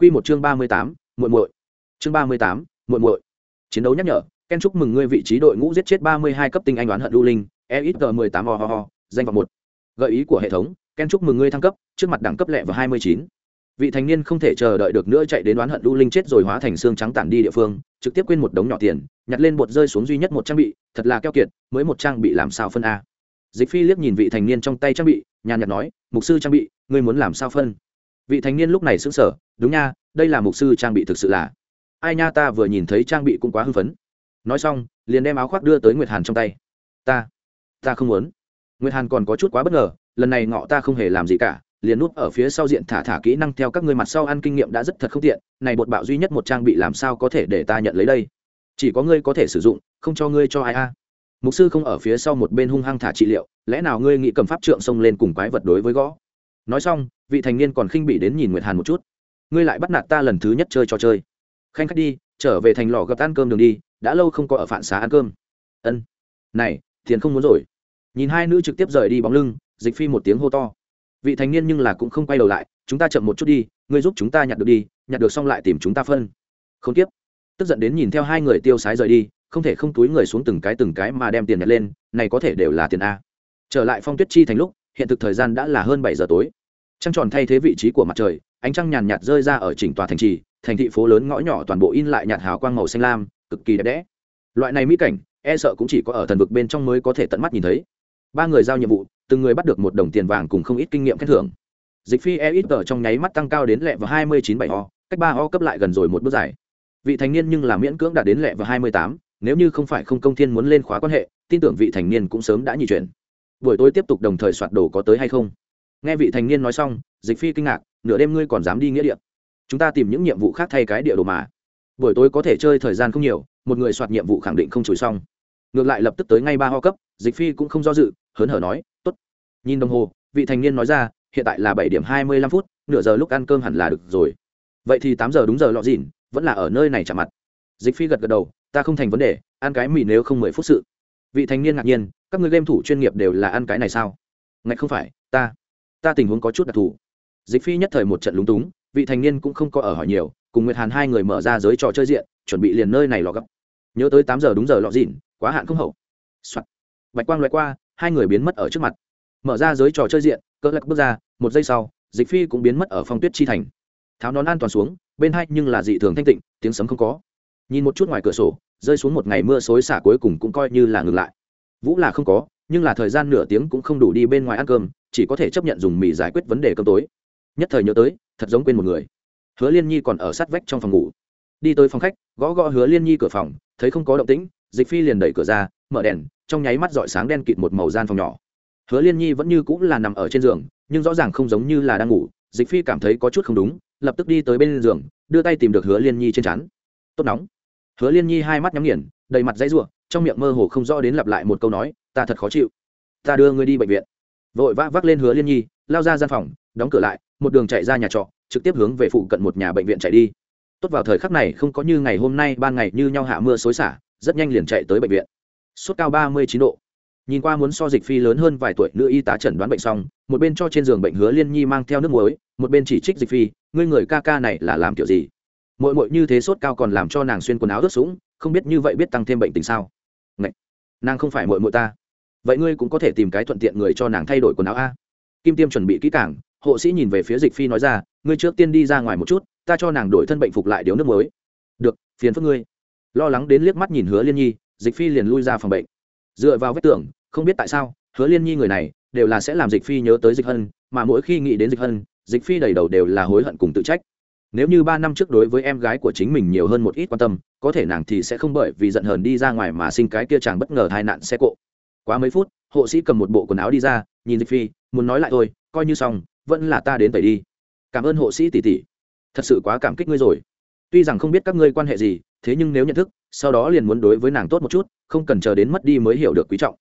Quy một chương ba mươi tám, muội muội. Chương ba mươi tám, muội muội. Chiến đấu nhắc nhở, ken chúc mừng ngươi vị trí đội ngũ giết chết ba mươi hai cấp tinh anh đoán hận lưu linh e g mười tám ho ho ho danh vọng một. Gợi ý của hệ thống, ken chúc mừng ngươi thăng cấp, trước mặt đẳng cấp lẹ và hai mươi chín. Vị thành niên không thể chờ đợi được nữa chạy đến đoán hận lưu linh chết rồi hóa thành xương trắng tản đi địa phương, trực tiếp quên một đống nhỏ tiền, nhặt lên bột rơi xuống duy nhất một trang bị, thật là keo kiệt, mới một trang bị làm sao phân a. Dịch phi liếc nhìn vị thành niên trong tay trang bị, nhàn nhạt nói, mục sư trang bị, ngươi muốn làm sao phân? Vị thành niên lúc này sững sờ, đúng nha, đây là mục sư trang bị thực sự là. Ai nha, ta vừa nhìn thấy trang bị cũng quá hưng phấn. Nói xong, liền đem áo khoác đưa tới nguyệt hàn trong tay. Ta ta không muốn. Nguyệt hàn còn có chút quá bất ngờ, lần này ngọ ta không hề làm gì cả, liền núp ở phía sau diện thả thả kỹ năng theo các ngươi mặt sau ăn kinh nghiệm đã rất thật không tiện, này bột bạo duy nhất một trang bị làm sao có thể để ta nhận lấy đây? Chỉ có ngươi có thể sử dụng, không cho ngươi cho ai a. Mục sư không ở phía sau một bên hung hăng thả trị liệu, lẽ nào ngươi nghĩ cầm pháp trượng xông lên cùng quái vật đối với gõ? Nói xong, vị thành niên còn khinh bị đến nhìn nguyệt hàn một chút. Ngươi lại bắt nạt ta lần thứ nhất chơi trò chơi. Khanh khách đi, trở về thành lò gập ăn cơm đường đi, đã lâu không có ở phản xá ăn cơm. Ân. Này, tiền không muốn rồi. Nhìn hai nữ trực tiếp rời đi bóng lưng, dịch phi một tiếng hô to. Vị thành niên nhưng là cũng không quay đầu lại, chúng ta chậm một chút đi, ngươi giúp chúng ta nhặt được đi, nhặt được xong lại tìm chúng ta phân. Không tiếp. Tức giận đến nhìn theo hai người tiêu sái rời đi, không thể không túi người xuống từng cái từng cái mà đem tiền nhặt lên, này có thể đều là tiền a. Trở lại phong tuyết chi thành lúc hiện thực thời gian đã là hơn bảy giờ tối. Trăng tròn thay thế vị trí của mặt trời, ánh trăng nhàn nhạt rơi ra ở chỉnh tòa thành trì, thành thị phố lớn ngõ nhỏ toàn bộ in lại nhạt hào quang màu xanh lam, cực kỳ đẹp đẽ. Loại này mỹ cảnh e sợ cũng chỉ có ở thần vực bên trong mới có thể tận mắt nhìn thấy. Ba người giao nhiệm vụ, từng người bắt được một đồng tiền vàng cùng không ít kinh nghiệm khen thưởng. Dịch phi e ít ở trong nháy mắt tăng cao đến lẹ vào hai mươi chín bảy o, cách ba o cấp lại gần rồi một bước dài. Vị thành niên nhưng là miễn cưỡng đạt đến lẹ vào hai mươi tám, nếu như không phải không công thiên muốn lên khóa quan hệ, tin tưởng vị thành niên cũng sớm đã nhị chuyển buổi tối tiếp tục đồng thời soạt đồ có tới hay không? Nghe vị thành niên nói xong, dịch phi kinh ngạc, nửa đêm ngươi còn dám đi nghĩa địa. Chúng ta tìm những nhiệm vụ khác thay cái địa đồ mà. Buổi tối có thể chơi thời gian không nhiều, một người soạt nhiệm vụ khẳng định không chùi xong. Ngược lại lập tức tới ngay ba ho cấp, dịch phi cũng không do dự, hớn hở nói t ố t nhìn đồng hồ, vị thành niên nói ra, hiện tại là bảy điểm hai mươi lăm phút, nửa giờ lúc ăn cơm hẳn là được rồi. Vậy thì tám giờ đúng giờ lọ dịn, vẫn là ở nơi này chạm mặt. Dịch phi gật gật đầu, ta không thành vấn đề, ăn cái mì nếu không mười phút sự vị thanh niên ngạc nhiên, các người game thủ chuyên nghiệp đều là ăn cái này sao? Ngạch không phải, ta ta tình huống có chút đặc thù. Dịch phi nhất thời một trận lúng túng, vị thanh niên cũng không có ở hỏi nhiều, cùng nguyệt hàn hai người mở ra giới trò chơi diện, chuẩn bị liền nơi này lò gấp. Nhớ tới tám giờ đúng giờ lọ dịn, quá hạn không hậu、Soạn. bạch quang loại qua, hai người biến mất ở trước mặt. Mở ra giới trò chơi diện cỡ lắc bước ra, một giây sau, dịch phi cũng biến mất ở phong tuyết chi thành. Tháo nón an toàn xuống, bên hai nhưng là dị thường thanh tịnh, tiếng sấm không có. Nhìn một chút ngoài cửa sổ rơi xuống một ngày mưa xối xả cuối cùng cũng coi như là ngừng lại. Vũ là không có, nhưng là thời gian nửa tiếng cũng không đủ đi bên ngoài ăn cơm, chỉ có thể chấp nhận dùng mì giải quyết vấn đề cơm tối. Nhất thời nhớ tới, thật giống quên một người. Hứa liên nhi còn ở sát vách trong phòng ngủ. Đi tới phòng khách, gõ gõ hứa liên nhi cửa phòng, thấy không có động tĩnh, dịch phi liền đẩy cửa ra, mở đèn, trong nháy mắt dọi sáng đen kịt một màu gian phòng nhỏ. Hứa liên nhi vẫn như cũng là nằm ở trên giường, nhưng rõ ràng không giống như là đang ngủ, dịch phi cảm thấy có chút không đúng, lập tức đi tới bên giường, đưa tay tìm được hứa liên nhi trên chắn tốt nóng hứa liên nhi hai mắt nhắm nghiền, đầy mặt dãy r u ộ trong miệng mơ hồ không rõ đến lặp lại một câu nói, ta thật khó chịu. Ta đưa ngươi đi bệnh viện. Vội vã vác lên hứa liên nhi, lao ra gian phòng, đóng cửa lại, một đường chạy ra nhà trọ, trực tiếp hướng về phụ cận một nhà bệnh viện chạy đi. Tốt vào thời khắc này không có như ngày hôm nay ban ngày như nhau hạ mưa xối xả, rất nhanh liền chạy tới bệnh viện. Sốt cao ba mươi chín độ. Nhìn qua muốn so dịch phi lớn hơn vài tuổi nữ y tá chẩn đoán bệnh xong, một bên cho trên giường bệnh hứa liên nhi mang theo nước muối, một bên chỉ trích dịch phi, ngươi người ca ca này là làm kiểu gì? Mội mội như thế sốt cao còn làm cho nàng xuyên quần áo ướt sũng, không biết như vậy biết tăng thêm bệnh tình sao? Ngậy! nàng không phải mội mội ta. Vậy ngươi cũng có thể tìm cái thuận tiện người cho nàng thay đổi quần áo a. Kim tiêm chuẩn bị kỹ cảng hộ sĩ nhìn về phía dịch phi nói ra, ngươi trước tiên đi ra ngoài một chút, ta cho nàng đổi thân bệnh phục lại điếu nước mới. Được, phiền phức ngươi. Lo lắng đến liếc mắt nhìn hứa liên nhi, dịch phi liền lui ra phòng bệnh. Dựa vào vết tưởng không biết tại sao, hứa liên nhi người này đều là sẽ làm dịch phi nhớ tới dịch hân, mà mỗi khi nghĩ đến dịch hân, dịch phi đầy đầu đều là hối hận cùng tự trách nếu như ba năm trước đối với em gái của chính mình nhiều hơn một ít quan tâm, có thể nàng thì sẽ không bởi vì giận hờn đi ra ngoài mà sinh cái kia chàng bất ngờ tai nạn xe cộ. Quá mấy phút, hộ sĩ cầm một bộ quần áo đi ra, nhìn dịch phi, muốn nói lại thôi, coi như xong, vẫn là ta đến tẩy đi. Cảm ơn hộ sĩ tỷ tỷ. Thật sự quá cảm kích ngươi rồi. Tuy rằng không biết các ngươi quan hệ gì, thế nhưng nếu nhận thức, sau đó liền muốn đối với nàng tốt một chút, không cần chờ đến mất đi mới hiểu được quý trọng.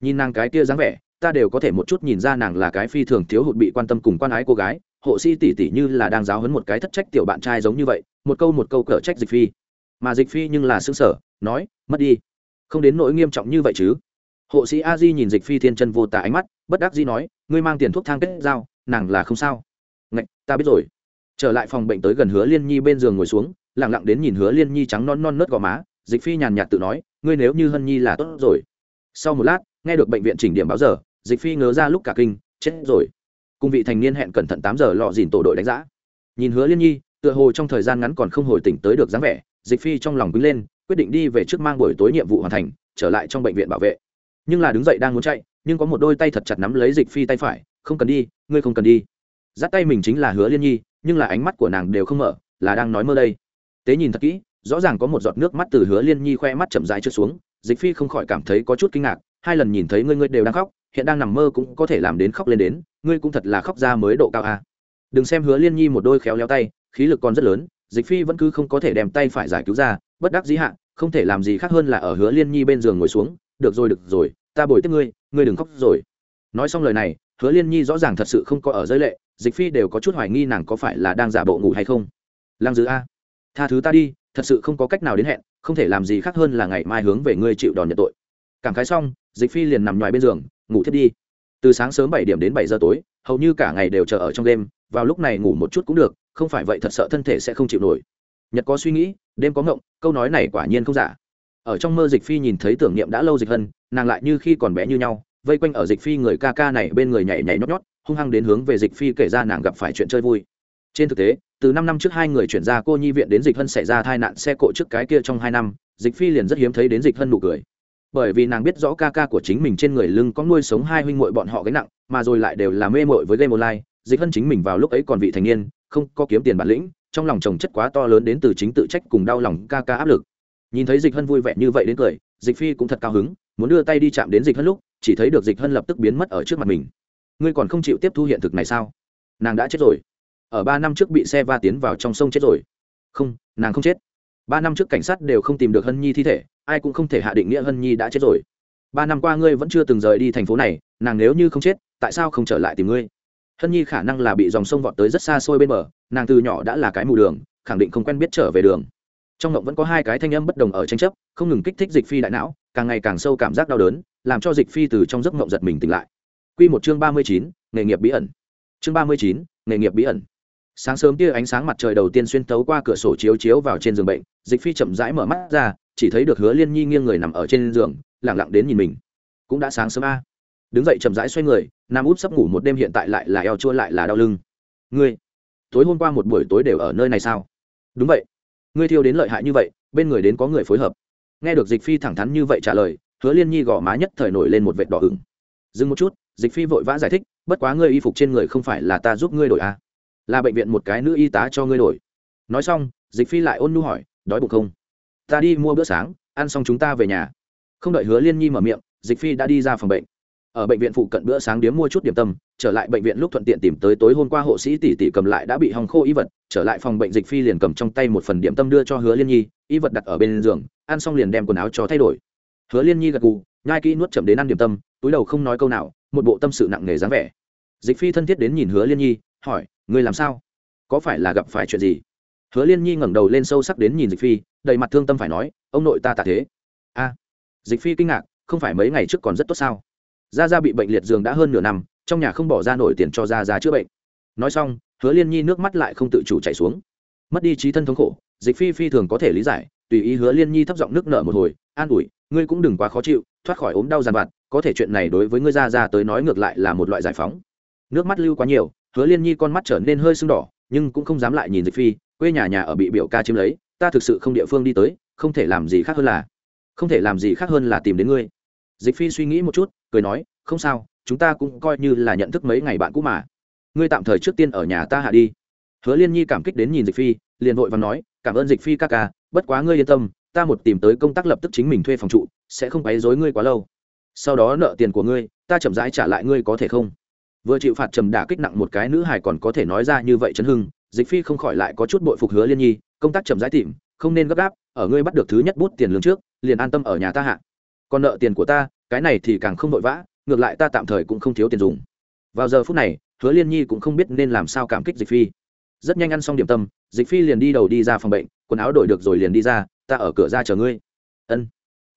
Nhìn nàng cái kia dáng vẻ, ta đều có thể một chút nhìn ra nàng là cái phi thường thiếu hụt bị quan tâm cùng quan ái cô gái hộ sĩ tỷ tỷ như là đang giáo hấn một cái thất trách tiểu bạn trai giống như vậy, một câu một câu cở trách dịch phi. Mà dịch phi nhưng là xương sở nói, mất đi. Không đến nỗi nghiêm trọng như vậy chứ. Hộ sĩ a di nhìn dịch phi thiên chân vô tả ánh mắt, bất đắc di nói, ngươi mang tiền thuốc thang kết giao, nàng là không sao. Ngạch, ta biết rồi. Trở lại phòng bệnh tới gần hứa liên nhi bên giường ngồi xuống lẳng lặng đến nhìn hứa liên nhi trắng non non nớt gò má, dịch phi nhàn nhạt tự nói, ngươi nếu như hân nhi là tốt rồi. Sau một lát, nghe được bệnh viện chỉnh điểm báo giờ, dịch phi ngớ ra lúc cả kinh, chết rồi cùng vị thành niên hẹn cẩn thận tám giờ lọ dìn tổ đội đánh giá nhìn hứa liên nhi, tựa hồ trong thời gian ngắn còn không hồi tỉnh tới được dáng vẻ, dịch phi trong lòng quý lên, quyết định đi về trước mang buổi tối nhiệm vụ hoàn thành, trở lại trong bệnh viện bảo vệ. Nhưng là đứng dậy đang muốn chạy, nhưng có một đôi tay thật chặt nắm lấy dịch phi tay phải, không cần đi, ngươi không cần đi. Dắt tay mình chính là hứa liên nhi, nhưng là ánh mắt của nàng đều không mở, là đang nói mơ đây. Tế nhìn thật kỹ, rõ ràng có một giọt nước mắt từ hứa liên nhi khoe mắt chậm rãi trượt xuống, dịch phi không khỏi cảm thấy có chút kinh ngạc, hai lần nhìn thấy ngươi ngươi đều đang khóc, hiện đang nằm mơ cũng có thể làm đến khóc lên đến ngươi cũng thật là khóc ra mới độ cao a. À. đừng xem hứa liên nhi một đôi khéo léo tay, khí lực còn rất lớn, dịch phi vẫn cứ không có thể đem tay phải giải cứu ra, bất đắc dĩ hạ, không thể làm gì khác hơn là ở hứa liên nhi bên giường ngồi xuống, được rồi được rồi, ta bồi tiếp ngươi ngươi đừng khóc rồi. Nói xong lời này, hứa liên nhi rõ ràng thật sự không có ở giới lệ, dịch phi đều có chút hoài nghi nàng có phải là đang giả bộ ngủ hay không. Lăng dư a, tha thứ ta đi, thật sự không có cách nào đến hẹn, không thể làm gì khác hơn là ngày mai hướng về ngươi chịu đòn nhận tội. Cảm khái xong, dịch phi liền nằm ngoài bên giường, ngủ thiết đi từ sáng sớm bảy điểm đến bảy giờ tối, hầu như cả ngày đều chờ ở trong đêm, vào lúc này ngủ một chút cũng được, không phải vậy thật sợ thân thể sẽ không chịu nổi. Nhật có suy nghĩ, đêm có ngộng, câu nói này quả nhiên không giả. Ở trong mơ dịch phi nhìn thấy tưởng niệm đã lâu dịch hân, nàng lại như khi còn bé như nhau, vây quanh ở dịch phi người ca ca này bên người nhảy nhảy nhót nhót, hung hăng đến hướng về dịch phi kể ra nàng gặp phải chuyện chơi vui. Trên thực tế, từ năm năm trước hai người chuyển ra cô nhi viện đến dịch hân xảy ra tai nạn xe cộ trước cái kia trong hai năm, dịch phi liền rất hiếm thấy đến dịch hân nụ cười bởi vì nàng biết rõ ca ca của chính mình trên người lưng có nuôi sống hai huynh muội bọn họ gánh nặng, mà rồi lại đều là mê mội với game online, dịch hân chính mình vào lúc ấy còn vị thành niên, không có kiếm tiền bản lĩnh, trong lòng chồng chất quá to lớn đến từ chính tự trách cùng đau lòng ca ca áp lực. Nhìn thấy dịch hân vui vẻ như vậy đến cười, dịch phi cũng thật cao hứng, muốn đưa tay đi chạm đến dịch hân lúc, chỉ thấy được dịch hân lập tức biến mất ở trước mặt mình. Ngươi còn không chịu tiếp thu hiện thực này sao? Nàng đã chết rồi. Ở ba năm trước bị xe va tiến vào trong sông chết rồi. Không, nàng không chết ba năm trước cảnh sát đều không tìm được hân nhi thi thể, ai cũng không thể hạ định nghĩa hân nhi đã chết rồi. Ba năm qua ngươi vẫn chưa từng rời đi thành phố này, nàng nếu như không chết, tại sao không trở lại tìm ngươi? Hân nhi khả năng là bị dòng sông vọt tới rất xa xôi bên bờ, nàng từ nhỏ đã là cái mù đường, khẳng định không quen biết trở về đường. Trong ngộng vẫn có hai cái thanh âm bất đồng ở tranh chấp, không ngừng kích thích dịch phi đại não, càng ngày càng sâu cảm giác đau đớn, làm cho dịch phi từ trong giấc ngộng giật mình tỉnh lại. Q một chương ba mươi chín, nghề nghiệp bí ẩn. Chương ba mươi chín, nghề nghiệp bí ẩn sáng sớm tia ánh sáng mặt trời đầu tiên xuyên tấu qua cửa sổ chiếu chiếu vào trên giường bệnh, dịch phi chậm rãi mở mắt ra, chỉ thấy được hứa liên nhi nghiêng người nằm ở trên giường lẳng lặng đến nhìn mình. Cũng đã sáng sớm a. Đứng dậy chậm rãi xoay người nam út sắp ngủ một đêm hiện tại lại là eo chua lại là đau lưng. Ngươi, tối hôm qua một buổi tối đều ở nơi này sao? Đúng vậy. Ngươi thiêu đến lợi hại như vậy, bên người đến có người phối hợp. Nghe được dịch phi thẳng thắn như vậy trả lời, hứa liên nhi gõ má nhất thời nổi lên một vệt đỏ ửng. Dừng một chút, dịch phi vội vã giải thích, bất quá ngươi y phục trên người không phải là ta giúp ngươi đổi à là bệnh viện một cái nữ y tá cho ngươi đổi. Nói xong, dịch phi lại ôn nu hỏi, đói bụng không? Ta đi mua bữa sáng, ăn xong chúng ta về nhà. Không đợi hứa liên nhi mở miệng, dịch phi đã đi ra phòng bệnh. Ở bệnh viện phụ cận bữa sáng điếm mua chút điểm tâm, trở lại bệnh viện lúc thuận tiện tìm tới tối hôm qua hộ sĩ tỷ tỷ cầm lại đã bị hòng khô y vật, trở lại phòng bệnh dịch phi liền cầm trong tay một phần điểm tâm đưa cho hứa liên nhi, y vật đặt ở bên giường, ăn xong liền đem quần áo cho thay đổi. Hứa liên nhi gật gù, nhai kỹ nuốt chậm đến ăn điểm tâm, túi đầu không nói câu nào, một bộ tâm sự nặng nề dáng vẻ. Dịch phi thân thiết đến nhìn hứa liên nhi, hỏi ngươi làm sao? Có phải là gặp phải chuyện gì? Hứa liên nhi ngẩng đầu lên sâu sắc đến nhìn dịch phi, đầy mặt thương tâm phải nói, ông nội ta tạ thế. A. Dịch phi kinh ngạc, không phải mấy ngày trước còn rất tốt sao? Gia gia bị bệnh liệt giường đã hơn nửa năm, trong nhà không bỏ ra nổi tiền cho gia gia chữa bệnh. Nói xong, hứa liên nhi nước mắt lại không tự chủ chảy xuống. Mất đi trí thân thống khổ, dịch phi phi thường có thể lý giải, tùy ý hứa liên nhi thấp giọng nước nở một hồi, an ủi, ngươi cũng đừng quá khó chịu, thoát khỏi ốm đau dàn vặt, có thể chuyện này đối với ngươi gia gia tới nói ngược lại là một loại giải phóng. Nước mắt lưu quá nhiều hứa liên nhi con mắt trở nên hơi sưng đỏ, nhưng cũng không dám lại nhìn dịch phi, quê nhà nhà ở bị biểu ca chiếm lấy, ta thực sự không địa phương đi tới, không thể làm gì khác hơn là, không thể làm gì khác hơn là tìm đến ngươi. Dịch phi suy nghĩ một chút, cười nói, không sao, chúng ta cũng coi như là nhận thức mấy ngày bạn cũ mà. Ngươi tạm thời trước tiên ở nhà ta hạ đi. Hứa liên nhi cảm kích đến nhìn dịch phi, liền vội và nói, cảm ơn dịch phi ca ca, bất quá ngươi yên tâm, ta một tìm tới công tác lập tức chính mình thuê phòng trụ, sẽ không quấy dối ngươi quá lâu. Sau đó nợ tiền của ngươi, ta chậm rãi trả lại ngươi có thể không? Vừa chịu phạt trầm đả kích nặng một cái nữ hải còn có thể nói ra như vậy chấn hưng, dịch phi không khỏi lại có chút bội phục hứa liên nhi, công tác chậm rãi tìm, không nên gấp gáp, ở ngươi bắt được thứ nhất bút tiền lương trước, liền an tâm ở nhà ta hạ. Còn nợ tiền của ta, cái này thì càng không vội vã, ngược lại ta tạm thời cũng không thiếu tiền dùng. Vào giờ phút này, hứa liên nhi cũng không biết nên làm sao cảm kích dịch phi. Rất nhanh ăn xong điểm tâm, dịch phi liền đi đầu đi ra phòng bệnh, quần áo đổi được rồi liền đi ra, ta ở cửa ra chờ ngươi. Ân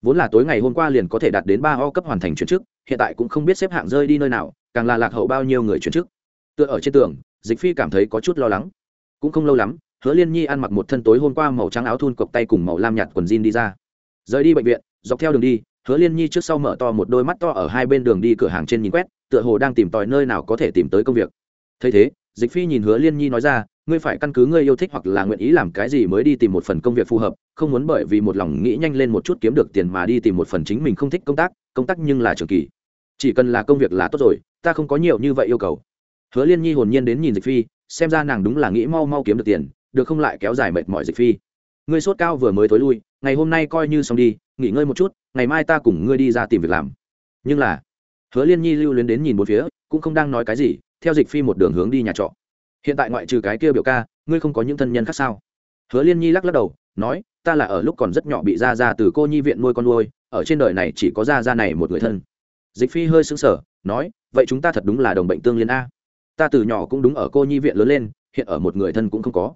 vốn là tối ngày hôm qua liền có thể đạt đến ba o cấp hoàn thành chuyển chức, hiện tại cũng không biết xếp hạng rơi đi nơi nào, càng là lạc hậu bao nhiêu người chuyển chức. Tựa ở trên tường, dịch phi cảm thấy có chút lo lắng. Cũng không lâu lắm, hứa liên nhi ăn mặc một thân tối hôm qua màu trắng áo thun cộc tay cùng màu lam nhạt quần jean đi ra. Rời đi bệnh viện, dọc theo đường đi, hứa liên nhi trước sau mở to một đôi mắt to ở hai bên đường đi cửa hàng trên nhìn quét, tựa hồ đang tìm tòi nơi nào có thể tìm tới công việc. Thấy thế, dịch phi nhìn hứa liên nhi nói ra ngươi phải căn cứ ngươi yêu thích hoặc là nguyện ý làm cái gì mới đi tìm một phần công việc phù hợp, không muốn bởi vì một lòng nghĩ nhanh lên một chút kiếm được tiền mà đi tìm một phần chính mình không thích công tác công tác nhưng là trường kỳ. Chỉ cần là công việc là tốt rồi, ta không có nhiều như vậy yêu cầu. Hứa liên nhi hồn nhiên đến nhìn dịch phi, xem ra nàng đúng là nghĩ mau mau kiếm được tiền, được không lại kéo dài mệt mỏi dịch phi. Ngươi sốt cao vừa mới tối lui, ngày hôm nay coi như xong đi, nghỉ ngơi một chút, ngày mai ta cùng ngươi đi ra tìm việc làm. Nhưng là, hứa liên nhi lưu luyến đến nhìn một phía, cũng không đang nói cái gì, theo dịch phi một đường hướng đi nhà trọ hiện tại ngoại trừ cái kia biểu ca, ngươi không có những thân nhân khác sao? Hứa liên nhi lắc lắc đầu, nói, ta là ở lúc còn rất nhỏ bị ra ra từ cô nhi viện nuôi con nuôi, ở trên đời này chỉ có ra ra này một người thân. Dịch phi hơi sững sờ, nói, vậy chúng ta thật đúng là đồng bệnh tương liên a. Ta từ nhỏ cũng đúng ở cô nhi viện lớn lên, hiện ở một người thân cũng không có.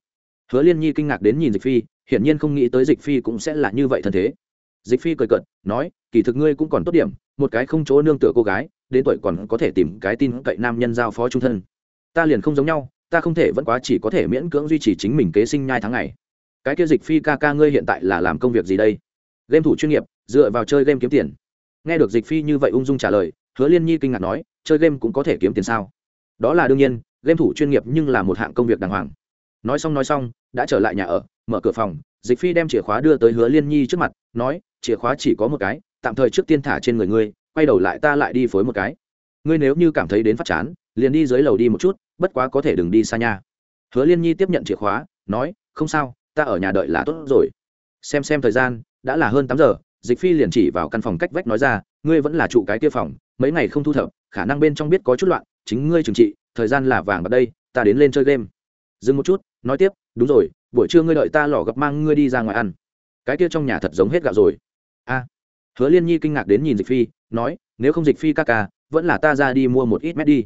Hứa liên nhi kinh ngạc đến nhìn dịch phi, hiển nhiên không nghĩ tới dịch phi cũng sẽ là như vậy thân thế. Dịch phi cười cợt, nói, kỳ thực ngươi cũng còn tốt điểm, một cái không chỗ nương tựa cô gái, đến tuổi còn có thể tìm cái tin cậy nam nhân giao phó trung thân. Ta liền không giống nhau ta không thể vẫn quá chỉ có thể miễn cưỡng duy trì chính mình kế sinh nhai tháng ngày. Cái kia dịch phi ca ca ngươi hiện tại là làm công việc gì đây? Game thủ chuyên nghiệp, dựa vào chơi game kiếm tiền. Nghe được dịch phi như vậy ung dung trả lời, hứa liên nhi kinh ngạc nói, chơi game cũng có thể kiếm tiền sao? Đó là đương nhiên, game thủ chuyên nghiệp nhưng là một hạng công việc đàng hoàng. Nói xong nói xong, đã trở lại nhà ở, mở cửa phòng, dịch phi đem chìa khóa đưa tới hứa liên nhi trước mặt, nói, chìa khóa chỉ có một cái, tạm thời trước tiên thả trên người ngươi, quay đầu lại ta lại đi phối một cái. Ngươi nếu như cảm thấy đến phát chán liền đi dưới lầu đi một chút, bất quá có thể đừng đi xa nha. Hứa liên nhi tiếp nhận chìa khóa, nói, không sao, ta ở nhà đợi là tốt rồi. Xem xem thời gian, đã là hơn tám giờ, dịch phi liền chỉ vào căn phòng cách vách nói ra, ngươi vẫn là trụ cái kia phòng, mấy ngày không thu thập, khả năng bên trong biết có chút loạn, chính ngươi trừng trị, thời gian là vàng ở đây, ta đến lên chơi game. Dừng một chút, nói tiếp, đúng rồi, buổi trưa ngươi đợi ta lỏ gặp mang ngươi đi ra ngoài ăn. Cái kia trong nhà thật giống hết gạo rồi. A. Hứa liên nhi kinh ngạc đến nhìn dịch phi, nói, nếu không dịch phi ca ca, vẫn là ta ra đi mua một ít mét đi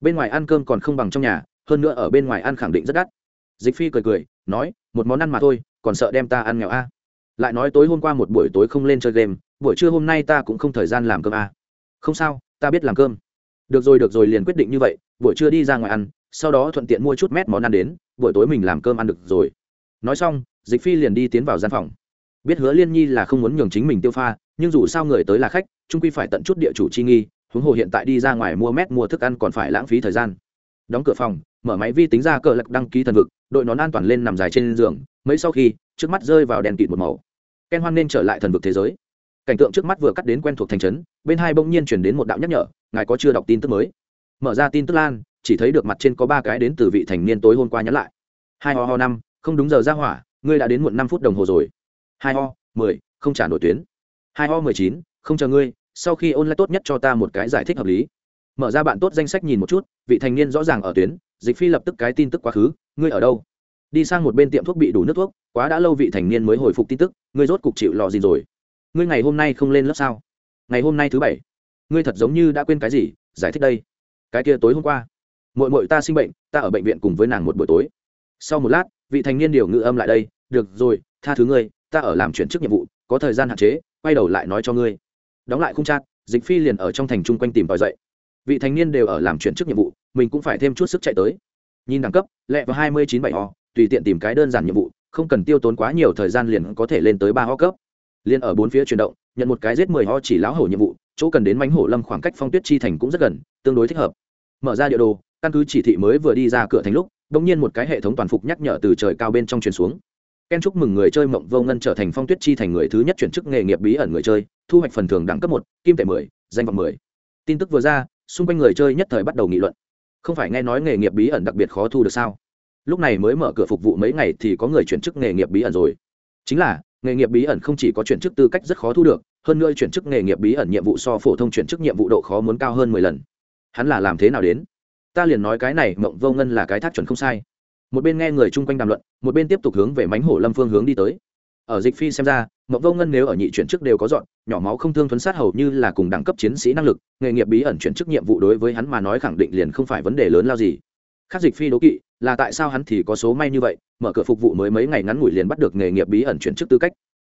bên ngoài ăn cơm còn không bằng trong nhà, hơn nữa ở bên ngoài ăn khẳng định rất đắt. Dịch phi cười cười, nói, một món ăn mà thôi, còn sợ đem ta ăn nghèo a? Lại nói tối hôm qua một buổi tối không lên chơi game, buổi trưa hôm nay ta cũng không thời gian làm cơm a. Không sao, ta biết làm cơm. Được rồi được rồi, liền quyết định như vậy, buổi trưa đi ra ngoài ăn, sau đó thuận tiện mua chút mét món ăn đến, buổi tối mình làm cơm ăn được rồi. Nói xong, dịch phi liền đi tiến vào gian phòng. Biết hứa liên nhi là không muốn nhường chính mình tiêu pha, nhưng dù sao người tới là khách trung quy phải tận chút địa chủ chi nghi huống hồ hiện tại đi ra ngoài mua mét mua thức ăn còn phải lãng phí thời gian. Đóng cửa phòng, mở máy vi tính ra cờ lạc đăng ký thần vực, đội nón an toàn lên nằm dài trên giường, mấy sau khi, trước mắt rơi vào đèn kịt một màu. Ken hoan nên trở lại thần vực thế giới. Cảnh tượng trước mắt vừa cắt đến quen thuộc thành trấn, bên hai bỗng nhiên chuyển đến một đạo nhắc nhở, ngài có chưa đọc tin tức mới? Mở ra tin tức lan, chỉ thấy được mặt trên có ba cái đến từ vị thành niên tối hôm qua nhắn lại. Hai ho ho năm, không đúng giờ ra hỏa, ngươi đã đến muộn năm phút đồng hồ rồi. Hai ho, mười, không trả nổi tuyến. Hai ho mười chín, không chờ ngươi sau khi ôn lại tốt nhất cho ta một cái giải thích hợp lý. Mở ra bạn tốt danh sách nhìn một chút, vị thành niên rõ ràng ở tuyến, dịch phi lập tức cái tin tức quá khứ, ngươi ở đâu? Đi sang một bên tiệm thuốc bị đủ nước thuốc, quá đã lâu vị thành niên mới hồi phục tin tức, ngươi rốt cục chịu lò gì rồi? Ngươi ngày hôm nay không lên lớp sao? Ngày hôm nay thứ bảy. Ngươi thật giống như đã quên cái gì, giải thích đây. Cái kia tối hôm qua mội mội ta sinh bệnh, ta ở bệnh viện cùng với nàng một buổi tối. Sau một lát, vị thành niên điều ngự âm lại đây, được rồi, tha thứ ngươi, ta ở làm chuyển chức nhiệm vụ, có thời gian hạn chế, quay đầu lại nói cho ngươi đóng lại khung chat, dịch phi liền ở trong thành chung quanh tìm tòi dậy. Vị thành niên đều ở làm chuyển chức nhiệm vụ, mình cũng phải thêm chút sức chạy tới. Nhìn đẳng cấp, lẹ vào hai mươi chín bảy ho tùy tiện tìm cái đơn giản nhiệm vụ, không cần tiêu tốn quá nhiều thời gian liền có thể lên tới ba ho cấp. Liền ở bốn phía chuyển động, nhận một cái giết mười ho chỉ lão hổ nhiệm vụ, chỗ cần đến mánh hổ lâm khoảng cách phong tuyết chi thành cũng rất gần, tương đối thích hợp. Mở ra địa đồ, căn cứ chỉ thị mới vừa đi ra cửa thành lúc đ ỗ n g nhiên một cái hệ thống toàn phục nhắc nhở từ trời cao bên trong truyền xuống ken chúc mừng người chơi mộng vô ngân trở thành phong tuyết chi thành người thứ nhất chuyển chức nghề nghiệp bí ẩn người chơi, thu hoạch phần thưởng đẳng cấp một, kim tệ mười, danh vọng mười. Tin tức vừa ra, xung quanh người chơi nhất thời bắt đầu nghị luận. Không phải nghe nói nghề nghiệp bí ẩn đặc biệt khó thu được sao? Lúc này mới mở cửa phục vụ mấy ngày thì có người chuyển chức nghề nghiệp bí ẩn rồi. Chính là, nghề nghiệp bí ẩn không chỉ có chuyển chức tư cách rất khó thu được, hơn nữa chuyển chức nghề nghiệp bí ẩn nhiệm vụ so phổ thông chuyển chức nhiệm vụ độ khó muốn cao hơn mười lần. Hắn là làm thế nào đến? Ta liền nói cái này, mộng vô ngân là cái thác chuẩn không sai một bên nghe người chung quanh đàm luận, một bên tiếp tục hướng về mánh hổ lâm phương hướng đi tới. Ở dịch phi xem ra mậu vô ngân nếu ở nhị chuyển chức đều có dọn, nhỏ máu không thương thuấn sát hầu như là cùng đẳng cấp chiến sĩ năng lực, nghề nghiệp bí ẩn chuyển chức nhiệm vụ đối với hắn mà nói khẳng định liền không phải vấn đề lớn lao gì. Khác dịch phi đố kỵ, là tại sao hắn thì có số may như vậy, mở cửa phục vụ mới mấy ngày ngắn ngủi liền bắt được nghề nghiệp bí ẩn chuyển chức tư cách.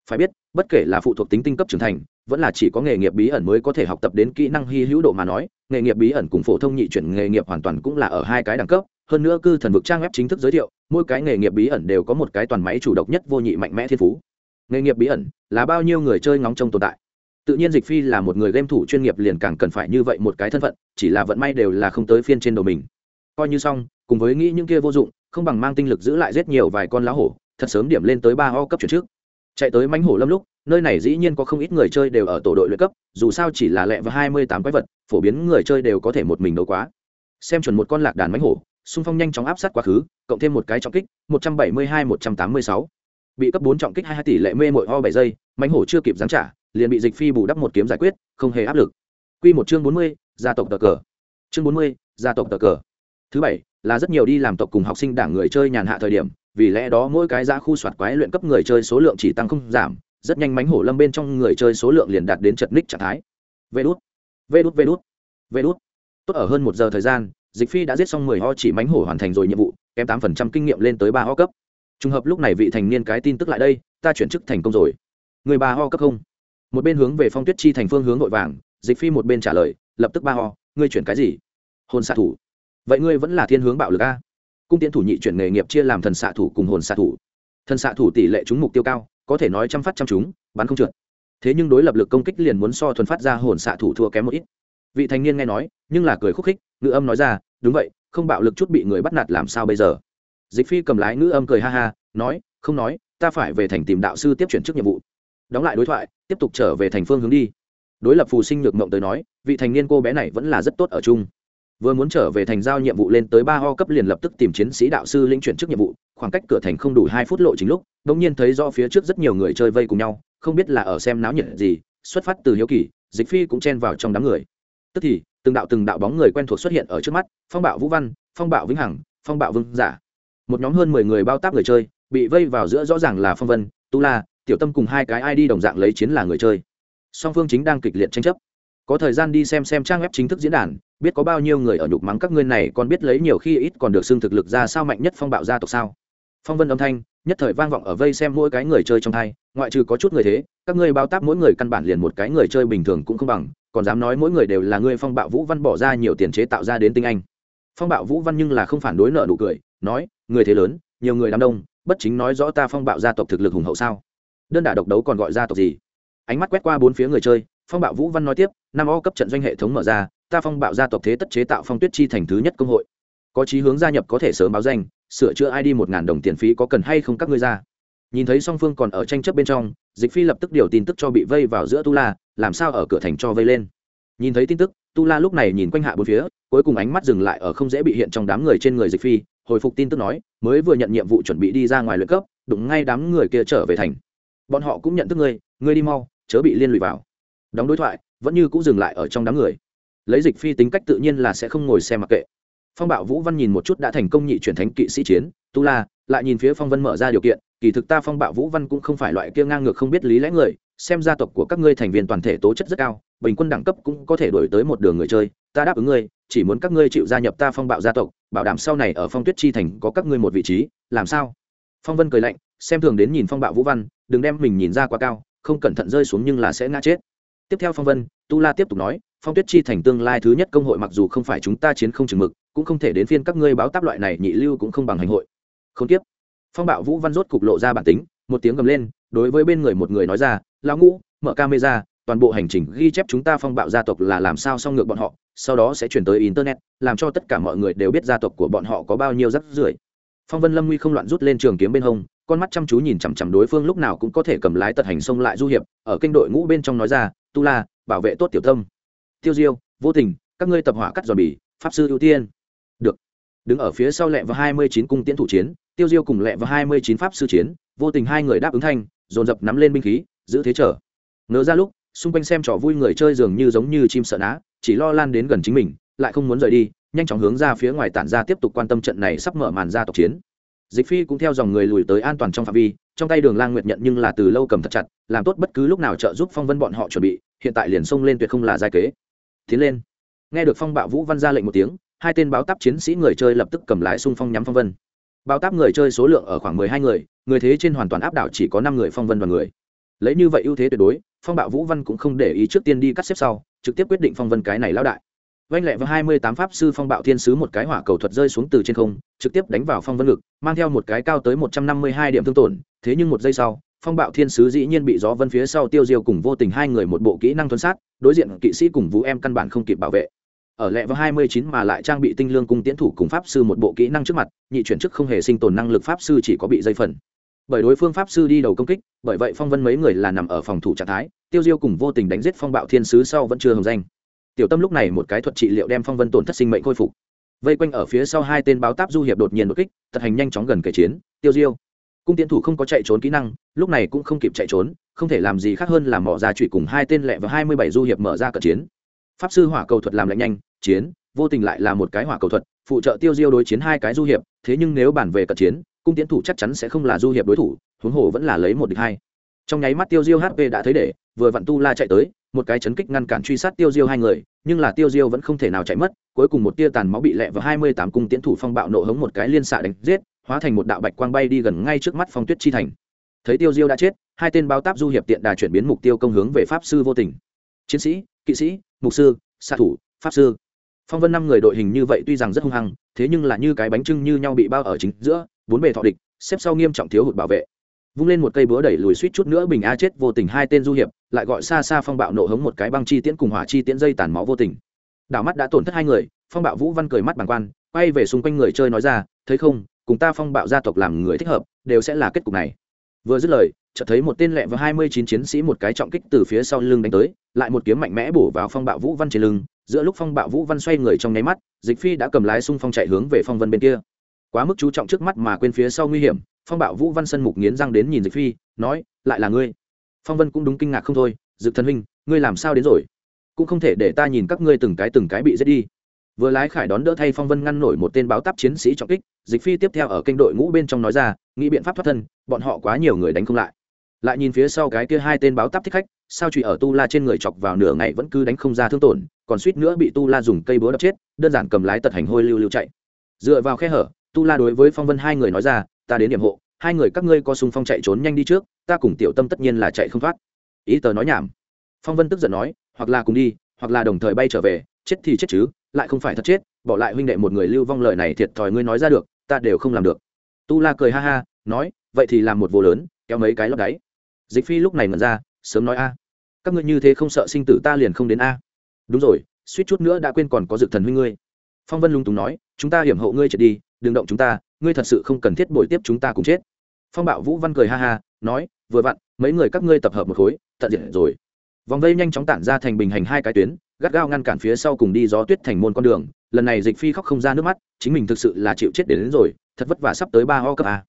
Phải biết, bất kể là phụ thuộc tính tinh cấp trưởng thành, vẫn là chỉ có nghề nghiệp bí ẩn mới có thể học tập đến kỹ năng hy hữu độ mà nói, nghề nghiệp bí ẩn cùng phổ thông nhị chuyển nghề nghiệp hoàn toàn cũng là ở hai cái đẳng cấp hơn nữa cư thần vực trang web chính thức giới thiệu, mỗi cái nghề nghiệp bí ẩn đều có một cái toàn máy chủ độc nhất vô nhị mạnh mẽ thiên phú. Nghề nghiệp bí ẩn là bao nhiêu người chơi ngóng trông tồn tại? Tự nhiên dịch phi là một người game thủ chuyên nghiệp liền càng cần phải như vậy một cái thân phận, chỉ là vận may đều là không tới phiên trên đầu mình. Coi như xong, cùng với nghĩ những kia vô dụng, không bằng mang tinh lực giữ lại rất nhiều vài con lá hổ, thật sớm điểm lên tới ba o cấp chuyển trước. Chạy tới mánh hổ lâm lúc, nơi này dĩ nhiên có không ít người chơi đều ở tổ đội luyện cấp, dù sao chỉ là lẹ và hai mươi tám quái vật, phổ biến người chơi đều có thể một mình đấu quá. Xem chuẩn một con lạc đàn mánh hổ xung phong nhanh chóng áp sát quá khứ, cộng thêm một cái trọng kích, một trăm bảy mươi hai, một trăm tám mươi sáu. Bị cấp bốn trọng kích hai hai tỷ lệ mê mội ho bảy giây mánh hổ chưa kịp giáng trả, liền bị dịch phi bù đắp một kiếm giải quyết, không hề áp lực. Q một chương bốn mươi, gia tộc tờ cờ. Chương bốn mươi, gia tộc tờ cờ. Thứ bảy, là rất nhiều đi làm tộc cùng học sinh đảng người chơi nhàn hạ thời điểm, vì lẽ đó mỗi cái giá khu soạt quái luyện cấp người chơi số lượng chỉ tăng không giảm, rất nhanh mánh hổ lâm bên trong người chơi số lượng liền đạt đến chật ních trạng thái. Vê đút vê đút vê đút vê đút. Tốt ở hơn một giờ thời gian dịch phi đã giết xong mười ho chỉ mánh hổ hoàn thành rồi nhiệm vụ, kém tám phần trăm kinh nghiệm lên tới ba ho cấp. Trùng hợp lúc này vị thành niên cái tin tức lại đây, ta chuyển chức thành công rồi. Người ba ho cấp không? Một bên hướng về phong tuyết chi thành phương hướng vội vàng, dịch phi một bên trả lời, lập tức ba ho, ngươi chuyển cái gì? Hồn xạ thủ. Vậy ngươi vẫn là thiên hướng bạo lực a? Cung tiến thủ nhị chuyển nghề nghiệp chia làm thần xạ thủ cùng hồn xạ thủ. Thần xạ thủ tỷ lệ trúng mục tiêu cao, có thể nói trăm phát trăm chúng bắn không trượt. Thế nhưng đối lập lực công kích liền muốn so thuần phát ra hồn xạ thủ thua kém một ít. Vị thanh niên nghe nói, nhưng là cười khúc khích, ngữ âm nói ra đúng vậy, không bạo lực chút bị người bắt nạt làm sao bây giờ? Dịch phi cầm lái ngữ âm cười ha ha, nói, không nói, ta phải về thành tìm đạo sư tiếp chuyển chức nhiệm vụ. Đóng lại đối thoại, tiếp tục trở về thành phương hướng đi. Đối lập phù sinh nhược mộng tới nói, vị thành niên cô bé này vẫn là rất tốt ở chung. Vừa muốn trở về thành giao nhiệm vụ lên tới ba ho cấp liền lập tức tìm chiến sĩ đạo sư linh chuyển chức nhiệm vụ, khoảng cách cửa thành không đủ hai phút lộ chính lúc đ ỗ n g nhiên thấy do phía trước rất nhiều người chơi vây cùng nhau, không biết là ở xem náo nhiệt gì, xuất phát từ hiếu kỳ, dịch phi cũng chen vào trong đám người. Tức thì từng đạo từng đạo bóng người quen thuộc xuất hiện ở trước mắt, phong bạo vũ văn, phong bạo vĩnh hằng, phong bạo vương giả. Một nhóm hơn mười người bao táp người chơi, bị vây vào giữa rõ ràng là phong vân, tu la, tiểu tâm cùng hai cái ai đi đồng dạng lấy chiến là người chơi. Song phương chính đang kịch liệt tranh chấp. Có thời gian đi xem xem trang web chính thức diễn đàn, biết có bao nhiêu người ở nhục mắng các ngươi này, còn biết lấy nhiều khi ít còn được xưng thực lực ra sao mạnh nhất phong bạo gia tộc sao. Phong vân âm thanh, nhất thời vang vọng ở vây xem mỗi cái người chơi trong thai ngoại trừ có chút người thế, các ngươi bao táp mỗi người căn bản liền một cái người chơi bình thường cũng không bằng còn dám nói mỗi người đều là ngươi phong bạo vũ văn bỏ ra nhiều tiền chế tạo ra đến tinh anh. Phong bạo vũ văn nhưng là không phản đối nợ nụ cười, nói, người thế lớn, nhiều người đám đông, bất chính nói rõ ta phong bạo gia tộc thực lực hùng hậu sao? Đơn đả độc đấu còn gọi gia tộc gì? Ánh mắt quét qua bốn phía người chơi, phong bạo vũ văn nói tiếp, năm o cấp trận doanh hệ thống mở ra, ta phong bạo gia tộc thế tất chế tạo phong tuyết chi thành thứ nhất công hội. Có chí hướng gia nhập có thể sớm báo danh, sửa chữa id một ngàn đồng tiền phí có cần hay không các ngươi ra. Nhìn thấy song phương còn ở tranh chấp bên trong dịch phi lập tức điều tin tức cho bị vây vào giữa tu la, làm sao ở cửa thành cho vây lên. Nhìn thấy tin tức, tu la lúc này nhìn quanh hạ bốn phía, cuối cùng ánh mắt dừng lại ở không dễ bị hiện trong đám người trên người dịch phi, hồi phục tin tức nói, mới vừa nhận nhiệm vụ chuẩn bị đi ra ngoài luyện cấp, đụng ngay đám người kia trở về thành. Bọn họ cũng nhận thức ngươi ngươi đi mau, chớ bị liên lụy vào. Đóng đối thoại, vẫn như cũng dừng lại ở trong đám người. Lấy dịch phi tính cách tự nhiên là sẽ không ngồi xem mặc kệ. Phong Bảo vũ văn nhìn một chút đã thành công nhị truyền thánh kỵ sĩ chiến, tu la, lại nhìn phía phong vân mở ra điều kiện kỳ thực ta phong bạo vũ văn cũng không phải loại kia ngang ngược không biết lý lẽ người, xem gia tộc của các ngươi thành viên toàn thể tố chất rất cao, bình quân đẳng cấp cũng có thể đổi tới một đường người chơi, ta đáp ứng ngươi, chỉ muốn các ngươi chịu gia nhập ta phong bạo gia tộc, bảo đảm sau này ở phong tuyết chi thành có các ngươi một vị trí, làm sao? Phong vân cười lạnh, xem thường đến nhìn phong bạo vũ văn, đừng đem mình nhìn ra quá cao, không cẩn thận rơi xuống nhưng là sẽ ngã chết. Tiếp theo phong vân, tu la tiếp tục nói, phong tuyết chi thành tương lai thứ nhất công hội mặc dù không phải chúng ta chiến không chừng mực, cũng không thể đến phiên các ngươi báo táp loại này nhị lưu cũng không bằng hành hội. Không tiếp phong bạo vũ văn rốt cục lộ ra bản tính, một tiếng gầm lên, đối với bên người một người nói ra, lão ngũ, mở camera, toàn bộ hành trình ghi chép chúng ta phong bạo gia tộc là làm sao xong ngược bọn họ, sau đó sẽ chuyển tới internet, làm cho tất cả mọi người đều biết gia tộc của bọn họ có bao nhiêu rắc rưởi. Phong vân lâm nguy không loạn rút lên trường kiếm bên hông, con mắt chăm chú nhìn chằm chằm đối phương lúc nào cũng có thể cầm lái tật hành xông lại du hiệp, ở kênh đội ngũ bên trong nói ra, tu la, bảo vệ tốt tiểu tâm. Tiêu diêu, vô tình, các ngươi tập hỏa cắt giòn bì, pháp sư ưu tiên. Được. Đứng ở phía sau lẹ và hai mươi chín cung tiễn thủ chiến tiêu diêu cùng lẹ và hai mươi chín pháp sư chiến, vô tình hai người đáp ứng thanh, dồn dập nắm lên binh khí, giữ thế trở ngỡ ra lúc, xung quanh xem trò vui người chơi dường như giống như chim sợ ná, chỉ lo lan đến gần chính mình, lại không muốn rời đi, nhanh chóng hướng ra phía ngoài tản ra tiếp tục quan tâm trận này sắp mở màn ra tộc chiến. Dịch phi cũng theo dòng người lùi tới an toàn trong phạm vi, trong tay đường lang nguyệt nhận nhưng là từ lâu cầm thật chặt, làm tốt bất cứ lúc nào trợ giúp phong vân bọn họ chuẩn bị, hiện tại liền xông lên tuyệt không là giai kế. Tiến lên. Nghe được phong bạo vũ văn ra lệnh một tiếng, hai tên báo tắp chiến sĩ người chơi lập tức cầm lái xung phong nhắm phong vân. Bao táp người chơi số lượng ở khoảng mười hai người người thế trên hoàn toàn áp đảo chỉ có năm người phong vân và người. Lấy như vậy ưu thế tuyệt đối, phong bạo vũ văn cũng không để ý trước tiên đi cắt xếp sau, trực tiếp quyết định phong vân cái này lão đại. Vanh lẹ với hai mươi tám pháp sư phong bạo thiên sứ một cái hỏa cầu thuật rơi xuống từ trên không, trực tiếp đánh vào phong vân ngực, mang theo một cái cao tới một trăm năm mươi hai điểm thương tổn. Thế nhưng một giây sau, phong bạo thiên sứ dĩ nhiên bị gió vân phía sau tiêu diêu cùng vô tình hai người một bộ kỹ năng thuấn sát, đối diện kỵ sĩ cùng vũ em căn bản không kịp bảo vệ ở lẹ vào hai mươi chín mà lại trang bị tinh lương cung tiễn thủ cùng pháp sư một bộ kỹ năng trước mặt, nhị chuyển chức không hề sinh tồn năng lực pháp sư chỉ có bị dây phần. Bởi đối phương pháp sư đi đầu công kích, bởi vậy phong vân mấy người là nằm ở phòng thủ trạng thái, tiêu diêu cùng vô tình đánh giết phong bạo thiên sứ sau vẫn chưa hồng danh. Tiểu tâm lúc này một cái thuật trị liệu đem phong vân tổn thất sinh mệnh khôi phục. Vây quanh ở phía sau hai tên báo táp du hiệp đột nhiên đột kích tật hành nhanh chóng gần kề chiến, tiêu diêu. Cung tiến thủ không có chạy trốn kỹ năng, lúc này cũng không kịp chạy trốn, không thể làm gì khác hơn là mỏ ra trụy cùng hai tên lẹ và hai mươi bảy du hiệp mở ra cận chiến. Pháp sư hỏa cầu thuật làm lạnh nhanh chiến, vô tình lại là một cái hỏa cầu thuật, phụ trợ tiêu diêu đối chiến hai cái du hiệp, thế nhưng nếu bản về cận chiến, cung tiến thủ chắc chắn sẽ không là du hiệp đối thủ, huống hồ vẫn là lấy một địch hai. Trong nháy mắt tiêu diêu hp đã thấy để, vừa vặn tu la chạy tới, một cái chấn kích ngăn cản truy sát tiêu diêu hai người, nhưng là tiêu diêu vẫn không thể nào chạy mất, cuối cùng một tia tàn máu bị lẹ vào hai mươi tám cung tiến thủ phong bạo nộ hống một cái liên xạ đánh giết, hóa thành một đạo bạch quang bay đi gần ngay trước mắt phong tuyết chi thành. Thấy tiêu diêu đã chết, hai tên bao táp du hiệp tiện đà chuyển biến mục tiêu công hướng về pháp sư vô tình. Chiến sĩ, kỵ sĩ, mục sư, xạ thủ, pháp sư phong vân năm người đội hình như vậy tuy rằng rất hung hăng, thế nhưng là như cái bánh trưng như nhau bị bao ở chính giữa, bốn bề thọ địch, xếp sau nghiêm trọng thiếu hụt bảo vệ. Vung lên một cây búa đẩy lùi suýt chút nữa bình a chết vô tình hai tên du hiệp, lại gọi xa xa phong bạo nổ hống một cái băng chi tiễn cùng hỏa chi tiễn dây tàn máu vô tình. Đảo mắt đã tổn thất hai người, phong bạo vũ văn cười mắt bàng quan, quay về xung quanh người chơi nói ra, thấy không, cùng ta phong bạo gia tộc làm người thích hợp, đều sẽ là kết cục này. Vừa dứt lời, chợt thấy một tên lẹ và hai mươi chín chiến sĩ một cái trọng kích từ phía sau lưng đánh tới, lại một kiếm mạnh mẽ bổ vào phong bạo vũ văn trên lưng giữa lúc phong bạo vũ văn xoay người trong nháy mắt, dịch phi đã cầm lái xung phong chạy hướng về phong vân bên kia. Quá mức chú trọng trước mắt mà quên phía sau nguy hiểm, phong bạo vũ văn sân mục nghiến răng đến nhìn dịch phi, nói, lại là ngươi. Phong vân cũng đúng kinh ngạc không thôi, dực thần huynh, ngươi làm sao đến rồi? Cũng không thể để ta nhìn các ngươi từng cái từng cái bị giết đi. Vừa lái khải đón đỡ thay phong vân ngăn nổi một tên báo táp chiến sĩ trọng kích, dịch phi tiếp theo ở kênh đội ngũ bên trong nói ra, nghĩ biện pháp thoát thân, bọn họ quá nhiều người đánh không lại. Lại nhìn phía sau cái kia hai tên báo táp thích khách, sao chỉ ở tu la trên người chọc vào nửa ngày vẫn cứ đánh không ra thương tổn còn suýt nữa bị tu la dùng cây búa đập chết, đơn giản cầm lái tật hành hôi lưu lưu chạy. Dựa vào khe hở, tu la đối với phong vân hai người nói ra, ta đến điểm hộ, hai người các ngươi có sung phong chạy trốn nhanh đi trước, ta cùng tiểu tâm tất nhiên là chạy không thoát. Ý tờ nói nhảm. Phong vân tức giận nói, hoặc là cùng đi, hoặc là đồng thời bay trở về, chết thì chết chứ, lại không phải thật chết, bỏ lại huynh đệ một người lưu vong lời này thiệt thòi ngươi nói ra được, ta đều không làm được. Tu la cười ha ha, nói, vậy thì làm một vô lớn, kéo mấy cái lóc đáy. Dịch phi lúc này mật ra, sớm nói, a, các ngươi như thế không sợ sinh tử ta liền không đến a đúng rồi suýt chút nữa đã quên còn có dược thần huynh ngươi. Phong vân lung túng nói chúng ta hiểm hậu ngươi trở đi đừng động chúng ta ngươi thật sự không cần thiết bồi tiếp chúng ta cùng chết. Phong bạo vũ văn cười ha ha nói vừa vặn mấy người các ngươi tập hợp một khối tận diện rồi. Vòng vây nhanh chóng tản ra thành bình hành hai cái tuyến gắt gao ngăn cản phía sau cùng đi gió tuyết thành môn con đường. Lần này dịch phi khóc không ra nước mắt chính mình thực sự là chịu chết đến, đến rồi thật vất vả sắp tới ba ho cấp a.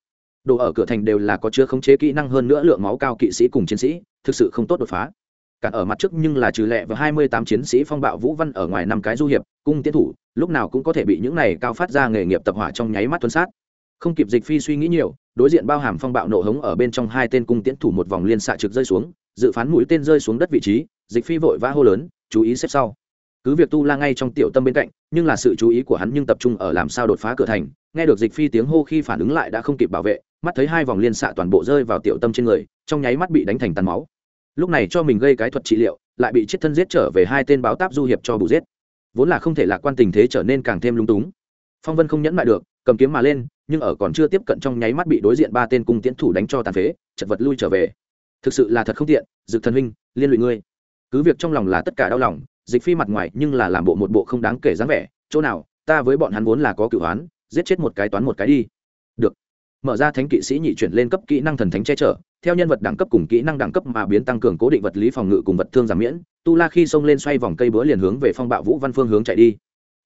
Đồ ở cửa thành đều là có chứa khống chế kỹ năng hơn nữa lượng máu cao kỵ sĩ cùng chiến sĩ thực sự không tốt đột phá cản ở mặt trước nhưng là trừ lẹ và hai mươi tám chiến sĩ phong bạo vũ văn ở ngoài năm cái du hiệp, cung tiến thủ, lúc nào cũng có thể bị những này cao phát ra nghề nghiệp tập hỏa trong nháy mắt tuân sát. Không kịp dịch phi suy nghĩ nhiều, đối diện bao hàm phong bạo nổ hống ở bên trong hai tên cung tiến thủ một vòng liên xạ trực rơi xuống, dự phán mũi tên rơi xuống đất vị trí, dịch phi vội vã hô lớn, chú ý xếp sau. Cứ việc tu la ngay trong tiểu tâm bên cạnh, nhưng là sự chú ý của hắn nhưng tập trung ở làm sao đột phá cửa thành, nghe được dịch phi tiếng hô khi phản ứng lại đã không kịp bảo vệ, mắt thấy hai vòng liên xạ toàn bộ rơi vào tiểu tâm trên người, trong nháy mắt bị đánh thành tàn máu lúc này cho mình gây cái thuật trị liệu, lại bị chết thân giết trở về hai tên báo táp du hiệp cho bù giết. Vốn là không thể lạc quan tình thế trở nên càng thêm lung túng. Phong vân không nhẫn lại được, cầm kiếm mà lên, nhưng ở còn chưa tiếp cận trong nháy mắt bị đối diện ba tên cung tiến thủ đánh cho tàn phế, chật vật lui trở về. Thực sự là thật không tiện, dực thần huynh, liên lụy ngươi. Cứ việc trong lòng là tất cả đau lòng, dịch phi mặt ngoài nhưng là làm bộ một bộ không đáng kể dáng vẻ, chỗ nào, ta với bọn hắn vốn là có cửu hoán giết chết một cái toán một cái đi. Được mở ra thánh kỵ sĩ nhị chuyển lên cấp kỹ năng thần thánh che chở, theo nhân vật đẳng cấp cùng kỹ năng đẳng cấp mà biến tăng cường cố định vật lý phòng ngự cùng vật thương giảm miễn, tu la khi xông lên xoay vòng cây búa liền hướng về phong bạo vũ văn phương hướng chạy đi.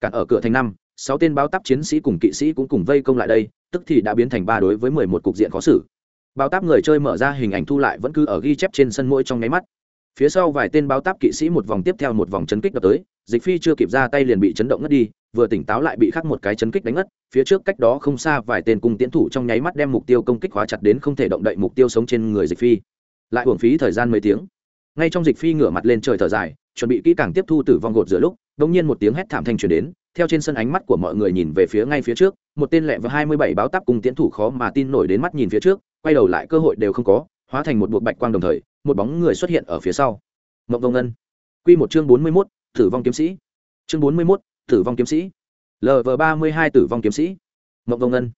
Cản ở cửa thành năm, sáu tên bao táp chiến sĩ cùng kỵ sĩ cũng cùng vây công lại đây, tức thì đã biến thành ba đối với mười một cục diện khó xử. Bao táp người chơi mở ra hình ảnh thu lại vẫn cứ ở ghi chép trên sân mỗi trong nháy mắt. Phía sau vài tên bao táp kỵ sĩ một vòng tiếp theo một vòng chấn kích đập tới, dịch phi chưa kịp ra tay liền bị chấn động ngất đi vừa tỉnh táo lại bị khắc một cái chấn kích đánh ngất, phía trước cách đó không xa vài tên cung tiến thủ trong nháy mắt đem mục tiêu công kích hóa chặt đến không thể động đậy mục tiêu sống trên người dịch phi. Lại uổng phí thời gian mấy tiếng. Ngay trong dịch phi ngửa mặt lên trời thở dài, chuẩn bị kỹ càng tiếp thu tử vong gột giữa lúc đ nhiên một tiếng hét thảm thanh truyền đến, theo trên sân ánh mắt của mọi người nhìn về phía ngay phía trước, một tên lẹ và hai mươi bảy báo táp cung tiến thủ khó mà tin nổi đến mắt nhìn phía trước, quay đầu lại cơ hội đều không có, hóa thành một buộc bạch quang đồng thời, một bóng người xuất hiện ở phía sau. Mộng vông ngân. Q một chương bốn mươi mốt, tử vong kiếm sĩ. Chương bốn mươi mốt tử vong kiếm sĩ. Lv ba mươi hai tử vong kiếm sĩ. Mộng vô ngân.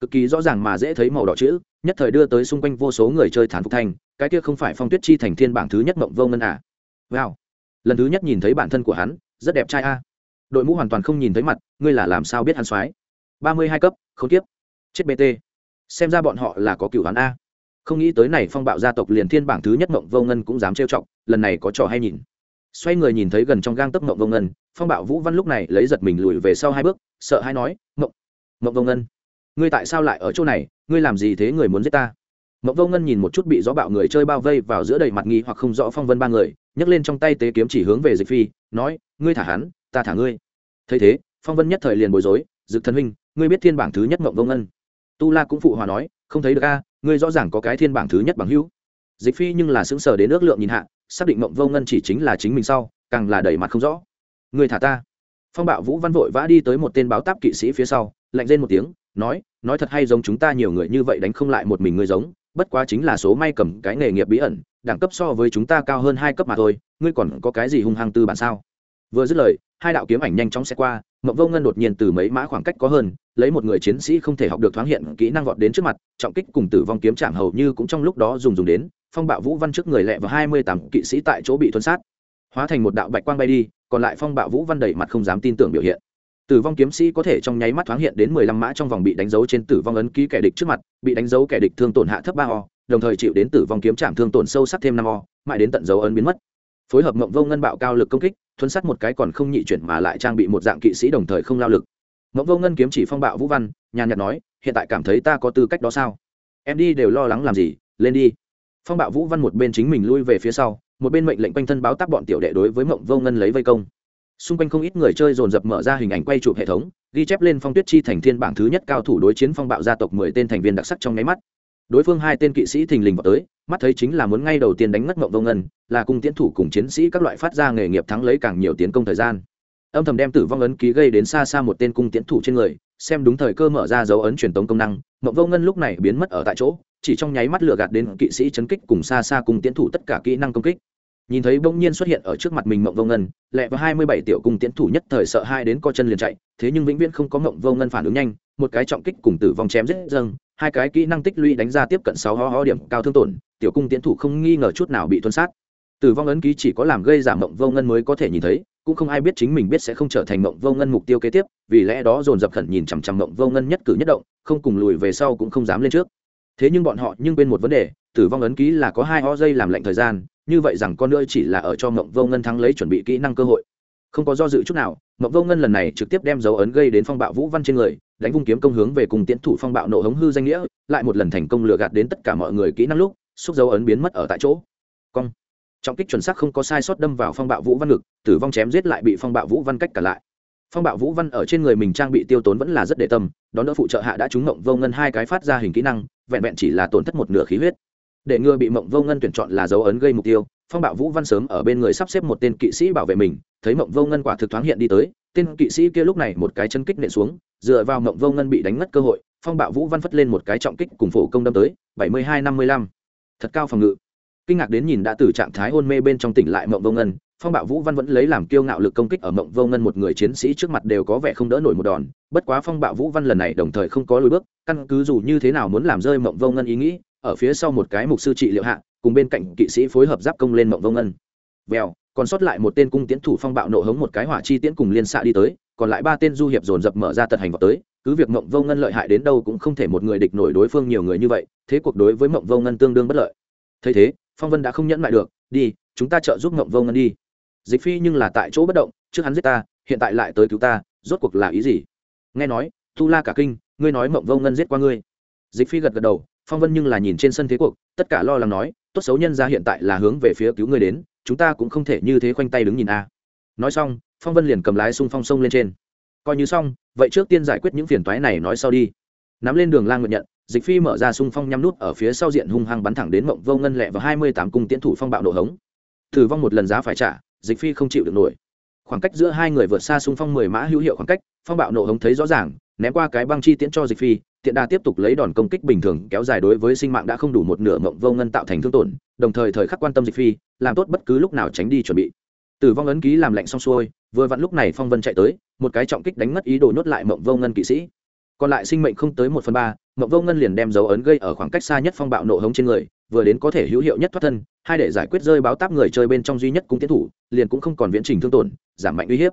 Cực kỳ rõ ràng mà dễ thấy màu đỏ chữ, nhất thời đưa tới xung quanh vô số người chơi thán phục thành, cái kia không phải phong tuyết chi thành thiên bảng thứ nhất mộng vô ngân à. Wow. Lần thứ nhất nhìn thấy bản thân của hắn, rất đẹp trai a. Đội mũ hoàn toàn không nhìn thấy mặt, ngươi là làm sao biết hắn soái ba mươi hai cấp không tiếp chết bt xem ra bọn họ là có cựu hắn a. Không nghĩ tới này phong bạo gia tộc liền thiên bảng thứ nhất mộng vô ngân cũng dám trêu chọc, lần này có trò hay nhìn xoay người nhìn thấy gần trong gang tấc mộng vông ngân, phong bạo vũ văn lúc này lấy giật mình lùi về sau hai bước, sợ hay nói, mộng mộng vông ngân, ngươi tại sao lại ở chỗ này? Ngươi làm gì thế người muốn giết ta? Mộng vông ngân nhìn một chút bị gió bạo người chơi bao vây vào giữa đầy mặt nghi hoặc không rõ phong vân ba người, nhấc lên trong tay tế kiếm chỉ hướng về dịch phi, nói, ngươi thả hắn, ta thả ngươi. Thấy thế, phong vân nhất thời liền bối rối, dực thần huynh, ngươi biết thiên bảng thứ nhất mộng vông ngân? Tu la cũng phụ hòa nói, không thấy được a, ngươi rõ ràng có cái thiên bảng thứ nhất bằng hữu. Dịch phi nhưng là sững sờ đến ước lượng nhìn hạ xác định mộng vô ngân chỉ chính là chính mình sau, càng là đẩy mặt không rõ. Người thả ta. Phong bạo vũ văn vội vã đi tới một tên báo táp kỵ sĩ phía sau, lạnh lên một tiếng, nói nói thật hay giống chúng ta nhiều người như vậy đánh không lại một mình ngươi giống, bất quá chính là số may cầm cái nghề nghiệp bí ẩn, đẳng cấp so với chúng ta cao hơn hai cấp mà thôi, ngươi còn có cái gì hung hăng tư bản sao? Vừa dứt lời hai đạo kiếm ảnh nhanh chóng xe qua, mộng vô ngân đột nhiên từ mấy mã khoảng cách có hơn, lấy một người chiến sĩ không thể học được thoáng hiện kỹ năng vọt đến trước mặt, trọng kích cùng tử vong kiếm chạm hầu như cũng trong lúc đó dùng dùng đến, phong bạo vũ văn trước người lẹ và hai mươi tám kỵ sĩ tại chỗ bị thuân sát. Hóa thành một đạo bạch quang bay đi, còn lại phong bạo vũ văn đẩy mặt không dám tin tưởng biểu hiện. Tử vong kiếm sĩ có thể trong nháy mắt thoáng hiện đến mười lăm mã trong vòng bị đánh dấu trên tử vong ấn ký kẻ địch trước mặt, bị đánh dấu kẻ địch thương tổn hạ thấp ba o, đồng thời chịu đến tử vong kiếm chạm thương tổn sâu sắc thêm năm o, mãi đến tận dấu ấn biến mất. Phối hợp mộng vô ngân bạo cao lực công kích thuấn sắt một cái còn không nhị chuyển mà lại trang bị một dạng kỵ sĩ đồng thời không lao lực. Mẫu vô ngân kiếm chỉ phong bạo vũ văn, nhàn nhạt nói, hiện tại cảm thấy ta có tư cách đó sao? Em đi đều lo lắng làm gì? Lên đi. Phong bạo vũ văn một bên chính mình lui về phía sau, một bên mệnh lệnh quanh thân báo tác bọn tiểu đệ đối với mộng vô ngân lấy vây công. Xung quanh không ít người chơi dồn dập mở ra hình ảnh quay chụp hệ thống, ghi chép lên phong tuyết chi thành thiên bảng thứ nhất cao thủ đối chiến phong bạo gia tộc mười tên thành viên đặc sắc trong nháy mắt. Đối phương hai tên kỵ sĩ thình lình vào tới, mắt thấy chính là muốn ngay đầu tiên đánh mất mộng vô ngân là cung tiến thủ cùng chiến sĩ các loại phát ra nghề nghiệp thắng lấy càng nhiều tiến công thời gian. Âm thầm đem tử vong ấn ký gây đến xa xa một tên cung tiến thủ trên người, xem đúng thời cơ mở ra dấu ấn truyền tống công năng, mộng vô ngân lúc này biến mất ở tại chỗ, chỉ trong nháy mắt lửa gạt đến kỵ sĩ chấn kích cùng xa xa cùng tiến thủ tất cả kỹ năng công kích. Nhìn thấy bỗng nhiên xuất hiện ở trước mặt mình mộng vô ngân, lẹ và hai mươi bảy tiểu cung tiến thủ nhất thời sợ hai đến co chân liền chạy, thế nhưng vĩnh viễn không có mộng vô ngân phản ứng nhanh, một cái trọng kích cùng tử vong chém rất dâng, hai cái kỹ năng tích lũy đánh ra tiếp cận sáu ho ho điểm cao thương tổn, tiểu cung tiến thủ không nghi ngờ chút nào bị tuân sát tử vong ấn ký chỉ có làm gây giảm mộng vô ngân mới có thể nhìn thấy, cũng không ai biết chính mình biết sẽ không trở thành mộng vô ngân mục tiêu kế tiếp, vì lẽ đó dồn dập khẩn nhìn chằm chằm mộng vô ngân nhất cử nhất động, không cùng lùi về sau cũng không dám lên trước. Thế nhưng bọn họ nhưng quên một vấn đề, tử vong ấn ký là có hai ho dây làm lệnh thời gian, như vậy rằng con nữa chỉ là ở cho mộng vô ngân thắng lấy chuẩn bị kỹ năng cơ hội. Không có do dự chút nào, mộng vô ngân lần này trực tiếp đem dấu ấn gây đến phong bạo vũ văn trên người, đánh vung kiếm công hướng về cùng tiến thủ phong bạo nộ hống hư danh nghĩa, lại một lần thành công lừa gạt đến tất cả mọi người kỹ năng lúc, xúc dấu ấn biến mất ở tại chỗ. Cong trọng kích chuẩn xác không có sai sót đâm vào phong bạo vũ văn ngực, tử vong chém giết lại bị phong bạo vũ văn cách cả lại. Phong bạo vũ văn ở trên người mình trang bị tiêu tốn vẫn là rất để tâm, đón đỡ phụ trợ hạ đã trúng mộng vô ngân hai cái phát ra hình kỹ năng, vẹn vẹn chỉ là tổn thất một nửa khí huyết. Để ngừa bị mộng vô ngân tuyển chọn là dấu ấn gây mục tiêu, phong bạo vũ văn sớm ở bên người sắp xếp một tên kỵ sĩ bảo vệ mình, thấy mộng vô ngân quả thực thoáng hiện đi tới, tên kỵ sĩ kia lúc này một cái chân kích nện xuống, dựa vào mộng vô ngân bị đánh ngất cơ hội, phong bạo vũ văn phất lên một cái trọng kích cùng phổ công đâm tới, bảy mươi hai năm mươi lăm. Thật cao phòng ngự kinh ngạc đến nhìn đã từ trạng thái hôn mê bên trong tỉnh lại mộng vô ngân, phong bạo vũ văn vẫn lấy làm kiêu ngạo lực công kích ở mộng vô ngân một người chiến sĩ trước mặt đều có vẻ không đỡ nổi một đòn, bất quá phong bạo vũ văn lần này đồng thời không có lối bước, căn cứ dù như thế nào muốn làm rơi mộng vô ngân ý nghĩ, ở phía sau một cái mục sư trị liệu hạ, cùng bên cạnh kỵ sĩ phối hợp giáp công lên mộng vô ngân. Vèo, còn sót lại một tên cung tiến thủ phong bạo nộ hống một cái hỏa chi tiễn cùng liên xạ đi tới, còn lại ba tên du hiệp dồn dập mở ra tật hành vào tới, cứ việc mộng vô ngân lợi hại đến đâu cũng không thể một người địch nổi đối phương nhiều người như vậy, thế cuộc đối với mộng vô ngân tương đương bất lợi. Thấy thế phong vân đã không nhẫn lại được, đi, chúng ta trợ giúp mộng vô ngân đi. Dịch phi nhưng là tại chỗ bất động, trước hắn giết ta, hiện tại lại tới cứu ta, rốt cuộc là ý gì? Nghe nói, tu la cả kinh, ngươi nói mộng vô ngân giết qua ngươi. Dịch phi gật gật đầu, phong vân nhưng là nhìn trên sân thế cuộc, tất cả lo lắng nói, tốt xấu nhân ra hiện tại là hướng về phía cứu ngươi đến, chúng ta cũng không thể như thế khoanh tay đứng nhìn a. Nói xong, phong vân liền cầm lái xung phong sông lên trên. Coi như xong, vậy trước tiên giải quyết những phiền toái này nói sau đi. Nắm lên đường lang nguyện nhận dịch phi mở ra xung phong nhắm nút ở phía sau diện hung hăng bắn thẳng đến mộng vô ngân lẹ và hai mươi tám cung tiến thủ phong bạo nổ hống. Thử vong một lần giá phải trả, dịch phi không chịu được nổi. Khoảng cách giữa hai người vượt xa xung phong mười mã hữu hiệu khoảng cách, phong bạo nổ hống thấy rõ ràng, ném qua cái băng chi tiễn cho dịch phi, tiện đa tiếp tục lấy đòn công kích bình thường kéo dài đối với sinh mạng đã không đủ một nửa mộng vô ngân tạo thành thương tổn, đồng thời thời khắc quan tâm dịch phi, làm tốt bất cứ lúc nào tránh đi chuẩn bị. Tử vong ấn ký làm lạnh xong xuôi, vừa vặn lúc này phong vân chạy tới, một cái trọng kích đánh mất ý đồ nhốt lại mộng vô ngân kỵ sĩ còn lại sinh mệnh không tới một phần ba mộng vô ngân liền đem dấu ấn gây ở khoảng cách xa nhất phong bạo nộ hống trên người, vừa đến có thể hữu hiệu nhất thoát thân, hai để giải quyết rơi báo táp người chơi bên trong duy nhất cũng tiến thủ, liền cũng không còn viễn trình thương tổn, giảm mạnh uy hiếp.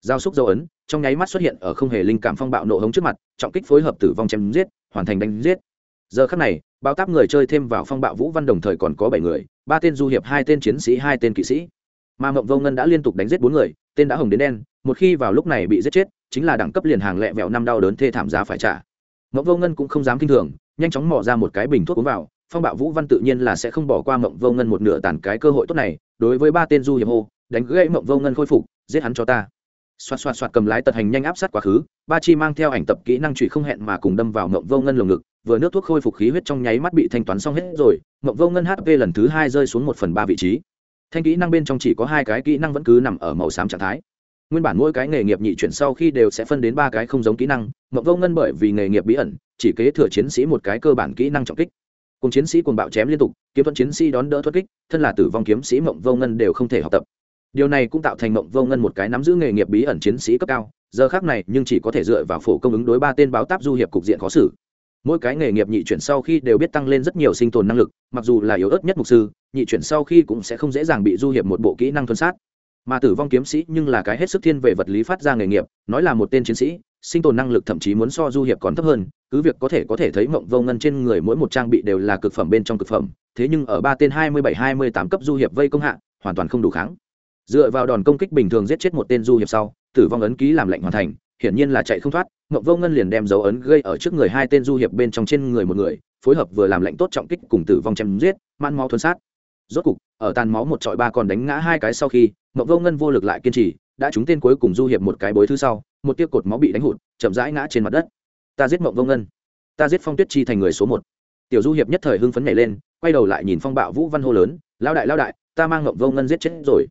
Giao xúc dấu ấn, trong nháy mắt xuất hiện ở không hề linh cảm phong bạo nộ hống trước mặt, trọng kích phối hợp tử vong chém giết, hoàn thành đánh giết. Giờ khắc này, báo táp người chơi thêm vào phong bạo vũ văn đồng thời còn có bảy người, ba tên du hiệp, hai tên chiến sĩ, hai tên kỵ sĩ. Mà mộng vô ngân đã liên tục đánh giết bốn người, tên đã hồng đến đen, một khi vào lúc này bị giết chết chính là đẳng cấp liền hàng lẹ vẹo năm đau đớn thê thảm giá phải trả. Mộng vô ngân cũng không dám kinh thường, nhanh chóng mò ra một cái bình thuốc uống vào, phong bạo vũ văn tự nhiên là sẽ không bỏ qua mộng vô ngân một nửa tàn cái cơ hội tốt này, đối với ba tên du hiệp hô, đánh gãy mộng vô ngân khôi phục, giết hắn cho ta. Xoạt xoạt xoạt cầm lái tật hành nhanh áp sát quá khứ, ba chi mang theo ảnh tập kỹ năng trụy không hẹn mà cùng đâm vào mộng vô ngân lồng ngực, vừa nước thuốc khôi phục khí huyết trong nháy mắt bị thanh toán xong hết rồi, mộng vô ngân hp lần thứ hai rơi xuống một phần ba vị trí. Thanh kỹ năng bên trong chỉ có hai cái kỹ năng vẫn cứ nằm ở màu xám trạng thái nguyên bản mỗi cái nghề nghiệp nhị chuyển sau khi đều sẽ phân đến ba cái không giống kỹ năng mộng vô ngân bởi vì nghề nghiệp bí ẩn, chỉ kế thừa chiến sĩ một cái cơ bản kỹ năng trọng kích. Cùng chiến sĩ cùng bạo chém liên tục, kiếm thuận chiến sĩ đón đỡ thoát kích, thân là tử vong kiếm sĩ mộng vô ngân đều không thể học tập. Điều này cũng tạo thành mộng vô ngân một cái nắm giữ nghề nghiệp bí ẩn chiến sĩ cấp cao, giờ khác này nhưng chỉ có thể dựa vào phổ công ứng đối ba tên báo táp du hiệp cục diện khó xử. Mỗi cái nghề nghiệp nhị chuyển sau khi đều biết tăng lên rất nhiều sinh tồn năng lực, mặc dù là yếu ớt nhất mục sư, nhị chuyển sau khi cũng sẽ không dễ dàng bị du hiệp một bộ kỹ năng thuần sát mà tử vong kiếm sĩ nhưng là cái hết sức thiên về vật lý phát ra nghề nghiệp, nói là một tên chiến sĩ, sinh tồn năng lực thậm chí muốn so du hiệp còn thấp hơn, cứ việc có thể có thể thấy mộng vô ngân trên người mỗi một trang bị đều là cực phẩm bên trong cực phẩm, thế nhưng ở ba tên hai mươi bảy hai mươi tám cấp du hiệp vây công hạ, hoàn toàn không đủ kháng. Dựa vào đòn công kích bình thường giết chết một tên du hiệp sau, tử vong ấn ký làm lệnh hoàn thành, hiển nhiên là chạy không thoát, mộng vô ngân liền đem dấu ấn gây ở trước người hai tên du hiệp bên trong trên người một người, phối hợp vừa làm lệnh tốt trọng kích cùng tử vong chém giết man máu thuần sát. Rốt cục, ở tàn máu một trọi ba còn đánh ngã hai cái sau khi mộng vô ngân vô lực lại kiên trì, đã trúng tên cuối cùng du hiệp một cái bối thứ sau, một tia cột máu bị đánh hụt, chậm rãi ngã trên mặt đất. Ta giết mộng vô ngân. Ta giết phong tuyết chi thành người số một. Tiểu du hiệp nhất thời hưng phấn nhảy lên, quay đầu lại nhìn phong bạo vũ văn hô lớn lao đại lao đại, ta mang mộng vô ngân giết chết rồi.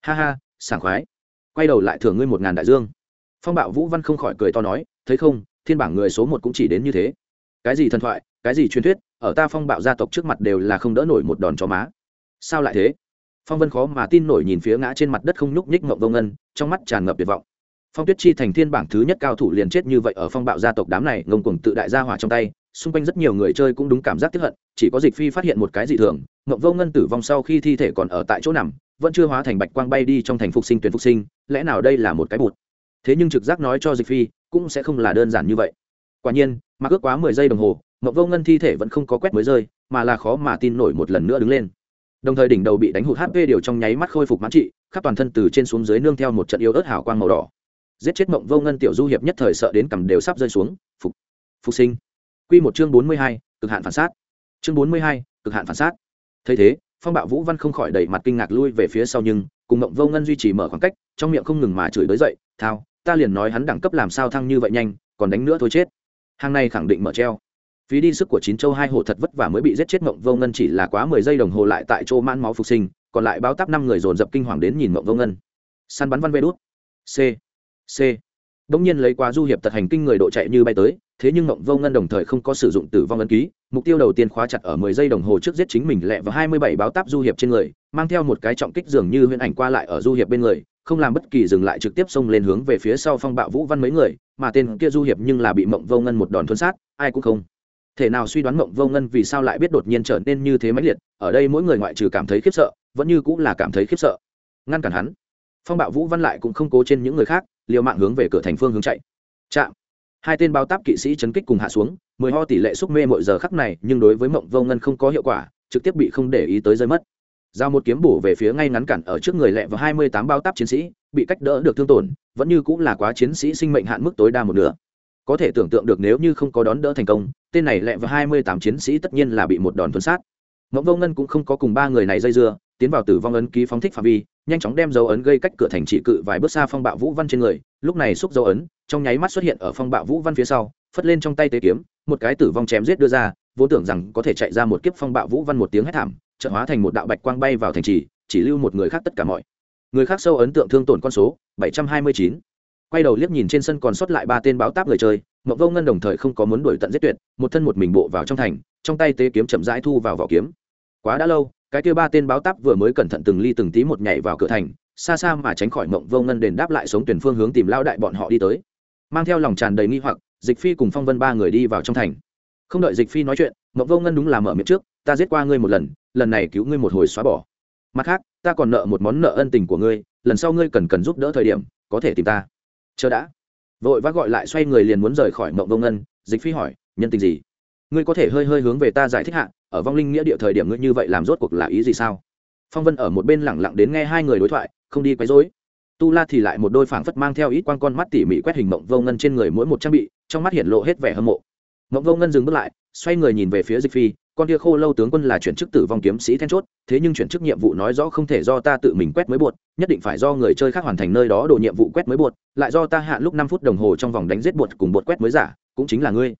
Ha ha, sảng khoái. Quay đầu lại thưởng ngươi một ngàn đại dương. Phong bạo vũ văn không khỏi cười to nói, thấy không, thiên bảng người số một cũng chỉ đến như thế. Cái gì thần thoại, cái gì truyền thuyết, ở ta phong bạo gia tộc trước mặt đều là không đỡ nổi một đòn chó má. Sao lại thế? Phong vân khó mà tin nổi nhìn phía ngã trên mặt đất không nhúc nhích mộng vô ngân, trong mắt tràn ngập tuyệt vọng. Phong tuyết chi thành thiên bảng thứ nhất cao thủ liền chết như vậy ở phong bạo gia tộc đám này, ngông cuồng tự đại gia hỏa trong tay, xung quanh rất nhiều người chơi cũng đúng cảm giác tiếp hận, chỉ có dịch phi phát hiện một cái dị thường mộng vô ngân tử vong sau khi thi thể còn ở tại chỗ nằm, vẫn chưa hóa thành bạch quang bay đi trong thành phục sinh tuyển phục sinh, lẽ nào đây là một cái bụt? Thế nhưng trực giác nói cho dịch phi, cũng sẽ không là đơn giản như vậy. Quả nhiên, mà ước quá mười giây đồng hồ mộng vô ngân thi thể vẫn không có quét mới rơi, mà là khó mà tin nổi một lần nữa đứng lên đồng thời đỉnh đầu bị đánh hụt hp điều trong nháy mắt khôi phục mãn trị, khắp toàn thân từ trên xuống dưới nương theo một trận yêu ớt hào quang màu đỏ. Giết chết mộng vô ngân tiểu du hiệp nhất thời sợ đến cầm đều sắp rơi xuống. Phục phục sinh. Quy một chương bốn mươi hai, cực hạn phản sát. Chương bốn mươi hai, cực hạn phản sát. Thấy thế, phong bạo vũ văn không khỏi đẩy mặt kinh ngạc lui về phía sau nhưng, cùng mộng vô ngân duy trì mở khoảng cách, trong miệng không ngừng mà chửi bới dậy, thao, ta liền nói hắn đẳng cấp làm sao thăng như vậy nhanh, còn đánh nữa thôi chết. Hàng này khẳng định mở treo phí đi sức của chín châu hai hồ thật vất vả mới bị giết chết, mộng vô ngân chỉ là quá mười giây đồng hồ lại tại chỗ mãn máu phục sinh, còn lại báo táp năm người dồn dập kinh hoàng đến nhìn mộng vô ngân. Săn bắn văn vê đốt c. C. Đống nhiên lấy quá du hiệp tật hành kinh người độ chạy như bay tới, thế nhưng mộng vô ngân đồng thời không có sử dụng tử vong ấn ký, mục tiêu đầu tiên khóa chặt ở mười giây đồng hồ trước giết chính mình lẹ và hai mươi bảy báo táp du hiệp trên người, mang theo một cái trọng kích dường như huyễn ảnh qua lại ở du hiệp bên người, không làm bất kỳ dừng lại trực tiếp xông lên hướng về phía sau phong bạo vũ văn mấy người, mà tên kia du hiệp nhưng là bị mộng vô ngân một đòn thuấn sát, ai cũng không thể nào suy đoán mộng vô ngân vì sao lại biết đột nhiên trở nên như thế mãnh liệt, ở đây mỗi người ngoại trừ cảm thấy khiếp sợ, vẫn như cũng là cảm thấy khiếp sợ. Ngăn cản hắn. Phong bạo vũ văn lại cũng không cố trên những người khác, liều mạng hướng về cửa thành phương hướng chạy. Chạm. Hai tên bao táp kỵ sĩ chấn kích cùng hạ xuống, mười ho tỷ lệ xúc mê mỗi giờ khắc này, nhưng đối với mộng vô ngân không có hiệu quả, trực tiếp bị không để ý tới rơi mất. Giao một kiếm bổ về phía ngay ngắn cản ở trước người lẹ và hai mươi tám bao táp chiến sĩ, bị cách đỡ được thương tổn, vẫn như cũng là quá chiến sĩ sinh mệnh hạn mức tối đa một nửa có thể tưởng tượng được nếu như không có đón đỡ thành công, tên này lẹ và hai mươi tám chiến sĩ tất nhiên là bị một đòn tuấn sát mẫu vô ngân cũng không có cùng ba người này dây dưa, tiến vào tử vong ấn ký phóng thích phạm vi, nhanh chóng đem dấu ấn gây cách cửa thành trị cự vài bước xa phong bạo vũ văn trên người, lúc này xúc dấu ấn trong nháy mắt xuất hiện ở phong bạo vũ văn phía sau, phất lên trong tay tế kiếm, một cái tử vong chém giết đưa ra vô tưởng rằng có thể chạy ra một kiếp phong bạo vũ văn một tiếng hét thảm trợ hóa thành một đạo bạch quang bay vào thành trì, chỉ lưu một người khác tất cả mọi người khác sâu ấn tượng thương tổn con số 729 quay đầu liếc nhìn trên sân còn sót lại ba tên báo táp người chơi mậu vô ngân đồng thời không có muốn đuổi tận giết tuyệt, một thân một mình bộ vào trong thành, trong tay tế kiếm chậm rãi thu vào vỏ kiếm. Quá đã lâu, cái kia ba tên báo táp vừa mới cẩn thận từng ly từng tí một nhảy vào cửa thành, xa xa mà tránh khỏi mộng vô ngân đền đáp lại sống tuyển phương hướng tìm lao đại bọn họ đi tới. Mang theo lòng tràn đầy nghi hoặc, dịch phi cùng phong vân ba người đi vào trong thành. Không đợi dịch phi nói chuyện mộng vô ngân đúng là mở miệng trước, ta giết qua ngươi một lần lần này cứu ngươi một hồi xóa bỏ. Mặt khác, ta còn nợ một món nợ ân tình của ngươi, lần sau ngươi cần cần giúp đỡ thời điểm, có thể tìm ta chờ đã. Vội vã gọi lại xoay người liền muốn rời khỏi mộng vô ngân, dịch phi hỏi, nhân tình gì? Ngươi có thể hơi hơi hướng về ta giải thích hạ, ở vong linh nghĩa địa thời điểm ngươi như vậy làm rốt cuộc là ý gì sao? Phong vân ở một bên lẳng lặng đến nghe hai người đối thoại, không đi quấy rối. Tu la thì lại một đôi phảng phất mang theo ít quan con mắt tỉ mỉ quét hình mộng vô ngân trên người mỗi một trang bị, trong mắt hiện lộ hết vẻ hâm mộ mộng vô ngân dừng bước lại, xoay người nhìn về phía dịch phi, con kia khô lâu tướng quân là chuyển chức tử vong kiếm sĩ then chốt, thế nhưng chuyển chức nhiệm vụ nói rõ không thể do ta tự mình quét mới bột nhất định phải do người chơi khác hoàn thành nơi đó đồ nhiệm vụ quét mới bột lại do ta hạn lúc năm phút đồng hồ trong vòng đánh giết bột cùng bột quét mới giả, cũng chính là ngươi.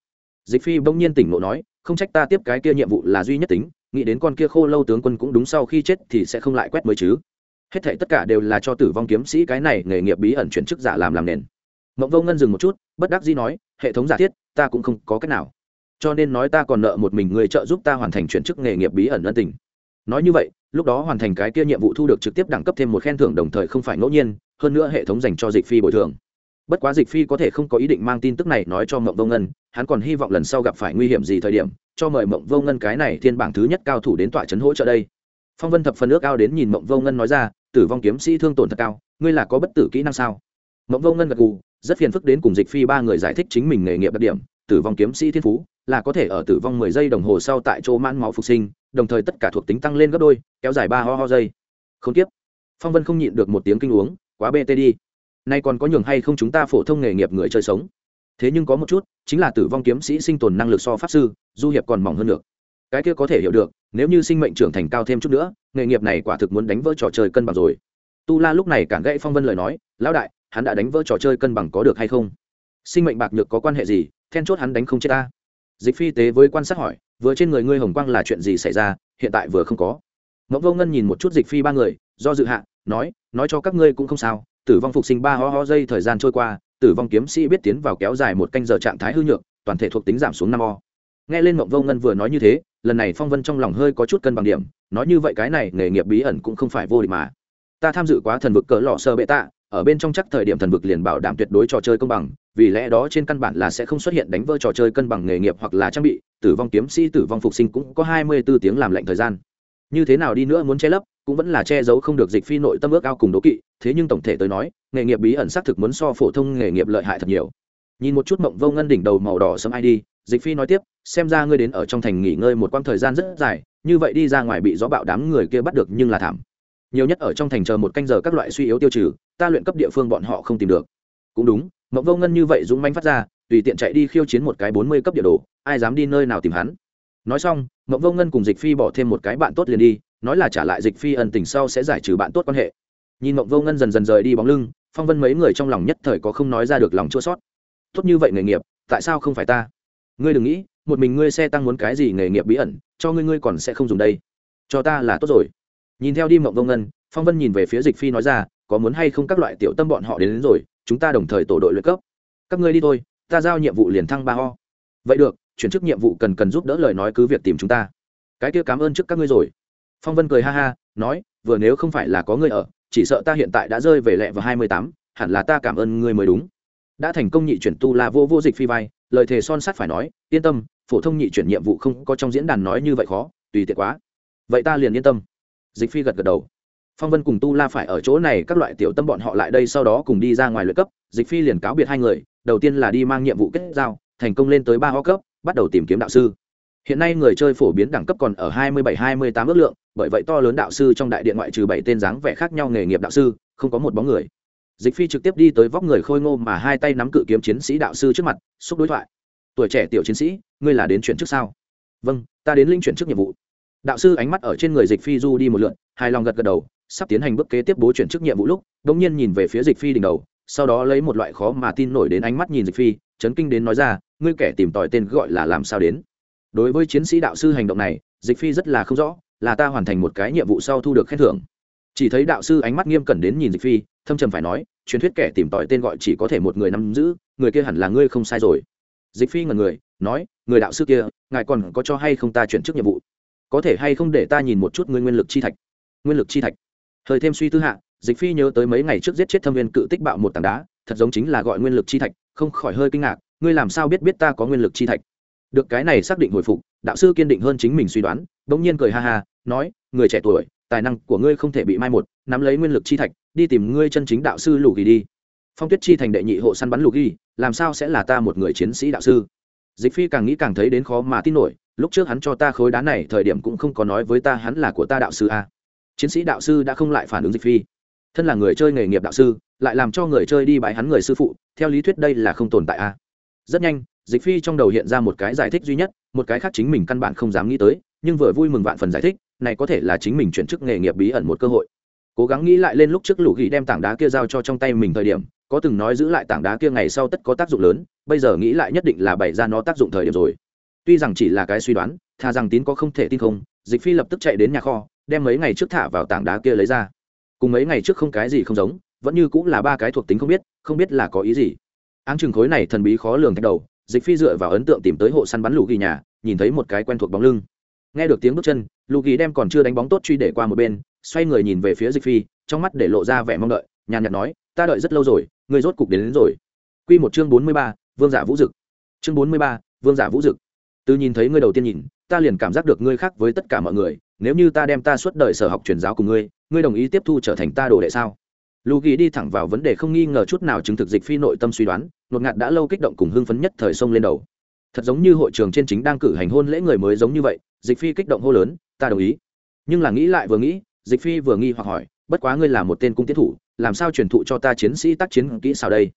Dịch phi bỗng nhiên tỉnh ngộ nói, không trách ta tiếp cái kia nhiệm vụ là duy nhất tính, nghĩ đến con kia khô lâu tướng quân cũng đúng sau khi chết thì sẽ không lại quét mới chứ. Hết thảy tất cả đều là cho tử vong kiếm sĩ cái này nghề nghiệp bí ẩn chuyển chức giả làm làm nền. Mộng vô ngân dừng một chút, bất đắc dĩ nói hệ thống giả thiết, ta cũng không có cách nào. Cho nên nói ta còn nợ một mình người trợ giúp ta hoàn thành chuyển chức nghề nghiệp bí ẩn ân tình. Nói như vậy, lúc đó hoàn thành cái kia nhiệm vụ thu được trực tiếp đẳng cấp thêm một khen thưởng đồng thời không phải ngẫu nhiên, hơn nữa hệ thống dành cho dịch phi bồi thường. Bất quá dịch phi có thể không có ý định mang tin tức này nói cho mộng vô ngân, hắn còn hy vọng lần sau gặp phải nguy hiểm gì thời điểm, cho mời mộng vô ngân cái này thiên bảng thứ nhất cao thủ đến tọa trấn hỗ trợ đây. Phong vân thập phần ước ao đến nhìn mộng vô ngân nói ra, tử vong kiếm sĩ thương tổn thật cao, ngươi là có bất tử kỹ năng sao? Mộng vô ngân gật gù, rất phiền phức đến cùng dịch phi ba người giải thích chính mình nghề nghiệp đặc điểm, tử vong kiếm sĩ thiên phú, là có thể ở tử vong mười giây đồng hồ sau tại chỗ mãn máu phục sinh, đồng thời tất cả thuộc tính tăng lên gấp đôi, kéo dài ba ho ho giây. Không tiếp. Phong vân không nhịn được một tiếng kinh uống, quá bt đi. Nay còn có nhường hay không chúng ta phổ thông nghề nghiệp người chơi sống? Thế nhưng có một chút, chính là tử vong kiếm sĩ sinh tồn năng lực so pháp sư, du hiệp còn mỏng hơn được. Cái kia có thể hiểu được, nếu như sinh mệnh trưởng thành cao thêm chút nữa, nghề nghiệp này quả thực muốn đánh vỡ trò chơi cân bằng rồi. Tu la lúc này cản gãy phong vân lời nói, lão đại hắn đã đánh vỡ trò chơi cân bằng có được hay không? Sinh mệnh bạc nhược có quan hệ gì? Then chốt hắn đánh không chết ta. Dịch phi tế với quan sát hỏi, vừa trên người ngươi hồng quang là chuyện gì xảy ra? Hiện tại vừa không có. Mẫu vô ngân nhìn một chút dịch phi ba người, do dự hạ, nói nói cho các ngươi cũng không sao. Tử vong phục sinh ba ho ho giây thời gian trôi qua, tử vong kiếm sĩ biết tiến vào kéo dài một canh giờ trạng thái hư nhược, toàn thể thuộc tính giảm xuống năm o. Nghe lên mộng vô ngân vừa nói như thế, lần này phong vân trong lòng hơi có chút cân bằng điểm, nói như vậy cái này nghề nghiệp bí ẩn cũng không phải vô địch mà. Ta tham dự quá thần vực cỡ lọ sơ bệ tạ ở bên trong chắc thời điểm thần vực liền bảo đảm tuyệt đối trò chơi công bằng, vì lẽ đó trên căn bản là sẽ không xuất hiện đánh vỡ trò chơi cân bằng nghề nghiệp hoặc là trang bị, tử vong kiếm sĩ, tử vong phục sinh cũng có hai mươi 24 tiếng làm lệnh thời gian. Như thế nào đi nữa muốn che lấp, cũng vẫn là che giấu không được dịch phi nội tâm ước ao cùng đố kỵ, thế nhưng tổng thể tới nói, nghề nghiệp bí ẩn xác thực muốn so phổ thông nghề nghiệp lợi hại thật nhiều. Nhìn một chút mộng vô ngân đỉnh đầu màu đỏ sấm id dịch phi nói tiếp, xem ra ngươi đến ở trong thành nghỉ ngơi một quãng thời gian rất dài, như vậy đi ra ngoài bị gió bạo đám người kia bắt được nhưng là thảm nhiều nhất ở trong thành chờ một canh giờ các loại suy yếu tiêu trừ, ta luyện cấp địa phương bọn họ không tìm được. Cũng đúng mộng vô ngân như vậy dũng manh phát ra, tùy tiện chạy đi khiêu chiến một cái bốn mươi cấp địa đồ, ai dám đi nơi nào tìm hắn? Nói xong mộng vô ngân cùng dịch phi bỏ thêm một cái bạn tốt liền đi, nói là trả lại dịch phi ẩn tình sau sẽ giải trừ bạn tốt quan hệ. Nhìn mộng vô ngân dần dần rời đi bóng lưng, phong vân mấy người trong lòng nhất thời có không nói ra được lòng chua sót tốt như vậy nghề nghiệp, tại sao không phải ta? Ngươi đừng nghĩ, một mình ngươi xe tăng muốn cái gì nghề nghiệp bí ẩn, cho ngươi ngươi còn sẽ không dùng đây. Cho ta là tốt rồi nhìn theo đi mộng vô ngân phong vân nhìn về phía dịch phi nói ra có muốn hay không các loại tiểu tâm bọn họ đến, đến rồi chúng ta đồng thời tổ đội luyện cấp. Các ngươi đi thôi ta giao nhiệm vụ liền thăng ba ho. Vậy được chuyển chức nhiệm vụ cần cần giúp đỡ lời nói cứ việc tìm chúng ta. Cái kia cảm ơn trước các ngươi rồi. Phong vân cười ha ha nói vừa nếu không phải là có ngươi ở chỉ sợ ta hiện tại đã rơi về lẹ vào hai mươi tám hẳn là ta cảm ơn ngươi mới đúng. Đã thành công nhị chuyển tu là vô vô dịch phi vai lời thề son sắt phải nói yên tâm phổ thông nhị chuyển nhiệm vụ không có trong diễn đàn nói như vậy khó tùy tiện quá. Vậy ta liền yên tâm dịch phi gật gật đầu. Phong vân cùng tu la phải ở chỗ này, các loại tiểu tâm bọn họ lại đây sau đó cùng đi ra ngoài luyện cấp. Dịch phi liền cáo biệt hai người, đầu tiên là đi mang nhiệm vụ kết giao, thành công lên tới ba ho cấp, bắt đầu tìm kiếm đạo sư. Hiện nay người chơi phổ biến đẳng cấp còn ở hai mươi bảy, hai mươi tám ước lượng, bởi vậy to lớn đạo sư trong đại điện ngoại trừ bảy tên dáng vẻ khác nhau nghề nghiệp đạo sư, không có một bóng người. Dịch phi trực tiếp đi tới vóc người khôi ngô mà hai tay nắm cự kiếm chiến sĩ đạo sư trước mặt, xúc đối thoại. Tuổi trẻ tiểu chiến sĩ, ngươi là đến chuyển trước sao? Vâng ta đến linh chuyển trước nhiệm vụ đạo sư ánh mắt ở trên người dịch phi du đi một lượn, hài lòng gật gật đầu, sắp tiến hành bước kế tiếp bố chuyển chức nhiệm vụ lúc đ ỗ n g nhiên nhìn về phía dịch phi đỉnh đầu, sau đó lấy một loại khó mà tin nổi đến ánh mắt nhìn dịch phi, chấn kinh đến nói ra, ngươi kẻ tìm tòi tên gọi là làm sao đến? Đối với chiến sĩ đạo sư hành động này, dịch phi rất là không rõ, là ta hoàn thành một cái nhiệm vụ sau thu được khen thưởng. Chỉ thấy đạo sư ánh mắt nghiêm cẩn đến nhìn dịch phi, thâm trầm phải nói, truyền thuyết kẻ tìm tòi tên gọi chỉ có thể một người nắm giữ, người kia hẳn là ngươi không sai rồi. Dịch phi ngần người, nói, người đạo sư kia, ngài còn có cho hay không ta chuyển chức nhiệm vụ? Có thể hay không để ta nhìn một chút ngươi nguyên lực chi thạch? Nguyên lực chi thạch? Thời thêm suy tư hạ, dịch phi nhớ tới mấy ngày trước giết chết thâm viên cự tích bạo một tảng đá, thật giống chính là gọi nguyên lực chi thạch, không khỏi hơi kinh ngạc, ngươi làm sao biết biết ta có nguyên lực chi thạch? Được cái này xác định hồi phục, đạo sư kiên định hơn chính mình suy đoán, bỗng nhiên cười ha ha, nói, người trẻ tuổi, tài năng của ngươi không thể bị mai một, nắm lấy nguyên lực chi thạch, đi tìm ngươi chân chính đạo sư lù ghi đi. Phong tuyết chi thành đệ nhị hộ săn bắn lù ghi làm sao sẽ là ta một người chiến sĩ đạo sư? Dịch phi càng nghĩ càng thấy đến khó mà tin nổi, lúc trước hắn cho ta khối đá này thời điểm cũng không có nói với ta hắn là của ta đạo sư a. Chiến sĩ đạo sư đã không lại phản ứng dịch phi. Thân là người chơi nghề nghiệp đạo sư, lại làm cho người chơi đi bãi hắn người sư phụ, theo lý thuyết đây là không tồn tại a. Rất nhanh, dịch phi trong đầu hiện ra một cái giải thích duy nhất, một cái khác chính mình căn bản không dám nghĩ tới, nhưng vừa vui mừng vạn phần giải thích, này có thể là chính mình chuyển chức nghề nghiệp bí ẩn một cơ hội. Cố gắng nghĩ lại lên lúc trước lũ ghi đem tảng đá kia giao cho trong tay mình thời điểm có từng nói giữ lại tảng đá kia ngày sau tất có tác dụng lớn, bây giờ nghĩ lại nhất định là bày ra nó tác dụng thời điểm rồi. Tuy rằng chỉ là cái suy đoán thà rằng tín có không thể tin không, dịch phi lập tức chạy đến nhà kho, đem mấy ngày trước thả vào tảng đá kia lấy ra. Cùng mấy ngày trước không cái gì không giống, vẫn như cũng là ba cái thuộc tính không biết không biết là có ý gì. Áng chừng khối này thần bí khó lường thách đầu, dịch phi dựa vào ấn tượng tìm tới hộ săn bắn lù ghi nhà, nhìn thấy một cái quen thuộc bóng lưng. Nghe được tiếng bước chân, lù ghi đem còn chưa đánh bóng tốt truy để qua một bên, xoay người nhìn về phía dịch phi, trong mắt để lộ ra vẻ mong đợi, nhàn nhạt nói, ta đợi rất lâu rồi Ngươi rốt cục đến, đến rồi. Q một chương bốn mươi ba vương giả vũ dực. Chương bốn mươi ba vương giả vũ dực. Từ nhìn thấy ngươi đầu tiên nhìn ta liền cảm giác được ngươi khác với tất cả mọi người. Nếu như ta đem ta suốt đời sở học truyền giáo cùng ngươi ngươi đồng ý tiếp thu trở thành ta đồ đệ sao? Lù ghi đi thẳng vào vấn đề không nghi ngờ chút nào chứng thực dịch phi nội tâm suy đoán nột ngạt đã lâu kích động cùng hưng phấn nhất thời sông lên đầu. Thật giống như hội trường trên chính đang cử hành hôn lễ người mới giống như vậy dịch phi kích động hô lớn ta đồng ý. Nhưng là nghĩ lại vừa nghĩ dịch phi vừa nghi hoặc hỏi bất quá ngươi là một tên cung tiến thủ làm sao truyền thụ cho ta chiến sĩ tác chiến kỹ xảo đây?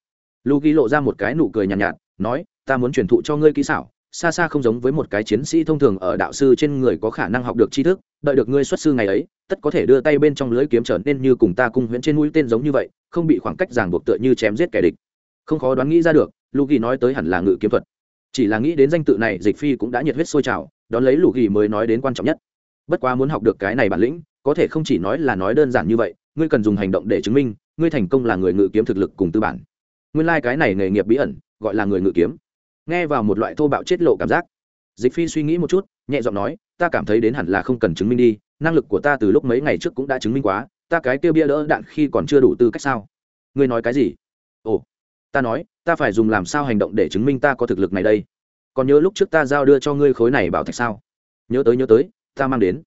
Lu ghi lộ ra một cái nụ cười nhàn nhạt, nhạt nói ta muốn truyền thụ cho ngươi kỹ xảo xa xa không giống với một cái chiến sĩ thông thường ở đạo sư trên người có khả năng học được tri thức đợi được ngươi xuất sư ngày ấy tất có thể đưa tay bên trong lưới kiếm trở nên như cùng ta cung huyễn trên mũi tên giống như vậy không bị khoảng cách ràng buộc tựa như chém giết kẻ địch. Không khó đoán nghĩ ra được lù ghi nói tới hẳn là ngự kiếm thuật. Chỉ là nghĩ đến danh tự này dịch phi cũng đã nhiệt huyết sôi trào đón lấy lù ghi mới nói đến quan trọng nhất. Bất quá muốn học được cái này bản lĩnh có thể không chỉ nói là nói đơn giản như vậy ngươi cần dùng hành động để chứng minh, ngươi thành công là người ngự kiếm thực lực cùng tư bản. Nguyên lai、like、cái này nghề nghiệp bí ẩn, gọi là người ngự kiếm. Nghe vào một loại thô bạo chết lộ cảm giác. Dịch phi suy nghĩ một chút, nhẹ giọng nói, ta cảm thấy đến hẳn là không cần chứng minh đi, năng lực của ta từ lúc mấy ngày trước cũng đã chứng minh quá, ta cái kia bia đỡ đạn khi còn chưa đủ tư cách sao? Ngươi nói cái gì? Ồ, ta nói, ta phải dùng làm sao hành động để chứng minh ta có thực lực này đây? Còn nhớ lúc trước ta giao đưa cho ngươi khối này bảo thạch sao? Nhớ tới nhớ tới, ta mang đến.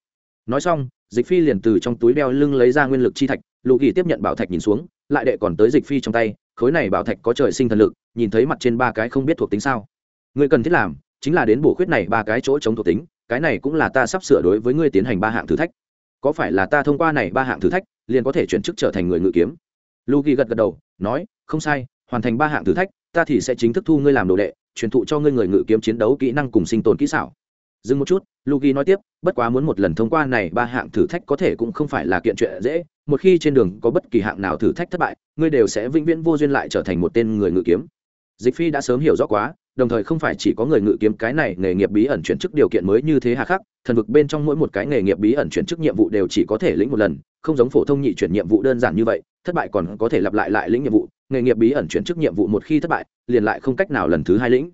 Nói xong dịch phi liền từ trong túi đeo lưng lấy ra nguyên lực chi thạch lụ kỳ tiếp nhận bảo thạch nhìn xuống, lại đệ còn tới dịch phi trong tay, khối này bảo thạch có trời sinh thần lực, nhìn thấy mặt trên ba cái không biết thuộc tính sao. Ngươi cần thiết làm, chính là đến bổ khuyết này ba cái chỗ chống thuộc tính, cái này cũng là ta sắp sửa đối với ngươi tiến hành ba hạng thử thách. Có phải là ta thông qua này ba hạng thử thách, liền có thể chuyển chức trở thành người ngự kiếm? Lu ghi gật gật đầu, nói, không sai, hoàn thành ba hạng thử thách, ta thì sẽ chính thức thu ngươi làm đồ đệ, truyền thụ cho ngươi người ngự kiếm chiến đấu kỹ năng cùng sinh tồn kỹ xảo dừng một chút lugi nói tiếp, bất quá muốn một lần thông qua này ba hạng thử thách có thể cũng không phải là kiện chuyện dễ, một khi trên đường có bất kỳ hạng nào thử thách thất bại, ngươi đều sẽ vĩnh viễn vô duyên lại trở thành một tên người ngự kiếm. Dịch phi đã sớm hiểu rõ quá, đồng thời không phải chỉ có người ngự kiếm cái này nghề nghiệp bí ẩn chuyển chức điều kiện mới như thế hà khắc, thần vực bên trong mỗi một cái nghề nghiệp bí ẩn chuyển chức nhiệm vụ đều chỉ có thể lĩnh một lần, không giống phổ thông nhị chuyển nhiệm vụ đơn giản như vậy, thất bại còn có thể lặp lại lại lĩnh nhiệm vụ, nghề nghiệp bí ẩn chuyển chức nhiệm vụ một khi thất bại, liền lại không cách nào lần thứ hai lĩnh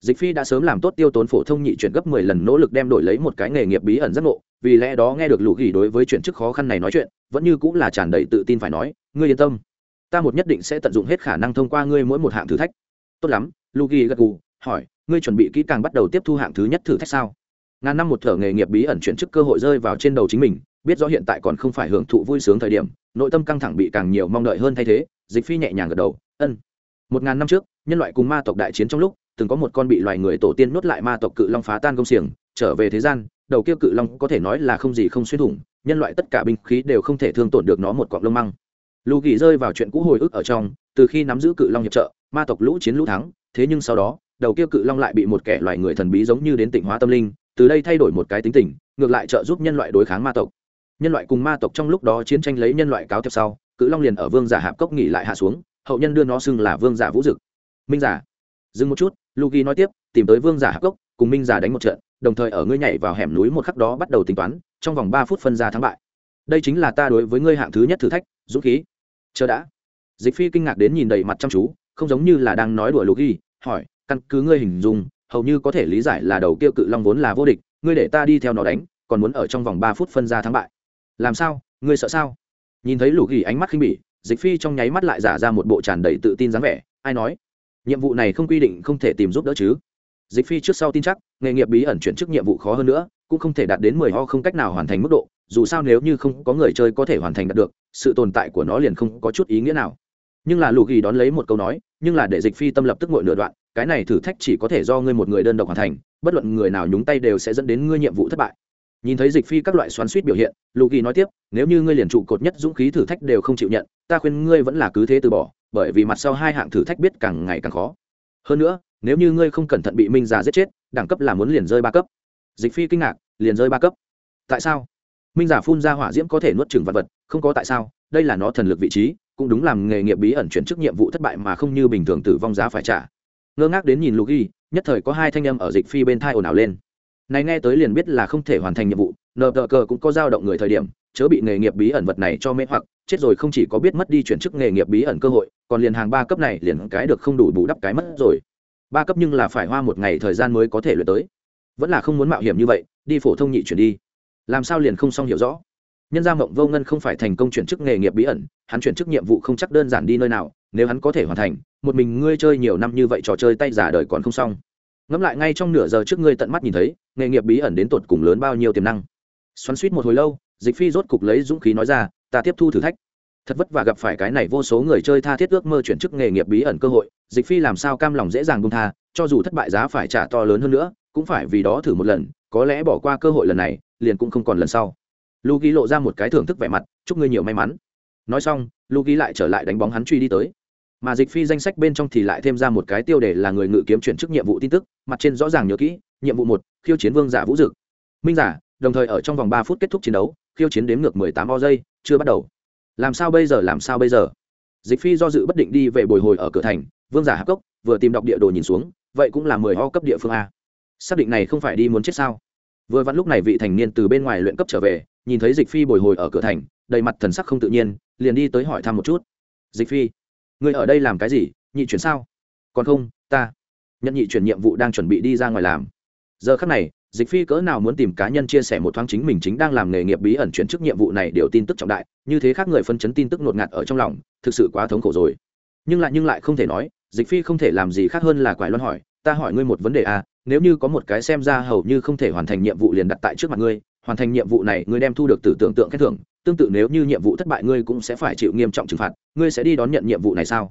dịch phi đã sớm làm tốt tiêu tốn phổ thông nhị chuyển gấp mười lần nỗ lực đem đổi lấy một cái nghề nghiệp bí ẩn giác ngộ, vì lẽ đó nghe được lũ gỉ đối với chuyển chức khó khăn này nói chuyện, vẫn như cũng là tràn đầy tự tin phải nói, ngươi yên tâm, ta một nhất định sẽ tận dụng hết khả năng thông qua ngươi mỗi một hạng thử thách. Tốt lắm, lũ gỉ gật gù, hỏi, ngươi chuẩn bị kỹ càng bắt đầu tiếp thu hạng thứ nhất thử thách sao? Ngàn năm một thở nghề nghiệp bí ẩn chuyển chức cơ hội rơi vào trên đầu chính mình, biết rõ hiện tại còn không phải hưởng thụ vui sướng thời điểm, nội tâm căng thẳng bị càng nhiều mong đợi hơn thay thế, dịch phi nhẹ nhàng gật đầu, ân. Một ngàn năm trước, nhân loại cùng ma tộc đại chiến trong lúc từng có một con bị loài người tổ tiên nuốt lại ma tộc cự long phá tan công xiềng, trở về thế gian, đầu kia cự long có thể nói là không gì không xuyên thủng, nhân loại tất cả binh khí đều không thể thương tổn được nó một cọng lông măng. Lù kỳ rơi vào chuyện cũ hồi ức ở trong, từ khi nắm giữ cự long hiệp trợ, ma tộc lũ chiến lũ thắng, thế nhưng sau đó, đầu kia cự long lại bị một kẻ loài người thần bí giống như đến tỉnh hóa tâm linh, từ đây thay đổi một cái tính tình, ngược lại trợ giúp nhân loại đối kháng ma tộc. Nhân loại cùng ma tộc trong lúc đó chiến tranh lấy nhân loại cáo theo sau, cự long liền ở vương giả hạp cốc nghỉ lại hạ xuống, hậu nhân đưa nó xưng là vương giả vũ dực. Minh giả dừng một chút Lugi nói tiếp, tìm tới Vương giả hạc Cốc, cùng Minh giả đánh một trận, đồng thời ở ngươi nhảy vào hẻm núi một khắc đó bắt đầu tính toán, trong vòng ba phút phân ra thắng bại. Đây chính là ta đối với ngươi hạng thứ nhất thử thách, dũng khí. Chờ đã. Dịch Phi kinh ngạc đến nhìn đầy mặt chăm chú, không giống như là đang nói đùa Lugi, hỏi, căn cứ ngươi hình dung, hầu như có thể lý giải là đầu kia cự long vốn là vô địch, ngươi để ta đi theo nó đánh, còn muốn ở trong vòng ba phút phân ra thắng bại. Làm sao? Ngươi sợ sao? nhìn thấy lù ánh mắt khinh bỉ dịch phi trong nháy mắt lại giả ra một bộ tràn đầy tự tin dáng vẻ ai nói nhiệm vụ này không quy định không thể tìm giúp đỡ chứ. Dịch phi trước sau tin chắc, nghề nghiệp bí ẩn chuyển chức nhiệm vụ khó hơn nữa, cũng không thể đạt đến mười ho không cách nào hoàn thành mức độ, dù sao nếu như không có người chơi có thể hoàn thành đạt được, sự tồn tại của nó liền không có chút ý nghĩa nào. Nhưng là lù ghi đón lấy một câu nói, nhưng là để dịch phi tâm lập tức ngội nửa đoạn, cái này thử thách chỉ có thể do ngươi một người đơn độc hoàn thành, bất luận người nào nhúng tay đều sẽ dẫn đến ngươi nhiệm vụ thất bại. Nhìn thấy dịch phi các loại xoắn suýt biểu hiện lù ghi nói tiếp, nếu như ngươi liền trụ cột nhất dũng khí thử thách đều không chịu nhận, ta khuyên ngươi vẫn là cứ thế từ bỏ bởi vì mặt sau hai hạng thử thách biết càng ngày càng khó. Hơn nữa, nếu như ngươi không cẩn thận bị minh già giết chết, đẳng cấp là muốn liền rơi ba cấp. Dịch phi kinh ngạc, liền rơi ba cấp. Tại sao? Minh giả phun ra hỏa diễm có thể nuốt chửng vật vật, không có tại sao, đây là nó thần lực vị trí, cũng đúng làm nghề nghiệp bí ẩn chuyển chức nhiệm vụ thất bại mà không như bình thường tử vong giá phải trả. Ngơ ngác đến nhìn lục ghi nhất thời có hai thanh âm ở dịch phi bên thai ồn ào lên. Này nghe tới liền biết là không thể hoàn thành nhiệm vụ, nờ tờ cờ cũng có dao động người thời điểm, chớ bị nghề nghiệp bí ẩn vật này cho mê hoặc chết rồi không chỉ có biết mất đi chuyển chức nghề nghiệp bí ẩn cơ hội, còn liền hàng ba cấp này liền cái được không đủ bù đắp cái mất rồi. Ba cấp nhưng là phải hoa một ngày thời gian mới có thể luyện tới. Vẫn là không muốn mạo hiểm như vậy, đi phổ thông nhị chuyển đi. Làm sao liền không xong hiểu rõ? Nhân gia mộng vô ngân không phải thành công chuyển chức nghề nghiệp bí ẩn, hắn chuyển chức nhiệm vụ không chắc đơn giản đi nơi nào, nếu hắn có thể hoàn thành, một mình ngươi chơi nhiều năm như vậy trò chơi tay giả đời còn không xong. Ngẫm lại ngay trong nửa giờ trước ngươi tận mắt nhìn thấy, nghề nghiệp bí ẩn đến tột cùng lớn bao nhiêu tiềm năng. Xoắn suýt một hồi lâu, dịch phi rốt cục lấy dũng khí nói ra ta tiếp thu thử thách. Thật vất vả gặp phải cái này vô số người chơi tha thiết ước mơ chuyển chức nghề nghiệp bí ẩn cơ hội, dịch phi làm sao cam lòng dễ dàng bông tha, cho dù thất bại giá phải trả to lớn hơn nữa, cũng phải vì đó thử một lần, có lẽ bỏ qua cơ hội lần này, liền cũng không còn lần sau. Lu ghi lộ ra một cái thưởng thức vẻ mặt, chúc ngươi nhiều may mắn. Nói xong lu ghi lại trở lại đánh bóng hắn truy đi tới. Mà dịch phi danh sách bên trong thì lại thêm ra một cái tiêu đề là người ngự kiếm chuyển chức nhiệm vụ tin tức, mặt trên rõ ràng nhớ kỹ, nhiệm vụ một, khiêu chiến vương giả vũ dực. Minh giả, đồng thời ở trong vòng ba phút kết thúc chiến đấu, khiêu chiến đếm ngược mười tám o giây chưa bắt đầu. Làm sao bây giờ, làm sao bây giờ? Dịch phi do dự bất định đi về bồi hồi ở cửa thành, vương giả hạp cốc, vừa tìm đọc địa đồ nhìn xuống, vậy cũng là mười ho cấp địa phương a. Xác định này không phải đi muốn chết sao? Vừa vặn lúc này vị thành niên từ bên ngoài luyện cấp trở về, nhìn thấy dịch phi bồi hồi ở cửa thành, đầy mặt thần sắc không tự nhiên, liền đi tới hỏi thăm một chút. Dịch phi, người ở đây làm cái gì? Nhị chuyển sao? Còn không, ta. Nhận nhị chuyển nhiệm vụ đang chuẩn bị đi ra ngoài làm. Giờ khắc này dịch phi cỡ nào muốn tìm cá nhân chia sẻ một thoáng chính mình chính đang làm nghề nghiệp bí ẩn chuyển chức nhiệm vụ này đều tin tức trọng đại, như thế khác người phân chấn tin tức ngột ngạt ở trong lòng, thực sự quá thống khổ rồi. Nhưng lại nhưng lại không thể nói, dịch phi không thể làm gì khác hơn là quải loan hỏi, ta hỏi ngươi một vấn đề à nếu như có một cái xem ra hầu như không thể hoàn thành nhiệm vụ liền đặt tại trước mặt ngươi, hoàn thành nhiệm vụ này ngươi đem thu được từ tưởng tượng khen thưởng, tương tự nếu như nhiệm vụ thất bại ngươi cũng sẽ phải chịu nghiêm trọng trừng phạt, ngươi sẽ đi đón nhận nhiệm vụ này sao?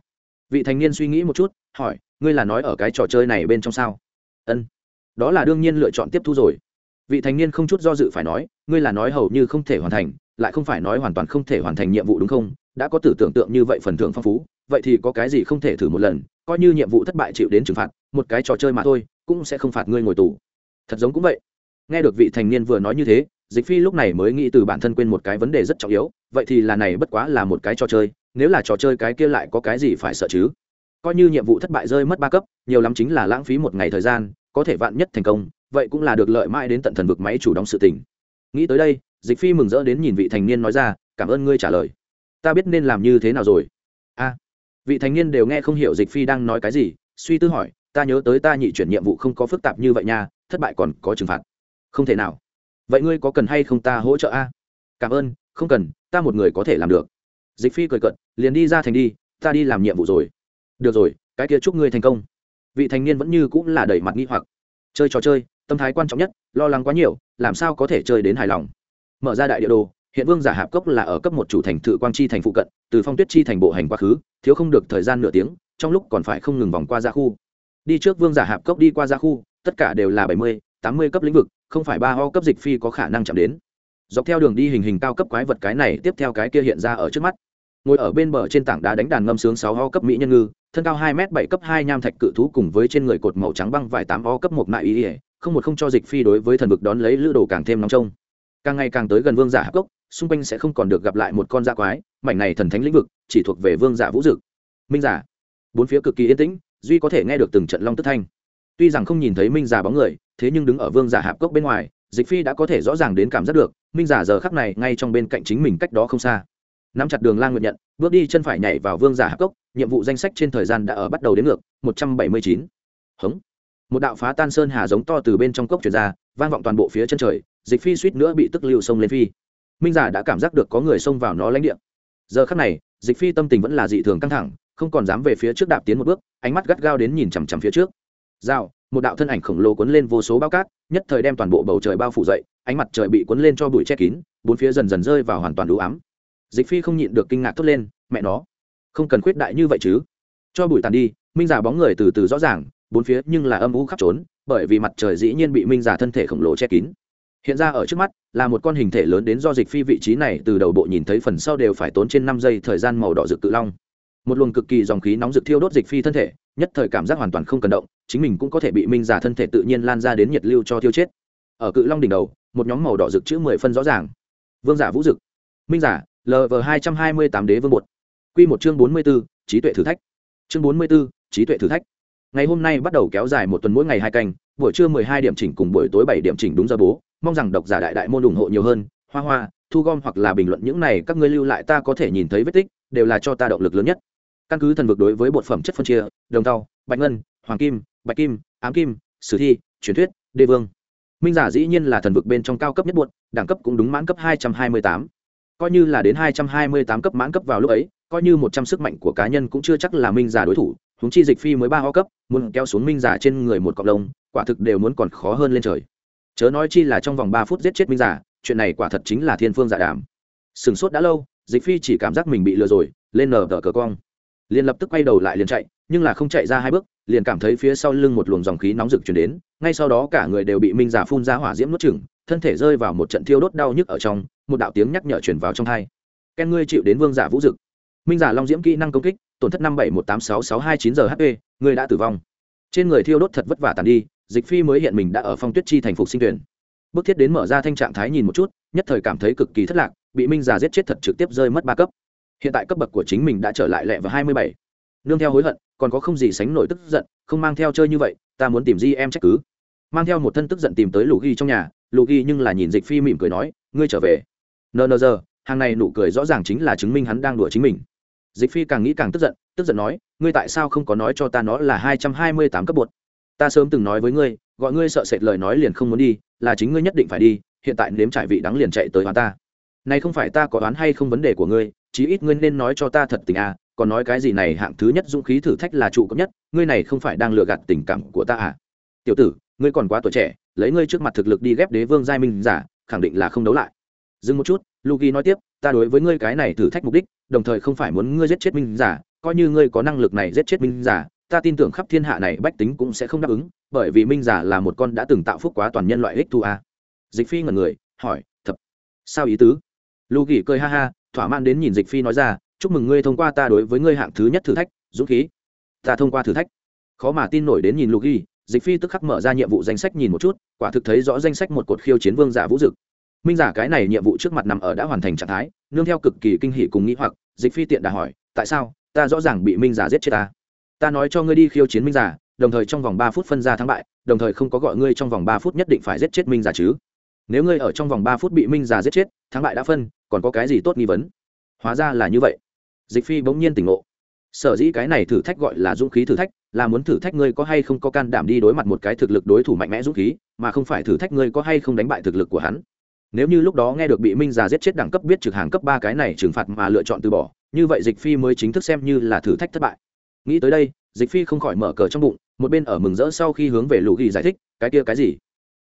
Vị thành niên suy nghĩ một chút, hỏi, ngươi là nói ở cái trò chơi này bên trong sao? Ân đó là đương nhiên lựa chọn tiếp thu rồi. Vị thành niên không chút do dự phải nói, ngươi là nói hầu như không thể hoàn thành, lại không phải nói hoàn toàn không thể hoàn thành nhiệm vụ đúng không? Đã có tử tưởng tượng như vậy phần thưởng phong phú, vậy thì có cái gì không thể thử một lần, coi như nhiệm vụ thất bại chịu đến trừng phạt, một cái trò chơi mà thôi, cũng sẽ không phạt ngươi ngồi tù. Thật giống cũng vậy. Nghe được vị thành niên vừa nói như thế, dịch phi lúc này mới nghĩ từ bản thân quên một cái vấn đề rất trọng yếu, vậy thì là này bất quá là một cái trò chơi, nếu là trò chơi cái kia lại có cái gì phải sợ chứ? Coi như nhiệm vụ thất bại rơi mất ba cấp, nhiều lắm chính là lãng phí một ngày thời gian có thể vạn nhất thành công, vậy cũng là được lợi mãi đến tận thần vực máy chủ đóng sự tình. Nghĩ tới đây, dịch phi mừng rỡ đến nhìn vị thành niên nói ra, cảm ơn ngươi trả lời. Ta biết nên làm như thế nào rồi. A. Vị thành niên đều nghe không hiểu dịch phi đang nói cái gì, suy tư hỏi, ta nhớ tới ta nhị chuyển nhiệm vụ không có phức tạp như vậy nha, thất bại còn có trừng phạt. Không thể nào. Vậy ngươi có cần hay không ta hỗ trợ a? Cảm ơn, không cần, ta một người có thể làm được. Dịch phi cười cận liền đi ra thành đi, ta đi làm nhiệm vụ rồi. Được rồi, cái kia chúc ngươi thành công vị thành niên vẫn như cũng là đẩy mặt nghi hoặc. Chơi trò chơi, tâm thái quan trọng nhất, lo lắng quá nhiều, làm sao có thể chơi đến hài lòng? Mở ra đại địa đồ, hiện vương giả hạp cốc là ở cấp một chủ thành thự quang chi thành phụ cận, từ phong tuyết chi thành bộ hành quá khứ, thiếu không được thời gian nửa tiếng, trong lúc còn phải không ngừng vòng qua ra khu. Đi trước vương giả hạp cốc đi qua ra khu, tất cả đều là bảy mươi, tám mươi cấp lĩnh vực, không phải ba ho cấp dịch phi có khả năng chạm đến. Dọc theo đường đi hình hình cao cấp quái vật cái này, tiếp theo cái kia hiện ra ở trước mắt ngồi ở bên bờ trên tảng đá đánh đàn ngâm sướng sáu ho cấp mỹ nhân ngư, thân cao hai m bảy cấp hai nham thạch cự thú cùng với trên người cột màu trắng băng vài tám ho cấp một mại ý ỉa không một không cho dịch phi đối với thần vực đón lấy lữ đồ càng thêm nóng trông. Càng ngày càng tới gần vương giả hạp cốc, xung quanh sẽ không còn được gặp lại một con da quái, mảnh này thần thánh lĩnh vực, chỉ thuộc về vương giả vũ dực. Minh giả, bốn phía cực kỳ yên tĩnh, duy có thể nghe được từng trận long tức thanh. Tuy rằng không nhìn thấy minh giả bóng người, thế nhưng đứng ở vương giả hạp cốc bên ngoài, dịch phi đã có thể rõ ràng đến cảm giác được, minh giả giờ khắc này ngay trong bên cạnh chính mình cách đó không xa nắm chặt đường lang nguyện nhận, bước đi chân phải nhảy vào vương giả hạp cốc, nhiệm vụ danh sách trên thời gian đã ở bắt đầu đến ngược, một trăm bảy mươi chín. Hống. Một đạo phá tan sơn hà giống to từ bên trong cốc chuyển ra, vang vọng toàn bộ phía chân trời, dịch phi suýt nữa bị tức lưu sông lên phi. Minh giả đã cảm giác được có người xông vào nó lãnh địa. Giờ khắc này, dịch phi tâm tình vẫn là dị thường căng thẳng, không còn dám về phía trước đạp tiến một bước, ánh mắt gắt gao đến nhìn chằm chằm phía trước. Dao một đạo thân ảnh khổng lồ cuốn lên vô số bao cát, nhất thời đem toàn bộ bầu trời bao phủ dậy, ánh mặt trời bị cuốn lên cho bụi che kín, bốn phía dần dần rơi vào hoàn toàn đủ ám dịch phi không nhịn được kinh ngạc thốt lên, mẹ nó, không cần khuyết đại như vậy chứ. Cho bụi tàn đi, minh giả bóng người từ từ rõ ràng, bốn phía nhưng là âm u khắp trốn, bởi vì mặt trời dĩ nhiên bị minh giả thân thể khổng lồ che kín. Hiện ra ở trước mắt là một con hình thể lớn đến do dịch phi vị trí này từ đầu bộ nhìn thấy phần sau đều phải tốn trên năm giây thời gian màu đỏ rực cự long. Một luồng cực kỳ dòng khí nóng rực thiêu đốt dịch phi thân thể, nhất thời cảm giác hoàn toàn không cần động, chính mình cũng có thể bị minh giả thân thể tự nhiên lan ra đến nhiệt lưu cho thiêu chết. Ở cự long đỉnh đầu, một nhóm màu đỏ rực chữ mười phân rõ ràng. Vương giả vũ dực minh giả lv hai trăm hai mươi tám đế vương một q một chương bốn mươi b ố trí tuệ thử thách. Chương bốn mươi b ố trí tuệ thử thách. Ngày hôm nay bắt đầu kéo dài một tuần mỗi ngày hai canh, buổi trưa mười hai điểm chỉnh cùng buổi tối bảy điểm chỉnh đúng giờ bố. Mong rằng độc giả đại đại môn ủng hộ nhiều hơn, hoa hoa, thu gom hoặc là bình luận những này các ngươi lưu lại ta có thể nhìn thấy vết tích, đều là cho ta động lực lớn nhất. Căn cứ thần vực đối với bột phẩm chất phân chia, đồng tàu bạch ngân, hoàng kim, bạch kim, ám kim, sử thi, truyền thuyết đê vương. Minh giả dĩ nhiên là thần vực bên trong cao cấp nhất buột đẳng cấp cũng đúng mãn cấp hai trăm hai mươi tám coi như là đến hai trăm hai mươi tám cấp mãn cấp vào lúc ấy coi như một trăm sức mạnh của cá nhân cũng chưa chắc là minh giả đối thủ huống chi dịch phi mới ba ho cấp muốn kéo xuống minh giả trên người một cọc lông quả thực đều muốn còn khó hơn lên trời. Chớ nói chi là trong vòng ba phút giết chết minh giả chuyện này quả thật chính là thiên phương dạ giả đảm sừng sốt đã lâu dịch phi chỉ cảm giác mình bị lừa rồi lên nở tờ cờ cong. Liền lập tức quay đầu lại liền chạy nhưng là không chạy ra hai bước liền cảm thấy phía sau lưng một luồng dòng khí nóng rực truyền đến ngay sau đó cả người đều bị minh giả phun ra hỏa diễm nuốt chửng, thân thể rơi vào một trận thiêu đốt đau nhức ở trong một đạo tiếng nhắc nhở chuyển vào trong hai ken, ngươi chịu đến vương giả vũ dực. Minh giả long diễm kỹ năng công kích, tổn thất năm bảy một tám sáu sáu hai chín giờ hp ngươi đã tử vong. Trên người thiêu đốt thật vất vả tàn đi, dịch phi mới hiện mình đã ở phong tuyết chi thành phục sinh tuyển. Bước thiết đến mở ra thanh trạng thái nhìn một chút, nhất thời cảm thấy cực kỳ thất lạc, bị minh giả giết chết thật trực tiếp rơi mất ba cấp. Hiện tại cấp bậc của chính mình đã trở lại lẹ vào hai mươi bảy. Nương theo hối hận, còn có không gì sánh nổi tức giận, không mang theo chơi như vậy, ta muốn tìm di em trách cứ. Mang theo một thân tức giận tìm tới lù ghi trong nhà lù ghi nhưng là nhìn dịch phi mỉm cười nói, ngươi trở về nờ nờ giờ hàng này nụ cười rõ ràng chính là chứng minh hắn đang đùa chính mình. Dịch phi càng nghĩ càng tức giận tức giận nói, ngươi tại sao không có nói cho ta nó là hai trăm hai mươi tám cấp bột? Ta sớm từng nói với ngươi, gọi ngươi sợ sệt lời nói liền không muốn đi, là chính ngươi nhất định phải đi, hiện tại nếm trải vị đắng liền chạy tới hóa ta. Này không phải ta có đoán hay không vấn đề của ngươi, chí ít ngươi nên nói cho ta thật tình à còn nói cái gì này, hạng thứ nhất dũng khí thử thách là trụ cấp nhất, ngươi này không phải đang lừa gạt tình cảm của ta à? Tiểu tử, ngươi còn quá tuổi trẻ, lấy ngươi trước mặt thực lực đi ghép đế vương giai minh giả, khẳng định là không đấu lại dừng một chút, luki nói tiếp, ta đối với ngươi cái này thử thách mục đích, đồng thời không phải muốn ngươi giết chết minh giả, coi như ngươi có năng lực này giết chết minh giả, ta tin tưởng khắp thiên hạ này bách tính cũng sẽ không đáp ứng, bởi vì minh giả là một con đã từng tạo phúc quá toàn nhân loại hích thu a. Dịch phi ngẩn người, hỏi, thập, sao ý tứ? Lu cười ha ha, thỏa mãn đến nhìn dịch phi nói ra, chúc mừng ngươi thông qua ta đối với ngươi hạng thứ nhất thử thách, dũng khí. Ta thông qua thử thách? Khó mà tin nổi đến nhìn lu dịch phi tức khắc mở ra nhiệm vụ danh sách nhìn một chút, quả thực thấy rõ danh sách một cột khiêu chiến vương giả vũ dực minh giả cái này nhiệm vụ trước mặt nằm ở đã hoàn thành trạng thái, nương theo cực kỳ kinh hỉ cùng nghĩ hoặc, dịch phi tiện đã hỏi, tại sao? Ta rõ ràng bị minh giả giết chết ta. Ta nói cho ngươi đi khiêu chiến minh giả, đồng thời trong vòng ba phút phân ra thắng bại, đồng thời không có gọi ngươi trong vòng ba phút nhất định phải giết chết minh giả chứ. Nếu ngươi ở trong vòng ba phút bị minh giả giết chết, thắng bại đã phân, còn có cái gì tốt nghi vấn? Hóa ra là như vậy. Dịch phi bỗng nhiên tỉnh ngộ. Sở dĩ cái này thử thách gọi là dũng khí thử thách, là muốn thử thách ngươi có hay không có can đảm đi đối mặt một cái thực lực đối thủ mạnh mẽ dũng khí, mà không phải thử thách ngươi có hay không đánh bại thực lực của hắn nếu như lúc đó nghe được bị minh già giết chết đẳng cấp biết trực hàng cấp ba cái này trừng phạt mà lựa chọn từ bỏ, như vậy dịch phi mới chính thức xem như là thử thách thất bại. Nghĩ tới đây, dịch phi không khỏi mở cờ trong bụng, một bên ở mừng rỡ sau khi hướng về lũ ghi giải thích, cái kia cái gì?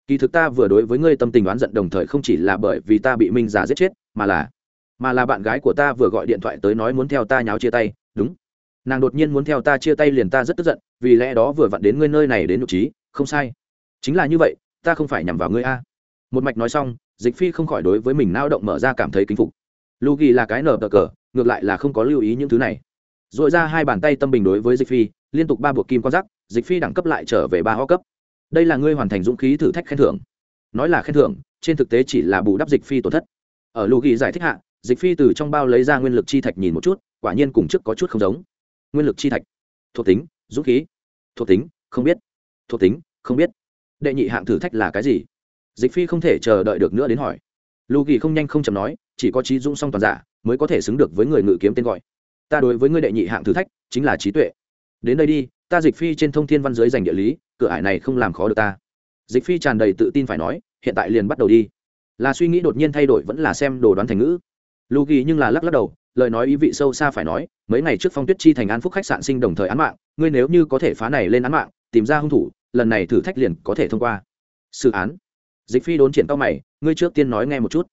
Kỳ thực ta vừa đối với ngươi tâm tình oán giận đồng thời không chỉ là bởi vì ta bị minh già giết chết, mà là mà là bạn gái của ta vừa gọi điện thoại tới nói muốn theo ta nháo chia tay. Đúng. Nàng đột nhiên muốn theo ta chia tay liền ta rất tức giận, vì lẽ đó vừa vặn đến ngươi nơi này đến nhục trí, không sai. Chính là như vậy, ta không phải nhằm vào ngươi a một mạch nói xong, dịch phi không khỏi đối với mình nao động mở ra cảm thấy kính phục. Lu ghi là cái nở bờ cờ, ngược lại là không có lưu ý những thứ này. R ồ i ra hai bàn tay tâm bình đối với dịch phi, liên tục ba buộc kim con rắc, dịch phi đẳng cấp lại trở về ba ho cấp. Đây là ngươi hoàn thành dũng khí thử thách khen thưởng. Nói là khen thưởng, trên thực tế chỉ là bù đắp dịch phi tổn thất. Ở lu ghi giải thích hạ, dịch phi từ trong bao lấy ra nguyên lực chi thạch nhìn một chút, quả nhiên cùng chức có chút không giống. Nguyên lực chi thạch? Thuộc tính, dũng khí. Thuộc tính, không biết. Thuộc tính, không biết. Đệ nhị hạng thử thách là cái gì? Dịch phi không thể chờ đợi được nữa đến hỏi. Lù Kỳ không nhanh không chầm nói, chỉ có trí dũng song toàn giả mới có thể xứng được với người ngự kiếm tên gọi. Ta đối với ngươi đệ nhị hạng thử thách, chính là trí tuệ. Đến đây đi, ta dịch phi trên thông thiên văn giới giành địa lý, cửa ải này không làm khó được ta. Dịch phi tràn đầy tự tin phải nói, hiện tại liền bắt đầu đi. Là suy nghĩ đột nhiên thay đổi vẫn là xem đồ đoán thành ngữ. Lù Kỳ nhưng là lắc lắc đầu, lời nói ý vị sâu xa phải nói, mấy ngày trước phong tuyết chi thành an phúc khách sạn sinh đồng thời án mạng, ngươi nếu như có thể phá này lên án mạng, tìm ra hung thủ, lần này thử thách liền có thể thông qua. Xử án dịch phi đốn triển cao mày, ngươi trước tiên nói nghe một chút.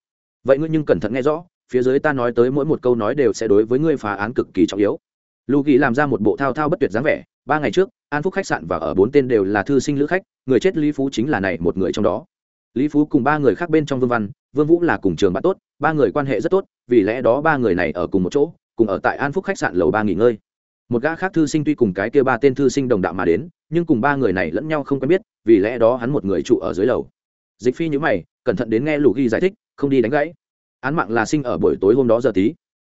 Vậy ngươi nhưng cẩn thận nghe rõ, phía dưới ta nói tới mỗi một câu nói đều sẽ đối với ngươi phá án cực kỳ trọng yếu. Lù ghi làm ra một bộ thao thao bất tuyệt dáng vẻ, ba ngày trước, an phúc khách sạn và ở bốn tên đều là thư sinh lữ khách, người chết lý phú chính là này một người trong đó. Lý phú cùng ba người khác bên trong vương văn, vương vũ là cùng trường bạn tốt, ba người quan hệ rất tốt, vì lẽ đó ba người này ở cùng một chỗ, cùng ở tại an phúc khách sạn lầu ba nghỉ ngơi. Một gã khác thư sinh tuy cùng cái kia ba tên thư sinh đồng đạo mà đến, nhưng cùng ba người này lẫn nhau không quen biết, vì lẽ đó hắn một người trụ ở dưới lầu dịch phi nhữ mày, cẩn thận đến nghe lù ghi giải thích, không đi đánh gãy. Án mạng là sinh ở buổi tối hôm đó giờ tí.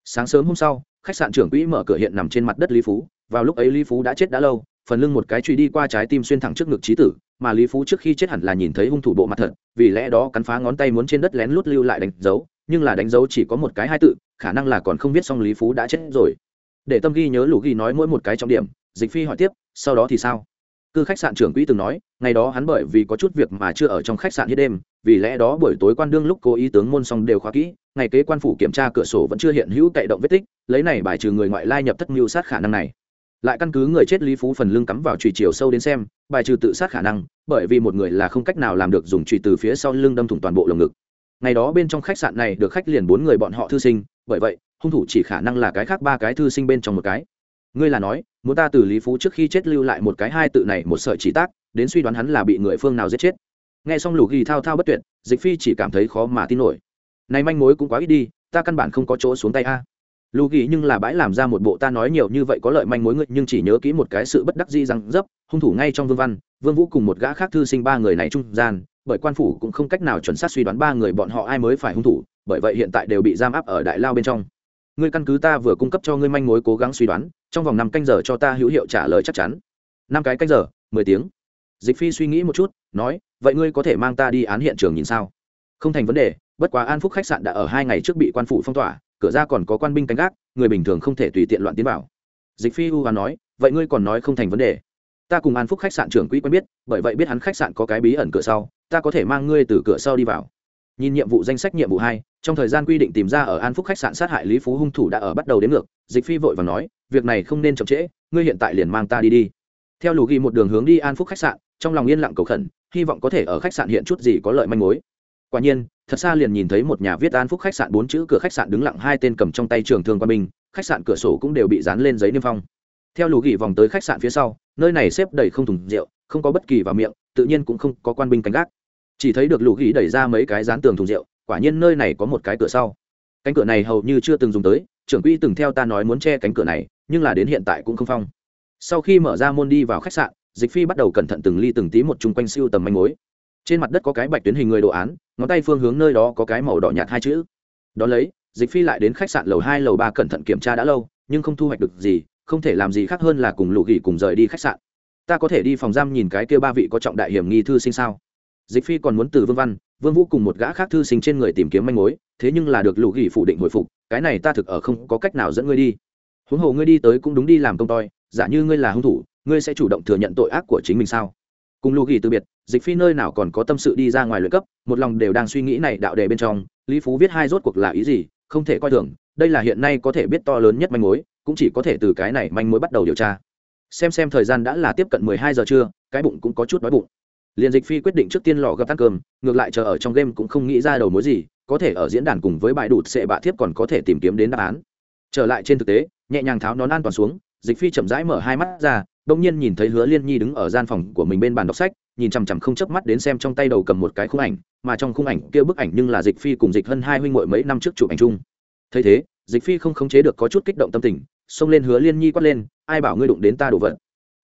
Sáng sớm hôm sau, khách sạn trưởng quỹ mở cửa hiện nằm trên mặt đất lý phú. Vào lúc ấy lý phú đã chết đã lâu, phần lưng một cái truy đi qua trái tim xuyên thẳng trước ngực trí tử, mà lý phú trước khi chết hẳn là nhìn thấy hung thủ bộ mặt thật, vì lẽ đó cắn phá ngón tay muốn trên đất lén lút lưu lại đánh dấu, nhưng là đánh dấu chỉ có một cái hai tự, khả năng là còn không biết xong lý phú đã chết rồi. Để tâm ghi nhớ lũ ghi nói mỗi một cái trọng điểm, dịch phi hỏi tiếp, sau đó thì sao? Cư khách sạn trưởng quỹ từng nói, ngày đó hắn bởi vì có chút việc mà chưa ở trong khách sạn hết đêm, vì lẽ đó buổi tối quan đương lúc cố ý tướng môn xong đều khóa kỹ, ngày kế quan phủ kiểm tra cửa sổ vẫn chưa hiện hữu cậy động vết tích, lấy này bài trừ người ngoại lai nhập thất mưu sát khả năng này. Lại căn cứ người chết lý phú phần lưng cắm vào trùy chiều sâu đến xem, bài trừ tự sát khả năng, bởi vì một người là không cách nào làm được dùng trùy từ phía sau lưng đâm thủng toàn bộ lồng ngực. Ngày đó bên trong khách sạn này được khách liền bốn người bọn họ thư sinh, bởi vậy, hung thủ chỉ khả năng là cái khác ba cái thư sinh bên trong một cái. Ngươi là nói muốn ta từ lý phú trước khi chết lưu lại một cái hai tự này một sợi chỉ tác, đến suy đoán hắn là bị người phương nào giết chết. Nghe xong lù ghi thao thao bất tuyệt, dịch phi chỉ cảm thấy khó mà tin nổi. Này manh mối cũng quá ít đi, ta căn bản không có chỗ xuống tay a. Lù ghi nhưng là bãi làm ra một bộ ta nói nhiều như vậy có lợi manh mối ngự nhưng chỉ nhớ kỹ một cái sự bất đắc dĩ rằng, dấp, hung thủ ngay trong vương văn, vương vũ cùng một gã khác thư sinh ba người này trung gian, bởi quan phủ cũng không cách nào chuẩn xác suy đoán ba người bọn họ ai mới phải hung thủ, bởi vậy hiện tại đều bị giam áp ở đại lao bên trong ngươi căn cứ ta vừa cung cấp cho ngươi manh mối cố gắng suy đoán, trong vòng năm canh giờ cho ta hữu hiệu trả lời chắc chắn. Năm cái canh giờ, mười tiếng. Dịch phi suy nghĩ một chút, nói, vậy ngươi có thể mang ta đi án hiện trường nhìn sao? Không thành vấn đề, bất quá an phúc khách sạn đã ở hai ngày trước bị quan phủ phong tỏa, cửa ra còn có quan binh canh gác, người bình thường không thể tùy tiện loạn tiến vào. Dịch phi u và nói, vậy ngươi còn nói không thành vấn đề. Ta cùng an phúc khách sạn trưởng quỹ quen biết, bởi vậy biết hắn khách sạn có cái bí ẩn cửa sau, ta có thể mang ngươi từ cửa sau đi vào. Nhìn nhiệm vụ danh sách nhiệm vụ hai trong thời gian quy định tìm ra ở an phúc khách sạn sát hại lý phú hung thủ đã ở bắt đầu đến ngược, dịch phi vội và nói, việc này không nên chậm trễ, ngươi hiện tại liền mang ta đi đi. Theo lù ghi một đường hướng đi an phúc khách sạn, trong lòng yên lặng cầu khẩn, hy vọng có thể ở khách sạn hiện chút gì có lợi manh mối. Quả nhiên, thật xa liền nhìn thấy một nhà viết an phúc khách sạn bốn chữ cửa khách sạn đứng lặng hai tên cầm trong tay trường thương quan binh, khách sạn cửa sổ cũng đều bị dán lên giấy niêm phong. Theo lù ghi vòng tới khách sạn phía sau, nơi này xếp đầy không thùng rượu, không có bất kỳ vào miệng, tự nhiên cũng không có quan binh canh gác. Chỉ thấy được lù ghi đẩy ra mấy cái dán tường thùng rượu quả nhiên nơi này có một cái cửa sau. Cánh cửa này hầu như chưa từng dùng tới, trưởng quỹ từng theo ta nói muốn che cánh cửa này, nhưng là đến hiện tại cũng không phong. Sau khi mở ra môn đi vào khách sạn, dịch phi bắt đầu cẩn thận từng ly từng tí một chung quanh siêu tầm manh mối. Trên mặt đất có cái bạch tuyến hình người đồ án, ngón tay phương hướng nơi đó có cái màu đỏ nhạt hai chữ. Đón lấy, dịch phi lại đến khách sạn lầu hai, lầu ba cẩn thận kiểm tra đã lâu, nhưng không thu hoạch được gì, không thể làm gì khác hơn là cùng lụ gỉ cùng rời đi khách sạn. Ta có thể đi phòng giam nhìn cái kia ba vị có trọng đại hiểm nghi thư sinh sao? Dịch phi còn muốn từ vương văn vương vũ cùng một gã khác thư sinh trên người tìm kiếm manh mối, thế nhưng là được lũ gỉ phủ định hồi phục, cái này ta thực ở không có cách nào dẫn ngươi đi. Huống hồ ngươi đi tới cũng đúng đi làm công toi, giả như ngươi là hung thủ, ngươi sẽ chủ động thừa nhận tội ác của chính mình sao? Cùng lũ gỉ từ biệt, dịch phi nơi nào còn có tâm sự đi ra ngoài luyện cấp, một lòng đều đang suy nghĩ này đạo đề bên trong, lý phú viết hai rốt cuộc là ý gì, không thể coi thường, đây là hiện nay có thể biết to lớn nhất manh mối, cũng chỉ có thể từ cái này manh mối bắt đầu điều tra. Xem xem thời gian đã là tiếp cận mười hai giờ trưa, cái bụng cũng có chút đói bụng liền dịch phi quyết định trước tiên lò gặp ăn cơm, ngược lại chờ ở trong game cũng không nghĩ ra đầu mối gì, có thể ở diễn đàn cùng với bài đụt sệ bạ thiếp còn có thể tìm kiếm đến đáp án. Trở lại trên thực tế, nhẹ nhàng tháo nón an toàn xuống, dịch phi chậm rãi mở hai mắt ra đông nhiên nhìn thấy hứa liên nhi đứng ở gian phòng của mình bên bàn đọc sách, nhìn chằm chằm không chớp mắt đến xem trong tay đầu cầm một cái khung ảnh, mà trong khung ảnh kia bức ảnh nhưng là dịch phi cùng dịch hơn hai huynh muội mấy năm trước chụp ảnh chung. Thấy thế, dịch phi không khống chế được có chút kích động tâm tình, xông lên hứa liên nhi quát lên, ai bảo ngươi đụng đến ta đồ vật?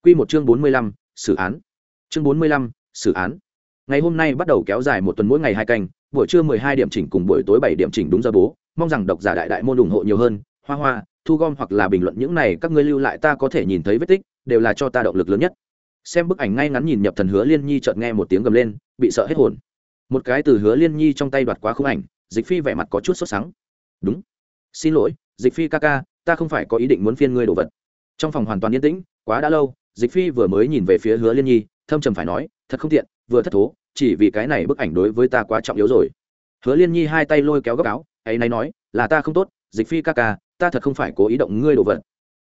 Quy một chương bốn mươi lăm, xử án. Chương bốn mươi lăm xử án. Ngày hôm nay bắt đầu kéo dài một tuần mỗi ngày hai canh, buổi trưa mười hai điểm chỉnh cùng buổi tối bảy điểm chỉnh đúng giờ bố. Mong rằng độc giả đại đại môn ủng hộ nhiều hơn, hoa hoa, thu gom hoặc là bình luận những này, các ngươi lưu lại ta có thể nhìn thấy vết tích, đều là cho ta động lực lớn nhất. Xem bức ảnh ngay ngắn nhìn nhập thần hứa liên nhi chợt nghe một tiếng gầm lên, bị sợ hết hồn. Một cái từ hứa liên nhi trong tay đoạt quá khung ảnh, dịch phi vẻ mặt có chút sốt sắng. Đúng. Xin lỗi, dịch phi ca ca, ta không phải có ý định muốn phiên ngươi đồ vật. Trong phòng hoàn toàn yên tĩnh, quá đã lâu, dịch phi vừa mới nhìn về phía hứa liên nhi thâm trầm phải nói, thật không tiện, vừa thất thố, chỉ vì cái này bức ảnh đối với ta quá trọng yếu rồi. Hứa liên nhi hai tay lôi kéo góc áo, ấy nay nói, là ta không tốt, dịch phi ca ca, ta thật không phải cố ý động ngươi đồ vật.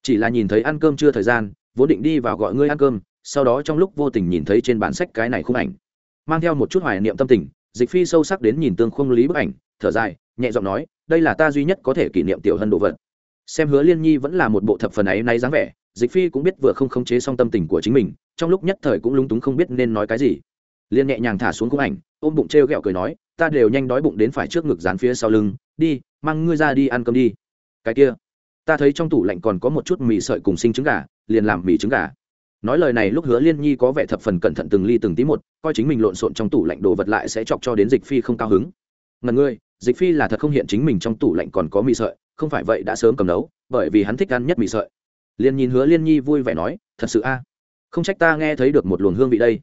Chỉ là nhìn thấy ăn cơm chưa thời gian, vốn định đi vào gọi ngươi ăn cơm, sau đó trong lúc vô tình nhìn thấy trên bản sách cái này khung ảnh. Mang theo một chút hoài niệm tâm tình, dịch phi sâu sắc đến nhìn tương khung lý bức ảnh, thở dài, nhẹ giọng nói, đây là ta duy nhất có thể kỷ niệm tiểu hân đồ vật. Xem hứa liên nhi vẫn là một bộ thập phần ấy nay dáng vẻ dịch phi cũng biết vừa không khống chế xong tâm tình của chính mình, trong lúc nhất thời cũng lúng túng không biết nên nói cái gì. Liên nhẹ nhàng thả xuống khung ảnh, ôm bụng t r e o g ẹ o cười nói, ta đều nhanh đói bụng đến phải trước ngực dán phía sau lưng, đi, mang ngươi ra đi ăn cơm đi. Cái kia, ta thấy trong tủ lạnh còn có một chút mì sợi cùng sinh trứng gà, liền làm mì trứng gà. Nói lời này lúc hứa liên nhi có vẻ thập phần cẩn thận từng ly từng tí một, coi chính mình lộn xộn trong tủ lạnh đồ vật lại sẽ chọc cho đến dịch phi không cao hứng. Ngần ngươi, dịch phi là thật không hiện chính mình trong tủ lạnh còn có mì sợi, không phải vậy đã sớm cầm nấu, bởi vì hắn thích ăn nhất mì sợi liền nhìn hứa liên nhi vui vẻ nói, thật sự a, không trách ta nghe thấy được một luồng hương vị đây.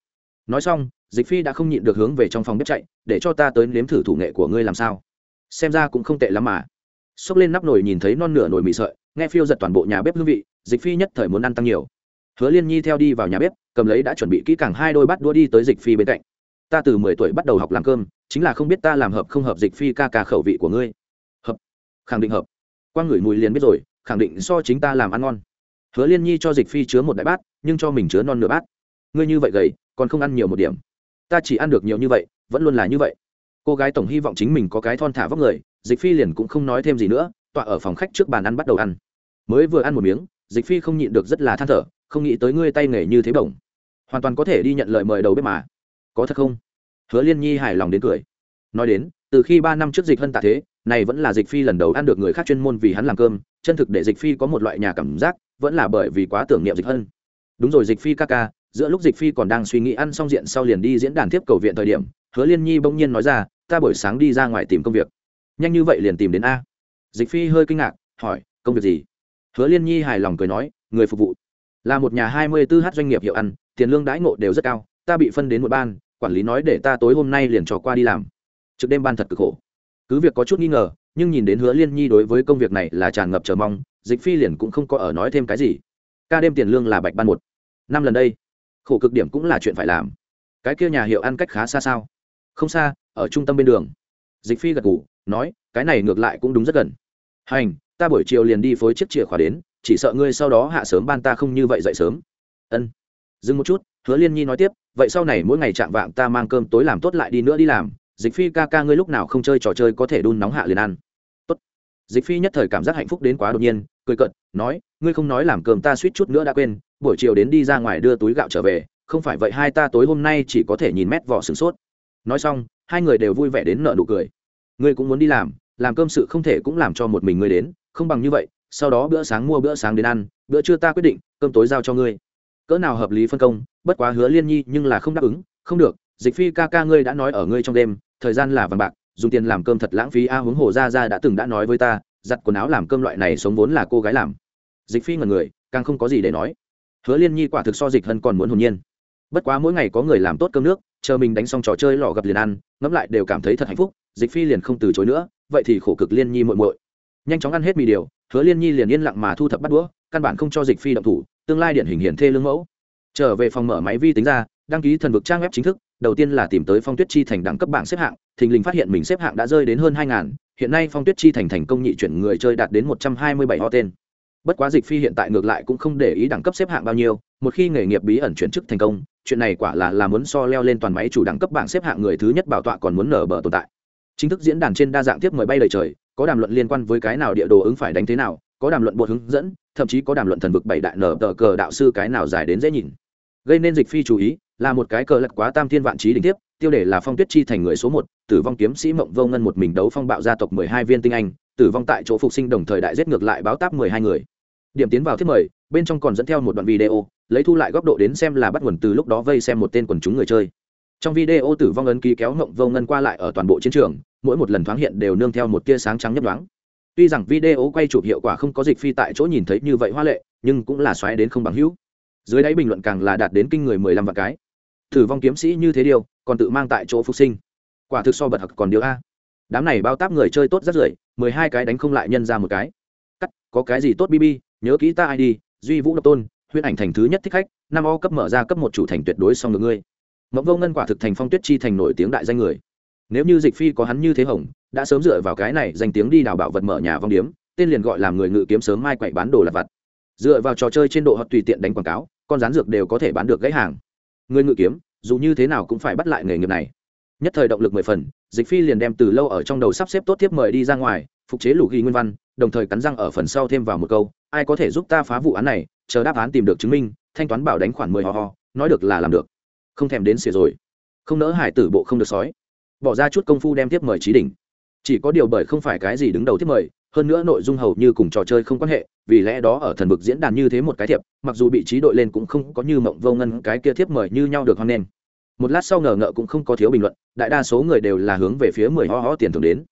Nói xong, dịch phi đã không nhịn được hướng về trong phòng bếp chạy, để cho ta tới nếm thử thủ nghệ của ngươi làm sao. Xem ra cũng không tệ lắm mà. Xốc lên nắp nồi nhìn thấy non nửa nồi mì sợi, nghe phiêu giật toàn bộ nhà bếp hương vị, dịch phi nhất thời muốn ăn tăng nhiều. Hứa liên nhi theo đi vào nhà bếp, cầm lấy đã chuẩn bị kỹ càng hai đôi bát đua đi tới dịch phi bên cạnh. Ta từ mười tuổi bắt đầu học làm cơm, chính là không biết ta làm hợp không hợp dịch phi ca ca khẩu vị của ngươi. Hợp. Khẳng định hợp. Qua ngửi mùi liền biết rồi, khẳng định so chính ta làm ăn ngon hứa liên nhi cho dịch phi chứa một đại bát, nhưng cho mình chứa non nửa bát. Ngươi như vậy gầy, còn không ăn nhiều một điểm. Ta chỉ ăn được nhiều như vậy, vẫn luôn là như vậy. Cô gái tổng hy vọng chính mình có cái thon thả vóc người, dịch phi liền cũng không nói thêm gì nữa, tọa ở phòng khách trước bàn ăn bắt đầu ăn. Mới vừa ăn một miếng, dịch phi không nhịn được rất là than thở, không nghĩ tới ngươi tay nghề như thế bổng. Hoàn toàn có thể đi nhận lời mời đầu bếp mà. Có thật không? Hứa liên nhi hài lòng đến cười. Nói đến, từ khi ba năm trước dịch hân tạ thế, này vẫn là dịch phi lần đầu ăn được người khác chuyên môn vì hắn làm cơm chân thực để dịch phi có một loại nhà cảm giác, vẫn là bởi vì quá tưởng niệm dịch hân. Đúng rồi, dịch phi ca ca, giữa lúc dịch phi còn đang suy nghĩ ăn xong diện sau liền đi diễn đàn tiếp cầu viện thời điểm, hứa liên nhi bỗng nhiên nói ra, ta buổi sáng đi ra ngoài tìm công việc. Nhanh như vậy liền tìm đến a? Dịch phi hơi kinh ngạc, hỏi, công việc gì? Hứa liên nhi hài lòng cười nói, người phục vụ. Là một nhà hai mươi 24 h doanh nghiệp hiệu ăn, tiền lương đãi ngộ đều rất cao, ta bị phân đến một ban, quản lý nói để ta tối hôm nay liền trò qua đi làm. Trực đêm ban thật cực khổ. Cứ việc có chút nghi ngờ nhưng nhìn đến hứa liên nhi đối với công việc này là tràn ngập chờ mong, dịch phi liền cũng không có ở nói thêm cái gì. Ca đêm tiền lương là bạch ban một. Năm lần đây, khổ cực điểm cũng là chuyện phải làm. Cái kia nhà hiệu ăn cách khá xa sao? Không xa, ở trung tâm bên đường. Dịch phi gật ngủ nói, cái này ngược lại cũng đúng rất gần. Hành, ta buổi chiều liền đi phối chiếc chìa khóa đến, chỉ sợ ngươi sau đó hạ sớm ban ta không như vậy dậy sớm. Ân. Dừng một chút, hứa liên nhi nói tiếp, vậy sau này mỗi ngày chạm vạng ta mang cơm tối làm tốt lại đi nữa đi làm. Dịch phi ca ca ngươi lúc nào không chơi trò chơi có thể đun nóng hạ liền ăn dịch phi nhất thời cảm giác hạnh phúc đến quá đột nhiên, cười cận nói, ngươi không nói làm cơm ta suýt chút nữa đã quên, buổi chiều đến đi ra ngoài đưa túi gạo trở về, không phải vậy hai ta tối hôm nay chỉ có thể nhìn mét vỏ sửng sốt. Nói xong, hai người đều vui vẻ đến nợ nụ cười. Ngươi cũng muốn đi làm làm cơm sự không thể cũng làm cho một mình ngươi đến, không bằng như vậy, sau đó bữa sáng mua bữa sáng đến ăn, bữa trưa ta quyết định, cơm tối giao cho ngươi. Cỡ nào hợp lý phân công, bất quá hứa liên nhi nhưng là không đáp ứng, không được, dịch phi ca ca ngươi đã nói ở ngươi trong đêm, thời gian là vàng bạc dùng tiền làm cơm thật lãng phí. A à, huống hồ ra ra đã từng đã nói với ta giặt quần áo làm cơm loại này sống vốn là cô gái làm. Dịch phi ngần người càng không có gì để nói. Hứa liên nhi quả thực so dịch hơn còn muốn hồn nhiên. Bất quá mỗi ngày có người làm tốt cơm nước chờ mình đánh xong trò chơi lò gặp liền ăn ngẫm lại đều cảm thấy thật hạnh phúc dịch phi liền không từ chối nữa vậy thì khổ cực liên nhi muội muội. Nhanh chóng ăn hết mì điều hứa liên nhi liền yên lặng mà thu thập bắt đũa căn bản không cho dịch phi động thủ tương lai điển hình hiển thê lương mẫu. Trở về phòng mở máy vi tính ra đăng ký thần vực trang web chính thức đầu tiên là tìm tới phong tuyết chi thành đẳng cấp bảng xếp hạng, thình lình phát hiện mình xếp hạng đã rơi đến hơn hai ngàn, hiện nay phong tuyết chi thành thành công nhị chuyển người chơi đạt đến một trăm hai mươi bảy ho tên. Bất quá dịch phi hiện tại ngược lại cũng không để ý đẳng cấp xếp hạng bao nhiêu, một khi nghề nghiệp bí ẩn chuyển chức thành công, chuyện này quả là là muốn so leo lên toàn máy chủ đẳng cấp bảng xếp hạng người thứ nhất bảo tọa còn muốn nở bờ tồn tại. Chính thức diễn đàn trên đa dạng tiếp mời bay lời trời, có đàm luận liên quan với cái nào địa đồ ứng phải đánh thế nào, có đàm luận bột hướng dẫn, thậm chí có đàm luận thần vực bảy đại nở tờ cờ đạo sư cái nào dài đến dễ nhìn gây nên dịch phi chú ý, là một cái cờ lật quá tam thiên vạn trí đỉnh tiếp, tiêu đề là phong tuyết chi thành người số một, tử vong kiếm sĩ mộng vô ngân một mình đấu phong bạo gia tộc mười hai viên tinh anh, tử vong tại chỗ phục sinh đồng thời đại giết ngược lại báo táp mười hai người. Điểm tiến vào thiết mời, bên trong còn dẫn theo một đoạn video, lấy thu lại góc độ đến xem là bắt nguồn từ lúc đó vây xem một tên quần chúng người chơi. Trong video tử vong ấn ký kéo mộng vô ngân qua lại ở toàn bộ chiến trường, mỗi một lần thoáng hiện đều nương theo một tia sáng trắng nhấp đoáng tuy rằng video quay chụp hiệu quả không có dịch phi tại chỗ nhìn thấy như vậy hoa lệ, nhưng cũng là xoáy đến không bằng hữu dưới đáy bình luận càng là đạt đến kinh người mười lăm vạn cái. Thử vong kiếm sĩ như thế điều, còn tự mang tại chỗ phục sinh. Quả thực so bật hặc còn điều a. Đám này bao táp người chơi tốt rất rưởi mười hai cái đánh không lại nhân ra một cái. Cắt, có cái gì tốt bb nhớ kỹ ta id duy vũ độc tôn huyễn ảnh thành thứ nhất thích khách, năm o cấp mở ra cấp một chủ thành tuyệt đối song được ngươi. Mẫu vô ngân quả thực thành phong tuyết chi thành nổi tiếng đại danh người. Nếu như dịch phi có hắn như thế hồng, đã sớm dựa vào cái này danh tiếng đi đào bảo vật mở nhà vong điếm, tên liền gọi là người ngự kiếm sớm mai quậy bán đồ lặt vặt. Dựa vào trò chơi trên độ hoặc tùy tiện đánh quảng cáo con rán dược đều có thể bán được gãy hàng. Người ngự kiếm, dù như thế nào cũng phải bắt lại nghề nghiệp này. Nhất thời động lực mười phần, dịch phi liền đem từ lâu ở trong đầu sắp xếp tốt tiếp mời đi ra ngoài, phục chế lục ghi nguyên văn, đồng thời cắn răng ở phần sau thêm vào một câu, ai có thể giúp ta phá vụ án này, chờ đáp án tìm được chứng minh, thanh toán bảo đánh khoản mười ho ho, nói được là làm được. Không thèm đến xỉa rồi. Không nỡ hải tử bộ không được sói. Bỏ ra chút công phu đem tiếp mời trí đỉnh chỉ có điều bởi không phải cái gì đứng đầu tiếp mời hơn nữa nội dung hầu như cùng trò chơi không quan hệ, vì lẽ đó ở thần vực diễn đàn như thế một cái thiệp, mặc dù bị trí đội lên cũng không có như mộng vô ngân cái kia thiếp mời như nhau được hoan nghênh. Một lát sau ngờ ngợ cũng không có thiếu bình luận, đại đa số người đều là hướng về phía mười ho ho tiền thưởng đến.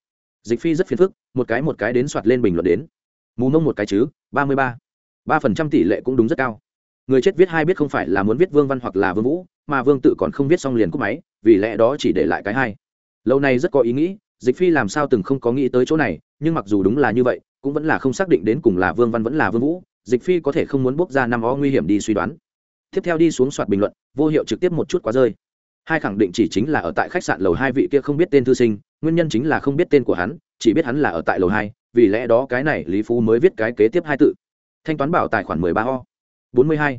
Dịch phi rất phiền phức, một cái một cái đến soạt lên bình luận đến. Mù mông một cái chứ, ba mươi ba. ba phần trăm tỷ lệ cũng đúng rất cao. Người chết viết hai biết không phải là muốn viết vương văn hoặc là vương vũ, mà vương tự còn không viết xong liền cúp máy, vì lẽ đó chỉ để lại cái hai. Lâu nay rất có ý nghĩ dịch phi làm sao từng không có nghĩ tới chỗ này, nhưng mặc dù đúng là như vậy, cũng vẫn là không xác định đến cùng là vương văn vẫn là vương vũ, dịch phi có thể không muốn bốc ra năm ó nguy hiểm đi suy đoán. Tiếp theo đi xuống soạt bình luận, vô hiệu trực tiếp một chút quá rơi. Hai khẳng định chỉ chính là ở tại khách sạn lầu hai vị kia không biết tên thư sinh, nguyên nhân chính là không biết tên của hắn, chỉ biết hắn là ở tại lầu hai, vì lẽ đó cái này lý phú mới viết cái kế tiếp hai tự. Thanh toán bảo tài khoản mười ba ho bốn mươi hai.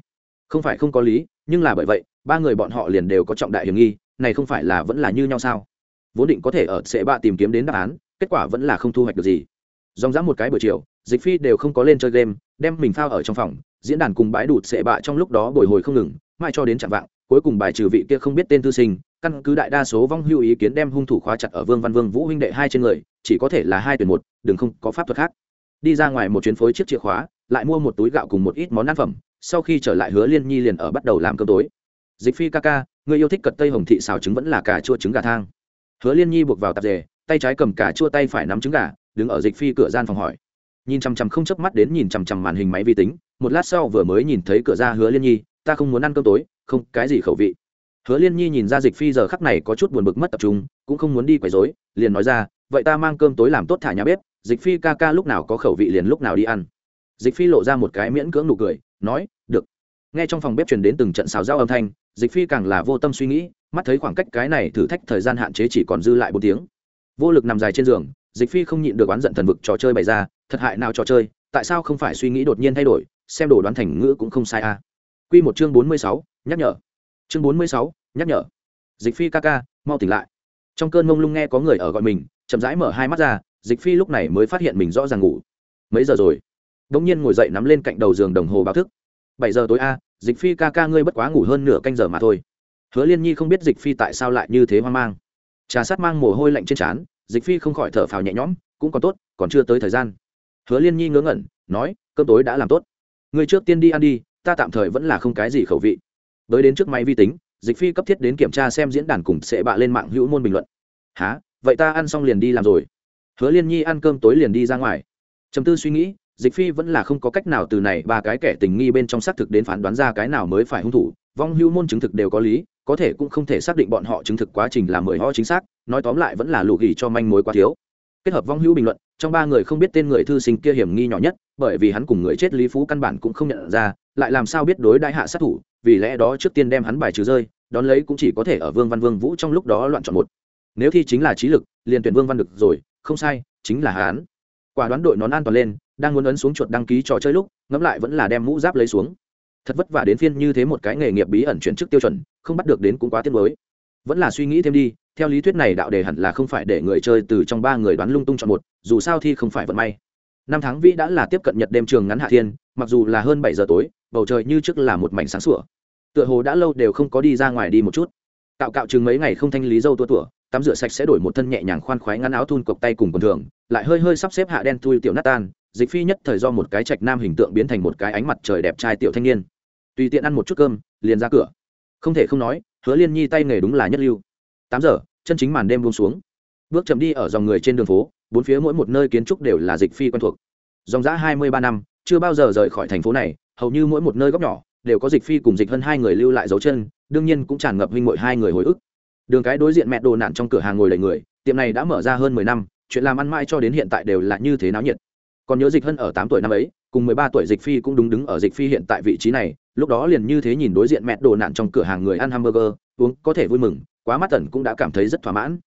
Không phải không có lý, nhưng là bởi vậy, ba người bọn họ liền đều có trọng đại hiểm nghi, này không phải là vẫn là như nhau sao? Vốn định có thể ở sẽ bạ tìm kiếm đến đáp án, kết quả vẫn là không thu hoạch được gì. Dòng dã một cái buổi chiều, dịch phi đều không có lên chơi game, đem mình phao ở trong phòng, diễn đàn cùng bãi đụt sệ bạ trong lúc đó bồi hồi không ngừng, mãi cho đến chạm vạng, cuối cùng bài trừ vị kia không biết tên tư sinh, căn cứ đại đa số vong hưu ý kiến đem hung thủ khóa chặt ở vương văn vương vũ huynh đệ hai trên người, chỉ có thể là hai tuyển một, đừng không có pháp thuật khác. Đi ra ngoài một chuyến phối chiếc chìa khóa, lại mua một túi gạo cùng một ít món ăn phẩm, sau khi trở lại hứa liên nhi liền ở bắt đầu làm cơm tối. Dịch phi ca ca, người yêu thích cật tây hồng thị xào trứng vẫn là cà chua trứng gà thang hứa liên nhi buộc vào tạp dề, tay trái cầm cả chua, tay phải nắm trứng gà, đứng ở dịch phi cửa gian phòng hỏi. Nhìn chằm chằm không chớp mắt đến nhìn chằm chằm màn hình máy vi tính, một lát sau vừa mới nhìn thấy cửa ra hứa liên nhi, ta không muốn ăn cơm tối, không, cái gì khẩu vị? Hứa liên nhi nhìn ra dịch phi giờ khắc này có chút buồn bực mất tập trung, cũng không muốn đi quấy rối, liền nói ra, vậy ta mang cơm tối làm tốt thả nhà bếp, dịch phi ca ca lúc nào có khẩu vị liền lúc nào đi ăn. Dịch phi lộ ra một cái miễn cưỡng nụ cười, nói, được. Nghe trong phòng bếp truyền đến từng trận xào rau âm thanh, dịch phi càng là vô tâm suy nghĩ mắt thấy khoảng cách cái này thử thách thời gian hạn chế chỉ còn dư lại bốn tiếng. Vô lực nằm dài trên giường, dịch phi không nhịn được oán giận thần vực trò chơi bày ra, thật hại nào trò chơi, tại sao không phải suy nghĩ đột nhiên thay đổi, xem đồ đoán thành ngữ cũng không sai a à. q một chương bốn mươi sáu, nhắc nhở. Chương bốn mươi sáu, nhắc nhở. Dịch phi ca ca, mau tỉnh lại. Trong cơn mông lung nghe có người ở gọi mình, chậm rãi mở hai mắt ra, dịch phi lúc này mới phát hiện mình rõ ràng ngủ. Mấy giờ rồi? Đ ỗ n g nhiên ngồi dậy nắm lên cạnh đầu giường đồng hồ báo thức. Bảy giờ tối a, dịch phi ca ca ngươi bất quá ngủ hơn nửa canh giờ mà thôi hứa liên nhi không biết dịch phi tại sao lại như thế hoang mang. Trà sát mang mồ hôi lạnh trên trán, dịch phi không khỏi thở phào nhẹ nhõm, cũng còn tốt, còn chưa tới thời gian. Hứa liên nhi ngớ ngẩn, nói, cơm tối đã làm tốt. Người trước tiên đi ăn đi, ta tạm thời vẫn là không cái gì khẩu vị. Tới đến trước máy vi tính, dịch phi cấp thiết đến kiểm tra xem diễn đàn cùng sẽ bạ lên mạng hữu môn bình luận. Há vậy ta ăn xong liền đi làm rồi. Hứa liên nhi ăn cơm tối liền đi ra ngoài. Chấm tư suy nghĩ, dịch phi vẫn là không có cách nào từ này ba cái kẻ tình nghi bên trong xác thực đến phán đoán ra cái nào mới phải hung thủ, vong hữu môn chứng thực đều có lý có thể cũng không thể xác định bọn họ chứng thực quá trình là mười ho chính xác, nói tóm lại vẫn là lù ghi cho manh mối quá thiếu. Kết hợp vong hữu bình luận, trong ba người không biết tên người thư sinh kia hiểm nghi nhỏ nhất, bởi vì hắn cùng người chết lý phú căn bản cũng không nhận ra, lại làm sao biết đối đại hạ sát thủ, vì lẽ đó trước tiên đem hắn bài trừ rơi, đón lấy cũng chỉ có thể ở vương văn vương vũ trong lúc đó loạn chọn một. Nếu thi chính là trí lực, liền tuyển vương văn được rồi, không sai, chính là hắn. Quả đoán đội nón an toàn lên, đang muốn ấn xuống chuột đăng ký trò chơi lúc, ngẫm lại vẫn là đem mũ giáp lấy xuống. Thật vất vả đến phiên như thế một cái nghề nghiệp bí ẩn chuyển chức tiêu chuẩn không bắt được đến cũng quá tiếc mới vẫn là suy nghĩ thêm đi, theo lý thuyết này đạo đề hẳn là không phải để người chơi từ trong ba người đoán lung tung chọn một, dù sao thì không phải vận may. Năm tháng vĩ đã là tiếp cận nhật đêm trường ngắn hạ thiên, mặc dù là hơn bảy giờ tối, bầu trời như trước là một mảnh sáng sủa. Tựa hồ đã lâu đều không có đi ra ngoài đi một chút. Cạo cạo chừng mấy ngày không thanh lý dâu tua tủa, tắm rửa sạch sẽ đổi một thân nhẹ nhàng khoan khoái ngắn áo thun cộc tay cùng quần thường, lại hơi hơi sắp xếp hạ đen thui tiểu nát tan, dịch phi nhất thời do một cái trạch nam hình tượng biến thành một cái ánh mặt trời đẹp trai tiểu thanh niên. Tùy tiện ăn một chút cơm, liền ra cửa không thể không nói, hứa liên nhi tay nghề đúng là nhất lưu. Tám giờ, chân chính màn đêm buông xuống. Bước chậm đi ở dòng người trên đường phố, bốn phía mỗi một nơi kiến trúc đều là dịch phi quen thuộc. Dòng giã hai mươi ba năm, chưa bao giờ rời khỏi thành phố này, hầu như mỗi một nơi góc nhỏ đều có dịch phi cùng dịch hơn hai người lưu lại dấu chân, đương nhiên cũng tràn ngập huynh mội hai người hồi ức. Đường cái đối diện mẹ đồ nạn trong cửa hàng ngồi đầy người, tiệm này đã mở ra hơn mười năm, chuyện làm ăn mãi cho đến hiện tại đều là như thế náo nhiệt còn nhớ dịch hân ở tám tuổi năm ấy, cùng mười ba tuổi dịch phi cũng đúng đứng ở dịch phi hiện tại vị trí này, lúc đó liền như thế nhìn đối diện mẹ đồ nạn trong cửa hàng người ăn hamburger, uống có thể vui mừng, quá mắt tần cũng đã cảm thấy rất thỏa mãn.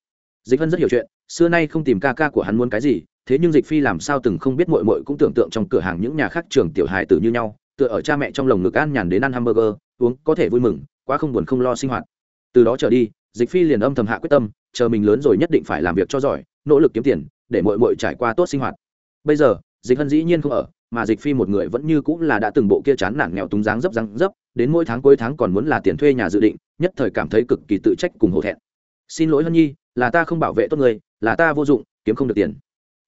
Dịch hân rất hiểu chuyện, xưa nay không tìm ca ca của hắn muốn cái gì, thế nhưng dịch phi làm sao từng không biết mội mội cũng tưởng tượng trong cửa hàng những nhà khác trường tiểu hài tử như nhau, tựa ở cha mẹ trong lồng ngực an nhàn đến ăn hamburger, uống có thể vui mừng, quá không buồn không lo sinh hoạt. Từ đó trở đi, dịch phi liền âm thầm hạ quyết tâm, chờ mình lớn rồi nhất định phải làm việc cho giỏi, nỗ lực kiếm tiền, để mội mội trải qua tốt sinh hoạt. Bây giờ dịch hân dĩ nhiên không ở, mà dịch phi một người vẫn như cũng là đã từng bộ kia chán nản nghèo túng dáng dấp dáng dấp, đến mỗi tháng cuối tháng còn muốn là tiền thuê nhà dự định, nhất thời cảm thấy cực kỳ tự trách cùng hổ thẹn. Xin lỗi hân nhi, là ta không bảo vệ tốt người, là ta vô dụng, kiếm không được tiền.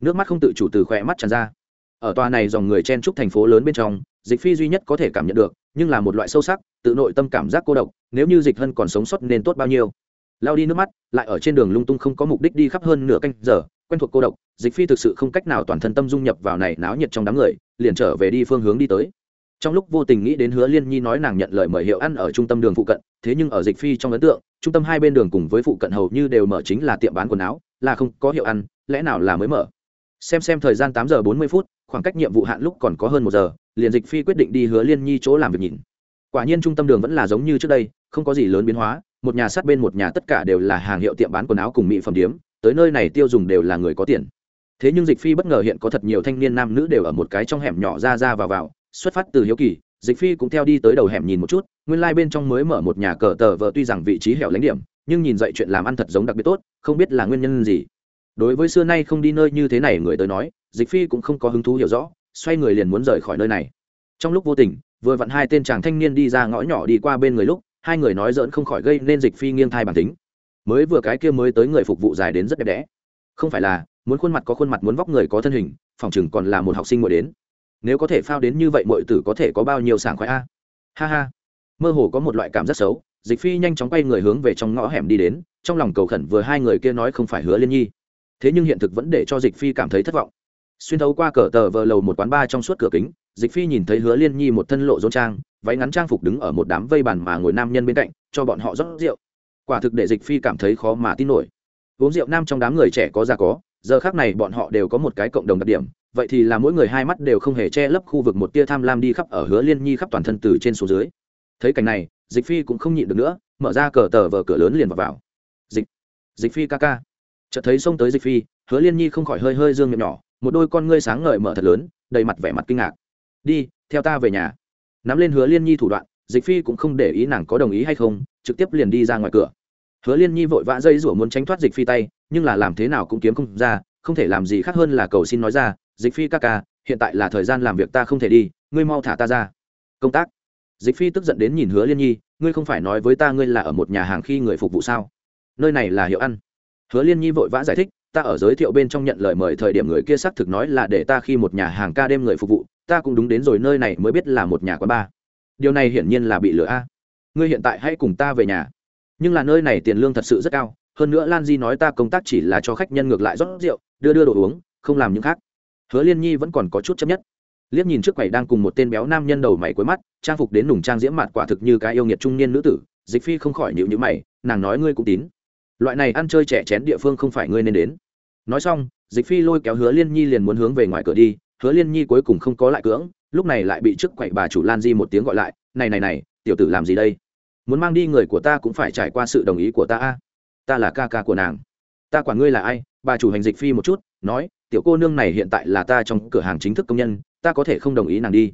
Nước mắt không tự chủ từ khỏe mắt tràn ra. Ở tòa này dòng người chen trúc thành phố lớn bên trong, dịch phi duy nhất có thể cảm nhận được, nhưng là một loại sâu sắc, tự nội tâm cảm giác cô độc, nếu như dịch hân còn sống sót nên tốt bao nhiêu. Lao đi nước mắt, lại ở trên đường lung tung không có mục đích đi khắp hơn nửa canh giờ quen thuộc cô độc, dịch phi thực sự không cách nào toàn thân tâm dung nhập vào này náo nhiệt trong đám người, liền trở về đi phương hướng đi tới. Trong lúc vô tình nghĩ đến hứa liên nhi nói nàng nhận lời mời hiệu ăn ở trung tâm đường phụ cận, thế nhưng ở dịch phi trong ấn tượng, trung tâm hai bên đường cùng với phụ cận hầu như đều mở chính là tiệm bán quần áo, là không có hiệu ăn, lẽ nào là mới mở? Xem xem thời gian tám giờ bốn mươi phút, khoảng cách nhiệm vụ hạn lúc còn có hơn một giờ, liền dịch phi quyết định đi hứa liên nhi chỗ làm việc nhìn. Quả nhiên trung tâm đường vẫn là giống như trước đây, không có gì lớn biến hóa, một nhà sát bên một nhà tất cả đều là hàng hiệu tiệm bán quần áo cùng mỹ phẩm điếm tới nơi này tiêu dùng đều là người có tiền. Thế nhưng dịch phi bất ngờ hiện có thật nhiều thanh niên nam nữ đều ở một cái trong hẻm nhỏ ra ra vào vào, xuất phát từ hiếu kỳ, dịch phi cũng theo đi tới đầu hẻm nhìn một chút, nguyên lai、like、bên trong mới mở một nhà cờ tờ vợ tuy rằng vị trí hẻo lánh điểm, nhưng nhìn dậy chuyện làm ăn thật giống đặc biệt tốt, không biết là nguyên nhân gì. Đối với xưa nay không đi nơi như thế này người tới nói, dịch phi cũng không có hứng thú hiểu rõ, xoay người liền muốn rời khỏi nơi này. Trong lúc vô tình, vừa vặn hai tên chàng thanh niên đi ra ngõ nhỏ đi qua bên người lúc, hai người nói dỡn không khỏi gây nên dịch phi nghiêng thai bản tính mới vừa cái kia mới tới người phục vụ dài đến rất đẹp đẽ. Không phải là, muốn khuôn mặt có khuôn mặt, muốn vóc người có thân hình, phòng chừng còn là một học sinh ngồi đến. Nếu có thể phao đến như vậy mọi tử có thể có bao nhiêu sảng khoái a? Ha ha. Mơ hồ có một loại cảm rất xấu, dịch phi nhanh chóng quay người hướng về trong ngõ hẻm đi đến, trong lòng cầu khẩn vừa hai người kia nói không phải hứa liên nhi. Thế nhưng hiện thực vẫn để cho dịch phi cảm thấy thất vọng. Xuyên thấu qua cờ tờ vờ lầu một quán bar trong suốt cửa kính, dịch phi nhìn thấy hứa liên nhi một thân lộ dôn trang, váy ngắn trang phục đứng ở một đám vây bàn mà ngồi nam nhân bên cạnh, cho bọn họ rót rượu quả thực để dịch phi cảm thấy khó mà tin nổi. Uống rượu nam trong đám người trẻ có già có giờ khác này bọn họ đều có một cái cộng đồng đặc điểm vậy thì là mỗi người hai mắt đều không hề che lấp khu vực một tia tham lam đi khắp ở hứa liên nhi khắp toàn thân từ trên xuống dưới. Thấy cảnh này dịch phi cũng không nhịn được nữa mở ra cờ tờ vờ cửa lớn liền vào, vào. dịch dịch phi ca ca. Chợt thấy xông tới dịch phi hứa liên nhi không khỏi hơi hơi dương miệng nhỏ một đôi con ngươi sáng ngời mở thật lớn đầy mặt vẻ mặt kinh ngạc. Đi theo ta về nhà. Nắm lên hứa liên nhi thủ đoạn dịch phi cũng không để ý nàng có đồng ý hay không, trực tiếp liền đi ra ngoài cửa. Hứa liên nhi vội vã dây rủa muốn tránh thoát dịch phi tay, nhưng là làm thế nào cũng kiếm không ra, không thể làm gì khác hơn là cầu xin nói ra, dịch phi ca ca, hiện tại là thời gian làm việc ta không thể đi, ngươi mau thả ta ra. Công tác. Dịch phi tức giận đến nhìn hứa liên nhi, ngươi không phải nói với ta ngươi là ở một nhà hàng khi người phục vụ sao? Nơi này là hiệu ăn. Hứa liên nhi vội vã giải thích, ta ở giới thiệu bên trong nhận lời mời thời điểm người kia xác thực nói là để ta khi một nhà hàng ca đêm người phục vụ, ta cũng đúng đến rồi, nơi này mới biết là một nhà quán bar điều này hiển nhiên là bị lừa a. Ngươi hiện tại hãy cùng ta về nhà. Nhưng là nơi này tiền lương thật sự rất cao, hơn nữa lan di nói ta công tác chỉ là cho khách nhân ngược lại rót rượu, đưa đưa đồ uống, không làm những khác. Hứa liên nhi vẫn còn có chút chấp nhất. Liếc nhìn trước quầy đang cùng một tên béo nam nhân đầu mày cuối mắt, trang phục đến nùng trang diễm mặt quả thực như cái yêu nghiệt trung niên nữ tử, dịch phi không khỏi nhịu nhữ mày, nàng nói ngươi cũng tín. Loại này ăn chơi trẻ chén địa phương không phải ngươi nên đến. Nói xong, dịch phi lôi kéo hứa liên nhi liền muốn hướng về ngoài cửa đi, hứa liên nhi cuối cùng không có lại cưỡng lúc này lại bị trước quậy bà chủ lan di một tiếng gọi lại, này này này, tiểu tử làm gì đây? Muốn mang đi người của ta cũng phải trải qua sự đồng ý của ta a. Ta là ca ca của nàng. Ta quản ngươi là ai? Bà chủ hành dịch phi một chút, nói, tiểu cô nương này hiện tại là ta trong cửa hàng chính thức công nhân, ta có thể không đồng ý nàng đi.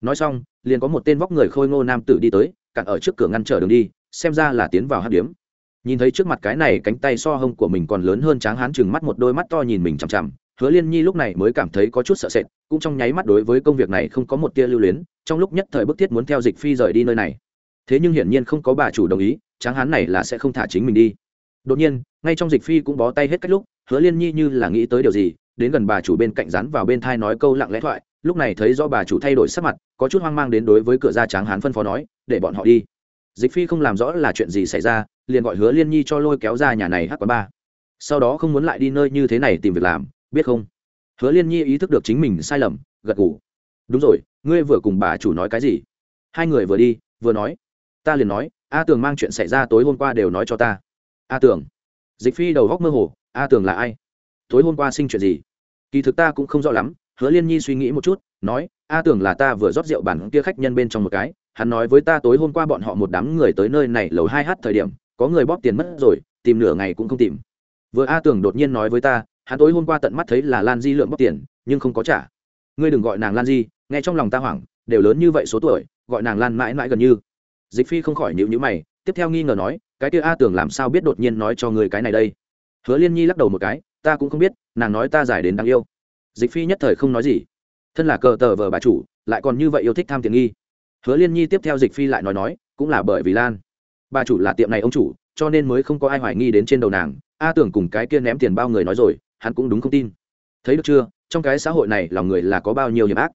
Nói xong, liền có một tên vóc người khôi ngô nam tử đi tới cặn ở trước cửa ngăn trở đường đi, xem ra là tiến vào hát điếm. Nhìn thấy trước mặt cái này cánh tay so hông của mình còn lớn hơn tráng hán chừng mắt một đôi mắt to nhìn mình chằm chằm hứa liên nhi lúc này mới cảm thấy có chút sợ sệt, cũng trong nháy mắt đối với công việc này không có một tia lưu luyến, trong lúc nhất thời bức thiết muốn theo dịch phi rời đi nơi này. Thế nhưng hiển nhiên không có bà chủ đồng ý, tráng hán này là sẽ không thả chính mình đi. Đột nhiên, ngay trong dịch phi cũng bó tay hết cách lúc, hứa liên nhi như là nghĩ tới điều gì, đến gần bà chủ bên cạnh rắn vào bên thai nói câu lặng lẽ thoại, lúc này thấy do bà chủ thay đổi sắc mặt, có chút hoang mang đến đối với cửa ra tráng hán phân phó nói, để bọn họ đi. Dịch phi không làm rõ là chuyện gì xảy ra, liền gọi hứa liên nhi cho lôi kéo ra nhà này hát quán ba. Sau đó không muốn lại đi nơi như thế này tìm việc làm biết không? Hứa liên nhi ý thức được chính mình sai lầm, gật ngủ đúng rồi, ngươi vừa cùng bà chủ nói cái gì? Hai người vừa đi, vừa nói. Ta liền nói, a tường mang chuyện xảy ra tối hôm qua đều nói cho ta. A tường. Dịch phi đầu góc mơ hồ, a tường là ai? Tối hôm qua sinh chuyện gì? Kỳ thực ta cũng không rõ lắm, hứa liên nhi suy nghĩ một chút, nói, a tường là ta vừa rót rượu bản kia khách nhân bên trong một cái, hắn nói với ta tối hôm qua bọn họ một đám người tới nơi này lầu hai h thời điểm, có người bóp tiền mất rồi, tìm nửa ngày cũng không tìm. Vừa a tường đột nhiên nói với ta hắn tối hôm qua tận mắt thấy là lan di lượm bóc tiền, nhưng không có trả. Ngươi đừng gọi nàng lan di, nghe trong lòng ta hoảng, đều lớn như vậy số tuổi, gọi nàng lan mãi mãi gần như. Dịch phi không khỏi nhịu nhữ mày, tiếp theo nghi ngờ nói, cái kia a tưởng làm sao biết đột nhiên nói cho người cái này đây? Hứa liên nhi lắc đầu một cái, ta cũng không biết, nàng nói ta giải đến đáng yêu. Dịch phi nhất thời không nói gì. Thân là cờ tờ vờ bà chủ, lại còn như vậy yêu thích tham tiền nghi. Hứa liên nhi tiếp theo dịch phi lại nói nói, cũng là bởi vì lan. Bà chủ là tiệm này ông chủ, cho nên mới không có ai hoài nghi đến trên đầu nàng. A tưởng cùng cái kia ném tiền bao người nói rồi hắn cũng đúng không tin. Thấy được chưa, trong cái xã hội này lòng người là có bao nhiêu hiểm ác.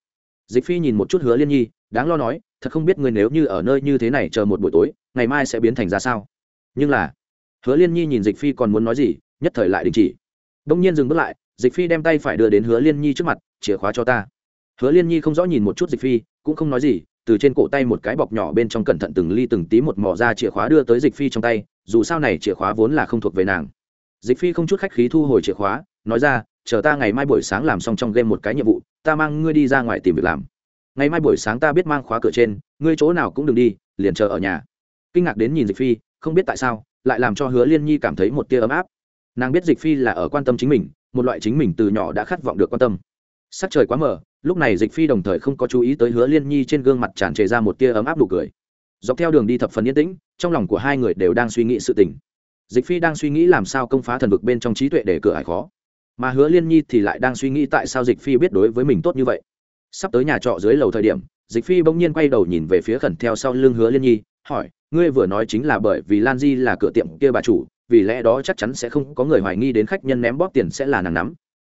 Dịch phi nhìn một chút hứa liên nhi, đáng lo nói, thật không biết người nếu như ở nơi như thế này chờ một buổi tối, ngày mai sẽ biến thành ra sao? Nhưng là, hứa liên nhi nhìn dịch phi còn muốn nói gì, nhất thời lại đình chỉ. Đông nhiên dừng bước lại, dịch phi đem tay phải đưa đến hứa liên nhi trước mặt, chìa khóa cho ta. Hứa liên nhi không rõ nhìn một chút dịch phi, cũng không nói gì, từ trên cổ tay một cái bọc nhỏ bên trong cẩn thận từng ly từng tí một mỏ ra chìa khóa đưa tới dịch phi trong tay, dù sao này chìa khóa vốn là không thuộc về nàng. Dịch phi không chút khách khí thu hồi chìa khóa nói ra, chờ ta ngày mai buổi sáng làm xong trong game một cái nhiệm vụ, ta mang ngươi đi ra ngoài tìm việc làm. Ngày mai buổi sáng ta biết mang khóa cửa trên, ngươi chỗ nào cũng đừng đi, liền chờ ở nhà. Kinh ngạc đến nhìn dịch phi, không biết tại sao, lại làm cho hứa liên nhi cảm thấy một tia ấm áp. Nàng biết dịch phi là ở quan tâm chính mình, một loại chính mình từ nhỏ đã khát vọng được quan tâm. Sắc trời quá mờ, lúc này dịch phi đồng thời không có chú ý tới hứa liên nhi trên gương mặt tràn trề ra một tia ấm áp đủ cười. Dọc theo đường đi thập phần yên tĩnh, trong lòng của hai người đều đang suy nghĩ sự tình. Dịch phi đang suy nghĩ làm sao công phá thần vực bên trong trí tuệ để cửa ải khó mà hứa liên nhi thì lại đang suy nghĩ tại sao dịch phi biết đối với mình tốt như vậy. Sắp tới nhà trọ dưới lầu thời điểm, dịch phi bỗng nhiên quay đầu nhìn về phía khẩn theo sau lưng hứa liên nhi, hỏi, ngươi vừa nói chính là bởi vì lan di là cửa tiệm kia bà chủ, vì lẽ đó chắc chắn sẽ không có người hoài nghi đến khách nhân ném bóp tiền sẽ là nàng nắm.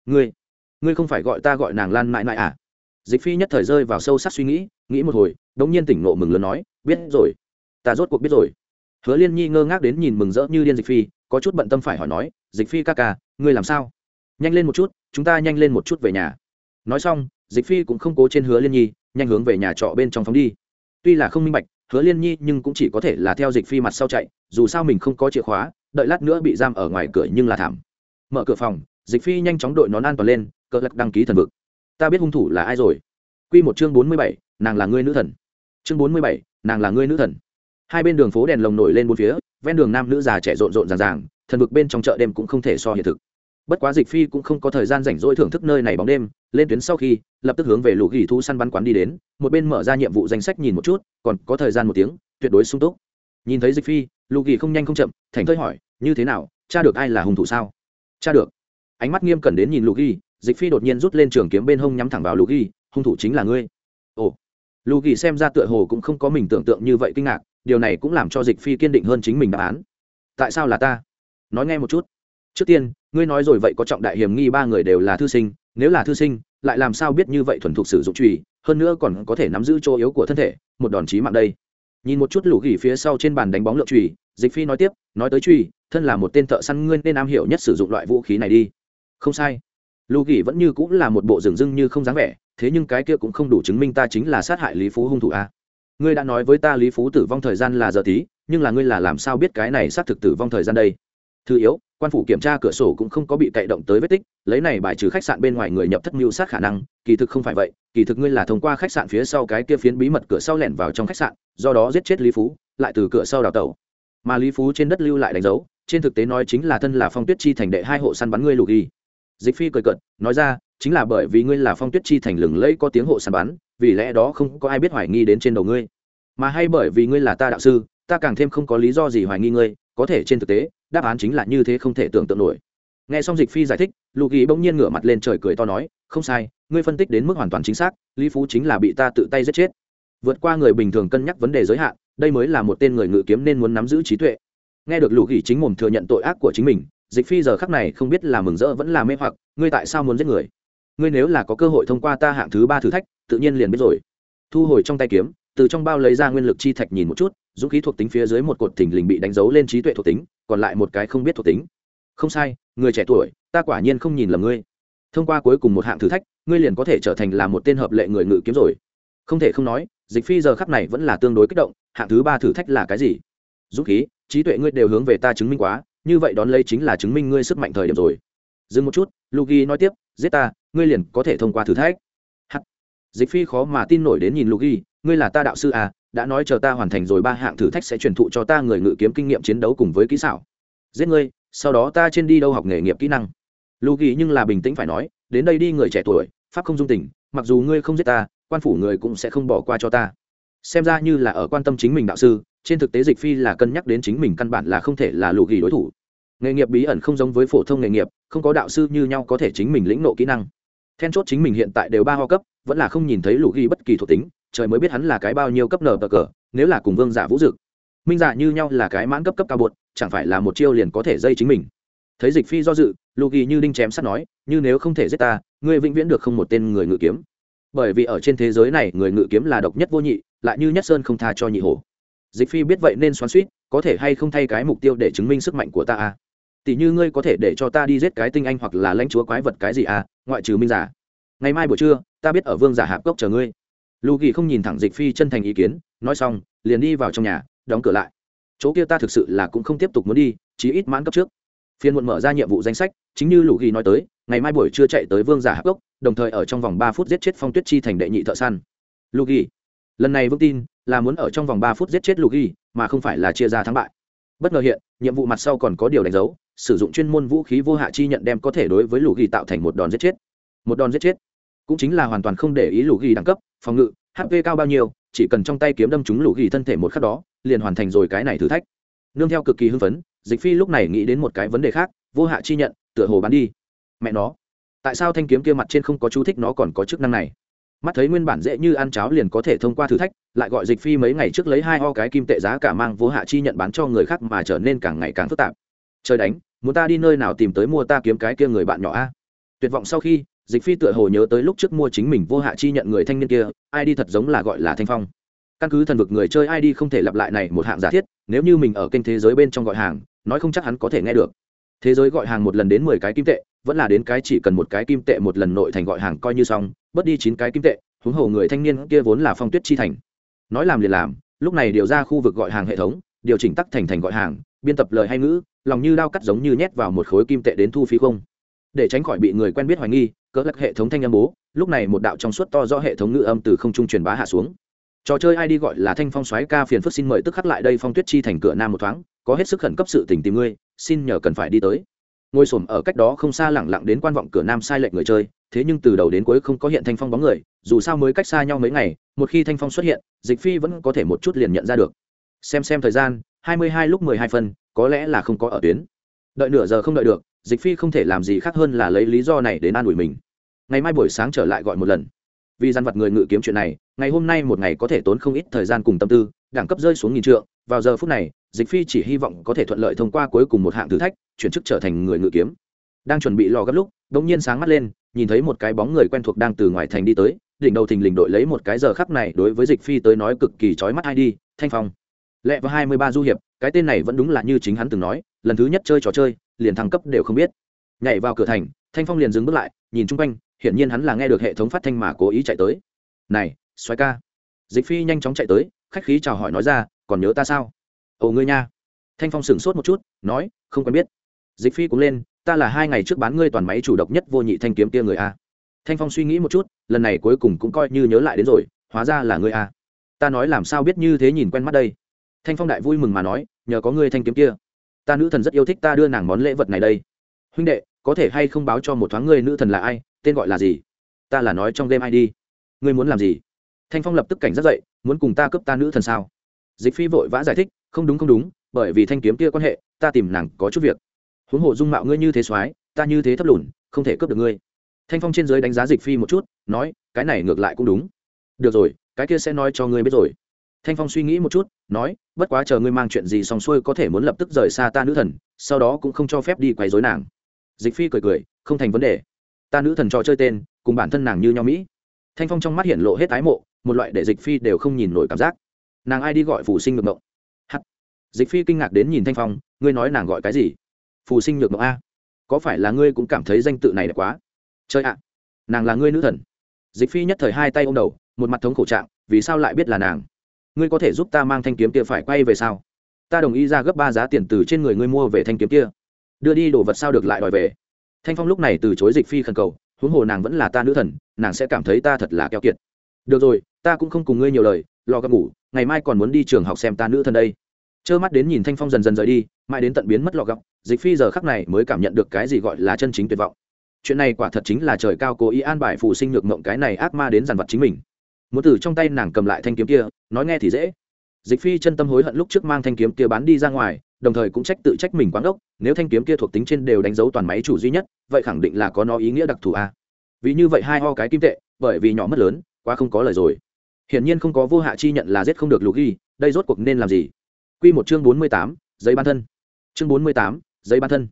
Ngươi ngươi không phải gọi ta gọi nàng lan mãi mãi à? Dịch phi nhất thời rơi vào sâu sắc suy nghĩ nghĩ một hồi đống nhiên tỉnh nộ mừng lớn nói, biết rồi, ta rốt cuộc biết rồi. Hứa liên nhi ngơ ngác đến nhìn mừng rỡ như điên dịch phi, có chút bận tâm phải hỏi nói, dịch phi ca ca, ngươi làm sao? Nhanh lên một chút, chúng ta nhanh lên một chút về nhà. Nói xong, dịch phi cũng không cố trên hứa liên nhi, nhanh hướng về nhà trọ bên trong phóng đi. Tuy là không minh bạch, hứa liên nhi nhưng cũng chỉ có thể là theo dịch phi mặt sau chạy, dù sao mình không có chìa khóa, đợi lát nữa bị giam ở ngoài cửa nhưng là thảm. Mở cửa phòng, dịch phi nhanh chóng đội nón an toàn lên cỡ lật đăng ký thần vực. Ta biết hung thủ là ai rồi. Q một chương bốn mươi bảy, nàng là ngươi nữ thần. Chương bốn mươi bảy, nàng là ngươi nữ thần. Hai bên đường phố đèn lồng nổi lên bốn phía, ven đường nam nữ già trẻ rộn rộn ràng ràng, thần vực bên trong chợ đêm cũng không thể so hiện thực bất quá dịch phi cũng không có thời gian rảnh rỗi thưởng thức nơi này bóng đêm, lên tuyến sau khi, lập tức hướng về lũ ghi thu săn bắn quán đi đến, một bên mở ra nhiệm vụ danh sách nhìn một chút, còn có thời gian một tiếng, tuyệt đối sung túc. Nhìn thấy dịch phi, lũ ghi không nhanh không chậm, thành thơi hỏi, như thế nào, cha được ai là hung thủ sao? Cha được. Ánh mắt nghiêm cẩn đến nhìn lũ ghi, dịch phi đột nhiên rút lên trường kiếm bên hông nhắm thẳng vào lũ ghi, hung thủ chính là ngươi. Ồ. Lũ ghi xem ra tựa hồ cũng không có mình tưởng tượng như vậy kinh ngạc, điều này cũng làm cho dịch phi kiên định hơn chính mình đáp án. Tại sao là ta? Nói nghe một chút. Trước tiên ngươi nói rồi vậy có trọng đại hiểm nghi ba người đều là thư sinh, nếu là thư sinh, lại làm sao biết như vậy thuần thục sử dụng trùy hơn nữa còn có thể nắm giữ chỗ yếu của thân thể, một đòn chí mạng đây. Nhìn một chút lũ gỉ phía sau trên bàn đánh bóng lượng trùy dịch phi nói tiếp, nói tới trùy thân là một tên thợ săn ngươi nên am hiểu nhất sử dụng loại vũ khí này đi. Không sai. Lũ gỉ vẫn như cũng là một bộ rừng rưng như không dáng vẻ, thế nhưng cái kia cũng không đủ chứng minh ta chính là sát hại lý phú hung thủ a. Ngươi đã nói với ta lý phú tử vong thời gian là giờ tí, nhưng là ngươi là làm sao biết cái này xác thực tử vong thời gian đây? Thứ yếu, quan phủ kiểm tra cửa sổ cũng không có bị cậy động tới vết tích, lấy này bài trừ khách sạn bên ngoài người nhập thất mưu sát khả năng, kỳ thực không phải vậy, kỳ thực ngươi là thông qua khách sạn phía sau cái kia phiến bí mật cửa sau lẻn vào trong khách sạn, do đó giết chết lý phú, lại từ cửa sau đào tẩu. Mà lý phú trên đất lưu lại đánh dấu, trên thực tế nói chính là thân là phong tuyết chi thành đệ hai hộ săn bắn ngươi lục y. Dịch phi cười cợt, nói ra, chính là bởi vì ngươi là phong tuyết chi thành lừng lẫy có tiếng hộ săn bắn, vì lẽ đó không có ai biết hoài nghi đến trên đầu ngươi. Mà hay bởi vì ngươi là ta đạo sư, ta càng thêm không có lý do gì hoài nghi ngươi, có thể trên thực tế đáp án chính là như thế không thể tưởng tượng nổi. Nghe xong dịch phi giải thích, lục ghi bỗng nhiên ngửa mặt lên trời cười to nói, không sai, ngươi phân tích đến mức hoàn toàn chính xác, lý phú chính là bị ta tự tay giết chết. Vượt qua người bình thường cân nhắc vấn đề giới hạn, đây mới là một tên người ngự kiếm nên muốn nắm giữ trí tuệ. Nghe được lục ghi chính mồm thừa nhận tội ác của chính mình, dịch phi giờ khắc này không biết là mừng rỡ vẫn là mê hoặc, ngươi tại sao muốn giết người? Ngươi nếu là có cơ hội thông qua ta hạng thứ ba thử thách, tự nhiên liền biết rồi. Thu hồi trong tay kiếm, từ trong bao lấy ra nguyên lực chi thạch nhìn một chút, dũng khí thuộc tính phía dưới một cột thình lình bị đánh dấu lên trí tuệ thuộc tính còn lại một cái không biết thuộc tính. Không sai, người trẻ tuổi, ta quả nhiên không nhìn lầm ngươi. Thông qua cuối cùng một hạng thử thách, ngươi liền có thể trở thành là một tên hợp lệ người ngự kiếm rồi. Không thể không nói, dịch phi giờ khắp này vẫn là tương đối kích động, hạng thứ ba thử thách là cái gì? Dũng khí, trí tuệ ngươi đều hướng về ta chứng minh quá, như vậy đón lấy chính là chứng minh ngươi sức mạnh thời điểm rồi. Dừng một chút lugi nói tiếp, giết ta, ngươi liền có thể thông qua thử thách. Hắc. dịch phi khó mà tin nổi đến nhìn lugi ngươi là ta đạo sư à đã nói chờ ta hoàn thành rồi ba hạng thử thách sẽ truyền thụ cho ta người ngự kiếm kinh nghiệm chiến đấu cùng với kỹ xảo. Giết ngươi, sau đó ta trên đi đâu học nghề nghiệp kỹ năng. Lù ghi nhưng là bình tĩnh phải nói, đến đây đi người trẻ tuổi, pháp không dung tình, mặc dù ngươi không giết ta, quan phủ người cũng sẽ không bỏ qua cho ta. Xem ra như là ở quan tâm chính mình đạo sư, trên thực tế dịch phi là cân nhắc đến chính mình căn bản là không thể là lù ghi đối thủ. Nghề nghiệp bí ẩn không giống với phổ thông nghề nghiệp, không có đạo sư như nhau có thể chính mình lĩnh nộ kỹ năng. Then chốt chính mình hiện tại đều ba ho cấp, vẫn là không nhìn thấy lù ghi bất kỳ thuộc tính trời mới biết hắn là cái bao nhiêu cấp nở bờ cờ, nếu là cùng vương giả vũ dực. Minh giả như nhau là cái mãn cấp cấp cao bột, chẳng phải là một chiêu liền có thể dây chính mình. Thấy dịch phi do dự lù ghi như đinh chém sắt nói, như nếu không thể giết ta, ngươi vĩnh viễn được không một tên người ngự kiếm. Bởi vì ở trên thế giới này, người ngự kiếm là độc nhất vô nhị, lại như nhất sơn không tha cho nhị hổ. Dịch phi biết vậy nên xoắn suýt có thể hay không thay cái mục tiêu để chứng minh sức mạnh của ta à? Tỷ như ngươi có thể để cho ta đi giết cái tinh anh hoặc là lãnh chúa quái vật cái gì à? Ngoại trừ minh giả. Ngày mai buổi trưa, ta biết ở vương giả hạp cốc chờ ngươi lù ghi không nhìn thẳng dịch phi chân thành ý kiến, nói xong, liền đi vào trong nhà, đóng cửa lại. Chỗ kia ta thực sự là cũng không tiếp tục muốn đi, chí ít mãn cấp trước. Phiên muộn mở ra nhiệm vụ danh sách, chính như lù ghi nói tới, ngày mai buổi trưa chạy tới vương giả hắc cốc, đồng thời ở trong vòng ba phút giết chết phong tuyết chi thành đệ nhị thợ săn. Lù ghi lần này vương tin là muốn ở trong vòng ba phút giết chết lù ghi mà không phải là chia ra thắng bại. Bất ngờ hiện, nhiệm vụ mặt sau còn có điều đánh dấu, sử dụng chuyên môn vũ khí vô hạ chi nhận đem có thể đối với lù ghi tạo thành một đòn giết chết. Một đòn giết chết cũng chính là hoàn toàn không để ý lũ ghi đẳng cấp, phòng ngự hp cao bao nhiêu, chỉ cần trong tay kiếm đâm trúng lũ ghi thân thể một khắc đó, liền hoàn thành rồi cái này thử thách. Nương theo cực kỳ hưng phấn, dịch phi lúc này nghĩ đến một cái vấn đề khác, vô hạ chi nhận, tựa hồ bán đi. Mẹ nó, tại sao thanh kiếm kia mặt trên không có chú thích nó còn có chức năng này? Mắt thấy nguyên bản dễ như ăn cháo liền có thể thông qua thử thách, lại gọi dịch phi mấy ngày trước lấy hai ho cái kim tệ giá cả mang vô hạ chi nhận bán cho người khác mà trở nên càng ngày càng phức tạp. Trời đánh, muốn ta đi nơi nào tìm tới mua ta kiếm cái kia người bạn nhỏ a? Tuyệt vọng sau khi dịch phi tựa hồ nhớ tới lúc trước mua chính mình vô hạ chi nhận người thanh niên kia, ai đi thật giống là gọi là thanh phong. Căn cứ thần vực người chơi ai đi không thể lặp lại này một hạng giả thiết, nếu như mình ở kênh thế giới bên trong gọi hàng, nói không chắc hắn có thể nghe được. Thế giới gọi hàng một lần đến mười cái kim tệ, vẫn là đến cái chỉ cần một cái kim tệ một lần nội thành gọi hàng coi như xong, bớt đi chín cái kim tệ, huống hồ người thanh niên kia vốn là phong tuyết chi thành. Nói làm liền làm, lúc này điều ra khu vực gọi hàng hệ thống, điều chỉnh tắc thành thành gọi hàng, biên tập lời hay ngữ, lòng như đao cắt giống như nhét vào một khối kim tệ đến thu phí không. Để tránh khỏi bị người quen biết hoài nghi cỡ lắc hệ thống thanh âm bố, lúc này một đạo trong suốt to do hệ thống ngữ âm từ không trung truyền bá hạ xuống. Trò chơi ai đi gọi là thanh phong xoáy ca phiền phức xin mời tức khắc lại đây phong tuyết chi thành cửa nam một thoáng, có hết sức khẩn cấp sự tình tìm ngươi, xin nhờ cần phải đi tới. Ngồi xổm ở cách đó không xa lẳng lặng đến quan vọng cửa nam sai lệch người chơi, thế nhưng từ đầu đến cuối không có hiện thanh phong bóng người, dù sao mới cách xa nhau mấy ngày, một khi thanh phong xuất hiện, dịch phi vẫn có thể một chút liền nhận ra được. Xem xem thời gian, hai mươi hai lúc mười hai phân, có lẽ là không có ở tuyến. Đợi nửa giờ không đợi được dịch phi không thể làm gì khác hơn là lấy lý do này đến an ủi mình. Ngày mai buổi sáng trở lại gọi một lần. Vì dàn vật người ngự kiếm chuyện này, ngày hôm nay một ngày có thể tốn không ít thời gian cùng tâm tư, đẳng cấp rơi xuống nghìn trượng, vào giờ phút này, dịch phi chỉ hy vọng có thể thuận lợi thông qua cuối cùng một hạng thử thách, chuyển chức trở thành người ngự kiếm. Đang chuẩn bị lò gấp lúc đ ỗ n g nhiên sáng mắt lên, nhìn thấy một cái bóng người quen thuộc đang từ ngoài thành đi tới, đỉnh đầu thình lình đội lấy một cái giờ khắc này đối với dịch phi tới nói cực kỳ trói mắt ai đi, thanh phong lẹ và hai mươi ba du hiệp, cái tên này vẫn đúng là như chính hắn từng nói, lần thứ nhất chơi trò chơi, liền thăng cấp đều không biết. Nhảy vào cửa thành, thanh phong liền dừng bước lại, nhìn chung quanh, hiển nhiên hắn là nghe được hệ thống phát thanh mà cố ý chạy tới. Này xoáy ca. Dịch phi nhanh chóng chạy tới, khách khí chào hỏi nói ra, còn nhớ ta sao? Ồ, ngươi nha. Thanh phong sửng sốt một chút, nói, không quen biết. Dịch phi cũng lên, ta là hai ngày trước bán ngươi toàn máy chủ độc nhất vô nhị thanh kiếm kia người a. Thanh phong suy nghĩ một chút, lần này cuối cùng cũng coi như nhớ lại đến rồi, hóa ra là ngươi a. Ta nói làm sao biết như thế nhìn quen mắt đây? Thanh phong đại vui mừng mà nói, nhờ có ngươi thanh kiếm kia, ta nữ thần rất yêu thích ta đưa nàng món lễ vật này đây. Huynh đệ, có thể hay không báo cho một thoáng ngươi nữ thần là ai, tên gọi là gì? Ta là nói trong game id ngươi muốn làm gì? Thanh phong lập tức cảnh giác dậy, muốn cùng ta cướp ta nữ thần sao? Dịch phi vội vã giải thích, không đúng không đúng, bởi vì thanh kiếm kia quan hệ, ta tìm nàng có chút việc. Huống hồ dung mạo ngươi như thế soái, ta như thế thấp lùn, không thể cướp được ngươi. Thanh phong trên giới đánh giá dịch phi một chút, nói, cái này ngược lại cũng đúng. Được rồi, cái kia sẽ nói cho ngươi biết rồi thanh phong suy nghĩ một chút, nói, bất quá chờ ngươi mang chuyện gì xong xuôi có thể muốn lập tức rời xa ta nữ thần, sau đó cũng không cho phép đi quấy dối nàng. Dịch phi cười cười, không thành vấn đề. Ta nữ thần trò chơi tên, cùng bản thân nàng như nhau mỹ. Thanh phong trong mắt hiện lộ hết ái mộ, một loại để dịch phi đều không nhìn nổi cảm giác. Nàng ai đi gọi phù sinh ngược mộng? H dịch phi kinh ngạc đến nhìn thanh phong, ngươi nói nàng gọi cái gì? Phù sinh nhược mộng a. Có phải là ngươi cũng cảm thấy danh tự này đẹp quá? Chơi ạ. Nàng là ngươi nữ thần. Dịch phi nhất thời hai tay ô m đầu, một mặt thống khổ trạng, vì sao lại biết là nàng? Ngươi có thể giúp ta mang thanh kiếm kia phải quay về sao? Ta đồng ý ra gấp ba giá tiền từ trên người ngươi mua về thanh kiếm kia. Đưa đi đồ vật sao được lại đòi về? Thanh phong lúc này từ chối dịch phi khẩn cầu, huống hồ nàng vẫn là ta nữ thần, nàng sẽ cảm thấy ta thật là keo kiệt. Được rồi, ta cũng không cùng ngươi nhiều lời, lo gặp ngủ, ngày mai còn muốn đi trường học xem ta nữ thần đây. Trơ mắt đến nhìn thanh phong dần dần rời đi, mãi đến tận biến mất lọ gọc dịch phi giờ khắc này mới cảm nhận được cái gì gọi là chân chính tuyệt vọng. Chuyện này quả thật chính là trời cao cố ý an bài phù sinh nhược mộng cái này ác ma đến dàn vật chính mình muốn từ trong tay nàng cầm lại thanh kiếm kia, nói nghe thì dễ. Dịch phi chân tâm hối hận lúc trước mang thanh kiếm kia bán đi ra ngoài, đồng thời cũng trách tự trách mình quán ốc nếu thanh kiếm kia thuộc tính trên đều đánh dấu toàn máy chủ duy nhất, vậy khẳng định là có nó ý nghĩa đặc thù a. Vì như vậy hai ho cái kim tệ, bởi vì nhỏ mất lớn, quá không có lời rồi. Hiển nhiên không có vô hạ chi nhận là giết không được lục ghi, đây rốt cuộc nên làm gì? Q một chương bốn mươi tám, giấy ban thân. Chương bốn mươi tám, giấy ban thân.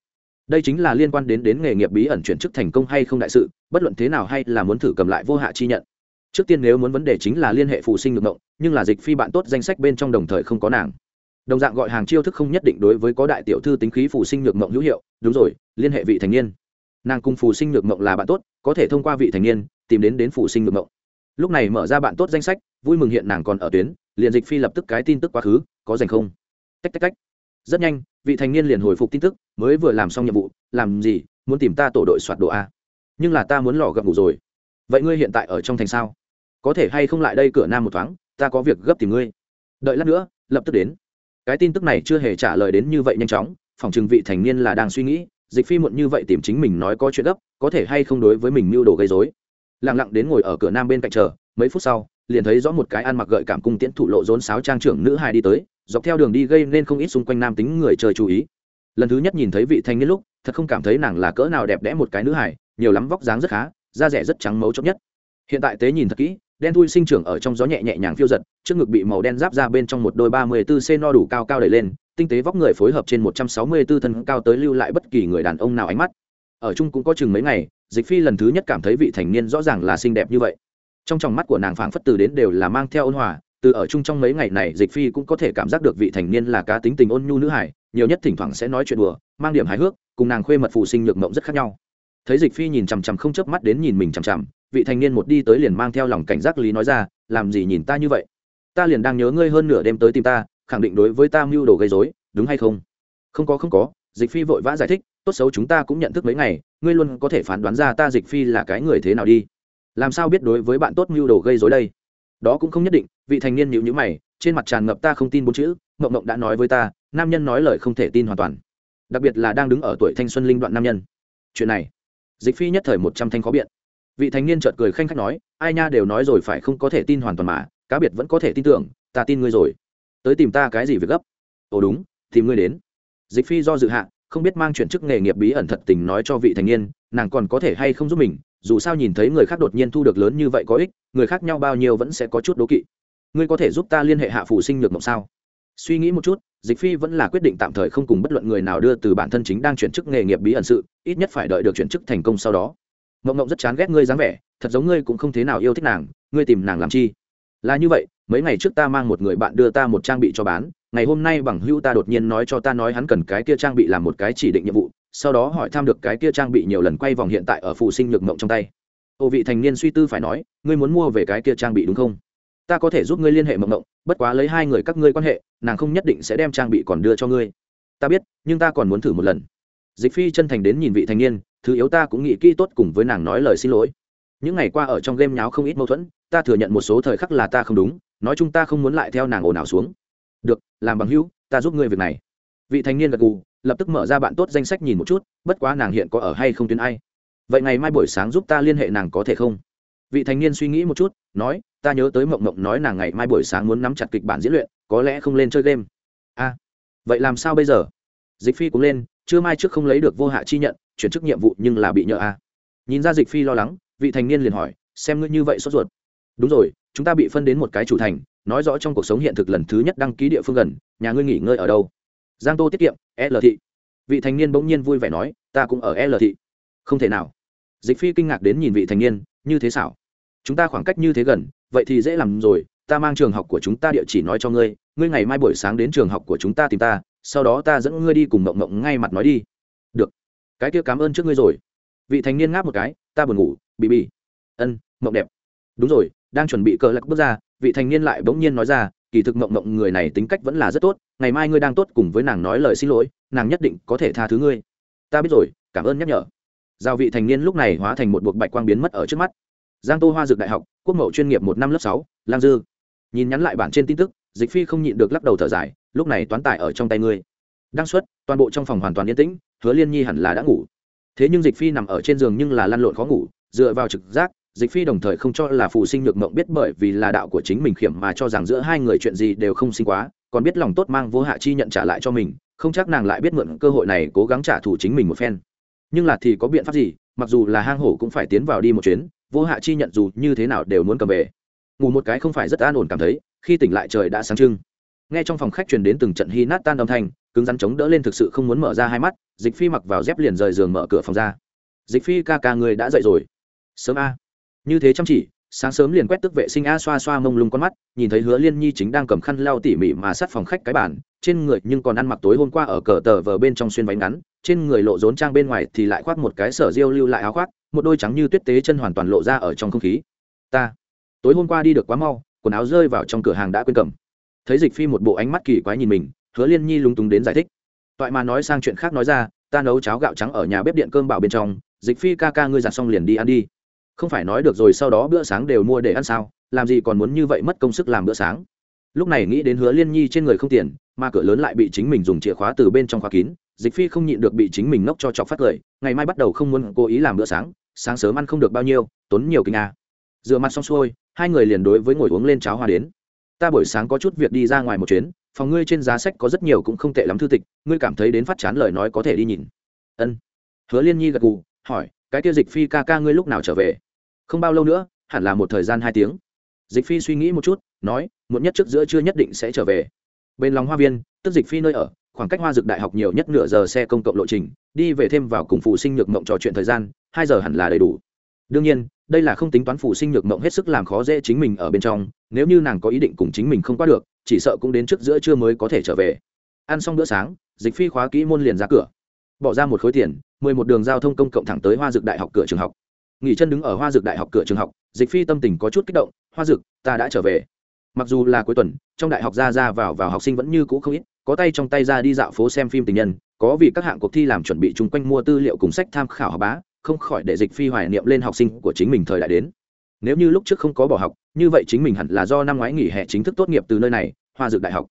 Đây chính là liên quan đến đến nghề nghiệp bí ẩn chuyển chức thành công hay không đại sự, bất luận thế nào hay là muốn thử cầm lại vô hạ chi nhận trước tiên nếu muốn vấn đề chính là liên hệ phụ sinh ngược ngộng, nhưng là dịch phi bạn tốt danh sách bên trong đồng thời không có nàng. Đồng dạng gọi hàng chiêu thức không nhất định đối với có đại tiểu thư tính khí phụ sinh nhược mộng hữu hiệu, đúng rồi, liên hệ vị thành niên. Nàng cùng phù sinh nhược mộng là bạn tốt, có thể thông qua vị thành niên, tìm đến đến phù sinh nhược mộng lúc này mở ra bạn tốt danh sách, vui mừng hiện nàng còn ở tuyến, liền dịch phi lập tức cái tin tức quá khứ, có dành không? Tách tách tách. Rất nhanh, vị thành niên liền hồi phục tin tức, mới vừa làm xong nhiệm vụ, làm gì, muốn tìm ta tổ đội soạt đồ a. Nhưng là ta muốn lò gập ngủ rồi. Vậy ngươi hiện tại ở trong thành sao? Có thể hay không lại đây cửa nam một thoáng, ta có việc gấp tìm ngươi. Đợi lát nữa, lập tức đến. Cái tin tức này chưa hề trả lời đến như vậy nhanh chóng, phòng trừng vị thành niên là đang suy nghĩ, dịch phi muộn như vậy tìm chính mình nói có chuyện gấp, có thể hay không đối với mình mưu đồ gây dối lặng lặng đến ngồi ở cửa nam bên cạnh chờ, mấy phút sau, liền thấy rõ một cái ăn mặc gợi cảm cung tiễn thủ lộ rốn sáo trang trưởng nữ hài đi tới, dọc theo đường đi gây nên không ít xung quanh nam tính người chơi chú ý. Lần thứ nhất nhìn thấy vị thanh niên lúc, thật không cảm thấy nàng là cỡ nào đẹp đẽ một cái nữ hài, nhiều lắm vóc dáng rất khá, da rẻ rất trắng mấu chốc nhất. Hiện tại tế nhìn thật kỹ đen thui sinh trưởng ở trong gió nhẹ nhẹ nhàng phiêu giật, trước ngực bị màu đen giáp ra bên trong một đôi ba mươi 34 c no đủ cao cao đẩy lên, tinh tế vóc người phối hợp trên một trăm sáu mươi 164 thân cao tới lưu lại bất kỳ người đàn ông nào ánh mắt. Ở chung cũng có chừng mấy ngày, dịch phi lần thứ nhất cảm thấy vị thành niên rõ ràng là xinh đẹp như vậy. Trong tròng mắt của nàng phảng phất từ đến đều là mang theo ôn hòa, từ ở chung trong mấy ngày này, dịch phi cũng có thể cảm giác được vị thành niên là cá tính tình ôn nhu nữ hải nhiều nhất thỉnh thoảng sẽ nói chuyện đùa, mang điểm hài hước, cùng nàng khuê mật phụ sinh nhược mộng rất khác nhau. Thấy dịch phi nhìn chằm chằm không chớp mắt đến nhìn mình chằm chằm vị thành niên một đi tới liền mang theo lòng cảnh giác lý nói ra, làm gì nhìn ta như vậy? Ta liền đang nhớ ngươi hơn nửa đêm tới tìm ta, khẳng định đối với ta mưu đồ gây dối đúng hay không? Không có không có, dịch phi vội vã giải thích, tốt xấu chúng ta cũng nhận thức mấy ngày, ngươi luôn có thể phán đoán ra ta dịch phi là cái người thế nào đi. Làm sao biết đối với bạn tốt mưu đồ gây dối đây? Đó cũng không nhất định. Vị thành niên nhịu nhữ mày, trên mặt tràn ngập ta không tin bốn chữ mộng mộng đã nói với ta, nam nhân nói lời không thể tin hoàn toàn, đặc biệt là đang đứng ở tuổi thanh xuân linh đoạn nam nhân. Chuyện này. Dịch phi nhất thời một trăm thanh khó biện vị thành niên chợt cười khanh khách nói, ai nha, đều nói rồi phải không có thể tin hoàn toàn mà, cá biệt vẫn có thể tin tưởng, ta tin ngươi rồi. Tới tìm ta cái gì việc gấp? Ồ đúng, tìm ngươi đến. Dịch phi do dự hạ, không biết mang chuyển chức nghề nghiệp bí ẩn thật tình nói cho vị thành niên, nàng còn có thể hay không giúp mình, dù sao nhìn thấy người khác đột nhiên thu được lớn như vậy có ích, người khác nhau bao nhiêu vẫn sẽ có chút đố kỵ. Ngươi có thể giúp ta liên hệ hạ phụ sinh nhược mộng sao? Suy nghĩ một chút, dịch phi vẫn là quyết định tạm thời không cùng bất luận người nào đưa từ bản thân chính đang chuyển chức nghề nghiệp bí ẩn sự, ít nhất phải đợi được chuyển chức thành công sau đó mộng mộng rất chán ghét ngươi dáng vẻ, thật giống ngươi cũng không thế nào yêu thích nàng, ngươi tìm nàng làm chi? Là như vậy, mấy ngày trước ta mang một người bạn đưa ta một trang bị cho bán, ngày hôm nay bằng hữu ta đột nhiên nói cho ta nói hắn cần cái kia trang bị làm một cái chỉ định nhiệm vụ, sau đó hỏi thăm được cái kia trang bị nhiều lần quay vòng hiện tại ở phụ sinh nhược mộng trong tay. Ô vị thành niên suy tư phải nói, ngươi muốn mua về cái kia trang bị đúng không? Ta có thể giúp ngươi liên hệ mộng mộng, bất quá lấy hai người các ngươi quan hệ, nàng không nhất định sẽ đem trang bị còn đưa cho ngươi. Ta biết, nhưng ta còn muốn thử một lần. Dịch phi chân thành đến nhìn vị thành niên thứ yếu ta cũng nghĩ kỹ tốt cùng với nàng nói lời xin lỗi. Những ngày qua ở trong game nháo không ít mâu thuẫn, ta thừa nhận một số thời khắc là ta không đúng, nói chung ta không muốn lại theo nàng ồn ào xuống. Được, làm bằng hữu, ta giúp ngươi việc này. Vị thành niên gật gù, lập tức mở ra bạn tốt danh sách nhìn một chút, bất quá nàng hiện có ở hay không tuyến ai? Vậy ngày mai buổi sáng giúp ta liên hệ nàng có thể không? Vị thành niên suy nghĩ một chút, nói, ta nhớ tới mộng mộng nói nàng ngày mai buổi sáng muốn nắm chặt kịch bản diễn luyện, có lẽ không lên chơi game. A vậy làm sao bây giờ? Dịch phi cũng lên chưa mai trước không lấy được vô hạ chi nhận, chuyển chức nhiệm vụ nhưng là bị nhờ a. Nhìn ra dịch phi lo lắng, vị thành niên liền hỏi, xem ngươi như vậy sốt ruột. Đúng rồi, chúng ta bị phân đến một cái chủ thành, nói rõ trong cuộc sống hiện thực lần thứ nhất đăng ký địa phương gần, nhà ngươi nghỉ ngơi ở đâu? Giang tô tiết kiệm, l thị. Vị thành niên bỗng nhiên vui vẻ nói, ta cũng ở l thị. Không thể nào. Dịch phi kinh ngạc đến nhìn vị thành niên, như thế xảo. Chúng ta khoảng cách như thế gần, vậy thì dễ làm rồi, ta mang trường học của chúng ta địa chỉ nói cho ngươi ngươi ngày mai buổi sáng đến trường học của chúng ta tìm ta sau đó ta dẫn ngươi đi cùng mộng mộng ngay mặt nói đi. Được. Cái kia cảm ơn trước ngươi rồi. Vị thành niên ngáp một cái, ta buồn ngủ, bị bị. Ân, mộng đẹp. Đúng rồi, đang chuẩn bị cờ lạc bước ra, vị thành niên lại bỗng nhiên nói ra, kỳ thực mộng mộng người này tính cách vẫn là rất tốt, ngày mai ngươi đang tốt cùng với nàng nói lời xin lỗi, nàng nhất định có thể tha thứ ngươi. Ta biết rồi, cảm ơn nhắc nhở. Giao vị thành niên lúc này hóa thành một buộc bạch quang biến mất ở trước mắt. Giang tô hoa dược đại học, quốc mậu chuyên nghiệp một năm lớp sáu, lang dư. Nhìn nhắn lại bản trên tin tức dịch phi không nhịn được lắc đầu thở dài, lúc này toán tải ở trong tay ngươi. Đăng xuất, toàn bộ trong phòng hoàn toàn yên tĩnh, hứa liên nhi hẳn là đã ngủ. Thế nhưng dịch phi nằm ở trên giường nhưng là lăn lộn khó ngủ, dựa vào trực giác, dịch phi đồng thời không cho là phù sinh nhược mộng biết bởi vì là đạo của chính mình khiểm mà cho rằng giữa hai người chuyện gì đều không sinh quá, còn biết lòng tốt mang vô hạ chi nhận trả lại cho mình, không chắc nàng lại biết mượn cơ hội này cố gắng trả thù chính mình một phen. Nhưng là thì có biện pháp gì, mặc dù là hang hổ cũng phải tiến vào đi một chuyến, vô hạ chi nhận dù như thế nào đều muốn cầm về. Ngủ một cái không phải rất an ổn cảm thấy khi tỉnh lại trời đã sáng trưng. Nghe trong phòng khách truyền đến từng trận hy nát tan âm thanh, cứng rắn chống đỡ lên thực sự không muốn mở ra hai mắt, dịch phi mặc vào dép liền rời giường mở cửa phòng ra. Dịch phi ca ca người đã dậy rồi. Sớm a. Như thế chăm chỉ, sáng sớm liền quét tức vệ sinh a xoa xoa mông lung con mắt, nhìn thấy hứa liên nhi chính đang cầm khăn lau tỉ mỉ mà sát phòng khách cái bản trên người nhưng còn ăn mặc tối hôm qua ở cờ tờ vờ bên trong xuyên váy ngắn, trên người lộ rốn trang bên ngoài thì lại khoác một cái sở diêu lưu lại áo khoác, một đôi trắng như tuyết tế chân hoàn toàn lộ ra ở trong không khí. Ta, tối hôm qua đi được quá mau quần áo rơi vào trong cửa hàng đã quên cầm. Thấy dịch phi một bộ ánh mắt kỳ quái nhìn mình, hứa liên nhi lúng túng đến giải thích. Toại mà nói sang chuyện khác nói ra, ta nấu cháo gạo trắng ở nhà bếp điện cơm bảo bên trong, dịch phi ca ca ngươi giặt xong liền đi ăn đi. Không phải nói được rồi sau đó bữa sáng đều mua để ăn sao, làm gì còn muốn như vậy mất công sức làm bữa sáng. Lúc này nghĩ đến hứa liên nhi trên người không tiền, mà cửa lớn lại bị chính mình dùng chìa khóa từ bên trong khóa kín, dịch phi không nhịn được bị chính mình ngốc cho chọc phát cười, ngày mai bắt đầu không muốn cố ý làm bữa sáng sáng sớm ăn không được bao nhiêu, tốn nhiều kinh a à. rửa mặt xong xuôi hai người liền đối với ngồi uống lên cháo hoa đến. Ta buổi sáng có chút việc đi ra ngoài một chuyến, phòng ngươi trên giá sách có rất nhiều cũng không tệ lắm thư tịch, ngươi cảm thấy đến phát chán lời nói có thể đi nhìn. Ân. Hứa liên nhi gật gù, hỏi, cái kia dịch phi ca ca ngươi lúc nào trở về? Không bao lâu nữa, hẳn là một thời gian hai tiếng. Dịch phi suy nghĩ một chút, nói, muộn nhất trước giữa chưa nhất định sẽ trở về. Bên lòng hoa viên, tức dịch phi nơi ở, khoảng cách hoa dược đại học nhiều nhất nửa giờ xe công cộng lộ trình, đi về thêm vào cùng phụ sinh nhược mộng trò chuyện thời gian, hai giờ hẳn là đầy đủ đương nhiên, đây là không tính toán phụ sinh nhược mộng hết sức làm khó dễ chính mình ở bên trong, nếu như nàng có ý định cùng chính mình không qua được, chỉ sợ cũng đến trước giữa trưa mới có thể trở về. Ăn xong bữa sáng, dịch phi khóa kỹ môn liền ra cửa. Bỏ ra một khối tiền, mười một đường giao thông công cộng thẳng tới hoa dược đại học cửa trường học. Nghỉ chân đứng ở hoa dược đại học cửa trường học, dịch phi tâm tình có chút kích động, hoa dược ta đã trở về. Mặc dù là cuối tuần, trong đại học ra ra vào vào học sinh vẫn như cũ không ít, có tay trong tay ra đi dạo phố xem phim tình nhân, có vì các hạng cuộc thi làm chuẩn bị chung quanh mua tư liệu cùng sách tham khảo học bá không khỏi để dịch phi hoài niệm lên học sinh của chính mình thời đại đến. Nếu như lúc trước không có bỏ học, như vậy chính mình hẳn là do năm ngoái nghỉ hè chính thức tốt nghiệp từ nơi này, hoa dược đại học.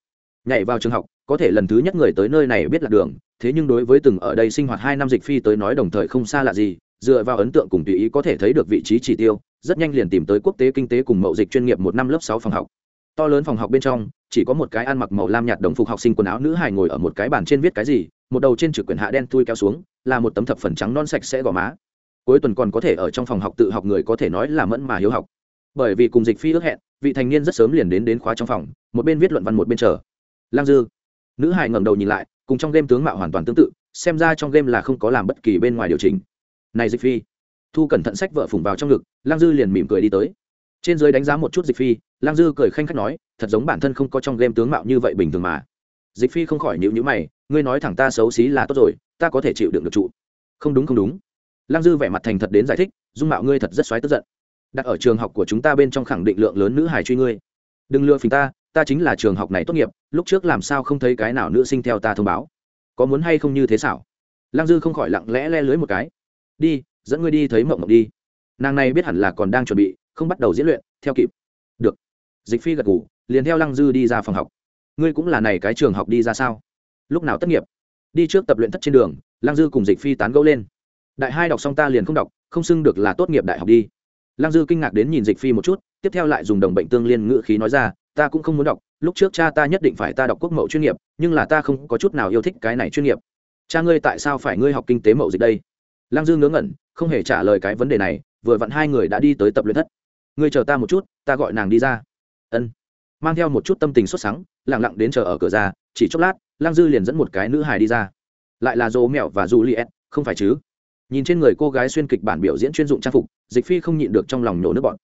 Nhảy vào trường học, có thể lần thứ nhất người tới nơi này biết là đường, thế nhưng đối với từng ở đây sinh hoạt hai năm dịch phi tới nói đồng thời không xa lạ gì, dựa vào ấn tượng cùng tùy ý có thể thấy được vị trí chỉ tiêu, rất nhanh liền tìm tới quốc tế kinh tế cùng mậu dịch chuyên nghiệp một năm lớp sáu phòng học. To lớn phòng học bên trong, chỉ có một cái ăn mặc màu lam nhạt đồng phục học sinh quần áo nữ hài ngồi ở một cái bàn trên viết cái gì, một đầu trên trực quyển hạ đen thui kéo xuống, là một tấm thập phần trắng non sạch sẽ gò má cuối tuần còn có thể ở trong phòng học tự học người có thể nói là mẫn mà hiếu học. Bởi vì cùng dịch phi ước hẹn, vị thành niên rất sớm liền đến đến khóa trong phòng, một bên viết luận văn một bên chờ. Lang dư. Nữ Hải ngẩng đầu nhìn lại, cùng trong game tướng mạo hoàn toàn tương tự, xem ra trong game là không có làm bất kỳ bên ngoài điều chỉnh. Này dịch phi. Thu cẩn thận sách vợ phùng vào trong ngực, lang dư liền mỉm cười đi tới. Trên dưới đánh giá một chút dịch phi, lang dư cười khanh khách nói, thật giống bản thân không có trong game tướng mạo như vậy bình thường mà. Dịch phi không khỏi nhịu nhữ mày, ngươi nói thẳng ta xấu xí là tốt rồi, ta có thể chịu đựng được trụ. Không đúng không đúng lang dư vẻ mặt thành thật đến giải thích, dung mạo ngươi thật rất xoáy tức giận. Đặt ở trường học của chúng ta bên trong khẳng định lượng lớn nữ hài truy ngươi. Đừng lừa phình ta ta chính là trường học này tốt nghiệp, lúc trước làm sao không thấy cái nào nữ sinh theo ta thông báo. Có muốn hay không như thế xảo? Lang dư không khỏi lặng lẽ le lưới một cái. Đi, dẫn ngươi đi thấy mộng mộng đi. Nàng này biết hẳn là còn đang chuẩn bị, không bắt đầu diễn luyện, theo kịp. Được. Dịch phi gật ngủ liền theo lăng dư đi ra phòng học. Ngươi cũng là này cái trường học đi ra sao? Lúc nào tất nghiệp? Đi trước tập luyện thất trên đường. Lăng dư cùng dịch phi tán gẫu lên đại hai đọc xong ta liền không đọc không xưng được là tốt nghiệp đại học đi. Lăng dư kinh ngạc đến nhìn dịch phi một chút tiếp theo lại dùng đồng bệnh tương liên ngữ khí nói ra ta cũng không muốn đọc lúc trước cha ta nhất định phải ta đọc quốc mậu chuyên nghiệp nhưng là ta không có chút nào yêu thích cái này chuyên nghiệp. Cha ngươi tại sao phải ngươi học kinh tế mậu dịch đây? Lăng dư ngớ ngẩn không hề trả lời cái vấn đề này vừa vặn hai người đã đi tới tập luyện thất. Ngươi chờ ta một chút ta gọi nàng đi ra. Ân. Mang theo một chút tâm tình xuất sáng lẳng lặng đến chờ ở cửa ra chỉ chốc lát lăng dư liền dẫn một cái nữ hài đi ra. Lại là dô mẹo và Dù Liệt, không phải chứ? Nhìn trên người cô gái xuyên kịch bản biểu diễn chuyên dụng trang phục, dịch phi không nhịn được trong lòng nhổ nước bọn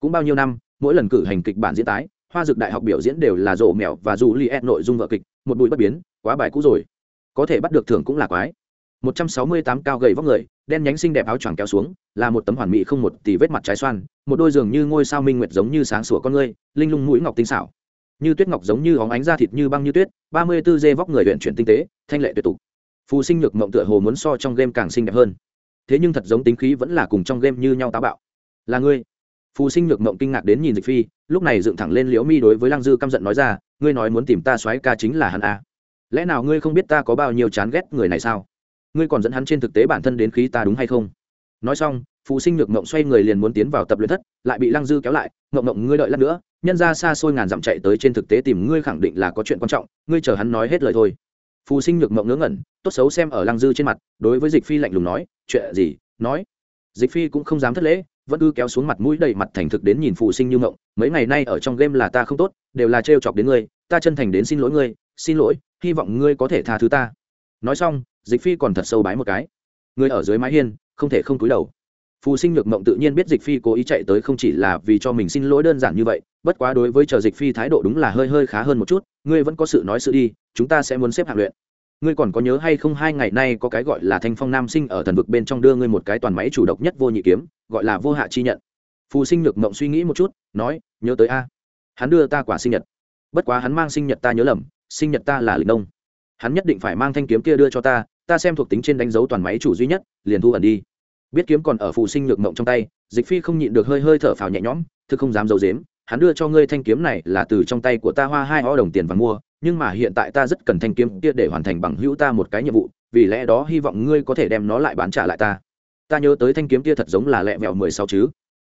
cũng bao nhiêu năm, mỗi lần cử hành kịch bản diễn tái, hoa dược đại học biểu diễn đều là rổ mèo và dù li ép nội dung vợ kịch, một bụi bất biến, quá bài cũ rồi. Có thể bắt được thưởng cũng là quái. Một trăm sáu mươi tám cao gầy vóc người, đen nhánh xinh đẹp áo choàng kéo xuống, là một tấm hoàn mỹ không một tỷ vết mặt trái xoan, một đôi giường như ngôi sao minh nguyệt giống như sáng sủa con ngươi, linh lung mũi ngọc tinh xảo. Như tuyết ngọc giống như óng ánh da thịt như băng như tuyết, ba mươi tư dê vóc người huyện chuyển tinh tế, thanh lệ tuyệt tục. Phù sinh nhược mộng tựa hồ muốn so trong game càng xinh đẹp hơn thế nhưng thật giống tính khí vẫn là cùng trong game như nhau táo bạo. Là ngươi? Phù sinh nhược mộng kinh ngạc đến nhìn dịch phi, lúc này dựng thẳng lên liễu mi đối với lăng dư căm giận nói ra, ngươi nói muốn tìm ta soái ca chính là hắn a. Lẽ nào ngươi không biết ta có bao nhiêu chán ghét người này sao? Ngươi còn dẫn hắn trên thực tế bản thân đến khí ta đúng hay không? Nói xong, phù sinh nhược mộng xoay người liền muốn tiến vào tập luyện thất, lại bị lăng dư kéo lại mộng mộng ngươi đợi lát nữa, nhân ra xa xôi ngàn dặm chạy tới trên thực tế tìm ngươi khẳng định là có chuyện quan trọng, ngươi chờ hắn nói hết lời thôi phù sinh nhược mộng ngớ ngẩn, tốt xấu xem ở lăng dư trên mặt, đối với dịch phi lạnh lùng nói, chuyện gì? Nói. Dịch phi cũng không dám thất lễ, vẫn cứ kéo xuống mặt mũi đầy mặt thành thực đến nhìn phù sinh như mộng, mấy ngày nay ở trong game là ta không tốt, đều là trêu chọc đến ngươi, ta chân thành đến xin lỗi ngươi, xin lỗi, hy vọng ngươi có thể tha thứ ta. Nói xong, dịch phi còn thật sâu bái một cái. Ngươi ở dưới mái hiên, không thể không cúi đầu. Phù sinh nhược mộng tự nhiên biết dịch phi cố ý chạy tới không chỉ là vì cho mình xin lỗi đơn giản như vậy, bất quá đối với chờ dịch phi thái độ đúng là hơi hơi khá hơn một chút, ngươi vẫn có sự nói sự đi chúng ta sẽ muốn xếp hạng luyện. Ngươi còn có nhớ hay không hai ngày nay có cái gọi là thanh phong nam sinh ở thần vực bên trong đưa ngươi một cái toàn máy chủ độc nhất vô nhị kiếm, gọi là vô hạ chi nhận. Phù sinh nhược mộng suy nghĩ một chút, nói, nhớ tới a. Hắn đưa ta quả sinh nhật. Bất quá hắn mang sinh nhật ta nhớ lầm, sinh nhật ta là lịch đông. Hắn nhất định phải mang thanh kiếm kia đưa cho ta ta xem thuộc tính trên đánh dấu toàn máy chủ duy nhất, liền thu ẩn đi. Biết kiếm còn ở phù sinh nhược mộng trong tay, dịch phi không nhịn được hơi hơi thở phào nhẹ nhõm, thực không dám d i ấ u dếm hắn đưa cho ngươi thanh kiếm này là từ trong tay của ta hoa hai o đồng tiền và mua nhưng mà hiện tại ta rất cần thanh kiếm kia để hoàn thành bằng hữu ta một cái nhiệm vụ, vì lẽ đó hy vọng ngươi có thể đem nó lại bán trả lại ta. Ta nhớ tới thanh kiếm kia thật giống là lẹ vẹo mười sáu chứ.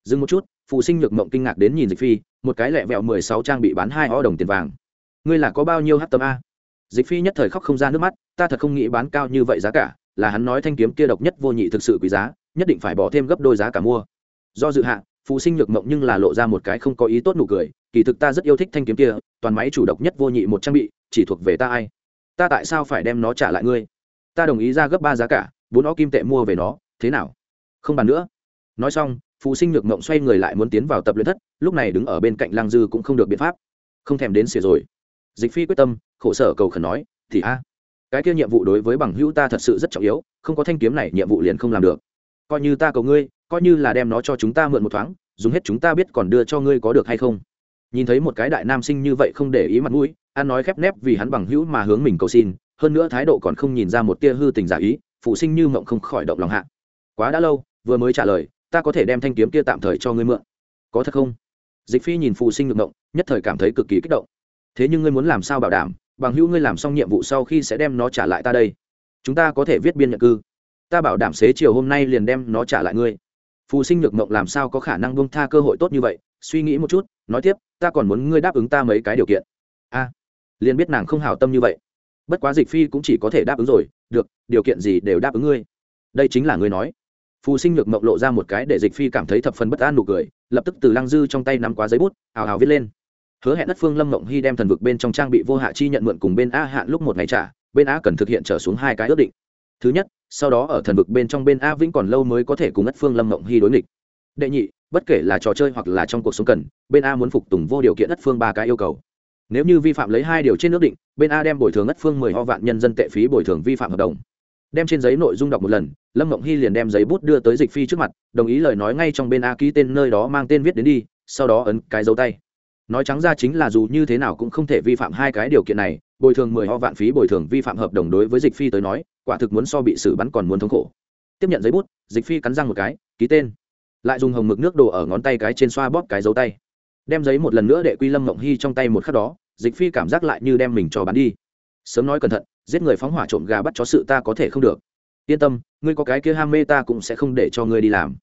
Dừng một chút phụ sinh nhược mộng kinh ngạc đến nhìn dịch phi, một cái lẹ vẹo mười sáu trang bị bán hai o đồng tiền vàng. Ngươi là có bao nhiêu hát tâm a? Dịch phi nhất thời khóc không ra nước mắt, ta thật không nghĩ bán cao như vậy giá cả, là hắn nói thanh kiếm kia độc nhất vô nhị thực sự quý giá, nhất định phải bỏ thêm gấp đôi giá cả mua. Do dự hạ phụ sinh nhược mộng nhưng là lộ ra một cái không có ý tốt nụ cười kỳ thực ta rất yêu thích thanh kiếm kia, toàn máy chủ độc nhất vô nhị một trang bị, chỉ thuộc về ta ai? Ta tại sao phải đem nó trả lại ngươi? Ta đồng ý ra gấp ba giá cả, bốn ó kim tệ mua về nó, thế nào? Không bàn nữa. Nói xong phụ sinh nhược mộng xoay người lại muốn tiến vào tập luyện thất, lúc này đứng ở bên cạnh lăng dư cũng không được biện pháp. Không thèm đến xỉa rồi. Dịch phi quyết tâm, khổ sở cầu khẩn nói, thì a, cái kia nhiệm vụ đối với bằng hữu ta thật sự rất trọng yếu, không có thanh kiếm này nhiệm vụ liền không làm được. Coi như ta cầu ngươi, coi như là đem nó cho chúng ta mượn một thoáng, dùng hết chúng ta biết còn đưa cho ngươi có được hay không nhìn thấy một cái đại nam sinh như vậy không để ý mặt mũi, an nói khép nép vì hắn bằng hữu mà hướng mình cầu xin, hơn nữa thái độ còn không nhìn ra một tia hư tình giả ý, phụ sinh như mộng không khỏi động lòng hạ. Quá đã lâu, vừa mới trả lời, ta có thể đem thanh kiếm kia tạm thời cho ngươi mượn. Có thật không? Dịch phi nhìn phụ sinh ngược động nhất thời cảm thấy cực kỳ kích động. Thế nhưng ngươi muốn làm sao bảo đảm, bằng hữu ngươi làm xong nhiệm vụ sau khi sẽ đem nó trả lại ta đây? Chúng ta có thể viết biên nhận cư. Ta bảo đảm xế chiều hôm nay liền đem nó trả lại ngươi. Phù sinh nhược mộng làm sao có khả năng bông tha cơ hội tốt như vậy? Suy nghĩ một chút, nói tiếp ta còn muốn ngươi đáp ứng ta mấy cái điều kiện. A, liền biết nàng không hào tâm như vậy. Bất quá dịch phi cũng chỉ có thể đáp ứng rồi. Được, điều kiện gì đều đáp ứng ngươi. Đây chính là ngươi nói. Phù sinh nhược mộng lộ ra một cái để dịch phi cảm thấy thập phần bất an nụ cười, lập tức từ lăng dư trong tay nắm quá giấy bút, hào hào viết lên. Hứa hẹn đất phương lâm mộng hy đem thần vực bên trong trang bị vô hạ chi nhận mượn cùng bên a hạn lúc một ngày trả, bên a cần thực hiện trở xuống hai cái ước định. Thứ nhất, sau đó ở thần vực bên trong bên a vĩnh còn lâu mới có thể cùng đất phương lâm mộng hy đối nghịch. Đệ nhị bất kể là trò chơi hoặc là trong cuộc sống cần, bên a muốn phục tùng vô điều kiện ất phương ba cái yêu cầu. Nếu như vi phạm lấy hai điều trên nước định, bên a đem bồi thường ất phương mười ho vạn nhân dân tệ phí bồi thường vi phạm hợp đồng. Đem trên giấy nội dung đọc một lần, lâm mộng hy liền đem giấy bút đưa tới dịch phi trước mặt, đồng ý lời nói ngay trong bên a ký tên nơi đó mang tên viết đến đi, sau đó ấn cái dấu tay. Nói trắng ra chính là dù như thế nào cũng không thể vi phạm hai cái điều kiện này, bồi thường mười ho vạn phí bồi thường vi phạm hợp đồng đối với dịch phi tới nói, quả thực muốn so bị xử bắn còn muốn thống khổ. Tiếp nhận giấy bút, dịch phi cắn răng một cái, ký tên lại dùng hồng mực nước đổ ở ngón tay cái trên xoa bóp cái dấu tay. Đem giấy một lần nữa để quy lâm mộng hy trong tay một khắc đó, dịch phi cảm giác lại như đem mình cho bắn đi. Sớm nói cẩn thận, giết người phóng hỏa trộm gà bắt chó sự ta có thể không được. Yên tâm, ngươi có cái kia ham mê ta cũng sẽ không để cho ngươi đi làm.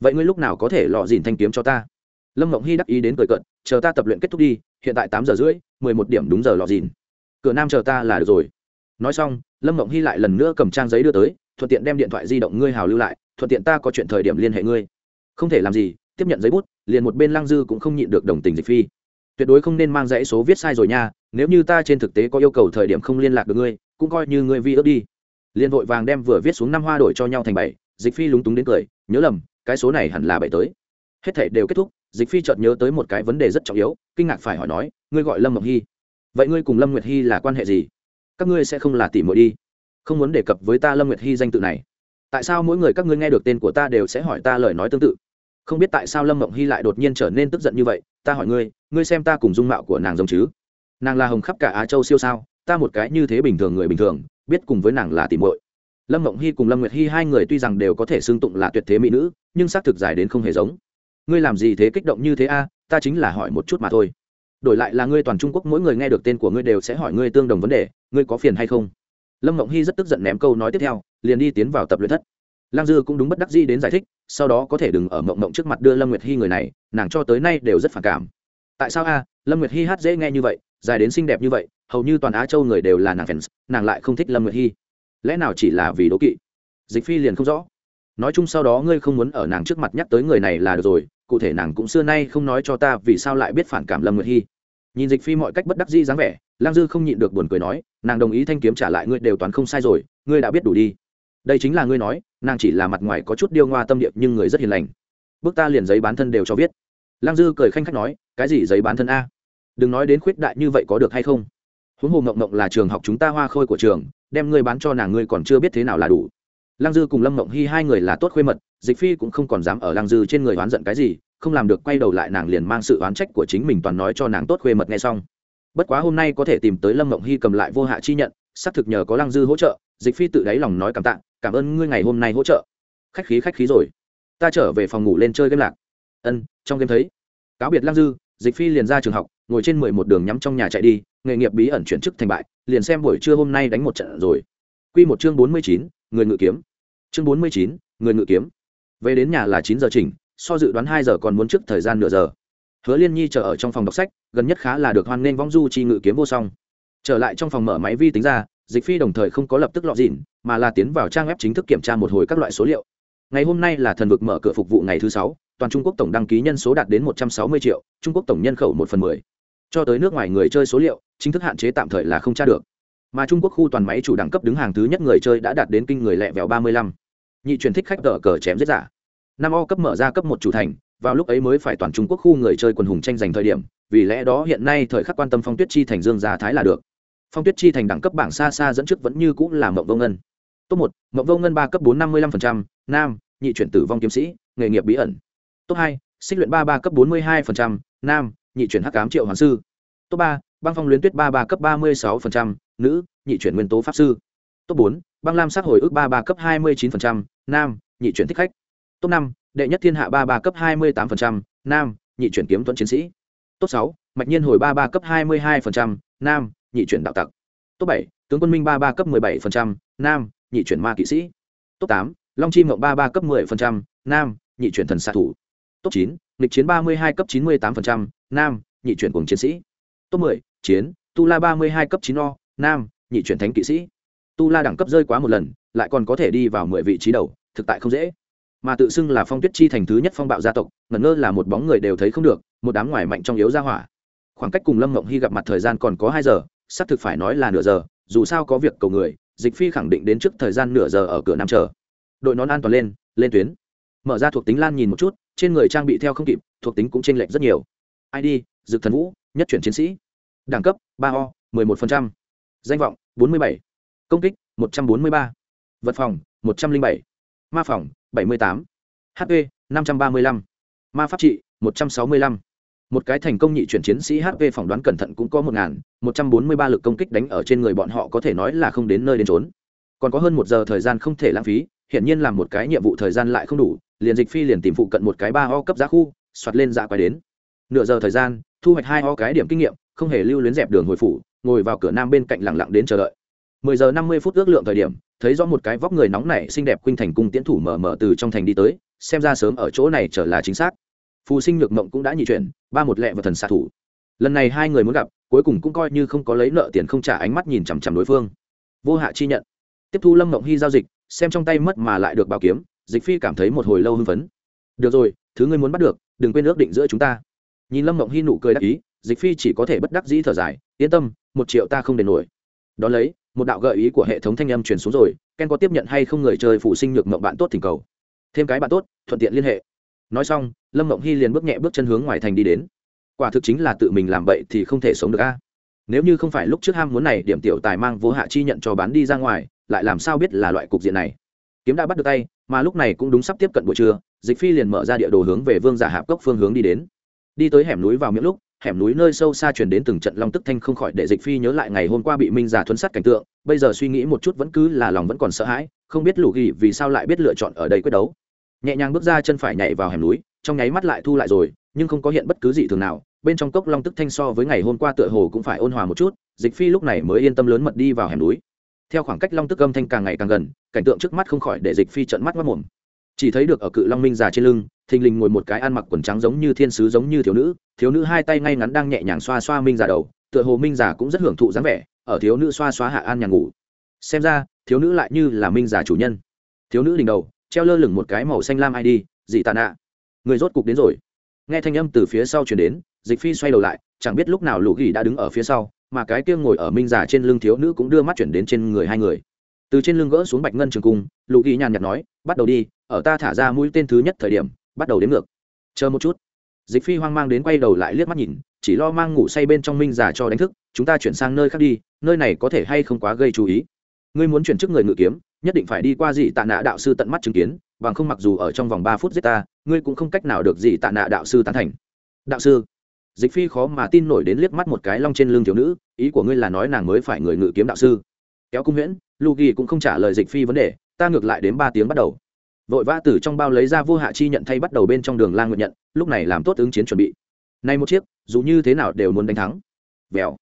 Vậy ngươi lúc nào có thể lọ dìn thanh kiếm cho ta? Lâm mộng hy đắc ý đến cười cận chờ ta tập luyện kết thúc đi, hiện tại tám giờ rưỡi, mười một điểm đúng giờ lọ dìn. Cửa nam chờ ta là được rồi. Nói xong, lâm mộng hy lại lần nữa cầm trang giấy đưa tới, thuận tiện đem điện thoại di động ngươi hào lưu lại, thuận tiện ta có chuyện thời điểm liên hệ ngươi không thể làm gì, tiếp nhận giấy bút, liền một bên lăng dư cũng không nhịn được đồng tình dịch phi. Tuyệt đối không nên mang dãy số viết sai rồi nha, nếu như ta trên thực tế có yêu cầu thời điểm không liên lạc được ngươi, cũng coi như ngươi vi ước đi. Liền vội vàng đem vừa viết xuống năm hoa đổi cho nhau thành bảy, dịch phi lúng túng đến cười, nhớ lầm, cái số này hẳn là bảy tới. Hết thể đều kết thúc, dịch phi chợt nhớ tới một cái vấn đề rất trọng yếu, kinh ngạc phải hỏi nói, ngươi gọi lâm mộng hy. Vậy ngươi cùng lâm nguyệt hy là quan hệ gì? Các ngươi sẽ không là tỉ muội đi. Không muốn đề cập với ta lâm nguyệt hy danh tự này. Tại sao mỗi người các ngươi nghe được tên của ta đều sẽ hỏi ta lời nói tương tự? Không biết tại sao lâm mộng hy lại đột nhiên trở nên tức giận như vậy, ta hỏi ngươi ngươi xem ta cùng dung mạo của nàng giống chứ? Nàng là hồng khắp cả á châu siêu sao, ta một cái như thế bình thường người bình thường, biết cùng với nàng là tìm muội. Lâm mộng hy cùng lâm nguyệt hy hai người tuy rằng đều có thể xưng tụng là tuyệt thế mỹ nữ, nhưng xác thực dài đến không hề giống. Ngươi làm gì thế kích động như thế a? Ta chính là hỏi một chút mà thôi. Đổi lại là ngươi toàn trung quốc mỗi người nghe được tên của ngươi đều sẽ hỏi ngươi tương đồng vấn đề, ngươi có phiền hay không? Lâm mộng hy rất tức giận ném câu nói tiếp theo, liền đi tiến vào tập luyện thất lăng dư cũng đúng bất đắc dĩ đến giải thích, sau đó có thể đừng ở mộng mộng trước mặt đưa lâm nguyệt hy người này, nàng cho tới nay đều rất phản cảm. Tại sao a? Lâm nguyệt hy hát dễ nghe như vậy, dài đến xinh đẹp như vậy, hầu như toàn á châu người đều là nàng fans, nàng lại không thích lâm nguyệt hy. Lẽ nào chỉ là vì đố kỵ? Dịch phi liền không rõ. Nói chung sau đó ngươi không muốn ở nàng trước mặt nhắc tới người này là được rồi, cụ thể nàng cũng xưa nay không nói cho ta vì sao lại biết phản cảm lâm nguyệt hy. Nhìn dịch phi mọi cách bất đắc dĩ dáng vẻ, lang dư không nhịn được buồn cười nói, nàng đồng ý thanh kiếm trả lại ngươi đều toàn không sai rồi, ngươi đã biết đủ đi đây chính là ngươi nói, nàng chỉ là mặt ngoài có chút điêu ngoa tâm điệp nhưng người rất hiền lành. Bước ta liền giấy bán thân đều cho viết. Lang dư cười khanh khách nói, cái gì giấy bán thân a? Đừng nói đến khuyết đại như vậy có được hay không? Huống hồ mộng mộng là trường học chúng ta hoa khôi của trường, đem ngươi bán cho nàng ngươi còn chưa biết thế nào là đủ. Lăng dư cùng lâm mộng hy hai người là tốt khuê mật, dịch phi cũng không còn dám ở lăng dư trên người oán giận cái gì, không làm được quay đầu lại nàng liền mang sự oán trách của chính mình toàn nói cho nàng tốt khuê mật nghe xong. Bất quá hôm nay có thể tìm tới lâm mộng hy cầm lại vô hạ chi nhận, xác thực nhờ có lăng dư hỗ trợ, dịch phi tự đáy lòng nói cảm tạ cảm ơn ngươi ngày hôm nay hỗ trợ. Khách khí khách khí rồi. Ta trở về phòng ngủ lên chơi game lạc. Ân, trong game thấy. Cáo biệt lăng dư, dịch phi liền ra trường học, ngồi trên mười một đường nhắm trong nhà chạy đi, nghề nghiệp bí ẩn chuyển chức thành bại, liền xem buổi trưa hôm nay đánh một trận rồi. Q một chương bốn mươi chín, người ngự kiếm. Chương bốn mươi chín, người ngự kiếm. Về đến nhà là chín giờ chỉnh, so dự đoán hai giờ còn muốn trước thời gian nửa giờ. Hứa liên nhi chờ ở trong phòng đọc sách, gần nhất khá là được hoan nghênh vong du chi ngự kiếm vô song. Trở lại trong phòng mở máy vi tính ra, dịch phi đồng thời không có lập tức lọt dịn mà là tiến vào trang web chính thức kiểm tra một hồi các loại số liệu. Ngày hôm nay là thần vực mở cửa phục vụ ngày thứ sáu, toàn trung quốc tổng đăng ký nhân số đạt đến một trăm sáu mươi triệu, trung quốc tổng nhân khẩu một phần mười. Cho tới nước ngoài người chơi số liệu, chính thức hạn chế tạm thời là không tra được. Mà trung quốc khu toàn máy chủ đẳng cấp đứng hàng thứ nhất người chơi đã đạt đến kinh người lẹ vẹo ba mươi lăm. Nhị truyền thích khách tờ cờ chém giết giả. Năm o cấp mở ra cấp một chủ thành, vào lúc ấy mới phải toàn trung quốc khu người chơi quần hùng tranh giành thời điểm, vì lẽ đó hiện nay thời khắc quan tâm phong tuyết chi thành dương gia thái là được. Phong tuyết chi thành đẳng cấp bảng xa xa dẫn trước vẫn như cũng là mộng vô ngân top một, mộng vô ngân ba cấp bốn năm mươi lăm nam, nhị chuyển tử vong kiếm sĩ, nghề nghiệp bí ẩn. Top hai, xích luyện ba ba cấp bốn mươi hai nam, nhị chuyển hắc cám triệu hoàng sư. Top ba, băng phong luyến tuyết ba ba cấp ba mươi sáu nữ, nhị chuyển nguyên tố pháp sư. Top bốn, băng lam sắc hồi ức ba ba cấp hai mươi chín nam, nhị chuyển thích khách. Top năm, đệ nhất thiên hạ ba ba cấp hai mươi tám nam, nhị chuyển kiếm tuấn chiến sĩ. Top sáu, mạch nhiên hồi ba ba cấp hai mươi hai nam, nhị chuyển đạo tặc. Top bảy, tướng quân minh ba ba cấp m ộ ư ơ i bảy nam nhị chuyển ma kỵ sĩ. Top tám long chi mộng ba ba cấp mười phần trăm, nam nhị chuyển thần xạ thủ. Top chín nghịch chiến ba mươi hai cấp chín mươi tám nam nhị chuyển cùng chiến sĩ. Top mười chiến tu la ba mươi hai cấp chín o nam nhị chuyển thánh kỵ sĩ. Tu la đẳng cấp rơi quá một lần lại còn có thể đi vào mười vị trí đầu thực tại không dễ. Mà tự xưng là phong tuyết chi thành thứ nhất phong bạo gia tộc ngẩn ngơ là một bóng người đều thấy không được một đám ngoài mạnh trong yếu ra hỏa. Khoảng cách cùng lâm mộng hy gặp mặt thời gian còn có hai giờ xác thực phải nói là nửa giờ dù sao có việc cầu người dịch phi khẳng định đến trước thời gian nửa giờ ở cửa nam chờ. Đội nón an toàn lên lên tuyến. Mở ra thuộc tính lan nhìn một chút trên người trang bị theo không kịp thuộc tính cũng t r ê n lệch rất nhiều. Id dực thần vũ nhất chuyển chiến sĩ. Đẳng cấp ba o mười một phần trăm, danh vọng bốn mươi bảy. Công kích một trăm bốn mươi ba. Vật phòng một trăm linh bảy. Ma phòng bảy mươi tám. Hp năm trăm ba mươi lăm. Ma pháp trị một trăm sáu mươi lăm một cái thành công nhị chuyển chiến sĩ hp phỏng đoán cẩn thận cũng có một ngàn, một trăm bốn mươi ba lực công kích đánh ở trên người bọn họ có thể nói là không đến nơi đến trốn. Còn có hơn một giờ thời gian không thể lãng phí, hiển nhiên làm một cái nhiệm vụ thời gian lại không đủ, liền dịch phi liền tìm phụ cận một cái ba ho cấp giá khu, soạt lên dạ quay đến. Nửa giờ thời gian, thu hoạch hai ho cái điểm kinh nghiệm, không hề lưu luyến dẹp đường hồi phủ, ngồi vào cửa nam bên cạnh lẳng lặng đến chờ đợi. Mười giờ năm mươi phút ước lượng thời điểm, thấy rõ một cái vóc người nóng nảy xinh đẹp khuynh thành cung tiễn thủ mở mở từ trong thành đi tới, xem ra sớm ở chỗ này trở là chính xác phù sinh nhược mộng cũng đã nhị chuyển, ba một lẹ và thần xạ thủ. Lần này hai người muốn gặp, cuối cùng cũng coi như không có lấy nợ tiền không trả ánh mắt nhìn chằm chằm đối phương. Vô hạ chi nhận. Tiếp thu lâm mộng hy giao dịch, xem trong tay mất mà lại được bảo kiếm, dịch phi cảm thấy một hồi lâu hưng phấn. Được rồi, thứ ngươi muốn bắt được, đừng quên ước định giữa chúng ta. Nhìn lâm mộng hy nụ cười đắc ý, dịch phi chỉ có thể bất đắc dĩ thở dài, yên tâm, một triệu ta không đền nổi. Đ ó lấy, một đạo gợi ý của hệ thống thanh âm truyền xuống rồi, ken có tiếp nhận hay không người chơi phụ sinh nhược mộng bạn tốt thỉnh cầu. Thêm cái bạn tốt, thuận tiện liên hệ nói xong, lâm mộng hy liền bước nhẹ bước chân hướng ngoài thành đi đến. Quả thực chính là tự mình làm bậy thì không thể sống được a. Nếu như không phải lúc trước ham muốn này, điểm tiểu tài mang vô hạ chi nhận cho bán đi ra ngoài, lại làm sao biết là loại cục diện này? Kiếm đã bắt được tay, mà lúc này cũng đúng sắp tiếp cận buổi trưa, dịch phi liền mở ra địa đồ hướng về vương giả hạp cốc phương hướng đi đến. Đi tới hẻm núi vào miệng lúc, hẻm núi nơi sâu xa truyền đến từng trận long tức thanh không khỏi để dịch phi nhớ lại ngày hôm qua bị minh giả thuấn sát cảnh tượng, bây giờ suy nghĩ một chút vẫn cứ là lòng vẫn còn sợ hãi, không biết lũ ghi vì sao lại biết lựa chọn ở đây quyết đấu nhẹ nhàng bước ra chân phải nhảy vào hẻm núi, trong nháy mắt lại thu lại rồi, nhưng không có hiện bất cứ gì thường nào, bên trong cốc long tức thanh so với ngày hôm qua tựa hồ cũng phải ôn hòa một chút, dịch phi lúc này mới yên tâm lớn mật đi vào hẻm núi. Theo khoảng cách long tức âm thanh càng ngày càng gần, cảnh tượng trước mắt không khỏi để dịch phi trận mắt mất mồm chỉ thấy được ở cự long minh già trên lưng, thình lình ngồi một cái ăn mặc quần trắng giống như thiên sứ giống như thiếu nữ thiếu nữ hai tay ngay ngắn đang nhẹ nhàng xoa xoa minh già đầu, tựa hồ minh già cũng rất hưởng thụ dáng vẻ, ở thiếu nữ xoa xoa hạ an nhà ngủ. Xem ra, thiếu nữ lại như là minh già chủ nhân. Thiếu nữ đỉnh đầu treo lơ lửng một cái màu xanh lam id dị tạ nạ. Người rốt cục đến rồi. Nghe thanh âm từ phía sau chuyển đến, dịch phi xoay đầu lại, chẳng biết lúc nào lũ ghi đã đứng ở phía sau, mà cái kia ngồi ở minh già trên lưng thiếu nữ cũng đưa mắt chuyển đến trên người hai người. Từ trên lưng gỡ xuống bạch ngân trường cung lũ ghi nhàn nhạt nói, bắt đầu đi, ở ta thả ra mũi tên thứ nhất thời điểm, bắt đầu đến ngược. Chờ một chút. Dịch phi hoang mang đến quay đầu lại liếc mắt nhìn, chỉ lo mang ngủ say bên trong minh già cho đánh thức, chúng ta chuyển sang nơi khác đi, nơi này có thể hay không quá gây chú ý? Ngươi muốn chuyển chức người ngự kiếm nhất định phải đi qua dị tạ nạ đạo sư tận mắt chứng kiến, bằng không mặc dù ở trong vòng ba phút giết ta, ngươi cũng không cách nào được dị tạ nạ đạo sư tán thành. Đạo sư, dịch phi khó mà tin nổi đến liếc mắt một cái long trên lưng thiếu nữ, ý của ngươi là nói nàng mới phải người ngự kiếm đạo sư. Kéo cung huyễn lu ghi cũng không trả lời dịch phi vấn đề, ta ngược lại đến ba tiếng bắt đầu. Vội vã từ trong bao lấy ra vô hạ chi nhận thay bắt đầu bên trong đường lang nguyện nhận, lúc này làm tốt ứng chiến chuẩn bị. Nay một chiếc, dù như thế nào đều muốn đánh thắng. Vèo.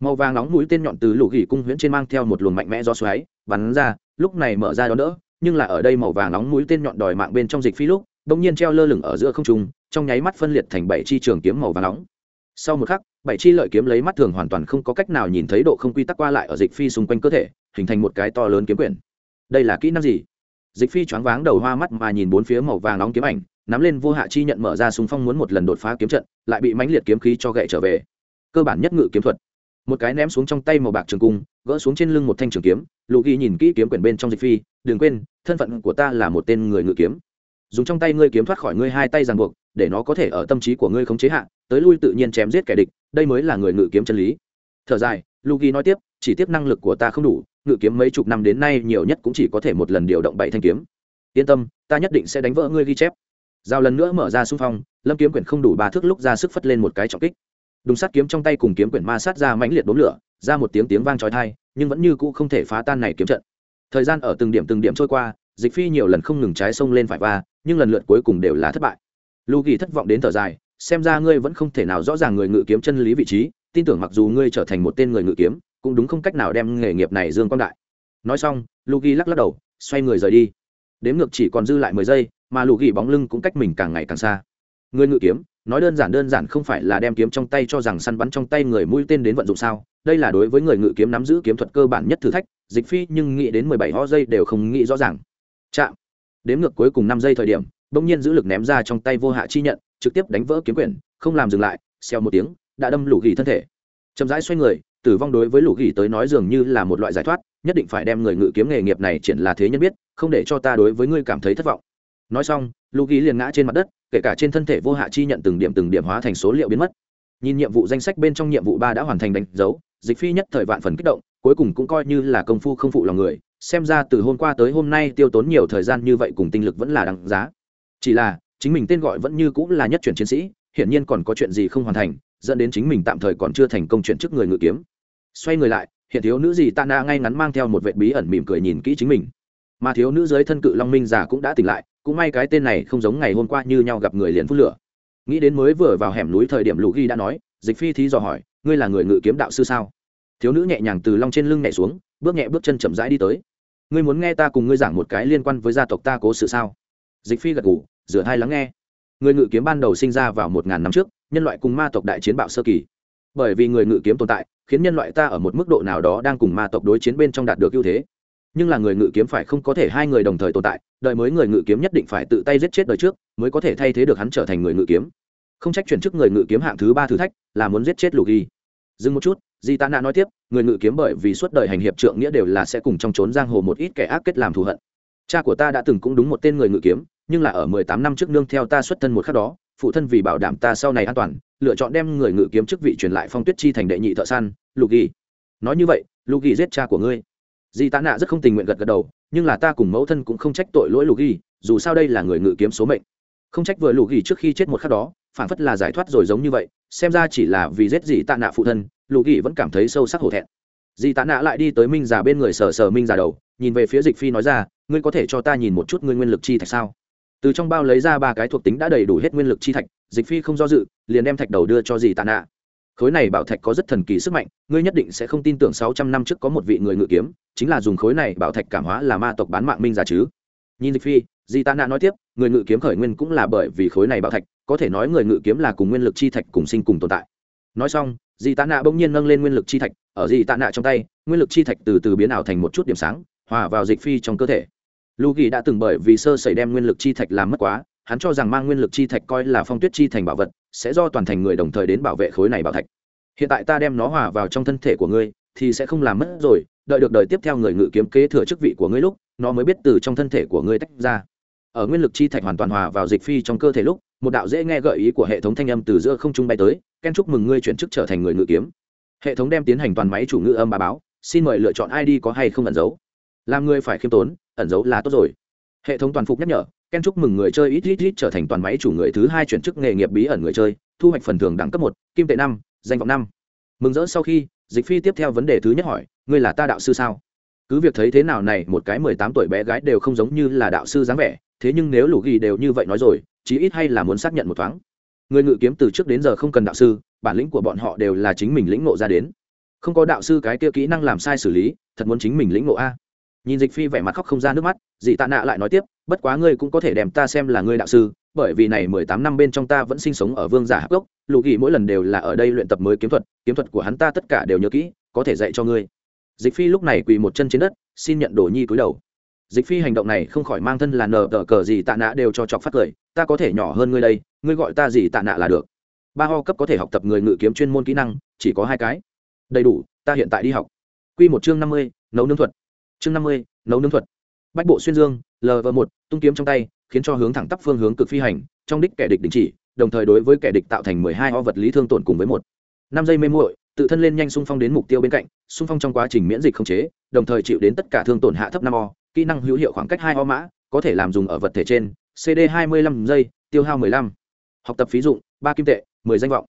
Màu vàng nóng mũi tên nhọn từ lũ gỉ cung huyễn trên mang theo một luồng mạnh mẽ do xoáy, bắn ra lúc này mở ra đó đỡ, nhưng là ở đây màu vàng nóng mũi tên nhọn đòi mạng bên trong dịch phi lúc, bỗng nhiên treo lơ lửng ở giữa không trung, trong nháy mắt phân liệt thành bảy chi trường kiếm màu vàng nóng. Sau một khắc, bảy chi lợi kiếm lấy mắt thường hoàn toàn không có cách nào nhìn thấy độ không quy tắc qua lại ở dịch phi xung quanh cơ thể, hình thành một cái to lớn kiếm quyển. Đây là kỹ năng gì? Dịch phi choáng váng đầu hoa mắt mà nhìn bốn phía màu vàng nóng kiếm ảnh, nắm lên vô hạ chi nhận mở ra súng phong muốn một lần đột phá kiếm trận, lại bị mãnh liệt kiếm khí cho gậy trở về. Cơ bản nhất ngự kiếm thuật. Một cái ném xuống trong tay màu bạc trường cung gỡ xuống trên lưng một thanh trường kiếm lụ ghi nhìn kỹ kiếm quyển bên trong dịch phi, đừng quên, thân phận của ta là một tên người ngự kiếm. Dùng trong tay ngươi kiếm thoát khỏi ngươi hai tay ràng buộc, để nó có thể ở tâm trí của ngươi không chế hạn tới lui tự nhiên chém giết kẻ địch, đây mới là người ngự kiếm chân lý. Thở dài lụ ghi nói tiếp, chỉ tiếp năng lực của ta không đủ, ngự kiếm mấy chục năm đến nay nhiều nhất cũng chỉ có thể một lần điều động bảy thanh kiếm. Yên tâm, ta nhất định sẽ đánh vỡ ngươi ghi chép. Giao lần nữa mở ra xung phong, lâm kiếm quyển không đủ ba thước lúc ra sức phất lên một cái trọng kích đùng sắt kiếm trong tay cùng kiếm quyển ma sát ra mãnh liệt đốn lửa, ra một tiếng tiếng vang trói thai nhưng vẫn như cũ không thể phá tan này kiếm trận. Thời gian ở từng điểm từng điểm trôi qua, dịch phi nhiều lần không ngừng trái sông lên phải va, nhưng lần lượt cuối cùng đều là thất bại. Lưu kỳ thất vọng đến thở dài, xem ra ngươi vẫn không thể nào rõ ràng người ngự kiếm chân lý vị trí, tin tưởng mặc dù ngươi trở thành một tên người ngự kiếm, cũng đúng không cách nào đem nghề nghiệp này dương quang đại. Nói xong lưu kỳ lắc lắc đầu, xoay người rời đi. Đếm ngược chỉ còn dư lại mười giây, mà lưu kỳ bóng lưng cũng cách mình càng ngày càng xa người ngự kiếm, nói đơn giản đơn giản không phải là đem kiếm trong tay cho rằng săn bắn trong tay người mũi tên đến vận dụng sao? Đây là đối với người ngự kiếm nắm giữ kiếm thuật cơ bản nhất thử thách, dịch phi nhưng nghĩ đến mười bảy ho giây đều không nghĩ rõ ràng. Chạm. Đếm ngược cuối cùng năm giây thời điểm, bỗng nhiên giữ lực ném ra trong tay vô hạ chi nhận, trực tiếp đánh vỡ kiếm quyển, không làm dừng lại xeo một tiếng, đã đâm lũ gỉ thân thể. Chậm rãi xoay người, tử vong đối với lũ gỉ tới nói dường như là một loại giải thoát, nhất định phải đem người ngự kiếm nghề nghiệp này triển là thế nhân biết, không để cho ta đối với ngươi cảm thấy thất vọng. Nói xong, lũ ghi liền ngã trên mặt đất kể cả trên thân thể vô hạ chi nhận từng điểm từng điểm hóa thành số liệu biến mất. Nhìn nhiệm vụ danh sách bên trong nhiệm vụ ba đã hoàn thành đánh dấu, dịch phi nhất thời vạn phần kích động, cuối cùng cũng coi như là công phu không phụ lòng người, xem ra từ hôm qua tới hôm nay tiêu tốn nhiều thời gian như vậy cùng tinh lực vẫn là đáng giá. Chỉ là, chính mình tên gọi vẫn như cũng là nhất chuyển chiến sĩ, hiển nhiên còn có chuyện gì không hoàn thành, dẫn đến chính mình tạm thời còn chưa thành công chuyển chức người ngự kiếm. Xoay người lại, hiện thiếu nữ gì tạ na ngay ngắn mang theo một vệ bí ẩn mỉm cười nhìn kỹ chính mình. Mà thiếu nữ dưới thân cự long minh già cũng đã tỉnh lại cũng may cái tên này không giống ngày hôm qua như nhau gặp người liền phút lửa. Nghĩ đến mới vừa vào hẻm núi thời điểm lũ ghi đã nói, dịch phi thí dò hỏi, ngươi là người ngự kiếm đạo sư sao? Thiếu nữ nhẹ nhàng từ long trên lưng nhảy xuống, bước nhẹ bước chân chậm rãi đi tới. Ngươi muốn nghe ta cùng ngươi giảng một cái liên quan với gia tộc ta cố sự sao? Dịch phi gật ngủ rửa hai lắng nghe. Người ngự kiếm ban đầu sinh ra vào một ngàn năm trước, nhân loại cùng ma tộc đại chiến bạo sơ kỳ. Bởi vì người ngự kiếm tồn tại, khiến nhân loại ta ở một mức độ nào đó đang cùng ma tộc đối chiến bên trong đạt được ưu thế nhưng là người ngự kiếm phải không có thể hai người đồng thời tồn tại, đợi mới người ngự kiếm nhất định phải tự tay giết chết đời trước, mới có thể thay thế được hắn trở thành người ngự kiếm. Không trách chuyển chức người ngự kiếm hạng thứ ba thử thách, là muốn giết chết lục ghi dừng một chút, di tạ nạ nói tiếp, người ngự kiếm bởi vì suốt đời hành hiệp trượng nghĩa đều là sẽ cùng trong trốn giang hồ một ít kẻ ác kết làm thù hận. Cha của ta đã từng cũng đúng một tên người ngự kiếm, nhưng là ở mười tám năm trước nương theo ta xuất thân một khắc đó, phụ thân vì bảo đảm ta sau này an toàn, lựa chọn đem người ngự kiếm chức vị truyền lại phong tuyết chi thành đệ nhị thợ săn, lục ghi nói như vậy, lục ghi giết cha của ngươi di tạ nạ rất không tình nguyện gật gật đầu, nhưng là ta cùng mẫu thân cũng không trách tội lỗi lù ghi, dù sao đây là người ngự kiếm số mệnh. Không trách vừa lù ghi trước khi chết một khắc đó, phản phất là giải thoát rồi giống như vậy, xem ra chỉ là vì giết dị tạ nạ phụ thân, lù ghi vẫn cảm thấy sâu sắc hổ thẹn. Dị tạ nạ lại đi tới minh già bên người sờ sờ minh già đầu, nhìn về phía dịch phi nói ra, ngươi có thể cho ta nhìn một chút ngươi nguyên lực chi thạch sao? Từ trong bao lấy ra ba cái thuộc tính đã đầy đủ hết nguyên lực chi thạch, dịch phi không do dự, liền đem thạch đầu đưa cho dì tạ nạ khối này bảo thạch có rất thần kỳ sức mạnh, ngươi nhất định sẽ không tin tưởng sáu trăm năm trước có một vị người ngự kiếm, chính là dùng khối này bảo thạch cảm hóa là ma tộc bán mạng minh giả chứ. Nhìn dịch phi, di tạ nạ nói tiếp, người ngự kiếm khởi nguyên cũng là bởi vì khối này bảo thạch, có thể nói người ngự kiếm là cùng nguyên lực chi thạch cùng sinh cùng tồn tại. Nói xong, di tạ nạ bỗng nhiên nâng lên nguyên lực chi thạch, ở di tạ nạ trong tay, nguyên lực chi thạch từ từ biến ảo thành một chút điểm sáng, hòa vào dịch phi trong cơ thể. Lu ghi đã từng bởi vì sơ sẩy đem nguyên lực chi thạch làm mất quá, hắn cho rằng mang nguyên lực chi thạch coi là phong tuyết chi thành bảo vật sẽ do toàn thành người đồng thời đến bảo vệ khối này bảo thạch. Hiện tại ta đem nó hòa vào trong thân thể của ngươi, thì sẽ không làm mất rồi, đợi được đời tiếp theo người ngự kiếm kế thừa chức vị của ngươi lúc, nó mới biết từ trong thân thể của ngươi tách ra. Ở nguyên lực chi thạch hoàn toàn hòa vào dịch phi trong cơ thể lúc, một đạo dễ nghe gợi ý của hệ thống thanh âm từ giữa không trung bay tới, ken chúc mừng ngươi chuyển chức trở thành người ngự kiếm. Hệ thống đem tiến hành toàn máy chủ ngữ âm bà báo, xin mời lựa chọn id có hay không ẩn giấu. Làm người phải khiêm tốn, ẩn giấu là tốt rồi. Hệ thống toàn phục nhắc nhở ken chúc mừng người chơi ít ít ít trở thành toàn máy chủ người thứ hai chuyển chức nghề nghiệp bí ẩn người chơi, thu hoạch phần thưởng đẳng cấp một, kim tệ năm, danh vọng năm. Mừng rỡ sau khi, dịch phi tiếp theo vấn đề thứ nhất hỏi, ngươi là ta đạo sư sao? Cứ việc thấy thế nào này, một cái mười tám tuổi bé gái đều không giống như là đạo sư dáng vẻ, thế nhưng nếu lũ ghi đều như vậy nói rồi, chí ít hay là muốn xác nhận một thoáng. Người ngự kiếm từ trước đến giờ không cần đạo sư, bản lĩnh của bọn họ đều là chính mình lĩnh ngộ ra đến. Không có đạo sư cái kia kỹ năng làm sai xử lý, thật muốn chính mình lĩnh ngộ a nhìn dịch phi vẻ mặt khóc không ra nước mắt dị tạ nạ lại nói tiếp, bất quá ngươi cũng có thể đem ta xem là ngươi đạo sư, bởi vì này mười tám năm bên trong ta vẫn sinh sống ở vương giả hắc gốc lụ ghi mỗi lần đều là ở đây luyện tập mới kiếm thuật kiếm thuật của hắn ta tất cả đều nhớ kỹ, có thể dạy cho ngươi. Dịch phi lúc này quỳ một chân trên đất, xin nhận đồ nhi cúi đầu. Dịch phi hành động này không khỏi mang thân là nờ tờ cờ gì tạ nạ đều cho chọc phát cười, ta có thể nhỏ hơn ngươi đây, ngươi gọi ta gì tạ nạ là được. Ba ho cấp có thể học tập người ngự kiếm chuyên môn kỹ năng, chỉ có hai cái. Đầy đủ, ta hiện tại đi học. Q một chương năm mươi, nấu nướng thuật chương năm mươi, nấu nướng thuật. Bách bộ xuyên dương lv một, tung kiếm trong tay, khiến cho hướng thẳng tắp phương hướng cực phi hành, trong đích kẻ địch đình chỉ, đồng thời đối với kẻ địch tạo thành mười hai o vật lý thương tổn cùng với một. Năm giây mê muội, tự thân lên nhanh xung phong đến mục tiêu bên cạnh, xung phong trong quá trình miễn dịch không chế, đồng thời chịu đến tất cả thương tổn hạ thấp năm o, kỹ năng hữu hiệu khoảng cách hai o mã, có thể làm dùng ở vật thể trên cd hai mươi lăm giây, tiêu hao mười lăm. Học tập phí dụng, ba kim tệ, mười danh vọng.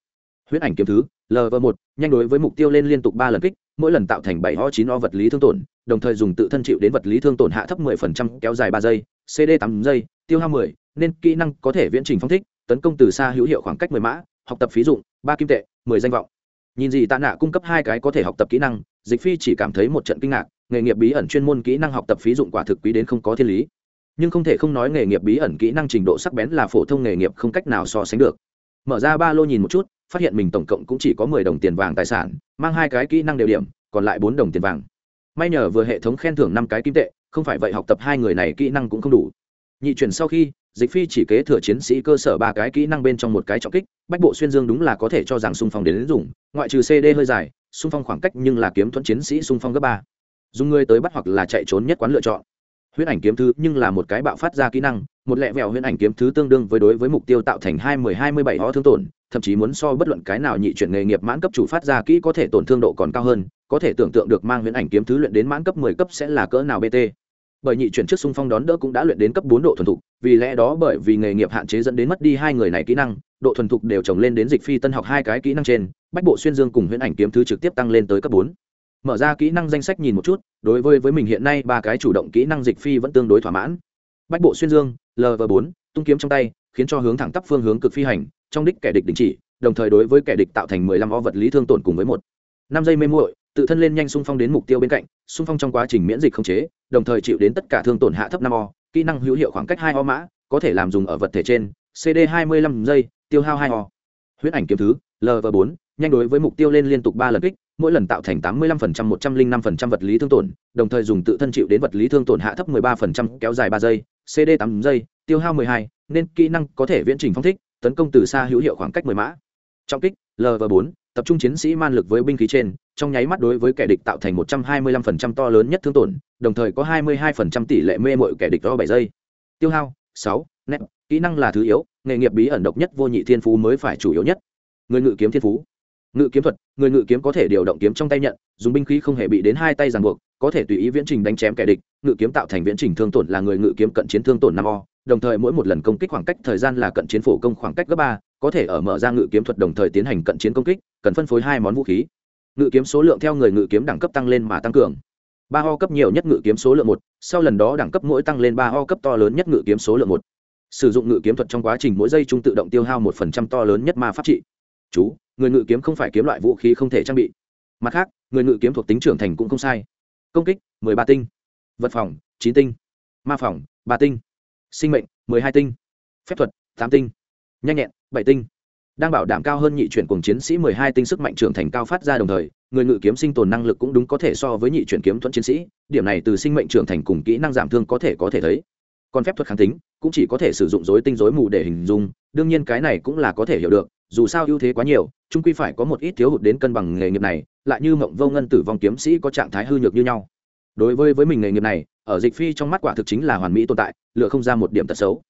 Huyết ảnh kiếm thứ lv một, nhanh đối với mục tiêu lên liên tục ba lần kích mỗi lần tạo thành bảy o chín o vật lý thương tổn, đồng thời dùng tự thân chịu đến vật lý thương tổn hạ thấp mười phần trăm, kéo dài ba giây cd tám giây, tiêu hao mười, nên kỹ năng có thể viễn trình phong thích, tấn công từ xa hữu hiệu khoảng cách mười mã, học tập phí dụng, ba kim tệ, mười danh vọng. Nhìn gì tạ nạ cung cấp hai cái có thể học tập kỹ năng, dịch phi chỉ cảm thấy một trận kinh ngạc, nghề nghiệp bí ẩn chuyên môn kỹ năng học tập phí dụng quả thực quý đến không có thiên lý. Nhưng không thể không nói nghề nghiệp bí ẩn kỹ năng trình độ sắc bén là phổ thông nghề nghiệp không cách nào so sánh được. Mở ra ba lô nhìn một chút phát hiện mình tổng cộng cũng chỉ có mười đồng tiền vàng tài sản mang hai cái kỹ năng đều điểm còn lại bốn đồng tiền vàng. May nhờ vừa hệ thống khen thưởng năm cái kim tệ không phải vậy học tập hai người này kỹ năng cũng không đủ. Nhị chuyển sau khi dịch phi chỉ kế thừa chiến sĩ cơ sở ba cái kỹ năng bên trong một cái trọng kích bách bộ xuyên dương đúng là có thể cho rằng xung phong đến, đến dùng ngoại trừ cd hơi dài xung phong khoảng cách nhưng là kiếm thuẫn chiến sĩ xung phong gấp ba. Dùng người tới bắt hoặc là chạy trốn nhất quán lựa chọn. Huyễn ảnh kiếm thứ nhưng là một cái bạo phát ra kỹ năng một lẹ vẹo huyễn ảnh kiếm thứ tương đương với đối với mục tiêu tạo thành hai mười hai mươi bảy ho thương tổn, thậm chí muốn so bất luận cái nào nhị chuyển nghề nghiệp mãn cấp chủ phát ra kỹ có thể tổn thương độ còn cao hơn, có thể tưởng tượng được mang huyễn ảnh kiếm thứ luyện đến mãn cấp mười cấp sẽ là cỡ nào bt bởi nhị chuyển trước xung phong đón đỡ cũng đã luyện đến cấp bốn độ thuần thục, vì lẽ đó bởi vì nghề nghiệp hạn chế dẫn đến mất đi hai người này kỹ năng, độ thuần thục đều trồng lên đến dịch phi tân học hai cái kỹ năng trên, bách bộ xuyên dương cùng huyễn ảnh kiếm thứ trực tiếp tăng lên tới cấp bốn. Mở ra kỹ năng danh sách nhìn một chút, đối với với mình hiện nay ba cái chủ động kỹ năng dịch phi vẫn tương đối thỏa mãn bách bộ xuyên dương lv bốn, tung kiếm trong tay, khiến cho hướng thẳng tắp phương hướng cực phi hành, trong đích kẻ địch đình chỉ, đồng thời đối với kẻ địch tạo thành mười lăm o vật lý thương tổn cùng với một. Năm giây mê muội, tự thân lên nhanh xung phong đến mục tiêu bên cạnh, xung phong trong quá trình miễn dịch không chế, đồng thời chịu đến tất cả thương tổn hạ thấp năm o, kỹ năng hữu hiệu khoảng cách hai o mã, có thể làm dùng ở vật thể trên cd hai mươi lăm giây, tiêu hao hai o. Huyết ảnh kiếm thứ lv bốn, nhanh đối với mục tiêu lên liên tục ba lần kích, mỗi lần tạo thành tám mươi lăm phần trăm, một trăm linh năm phần trăm vật lý thương tổn, đồng thời dùng tự thân chịu đến vật lý thương tổn hạ thấp mười ba phần trăm, kéo dài ba giây cd tám giây, tiêu hao mười hai, nên kỹ năng có thể viễn trình phong thích, tấn công từ xa hữu hiệu khoảng cách mười mã. Trọng kích lv bốn, tập trung chiến sĩ man lực với binh khí trên, trong nháy mắt đối với kẻ địch tạo thành một trăm hai mươi lăm phần trăm to lớn nhất thương tổn, đồng thời có hai mươi hai phần trăm tỷ lệ mê mội kẻ địch đó bảy giây. Tiêu hao, sáu, nét, kỹ năng là thứ yếu, nghề nghiệp bí ẩn độc nhất vô nhị thiên phú mới phải chủ yếu nhất. Người ngự kiếm thiên phú. Ngự kiếm thuật, người ngự kiếm có thể điều động kiếm trong tay nhận, dùng binh khí không hề bị đến hai tay ràng buộc có thể tùy ý viễn trình đánh chém kẻ địch, ngự kiếm tạo thành viễn trình thương tổn là người ngự kiếm cận chiến thương tổn năm o. Đồng thời mỗi một lần công kích khoảng cách thời gian là cận chiến phổ công khoảng cách gấp ba, có thể ở mở ra ngự kiếm thuật đồng thời tiến hành cận chiến công kích, cần phân phối hai món vũ khí. Ngự kiếm số lượng theo người ngự kiếm đẳng cấp tăng lên mà tăng cường. Ba ho cấp nhiều nhất ngự kiếm số lượng một, sau lần đó đẳng cấp mỗi tăng lên ba ho cấp to lớn nhất ngự kiếm số lượng một. Sử dụng ngự kiếm thuật trong quá trình mỗi giây trung tự động tiêu hao một phần trăm to lớn nhất ma pháp trị. Chú, người ngự kiếm không phải kiếm loại vũ khí không thể trang bị. Mặt khác, người ngự kiếm thuộc tính trưởng thành cũng không sai công kích, mười ba tinh. Vật phòng, chín tinh. Ma phòng, ba tinh. Sinh mệnh, mười hai tinh. Phép thuật, tám tinh. Nhanh nhẹn, bảy tinh. Đang bảo đảm cao hơn nhị chuyển cùng chiến sĩ mười hai tinh sức mạnh trưởng thành cao phát ra đồng thời, người ngự kiếm sinh tồn năng lực cũng đúng có thể so với nhị chuyển kiếm thuẫn chiến sĩ. Điểm này từ sinh mệnh trưởng thành cùng kỹ năng giảm thương có thể có thể thấy còn phép thuật kháng tính cũng chỉ có thể sử dụng dối tinh dối mù để hình dung, đương nhiên cái này cũng là có thể hiểu được, dù sao ưu thế quá nhiều trung quy phải có một ít thiếu hụt đến cân bằng nghề nghiệp này, lại như mộng vô ngân tử vong kiếm sĩ có trạng thái hư nhược như nhau. Đối với với mình nghề nghiệp này, ở dịch phi trong mắt quả thực chính là hoàn mỹ tồn tại, lựa không ra một điểm tật xấu.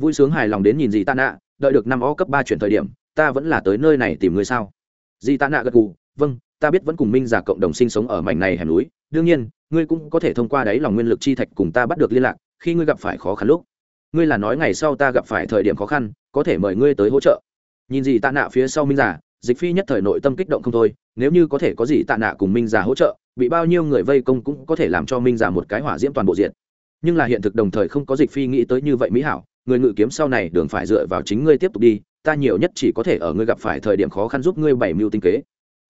Vui sướng hài lòng đến nhìn gì ta nạ, đợi được năm o cấp ba chuyển thời điểm, ta vẫn là tới nơi này tìm người sao? Dị ta nạ gật gù vâng ta biết vẫn cùng minh giả cộng đồng sinh sống ở mảnh này hẻm núi, đương nhiên, ngươi cũng có thể thông qua đấy lòng nguyên lực chi thạch cùng ta bắt được liên lạc khi ngươi gặp phải khó khăn lúc, ngươi là nói ngày sau ta gặp phải thời điểm khó khăn, có thể mời ngươi tới hỗ trợ. Nhìn gì tạ nạ phía sau minh giả dịch phi nhất thời nội tâm kích động không thôi, nếu như có thể có gì tạ nạ cùng minh giả hỗ trợ, bị bao nhiêu người vây công cũng có thể làm cho minh giả một cái hỏa diễm toàn bộ diện nhưng là hiện thực đồng thời không có dịch phi nghĩ tới như vậy mỹ hảo, người ngự kiếm sau này đường phải dựa vào chính ngươi tiếp tục đi, ta nhiều nhất chỉ có thể ở ngươi gặp phải thời điểm khó khăn giúp ngươi bảy mưu tinh kế.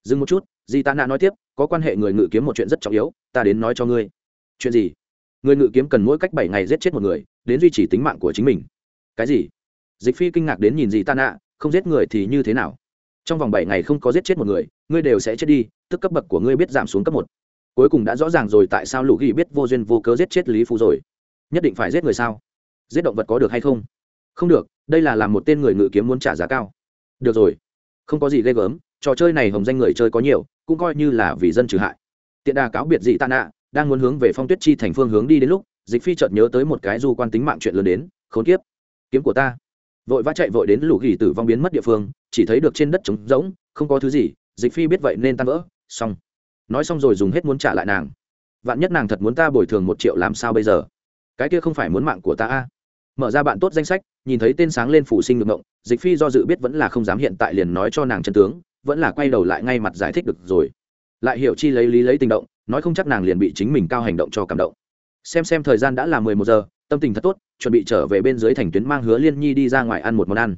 Dừng một chút, di tạ nạ nói tiếp, có quan hệ người ngự kiếm một chuyện rất trọng yếu, ta đến nói cho ngươi. Chuyện gì? Người ngự kiếm cần mỗi cách bảy ngày giết chết một người, đến duy trì tính mạng của chính mình. Cái gì? Dịch phi kinh ngạc đến nhìn gì ta nạ, không giết người thì như thế nào? Trong vòng bảy ngày không có giết chết một người, ngươi đều sẽ chết đi, tức cấp bậc của ngươi biết giảm xuống cấp một. Cuối cùng đã rõ ràng rồi tại sao lũ ghi biết vô duyên vô cớ giết chết lý phú rồi. Nhất định phải giết người sao? Giết động vật có được hay không? Không được, đây là làm một tên người ngự kiếm muốn trả giá cao. Được rồi. Không có gì ghê gớm, trò chơi này hồng danh người chơi có nhiều, cũng coi như là vì dân trừ hại. Tiện đà cáo biệt dị tạ nạ đang muốn hướng về phong tuyết chi thành phương hướng đi đến lúc, dịch phi chợt nhớ tới một cái du quan tính mạng chuyện lớn đến, khốn kiếp, kiếm của ta. Vội vã chạy vội đến lũ gỉ tử vong biến mất địa phương, chỉ thấy được trên đất trống rỗng, không có thứ gì, dịch phi biết vậy nên tan vỡ, xong. Nói xong rồi dùng hết muốn trả lại nàng. Vạn nhất nàng thật muốn ta bồi thường một triệu làm sao bây giờ? Cái kia không phải muốn mạng của ta a? Mở ra bạn tốt danh sách, nhìn thấy tên sáng lên phủ sinh ngược ngộng, dịch phi do dự biết vẫn là không dám hiện tại liền nói cho nàng chân tướng, vẫn là quay đầu lại ngay mặt giải thích được rồi lại hiểu chi lấy lý lấy tình động, nói không chắc nàng liền bị chính mình cao hành động cho cảm động. Xem xem thời gian đã là mười một giờ, tâm tình thật tốt, chuẩn bị trở về bên dưới thành tuyến mang hứa liên nhi đi ra ngoài ăn một món ăn.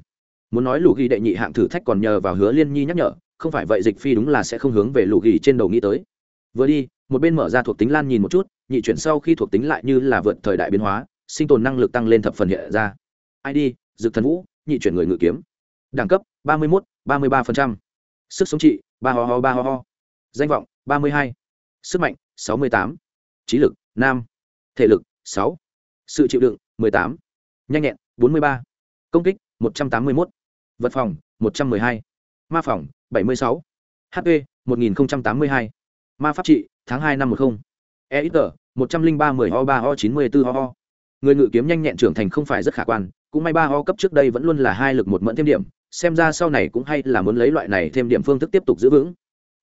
Muốn nói lù ghi đệ nhị hạng thử thách còn nhờ vào hứa liên nhi nhắc nhở, không phải vậy dịch phi đúng là sẽ không hướng về lù ghi trên đầu nghĩ tới. Vừa đi, một bên mở ra thuộc tính lan nhìn một chút, nhị chuyển sau khi thuộc tính lại như là vượt thời đại biến hóa, sinh tồn năng lực tăng lên thập phần hiện ra. Id dực thần vũ, nhị chuyển người ngự kiếm. Đẳng cấp, ba mươi một ba mươi ba sức sống trị, ba ho ho, ba ho ho danh vọng, ba mươi hai. Sức mạnh, sáu mươi tám. Trí lực nam thể lực, sáu. Sự chịu đựng, mười tám. Nhanh nhẹn, bốn mươi ba. Công kích, một trăm tám mươi một vật phòng, một trăm m ư ơ i hai. Ma phòng, bảy mươi sáu. Hp một nghìn tám mươi hai. Ma pháp trị, tháng hai năm một mươi e ít tờ một trăm linh ba mười ho ba ho chín mươi bốn ho ho người ngự kiếm nhanh nhẹn trưởng thành không phải rất khả quan, cũng may ba ho cấp trước đây vẫn luôn là hai lực một mẫn thêm điểm, xem ra sau này cũng hay là muốn lấy loại này thêm điểm phương thức tiếp tục giữ vững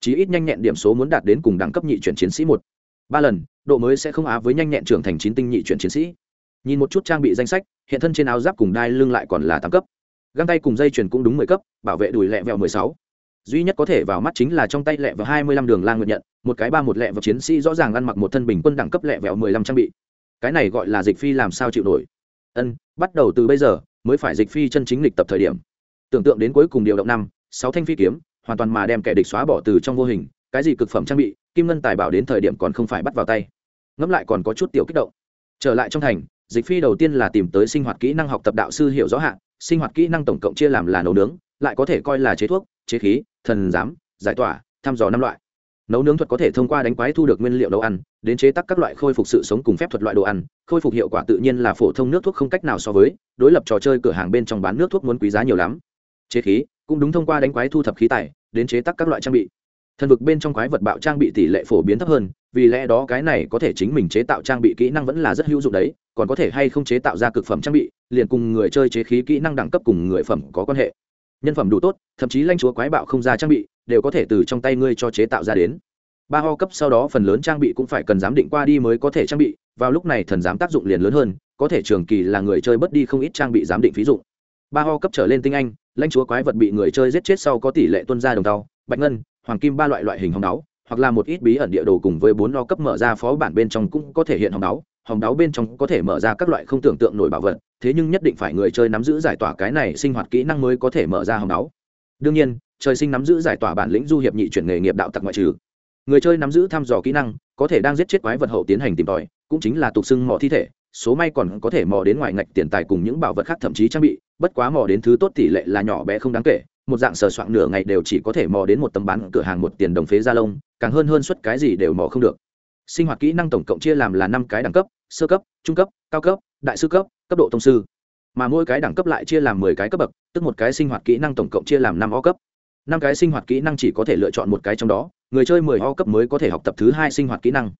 chí ít nhanh nhẹn điểm số muốn đạt đến cùng đẳng cấp nhị chuyển chiến sĩ một. Ba lần, độ mới sẽ không á với nhanh nhẹn trưởng thành chín tinh nhị chuyển chiến sĩ. Nhìn một chút trang bị danh sách, hiện thân trên áo giáp cùng đai lưng lại còn là tám cấp. Găng tay cùng dây chuyền cũng đúng mười cấp, bảo vệ đùi lẹ vẹo mười sáu. Duy nhất có thể vào mắt chính là trong tay lẹ vào hai mươi lăm đường lang nguyện nhận, một cái ba một lẹ vào chiến sĩ rõ ràng ăn mặc một thân bình quân đẳng cấp lẹ vẹo mười lăm trang bị. Cái này gọi là dịch phi làm sao chịu nổi? Ân, bắt đầu từ bây giờ mới phải dịch phi chân chính lịch tập thời điểm. Tưởng tượng đến cuối cùng điều động năm, sáu thanh phi kiếm hoàn toàn mà đem kẻ địch xóa bỏ từ trong vô hình, cái gì cực phẩm trang bị, kim ngân tài bảo đến thời điểm còn không phải bắt vào tay. Ngẫm lại còn có chút tiểu kích động. Trở lại trong thành, dịch phi đầu tiên là tìm tới sinh hoạt kỹ năng học tập đạo sư hiểu rõ hạn sinh hoạt kỹ năng tổng cộng chia làm là nấu nướng, lại có thể coi là chế thuốc, chế khí, thần giám, giải tỏa, thăm dò năm loại. Nấu nướng thuật có thể thông qua đánh quái thu được nguyên liệu nấu ăn, đến chế tác các loại khôi phục sự sống cùng phép thuật loại đồ ăn, khôi phục hiệu quả tự nhiên là phổ thông nước thuốc không cách nào so với, đối lập trò chơi cửa hàng bên trong bán nước thuốc muốn quý giá nhiều lắm. Chế khí cũng đúng thông qua đánh quái thu thập khí tài, đến chế tác các loại trang bị. Thần vực bên trong quái vật bạo trang bị tỷ lệ phổ biến thấp hơn, vì lẽ đó cái này có thể chính mình chế tạo trang bị kỹ năng vẫn là rất hữu dụng đấy, còn có thể hay không chế tạo ra cực phẩm trang bị, liền cùng người chơi chế khí kỹ năng đẳng cấp cùng người phẩm có quan hệ. Nhân phẩm đủ tốt, thậm chí lanh chúa quái bạo không ra trang bị, đều có thể từ trong tay ngươi cho chế tạo ra đến. Ba ho cấp sau đó phần lớn trang bị cũng phải cần giám định qua đi mới có thể trang bị, vào lúc này thần giám tác dụng liền lớn hơn, có thể trường kỳ là người chơi bất đi không ít trang bị giám định ví dụ ba ho cấp trở lên tinh anh, lãnh chúa quái vật bị người chơi giết chết sau có tỷ lệ tuân ra đồng tàu bạch ngân, hoàng kim ba loại loại hình hồng đáo, hoặc là một ít bí ẩn địa đồ cùng với bốn lo cấp mở ra phó bản bên trong cũng có thể hiện hồng đáo hồng đáo bên trong có thể mở ra các loại không tưởng tượng nổi bảo vật, thế nhưng nhất định phải người chơi nắm giữ giải tỏa cái này sinh hoạt kỹ năng mới có thể mở ra hồng đáo. Đương nhiên, trời sinh nắm giữ giải tỏa bản lĩnh du hiệp nhị chuyển nghề nghiệp đạo tặc ngoại trừ. Người chơi nắm giữ thăm dò kỹ năng, có thể đang giết chết quái vật hậu tiến hành tìm tòi, cũng chính là tục xưng mỏ thi thể số may còn có thể mò đến ngoài ngạch tiền tài cùng những bảo vật khác thậm chí trang bị, bất quá mò đến thứ tốt tỷ lệ là nhỏ bé không đáng kể, một dạng sờ soạn nửa ngày đều chỉ có thể mò đến một tấm bán cửa hàng một tiền đồng phế gia lông, càng hơn hơn suất cái gì đều mò không được. Sinh hoạt kỹ năng tổng cộng chia làm là năm cái đẳng cấp, sơ cấp, trung cấp, cao cấp, đại sư cấp cấp độ thông sư. Mà mỗi cái đẳng cấp lại chia làm mười cái cấp bậc, tức một cái sinh hoạt kỹ năng tổng cộng chia làm năm o cấp. Năm cái sinh hoạt kỹ năng chỉ có thể lựa chọn một cái trong đó, người chơi mười o cấp mới có thể học tập thứ hai sinh hoạt kỹ năng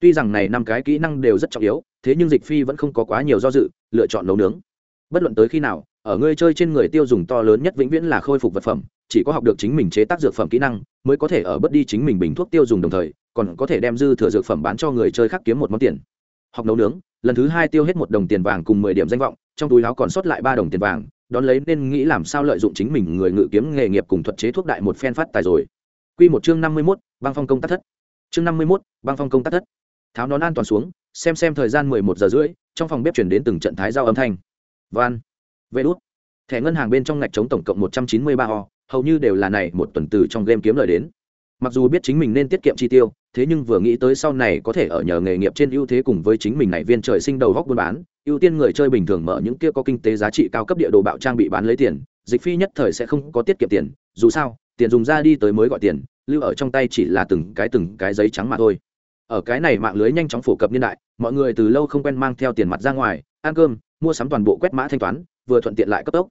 tuy rằng này năm cái kỹ năng đều rất trọng yếu thế nhưng dịch phi vẫn không có quá nhiều do dự lựa chọn nấu nướng bất luận tới khi nào ở người chơi trên người tiêu dùng to lớn nhất vĩnh viễn là khôi phục vật phẩm chỉ có học được chính mình chế tác dược phẩm kỹ năng mới có thể ở bất đi chính mình bình thuốc tiêu dùng đồng thời còn có thể đem dư thừa dược phẩm bán cho người chơi khác kiếm một món tiền học nấu nướng lần thứ hai tiêu hết một đồng tiền vàng cùng mười điểm danh vọng trong túi áo còn sót lại ba đồng tiền vàng đón lấy nên nghĩ làm sao lợi dụng chính mình người ngự kiếm nghề nghiệp cùng thuật chế thuốc đại một phen phát tài rồi Quy một chương năm mươi 51, băng phong công tác thất. Chương năm mươi 51, băng phong công tác thất. Tháo nón an toàn xuống, xem xem thời gian mười một giờ rưỡi, trong phòng bếp chuyển đến từng trận thái giao âm thanh. Van, vê đốt Thẻ ngân hàng bên trong ngạch trống tổng cộng một trăm chín mươi ba ho, hầu như đều là này một tuần từ trong game kiếm lời đến. Mặc dù biết chính mình nên tiết kiệm chi tiêu, thế nhưng vừa nghĩ tới sau này có thể ở nhờ nghề nghiệp trên ưu thế cùng với chính mình này viên trời sinh đầu góc buôn bán, ưu tiên người chơi bình thường mở những kia có kinh tế giá trị cao cấp địa đồ bạo trang bị bán lấy tiền, dịch phi nhất thời sẽ không có tiết kiệm tiền, dù sao, tiền dùng ra đi tới mới gọi tiền, lưu ở trong tay chỉ là từng cái từng cái giấy trắng mà thôi. Ở cái này mạng lưới nhanh chóng phổ cập niên đại, mọi người từ lâu không quen mang theo tiền mặt ra ngoài, ăn cơm, mua sắm toàn bộ quét mã thanh toán, vừa thuận tiện lại cấp tốc.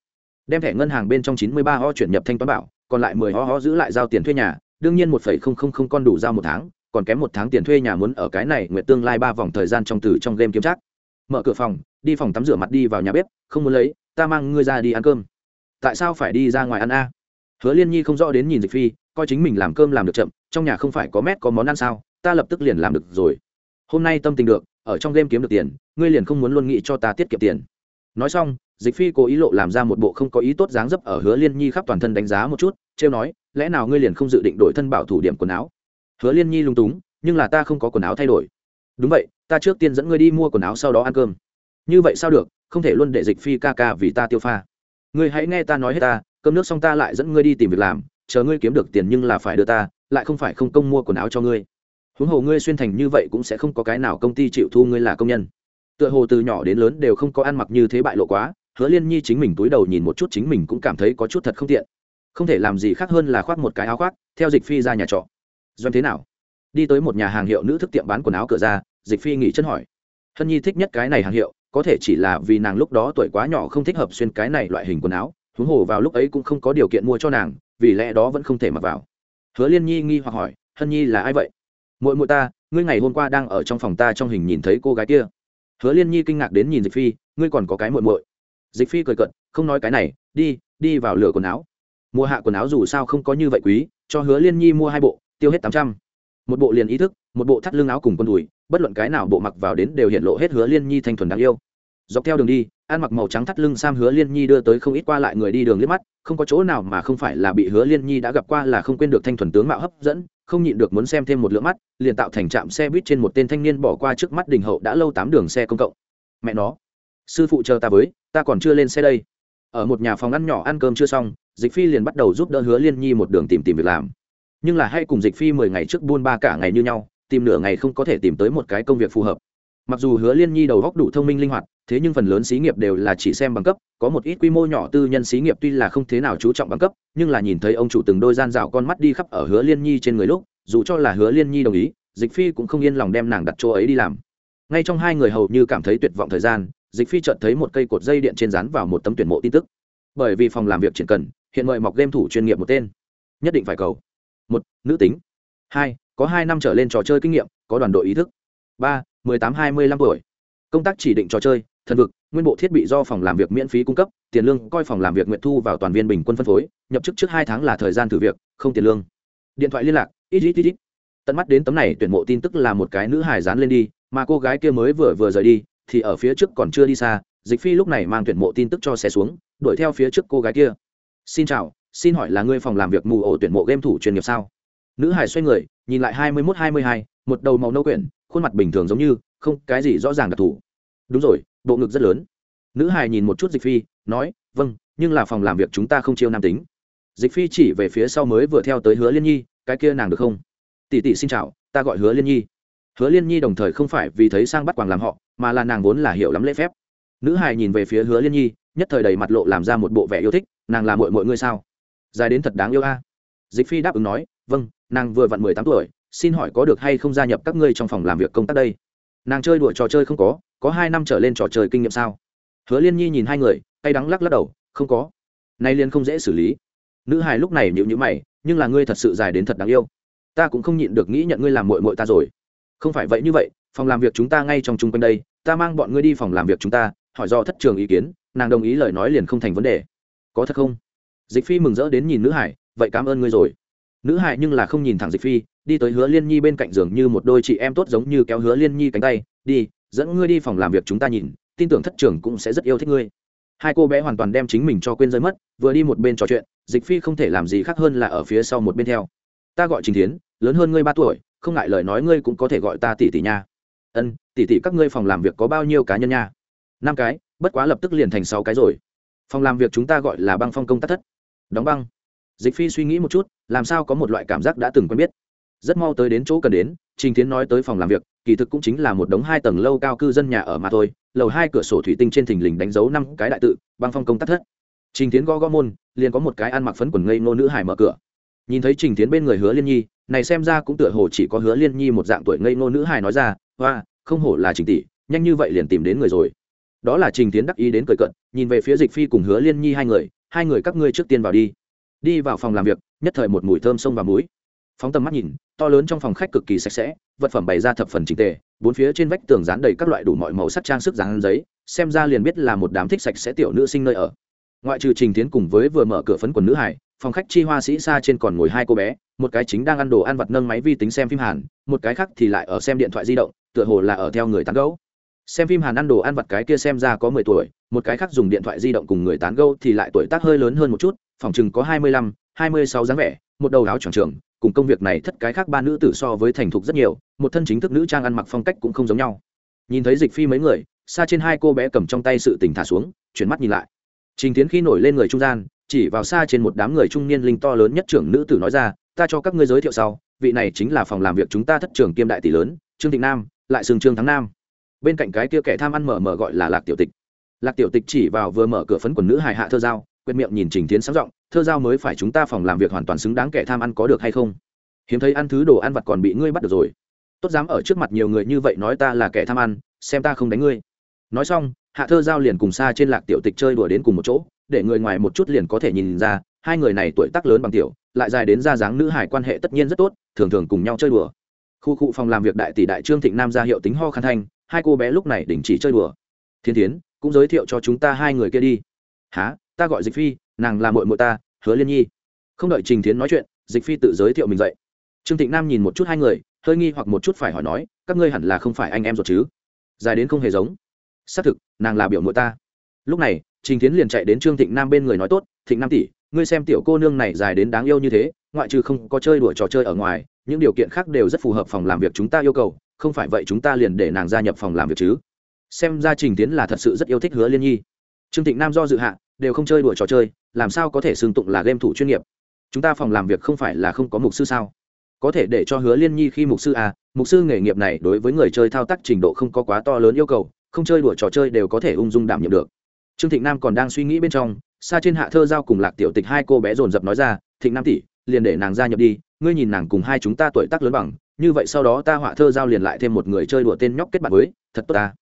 Đem thẻ ngân hàng bên trong chín mươi ba ho chuyển nhập thanh toán bảo, còn lại mười ho ho giữ lại giao tiền thuê nhà, đương nhiên một phẩy không không không con đủ giao một tháng, còn kém một tháng tiền thuê nhà muốn ở cái này nguyện tương lai ba vòng thời gian trong từ trong game kiếm chắc mở cửa phòng đi phòng tắm rửa mặt đi vào nhà bếp không muốn lấy ta mang ngươi ra đi ăn cơm. Tại sao phải đi ra ngoài ăn a? Hứa liên nhi không rõ đến nhìn dịch phi coi chính mình làm cơm làm được chậm trong nhà không phải có mét có món ăn sao? Ta lập tức liền làm được rồi. Hôm nay tâm tình được, ở trong game kiếm được tiền, ngươi liền không muốn luôn nghĩ cho ta tiết kiệm tiền. Nói xong, dịch phi cố ý lộ làm ra một bộ không có ý tốt dáng dấp ở hứa liên nhi khắp toàn thân đánh giá một chút, trêu nói, lẽ nào ngươi liền không dự định đổi thân bảo thủ điểm quần áo? Hứa liên nhi lung túng, nhưng là ta không có quần áo thay đổi. Đúng vậy, ta trước tiên dẫn ngươi đi mua quần áo sau đó ăn cơm. Như vậy sao được, không thể luôn để dịch phi ca ca vì ta tiêu pha. Ngươi hãy nghe ta nói hết ta, cơm nước xong ta lại dẫn ngươi đi tìm việc làm, chờ ngươi kiếm được tiền nhưng là phải đưa ta, lại không phải không công mua quần áo cho ngươi huống hồ ngươi xuyên thành như vậy cũng sẽ không có cái nào công ty chịu thu ngươi là công nhân. Tựa hồ từ nhỏ đến lớn đều không có ăn mặc như thế bại lộ quá, hứa liên nhi chính mình túi đầu nhìn một chút chính mình cũng cảm thấy có chút thật không tiện. Không thể làm gì khác hơn là khoác một cái áo khoác, theo dịch phi ra nhà trọ. Doanh thế nào? Đi tới một nhà hàng hiệu nữ thức tiệm bán quần áo cửa ra, dịch phi nghỉ chân hỏi. Hân nhi thích nhất cái này hàng hiệu, có thể chỉ là vì nàng lúc đó tuổi quá nhỏ không thích hợp xuyên cái này loại hình quần áo, huống hồ vào lúc ấy cũng không có điều kiện mua cho nàng, vì lẽ đó vẫn không thể mặc vào. Hứa liên nhi nghi hoặc hỏi, hân nhi là ai vậy? Muội muội ta, ngươi ngày hôm qua đang ở trong phòng ta trong hình nhìn thấy cô gái kia. Hứa liên nhi kinh ngạc đến nhìn dịch phi, ngươi còn có cái muội muội. Dịch phi cười cận không nói cái này, đi đi vào lửa quần áo. Mua hạ quần áo dù sao không có như vậy quý, cho hứa liên nhi mua hai bộ, tiêu hết tám trăm. Một bộ liền ý thức, một bộ thắt lưng áo cùng con đùi, bất luận cái nào bộ mặc vào đến đều hiện lộ hết hứa liên nhi thanh thuần đáng yêu. Dọc theo đường đi, ăn mặc màu trắng thắt lưng sam hứa liên nhi đưa tới không ít qua lại người đi đường liếc mắt, không có chỗ nào mà không phải là bị hứa liên nhi đã gặp qua là không quên được thanh thuần tướng mạo hấp dẫn không nhịn được muốn xem thêm một lượng mắt, liền tạo thành trạm xe buýt trên một tên thanh niên bỏ qua trước mắt đình hậu đã lâu tám đường xe công cộng. Mẹ nó, sư phụ chờ ta với, ta còn chưa lên xe đây. Ở một nhà phòng ăn nhỏ ăn cơm chưa xong, dịch phi liền bắt đầu giúp đỡ hứa liên nhi một đường tìm tìm việc làm. Nhưng là hay cùng dịch phi mười ngày trước buôn ba cả ngày như nhau, tìm nửa ngày không có thể tìm tới một cái công việc phù hợp mặc dù hứa liên nhi đầu góc đủ thông minh linh hoạt, thế nhưng phần lớn xí nghiệp đều là chỉ xem bằng cấp, có một ít quy mô nhỏ tư nhân xí nghiệp tuy là không thế nào chú trọng bằng cấp, nhưng là nhìn thấy ông chủ từng đôi gian rào con mắt đi khắp ở hứa liên nhi trên người lúc, dù cho là hứa liên nhi đồng ý, dịch phi cũng không yên lòng đem nàng đặt chỗ ấy đi làm. Ngay trong hai người hầu như cảm thấy tuyệt vọng thời gian, dịch phi chợt thấy một cây cột dây điện trên rán vào một tấm tuyển mộ tin tức. Bởi vì phòng làm việc triển cần, hiện mời mọc game thủ chuyên nghiệp một tên. Nhất định phải cầu. Một, nữ tính. Hai, có hai năm trở lên trò chơi kinh nghiệm, có đoàn đội ý thức. Ba mười tám hai mươi lăm tuổi. Công tác chỉ định trò chơi, thần vực, nguyên bộ thiết bị do phòng làm việc miễn phí cung cấp, tiền lương coi phòng làm việc nguyện thu vào toàn viên bình quân phân phối, nhập chức trước hai tháng là thời gian thử việc, không tiền lương. Điện thoại liên lạc, ít ít ít tận mắt đến tấm này tuyển mộ tin tức là một cái nữ hài dán lên đi, mà cô gái kia mới vừa vừa rời đi, thì ở phía trước còn chưa đi xa, dịch phi lúc này mang tuyển mộ tin tức cho xe xuống, đuổi theo phía trước cô gái kia. Xin chào, xin hỏi là ngươi phòng làm việc mù ổ tuyển mộ game thủ chuyên nghiệp sao? Nữ hài xoay người, nhìn lại hai mươi mốt hai mươi hai, một đầu màu nâu quyển khuôn mặt bình thường giống như không cái gì rõ ràng đặc thù. Đúng rồi, bộ ngực rất lớn. Nữ hài nhìn một chút dịch phi, nói vâng nhưng là phòng làm việc chúng ta không chiêu nam tính. Dịch phi chỉ về phía sau mới vừa theo tới hứa liên nhi, cái kia nàng được không? Tỷ tỷ xin chào, ta gọi hứa liên nhi. Hứa liên nhi đồng thời không phải vì thấy sang bắt quàng làm họ, mà là nàng vốn là hiểu lắm lễ phép. Nữ hài nhìn về phía hứa liên nhi, nhất thời đầy mặt lộ làm ra một bộ vẻ yêu thích, nàng là mội mọi ngươi sao? Dài đến thật đáng yêu a. Dịch phi đáp ứng nói vâng nàng vừa vặn mười tám tuổi xin hỏi có được hay không gia nhập các ngươi trong phòng làm việc công tác đây? Nàng chơi đùa trò chơi không có có hai năm trở lên trò chơi kinh nghiệm sao? Hứa liên nhi nhìn hai người tay đắng lắc lắc đầu, không có. Nay liên không dễ xử lý. Nữ hài lúc này nhịu nhữ mày, nhưng là ngươi thật sự dài đến thật đáng yêu. Ta cũng không nhịn được nghĩ nhận ngươi làm mội mội ta rồi. Không phải vậy như vậy, phòng làm việc chúng ta ngay trong chung quanh đây, ta mang bọn ngươi đi phòng làm việc chúng ta, hỏi do thất trường ý kiến, nàng đồng ý lời nói liền không thành vấn đề. Có thật không? Dịch phi mừng rỡ đến nhìn nữ hải vậy cảm ơn ngươi rồi nữ hại nhưng là không nhìn thẳng dịch phi, đi tới hứa liên nhi bên cạnh giường như một đôi chị em tốt giống như kéo hứa liên nhi cánh tay, đi, dẫn ngươi đi phòng làm việc chúng ta nhìn, tin tưởng thất trường cũng sẽ rất yêu thích ngươi. Hai cô bé hoàn toàn đem chính mình cho quên rơi mất, vừa đi một bên trò chuyện, dịch phi không thể làm gì khác hơn là ở phía sau một bên theo. Ta gọi trình tiến lớn hơn ngươi ba tuổi, không ngại lời nói ngươi cũng có thể gọi ta tỷ tỷ nha. Ân, tỷ tỷ các ngươi phòng làm việc có bao nhiêu cá nhân nha? Năm cái, bất quá lập tức liền thành sáu cái rồi. Phòng làm việc chúng ta gọi là băng phong công tác thất. Đóng băng. Dịch phi suy nghĩ một chút làm sao có một loại cảm giác đã từng quen biết. Rất mau tới đến chỗ cần đến, trình tiến nói tới phòng làm việc, kỳ thực cũng chính là một đống hai tầng lâu cao cư dân nhà ở mà thôi, lầu hai cửa sổ thủy tinh trên thình lình đánh dấu năm cái đại tự, băng phong công tác thất. Trình tiến gõ gõ môn, liền có một cái ăn mặc phấn quần ngây nô nữ hải mở cửa. Nhìn thấy trình tiến bên người hứa liên nhi, này xem ra cũng tựa hồ chỉ có hứa liên nhi một dạng tuổi ngây nô nữ hải nói ra hoa không hổ là trình tỷ, nhanh như vậy liền tìm đến người rồi. Đó là trình tiến đắc ý đến cười cận nhìn về phía dịch phi cùng hứa liên nhi hai người hai người các ngươi trước tiên vào đi đi vào phòng làm việc, nhất thời một mùi thơm sông và mũi. Phóng tầm mắt nhìn, to lớn trong phòng khách cực kỳ sạch sẽ, vật phẩm bày ra thập phần trình tề, bốn phía trên vách tường dán đầy các loại đủ mọi màu sắc trang sức dán giấy, xem ra liền biết là một đám thích sạch sẽ tiểu nữ sinh nơi ở. Ngoại trừ trình tiến cùng với vừa mở cửa phấn quần nữ hải, phòng khách chi hoa sĩ xa trên còn ngồi hai cô bé, một cái chính đang ăn đồ ăn vặt nâng máy vi tính xem phim hàn, một cái khác thì lại ở xem điện thoại di động, tựa hồ là ở theo người tán gấu xem phim hàn ăn đồ ăn vặt cái kia xem ra có mười tuổi, một cái khác dùng điện thoại di động cùng người tán gẫu thì lại tuổi tác hơi lớn hơn một chút phòng chừng có hai mươi lăm, hai mươi sáu dáng vẻ, một đầu áo trưởng trường, cùng công việc này thất cái khác ba nữ tử so với thành thục rất nhiều, một thân chính thức nữ trang ăn mặc phong cách cũng không giống nhau. Nhìn thấy dịch phi mấy người, xa trên hai cô bé cầm trong tay sự tình thả xuống, chuyển mắt nhìn lại. Trình tiến khi nổi lên người trung gian, chỉ vào xa trên một đám người trung niên linh to lớn nhất trưởng nữ tử nói ra, ta cho các ngươi giới thiệu sau, vị này chính là phòng làm việc chúng ta thất trưởng kiêm đại tỷ lớn, trương thịnh nam, lại sừng trương thắng nam. Bên cạnh cái kia kẻ tham ăn mở mở gọi là lạc tiểu tịch. Lạc tiểu tịch chỉ vào vừa mở cửa phấn quần nữ hài hạ thơ giao Quyết miệng nhìn trình tiến sáng giọng, thơ giao mới phải chúng ta phòng làm việc hoàn toàn xứng đáng kẻ tham ăn có được hay không? Hiếm thấy ăn thứ đồ ăn vặt còn bị ngươi bắt được rồi. Tốt dám ở trước mặt nhiều người như vậy nói ta là kẻ tham ăn, xem ta không đánh ngươi. Nói xong, hạ thơ giao liền cùng xa trên lạc tiểu tịch chơi đùa đến cùng một chỗ, để người ngoài một chút liền có thể nhìn ra, hai người này tuổi tác lớn bằng tiểu, lại dài đến ra dáng nữ hải quan hệ tất nhiên rất tốt, thường thường cùng nhau chơi đùa. Khu cụ phòng làm việc đại tỷ đại trương thịnh nam ra hiệu tính ho khăn thanh, hai cô bé lúc này đình chỉ chơi đùa. Thiên tiến cũng giới thiệu cho chúng ta hai người kia đi. Há ta gọi dịch phi, nàng là mội mội ta, hứa liên nhi. Không đợi trình tiến nói chuyện, dịch phi tự giới thiệu mình dậy. Trương thịnh nam nhìn một chút hai người, hơi nghi hoặc một chút phải hỏi nói, các ngươi hẳn là không phải anh em ruột chứ? Dài đến không hề giống. Xác thực, nàng là biểu mội ta. Lúc này, trình tiến liền chạy đến trương thịnh nam bên người nói tốt, thịnh nam tỷ, ngươi xem tiểu cô nương này dài đến đáng yêu như thế, ngoại trừ không có chơi đùa trò chơi ở ngoài, những điều kiện khác đều rất phù hợp phòng làm việc chúng ta yêu cầu, không phải vậy chúng ta liền để nàng gia nhập phòng làm việc chứ? Xem ra trình tiến là thật sự rất yêu thích hứa liên nhi. Trương thịnh nam do dự hạ đều không chơi đùa trò chơi, làm sao có thể xưng tụng là game thủ chuyên nghiệp? Chúng ta phòng làm việc không phải là không có mục sư sao? Có thể để cho hứa liên nhi khi mục sư à mục sư nghề nghiệp này đối với người chơi thao tác trình độ không có quá to lớn yêu cầu, không chơi đùa trò chơi đều có thể ung dung đảm nhiệm được. Trương thịnh nam còn đang suy nghĩ bên trong xa trên hạ thơ giao cùng lạc tiểu tịch hai cô bé dồn dập nói ra, thịnh nam tỷ, liền để nàng gia nhập đi, ngươi nhìn nàng cùng hai chúng ta tuổi tác lớn bằng, như vậy sau đó ta họa thơ giao liền lại thêm một người chơi đùa tên nhóc kết bạn với, thật tốt ta.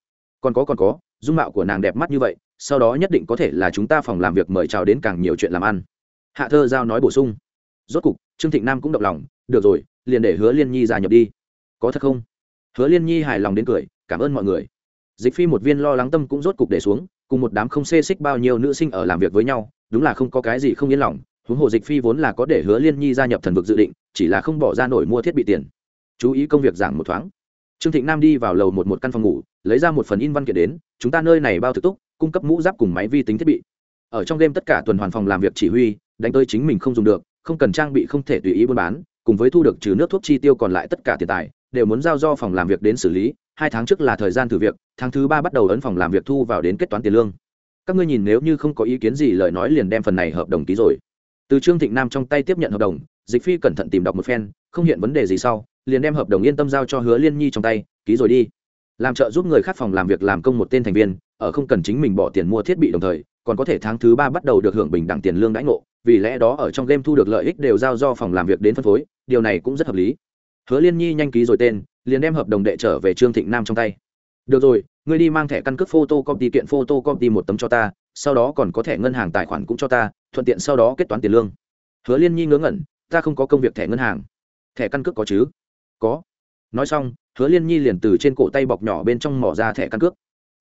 Còn có còn có, dung mạo của nàng đẹp mắt như vậy sau đó nhất định có thể là chúng ta phòng làm việc mời chào đến càng nhiều chuyện làm ăn. Hạ thơ giao nói bổ sung. Rốt cục, trương thịnh nam cũng động lòng, được rồi, liền để hứa liên nhi gia nhập đi. Có thật không? Hứa liên nhi hài lòng đến cười, cảm ơn mọi người. Dịch phi một viên lo lắng tâm cũng rốt cục để xuống, cùng một đám không xê xích bao nhiêu nữ sinh ở làm việc với nhau, đúng là không có cái gì không yên lòng, huống hồ dịch phi vốn là có để hứa liên nhi gia nhập thần vực dự định, chỉ là không bỏ ra nổi mua thiết bị tiền. Chú ý công việc giảng một thoáng. Trương thịnh nam đi vào lầu một một căn phòng ngủ, lấy ra một phần in văn kiện đến, chúng ta nơi này bao thực túc cung cấp mũ giáp cùng máy vi tính thiết bị. Ở trong đêm tất cả tuần hoàn phòng làm việc chỉ huy, đánh tới chính mình không dùng được, không cần trang bị không thể tùy ý buôn bán, cùng với thu được trừ nước thuốc chi tiêu còn lại tất cả tiền tài, đều muốn giao do phòng làm việc đến xử lý, hai tháng trước là thời gian thử việc, tháng thứ ba bắt đầu ấn phòng làm việc thu vào đến kết toán tiền lương. Các ngươi nhìn nếu như không có ý kiến gì lời nói liền đem phần này hợp đồng ký rồi. Từ trương thịnh nam trong tay tiếp nhận hợp đồng, dịch phi cẩn thận tìm đọc một phen, không hiện vấn đề gì sau, liền đem hợp đồng yên tâm giao cho hứa liên nhi trong tay, ký rồi đi. Làm trợ giúp người khác phòng làm việc làm công một tên thành viên ở không cần chính mình bỏ tiền mua thiết bị đồng thời, còn có thể tháng thứ ba bắt đầu được hưởng bình đẳng tiền lương đãi ngộ, vì lẽ đó ở trong game thu được lợi ích đều giao do phòng làm việc đến phân phối, điều này cũng rất hợp lý. Hứa liên nhi nhanh ký rồi tên, liền đem hợp đồng đệ trở về trương thịnh nam trong tay. Được rồi, ngươi đi mang thẻ căn cước photo copy kiện photo copy một tấm cho ta, sau đó còn có thẻ ngân hàng tài khoản cũng cho ta, thuận tiện sau đó kết toán tiền lương. Hứa liên nhi ngớ ngẩn, ta không có công việc thẻ ngân hàng. Thẻ căn cước có chứ? Có. Nói xong, hứa liên nhi liền từ trên cổ tay bọc nhỏ bên trong mỏ ra thẻ căn cước.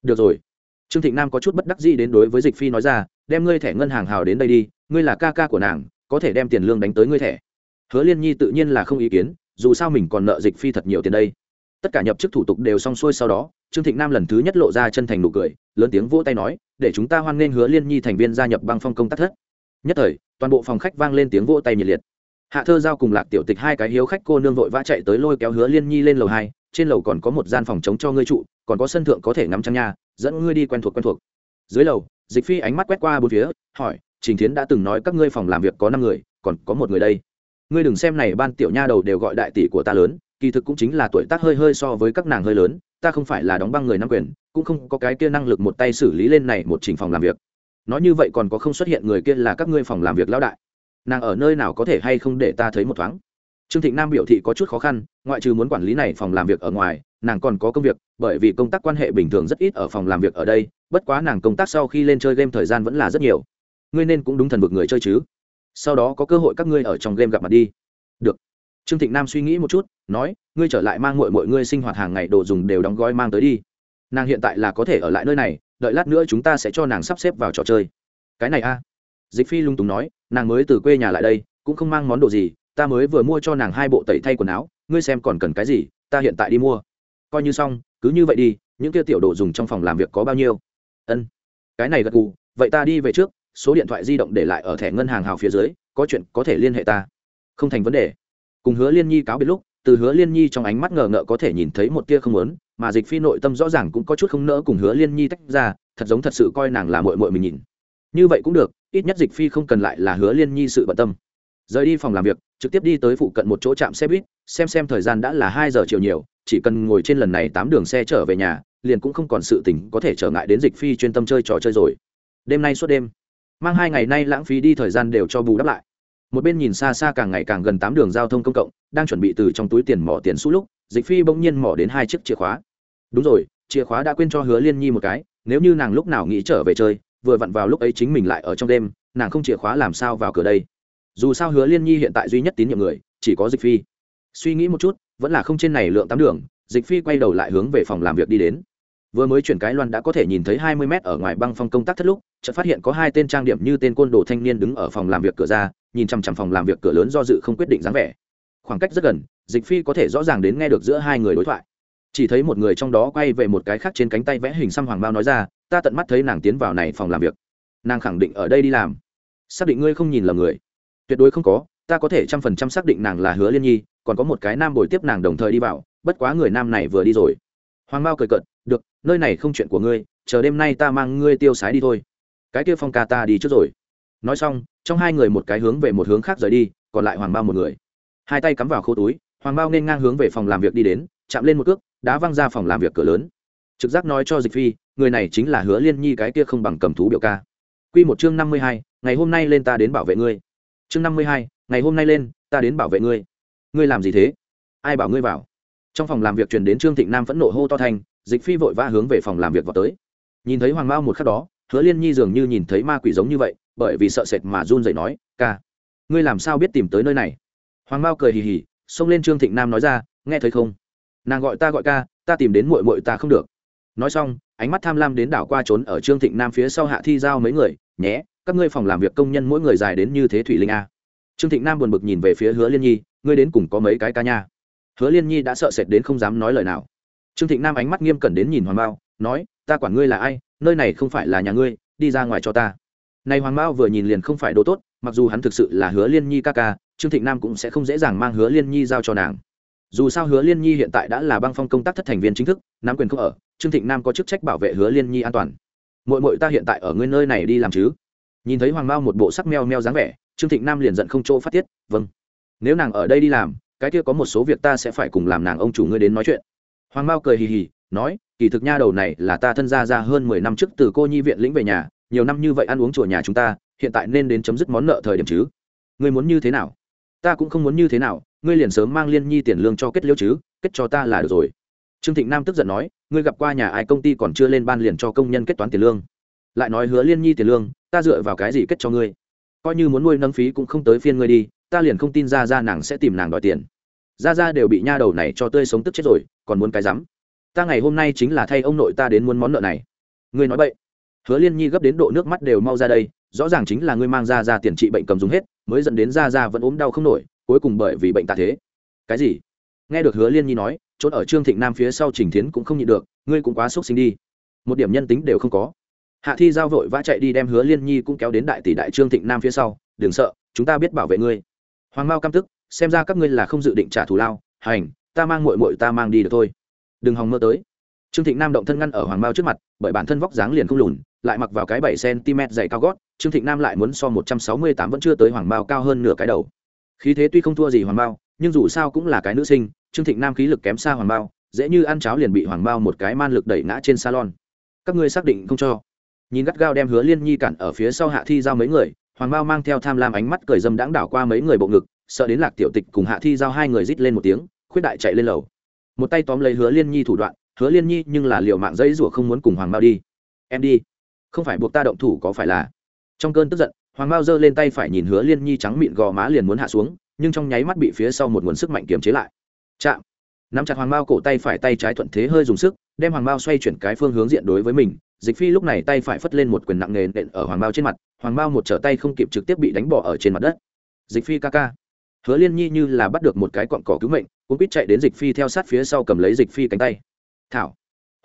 Được rồi trương thịnh nam có chút bất đắc dĩ đến đối với dịch phi nói ra, đem ngươi thẻ ngân hàng hào đến đây đi, ngươi là ca ca của nàng, có thể đem tiền lương đánh tới ngươi thẻ. Hứa liên nhi tự nhiên là không ý kiến, dù sao mình còn nợ dịch phi thật nhiều tiền đây. Tất cả nhập chức thủ tục đều xong xuôi sau đó, trương thịnh nam lần thứ nhất lộ ra chân thành nụ cười, lớn tiếng vỗ tay nói, để chúng ta hoan nghênh hứa liên nhi thành viên gia nhập băng phong công tác thất. Nhất thời, toàn bộ phòng khách vang lên tiếng vỗ tay nhiệt liệt. Hạ thơ giao cùng lạc tiểu tịch hai cái hiếu khách cô nương vội vã chạy tới lôi kéo hứa liên nhi lên lầu hai, trên lầu còn có một gian phòng chống cho ngươi trụ, còn có sân thượng có thể ngắm trăng nha dẫn ngươi đi quen thuộc quen thuộc. Dưới lầu, dịch phi ánh mắt quét qua bốn phía, hỏi, trình thiến đã từng nói các ngươi phòng làm việc có năm người, còn có một người đây. Ngươi đừng xem này ban tiểu nha đầu đều gọi đại tỷ của ta lớn, kỳ thực cũng chính là tuổi tác hơi hơi so với các nàng hơi lớn, ta không phải là đóng băng người nam quyền, cũng không có cái kia năng lực một tay xử lý lên này một trình phòng làm việc. Nói như vậy còn có không xuất hiện người kia là các ngươi phòng làm việc lão đại. Nàng ở nơi nào có thể hay không để ta thấy một thoáng? Trương thịnh nam biểu thị có chút khó khăn, ngoại trừ muốn quản lý này phòng làm việc ở ngoài nàng còn có công việc, bởi vì công tác quan hệ bình thường rất ít ở phòng làm việc ở đây, bất quá nàng công tác sau khi lên chơi game thời gian vẫn là rất nhiều. Ngươi nên cũng đúng thần vực người chơi chứ. Sau đó có cơ hội các ngươi ở trong game gặp mặt đi. Được. Trương thịnh nam suy nghĩ một chút, nói, ngươi trở lại mang mọi mọi ngươi sinh hoạt hàng ngày đồ dùng đều đóng gói mang tới đi. Nàng hiện tại là có thể ở lại nơi này, đợi lát nữa chúng ta sẽ cho nàng sắp xếp vào trò chơi. Cái này a. Dịch phi lung túng nói, nàng mới từ quê nhà lại đây, cũng không mang món đồ gì, ta mới vừa mua cho nàng hai bộ tẩy thay quần áo, ngươi xem còn cần cái gì, ta hiện tại đi mua coi như xong, cứ như vậy đi, những kia tiểu đồ dùng trong phòng làm việc có bao nhiêu? Ân, cái này gật gù, vậy ta đi về trước, số điện thoại di động để lại ở thẻ ngân hàng hào phía dưới, có chuyện có thể liên hệ ta. Không thành vấn đề. Cùng hứa liên nhi cáo biệt lúc, từ hứa liên nhi trong ánh mắt ngờ ngợ có thể nhìn thấy một tia không lớn mà dịch phi nội tâm rõ ràng cũng có chút không nỡ cùng hứa liên nhi tách ra, thật giống thật sự coi nàng là mội mội mình nhìn. Như vậy cũng được, ít nhất dịch phi không cần lại là hứa liên nhi sự bận tâm. Rời đi phòng làm việc, trực tiếp đi tới phụ cận một chỗ trạm xe buýt, xem xem thời gian đã là hai giờ chiều nhiều chỉ cần ngồi trên lần này tám đường xe trở về nhà, liền cũng không còn sự tỉnh có thể trở ngại đến dịch phi chuyên tâm chơi trò chơi rồi. Đêm nay suốt đêm, mang hai ngày nay lãng phí đi thời gian đều cho bù đắp lại. Một bên nhìn xa xa càng ngày càng gần tám đường giao thông công cộng, đang chuẩn bị từ trong túi tiền mỏ tiền xú lúc, dịch phi bỗng nhiên mỏ đến hai chiếc chìa khóa. Đúng rồi, chìa khóa đã quên cho hứa liên nhi một cái, nếu như nàng lúc nào nghĩ trở về chơi, vừa vặn vào lúc ấy chính mình lại ở trong đêm, nàng không chìa khóa làm sao vào cửa đây. Dù sao hứa liên nhi hiện tại duy nhất tín nhiệm người, chỉ có dịch phi. Suy nghĩ một chút vẫn là không trên này lượng tám đường, dịch phi quay đầu lại hướng về phòng làm việc đi đến. Vừa mới chuyển cái loan đã có thể nhìn thấy hai mươi mét ở ngoài băng phong công tác thất lúc, chợt phát hiện có hai tên trang điểm như tên côn đồ thanh niên đứng ở phòng làm việc cửa ra, nhìn chằm chằm phòng làm việc cửa lớn do dự không quyết định dáng vẻ. Khoảng cách rất gần, dịch phi có thể rõ ràng đến nghe được giữa hai người đối thoại. Chỉ thấy một người trong đó quay về một cái khác trên cánh tay vẽ hình xăm hoàng bao nói ra, ta tận mắt thấy nàng tiến vào này phòng làm việc. Nàng khẳng định ở đây đi làm. Xác định ngươi không nhìn lầm người. Tuyệt đối không có, ta có thể trăm phần trăm xác định nàng là hứa liên nhi còn có một cái nam bồi tiếp nàng đồng thời đi vào, bất quá người nam này vừa đi rồi. Hoàng mao cười cận được, nơi này không chuyện của ngươi, chờ đêm nay ta mang ngươi tiêu sái đi thôi. Cái kia phong ca ta đi trước rồi. Nói xong, trong hai người một cái hướng về một hướng khác rời đi, còn lại hoàng bao một người. Hai tay cắm vào khô túi, hoàng bao nên ngang hướng về phòng làm việc đi đến, chạm lên một cước, đá văng ra phòng làm việc cửa lớn. Trực giác nói cho dịch phi, người này chính là hứa liên nhi cái kia không bằng cầm thú biểu ca. Q một chương năm mươi hai, ngày hôm nay lên ta đến bảo vệ ngươi. Chương năm mươi hai, ngày hôm nay lên, ta đến bảo vệ ngươi ngươi làm gì thế? Ai bảo ngươi vào? Trong phòng làm việc truyền đến trương thịnh nam phẫn nộ hô to thành dịch phi vội vã hướng về phòng làm việc vào tới. Nhìn thấy hoàng mao một khắc đó, hứa liên nhi dường như nhìn thấy ma quỷ giống như vậy, bởi vì sợ sệt mà run dậy nói, ca, ngươi làm sao biết tìm tới nơi này? Hoàng mao cười hì hì, xông lên trương thịnh nam nói ra, nghe thấy không? Nàng gọi ta gọi ca, ta tìm đến muội muội ta không được. Nói xong, ánh mắt tham lam đến đảo qua trốn ở trương thịnh nam phía sau hạ thi giao mấy người, nhé, các ngươi phòng làm việc công nhân mỗi người dài đến như thế thủy linh a trương thịnh nam buồn bực nhìn về phía hứa liên nhi ngươi đến cùng có mấy cái ca nha? Hứa liên nhi đã sợ sệt đến không dám nói lời nào. Trương thịnh nam ánh mắt nghiêm cẩn đến nhìn hoàng Mao, nói ta quản ngươi là ai nơi này không phải là nhà ngươi đi ra ngoài cho ta. Này hoàng Mao vừa nhìn liền không phải đồ tốt mặc dù hắn thực sự là hứa liên nhi ca ca trương thịnh nam cũng sẽ không dễ dàng mang hứa liên nhi giao cho nàng. Dù sao hứa liên nhi hiện tại đã là băng phong công tác thất thành viên chính thức nắm quyền không ở trương thịnh nam có chức trách bảo vệ hứa liên nhi an toàn. Mội mội ta hiện tại ở ngươi nơi này đi làm chứ? Nhìn thấy hoàng mao một bộ sắc meo meo dáng vẻ trương thịnh nam liền giận không chỗ phát tiết vâng nếu nàng ở đây đi làm, cái kia có một số việc ta sẽ phải cùng làm nàng ông chủ ngươi đến nói chuyện. Hoàng mao cười hì hì, nói, kỳ thực nha đầu này là ta thân gia ra hơn mười năm trước từ cô nhi viện lĩnh về nhà, nhiều năm như vậy ăn uống chùa nhà chúng ta, hiện tại nên đến chấm dứt món nợ thời điểm chứ. Ngươi muốn như thế nào? Ta cũng không muốn như thế nào, ngươi liền sớm mang liên nhi tiền lương cho kết liễu chứ, kết cho ta là được rồi. Trương thịnh nam tức giận nói, ngươi gặp qua nhà ai công ty còn chưa lên ban liền cho công nhân kết toán tiền lương. Lại nói hứa liên nhi tiền lương, ta dựa vào cái gì kết cho ngươi? Coi như muốn nuôi nâng phí cũng không tới phiên ngươi đi, ta liền không tin ra ra nàng sẽ tìm nàng đòi tiền. Ra ra đều bị nha đầu này cho tươi sống tức chết rồi, còn muốn cái rắm. Ta ngày hôm nay chính là thay ông nội ta đến muốn món nợ này. Ngươi nói vậy hứa liên nhi gấp đến độ nước mắt đều mau ra đây, rõ ràng chính là ngươi mang ra ra tiền trị bệnh cầm dùng hết, mới dẫn đến ra ra vẫn ốm đau không nổi, cuối cùng bởi vì bệnh tạ thế. Cái gì? Nghe được hứa liên nhi nói trốn ở trương thịnh nam phía sau trình thiến cũng không nhịn được, ngươi cũng quá xúc sinh đi. Một điểm nhân tính đều không có hạ thi giao vội vã chạy đi đem hứa liên nhi cũng kéo đến đại tỷ đại trương thịnh nam phía sau, đừng sợ, chúng ta biết bảo vệ ngươi. Hoàng mao căm tức, xem ra các ngươi là không dự định trả thù lao, hành, ta mang mội mội ta mang đi được thôi. Đừng hòng mơ tới. Trương thịnh nam động thân ngăn ở hoàng mao trước mặt, bởi bản thân vóc dáng liền không lùn, lại mặc vào cái bảy cm dày cao gót, trương thịnh nam lại muốn so một trăm sáu mươi tám vẫn chưa tới hoàng mao cao hơn nửa cái đầu. Khí thế tuy không thua gì hoàng mao, nhưng dù sao cũng là cái nữ sinh, trương thịnh nam khí lực kém xa hoàng mao, dễ như ăn cháo liền bị hoàng mao một cái man lực đẩy ngã trên salon. Các ngươi xác định không cho nhìn gắt gao đem hứa liên nhi cản ở phía sau hạ thi giao mấy người, hoàng Bao mang theo tham lam ánh mắt cười dâm đãng đảo qua mấy người bộ ngực, sợ đến lạc tiểu tịch cùng hạ thi giao hai người rít lên một tiếng, khuyết đại chạy lên lầu. Một tay tóm lấy hứa liên nhi thủ đoạn, hứa liên nhi nhưng là liều mạng dây rủa không muốn cùng hoàng Bao đi. Em đi. Không phải buộc ta động thủ có phải là? Trong cơn tức giận, hoàng Bao giơ lên tay phải nhìn hứa liên nhi trắng mịn gò má liền muốn hạ xuống, nhưng trong nháy mắt bị phía sau một nguồn sức mạnh kiềm chế lại. Chạm! Nắm chặt hoàng Bao cổ tay phải tay trái thuận thế hơi dùng sức, đem hoàng Bao xoay chuyển cái phương hướng diện đối với mình dịch phi lúc này tay phải phất lên một quyền nặng nề nện ở hoàng Bao trên mặt hoàng Bao một trở tay không kịp trực tiếp bị đánh bỏ ở trên mặt đất. Dịch phi ca ca. Hứa liên nhi như là bắt được một cái cọn cỏ cứu mệnh cũng biết chạy đến dịch phi theo sát phía sau cầm lấy dịch phi cánh tay. Thảo.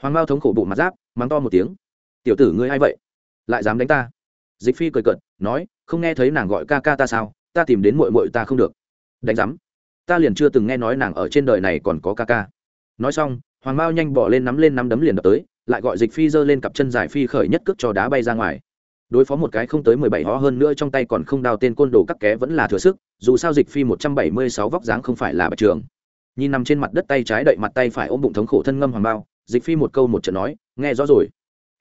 Hoàng Bao thống khổ bụng mặt giáp mắng to một tiếng. Tiểu tử ngươi a i vậy? Lại dám đánh ta? Dịch phi cười cợt, nói không nghe thấy nàng gọi ca ca ta sao? Ta tìm đến mội mội ta không được. Đánh rắm ta liền chưa từng nghe nói nàng ở trên đời này còn có ca ca. Nói xong hoàng mao nhanh bỏ lên nắm lên nắm đấm liền đập tới lại gọi dịch phi giơ lên cặp chân dài phi khởi nhất cước cho đá bay ra ngoài. Đối phó một cái không tới mười bảy hó hơn nữa trong tay còn không đào tên côn đồ các ké vẫn là thừa sức, dù sao dịch phi một trăm bảy mươi sáu vóc dáng không phải là bạch trường. Nhìn nằm trên mặt đất tay trái đậy mặt tay phải ôm bụng thống khổ thân ngâm hoàng bao, dịch phi một câu một trận nói, nghe rõ rồi.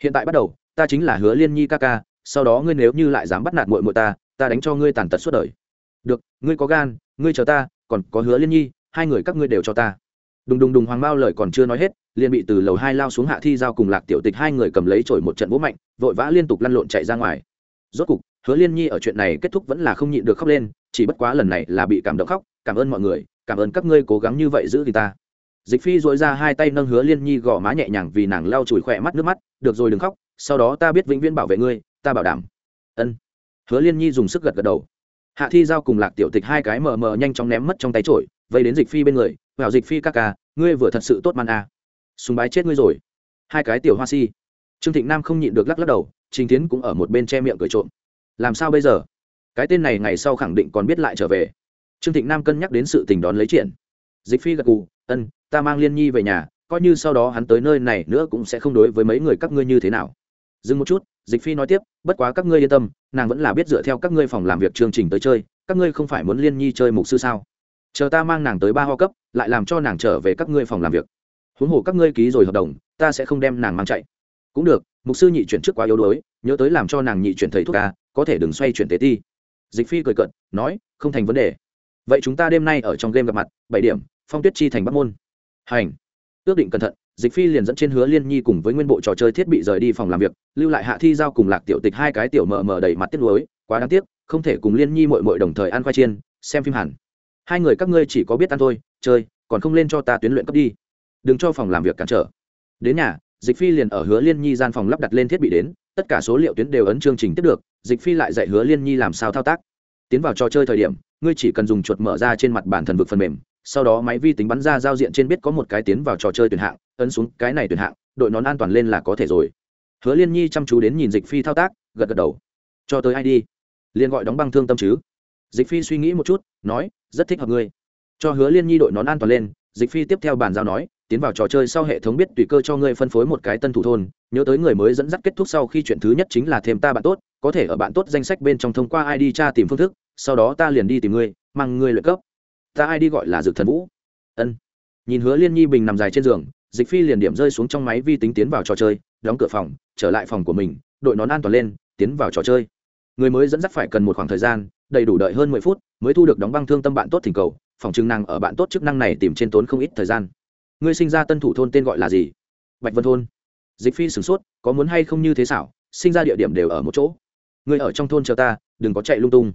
Hiện tại bắt đầu, ta chính là hứa liên nhi ca ca, sau đó ngươi nếu như lại dám bắt nạt muội muội ta ta đánh cho ngươi tàn tật suốt đời. Được, ngươi có gan, ngươi chờ ta, còn có hứa liên nhi, hai người các ngươi đều cho ta đùng đùng đùng hoàng bao lời còn chưa nói hết, liền bị từ lầu hai lao xuống hạ thi giao cùng lạc tiểu tịch hai người cầm lấy trổi một trận vũ mạnh, vội vã liên tục lăn lộn chạy ra ngoài. Rốt cục, hứa liên nhi ở chuyện này kết thúc vẫn là không nhịn được khóc lên, chỉ bất quá lần này là bị cảm động khóc, cảm ơn mọi người, cảm ơn các ngươi cố gắng như vậy giữ thì ta. Dịch phi dội ra hai tay nâng hứa liên nhi gõ má nhẹ nhàng vì nàng lau chùi khỏe mắt nước mắt, được rồi đừng khóc, sau đó ta biết vĩnh viễn bảo vệ ngươi, ta bảo đảm. Ân. Hứa liên nhi dùng sức gật gật đầu. Hạ thi giao cùng lạc tiểu tịch hai cái mờ mờ nhanh chóng ném mất trong tay trổi vây đến dịch phi bên người, vào dịch phi ca ca ngươi vừa thật sự tốt man à. súng bái chết ngươi rồi. Hai cái tiểu hoa si. Trương thịnh nam không nhịn được lắc lắc đầu, trình tiến cũng ở một bên che miệng cười trộm. Làm sao bây giờ? Cái tên này ngày sau khẳng định còn biết lại trở về. Trương thịnh nam cân nhắc đến sự tình đón lấy triển dịch phi gật cù ân, ta mang liên nhi về nhà, coi như sau đó hắn tới nơi này nữa cũng sẽ không đối với mấy người các ngươi như thế nào. Dừng một chút, dịch phi nói tiếp, bất quá các ngươi yên tâm, nàng vẫn là biết dựa theo các ngươi phòng làm việc chương trình tới chơi, các ngươi không phải muốn liên nhi chơi mục sư sao? Chờ ta mang nàng tới ba ho cấp, lại làm cho nàng trở về các ngươi phòng làm việc. Huống hồ các ngươi ký rồi hợp đồng, ta sẽ không đem nàng mang chạy. Cũng được, mục sư nhị chuyển trước quá yếu đuối, nhớ tới làm cho nàng nhị chuyển thầy thuốc ca, có thể đừng xoay chuyển tế ti. Dịch phi cười cận nói, không thành vấn đề. Vậy chúng ta đêm nay ở trong game gặp mặt, bảy điểm, phong tuyết chi thành bắc môn. Hành. Ước định cẩn thận, dịch phi liền dẫn trên hứa liên nhi cùng với nguyên bộ trò chơi thiết bị rời đi phòng làm việc, lưu lại hạ thi giao cùng lạc tiểu tịch hai cái tiểu mờ mờ đầy mặt tiếc nuối, quá đáng tiếc, không thể cùng liên nhi mội mội đồng thời ăn khoai chiên, xem phim hẳn hai người các ngươi chỉ có biết ăn thôi, chơi, còn không lên cho ta tuyến luyện cấp đi. Đừng cho phòng làm việc cản trở. Đến nhà, dịch phi liền ở hứa liên nhi gian phòng lắp đặt lên thiết bị đến, tất cả số liệu tuyến đều ấn chương trình tiếp được, dịch phi lại dạy hứa liên nhi làm sao thao tác. Tiến vào trò chơi thời điểm, ngươi chỉ cần dùng chuột mở ra trên mặt bản thần vực phần mềm, sau đó máy vi tính bắn ra giao diện trên biết có một cái tiến vào trò chơi tuyển hạng, ấn xuống cái này tuyển hạng, đội nón an toàn lên là có thể rồi. Hứa liên nhi chăm chú đến nhìn dịch phi thao tác, gật gật đầu. Cho tới ai đi? Liền gọi đóng băng thương tâm chứ? Dịch phi suy nghĩ một chút, nói, rất thích hợp ngươi. Cho hứa liên nhi đội nón an toàn lên, dịch phi tiếp theo bàn giao nói, tiến vào trò chơi sau hệ thống biết tùy cơ cho ngươi phân phối một cái tân thủ thôn, nhớ tới người mới dẫn dắt kết thúc sau khi chuyện thứ nhất chính là thêm ta bạn tốt, có thể ở bạn tốt danh sách bên trong thông qua id tra tìm phương thức, sau đó ta liền đi tìm ngươi, mang ngươi lợi cấp. Ta ai đi gọi là dược thần vũ. Ân. Nhìn hứa liên nhi bình nằm dài trên giường, dịch phi liền điểm rơi xuống trong máy vi tính tiến vào trò chơi, đóng cửa phòng, trở lại phòng của mình, đội nón an toàn lên, tiến vào trò chơi người mới dẫn dắt phải cần một khoảng thời gian, đầy đủ đợi hơn mười phút mới thu được đóng băng thương tâm bạn tốt thỉnh cầu, phòng chức năng ở bạn tốt chức năng này tìm trên tốn không ít thời gian. Ngươi sinh ra tân thủ thôn tên gọi là gì? Bạch vân thôn. Dịch phi sửng sốt, có muốn hay không như thế xảo, sinh ra địa điểm đều ở một chỗ. Ngươi ở trong thôn chờ ta, đừng có chạy lung tung.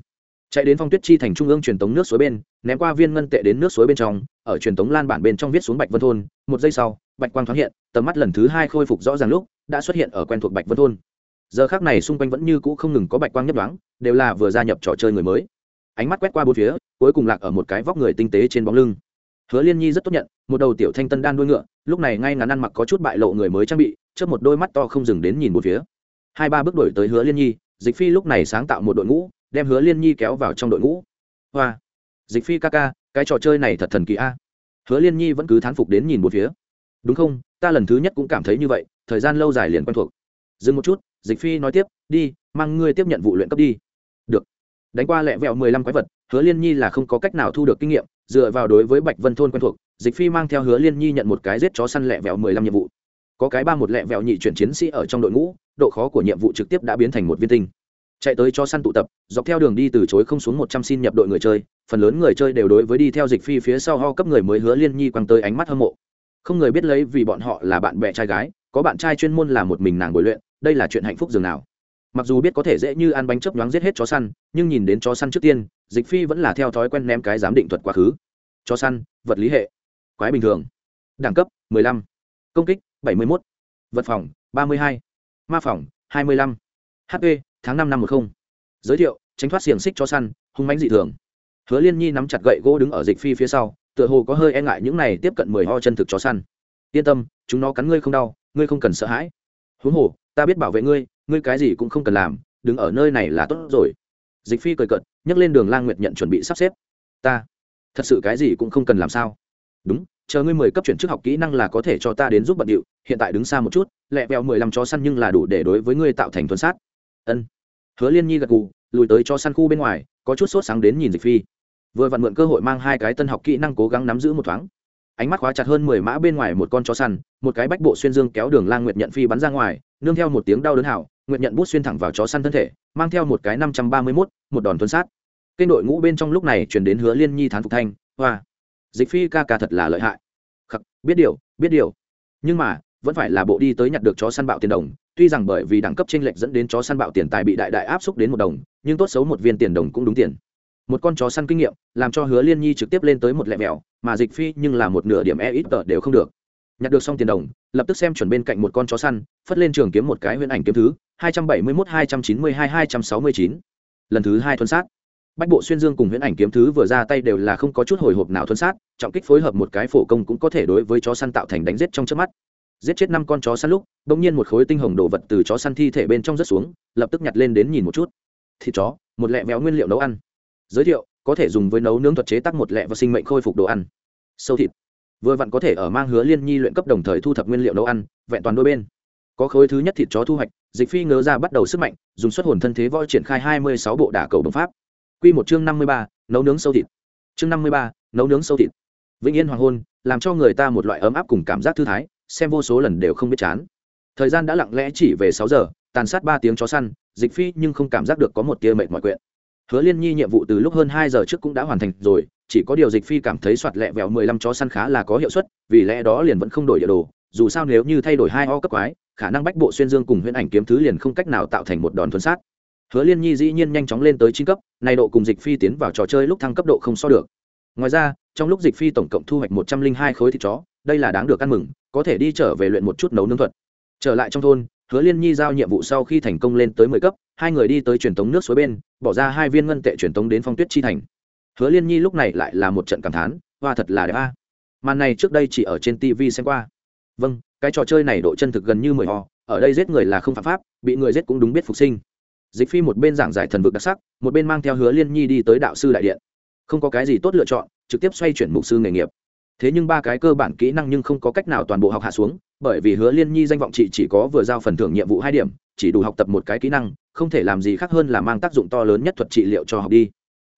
Chạy đến phong tuyết chi thành trung ương truyền tống nước suối bên, ném qua viên ngân tệ đến nước suối bên trong, ở truyền tống lan bản bên trong viết xuống bạch vân thôn. Một giây sau, bạch quang thoáng hiện, tầm mắt lần thứ hai khôi phục rõ ràng lúc, đã xuất hiện ở quen thuộc bạch vân thôn giờ khác này xung quanh vẫn như cũ không ngừng có bạch quang nhấp đoáng đều là vừa gia nhập trò chơi người mới. Ánh mắt quét qua bốn phía, cuối cùng lạc ở một cái vóc người tinh tế trên bóng lưng. Hứa liên nhi rất tốt nhận, một đầu tiểu thanh tân đan đuôi ngựa, lúc này ngay ngắn ăn mặc có chút bại lộ người mới trang bị trước một đôi mắt to không dừng đến nhìn một phía. Hai ba bước đổi tới hứa liên nhi, dịch phi lúc này sáng tạo một đội ngũ, đem hứa liên nhi kéo vào trong đội ngũ. Hoa! Dịch phi ca ca, cái trò chơi này thật thần kỳ a. Hứa liên nhi vẫn cứ thán phục đến nhìn một phía. Đúng không? Ta lần thứ nhất cũng cảm thấy như vậy, thời gian lâu dài liền quen thuộc. Dừng một chút dịch phi nói tiếp, đi, mang ngươi tiếp nhận vụ luyện cấp đi. Được. Đánh qua lẹ vẹo mười lăm quái vật, hứa liên nhi là không có cách nào thu được kinh nghiệm, dựa vào đối với bạch vân thôn quen thuộc, dịch phi mang theo hứa liên nhi nhận một cái giết chó săn lẹ vẹo mười lăm nhiệm vụ. Có cái ba một lẹ vẹo nhị chuyển chiến sĩ ở trong đội ngũ, độ khó của nhiệm vụ trực tiếp đã biến thành một viên tinh. Chạy tới cho săn tụ tập, dọc theo đường đi từ chối không xuống một trăm xin nhập đội người chơi, phần lớn người chơi đều đối với đi theo dịch phi phía sau ho cấp người mới hứa liên nhi quăng tới ánh mắt hâm mộ. Không người biết lấy vì bọn họ là bạn bè trai gái, có bạn trai chuyên môn là một mình nàng bồi luyện đây là chuyện hạnh phúc dường nào mặc dù biết có thể dễ như ăn bánh chớp nhoáng giết hết chó săn, nhưng nhìn đến chó săn trước tiên, dịch phi vẫn là theo thói quen ném cái giám định thuật quá khứ chó săn, vật lý hệ quái bình thường đẳng cấp 15. công kích 71. vật phòng 32. ma phòng 25. hp tháng năm năm một không giới thiệu, tránh thoát xiềng xích chó săn, hung mãnh dị thường hứa liên nhi nắm chặt gậy gỗ đứng ở dịch phi phía sau, tựa hồ có hơi e ngại những này tiếp cận mười ho chân thực chó săn yên tâm, chúng nó cắn ngươi không đau, ngươi không cần sợ hãi huống hồ ta biết bảo vệ ngươi ngươi cái gì cũng không cần làm, đứng ở nơi này là tốt rồi. Dịch phi cười cợt, nhấc lên đường lang nguyệt nhận chuẩn bị sắp xếp. Ta, thật sự cái gì cũng không cần làm sao? Đúng, chờ ngươi mười cấp chuyển chức học kỹ năng là có thể cho ta đến giúp bận điệu, hiện tại đứng xa một chút, lẹ vẹo mười lăm chó săn nhưng là đủ để đối với ngươi tạo thành thuần sát. Ân. Hứa liên nhi gật gù, lùi tới cho săn khu bên ngoài, có chút sốt sáng đến nhìn dịch phi. Vừa vặn mượn cơ hội mang hai cái tân học kỹ năng cố gắng nắm giữ một thoáng ánh mắt khóa chặt hơn mười mã bên ngoài một con chó săn, một cái bách bộ xuyên dương kéo đường lang nguyệt nhận phi bắn ra ngoài, nương theo một tiếng đau đớn hảo nguyệt nhận bút xuyên thẳng vào chó săn thân thể, mang theo một cái năm trăm ba mươi mốt, một đòn tuần sát. Kênh đội ngũ bên trong lúc này chuyển đến hứa liên nhi thán phục thanh, hoa, dịch phi ca ca thật là lợi hại. Khắc, biết điều biết điều. Nhưng mà, vẫn phải là bộ đi tới nhặt được chó săn bạo tiền đồng, tuy rằng bởi vì đẳng cấp tranh lệch dẫn đến chó săn bạo tiền tài bị đại đại áp xúc đến một đồng, nhưng tốt xấu một viên tiền đồng cũng đúng tiền một con chó săn kinh nghiệm, làm cho hứa liên nhi trực tiếp lên tới một lẹ mèo, mà dịch phi nhưng là một nửa điểm e ít tờ đều không được. Nhặt được xong tiền đồng, lập tức xem chuẩn bên cạnh một con chó săn, phất lên trường kiếm một cái huyễn ảnh kiếm thứ, hai trăm bảy mươi mốt, hai trăm chín mươi hai hai trăm sáu mươi chín. Lần thứ hai thuần sát. Bách bộ xuyên dương cùng huyễn ảnh kiếm thứ vừa ra tay đều là không có chút hồi hộp nào thuần sát, trọng kích phối hợp một cái phổ công cũng có thể đối với chó săn tạo thành đánh giết trong trước mắt. Giết chết năm con chó săn lúc đ ỗ n g nhiên một khối tinh hồng đồ vật từ chó săn thi thể bên trong rớt xuống, lập tức nhặt lên đến nhìn một chút. Thịt chó, một lẹ méo nguyên liệu nấu ăn giới thiệu, có thể dùng với nấu nướng thuật chế tắc một lẹ và sinh mệnh khôi phục đồ ăn. Sâu thịt. Vừa vặn có thể ở mang hứa liên nhi luyện cấp đồng thời thu thập nguyên liệu nấu ăn, vẹn toàn đôi bên. Có khối thứ nhất thịt chó thu hoạch, dịch phi ngớ ra bắt đầu sức mạnh, dùng xuất hồn thân thế voi triển khai hai mươi sáu bộ đả cầu đồng pháp. Q một chương năm mươi ba, nấu nướng sâu thịt. Chương năm mươi ba, nấu nướng sâu thịt. Vĩnh yên hoàng hôn, làm cho người ta một loại ấm áp cùng cảm giác thư thái, xem vô số lần đều không biết chán. Thời gian đã lặng lẽ chỉ về sáu giờ, tàn sát ba tiếng chó săn, dịch phi nhưng không cảm giác được có một tia mệt mỏi quyện hứa liên nhi nhiệm vụ từ lúc hơn hai giờ trước cũng đã hoàn thành rồi, chỉ có điều dịch phi cảm thấy soạt lẹ vẹo mười lăm chó săn khá là có hiệu suất, vì lẽ đó liền vẫn không đổi địa đồ, dù sao nếu như thay đổi hai o cấp quái, khả năng bách bộ xuyên dương cùng huyễn ảnh kiếm thứ liền không cách nào tạo thành một đòn thuần sát. Hứa liên nhi dĩ nhiên nhanh chóng lên tới chín cấp này độ cùng dịch phi tiến vào trò chơi lúc thăng cấp độ không so được. Ngoài ra, trong lúc dịch phi tổng cộng thu hoạch một trăm linh hai khối thịt chó, đây là đáng được ăn mừng, có thể đi trở về luyện một chút nấu nướng thuật. Trở lại trong thôn hứa liên nhi giao nhiệm vụ sau khi thành công lên tới mười cấp, hai người đi tới truyền tống nước suối bên, bỏ ra hai viên ngân tệ truyền tống đến phong tuyết chi thành. Hứa liên nhi lúc này lại là một trận cảm thán, hoa thật là đẹp a. Màn này trước đây chỉ ở trên tv xem qua. Vâng cái trò chơi này độ chân thực gần như mười ho ở đây giết người là không phạm pháp, bị người giết cũng đúng biết phục sinh. Dịch phi một bên giảng giải thần vực đặc sắc, một bên mang theo hứa liên nhi đi tới đạo sư đại điện. Không có cái gì tốt lựa chọn, trực tiếp xoay chuyển mục sư nghề nghiệp thế nhưng ba cái cơ bản kỹ năng nhưng không có cách nào toàn bộ học hạ xuống, bởi vì hứa liên nhi danh vọng chị chỉ có vừa giao phần thưởng nhiệm vụ hai điểm, chỉ đủ học tập một cái kỹ năng, không thể làm gì khác hơn là mang tác dụng to lớn nhất thuật trị liệu cho học đi.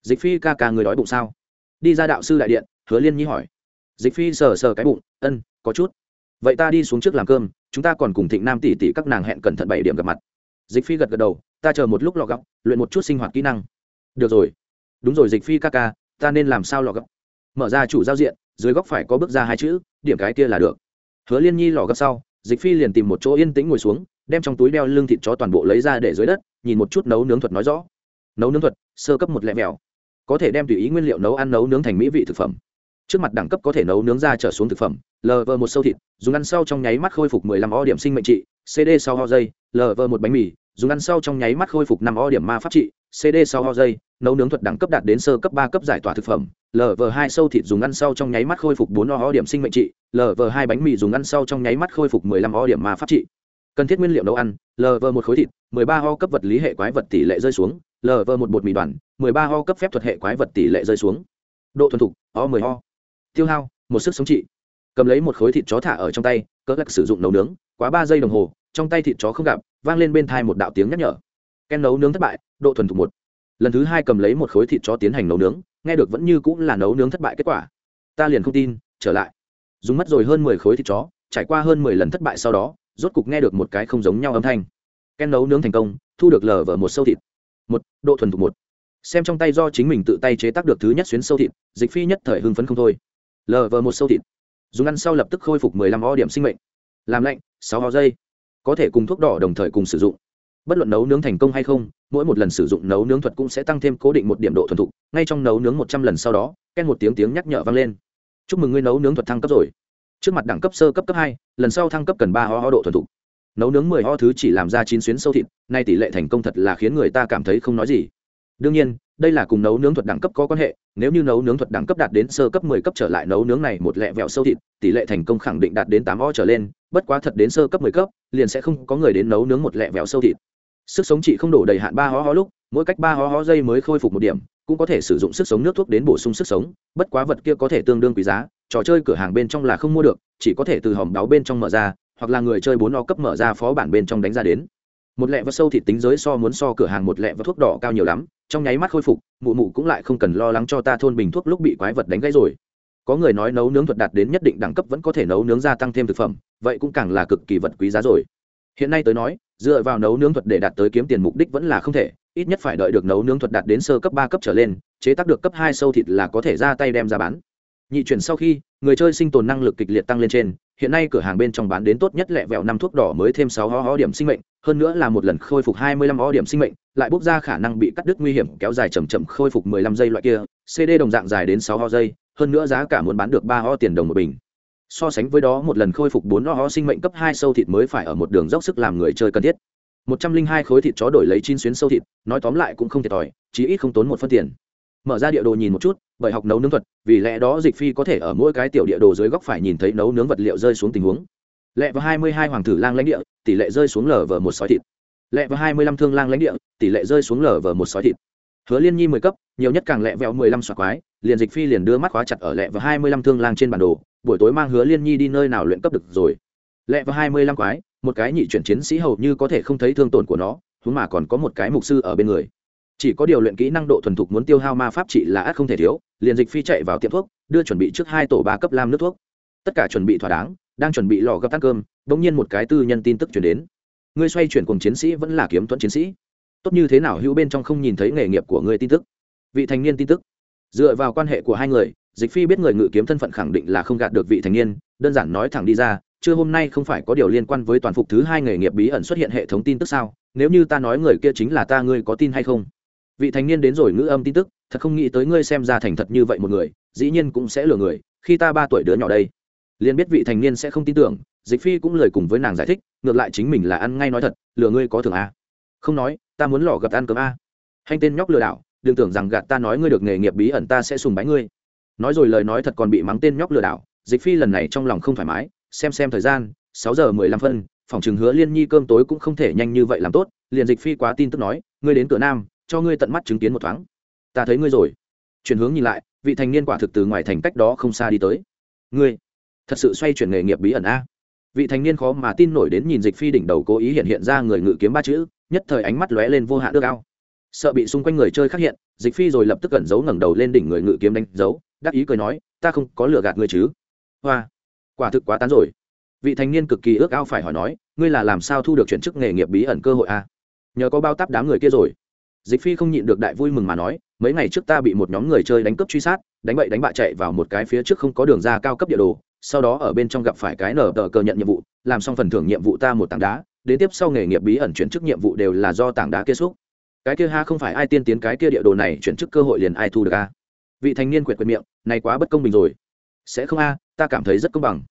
Dịch phi ca ca người đói bụng sao? Đi ra đạo sư đại điện, hứa liên nhi hỏi. Dịch phi sờ sờ cái bụng, ân, có chút. Vậy ta đi xuống trước làm cơm, chúng ta còn cùng thịnh nam tỷ tỷ các nàng hẹn cẩn thận bảy điểm gặp mặt. Dịch phi gật gật đầu, ta chờ một lúc lọ gọc, luyện một chút sinh hoạt kỹ năng. Được rồi. Đúng rồi, dịch phi ca ca, ta nên làm sao lọ gọc? Mở ra chủ giao diện dưới góc phải có bước ra hai chữ, điểm cái kia là được. Hứa liên nhi lò gấp sau, dịch phi liền tìm một chỗ yên tĩnh ngồi xuống, đem trong túi đeo lưng thịt chó toàn bộ lấy ra để dưới đất, nhìn một chút nấu nướng thuật nói rõ. Nấu nướng thuật, sơ cấp một lẹ mèo. Có thể đem tùy ý nguyên liệu nấu ăn nấu nướng thành mỹ vị thực phẩm. Trước mặt đẳng cấp có thể nấu nướng ra trở xuống thực phẩm lv một sâu thịt, dùng ăn sau trong nháy mắt khôi phục 15 o điểm sinh mệnh trị cd sau ho dây lv một bánh mì, dùng ăn sau trong nháy mắt khôi phục năm o điểm ma pháp trị cd sau ho dây, nấu nướng thuật đẳng cấp đạt đến sơ cấp ba cấp giải tỏa thực phẩm. Lv hai sâu thịt dùng ăn sau trong nháy mắt khôi phục 4 o điểm sinh mệnh trị. Lv hai bánh mì dùng ăn sau trong nháy mắt khôi phục 15 o điểm ma pháp trị. Cần thiết nguyên liệu nấu ăn lv một khối thịt 13 ho cấp vật lý hệ quái vật tỷ lệ rơi xuống. Lv một bột mì đoàn 13 ho cấp phép thuật hệ quái vật tỷ lệ rơi xuống. Độ thuần thục, o 10 ho. Tiêu hao, một sức sống trị. Cầm lấy một khối thịt chó thả ở trong tay, cỡ lạc sử dụng nấu nướng. Quá ba giây đồng hồ, trong tay thịt chó không gặp, vang lên bên thai một đạo tiếng nhắc nhở. Ken nấu nướng thất bại độ thuần thục một. Lần thứ hai cầm lấy một khối thịt chó tiến hành nấu nướng, nghe được vẫn như cũng là nấu nướng thất bại kết quả. Ta liền không tin, trở lại. Dùng mất rồi hơn mười khối thịt chó, trải qua hơn mười lần thất bại sau đó, rốt cục nghe được một cái không giống nhau âm thanh. Ken nấu nướng thành công, thu được lờ vở một sâu thịt. Một, độ thuần thục một. Xem trong tay do chính mình tự tay chế tác được thứ nhất xuyến sâu thịt, dịch phi nhất thời hưng phấn không thôi. Lờ vờ một sâu thịt. Dùng ăn sau lập tức khôi phục 15 o điểm sinh mệnh. Làm lạnh, sáu ho giây. Có thể cùng thuốc đỏ đồng thời cùng sử dụng. Bất luận nấu nướng thành công hay không mỗi một lần sử dụng nấu nướng thuật cũng sẽ tăng thêm cố định một điểm độ thuần thục, ngay trong nấu nướng một trăm lần sau đó ken một tiếng tiếng nhắc nhở vang lên. Chúc mừng ngươi nấu nướng thuật thăng cấp rồi. Trước mặt đẳng cấp sơ cấp cấp hai, lần sau thăng cấp cần ba ho ho độ thuần thục. Nấu nướng mười ho thứ chỉ làm ra chín xuyến sâu thịt, nay tỷ lệ thành công thật là khiến người ta cảm thấy không nói gì. Đương nhiên, đây là cùng nấu nướng thuật đẳng cấp có quan hệ, nếu như nấu nướng thuật đẳng cấp đạt đến sơ cấp 10 cấp trở lại nấu nướng này một lẹ vẹo sâu thịt, tỷ lệ thành công khẳng định đạt đến tám o trở lên, bất quá thật đến sơ cấp 10 cấp, liền sẽ không có người đến nấu nướng một lẹ vẹo sâu thịt sức sống chị không đủ đầy hạn ba hó hó lúc, mỗi cách ba hó hó giây mới khôi phục một điểm, cũng có thể sử dụng sức sống nước thuốc đến bổ sung sức sống, bất quá vật kia có thể tương đương quý giá, trò chơi cửa hàng bên trong là không mua được, chỉ có thể từ hòm đáo bên trong mở ra, hoặc là người chơi bốn o cấp mở ra phó bản bên trong đánh ra đến. Một lẹ vật sâu thịt tính giới so muốn so cửa hàng một lẹ vật thuốc đỏ cao nhiều lắm, trong nháy mắt khôi phục, mụ mụ cũng lại không cần lo lắng cho ta thôn bình thuốc lúc bị quái vật đánh gãy rồi. Có người nói nấu nướng thuật đạt đến nhất định đẳng cấp vẫn có thể nấu nướng gia tăng thêm thực phẩm, vậy cũng càng là cực kỳ vật quý giá rồi. Hiện nay tới nói dựa vào nấu nướng thuật để đạt tới kiếm tiền mục đích vẫn là không thể, ít nhất phải đợi được nấu nướng thuật đạt đến sơ cấp ba cấp trở lên, chế tác được cấp hai sâu thịt là có thể ra tay đem ra bán. Nhị chuyển sau khi, người chơi sinh tồn năng lực kịch liệt tăng lên trên, hiện nay cửa hàng bên trong bán đến tốt nhất lẹ vẹo năm thuốc đỏ mới thêm sáu ho ho điểm sinh mệnh, hơn nữa là một lần khôi phục hai mươi lăm ho điểm sinh mệnh, lại bốc ra khả năng bị cắt đứt nguy hiểm kéo dài chậm chậm khôi phục mười lăm giây loại kia cd đồng dạng dài đến sáu ho giây, hơn nữa giá cả muốn bán được ba ho tiền đồng một bình so sánh với đó, một lần khôi phục bốn ho sinh mệnh cấp hai sâu thịt mới phải ở một đường dốc sức làm người chơi cần thiết. Một trăm linh hai khối thịt chó đổi lấy chín xuyến sâu thịt, nói tóm lại cũng không thiệt thòi, chí ít không tốn một phân tiền. Mở ra địa đồ nhìn một chút, bởi học nấu nướng thuật, vì lẽ đó dịch phi có thể ở mỗi cái tiểu địa đồ dưới góc phải nhìn thấy nấu nướng vật liệu rơi xuống tình huống. Lẹ vào hai mươi hai hoàng tử lang lãnh địa, tỷ lệ rơi xuống lở vờ một sói thịt. Lẹ vào hai mươi lăm thương lang lãnh địa, tỷ lệ rơi xuống lở vờ một sói thịt. Hứa liên nhi mười cấp nhiều nhất càng lẹ vẹo mười lăm xoạc quái, liền dịch phi liền đưa mắt khóa chặt ở lẹ và hai mươi lăm thương lang trên bản đồ, buổi tối mang hứa liên nhi đi nơi nào luyện cấp được rồi. Lẹ và hai mươi lăm quái, một cái nhị chuyển chiến sĩ hầu như có thể không thấy thương tổn của nó chúng mà còn có một cái mục sư ở bên người. Chỉ có điều luyện kỹ năng độ thuần thục muốn tiêu hao ma pháp trị là ắt không thể thiếu, liền dịch phi chạy vào tiệm thuốc, đưa chuẩn bị trước hai tổ ba cấp lam nước thuốc. Tất cả chuẩn bị thỏa đáng, đang chuẩn bị lò gấp ăn cơm, bỗng nhiên một cái tư nhân tin tức chuyển đến. Ngươi xoay chuyển cùng chiến sĩ vẫn là kiếm thuẫn chiến sĩ. Tốt như thế nào hữu bên trong không nhìn thấy nghề nghiệp của ngươi tin tức vị thành niên tin tức. Dựa vào quan hệ của hai người, dịch phi biết người ngự kiếm thân phận khẳng định là không gạt được vị thành niên, đơn giản nói thẳng đi ra, chưa hôm nay không phải có điều liên quan với toàn phục thứ hai nghề nghiệp bí ẩn xuất hiện hệ thống tin tức sao? Nếu như ta nói người kia chính là ta, ngươi có tin hay không? Vị thành niên đến rồi ngữ âm tin tức, thật không nghĩ tới ngươi xem ra thành thật như vậy một người, dĩ nhiên cũng sẽ lừa người, khi ta ba tuổi đứa nhỏ đây. Liền biết vị thành niên sẽ không tin tưởng, dịch phi cũng lời cùng với nàng giải thích, ngược lại chính mình là ăn ngay nói thật, lừa ngươi có thường a. Không nói, ta muốn lò gặp ăn cơm a. Hành tên nhóc lừa đảo đừng tưởng rằng gạt ta nói ngươi được nghề nghiệp bí ẩn ta sẽ sùng bái ngươi. Nói rồi lời nói thật còn bị mắng tên nhóc lừa đảo, dịch phi lần này trong lòng không thoải mái, xem xem thời gian, sáu giờ mười lăm phân, phòng chừng hứa liên nhi cơm tối cũng không thể nhanh như vậy làm tốt, liền dịch phi quá tin tức nói, ngươi đến cửa nam, cho ngươi tận mắt chứng kiến một thoáng. Ta thấy ngươi rồi. Chuyển hướng nhìn lại, vị thành niên quả thực từ ngoài thành cách đó không xa đi tới. Ngươi, thật sự xoay chuyển nghề nghiệp bí ẩn a? Vị thành niên khó mà tin nổi đến nhìn dịch phi đỉnh đầu cố ý hiện hiện ra người ngự kiếm ba chữ, nhất thời ánh mắt lóe lên vô hạn ước ao sợ bị xung quanh người chơi phát hiện, dịch phi rồi lập tức cẩn giấu ngẩng đầu lên đỉnh người ngự kiếm đánh dấu, đắc ý cười nói, ta không có lừa gạt ngươi chứ. Hoa, quả thực quá tán rồi. Vị thanh niên cực kỳ ước ao phải hỏi nói, ngươi là làm sao thu được chuyển chức nghề nghiệp bí ẩn cơ hội a à? nhờ có bao tắp đám người kia rồi. Dịch phi không nhịn được đại vui mừng mà nói, mấy ngày trước ta bị một nhóm người chơi đánh cướp truy sát, đánh bậy đánh bạ chạy vào một cái phía trước không có đường ra cao cấp địa đồ, sau đó ở bên trong gặp phải cái nở tờ cờ nhận nhiệm vụ, làm xong phần thưởng nhiệm vụ ta một tảng đá, đến tiếp sau nghề nghiệp bí ẩn chuyển chức nhiệm vụ đều là do tảng đá kia xúc cái kia ha không phải ai tiên tiến cái kia địa đồ này, chuyển chức cơ hội liền ai thu được a? Vị thanh niên quyệt quyệt miệng, này quá bất công bình rồi. Sẽ không a, ta cảm thấy rất công bằng.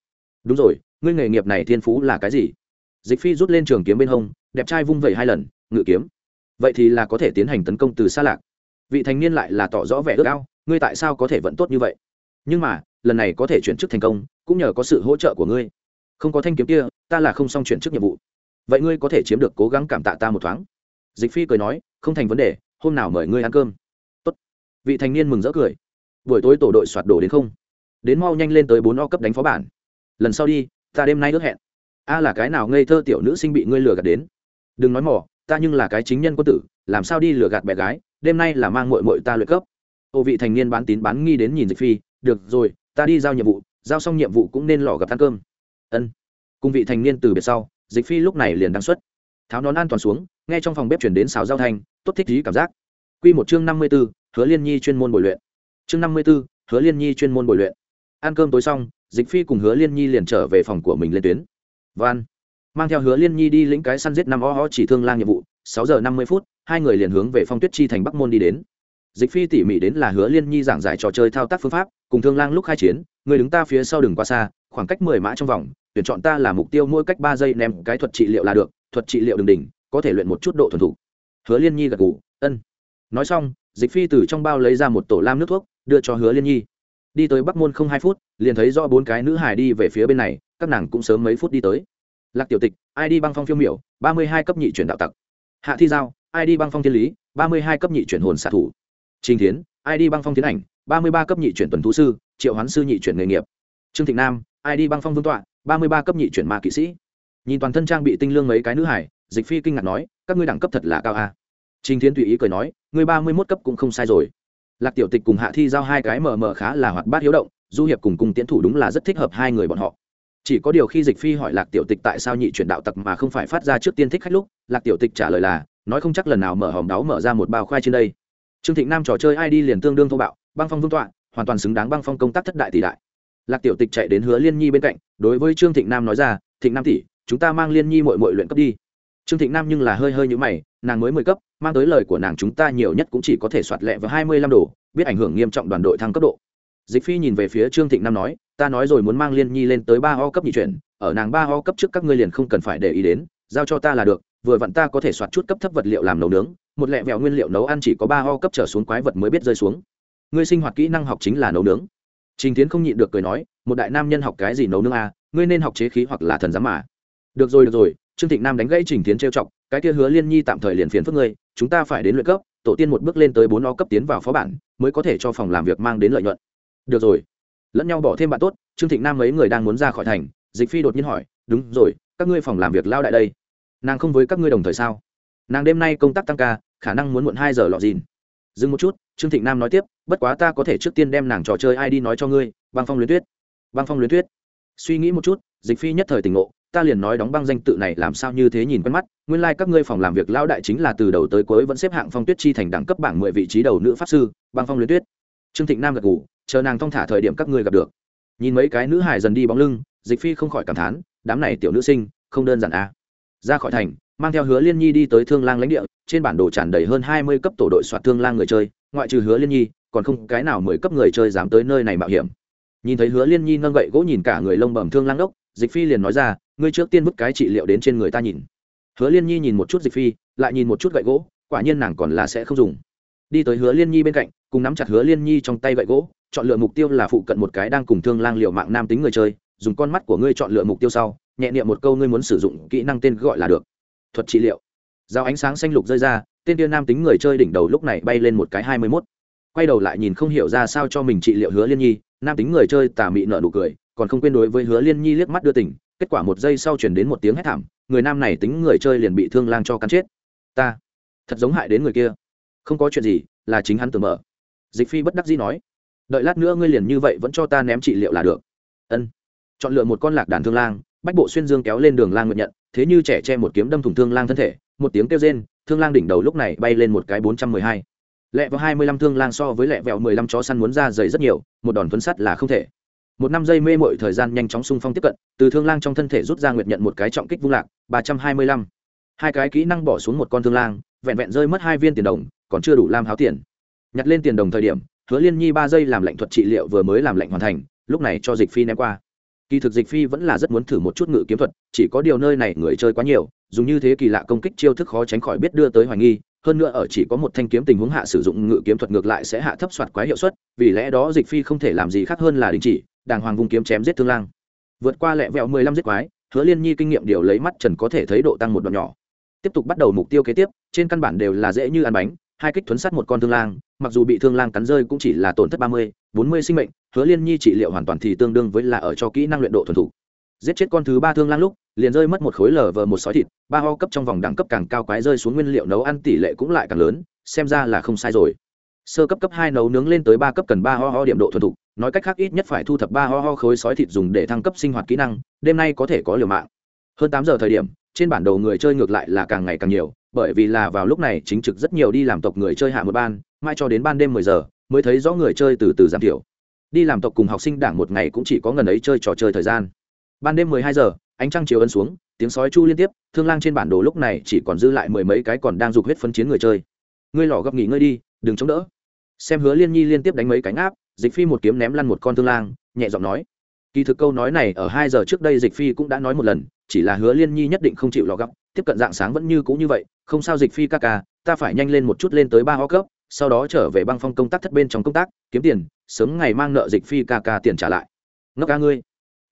Đúng rồi, ngươi nghề nghiệp này thiên phú là cái gì? Dịch phi rút lên trường kiếm bên hông, đẹp trai vung vẩy hai lần, ngự kiếm. Vậy thì là có thể tiến hành tấn công từ xa lạc. Vị thanh niên lại là tỏ rõ vẻ ước ao, ngươi tại sao có thể vẫn tốt như vậy? Nhưng mà, lần này có thể chuyển chức thành công, cũng nhờ có sự hỗ trợ của ngươi. Không có thanh kiếm kia, ta là không xong chuyển chức nhiệm vụ. Vậy ngươi có thể chiếm được cố gắng cảm tạ ta một thoáng dịch phi cười nói, không thành vấn đề, hôm nào mời ngươi ăn cơm. Tốt. vị thành niên mừng rỡ cười. Buổi tối tổ đội soạt đổ đến không? Đến mau nhanh lên tới bốn o cấp đánh phó bản. Lần sau đi, ta đêm nay ước hẹn. A là cái nào ngây thơ tiểu nữ sinh bị ngươi lừa gạt đến? Đừng nói mỏ ta nhưng là cái chính nhân quân tử, làm sao đi lừa gạt bé gái, đêm nay là mang mội mội ta luyện cấp. Ô vị thành niên bán tín bán nghi đến nhìn dịch phi, được rồi, ta đi giao nhiệm vụ, giao xong nhiệm vụ cũng nên lò gặp ăn cơm. Ân. Cùng vị thành niên từ biệt sau, dịch phi lúc này liền đăng xuất. Tháo nón an toàn xuống nghe trong phòng bếp chuyển đến xào giao thanh, tốt thích trí cảm giác. Q một chương năm mươi b ố hứa liên nhi chuyên môn bồi luyện. Chương năm mươi b ố hứa liên nhi chuyên môn bồi luyện. Ăn cơm tối xong, dịch phi cùng hứa liên nhi liền trở về phòng của mình lên tuyến. Van. Mang theo hứa liên nhi đi lĩnh cái săn giết năm o ho chỉ thương lang nhiệm vụ, sáu giờ năm mươi phút, hai người liền hướng về phong tuyết chi thành bắc môn đi đến. Dịch phi tỉ mỉ đến là hứa liên nhi giảng giải trò chơi thao tác phương pháp, cùng thương lang lúc khai chiến, người đứng ta phía sau đừng qua xa, khoảng cách mười mã trong vòng, tuyển chọn ta là mục tiêu mỗi cách ba giây ném cái thuật trị liệu là được, thuật trị liệu đường đỉnh có thể luyện một chút độ thuần thủ. hứa liên nhi gật gù, ân. Nói xong, dịch phi từ trong bao lấy ra một tổ lam nước thuốc, đưa cho hứa liên nhi. Đi tới bắc môn không hai phút, liền thấy do bốn cái nữ hải đi về phía bên này, các nàng cũng sớm mấy phút đi tới. Lạc tiểu tịch, ai đi băng phong phiêu miểu, ba mươi hai cấp nhị chuyển đạo tặc. Hạ thi giao, ai đi băng phong thiên lý, ba mươi hai cấp nhị chuyển hồn xạ thủ. Trình thiến, ai đi băng phong tiến ảnh, ba mươi ba cấp nhị chuyển tuần thú sư, triệu hoán sư nhị chuyển nghề nghiệp. Trương thịnh nam, ai đi băng phong vương tọa, ba mươi ba cấp nhị chuyển ma kỵ sĩ. Nhìn toàn thân trang bị tinh lương mấy cái nữ hải dịch phi kinh ngạc nói, các ngươi đẳng cấp thật là cao a. À. trình thiến tùy ý cười nói, ngươi ba mươi mốt cấp cũng không sai rồi. Lạc tiểu tịch cùng hạ thi giao hai cái mờ mờ khá là hoạt bát hiếu động, du hiệp cùng cùng tiến thủ đúng là rất thích hợp hai người bọn họ. Chỉ có điều khi dịch phi hỏi lạc tiểu tịch tại sao nhị chuyển đạo tặc mà không phải phát ra trước tiên thích khách lúc, lạc tiểu tịch trả lời là, nói không chắc lần nào mở hòm đáo mở ra một bao khoai trên đây. Trương thịnh nam trò chơi id liền tương đương thô bạo, băng phong vương tọa, hoàn toàn xứng đáng băng phong công tác thất đại tỷ đại. Lạc tiểu tịch chạy đến hứa liên nhi bên cạnh, đối với trương thịnh nam nói ra, thịnh nam tỷ, chúng ta mang liên nhi mội mội luyện cấp đi trương thịnh nam nhưng là hơi hơi như mày nàng mới mười cấp mang tới lời của nàng chúng ta nhiều nhất cũng chỉ có thể soạt lẹ vào hai mươi lăm đồ biết ảnh hưởng nghiêm trọng đoàn đội thăng cấp độ. Dịch phi nhìn về phía trương thịnh nam nói ta nói rồi muốn mang liên nhi lên tới ba ho cấp nhị chuyển ở nàng ba ho cấp trước các ngươi liền không cần phải để ý đến giao cho ta là được vừa vặn ta có thể soạt chút cấp thấp vật liệu làm nấu nướng một lẹ vẹo nguyên liệu nấu ăn chỉ có ba ho cấp trở xuống quái vật mới biết rơi xuống. Ngươi sinh hoạt kỹ năng học chính là nấu nướng. Trình tiến không nhịn được cười nói một đại nam nhân học cái gì nấu nướng à, ngươi nên học chế khí hoặc là thần giám mà. Được rồi được rồi trương thịnh nam đánh gãy trình tiến trêu chọc, cái kia hứa liên nhi tạm thời liền phiền phức ngươi, chúng ta phải đến luyện cấp, tổ tiên một bước lên tới bốn o cấp tiến vào phó bản, mới có thể cho phòng làm việc mang đến lợi nhuận. Được rồi. Lẫn nhau bỏ thêm bạn tốt, trương thịnh nam mấy người đang muốn ra khỏi thành, dịch phi đột nhiên hỏi, đúng rồi, các ngươi phòng làm việc lao đại đây? Nàng không với các ngươi đồng thời sao? Nàng đêm nay công tác tăng ca, khả năng muốn muộn hai giờ lọt dìn dừng một chút, trương thịnh nam nói tiếp, bất quá ta có thể trước tiên đem nàng trò chơi ai đi nói cho ngươi, băng phong luyến tuyết. Băng phong luyến tuyết. Suy nghĩ một chút, dịch phi nhất thời tỉnh ngộ ta liền nói đóng băng danh tự này làm sao như thế nhìn quen mắt, nguyên lai、like、các ngươi phòng làm việc lao đại chính là từ đầu tới cuối vẫn xếp hạng phong tuyết chi thành đẳng cấp bảng mười vị trí đầu nữ pháp sư, băng phong luyến tuyết. Trương thịnh nam gật ngủ chờ nàng thong thả thời điểm các ngươi gặp được. Nhìn mấy cái nữ hài dần đi bóng lưng, dịch phi không khỏi cảm thán, đám này tiểu nữ sinh, không đơn giản à. ra khỏi thành, mang theo hứa liên nhi đi tới thương lang lãnh địa, trên bản đồ tràn đầy hơn hai mươi cấp tổ đội soạt thương lang người chơi, ngoại trừ hứa liên nhi, còn không cái nào mười cấp người chơi dám tới nơi này mạo hiểm. Nhìn thấy hứa liên nhi nâng gậy gỗ nhìn cả người lông bầm thương lang đốc dịch phi liền nói ra, ngươi trước tiên vứt cái trị liệu đến trên người ta nhìn. Hứa liên nhi nhìn một chút dịch phi, lại nhìn một chút gậy gỗ, quả nhiên nàng còn là sẽ không dùng. Đi tới hứa liên nhi bên cạnh, cùng nắm chặt hứa liên nhi trong tay gậy gỗ, chọn lựa mục tiêu là phụ cận một cái đang cùng thương lang liệu mạng nam tính người chơi, dùng con mắt của ngươi chọn lựa mục tiêu sau, nhẹ niệm một câu ngươi muốn sử dụng kỹ năng tên gọi là được. Thuật trị liệu. Giao ánh sáng xanh lục rơi ra, tên tiên nam tính người chơi đỉnh đầu lúc này bay lên một cái hai mươi mốt. Quay đầu lại nhìn không hiểu ra sao cho mình trị liệu hứa liên nhi, nam tính người chơi tà mị nợ nụ cười còn không quên đối với hứa liên nhi liếc mắt đưa tỉnh kết quả một giây sau chuyển đến một tiếng hét thảm, người nam này tính người chơi liền bị thương lang cho cắn chết. Ta, thật giống hại đến người kia. Không có chuyện gì, là chính hắn tưởng mở. Dịch phi bất đắc dĩ nói, đợi lát nữa ngươi liền như vậy vẫn cho ta ném trị liệu là được. Ân. Chọn lựa một con lạc đàn thương lang, bách bộ xuyên dương kéo lên đường lang nguyện nhận, thế như trẻ che một kiếm đâm thủng thương lang thân thể, một tiếng kêu rên, thương lang đỉnh đầu lúc này bay lên một cái bốn trăm mười hai. Lẹ vào hai mươi lăm thương lang so với lẹ vẹo mười lăm chó săn muốn ra dày rất nhiều, một đòn thuấn sắt là không thể một năm giây mê mội thời gian nhanh chóng xung phong tiếp cận, từ thương lang trong thân thể rút ra nguyệt nhận một cái trọng kích vung lạc, ba trăm hai mươi lăm. Hai cái kỹ năng bỏ xuống một con thương lang, vẹn vẹn rơi mất hai viên tiền đồng, còn chưa đủ lam háo tiền. Nhặt lên tiền đồng thời điểm, hứa liên nhi ba giây làm lệnh thuật trị liệu vừa mới làm lệnh hoàn thành, lúc này cho dịch phi ném qua. Kỳ thực dịch phi vẫn là rất muốn thử một chút ngự kiếm thuật, chỉ có điều nơi này người chơi quá nhiều, dùng như thế kỳ lạ công kích chiêu thức khó tránh khỏi biết đưa tới hoài nghi, hơn nữa ở chỉ có một thanh kiếm tình huống hạ sử dụng ngự kiếm thuật ngược lại sẽ hạ thấp soạt quá hiệu suất, vì lẽ đó dịch phi không thể làm gì khác hơn là đình chỉ đàng hoàng vùng kiếm chém giết thương lang. Vượt qua lẹ vẹo mười lăm giết quái, hứa liên nhi kinh nghiệm điều lấy mắt trần có thể thấy độ tăng một đoạn nhỏ. Tiếp tục bắt đầu mục tiêu kế tiếp, trên căn bản đều là dễ như ăn bánh, hai kích thuấn sát một con thương lang, mặc dù bị thương lang cắn rơi cũng chỉ là tổn thất ba mươi, bốn mươi sinh mệnh, hứa liên nhi trị liệu hoàn toàn thì tương đương với là ở cho kỹ năng luyện độ thuần thủ giết chết con thứ ba thương lang lúc, liền rơi mất một khối lở vờ một sói thịt, ba ho cấp trong vòng đẳng cấp càng cao quái rơi xuống nguyên liệu nấu ăn tỷ lệ cũng lại càng lớn, xem ra là không sai rồi. Sơ cấp cấp hai nấu nướng lên tới ba cấp cần ba ho ho điểm độ thuần thục nói cách khác ít nhất phải thu thập ba ho ho khối sói thịt dùng để thăng cấp sinh hoạt kỹ năng, đêm nay có thể có liều mạng. Hơn tám giờ thời điểm, trên bản đồ người chơi ngược lại là càng ngày càng nhiều, bởi vì là vào lúc này chính trực rất nhiều đi làm tộc người chơi hạ một ban mai cho đến ban đêm mười giờ, mới thấy rõ người chơi từ từ giảm thiểu. Đi làm tộc cùng học sinh đảng một ngày cũng chỉ có ngần ấy chơi trò chơi thời gian. Ban đêm mười hai giờ, ánh trăng chiều ân xuống, tiếng sói chu liên tiếp, thương lang trên bản đồ lúc này chỉ còn dư lại mười mấy cái còn đang dục huyết phân chiến người chơi. Ngươi lò gấp nghỉ ngơi đi, đừng chống đỡ. Xem hứa liên nhi liên tiếp đánh mấy cánh áp dịch phi một kiếm ném lăn một con thương lang, nhẹ giọng nói. Kỳ thực câu nói này ở hai giờ trước đây dịch phi cũng đã nói một lần, chỉ là hứa liên nhi nhất định không chịu lò gấp tiếp cận dạng sáng vẫn như cũ như vậy, không sao dịch phi ca ca, ta phải nhanh lên một chút lên tới ba ho cấp, sau đó trở về băng phong công tác thất bên trong công tác, kiếm tiền, sớm ngày mang nợ dịch phi ca ca tiền trả lại. Ngốc ca ngươi.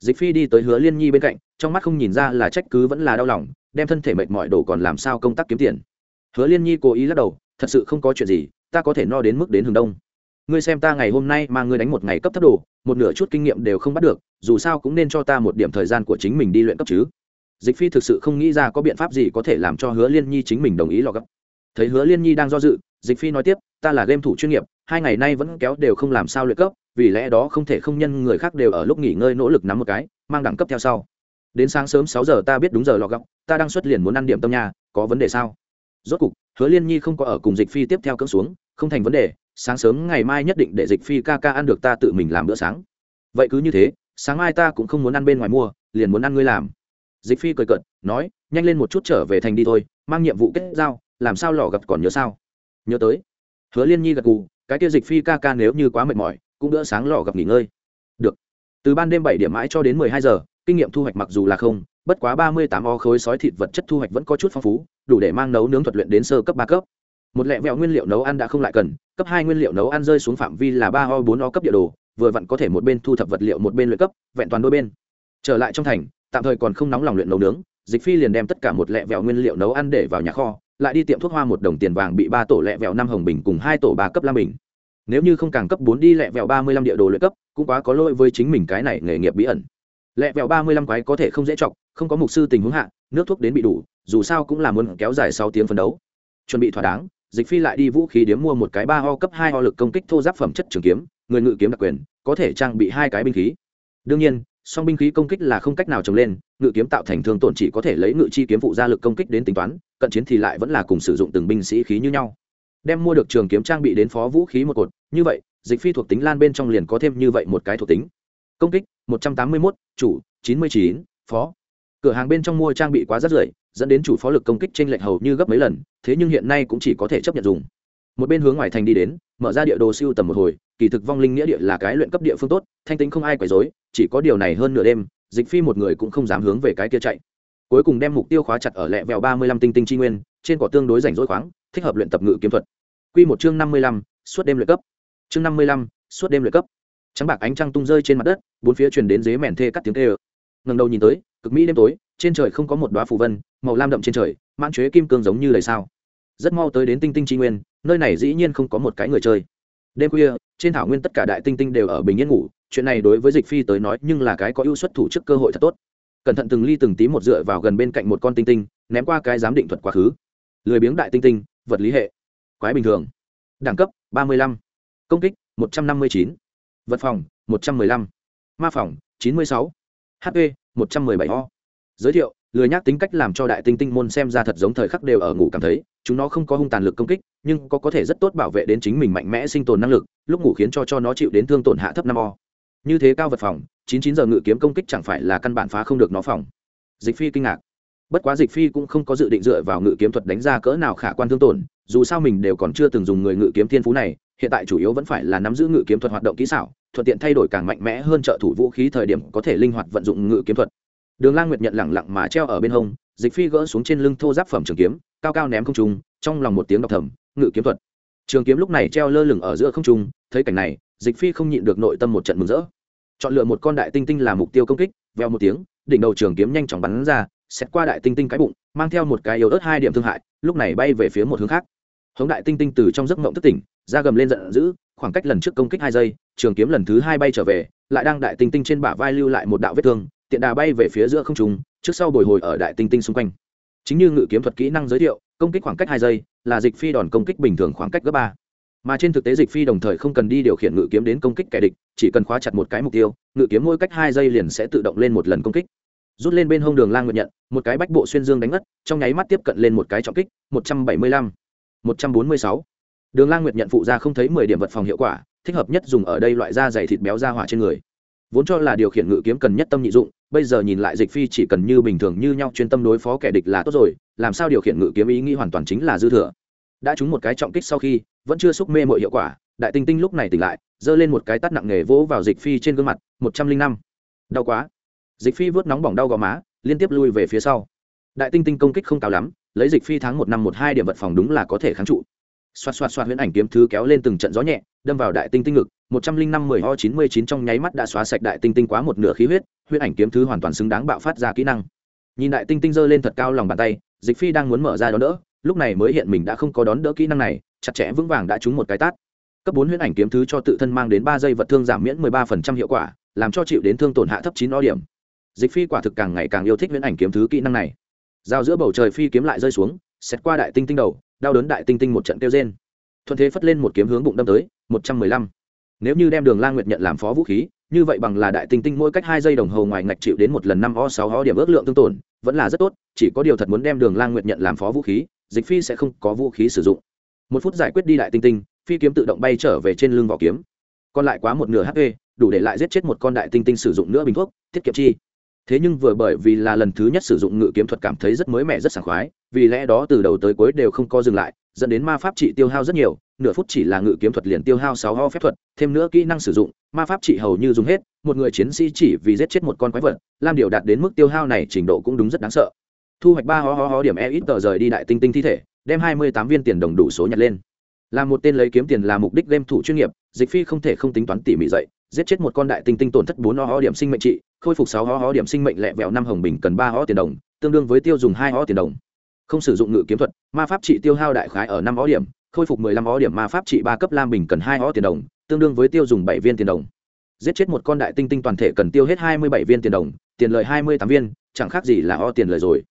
Dịch phi đi tới hứa liên nhi bên cạnh, trong mắt không nhìn ra là trách cứ vẫn là đau lòng, đem thân thể mệt mỏi đồ còn làm sao công tác kiếm tiền. Hứa liên nhi cố ý lắc đầu, thật sự không có chuyện gì, ta có thể no đến mức đến hướng đông ngươi xem ta ngày hôm nay mà ngươi đánh một ngày cấp thấp đồ, một nửa chút kinh nghiệm đều không bắt được, dù sao cũng nên cho ta một điểm thời gian của chính mình đi luyện cấp chứ. Dịch phi thực sự không nghĩ ra có biện pháp gì có thể làm cho hứa liên nhi chính mình đồng ý lò gấp. Thấy hứa liên nhi đang do dự, dịch phi nói tiếp, ta là game thủ chuyên nghiệp, hai ngày nay vẫn kéo đều không làm sao luyện cấp, vì lẽ đó không thể không nhân người khác đều ở lúc nghỉ ngơi nỗ lực nắm một cái, mang đẳng cấp theo sau. Đến sáng sớm sáu giờ ta biết đúng giờ lò gấp, ta đang xuất liền muốn ăn điểm tâm nhà có vấn đề sao? Rốt cục, hứa liên nhi không có ở cùng dịch phi tiếp theo cưỡng xuống không thành vấn đề, sáng sớm ngày mai nhất định để dịch phi ca ca ăn được ta tự mình làm bữa sáng. Vậy cứ như thế, sáng mai ta cũng không muốn ăn bên ngoài mua, liền muốn ăn ngươi làm. Dịch phi cười cợt, nói, nhanh lên một chút trở về thành đi thôi, mang nhiệm vụ kết giao, làm sao lò gặp còn nhớ sao? Nhớ tới. Hứa liên nhi gật gù, cái kia dịch phi ca ca nếu như quá mệt mỏi, cũng đỡ sáng lò gặp nghỉ ngơi. Được. Từ ban đêm bảy điểm mãi cho đến mười hai giờ, kinh nghiệm thu hoạch mặc dù là không, bất quá ba mươi tám o khối sói thịt vật chất thu hoạch vẫn có chút phong phú, đủ để mang nấu nướng thuật luyện đến sơ cấp ba cấp một lẹ vẹo nguyên liệu nấu ăn đã không lại cần, cấp hai nguyên liệu nấu ăn rơi xuống phạm vi là ba o, bốn o cấp địa đồ, vừa vặn có thể một bên thu thập vật liệu một bên luyện cấp, vẹn toàn đôi bên. Trở lại trong thành, tạm thời còn không nóng lòng luyện nấu nướng, dịch phi liền đem tất cả một lẹ vẹo nguyên liệu nấu ăn để vào nhà kho, lại đi tiệm thuốc hoa một đồng tiền vàng bị ba tổ lẹ vẹo năm hồng bình cùng hai tổ ba cấp lam bình. Nếu như không càng cấp bốn đi, lẹ vẹo ba mươi lăm địa đồ luyện cấp, cũng quá có lỗi với chính mình cái này nghề nghiệp bí ẩn. Lẹ vẹo ba mươi lăm quái có thể không dễ chọc, không có mục sư tình huống hạ, nước thuốc đến bị đủ, dù sao cũng là muốn kéo dài sáu tiếng phấn đấu. Chuẩn bị thỏa đáng dịch phi lại đi vũ khí điếm mua một cái ba ho cấp hai ho lực công kích thô giáp phẩm chất trường kiếm người ngự kiếm đặc quyền có thể trang bị hai cái binh khí. Đương nhiên song binh khí công kích là không cách nào trồng lên ngự kiếm tạo thành thương tổn chỉ có thể lấy ngự chi kiếm phụ ra lực công kích đến tính toán cận chiến thì lại vẫn là cùng sử dụng từng binh sĩ khí như nhau. Đem mua được trường kiếm trang bị đến phó vũ khí một cột như vậy dịch phi thuộc tính lan bên trong liền có thêm như vậy một cái thuộc tính. Công kích một trăm tám mươi 181, chủ chín mươi chín phó. Cửa hàng bên trong mua trang bị quá rất rưởi dẫn đến chủ phó lực công kích trên lệch hầu như gấp mấy lần, thế nhưng hiện nay cũng chỉ có thể chấp nhận dùng. Một bên hướng ngoài thành đi đến, mở ra địa đồ siêu tầm một hồi, kỳ thực vong linh nghĩa địa là cái luyện cấp địa phương tốt, thanh tính không ai quấy rối, chỉ có điều này hơn nửa đêm, dịch phi một người cũng không dám hướng về cái kia chạy. Cuối cùng đem mục tiêu khóa chặt ở lẹ vẹo ba mươi lăm tinh tinh tri nguyên, trên cỏ tương đối rảnh rỗi khoáng, thích hợp luyện tập ngự kiếm thuật. Q một chương năm mươi lăm, suốt đêm luyện cấp. Chương năm mươi lăm, suốt đêm luyện cấp. Trắng bạc ánh trăng tung rơi trên mặt đất, bốn phía truyền đến dế mèn thê cắt tiếng tê ơ ngần đầu nhìn tới, cực mỹ đêm tối trên trời không có một đoá phù vân, màu lam đậm trên trời, mãn chế kim cương giống như lời sao. Rất mau tới đến tinh tinh tri nguyên, nơi này dĩ nhiên không có một cái người chơi. Đêm khuya, trên thảo nguyên tất cả đại tinh tinh đều ở bình yên ngủ, chuyện này đối với dịch phi tới nói nhưng là cái có ưu suất thủ chức cơ hội thật tốt. Cẩn thận từng ly từng tí một dựa vào gần bên cạnh một con tinh tinh, ném qua cái giám định thuật quá khứ. Lười biếng đại tinh tinh, vật lý hệ. Quái bình thường. Đẳng cấp, ba mươi lăm. Công kích, một trăm năm mươi chín. Vật phòng, một trăm m ư ơ i năm ma phòng, chín mươi sáu. Hp một trăm m ư ơ i bảy o giới thiệu, lười nhác tính cách làm cho đại tinh tinh môn xem ra thật giống thời khắc đều ở ngủ cảm thấy, chúng nó không có hung tàn lực công kích, nhưng có có thể rất tốt bảo vệ đến chính mình mạnh mẽ sinh tồn năng lực, lúc ngủ khiến cho cho nó chịu đến thương tổn hạ thấp năm o. Như thế cao vật phòng, chín chín giờ ngự kiếm công kích chẳng phải là căn bản phá không được nó phòng. Dịch phi kinh ngạc. Bất quá dịch phi cũng không có dự định dựa vào ngự kiếm thuật đánh ra cỡ nào khả quan thương tổn, dù sao mình đều còn chưa từng dùng người ngự kiếm thiên phú này, hiện tại chủ yếu vẫn phải là nắm giữ ngự kiếm thuật hoạt động kỹ xảo, thuận tiện thay đổi càng mạnh mẽ hơn trợ thủ vũ khí thời điểm có thể linh hoạt vận dụng ngự kiếm thuật đường lang nguyệt nhận lẳng lặng mà treo ở bên hông, dịch phi gỡ xuống trên lưng thô giáp phẩm trường kiếm, cao cao ném không trung, trong lòng một tiếng đọc thầm, ngự kiếm thuật. Trường kiếm lúc này treo lơ lửng ở giữa không trung, thấy cảnh này, dịch phi không nhịn được nội tâm một trận mừng rỡ. Chọn lựa một con đại tinh tinh làm mục tiêu công kích, veo một tiếng, đỉnh đầu trường kiếm nhanh chóng bắn ra xét qua đại tinh tinh cái bụng, mang theo một cái yếu ớt hai điểm thương hại, lúc này bay về phía một hướng khác. Hống đại tinh tinh từ trong giấc mộng thức tỉnh ra gầm lên giận dữ, khoảng cách lần trước công kích hai giây, trường kiếm lần thứ hai bay trở về, lại đang đại tinh tinh trên bả vai lưu lại một đạo vết thương tiện đà bay về phía giữa không trùng trước sau bồi hồi ở đại tinh tinh xung quanh. Chính như ngự kiếm thuật kỹ năng giới thiệu, công kích khoảng cách hai giây là dịch phi đòn công kích bình thường khoảng cách gấp ba. Mà trên thực tế dịch phi đồng thời không cần đi điều khiển ngự kiếm đến công kích kẻ địch, chỉ cần khóa chặt một cái mục tiêu, ngự kiếm mỗi cách hai giây liền sẽ tự động lên một lần công kích. Rút lên bên hông đường lang nguyện nhận, một cái bách bộ xuyên dương đánh ngất, trong nháy mắt tiếp cận lên một cái trọng kích, một trăm bảy mươi lăm, một trăm bốn mươi sáu. Đường lang nguyệt nhận phụ ra không thấy mười điểm vật phòng hiệu quả, thích hợp nhất dùng ở đây loại da dày thịt béo da hỏa trên người vốn cho là điều khiển ngự kiếm cần nhất tâm nhị dụng, bây giờ nhìn lại dịch phi chỉ cần như bình thường như nhau chuyên tâm đối phó kẻ địch là tốt rồi, làm sao điều khiển ngự kiếm ý nghĩ hoàn toàn chính là dư thừa. Đã trúng một cái trọng kích sau khi, vẫn chưa xúc mê mọi hiệu quả, đại tinh tinh lúc này tỉnh lại, giơ lên một cái tắt nặng nề vỗ vào dịch phi trên gương mặt, một trăm linh năm. Đau quá. Dịch phi vớt nóng bỏng đau gò má, liên tiếp lui về phía sau. Đại tinh tinh công kích không cao lắm, lấy dịch phi tháng một năm một hai điểm vật phòng đúng là có thể kháng trụ. Xoạt xoạt xoạt huyễn ảnh kiếm thứ kéo lên từng trận gió nhẹ, đâm vào đại tinh tinh ngực một trăm linh năm mười ho chín mươi chín trong nháy mắt đã xóa sạch đại tinh tinh quá một nửa khí huyết huyễn ảnh kiếm thứ hoàn toàn xứng đáng bạo phát ra kỹ năng. Nhìn đại tinh tinh giơ lên thật cao lòng bàn tay, dịch phi đang muốn mở ra đón đỡ, lúc này mới hiện mình đã không có đón đỡ kỹ năng này, chặt chẽ vững vàng đã trúng một cái tát. Cấp bốn huyễn ảnh kiếm thứ cho tự thân mang đến ba giây vật thương giảm miễn mười ba phần trăm hiệu quả, làm cho chịu đến thương tổn hạ thấp chín o điểm. Dịch phi quả thực càng ngày càng yêu thích huyễn ảnh kiếm thứ kỹ năng này. Giao giữa bầu trời phi kiếm lại rơi xuống xét qua đại tinh tinh đầu, đau đớn đại tinh tinh một trận kêu trên thuận thế phất lên một kiếm hướng bụng đâm tới, một trăm mười lăm nếu như đem đường lang nguyệt nhận làm phó vũ khí, như vậy bằng là đại tinh tinh mỗi cách hai giây đồng hồ ngoài ngạch chịu đến một lần năm o sáu o điểm ước lượng tương tổn, vẫn là rất tốt, chỉ có điều thật muốn đem đường lang nguyệt nhận làm phó vũ khí, dịch phi sẽ không có vũ khí sử dụng. Một phút giải quyết đi đại tinh tinh, phi kiếm tự động bay trở về trên lưng vỏ kiếm. Còn lại quá một nửa hp đủ để lại giết chết một con đại tinh tinh sử dụng nữa bình thuốc, tiết kiệm chi. Thế nhưng vừa bởi vì là lần thứ nhất sử dụng ngự kiếm thuật cảm thấy rất mới mẻ, rất sảng khoái, vì lẽ đó từ đầu tới cuối đều không co dừng lại dẫn đến ma pháp trị tiêu hao rất nhiều, nửa phút chỉ là ngự kiếm thuật liền tiêu hao sáu ho phép thuật, thêm nữa kỹ năng sử dụng, ma pháp trị hầu như dùng hết, một người chiến sĩ chỉ vì giết chết một con quái vật, làm điều đạt đến mức tiêu hao này trình độ cũng đúng rất đáng sợ. Thu hoạch ba ho ho ho điểm e ít tờ rời đi đại tinh tinh thi thể, đem hai mươi tám viên tiền đồng đủ số nhặt lên. Là một tên lấy kiếm tiền là mục đích game thủ chuyên nghiệp, dịch phi không thể không tính toán tỉ mỉ dậy, giết chết một con đại tinh tinh tổn thất bốn ho ho điểm sinh mệnh trị, khôi phục sáu ho ho điểm sinh mệnh lẹ vẹo năm hồng bình cần ba ho tiền đồng, tương đương với tiêu dùng hai ho tiền đồng không sử dụng ngự kiếm thuật, ma pháp trị tiêu hao đại khái ở năm ó điểm, khôi phục mười lăm ó điểm ma pháp trị ba cấp lam bình cần hai ó tiền đồng, tương đương với tiêu dùng bảy viên tiền đồng. Giết chết một con đại tinh tinh toàn thể cần tiêu hết hai mươi bảy viên tiền đồng, tiền lời hai mươi tám viên, chẳng khác gì là o tiền lời rồi.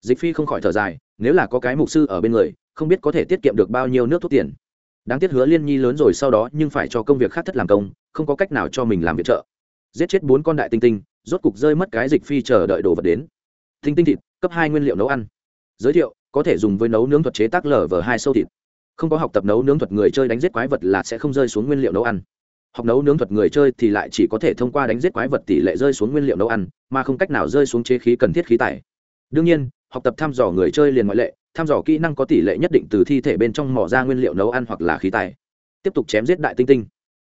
Dịch phi không khỏi thở dài, nếu là có cái mục sư ở bên người, không biết có thể tiết kiệm được bao nhiêu nước thuốc tiền. Đáng tiếc hứa liên nhi lớn rồi sau đó nhưng phải cho công việc khác thất làm công, không có cách nào cho mình làm việc trợ. Giết chết bốn con đại tinh tinh, rốt cục rơi mất cái dịch phi chờ đợi đồ vật đến. Tinh tinh thịt, cấp hai nguyên liệu nấu ăn giới thiệu, có thể dùng với nấu nướng thuật chế tác lở vờ hai sâu thịt. Không có học tập nấu nướng thuật người chơi đánh giết quái vật là sẽ không rơi xuống nguyên liệu nấu ăn. Học nấu nướng thuật người chơi thì lại chỉ có thể thông qua đánh giết quái vật tỷ lệ rơi xuống nguyên liệu nấu ăn, mà không cách nào rơi xuống chế khí cần thiết khí tài đương nhiên, học tập thăm dò người chơi liền ngoại lệ, thăm dò kỹ năng có tỷ lệ nhất định từ thi thể bên trong mỏ ra nguyên liệu nấu ăn hoặc là khí tài tiếp tục chém giết đại tinh tinh.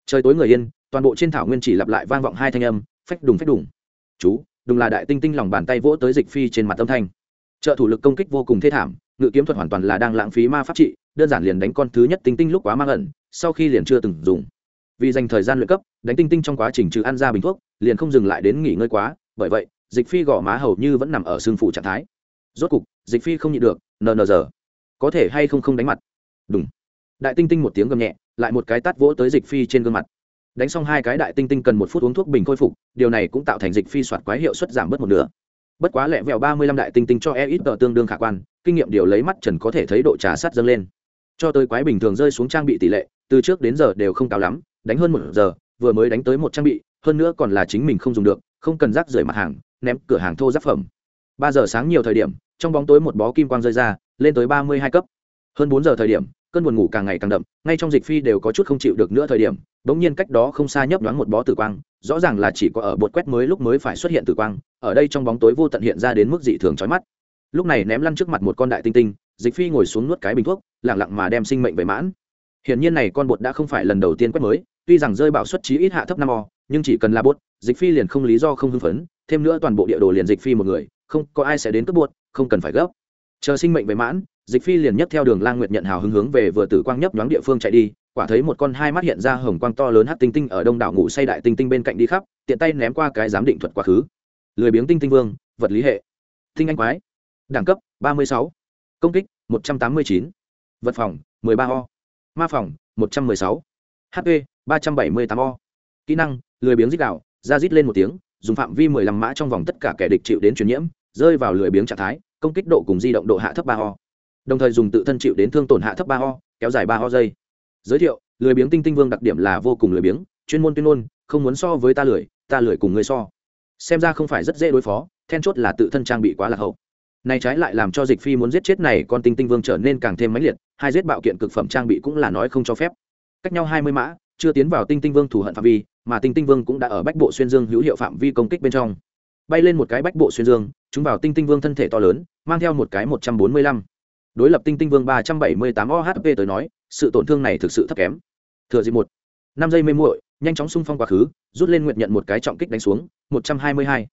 Trời tối người yên, toàn bộ trên thảo nguyên chỉ lặp lại vang vọng hai thanh âm, phách đùng phách đùng. Chú đùng là đại tinh tinh lòng bàn tay vỗ tới dịch phi trên mặt âm thanh trợ thủ lực công kích vô cùng thê thảm, ngự kiếm thuật hoàn toàn là đang lãng phí ma pháp trị, đơn giản liền đánh con thứ nhất tinh tinh lúc quá mang ẩn, sau khi liền chưa từng dùng. Vì dành thời gian luyện cấp, đánh tinh tinh trong quá trình trừ ăn ra bình thuốc, liền không dừng lại đến nghỉ ngơi quá, bởi vậy, dịch phi gõ má hầu như vẫn nằm ở xương phủ trạng thái. Rốt cục, dịch phi không nhịn được, nờ nờ giờ. Có thể hay không không đánh mặt? Đúng đại tinh tinh một tiếng gầm nhẹ, lại một cái tát vỗ tới dịch phi trên gương mặt. Đánh xong hai cái đại tinh tinh cần một phút uống thuốc bình khôi phục, điều này cũng tạo thành dịch phi soạt quái hiệu suất giảm bớt một nửa bất quá lẹ vẹo ba mươi lăm đại tinh tinh cho e ít tờ tương đương khả quan, kinh nghiệm điều lấy mắt trần có thể thấy độ trà sát dâng lên. Cho tới quái bình thường rơi xuống trang bị tỷ lệ, từ trước đến giờ đều không cao lắm, đánh hơn một giờ, vừa mới đánh tới một trang bị, hơn nữa còn là chính mình không dùng được, không cần rác rời mặt hàng, ném cửa hàng thô giáp phẩm. Ba giờ sáng nhiều thời điểm, trong bóng tối một bó kim quang rơi ra, lên tới ba mươi hai cấp. Hơn bốn giờ thời điểm, cơn buồn ngủ càng ngày càng đậm, ngay trong dịch phi đều có chút không chịu được nữa thời điểm, bỗng nhiên cách đó không xa nhấp đoán một bó tử quang, rõ ràng là chỉ có ở bột quét mới lúc mới phải xuất hiện tử quang ở đây trong bóng tối vô tận hiện ra đến mức dị thường chói mắt. Lúc này ném lăn trước mặt một con đại tinh tinh, dịch phi ngồi xuống nuốt cái bình thuốc lẳng lặng mà đem sinh mệnh về mãn. Hiển nhiên này con bột đã không phải lần đầu tiên quét mới, tuy rằng rơi bạo suất trí ít hạ thấp năm o, nhưng chỉ cần là bột, dịch phi liền không lý do không hưng phấn, thêm nữa toàn bộ địa đồ liền dịch phi một người, không có ai sẽ đến cướp bột, không cần phải gấp. Chờ sinh mệnh về mãn, dịch phi liền nhất theo đường lang nguyệt nhận hào hứng hướng về vừa tử quang nhấp nhoáng địa phương chạy đi, quả thấy một con hai mắt hiện ra hồng quang to lớn hát tinh tinh ở đông đảo ngủ say đại tinh tinh bên cạnh đi khắp, tiện tay ném qua cái giám định thuật quá khứ lười biếng tinh tinh vương, vật lý hệ. Tinh anh quái. Đẳng cấp, ba mươi sáu. Công kích, một trăm tám mươi chín. Vật phòng, mười ba o. Ma phòng, một trăm mười sáu. Hp ba trăm bảy mươi tám o. Kỹ năng, lười biếng dích đạo ra dít lên một tiếng, dùng phạm vi mười lăm mã trong vòng tất cả kẻ địch chịu đến truyền nhiễm, rơi vào lười biếng trạng thái, công kích độ cùng di động độ hạ thấp 3 ho đồng thời dùng tự thân chịu đến thương tổn hạ thấp 3 ho kéo dài 3 ho giây. Giới thiệu, lười biếng tinh tinh vương đặc điểm là vô cùng lười biếng, chuyên môn tuyên ngôn, không muốn so với ta lười ta lười cùng người so xem ra không phải rất dễ đối phó, then chốt là tự thân trang bị quá lạc hậu. Này trái lại làm cho dịch phi muốn giết chết này con tinh tinh vương trở nên càng thêm mãnh liệt, hai giết bạo kiện cực phẩm trang bị cũng là nói không cho phép. Cách nhau hai mươi mã, chưa tiến vào tinh tinh vương thủ hận phạm vi, mà tinh tinh vương cũng đã ở bách bộ xuyên dương hữu hiệu phạm vi công kích bên trong. Bay lên một cái bách bộ xuyên dương, chúng vào tinh tinh vương thân thể to lớn, mang theo một cái một trăm bốn mươi lăm. Đối lập tinh tinh vương ba trăm bảy mươi tám ohp tới nói, sự tổn thương này thực sự thấp kém. Thừa dịp một năm giây mê muội, nhanh chóng xung phong quá khứ, rút lên nguyện nhận một cái trọng kích đánh xuống một trăm hai mươi hai.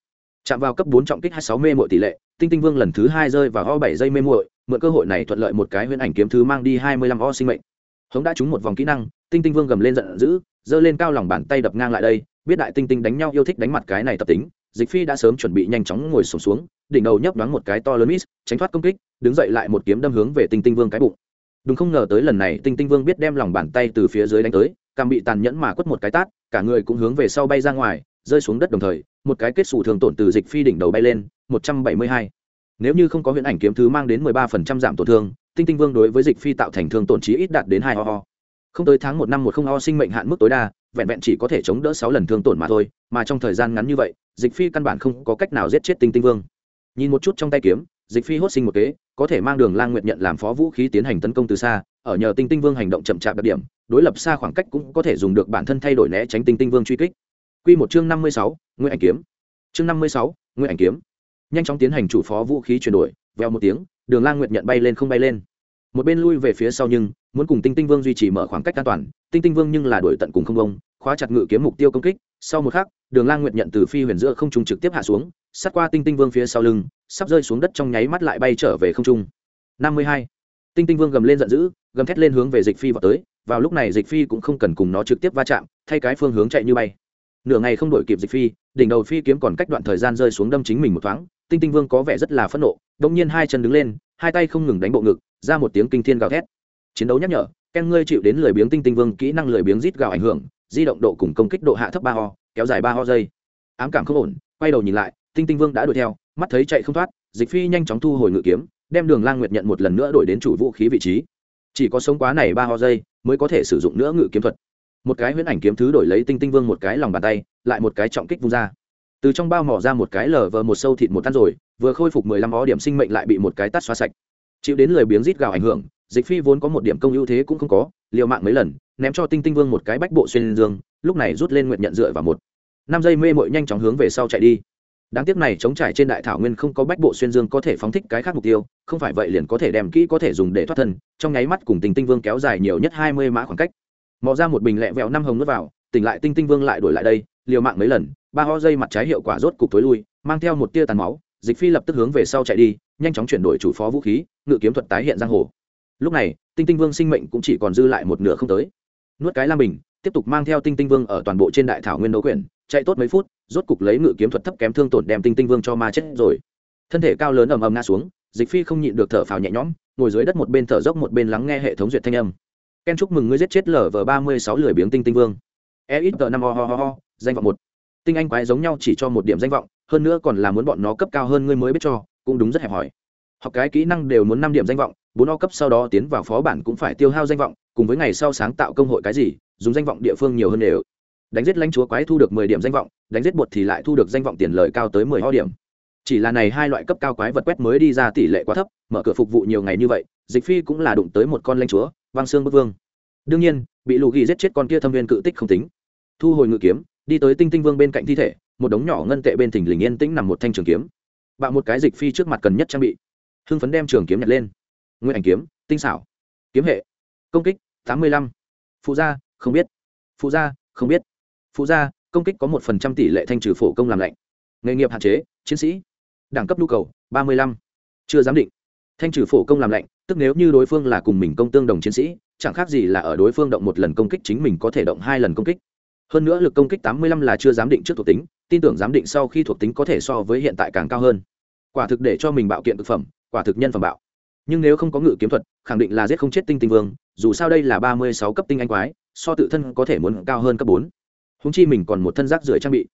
Chạm vào cấp bốn trọng kích hai sáu mê muội tỷ lệ tinh tinh vương lần thứ hai rơi vào o bảy giây mê muội mượn cơ hội này thuận lợi một cái huyễn ảnh kiếm thứ mang đi hai mươi lăm o sinh mệnh. Hống đã trúng một vòng kỹ năng tinh tinh vương gầm lên giận dữ giơ lên cao lòng bàn tay đập ngang lại đây biết đại tinh tinh đánh nhau yêu thích đánh mặt cái này tập tính dịch phi đã sớm chuẩn bị nhanh chóng ngồi sổm xuống, đỉnh đầu nhấp đoán một cái to lớn miss tránh thoát công kích đứng dậy lại một kiếm đâm hướng về tinh tinh vương cái bụng. Đúng không ngờ tới lần này tinh tinh vương biết đem lòng bàn tay từ phía dưới đánh tới càng bị tàn nhẫn mà quất một cái tát cả người cũng hướng về sau bay ra ngoài rơi xuống đất đồng thời, một cái kết xù thường tổn từ dịch phi đỉnh đầu bay lên, một trăm bảy mươi hai. Nếu như không có huyễn ảnh kiếm thứ mang đến mười ba phần trăm giảm tổn thương, tinh tinh vương đối với dịch phi tạo thành thương tổn trí ít đạt đến hai ho ho không tới tháng một năm một không ho sinh mệnh hạn mức tối đa, vẹn vẹn chỉ có thể chống đỡ sáu lần thương tổn mà thôi, mà trong thời gian ngắn như vậy, dịch phi căn bản không có cách nào giết chết tinh tinh vương. Nhìn một chút trong tay kiếm, dịch phi hốt sinh một kế, có thể mang đường lang nguyệt nhận làm phó vũ khí tiến hành tấn công từ xa, ở nhờ tinh tinh vương hành động chậm chạp đặc điểm, đối lập xa khoảng cách cũng có thể dùng được bản thân thay đổi né tránh tinh tinh vương truy kích. Quy một chương năm mươi sáu, ảnh kiếm. Chương năm mươi sáu, ảnh kiếm. Nhanh chóng tiến hành chủ phó vũ khí chuyển đổi, vèo một tiếng, Đường Lang Nguyệt nhận bay lên không bay lên. Một bên lui về phía sau nhưng, muốn cùng Tinh Tinh Vương duy trì mở khoảng cách an toàn, Tinh Tinh Vương nhưng là đuổi tận cùng không bông, khóa chặt ngự kiếm mục tiêu công kích, sau một khắc, Đường Lang Nguyệt nhận từ phi huyền giữa không trung trực tiếp hạ xuống, sát qua Tinh Tinh Vương phía sau lưng, sắp rơi xuống đất trong nháy mắt lại bay trở về không trung. Năm mươi hai, Tinh Tinh Vương gầm lên giận dữ, gầm thét lên hướng về Dịch Phi vào tới, vào lúc này Dịch Phi cũng không cần cùng nó trực tiếp va chạm, thay cái phương hướng chạy như bay nửa ngày không đổi kịp dịch phi, đỉnh đầu phi kiếm còn cách đoạn thời gian rơi xuống đâm chính mình một thoáng, tinh tinh vương có vẻ rất là phẫn nộ đông nhiên hai chân đứng lên, hai tay không ngừng đánh bộ ngực, ra một tiếng kinh thiên gào thét. Chiến đấu nhắc nhở, ken ngươi chịu đến lười biếng tinh tinh vương, kỹ năng lười biếng rít gào ảnh hưởng, di động độ cùng công kích độ hạ thấp ba ho kéo dài ba ho giây. Ám cảm không ổn, quay đầu nhìn lại, tinh tinh vương đã đuổi theo, mắt thấy chạy không thoát, dịch phi nhanh chóng thu hồi ngự kiếm, đem đường lang nguyệt nhận một lần nữa đổi đến chủ vũ khí vị trí. Chỉ có sống quá này ba ho giây, mới có thể sử dụng nữa ngự kiếm thuật một cái huyễn ảnh kiếm thứ đổi lấy tinh tinh vương một cái lòng bàn tay, lại một cái trọng kích vung ra. Từ trong bao mỏ ra một cái lở vờ một sâu thịt một tan rồi, vừa khôi phục mười lăm ó điểm sinh mệnh lại bị một cái tắt xóa sạch. Chịu đến lời biếng rít gào ảnh hưởng, dịch phi vốn có một điểm công ưu thế cũng không có, liều mạng mấy lần, ném cho tinh tinh vương một cái bách bộ xuyên dương, lúc này rút lên nguyện nhận dựa vào một. Năm giây mê mội nhanh chóng hướng về sau chạy đi. Đáng tiếc này chống trải trên đại thảo nguyên không có bách bộ xuyên dương có thể phóng thích cái khác mục tiêu, không phải vậy liền có thể đem kỹ có thể dùng để thoát thân, trong nháy mắt cùng tinh tinh vương kéo dài nhiều nhất hai mươi mã khoảng cách mò ra một bình lẹ vẹo năm hồng nước vào, tỉnh lại tinh tinh vương lại đổi lại đây, liều mạng mấy lần, ba ho dây mặt trái hiệu quả rốt cục tối lui, mang theo một tia tàn máu, dịch phi lập tức hướng về sau chạy đi, nhanh chóng chuyển đổi chủ phó vũ khí, ngự kiếm thuật tái hiện giang hồ. Lúc này, tinh tinh vương sinh mệnh cũng chỉ còn dư lại một nửa không tới. Nuốt cái lam bình, tiếp tục mang theo tinh tinh vương ở toàn bộ trên đại thảo nguyên đấu quyển chạy tốt mấy phút, rốt cục lấy ngự kiếm thuật thấp kém thương tổn đem tinh tinh vương cho ma chết rồi. Thân thể cao lớn ầm ầm ngã xuống, dịch phi không nhịn được thở phào nhẹ nhõm, ngồi dưới đất một bên thở dốc một bên lắng nghe hệ thống duyệt thanh âm ken chúc mừng ngươi giết chết lở vờ ba mươi sáu lười biếng tinh tinh vương. E ít tờ năm ho ho ho ho, danh vọng một. Tinh anh quái giống nhau chỉ cho một điểm danh vọng, hơn nữa còn là muốn bọn nó cấp cao hơn ngươi mới biết cho, cũng đúng rất hẹp hòi. Học cái kỹ năng đều muốn năm điểm danh vọng, bốn o cấp sau đó tiến vào phó bản cũng phải tiêu hao danh vọng, cùng với ngày sau sáng tạo công hội cái gì, dùng danh vọng địa phương nhiều hơn đều. Đánh giết lãnh chúa quái thu được mười điểm danh vọng, đánh giết bột thì lại thu được danh vọng tiền lời cao tới mười ho điểm. Chỉ là này hai loại cấp cao quái vật quét mới đi ra tỷ lệ quá thấp, mở cửa phục vụ nhiều ngày như vậy, dịch phi cũng là đụng tới một con lãnh chúa vang xương bất vương. Đương nhiên, bị lù ghi giết chết con kia thâm viên cự tích không tính. Thu hồi ngự kiếm, đi tới tinh tinh vương bên cạnh thi thể, một đống nhỏ ngân tệ bên thỉnh lình yên tĩnh nằm một thanh trường kiếm. Bạo một cái dịch phi trước mặt cần nhất trang bị. Hưng phấn đem trường kiếm nhặt lên. Nguyên ảnh kiếm, tinh xảo. Kiếm hệ. Công kích, tám mươi lăm. Phụ gia, không biết. Phụ gia, không biết. Phụ gia, công kích có một phần trăm tỷ lệ thanh trừ phổ công làm lạnh. Nghề nghiệp hạn chế, chiến sĩ. Đẳng cấp nhu cầu, ba mươi lăm. Chưa giám định. Thanh trừ phổ công làm lạnh tức nếu như đối phương là cùng mình công tương đồng chiến sĩ, chẳng khác gì là ở đối phương động một lần công kích chính mình có thể động hai lần công kích. Hơn nữa lực công kích tám mươi lăm là chưa giám định trước thuộc tính, tin tưởng giám định sau khi thuộc tính có thể so với hiện tại càng cao hơn. Quả thực để cho mình bạo kiện thực phẩm, quả thực nhân phẩm bạo. Nhưng nếu không có ngự kiếm thuật, khẳng định là giết không chết tinh tinh vương, dù sao đây là ba mươi sáu cấp tinh anh quái, so tự thân có thể muốn cao hơn cấp bốn. Húng chi mình còn một thân rác rưởi trang bị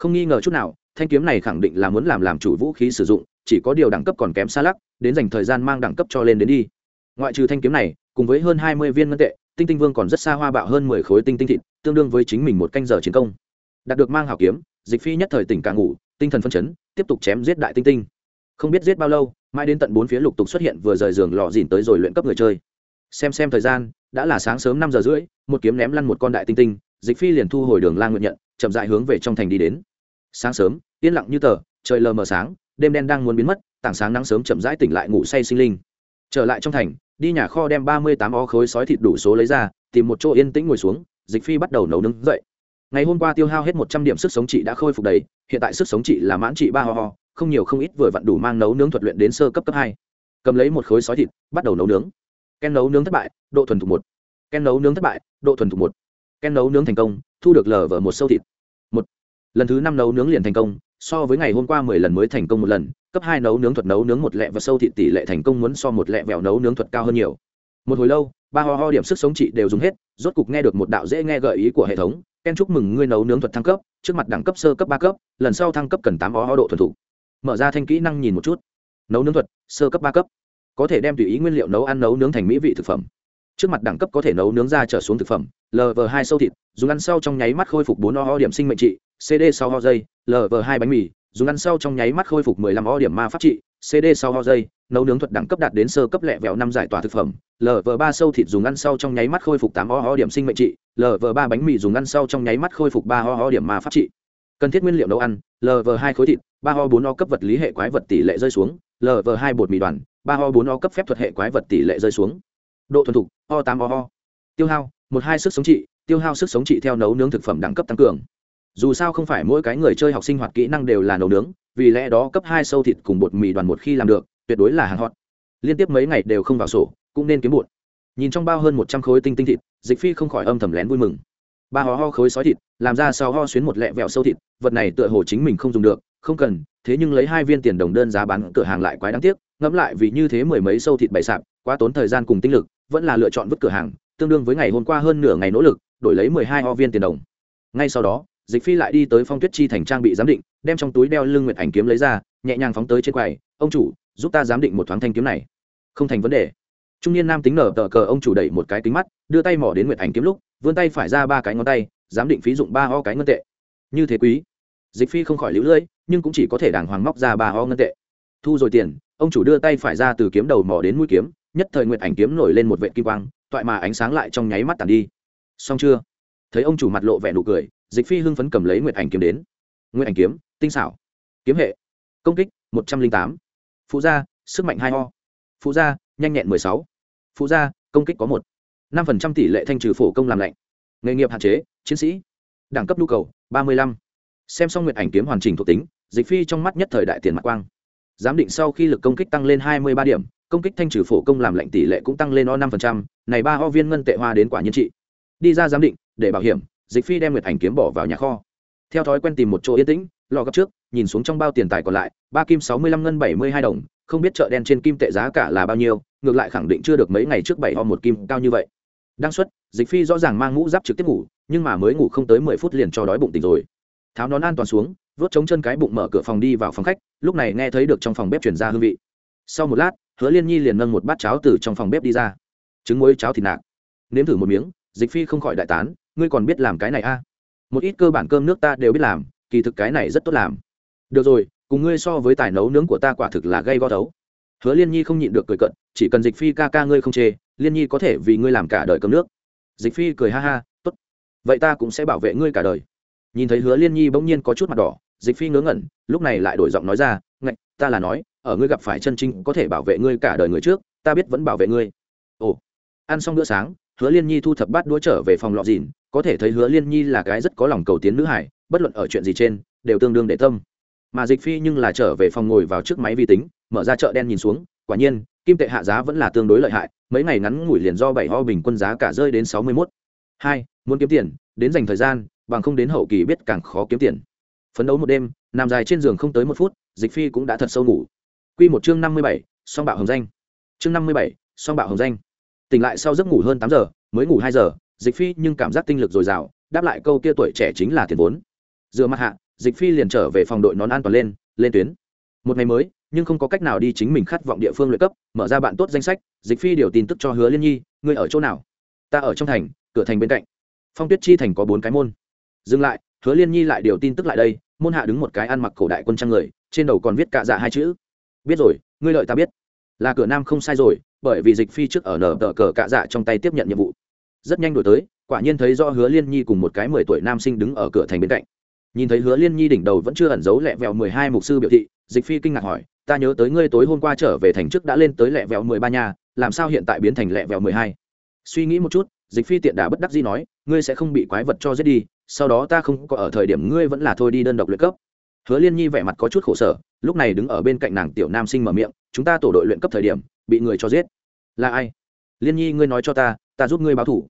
không nghi ngờ chút nào, thanh kiếm này khẳng định là muốn làm làm chủ vũ khí sử dụng, chỉ có điều đẳng cấp còn kém xa lắc, đến dành thời gian mang đẳng cấp cho lên đến đi. Ngoại trừ thanh kiếm này, cùng với hơn hai mươi viên ngân tệ, tinh tinh vương còn rất xa hoa bạo hơn mười khối tinh tinh thịt, tương đương với chính mình một canh giờ chiến công. Đạt được mang hảo kiếm, dịch phi nhất thời tỉnh càng ngủ, tinh thần phân chấn, tiếp tục chém giết đại tinh tinh. Không biết giết bao lâu, mãi đến tận bốn phía lục tục xuất hiện vừa rời giường lò dìn tới rồi luyện cấp người chơi. Xem xem thời gian, đã là sáng sớm năm giờ rưỡi, một kiếm ném lăn một con đại tinh tinh, dịch phi liền thu hồi đường lang nguyện nhận, chậm dại hướng về trong thành đi đến sáng sớm, yên lặng như tờ, trời lờ mờ sáng, đêm đen đang muốn biến mất, tảng sáng nắng sớm chậm rãi tỉnh lại ngủ say sinh linh. Trở lại trong thành, đi nhà kho đem ba mươi tám o khối sói thịt đủ số lấy ra, tìm một chỗ yên tĩnh ngồi xuống, dịch phi bắt đầu nấu nướng dậy. Ngày hôm qua tiêu hao hết một trăm điểm sức sống chị đã khôi phục đấy, hiện tại sức sống chị là mãn trị ba ho ho không nhiều không ít vừa vặn đủ mang nấu nướng thuật luyện đến sơ cấp cấp hai. Cầm lấy một khối sói thịt, bắt đầu nấu nướng. Ken nấu nướng thất bại, độ thuần thục một. Ken nấu nướng thất bại, độ thuần thục một. Ken nấu nướng thành công, thu được lờ vở một sâu thịt lần thứ năm nấu nướng liền thành công, so với ngày hôm qua mười lần mới thành công một lần, cấp hai nấu nướng thuật nấu nướng một lẹ và sâu thị tỷ lệ thành công muốn so một lẹ vẹo nấu nướng thuật cao hơn nhiều. Một hồi lâu, ba ho ho điểm sức sống chị đều dùng hết, rốt cục nghe được một đạo dễ nghe gợi ý của hệ thống, ken chúc mừng ngươi nấu nướng thuật thăng cấp, trước mặt đẳng cấp sơ cấp ba cấp, lần sau thăng cấp cần tám ho ho độ thuần thủ mở ra thanh kỹ năng nhìn một chút. Nấu nướng thuật, sơ cấp ba cấp. Có thể đem tùy ý nguyên liệu nấu ăn nấu nướng thành mỹ vị thực phẩm. Trước mặt đẳng cấp có thể nấu nướng ra trở xuống thực phẩm lv hai sâu thịt, dùng ăn sau trong nháy mắt khôi phục bốn ho điểm sinh mệnh trị cd sau ho dây lv hai bánh mì, dùng ăn sau trong nháy mắt khôi phục 15 o điểm ma pháp trị. Cd sau ho dây, nấu nướng thuật đẳng cấp đạt đến sơ cấp lẹ vẹo năm giải tỏa thực phẩm. Lv ba sâu thịt dùng ăn sau trong nháy mắt khôi phục 8 o ho điểm sinh mệnh trị. Lv ba bánh mì dùng ăn sau trong nháy mắt khôi phục 3 o ho điểm ma pháp trị. Cần thiết nguyên liệu nấu ăn lv hai khối thịt, ba ho bốn o cấp vật lý hệ quái vật tỷ lệ rơi xuống. Lv hai bột mì đoàn, ba ho bốn o cấp phép thuật hệ quái vật tỷ lệ rơi xuống. Độ thuần thục, o tám o ho. Tiêu hao, một hai sức sống trị, tiêu hao sức sống trị theo nấu nướng thực phẩm đẳng cấp tăng cường dù sao không phải mỗi cái người chơi học sinh hoạt kỹ năng đều là nấu nướng, vì lẽ đó cấp hai sâu thịt cùng bột mì đoàn một khi làm được, tuyệt đối là hàng hot. Liên tiếp mấy ngày đều không vào sổ, cũng nên kiếm bột. Nhìn trong bao hơn một trăm khối tinh tinh thịt, dịch phi không khỏi âm thầm lén vui mừng. Ba ho ho khối sói thịt, làm ra sau ho xuyến một lẹ vẹo sâu thịt, vật này tựa hồ chính mình không dùng được, không cần, thế nhưng lấy hai viên tiền đồng đơn giá bán cửa hàng lại quái đáng tiếc, ngẫm lại vì như thế mười mấy sâu thịt bày sạp, quá tốn thời gian cùng tinh lực, vẫn là lựa chọn vứt cửa hàng, tương đương với ngày hôm qua hơn nửa ngày nỗ lực, đổi lấy mười hai ho viên tiền đồng. Ngay sau đó dịch phi lại đi tới phong tuyết chi thành trang bị giám định, đem trong túi đeo lưng nguyệt ảnh kiếm lấy ra, nhẹ nhàng phóng tới trên quầy. Ông chủ, giúp ta giám định một thoáng thanh kiếm này. Không thành vấn đề. Trung niên nam tính nở tờ cờ, ông chủ đẩy một cái kính mắt, đưa tay mỏ đến nguyệt ảnh kiếm lúc, vươn tay phải ra ba cái ngón tay, giám định phí dụng ba ho cái ngân tệ. Như thế quý. Dịch phi không khỏi lũ lưỡi, nhưng cũng chỉ có thể đàng hoàng móc ra ba ho ngân tệ. Thu rồi tiền. Ông chủ đưa tay phải ra từ kiếm đầu mỏ đến mũi kiếm, nhất thời nguyệt ảnh kiếm nổi lên một vệ kim quang, toại mà ánh sáng lại trong nháy mắt tàn đi. Xong chưa? Thấy ông chủ mặt lộ vẻ nụ cười dịch phi hưng phấn cầm lấy nguyệt ảnh kiếm đến. Nguyệt ảnh kiếm, tinh xảo. Kiếm hệ, công kích, một trăm linh tám. Phụ gia, sức mạnh hai ho phụ gia, nhanh nhẹn mười sáu. Phụ gia, công kích có một. năm phần trăm tỷ lệ thanh trừ phổ công làm lạnh. Nghề nghiệp hạn chế, chiến sĩ. Đẳng cấp nhu cầu, ba mươi lăm. Xem xong nguyệt ảnh kiếm hoàn chỉnh thuộc tính, dịch phi trong mắt nhất thời đại tiền mặt quang. Giám định sau khi lực công kích tăng lên hai mươi ba điểm, công kích thanh trừ phổ công làm lạnh tỷ lệ cũng tăng lên o năm này ba ho viên ngân tệ hoa đến quả nhân trị. Đi ra giám định, để bảo hiểm dịch phi đem nguyệt ảnh kiếm bỏ vào nhà kho. Theo thói quen tìm một chỗ yên tĩnh, lò gấp trước, nhìn xuống trong bao tiền tài còn lại, ba kim sáu mươi lăm ngân bảy mươi hai đồng, không biết chợ đen trên kim tệ giá cả là bao nhiêu, ngược lại khẳng định chưa được mấy ngày trước bảy ho một kim cao như vậy. Đăng xuất, dịch phi rõ ràng mang mũ giáp trực tiếp ngủ, nhưng mà mới ngủ không tới mười phút liền cho đói bụng tỉnh rồi. Tháo nón an toàn xuống, vớt chống chân cái bụng mở cửa phòng đi vào phòng khách, lúc này nghe thấy được trong phòng bếp chuyển ra hương vị. Sau một lát, hứa liên nhi liền nâng một bát cháo từ trong phòng bếp đi ra. Trứng muối, cháo thịt nạc. Nếm thử một miếng, dịch phi không khỏi đại tán ngươi còn biết làm cái này a? À? một ít cơ bản cơm nước ta đều biết làm, kỳ thực cái này rất tốt làm. Được rồi, cùng ngươi so với tài nấu nướng của ta quả thực là gây go thấu. Hứa liên nhi không nhịn được cười cận chỉ cần dịch phi ca ca ngươi không chê, liên nhi có thể vì ngươi làm cả đời cơm nước. Dịch phi cười ha ha, tốt, vậy ta cũng sẽ bảo vệ ngươi cả đời. Nhìn thấy hứa liên nhi bỗng nhiên có chút mặt đỏ, dịch phi ngớ ngẩn, lúc này lại đổi giọng nói ra, ngạch, ta là nói, ở ngươi gặp phải chân chính có thể bảo vệ ngươi cả đời người trước, ta biết vẫn bảo vệ ngươi. Ồ. Ăn xong bữa sáng, hứa liên nhi thu thập bát đũa trở về phòng lọ dìn có thể thấy hứa liên nhi là cái rất có lòng cầu tiến nữ hải, bất luận ở chuyện gì trên, đều tương đương để tâm. Mà dịch phi nhưng là trở về phòng ngồi vào trước máy vi tính, mở ra chợ đen nhìn xuống, quả nhiên, kim tệ hạ giá vẫn là tương đối lợi hại, mấy ngày ngắn ngủi liền do bảy ho bình quân giá cả rơi đến sáu mươi mốt. Hai, muốn kiếm tiền, đến dành thời gian, bằng không đến hậu kỳ biết càng khó kiếm tiền. Phấn đấu một đêm, nằm dài trên giường không tới một phút, dịch phi cũng đã thật sâu ngủ. Q một chương năm mươi bảy, song bạo hồng danh. Chương năm mươi bảy, song bạo hồng danh. Tỉnh lại sau giấc ngủ hơn tám giờ, mới ngủ hai giờ dịch phi nhưng cảm giác tinh lực dồi dào, đáp lại câu kia tuổi trẻ chính là tiền vốn. Dựa mặt hạ, dịch phi liền trở về phòng đội nón an toàn lên lên tuyến. Một ngày mới, nhưng không có cách nào đi chính mình khát vọng địa phương luyện cấp, mở ra bạn tốt danh sách, dịch phi điều tin tức cho hứa liên nhi, ngươi ở chỗ nào? Ta ở trong thành, cửa thành bên cạnh. Phong tuyết chi thành có bốn cái môn. Dừng lại, hứa liên nhi lại điều tin tức lại đây, môn hạ đứng một cái ăn mặc cổ đại quân trang người, trên đầu còn viết cạ dạ hai chữ. Biết rồi, ngươi lợi ta biết. Là cửa nam không sai rồi, bởi vì dịch phi trước ở nở tờ cờ cạ dạ trong tay tiếp nhận nhiệm vụ rất nhanh đổi tới, quả nhiên thấy do hứa liên nhi cùng một cái mười tuổi nam sinh đứng ở cửa thành bên cạnh. Nhìn thấy hứa liên nhi đỉnh đầu vẫn chưa ẩn giấu lẹ vẹo mười hai mục sư biểu thị, dịch phi kinh ngạc hỏi, ta nhớ tới ngươi tối hôm qua trở về thành trước đã lên tới lẹ vẹo mười ba nhà làm sao hiện tại biến thành lẹ vẹo mười hai? Suy nghĩ một chút, dịch phi tiện đà bất đắc dĩ nói, ngươi sẽ không bị quái vật cho giết đi, sau đó ta không có ở thời điểm ngươi vẫn là thôi đi đơn độc luyện cấp. Hứa liên nhi vẻ mặt có chút khổ sở, lúc này đứng ở bên cạnh nàng tiểu nam sinh mở miệng, chúng ta tổ đội luyện cấp thời điểm, bị người cho giết. Là ai? Liên nhi, ngươi nói cho ta ta giúp ngươi báo thủ.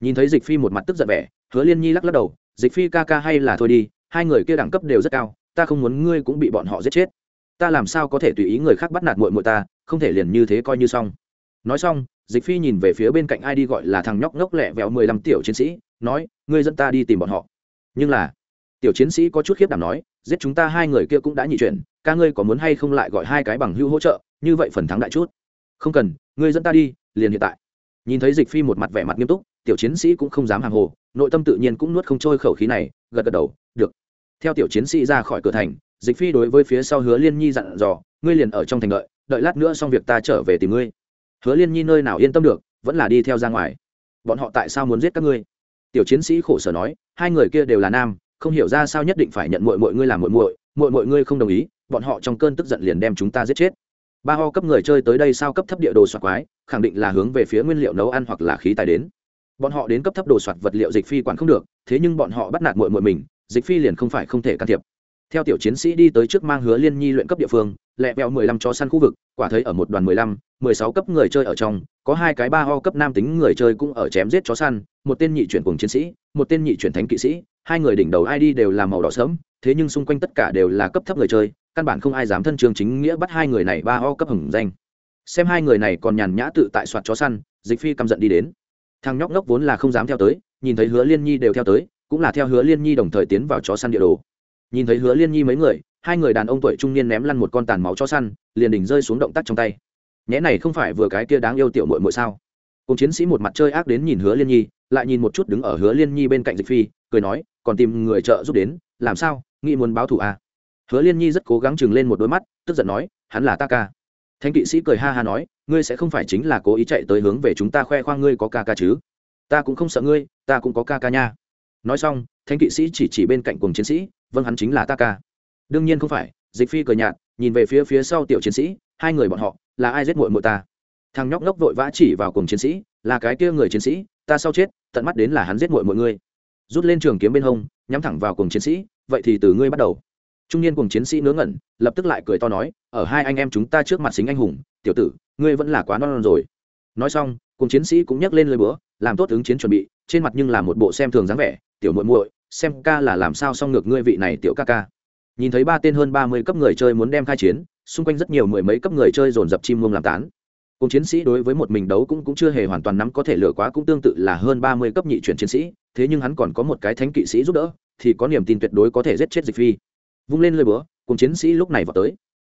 Nhìn thấy dịch phi một mặt tức giận vẻ, hứa liên nhi lắc lắc đầu, dịch phi ca ca hay là thôi đi, hai người kia đẳng cấp đều rất cao, ta không muốn ngươi cũng bị bọn họ giết chết. Ta làm sao có thể tùy ý người khác bắt nạt mội mội ta, không thể liền như thế coi như xong. Nói xong, dịch phi nhìn về phía bên cạnh ai đi gọi là thằng nhóc ngốc lẹ vẹo mười lăm tiểu chiến sĩ, nói, ngươi dẫn ta đi tìm bọn họ. Nhưng là, tiểu chiến sĩ có chút khiếp đảm nói, giết chúng ta hai người kia cũng đã nhị chuyển ca ngươi có muốn hay không lại gọi hai cái bằng hưu hỗ trợ, như vậy phần thắng đại chút. Không cần, ngươi dẫn ta đi, liền hiện tại nhìn thấy dịch phi một mặt vẻ mặt nghiêm túc, tiểu chiến sĩ cũng không dám hàng hồ, nội tâm tự nhiên cũng nuốt không trôi khẩu khí này, gật gật đầu, được. Theo tiểu chiến sĩ ra khỏi cửa thành, dịch phi đối với phía sau hứa liên nhi dặn dò, ngươi liền ở trong thành đợi đợi lát nữa xong việc ta trở về tìm ngươi. Hứa liên nhi nơi nào yên tâm được, vẫn là đi theo ra ngoài. Bọn họ tại sao muốn giết các ngươi? Tiểu chiến sĩ khổ sở nói, hai người kia đều là nam, không hiểu ra sao nhất định phải nhận mội mội ngươi làm mội mội mội mội ngươi không đồng ý, bọn họ trong cơn tức giận liền đem chúng ta giết chết ba ho cấp người chơi tới đây sao cấp thấp địa đồ soạt quái, khẳng định là hướng về phía nguyên liệu nấu ăn hoặc là khí tài đến. Bọn họ đến cấp thấp đồ soạt vật liệu dịch phi quản không được, thế nhưng bọn họ bắt nạt mội mội mình, dịch phi liền không phải không thể can thiệp. Theo tiểu chiến sĩ đi tới trước mang hứa liên nhi luyện cấp địa phương, lẹ vẹo mười lăm chó săn khu vực, quả thấy ở một đoàn mười lăm, mười sáu cấp người chơi ở trong, có hai cái ba ho cấp nam tính người chơi cũng ở chém giết chó săn, một tên nhị chuyển cùng chiến sĩ, một tên nhị chuyển thánh kỵ sĩ, hai người đỉnh đầu id đều là màu đỏ sớm thế nhưng xung quanh tất cả đều là cấp thấp người chơi, căn bản không ai dám thân trường chính nghĩa bắt hai người này ba ho cấp hừng danh. Xem hai người này còn nhàn nhã tự tại soạt chó săn, dịch phi căm giận đi đến. Thằng nhóc ngốc vốn là không dám theo tới, nhìn thấy hứa liên nhi đều theo tới, cũng là theo hứa liên nhi đồng thời tiến vào chó săn địa đồ. Nhìn thấy hứa liên nhi mấy người, hai người đàn ông tuổi trung niên ném lăn một con tàn máu chó săn, liền đỉnh rơi xuống động tác trong tay. Nhẽ này không phải vừa cái kia đáng yêu tiểu mội mội sao? Cùng chiến sĩ một mặt chơi ác đến nhìn hứa liên nhi, lại nhìn một chút đứng ở hứa liên nhi bên cạnh dịch phi, cười nói, còn tìm người trợ giúp đến, làm sao? Nghĩ muốn báo thù à? hứa liên nhi rất cố gắng chừng lên một đôi mắt, tức giận nói, hắn là ta ca. Thanh kỵ sĩ cười ha ha nói, ngươi sẽ không phải chính là cố ý chạy tới hướng về chúng ta khoe khoang ngươi có ca ca chứ? Ta cũng không sợ ngươi, ta cũng có ca ca nha. Nói xong thanh kỵ sĩ chỉ chỉ bên cạnh cùng chiến sĩ vâng hắn chính là ta ca. Đương nhiên không phải, dịch phi cười nhạt, nhìn về phía phía sau tiểu chiến sĩ, hai người bọn họ, là ai giết muội muội ta? Thằng nhóc ngốc vội vã chỉ vào cùng chiến sĩ, là cái kia người chiến sĩ, ta sau chết, tận mắt đến là hắn giết muội muội ngươi. Rút lên trường kiếm bên hông, nhắm thẳng vào cùng chiến sĩ vậy thì từ ngươi bắt đầu. Trung niên cùng chiến sĩ ngớ ngẩn lập tức lại cười to nói ở hai anh em chúng ta trước mặt xính anh hùng tiểu tử ngươi vẫn là quá non, non rồi. Nói xong cùng chiến sĩ cũng nhắc lên lời bữa làm tốt ứng chiến chuẩn bị trên mặt nhưng là một bộ xem thường dáng vẻ tiểu muội muội xem ca là làm sao xong ngược ngươi vị này tiểu ca ca. Nhìn thấy ba tên hơn ba mươi cấp người chơi muốn đem khai chiến xung quanh rất nhiều mười mấy cấp người chơi dồn dập chim muông làm tán. Cùng chiến sĩ đối với một mình đấu cũng cũng chưa hề hoàn toàn nắm có thể lừa quá cũng tương tự là hơn ba mươi cấp nhị chuyển chiến sĩ thế nhưng hắn còn có một cái thánh kỵ sĩ giúp đỡ thì có niềm tin tuyệt đối có thể giết chết dịch phi. Vung lên lơi búa cùng chiến sĩ lúc này vào tới.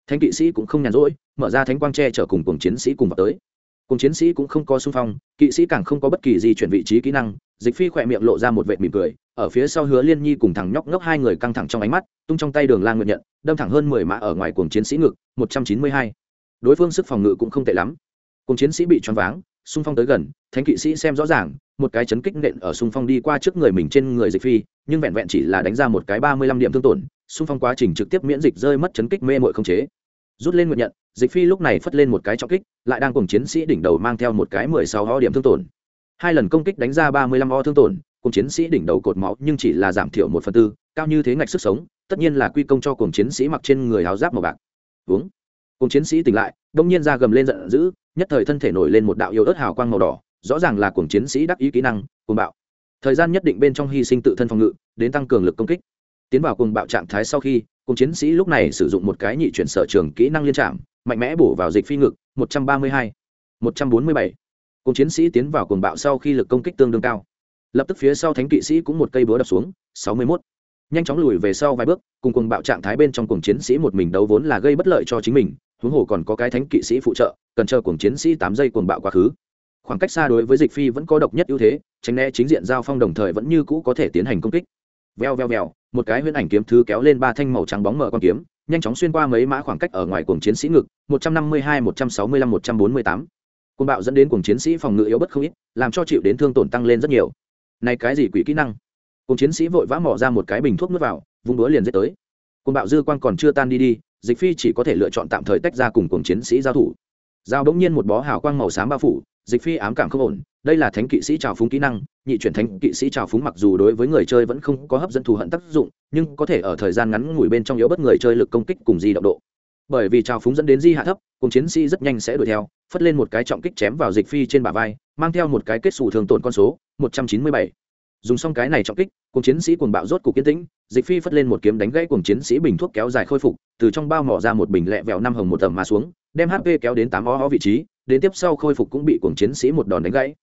Thánh kỵ sĩ cũng không nhàn rỗi, mở ra thánh quang tre chở cùng cùng chiến sĩ cùng vào tới. Cùng chiến sĩ cũng không có xung phong, kỵ sĩ càng không có bất kỳ gì chuyển vị trí kỹ năng, dịch phi khỏe miệng lộ ra một vệt mỉm cười, ở phía sau hứa liên nhi cùng thằng nhóc ngốc hai người căng thẳng trong ánh mắt, tung trong tay đường lang nguyện nhận, đâm thẳng hơn mười mã ở ngoài cuồng chiến sĩ ngực, một trăm chín mươi hai. Đối phương sức phòng ngự cũng không tệ lắm. Cùng chiến sĩ bị choáng váng, xung phong tới gần, thánh kỵ sĩ xem rõ ràng một cái chấn kích nện ở xung phong đi qua trước người mình trên người dịch phi, nhưng vẹn vẹn chỉ là đánh ra một cái ba mươi lăm điểm thương tổn, xung phong quá trình trực tiếp miễn dịch rơi mất chấn kích mê mội không chế. Rút lên nguyện nhận, dịch phi lúc này phất lên một cái trọng kích, lại đang cùng chiến sĩ đỉnh đầu mang theo một cái mười sáu ho điểm thương tổn. Hai lần công kích đánh ra ba mươi lăm ho thương tổn, cùng chiến sĩ đỉnh đầu cột máu nhưng chỉ là giảm thiểu một phần tư, cao như thế ngạch sức sống, tất nhiên là quy công cho cùng chiến sĩ mặc trên người áo giáp màu bạc. Uống cùng chiến sĩ tỉnh lại, đông nhiên ra gầm lên giận dữ, nhất thời thân thể nổi lên một đạo yêu ớt hào quang màu đỏ rõ ràng là cuồng chiến sĩ đắc ý kỹ năng cuồng bạo thời gian nhất định bên trong hy sinh tự thân phòng ngự đến tăng cường lực công kích tiến vào cuồng bạo trạng thái sau khi cùng chiến sĩ lúc này sử dụng một cái nhị chuyển sở trường kỹ năng liên trạm mạnh mẽ bổ vào dịch phi ngực 132, 147. cùng chiến sĩ tiến vào cuồng bạo sau khi lực công kích tương đương cao lập tức phía sau thánh kỵ sĩ cũng một cây búa đập xuống 61. nhanh chóng lùi về sau vài bước cùng cuồng bạo trạng thái bên trong cùng chiến sĩ một mình đấu vốn là gây bất lợi cho chính mình huống hồ còn có cái thánh kỵ sĩ phụ trợ cần chờ cùng chiến sĩ tám giây cuồng bạo quá khứ khoảng cách xa đối với dịch phi vẫn có độc nhất ưu thế, tránh né chính diện giao phong đồng thời vẫn như cũ có thể tiến hành công kích. Veo veo veo một cái huyễn ảnh kiếm thứ kéo lên ba thanh màu trắng bóng mở con kiếm, nhanh chóng xuyên qua mấy mã khoảng cách ở ngoài cuồng chiến sĩ ngực, một trăm năm mươi hai, một trăm sáu mươi lăm, một trăm bốn mươi tám. Côn bạo dẫn đến cuồng chiến sĩ phòng ngự yếu bất không ít, làm cho chịu đến thương tổn tăng lên rất nhiều. Này cái gì quỷ kỹ năng? Cuồng chiến sĩ vội vã mỏ ra một cái bình thuốc nước vào, vung đũa liền giết tới. Côn bạo dư quang còn chưa tan đi đi, dịch phi chỉ có thể lựa chọn tạm thời tách ra cùng cuồng chiến sĩ giao thủ. Giao bỗng nhiên một bó hào quang màu xám bao phủ, dịch phi ám cảm không ổn, đây là thánh kỵ sĩ trảo phúng kỹ năng, nhị chuyển thánh kỵ sĩ trảo phúng mặc dù đối với người chơi vẫn không có hấp dẫn thù hận tác dụng, nhưng có thể ở thời gian ngắn ngủi bên trong yếu bất người chơi lực công kích cùng di động độ bởi vì trảo phúng dẫn đến di hạ thấp, cùng chiến sĩ rất nhanh sẽ đuổi theo, phất lên một cái trọng kích chém vào dịch phi trên bả vai, mang theo một cái kết xù thường tổn con số 197 dùng xong cái này trọng kích cùng chiến sĩ cuồng bạo rốt cục kiến tĩnh, dịch phi phất lên một kiếm đánh gãy cùng chiến sĩ bình thuốc kéo dài khôi phục, từ trong bao mỏ ra một bình lẹ vẹo năm hồng một tầm mà xuống, đem hp kéo đến tám o vị trí, đến tiếp sau khôi phục cũng bị cuồng chiến sĩ một đòn đánh gãy.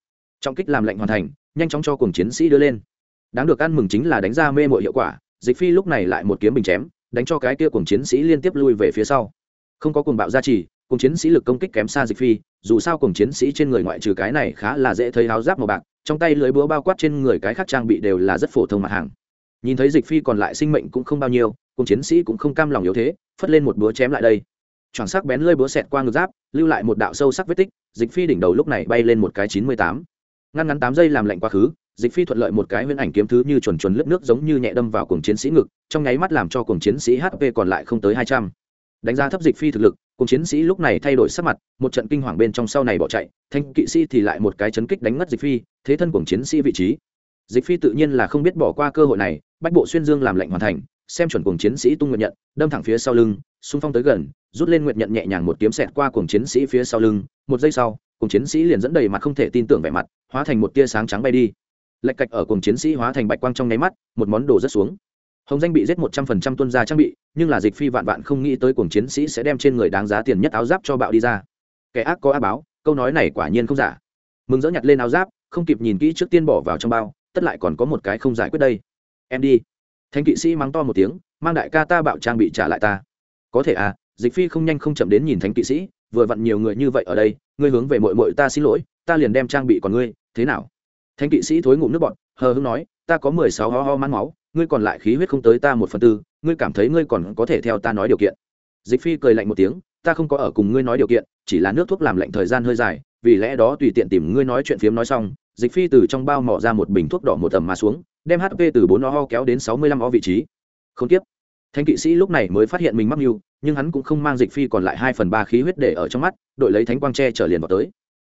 Trọng kích làm lệnh hoàn thành, nhanh chóng cho cuồng chiến sĩ đưa lên. Đáng được ăn mừng chính là đánh ra mê mội hiệu quả, dịch phi lúc này lại một kiếm bình chém, đánh cho cái kia cuồng chiến sĩ liên tiếp lui về phía sau. Không có cuồng bạo gia trì, cuồng chiến sĩ lực công kích kém xa dịch phi, dù sao cuồng chiến sĩ trên người ngoại trừ cái này khá là dễ thấy áo giáp màu bạc trong tay lưới búa bao quát trên người cái khác trang bị đều là rất phổ thông mặt hàng. Nhìn thấy dịch phi còn lại sinh mệnh cũng không bao nhiêu cuồng chiến sĩ cũng không cam lòng yếu thế, phất lên một búa chém lại đây. Choàng sắc bén lơi búa xẹt qua ngực giáp, lưu lại một đạo sâu sắc vết tích, dịch phi đỉnh đầu lúc này bay lên một cái chín mươi tám. Ngăn ngắn tám giây làm lạnh quá khứ, dịch phi thuận lợi một cái huyễn ảnh kiếm thứ như chuẩn chuẩn lướt nước giống như nhẹ đâm vào cùng chiến sĩ ngực, trong nháy mắt làm cho cùng chiến sĩ hp còn lại không tới hai trăm đánh giá thấp dịch phi thực lực, cùng chiến sĩ lúc này thay đổi sắc mặt, một trận kinh hoàng bên trong sau này bỏ chạy, thanh kỵ sĩ thì lại một cái chấn kích đánh ngất dịch phi, thế thân cùng chiến sĩ vị trí. Dịch phi tự nhiên là không biết bỏ qua cơ hội này, bách bộ xuyên dương làm lệnh hoàn thành, xem chuẩn cùng chiến sĩ tung nguyện nhận, đâm thẳng phía sau lưng, xung phong tới gần, rút lên nguyện nhận nhẹ nhàng một kiếm sẹt qua cùng chiến sĩ phía sau lưng, một giây sau, cùng chiến sĩ liền dẫn đầy mặt không thể tin tưởng vẻ mặt, hóa thành một tia sáng trắng bay đi. Lệch cạch ở cùng chiến sĩ hóa thành bạch quang trong nháy mắt, một món đồ rất xuống hồng danh bị giết một trăm phần trăm tuân ra trang bị nhưng là dịch phi vạn vạn không nghĩ tới cuồng chiến sĩ sẽ đem trên người đáng giá tiền nhất áo giáp cho bạo đi ra. Kẻ ác có ác báo câu nói này quả nhiên không giả. Mừng dỡ nhặt lên áo giáp không kịp nhìn kỹ trước tiên bỏ vào trong bao tất lại còn có một cái không giải quyết đây. Em đi. Thanh kỵ sĩ mắng to một tiếng mang đại ca ta bạo trang bị trả lại ta. Có thể à dịch phi không nhanh không chậm đến nhìn thánh kỵ sĩ vừa vặn nhiều người như vậy ở đây ngươi hướng về mội mội ta xin lỗi ta liền đem trang bị còn ngươi thế nào? Thánh kỵ sĩ thối ngụm nước bọt, hờ hưng nói ta có mười sáu ho ho man máu ngươi còn lại khí huyết không tới ta một phần tư, ngươi cảm thấy ngươi còn có thể theo ta nói điều kiện. Dịch phi cười lạnh một tiếng, ta không có ở cùng ngươi nói điều kiện, chỉ là nước thuốc làm lạnh thời gian hơi dài, vì lẽ đó tùy tiện tìm ngươi nói chuyện phiếm nói xong, dịch phi từ trong bao mỏ ra một bình thuốc đỏ một tầm mà xuống, đem hp từ bốn ho kéo đến sáu mươi lăm o vị trí. Không tiếp. Thanh kỵ sĩ lúc này mới phát hiện mình mắc mưu, nhưng hắn cũng không mang dịch phi còn lại hai phần ba khí huyết để ở trong mắt, đội lấy thánh quang tre trở liền vào tới.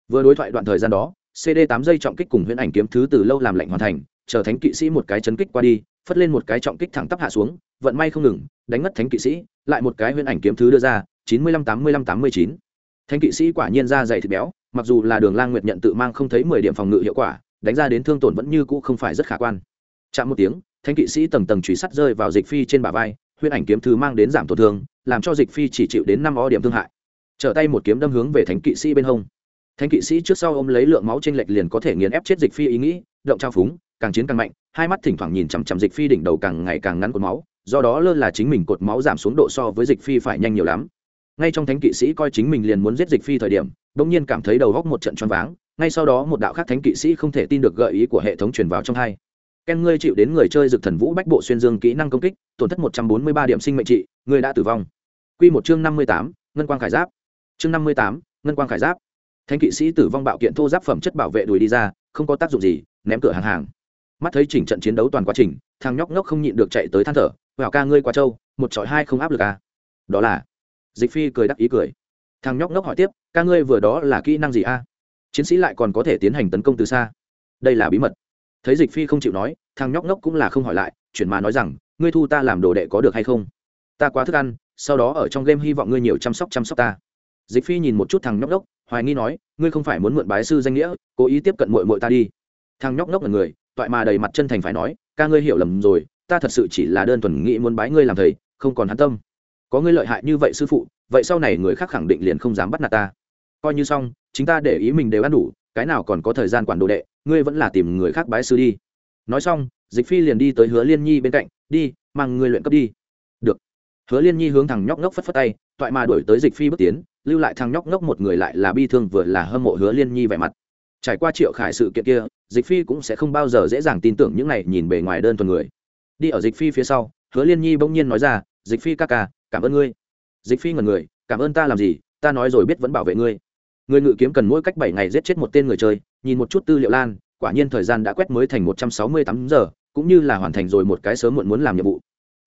Vừa đối thoại đoạn thời gian đó cd tám giây trọng kích cùng huyễn ảnh kiếm thứ từ lâu làm lạnh hoàn thành, chờ thánh kỵ sĩ một cái chấn kích qua đi phất lên một cái trọng kích thẳng tắp hạ xuống, vận may không ngừng, đánh mất thánh kỵ sĩ, lại một cái huyễn ảnh kiếm thứ đưa ra, chín mươi lăm tám mươi lăm tám mươi chín. Thánh kỵ sĩ quả nhiên ra dày thịt béo, mặc dù là đường lang nguyệt nhận tự mang không thấy mười điểm phòng ngự hiệu quả, đánh ra đến thương tổn vẫn như cũ không phải rất khả quan. Chạm một tiếng, thánh kỵ sĩ tầng tầng truy sắt rơi vào dịch phi trên bả vai, huyễn ảnh kiếm thứ mang đến giảm tổn thương, làm cho dịch phi chỉ chịu đến năm o điểm thương hại. Trở tay một kiếm đâm hướng về thánh kỵ sĩ bên hông. Thánh kỵ sĩ trước sau ôm lấy lượng máu trên lệch liền có thể nghiền ép chết dịch phi ý nghĩ, động trao phúng càng chiến càng mạnh, hai mắt thỉnh thoảng nhìn chằm chằm dịch phi đỉnh đầu càng ngày càng ngắn cột máu, do đó lơ là chính mình cột máu giảm xuống độ so với dịch phi phải nhanh nhiều lắm. Ngay trong thánh kỵ sĩ coi chính mình liền muốn giết dịch phi thời điểm bỗng nhiên cảm thấy đầu góc một trận choáng váng, ngay sau đó một đạo khác thánh kỵ sĩ không thể tin được gợi ý của hệ thống truyền vào trong hai. Ken ngươi chịu đến người chơi dực thần vũ bách bộ xuyên dương kỹ năng công kích, tổn thất một trăm bốn mươi ba điểm sinh mệnh trị, ngươi đã tử vong. Q một chương năm mươi tám, ngân quang khải giáp. Chương năm mươi tám, ngân quang khải giáp. Thánh kỵ sĩ tử vong bạo kiện thô giáp phẩm chất bảo vệ đùi đi ra, không có tác dụng gì, ném cửa hàng hàng mắt thấy chỉnh trận chiến đấu toàn quá trình, thằng nhóc nhóc không nhịn được chạy tới than thở, vào ca ngươi qua châu, một trọi hai không áp lực à? Đó là, dịch phi cười đắc ý cười. Thằng nhóc nhóc hỏi tiếp, ca ngươi vừa đó là kỹ năng gì a chiến sĩ lại còn có thể tiến hành tấn công từ xa. Đây là bí mật. Thấy dịch phi không chịu nói, thằng nhóc nhóc cũng là không hỏi lại, chuyển mà nói rằng, ngươi thu ta làm đồ đệ có được hay không? Ta quá thức ăn, sau đó ở trong game hy vọng ngươi nhiều chăm sóc chăm sóc ta. Dịch phi nhìn một chút thằng nhóc nhóc hoài nghi nói, ngươi không phải muốn mượn bái sư danh nghĩa, cố ý tiếp cận mội mội ta đi. Thằng nhóc nhóc là người toại mà đầy mặt chân thành phải nói, ca ngươi hiểu lầm rồi, ta thật sự chỉ là đơn thuần nghĩ muốn bái ngươi làm thầy, không còn hắn tâm. Có ngươi lợi hại như vậy sư phụ, vậy sau này người khác khẳng định liền không dám bắt nạt ta. Coi như xong, chính ta để ý mình đều ăn đủ, cái nào còn có thời gian quản đồ đệ, ngươi vẫn là tìm người khác bái sư đi. Nói xong, dịch phi liền đi tới hứa liên nhi bên cạnh, đi, mang ngươi luyện cấp đi. Được. Hứa liên nhi hướng thằng nhóc ngốc phất phất tay, toại mà đuổi tới dịch phi bước tiến, lưu lại thằng nhóc ngốc một người lại là bi thương vừa là hâm mộ hứa liên nhi vẻ mặt. Trải qua triệu khải sự kiện kia dịch phi cũng sẽ không bao giờ dễ dàng tin tưởng những này nhìn bề ngoài đơn thuần người. Đi ở dịch phi phía sau, hứa liên nhi bỗng nhiên nói ra, dịch phi ca ca, cảm ơn ngươi. Dịch phi ngần người, cảm ơn ta làm gì? Ta nói rồi biết vẫn bảo vệ ngươi. Người ngự kiếm cần mỗi cách bảy ngày giết chết một tên người chơi, nhìn một chút tư liệu lan, quả nhiên thời gian đã quét mới thành một trăm sáu mươi tám giờ, cũng như là hoàn thành rồi một cái sớm muộn muốn làm nhiệm vụ.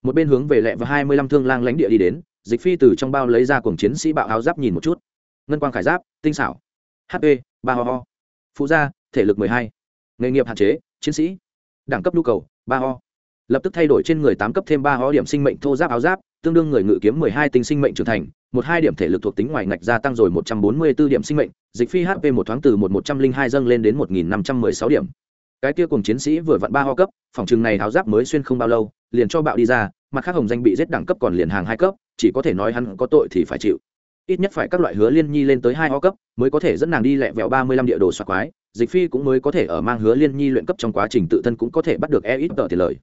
Một bên hướng về lẹ và hai mươi lăm thương lang lãnh địa đi đến, dịch phi từ trong bao lấy ra cuồng chiến sĩ bạo áo giáp nhìn một chút. Ngân quang khải giáp, tinh xảo. Hp ba ho ho. Phụ gia, thể lực mười hai nghề nghiệp hạn chế, chiến sĩ, đẳng cấp nhu cầu, ba ho lập tức thay đổi trên người tám cấp thêm ba ho điểm sinh mệnh thô giáp áo giáp, tương đương người ngự kiếm mười hai tinh sinh mệnh trưởng thành, một hai điểm thể lực thuộc tính ngoài ngạch gia tăng rồi một trăm bốn mươi 144 điểm sinh mệnh, dịch phi hp một thoáng từ một một trăm linh hai dâng lên đến một nghìn năm trăm mười sáu điểm. Cái kia cùng chiến sĩ vừa vặn ba ho cấp, phòng trường này áo giáp mới xuyên không bao lâu, liền cho bạo đi ra, mặt khác hồng danh bị giết đẳng cấp còn liền hàng hai cấp, chỉ có thể nói hắn có tội thì phải chịu. Ít nhất phải các loại hứa liên nhi lên tới hai ho cấp, mới có thể dẫn nàng đi lẹ vẹo ba mươi lăm địa đồ xoạc quái dịch phi cũng mới có thể ở mang hứa liên nhi luyện cấp trong quá trình tự thân cũng có thể bắt được e ít tờ tiền lời.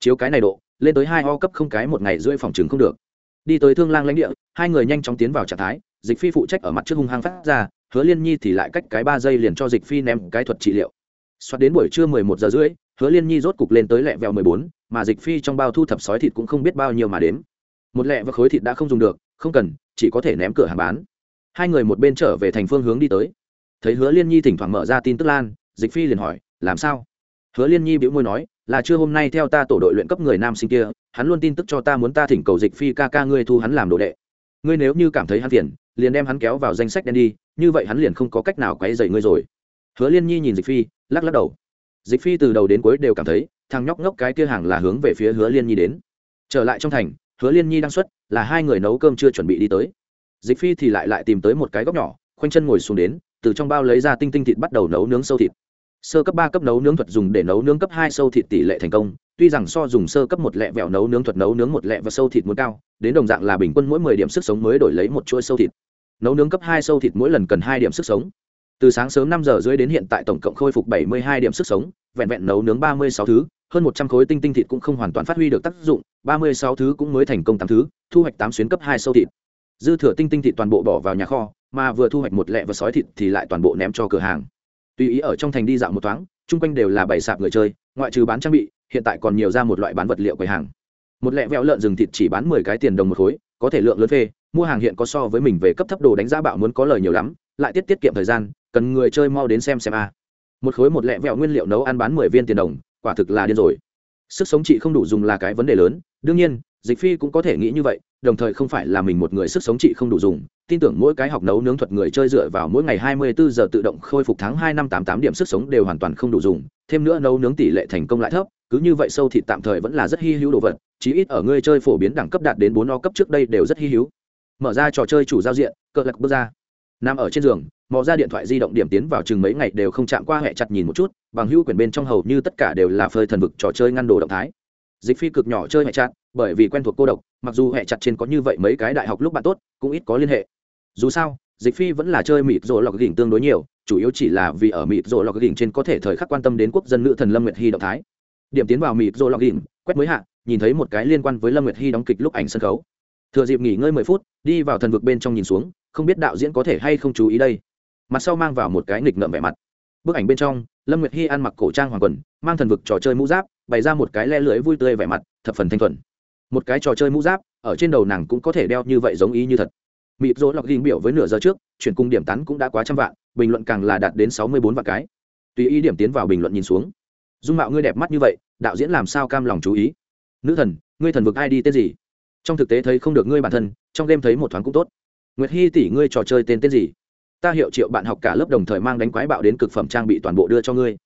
Chiếu cái này độ, lên tới hai ho cấp không cái một ngày rưỡi phòng trường không được. Đi tới thương lang lãnh địa, hai người nhanh chóng tiến vào trạng thái, dịch phi phụ trách ở mặt trước hung hăng phát ra, hứa liên nhi thì lại cách cái ba giây liền cho dịch phi ném cái thuật trị liệu. Xoát đến buổi trưa mười một giờ rưỡi, hứa liên nhi rốt cục lên tới lẹ vẹo mười bốn, mà dịch phi trong bao thu thập sói thịt cũng không biết bao nhiêu mà đếm. Một lẹ và khối thịt đã không dùng được, không cần, chỉ có thể ném cửa hàng bán. Hai người một bên trở về thành phương hướng đi tới thấy hứa liên nhi thỉnh thoảng mở ra tin tức lan, dịch phi liền hỏi, làm sao? Hứa liên nhi bĩu môi nói, là chưa hôm nay theo ta tổ đội luyện cấp người nam sinh kia, hắn luôn tin tức cho ta muốn ta thỉnh cầu dịch phi ca ca ngươi thu hắn làm đồ đệ. Ngươi nếu như cảm thấy hắn phiền, liền đem hắn kéo vào danh sách đen đi, như vậy hắn liền không có cách nào quấy dậy ngươi rồi. Hứa liên nhi nhìn dịch phi, lắc lắc đầu. Dịch phi từ đầu đến cuối đều cảm thấy, thằng nhóc ngốc cái kia hàng là hướng về phía hứa liên nhi đến. Trở lại trong thành, hứa liên nhi đang xuất, là hai người nấu cơm chưa chuẩn bị đi tới. Dịch phi thì lại lại tìm tới một cái góc nhỏ, khoanh chân ngồi xuống đến từ trong bao lấy ra tinh tinh thịt bắt đầu nấu nướng sâu thịt. Sơ cấp ba cấp nấu nướng thuật dùng để nấu nướng cấp hai sâu thịt tỷ lệ thành công, tuy rằng so dùng sơ cấp một lẹ vẹo nấu nướng thuật nấu nướng một lẹ và sâu thịt muốn cao, đến đồng dạng là bình quân mỗi mười điểm sức sống mới đổi lấy một chuỗi sâu thịt. Nấu nướng cấp hai sâu thịt mỗi lần cần hai điểm sức sống. Từ sáng sớm năm giờ rưỡi đến hiện tại tổng cộng khôi phục bảy mươi hai điểm sức sống, vẹn vẹn nấu nướng ba mươi sáu thứ, hơn một trăm khối tinh tinh thịt cũng không hoàn toàn phát huy được tác dụng, ba mươi sáu thứ cũng mới thành công tám thứ, thu hoạch tám xuyến cấp hai sâu thịt. Dư thừa tinh tinh thịt toàn bộ bỏ vào nhà kho mà vừa thu hoạch một lẹ và sói thịt thì lại toàn bộ ném cho cửa hàng. Tùy ý ở trong thành đi dạo một thoáng, chung quanh đều là bày sạp người chơi, ngoại trừ bán trang bị, hiện tại còn nhiều ra một loại bán vật liệu quầy hàng. Một lẹ vẹo lợn rừng thịt chỉ bán mười cái tiền đồng một khối, có thể lượng lớn phê, mua hàng hiện có so với mình về cấp thấp đồ đánh giá bạo muốn có lời nhiều lắm, lại tiết tiết kiệm thời gian, cần người chơi mau đến xem xem a. Một khối một lẹ vẹo nguyên liệu nấu ăn bán mười viên tiền đồng, quả thực là điên rồi. Sức sống chị không đủ dùng là cái vấn đề lớn, đương nhiên dịch phi cũng có thể nghĩ như vậy, đồng thời không phải là mình một người sức sống chị không đủ dùng, tin tưởng mỗi cái học nấu nướng thuật người chơi dựa vào mỗi ngày 24 giờ tự động khôi phục tháng 2 năm 88 điểm sức sống đều hoàn toàn không đủ dùng, thêm nữa nấu nướng tỷ lệ thành công lại thấp, cứ như vậy sâu thịt tạm thời vẫn là rất hy hữu đồ vật, chí ít ở người chơi phổ biến đẳng cấp đạt đến 4 o cấp trước đây đều rất hy hữu. Mở ra trò chơi chủ giao diện cờ lạc bước ra. Nằm ở trên giường, mò ra điện thoại di động điểm tiến vào chừng mấy ngày đều không chạm qua hệ chặt nhìn một chút, bằng hữu quyển bên trong hầu như tất cả đều là phơi thần vực trò chơi ngăn đồ động thái. Dịch phi cực nhỏ chơi hệ chặt bởi vì quen thuộc cô độc, mặc dù hệ chặt trên có như vậy mấy cái đại học lúc bạn tốt, cũng ít có liên hệ. Dù sao, dịch phi vẫn là chơi mịt rộ lọc gỉnh tương đối nhiều, chủ yếu chỉ là vì ở mịt rộ lọc gỉnh trên có thể thời khắc quan tâm đến quốc dân nữ thần lâm nguyệt hy động thái. Điểm tiến vào mịt rộ lọc gỉnh, quét mới hạ, nhìn thấy một cái liên quan với lâm nguyệt hy đóng kịch lúc ảnh sân khấu. Thừa dịp nghỉ ngơi mười phút, đi vào thần vực bên trong nhìn xuống, không biết đạo diễn có thể hay không chú ý đây. Mặt sau mang vào một cái nghịch ngợm vẻ mặt. Bức ảnh bên trong, lâm nguyệt hy ăn mặc cổ trang hoàng quần, mang thần vực trò chơi mũ giáp, bày ra một cái le lưỡi vui tươi vẻ mặt, thập phần thanh thuần một cái trò chơi mũ giáp, ở trên đầu nàng cũng có thể đeo như vậy giống ý như thật. Mịp rỗ lọc ghi biểu với nửa giờ trước, chuyển cung điểm tán cũng đã quá trăm vạn, bình luận càng là đạt đến sáu mươi bốn vạn cái. Tùy ý điểm tiến vào bình luận nhìn xuống. Dung mạo ngươi đẹp mắt như vậy, đạo diễn làm sao cam lòng chú ý? Nữ thần, ngươi thần vực ai đi tên gì? Trong thực tế thấy không được ngươi bản thân, trong game thấy một thoáng cũng tốt. Nguyệt hy tỷ ngươi trò chơi tên tên gì? Ta hiệu triệu bạn học cả lớp đồng thời mang đánh quái bạo đến cực phẩm trang bị toàn bộ đưa cho ngươi.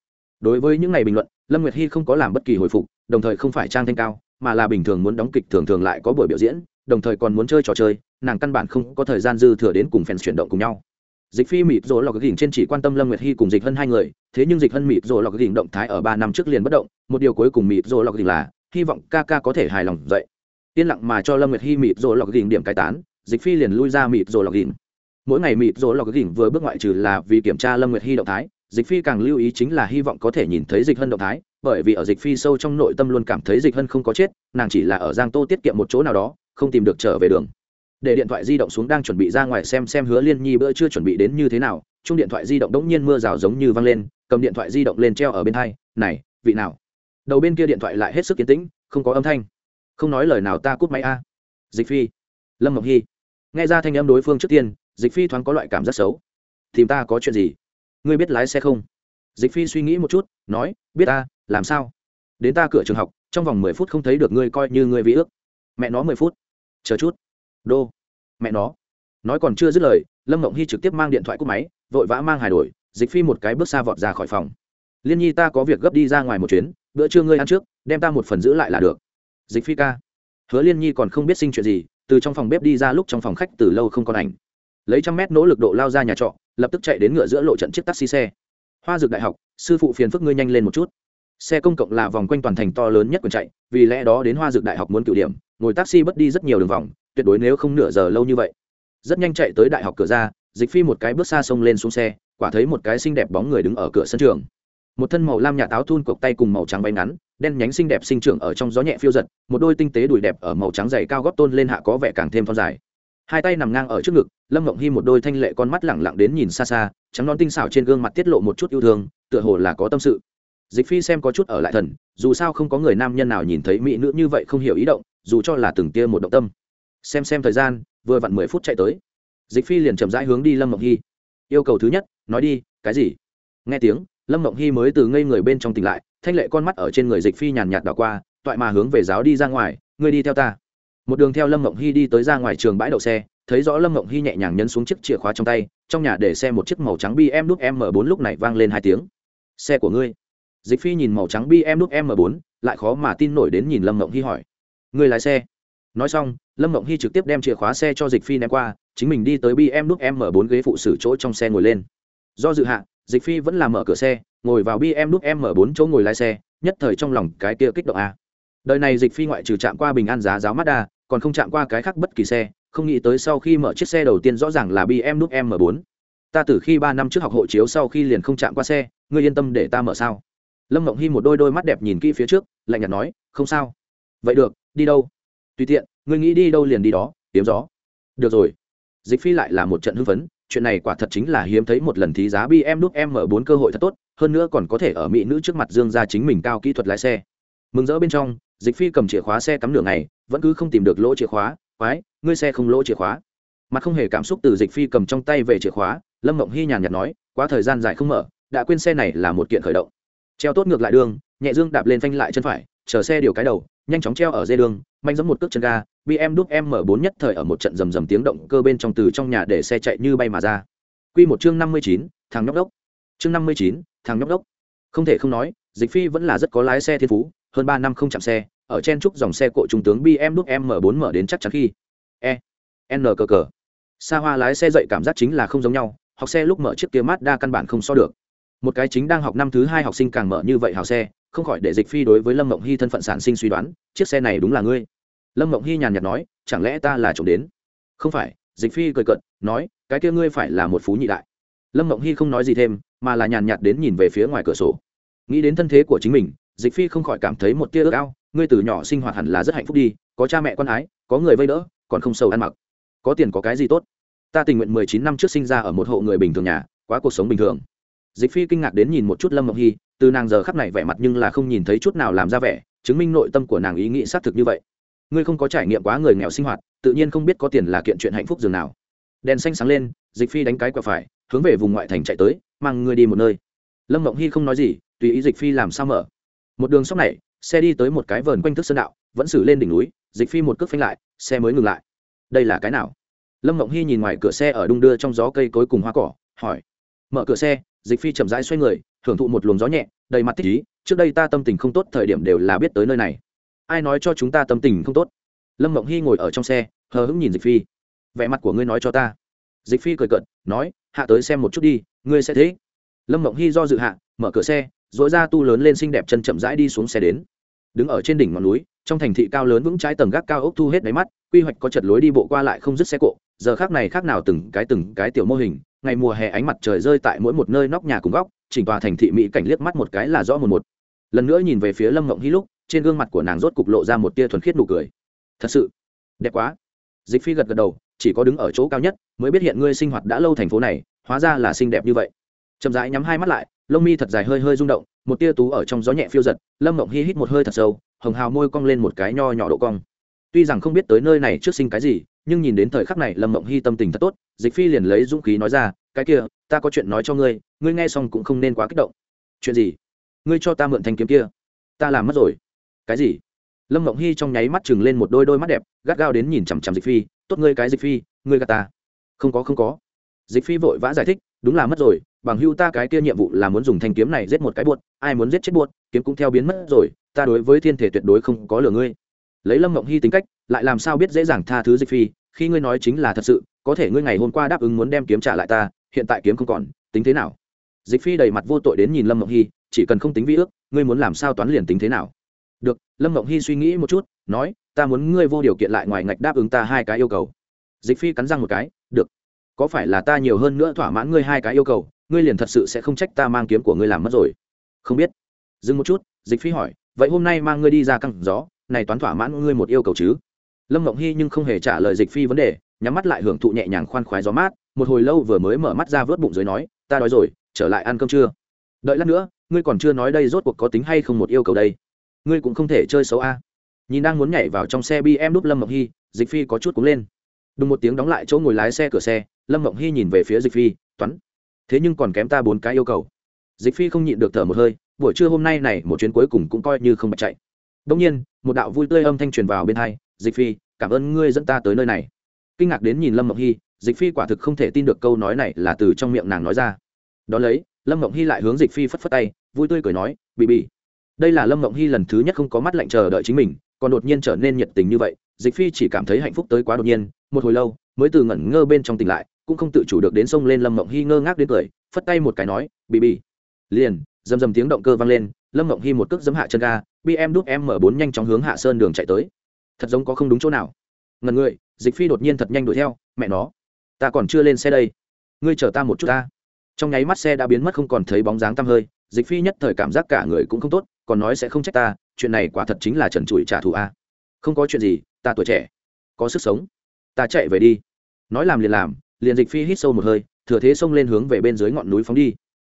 Đối với những ngày bình luận, lâm nguyệt hy không có làm bất kỳ hồi phục, đồng thời không phải trang thanh cao mà là bình thường muốn đóng kịch thường thường lại có buổi biểu diễn, đồng thời còn muốn chơi trò chơi, nàng căn bản không có thời gian dư thừa đến cùng fans chuyển động cùng nhau. Dịch phi mịt rồi lọc gỉnh trên chỉ quan tâm lâm nguyệt hy cùng dịch hơn hai người, thế nhưng dịch hơn mịt rồi lọc gỉnh động thái ở ba năm trước liền bất động, một điều cuối cùng mịt rồi lọc gỉnh là, hy vọng ca ca có thể hài lòng dậy. Yên lặng mà cho lâm nguyệt hy mịt rồi lọc gỉnh điểm cai tán, dịch phi liền lui ra mịt rồi lọc gỉnh. Mỗi ngày mịt rồi lọc gỉnh vừa bước ngoại trừ là vì kiểm tra lâm nguyệt hy động thái dịch phi càng lưu ý chính là hy vọng có thể nhìn thấy dịch hân động thái, bởi vì ở dịch phi sâu trong nội tâm luôn cảm thấy dịch hân không có chết, nàng chỉ là ở giang tô tiết kiệm một chỗ nào đó, không tìm được trở về đường. Để điện thoại di động xuống đang chuẩn bị ra ngoài xem xem hứa liên nhi bữa chưa chuẩn bị đến như thế nào, chung điện thoại di động đống nhiên mưa rào giống như văng lên, cầm điện thoại di động lên treo ở bên hai, này, vị nào? Đầu bên kia điện thoại lại hết sức kiến tĩnh, không có âm thanh. Không nói lời nào ta cút máy a. Dịch phi, lâm ngọc hy. Nghe ra thanh âm đối phương trước tiên, dịch phi thoáng có loại cảm giác xấu. Tìm ta có chuyện gì? Ngươi biết lái xe không? Dịch phi suy nghĩ một chút, nói, biết ta, làm sao? Đến ta cửa trường học, trong vòng mười phút không thấy được ngươi coi như ngươi vi ước. Mẹ nó mười phút. Chờ chút. Đô. Mẹ nó. Nói còn chưa dứt lời, lâm mộng hy trực tiếp mang điện thoại cúp máy, vội vã mang hài đổi, dịch phi một cái bước xa vọt ra khỏi phòng. Liên nhi ta có việc gấp đi ra ngoài một chuyến, bữa trưa ngươi ăn trước, đem ta một phần giữ lại là được. Dịch phi ca. Hứa liên nhi còn không biết sinh chuyện gì, từ trong phòng bếp đi ra lúc trong phòng khách từ lâu không còn ảnh. Lấy trăm mét nỗ lực độ lao ra nhà trọ lập tức chạy đến ngựa giữa lộ trận chiếc taxi xe. Hoa dược đại học, sư phụ phiền phức ngươi nhanh lên một chút. Xe công cộng là vòng quanh toàn thành to lớn nhất quyền chạy, vì lẽ đó đến hoa dược đại học muốn cựu điểm, ngồi taxi bất đi rất nhiều đường vòng, tuyệt đối nếu không nửa giờ lâu như vậy. Rất nhanh chạy tới đại học cửa ra, dịch phi một cái bước xa sông lên xuống xe, quả thấy một cái xinh đẹp bóng người đứng ở cửa sân trường. Một thân màu lam nhà táo thun cộc tay cùng màu trắng bay ngắn, đen nhánh xinh đẹp sinh trưởng ở trong gió nhẹ phiêu giật, một đôi tinh tế đùi đẹp ở màu trắng dày cao góp tôn lên hạ có vẻ càng thêm thon dài hai tay nằm ngang ở trước ngực, lâm mộng hy một đôi thanh lệ con mắt lẳng lặng đến nhìn xa xa, trắng non tinh xảo trên gương mặt tiết lộ một chút yêu thương, tựa hồ là có tâm sự. Dịch phi xem có chút ở lại thần, dù sao không có người nam nhân nào nhìn thấy mỹ nữ như vậy không hiểu ý động, dù cho là từng tia một động tâm. Xem xem thời gian, vừa vặn mười phút chạy tới. Dịch phi liền chậm rãi hướng đi lâm mộng hy. Yêu cầu thứ nhất, nói đi, cái gì? Nghe tiếng, lâm mộng hy mới từ ngây người bên trong tỉnh lại, thanh lệ con mắt ở trên người dịch phi nhàn nhạt đỏ qua, toại mà hướng về giáo đi ra ngoài, ngươi đi theo ta một đường theo lâm mộng hy đi tới ra ngoài trường bãi đậu xe, thấy rõ lâm mộng hy nhẹ nhàng nhấn xuống chiếc chìa khóa trong tay, trong nhà để xe một chiếc màu trắng bm đúc m bốn lúc này vang lên hai tiếng. Xe của ngươi. Dịch phi nhìn màu trắng bm đúc m bốn, lại khó mà tin nổi đến nhìn lâm mộng hy hỏi. Ngươi lái xe? Nói xong, lâm mộng hy trực tiếp đem chìa khóa xe cho dịch phi ném qua, chính mình đi tới bm đúc m bốn ghế phụ xử chỗ trong xe ngồi lên. Do dự hạ, dịch phi vẫn làm mở cửa xe, ngồi vào bm đúc m bốn chỗ ngồi lái xe, nhất thời trong lòng cái kia kích động a. Đời này dịch phi ngoại trừ chạm qua bình an giá giáo mazda còn không chạm qua cái khác bất kỳ xe, không nghĩ tới sau khi mở chiếc xe đầu tiên rõ ràng là bm đúc m 4 ta từ khi ba năm trước học hộ chiếu sau khi liền không chạm qua xe, ngươi yên tâm để ta mở sao? Lâm mộng hy một đôi đôi mắt đẹp nhìn kỹ phía trước, lạnh nhạt nói, không sao. Vậy được, đi đâu? Tùy tiện, ngươi nghĩ đi đâu liền đi đó tiếm gió. Được rồi. Dịch phi lại là một trận hưng phấn, chuyện này quả thật chính là hiếm thấy một lần thí giá bm đúc m 4 cơ hội thật tốt, hơn nữa còn có thể ở mỹ nữ trước mặt dương ra chính mình cao kỹ thuật lái xe. Mừng rỡ bên trong, dịch phi cầm chìa khóa xe cắm đường này vẫn cứ không tìm được lỗ chìa khóa quái ngươi xe không lỗ chìa khóa. Mặt không hề cảm xúc từ dịch phi cầm trong tay về chìa khóa lâm mộng hy nhàn nhạt nói quá thời gian dài không mở đã quên xe này là một kiện khởi động. Treo tốt ngược lại đường nhẹ dương đạp lên phanh lại chân phải chờ xe điều cái đầu nhanh chóng treo ở dây đường mạnh giống một cước chân ga bm đúc m 4 nhất thời ở một trận rầm rầm tiếng động cơ bên trong từ trong nhà để xe chạy như bay mà ra. Quy một chương năm mươi chín, thằng nhóc đốc. Chương năm mươi chín, thằng nhóc đốc. Không thể không nói dịch phi vẫn là rất có lái xe thiên phú, hơn ba năm không chạm xe, ở chen trúc dòng xe cộ trung tướng bm đúc m 4 mở đến chắc chắn khi e n cờ cờ. Xa hoa lái xe dậy cảm giác chính là không giống nhau, học xe lúc mở chiếc kia mát đa căn bản không so được. Một cái chính đang học năm thứ hai học sinh càng mở như vậy hào xe, không khỏi để dịch phi đối với lâm mộng hy thân phận sản sinh suy đoán, chiếc xe này đúng là ngươi. Lâm mộng hy nhàn nhạt nói, chẳng lẽ ta là trộm đến? Không phải, dịch phi cười cận nói, cái kia ngươi phải là một phú nhị đại. Lâm mộng hy không nói gì thêm, mà là nhàn nhạt đến nhìn về phía ngoài cửa sổ nghĩ đến thân thế của chính mình, dịch phi không khỏi cảm thấy một tia ước ao. Ngươi từ nhỏ sinh hoạt hẳn là rất hạnh phúc đi, có cha mẹ con ái, có người vây đỡ, còn không sầu ăn mặc. Có tiền có cái gì tốt? Ta tình nguyện mười chín năm trước sinh ra ở một hộ người bình thường nhà, quá cuộc sống bình thường. Dịch phi kinh ngạc đến nhìn một chút lâm mộng hy, từ nàng giờ khắp này vẻ mặt nhưng là không nhìn thấy chút nào làm ra vẻ, chứng minh nội tâm của nàng ý nghĩ xác thực như vậy. Ngươi không có trải nghiệm quá người nghèo sinh hoạt, tự nhiên không biết có tiền là kiện chuyện hạnh phúc dường nào. Đèn xanh sáng lên, dịch phi đánh cái quẹo phải, hướng về vùng ngoại thành chạy tới, mang ngươi đi một nơi. Lâm mộng hy không nói gì tùy ý dịch phi làm sao mở. Một đường sóc này, xe đi tới một cái vờn quanh thức sơn đạo, vẫn xử lên đỉnh núi, dịch phi một cước phanh lại, xe mới ngừng lại. Đây là cái nào? Lâm mộng hy nhìn ngoài cửa xe ở đung đưa trong gió cây cối cùng hoa cỏ, hỏi. Mở cửa xe, dịch phi chậm rãi xoay người, hưởng thụ một luồng gió nhẹ, đầy mặt thích ý, trước đây ta tâm tình không tốt thời điểm đều là biết tới nơi này. Ai nói cho chúng ta tâm tình không tốt? Lâm mộng hy ngồi ở trong xe, hờ hững nhìn dịch phi. Vẻ mặt của ngươi nói cho ta. Dịch phi cười cợt, nói, hạ tới xem một chút đi, ngươi sẽ thế. Lâm mộng hy do dự hạ, mở cửa xe dỗi ra tu lớn lên xinh đẹp chân chậm rãi đi xuống xe đến. Đứng ở trên đỉnh ngọn núi, trong thành thị cao lớn vững trái tầng gác cao ốc thu hết đáy mắt, quy hoạch có chật lối đi bộ qua lại không dứt xe cộ. Giờ khác này khác nào từng cái từng cái tiểu mô hình, ngày mùa hè ánh mặt trời rơi tại mỗi một nơi nóc nhà cùng góc, chỉnh tòa thành thị mỹ cảnh liếc mắt một cái là rõ một một. Lần nữa nhìn về phía lâm ngộng hy lúc, trên gương mặt của nàng rốt cục lộ ra một tia thuần khiết nụ cười. Thật sự, đẹp quá. Dịch phi gật gật đầu, chỉ có đứng ở chỗ cao nhất, mới biết hiện ngươi sinh hoạt đã lâu thành phố này, hóa ra là xinh đẹp như vậy. Chậm rãi nhắm hai mắt lại lông mi thật dài hơi hơi rung động, một tia tú ở trong gió nhẹ phiêu giật, lâm mộng Hi hít một hơi thật sâu, hồng hào môi cong lên một cái nho nhỏ độ cong. Tuy rằng không biết tới nơi này trước sinh cái gì, nhưng nhìn đến thời khắc này lâm mộng Hi tâm tình thật tốt, dịch phi liền lấy dũng khí nói ra, cái kia, ta có chuyện nói cho ngươi ngươi nghe xong cũng không nên quá kích động. Chuyện gì? Ngươi cho ta mượn thanh kiếm kia. Ta làm mất rồi. Cái gì? Lâm mộng Hi trong nháy mắt chừng lên một đôi đôi mắt đẹp, gắt gao đến nhìn chằm chằm dịch phi, tốt ngươi cái dịch phi, ngươi gạt ta. Không có không có dịch phi vội vã giải thích, đúng là mất rồi, bằng hưu ta cái kia nhiệm vụ là muốn dùng thanh kiếm này giết một cái buốt ai muốn giết chết buốt kiếm cũng theo biến mất rồi, ta đối với thiên thể tuyệt đối không có lửa ngươi. Lấy lâm mộng hy tính cách, lại làm sao biết dễ dàng tha thứ dịch phi, khi ngươi nói chính là thật sự, có thể ngươi ngày hôm qua đáp ứng muốn đem kiếm trả lại ta, hiện tại kiếm không còn, tính thế nào? Dịch phi đầy mặt vô tội đến nhìn lâm mộng hy, chỉ cần không tính vi ước, ngươi muốn làm sao toán liền tính thế nào? Được. Lâm mộng hy suy nghĩ một chút, nói, ta muốn ngươi vô điều kiện lại ngoài ngạch đáp ứng ta hai cái yêu cầu. Dịch phi cắn răng một cái, được có phải là ta nhiều hơn nữa thỏa mãn ngươi hai cái yêu cầu, ngươi liền thật sự sẽ không trách ta mang kiếm của ngươi làm mất rồi. Không biết. Dừng một chút, dịch phi hỏi, vậy hôm nay mang ngươi đi ra căng gió, này toán thỏa mãn ngươi một yêu cầu chứ? Lâm mộng hy nhưng không hề trả lời dịch phi vấn đề, nhắm mắt lại hưởng thụ nhẹ nhàng khoan khoái gió mát, một hồi lâu vừa mới mở mắt ra vớt bụng dưới nói, ta đói rồi, trở lại ăn cơm trưa đợi lát nữa, ngươi còn chưa nói đây rốt cuộc có tính hay không một yêu cầu đây? Ngươi cũng không thể chơi xấu a. Nhìn đang muốn nhảy vào trong xe bm đúp lâm mộng hy, dịch phi có chút cúng lên đúng một tiếng đóng lại chỗ ngồi lái xe cửa xe, lâm mộng hy nhìn về phía dịch phi, toán, thế nhưng còn kém ta bốn cái yêu cầu. Dịch phi không nhịn được thở một hơi, buổi trưa hôm nay này một chuyến cuối cùng cũng coi như không bạch chạy. Đông nhiên, một đạo vui tươi âm thanh truyền vào bên hai, dịch phi, cảm ơn ngươi dẫn ta tới nơi này. Kinh ngạc đến nhìn lâm mộng hy dịch phi quả thực không thể tin được câu nói này là từ trong miệng nàng nói ra. Đón lấy, lâm mộng hy lại hướng dịch phi phất phất tay, vui tươi cười nói bị bị đây là lâm mộng hy lần thứ nhất không có mắt lạnh chờ đợi chính mình, còn đột nhiên trở nên nhiệt tình như vậy dịch phi chỉ cảm thấy hạnh phúc tới quá đột nhiên, một hồi lâu, mới từ ngẩn ngơ bên trong tỉnh lại, cũng không tự chủ được đến sông lên lâm mộng hy ngơ ngác đến cười, phất tay một cái nói bị bị liền dầm dầm tiếng động cơ vang lên, lâm mộng hy một cước giấm hạ chân ga bm đúc m bốn nhanh chóng hướng hạ sơn đường chạy tới. Thật giống có không đúng chỗ nào. Ngần người, dịch phi đột nhiên thật nhanh đuổi theo, mẹ nó, ta còn chưa lên xe đây. Ngươi chở ta một chút ta. Trong nháy mắt xe đã biến mất không còn thấy bóng dáng tăm hơi, dịch phi nhất thời cảm giác cả người cũng không tốt, còn nói sẽ không trách ta, chuyện này quả thật chính là trần trụi trả thù a. Không có chuyện gì ta tuổi trẻ, có sức sống, ta chạy về đi. Nói làm liền làm, liền dịch phi hít sâu một hơi, thừa thế xông lên hướng về bên dưới ngọn núi phóng đi.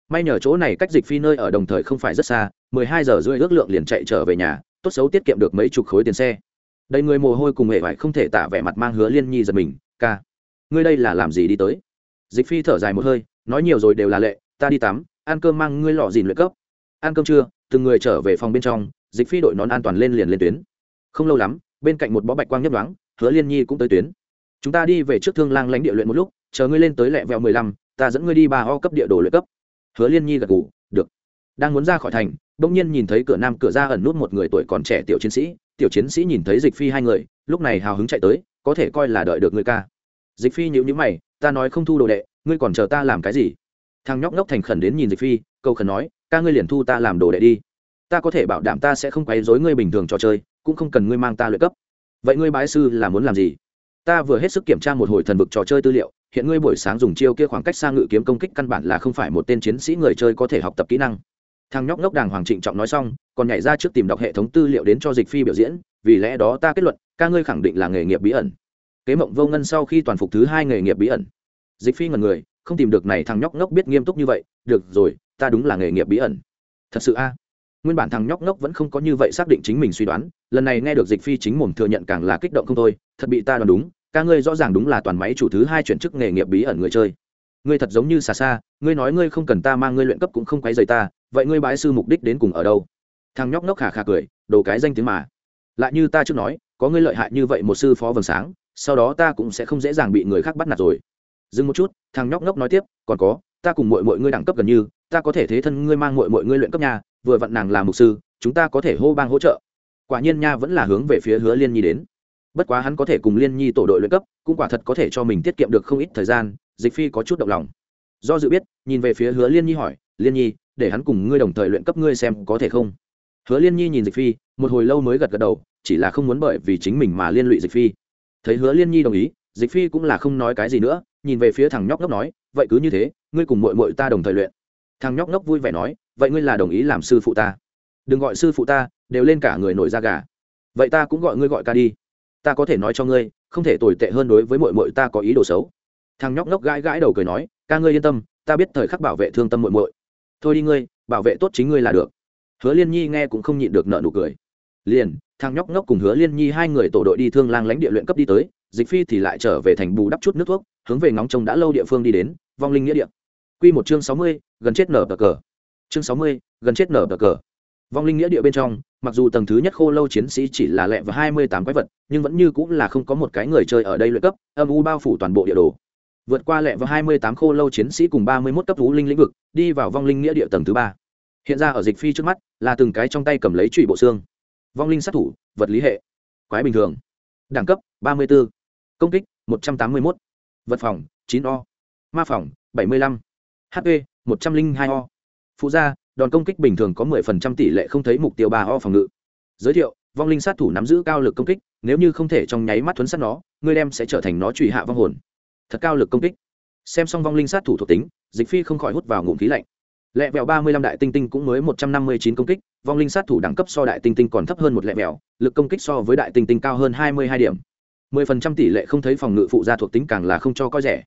May nhờ chỗ này cách dịch phi nơi ở đồng thời không phải rất xa, mười hai giờ rưỡi ước lượng liền chạy trở về nhà, tốt xấu tiết kiệm được mấy chục khối tiền xe. Đầy người mồ hôi cùng hệ vải không thể tả vẻ mặt mang hứa liên nhi giật mình, ca, ngươi đây là làm gì đi tới? Dịch phi thở dài một hơi, nói nhiều rồi đều là lệ, ta đi tắm, ăn cơm mang ngươi lọ dìn luyện cấp. Ăn cơm trưa? Từng người trở về phòng bên trong, dịch phi đội nón an toàn lên liền lên tuyến. Không lâu lắm bên cạnh một bó bạch quang nhấp đoán hứa liên nhi cũng tới tuyến. Chúng ta đi về trước thương lang lãnh địa luyện một lúc, chờ ngươi lên tới lẹ vẹo mười lăm, ta dẫn ngươi đi ba ho cấp địa đồ luyện cấp. Hứa liên nhi gật ngủ được. Đang muốn ra khỏi thành, bỗng nhiên nhìn thấy cửa nam cửa ra ẩn nút một người tuổi còn trẻ tiểu chiến sĩ. Tiểu chiến sĩ nhìn thấy dịch phi hai người, lúc này hào hứng chạy tới, có thể coi là đợi được người ca. Dịch phi nhữ nhữ mày, ta nói không thu đồ đệ, ngươi còn chờ ta làm cái gì? Thằng nhóc ngốc thành khẩn đến nhìn dịch phi câu khẩn nói, ca ngươi liền thu ta làm đồ đệ đi. Ta có thể bảo đảm ta sẽ không quấy dối ngươi bình thường trò chơi cũng không cần ngươi mang ta luyện cấp. Vậy ngươi bái sư là muốn làm gì? Ta vừa hết sức kiểm tra một hồi thần vực trò chơi tư liệu, hiện ngươi buổi sáng dùng chiêu kia khoảng cách xa ngự kiếm công kích căn bản là không phải một tên chiến sĩ người chơi có thể học tập kỹ năng. Thằng nhóc ngốc đàng hoàng trịnh trọng nói xong, còn nhảy ra trước tìm đọc hệ thống tư liệu đến cho dịch phi biểu diễn, vì lẽ đó ta kết luận, ca ngươi khẳng định là nghề nghiệp bí ẩn. Kế mộng vô ngân sau khi toàn phục thứ hai nghề nghiệp bí ẩn. Dịch phi ngần người, không tìm được này thằng nhóc ngốc biết nghiêm túc như vậy, được rồi, ta đúng là nghề nghiệp bí ẩn. Thật sự a? Nguyên bản thằng nhóc ngốc vẫn không có như vậy xác định chính mình suy đoán lần này nghe được dịch phi chính mồm thừa nhận càng là kích động không thôi, thật bị ta đoán đúng, ca ngươi rõ ràng đúng là toàn máy chủ thứ hai chuyển chức nghề nghiệp bí ẩn người chơi. Ngươi thật giống như xa xa ngươi nói ngươi không cần ta mang ngươi luyện cấp cũng không quấy rầy ta, vậy ngươi bái sư mục đích đến cùng ở đâu? Thằng nhóc nóc khà khà cười, đồ cái danh tiếng mà. Lại như ta trước nói, có ngươi lợi hại như vậy một sư phó vầng sáng, sau đó ta cũng sẽ không dễ dàng bị người khác bắt nạt rồi. Dừng một chút, thằng nhóc nóc nói tiếp, còn có, ta cùng mọi mọi ngươi đẳng cấp gần như, ta có thể thế thân ngươi mang mọi mọi ngươi luyện cấp nhà, vừa vặn nàng làm mục sư, chúng ta có thể hô bang hỗ trợ quả nhiên nha vẫn là hướng về phía hứa liên nhi đến. Bất quá hắn có thể cùng liên nhi tổ đội luyện cấp, cũng quả thật có thể cho mình tiết kiệm được không ít thời gian, dịch phi có chút động lòng. Do dự biết, nhìn về phía hứa liên nhi hỏi, liên nhi, để hắn cùng ngươi đồng thời luyện cấp ngươi xem có thể không? Hứa liên nhi nhìn dịch phi, một hồi lâu mới gật gật đầu, chỉ là không muốn bởi vì chính mình mà liên lụy dịch phi. Thấy hứa liên nhi đồng ý, dịch phi cũng là không nói cái gì nữa, nhìn về phía thằng nhóc ngốc nói, vậy cứ như thế, ngươi cùng mội mội ta đồng thời luyện. Thằng nhóc ngốc vui vẻ nói, vậy ngươi là đồng ý làm sư phụ ta? Đừng gọi sư phụ ta, đều lên cả người nổi da gà. Vậy ta cũng gọi ngươi gọi ca đi. Ta có thể nói cho ngươi, không thể tồi tệ hơn đối với mội mội ta có ý đồ xấu. Thằng nhóc nhóc gãi gãi đầu cười nói, ca ngươi yên tâm, ta biết thời khắc bảo vệ thương tâm mội mội thôi đi ngươi, bảo vệ tốt chính ngươi là được. Hứa liên nhi nghe cũng không nhịn được nợ nụ cười. Liền, thằng nhóc nhóc cùng hứa liên nhi hai người tổ đội đi thương lang lãnh địa luyện cấp đi tới, dịch phi thì lại trở về thành bù đắp chút nước thuốc, hướng về ngóng trông đã lâu địa phương đi đến, vong linh nghĩa địa. Q một chương sáu mươi, gần chết nở bờ cờ. Chương sáu mươi, gần chết nở bờ cờ vong linh nghĩa địa bên trong, mặc dù tầng thứ nhất khô lâu chiến sĩ chỉ là lẹ và hai mươi tám quái vật, nhưng vẫn như cũng là không có một cái người chơi ở đây luyện cấp, âm u bao phủ toàn bộ địa đồ. Vượt qua lẹ và hai mươi tám khô lâu chiến sĩ cùng ba mươi mốt cấp thú linh lĩnh vực, đi vào vong linh nghĩa địa tầng thứ ba. Hiện ra ở dịch phi trước mắt, là từng cái trong tay cầm lấy trụy bộ xương. Vong linh sát thủ, vật lý hệ. Quái bình thường. Đẳng cấp, ba mươi 34. công kích, một trăm tám mươi 181. vật phòng, chín o. Ma phòng, bảy mươi lăm. Hp một trăm linh hai o. Phụ gia đòn công kích bình thường có mười phần trăm tỷ lệ không thấy mục tiêu ba o phòng ngự. Giới thiệu, vong linh sát thủ nắm giữ cao lực công kích, nếu như không thể trong nháy mắt thuấn sát nó, ngươi đem sẽ trở thành nó truy hạ vong hồn. Thật cao lực công kích. Xem xong vong linh sát thủ thuộc tính, dịch phi không khỏi hút vào ngụm khí lạnh. Lẹ vẹo ba mươi lăm đại tinh tinh cũng mới một trăm năm mươi chín công kích, vong linh sát thủ đẳng cấp so đại tinh tinh còn thấp hơn một lẹ vẹo, lực công kích so với đại tinh tinh cao hơn hai mươi hai điểm. Mười phần trăm tỷ lệ không thấy phòng ngự phụ gia thuộc tính càng là không cho coi rẻ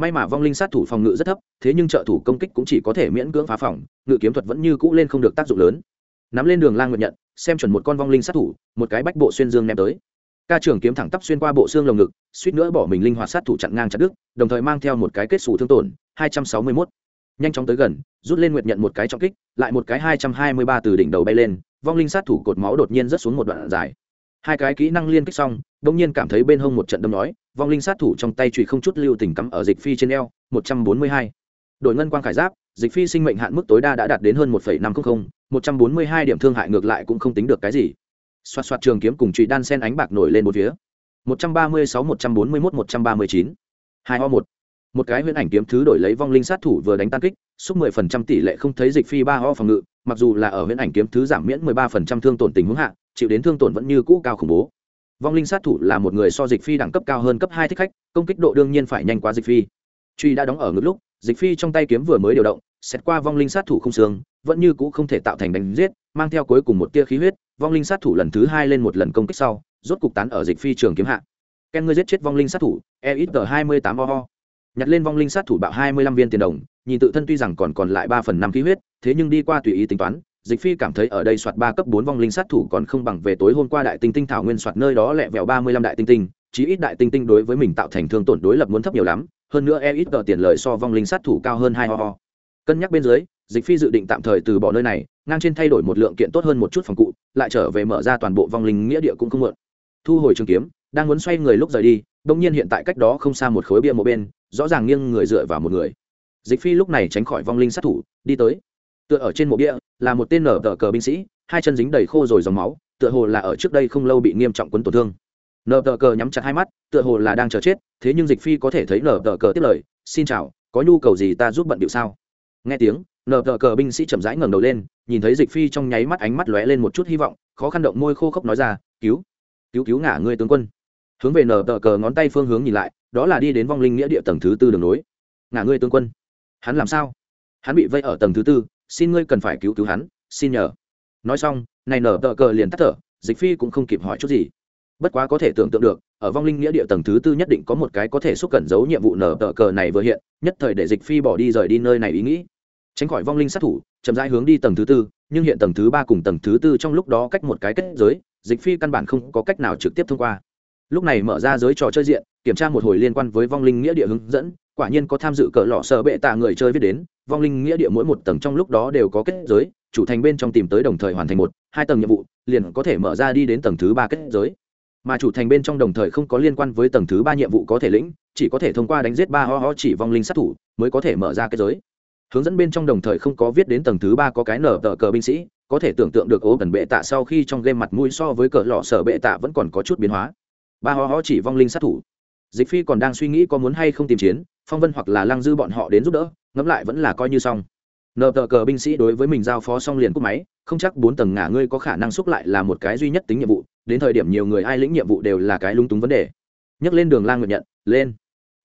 may mà vong linh sát thủ phòng ngự rất thấp, thế nhưng trợ thủ công kích cũng chỉ có thể miễn cưỡng phá phòng, ngự kiếm thuật vẫn như cũ lên không được tác dụng lớn. Nắm lên đường lang nguyện nhận, xem chuẩn một con vong linh sát thủ, một cái bách bộ xuyên dương ném tới. Ca trưởng kiếm thẳng tắp xuyên qua bộ xương lồng ngực, suýt nữa bỏ mình linh hoạt sát thủ chặn ngang chặt đứt, đồng thời mang theo một cái kết xù thương tổn, hai trăm sáu mươi 261. nhanh chóng tới gần, rút lên nguyệt nhận một cái trọng kích, lại một cái hai trăm hai mươi ba từ đỉnh đầu bay lên, vong linh sát thủ cột máu đột nhiên rớt xuống một đoạn dài. Hai cái kỹ năng liên kích xong đông nhiên cảm thấy bên hông một trận đâm nói vong linh sát thủ trong tay chùy không chút lưu tình cắm ở dịch phi trên eo, một trăm bốn mươi hai. Đội ngân quang khải giáp, dịch phi sinh mệnh hạn mức tối đa đã đạt đến hơn một năm trăm linh một trăm bốn mươi hai điểm thương hại ngược lại cũng không tính được cái gì. Xoạt xoạt trường kiếm cùng chùy đan sen ánh bạc nổi lên một phía. một trăm ba mươi sáu, một trăm bốn mươi mốt, một trăm ba mươi chín. Hai ho một. Một cái huyễn ảnh kiếm thứ đổi lấy vong linh sát thủ vừa đánh tan kích, xúc mười phần trăm tỷ lệ không thấy dịch phi ba ho phòng ngự, mặc dù là ở huyễn ảnh kiếm thứ giảm miễn mười ba phần trăm thương tổn tình huống hạ, chịu đến thương tổn vẫn như cũ cao khủng bố vong linh sát thủ là một người so dịch phi đẳng cấp cao hơn cấp hai thích khách, công kích độ đương nhiên phải nhanh quá dịch phi. Truy đã đóng ở ngực lúc, dịch phi trong tay kiếm vừa mới điều động, xét qua vong linh sát thủ không xương, vẫn như cũ không thể tạo thành đánh giết, mang theo cuối cùng một tia khí huyết, vong linh sát thủ lần thứ hai lên một lần công kích sau, rốt cục tán ở dịch phi trường kiếm hạ. Ken ngươi giết chết vong linh sát thủ e ít tờ hai mươi tám o nhặt lên vong linh sát thủ bạo hai mươi lăm viên tiền đồng, nhìn tự thân tuy rằng còn còn lại ba phần năm khí huyết, thế nhưng đi qua tùy ý tính toán dịch phi cảm thấy ở đây soạt ba cấp bốn vong linh sát thủ còn không bằng về tối hôm qua đại tinh tinh thảo nguyên soạt nơi đó lẹ vẹo ba mươi lăm đại tinh tinh, chí ít đại tinh tinh đối với mình tạo thành thương tổn đối lập muốn thấp nhiều lắm, hơn nữa e ít tờ tiền lời so vong linh sát thủ cao hơn hai ho ho. Cân nhắc bên dưới, dịch phi dự định tạm thời từ bỏ nơi này, ngang trên thay đổi một lượng kiện tốt hơn một chút phòng cụ, lại trở về mở ra toàn bộ vong linh nghĩa địa cũng không mượn thu hồi trường kiếm, đang muốn xoay người lúc rời đi đông nhiên hiện tại cách đó không xa một khối bia một bên, rõ ràng nghiêng người dựa vào một người. Dịch phi lúc này tránh khỏi vong linh sát thủ, đi tới tựa ở trên mộ bia, là một tên nở tờ cờ binh sĩ, hai chân dính đầy khô rồi dòng máu, tựa hồ là ở trước đây không lâu bị nghiêm trọng quấn tổn thương. Nở tờ cờ nhắm chặt hai mắt, tựa hồ là đang chờ chết, thế nhưng dịch phi có thể thấy nở tờ cờ tiếp lời, xin chào, có nhu cầu gì ta giúp bận điệu sao? Nghe tiếng, nở tờ cờ binh sĩ chậm rãi ngẩng đầu lên, nhìn thấy dịch phi trong nháy mắt ánh mắt lóe lên một chút hy vọng, khó khăn động môi khô khốc nói ra, cứu cứu cứu ngả ngươi tướng quân. Hướng về nở tờ cờ ngón tay phương hướng nhìn lại, đó là đi đến vong linh nghĩa địa tầng thứ tư đường nối. Ngả ngươi tướng quân, hắn làm sao? Hắn bị vây ở tầng thứ tư xin ngươi cần phải cứu cứu hắn, xin nhờ. Nói xong, này nở tờ cờ liền tắt thở, dịch phi cũng không kịp hỏi chút gì. Bất quá có thể tưởng tượng được, ở vong linh nghĩa địa tầng thứ tư nhất định có một cái có thể xúc cẩn giấu nhiệm vụ nở tờ cờ này vừa hiện, nhất thời để dịch phi bỏ đi rời đi nơi này ý nghĩ. Tránh khỏi vong linh sát thủ, chậm rãi hướng đi tầng thứ tư, nhưng hiện tầng thứ ba cùng tầng thứ tư trong lúc đó cách một cái kết giới, dịch phi căn bản không có cách nào trực tiếp thông qua. Lúc này mở ra giới trò chơi diện, kiểm tra một hồi liên quan với vong linh nghĩa địa hướng dẫn quả nhiên có tham dự cỡ lọ sợ bệ tạ người chơi viết đến, vong linh nghĩa địa mỗi một tầng trong lúc đó đều có kết giới, chủ thành bên trong tìm tới đồng thời hoàn thành một, hai tầng nhiệm vụ, liền có thể mở ra đi đến tầng thứ ba kết giới. Mà chủ thành bên trong đồng thời không có liên quan với tầng thứ ba nhiệm vụ có thể lĩnh, chỉ có thể thông qua đánh giết ba ho ho chỉ vong linh sát thủ, mới có thể mở ra kết giới. Hướng dẫn bên trong đồng thời không có viết đến tầng thứ ba có cái nở tờ cờ binh sĩ, có thể tưởng tượng được ố cần bệ tạ sau khi trong game mặt mũi so với cỡ lọ sở bệ tạ vẫn còn có chút biến hóa. Ba ho ho chỉ vong linh sát thủ. Dịch phi còn đang suy nghĩ có muốn hay không tìm chiến phong vân hoặc là lăng dư bọn họ đến giúp đỡ, ngẫm lại vẫn là coi như xong. Nợ tờ cờ binh sĩ đối với mình giao phó xong liền cúp máy, không chắc bốn tầng ngả ngươi có khả năng xúc lại là một cái duy nhất tính nhiệm vụ, đến thời điểm nhiều người ai lĩnh nhiệm vụ đều là cái lung túng vấn đề. Nhấc lên đường lang nguyện nhận, lên.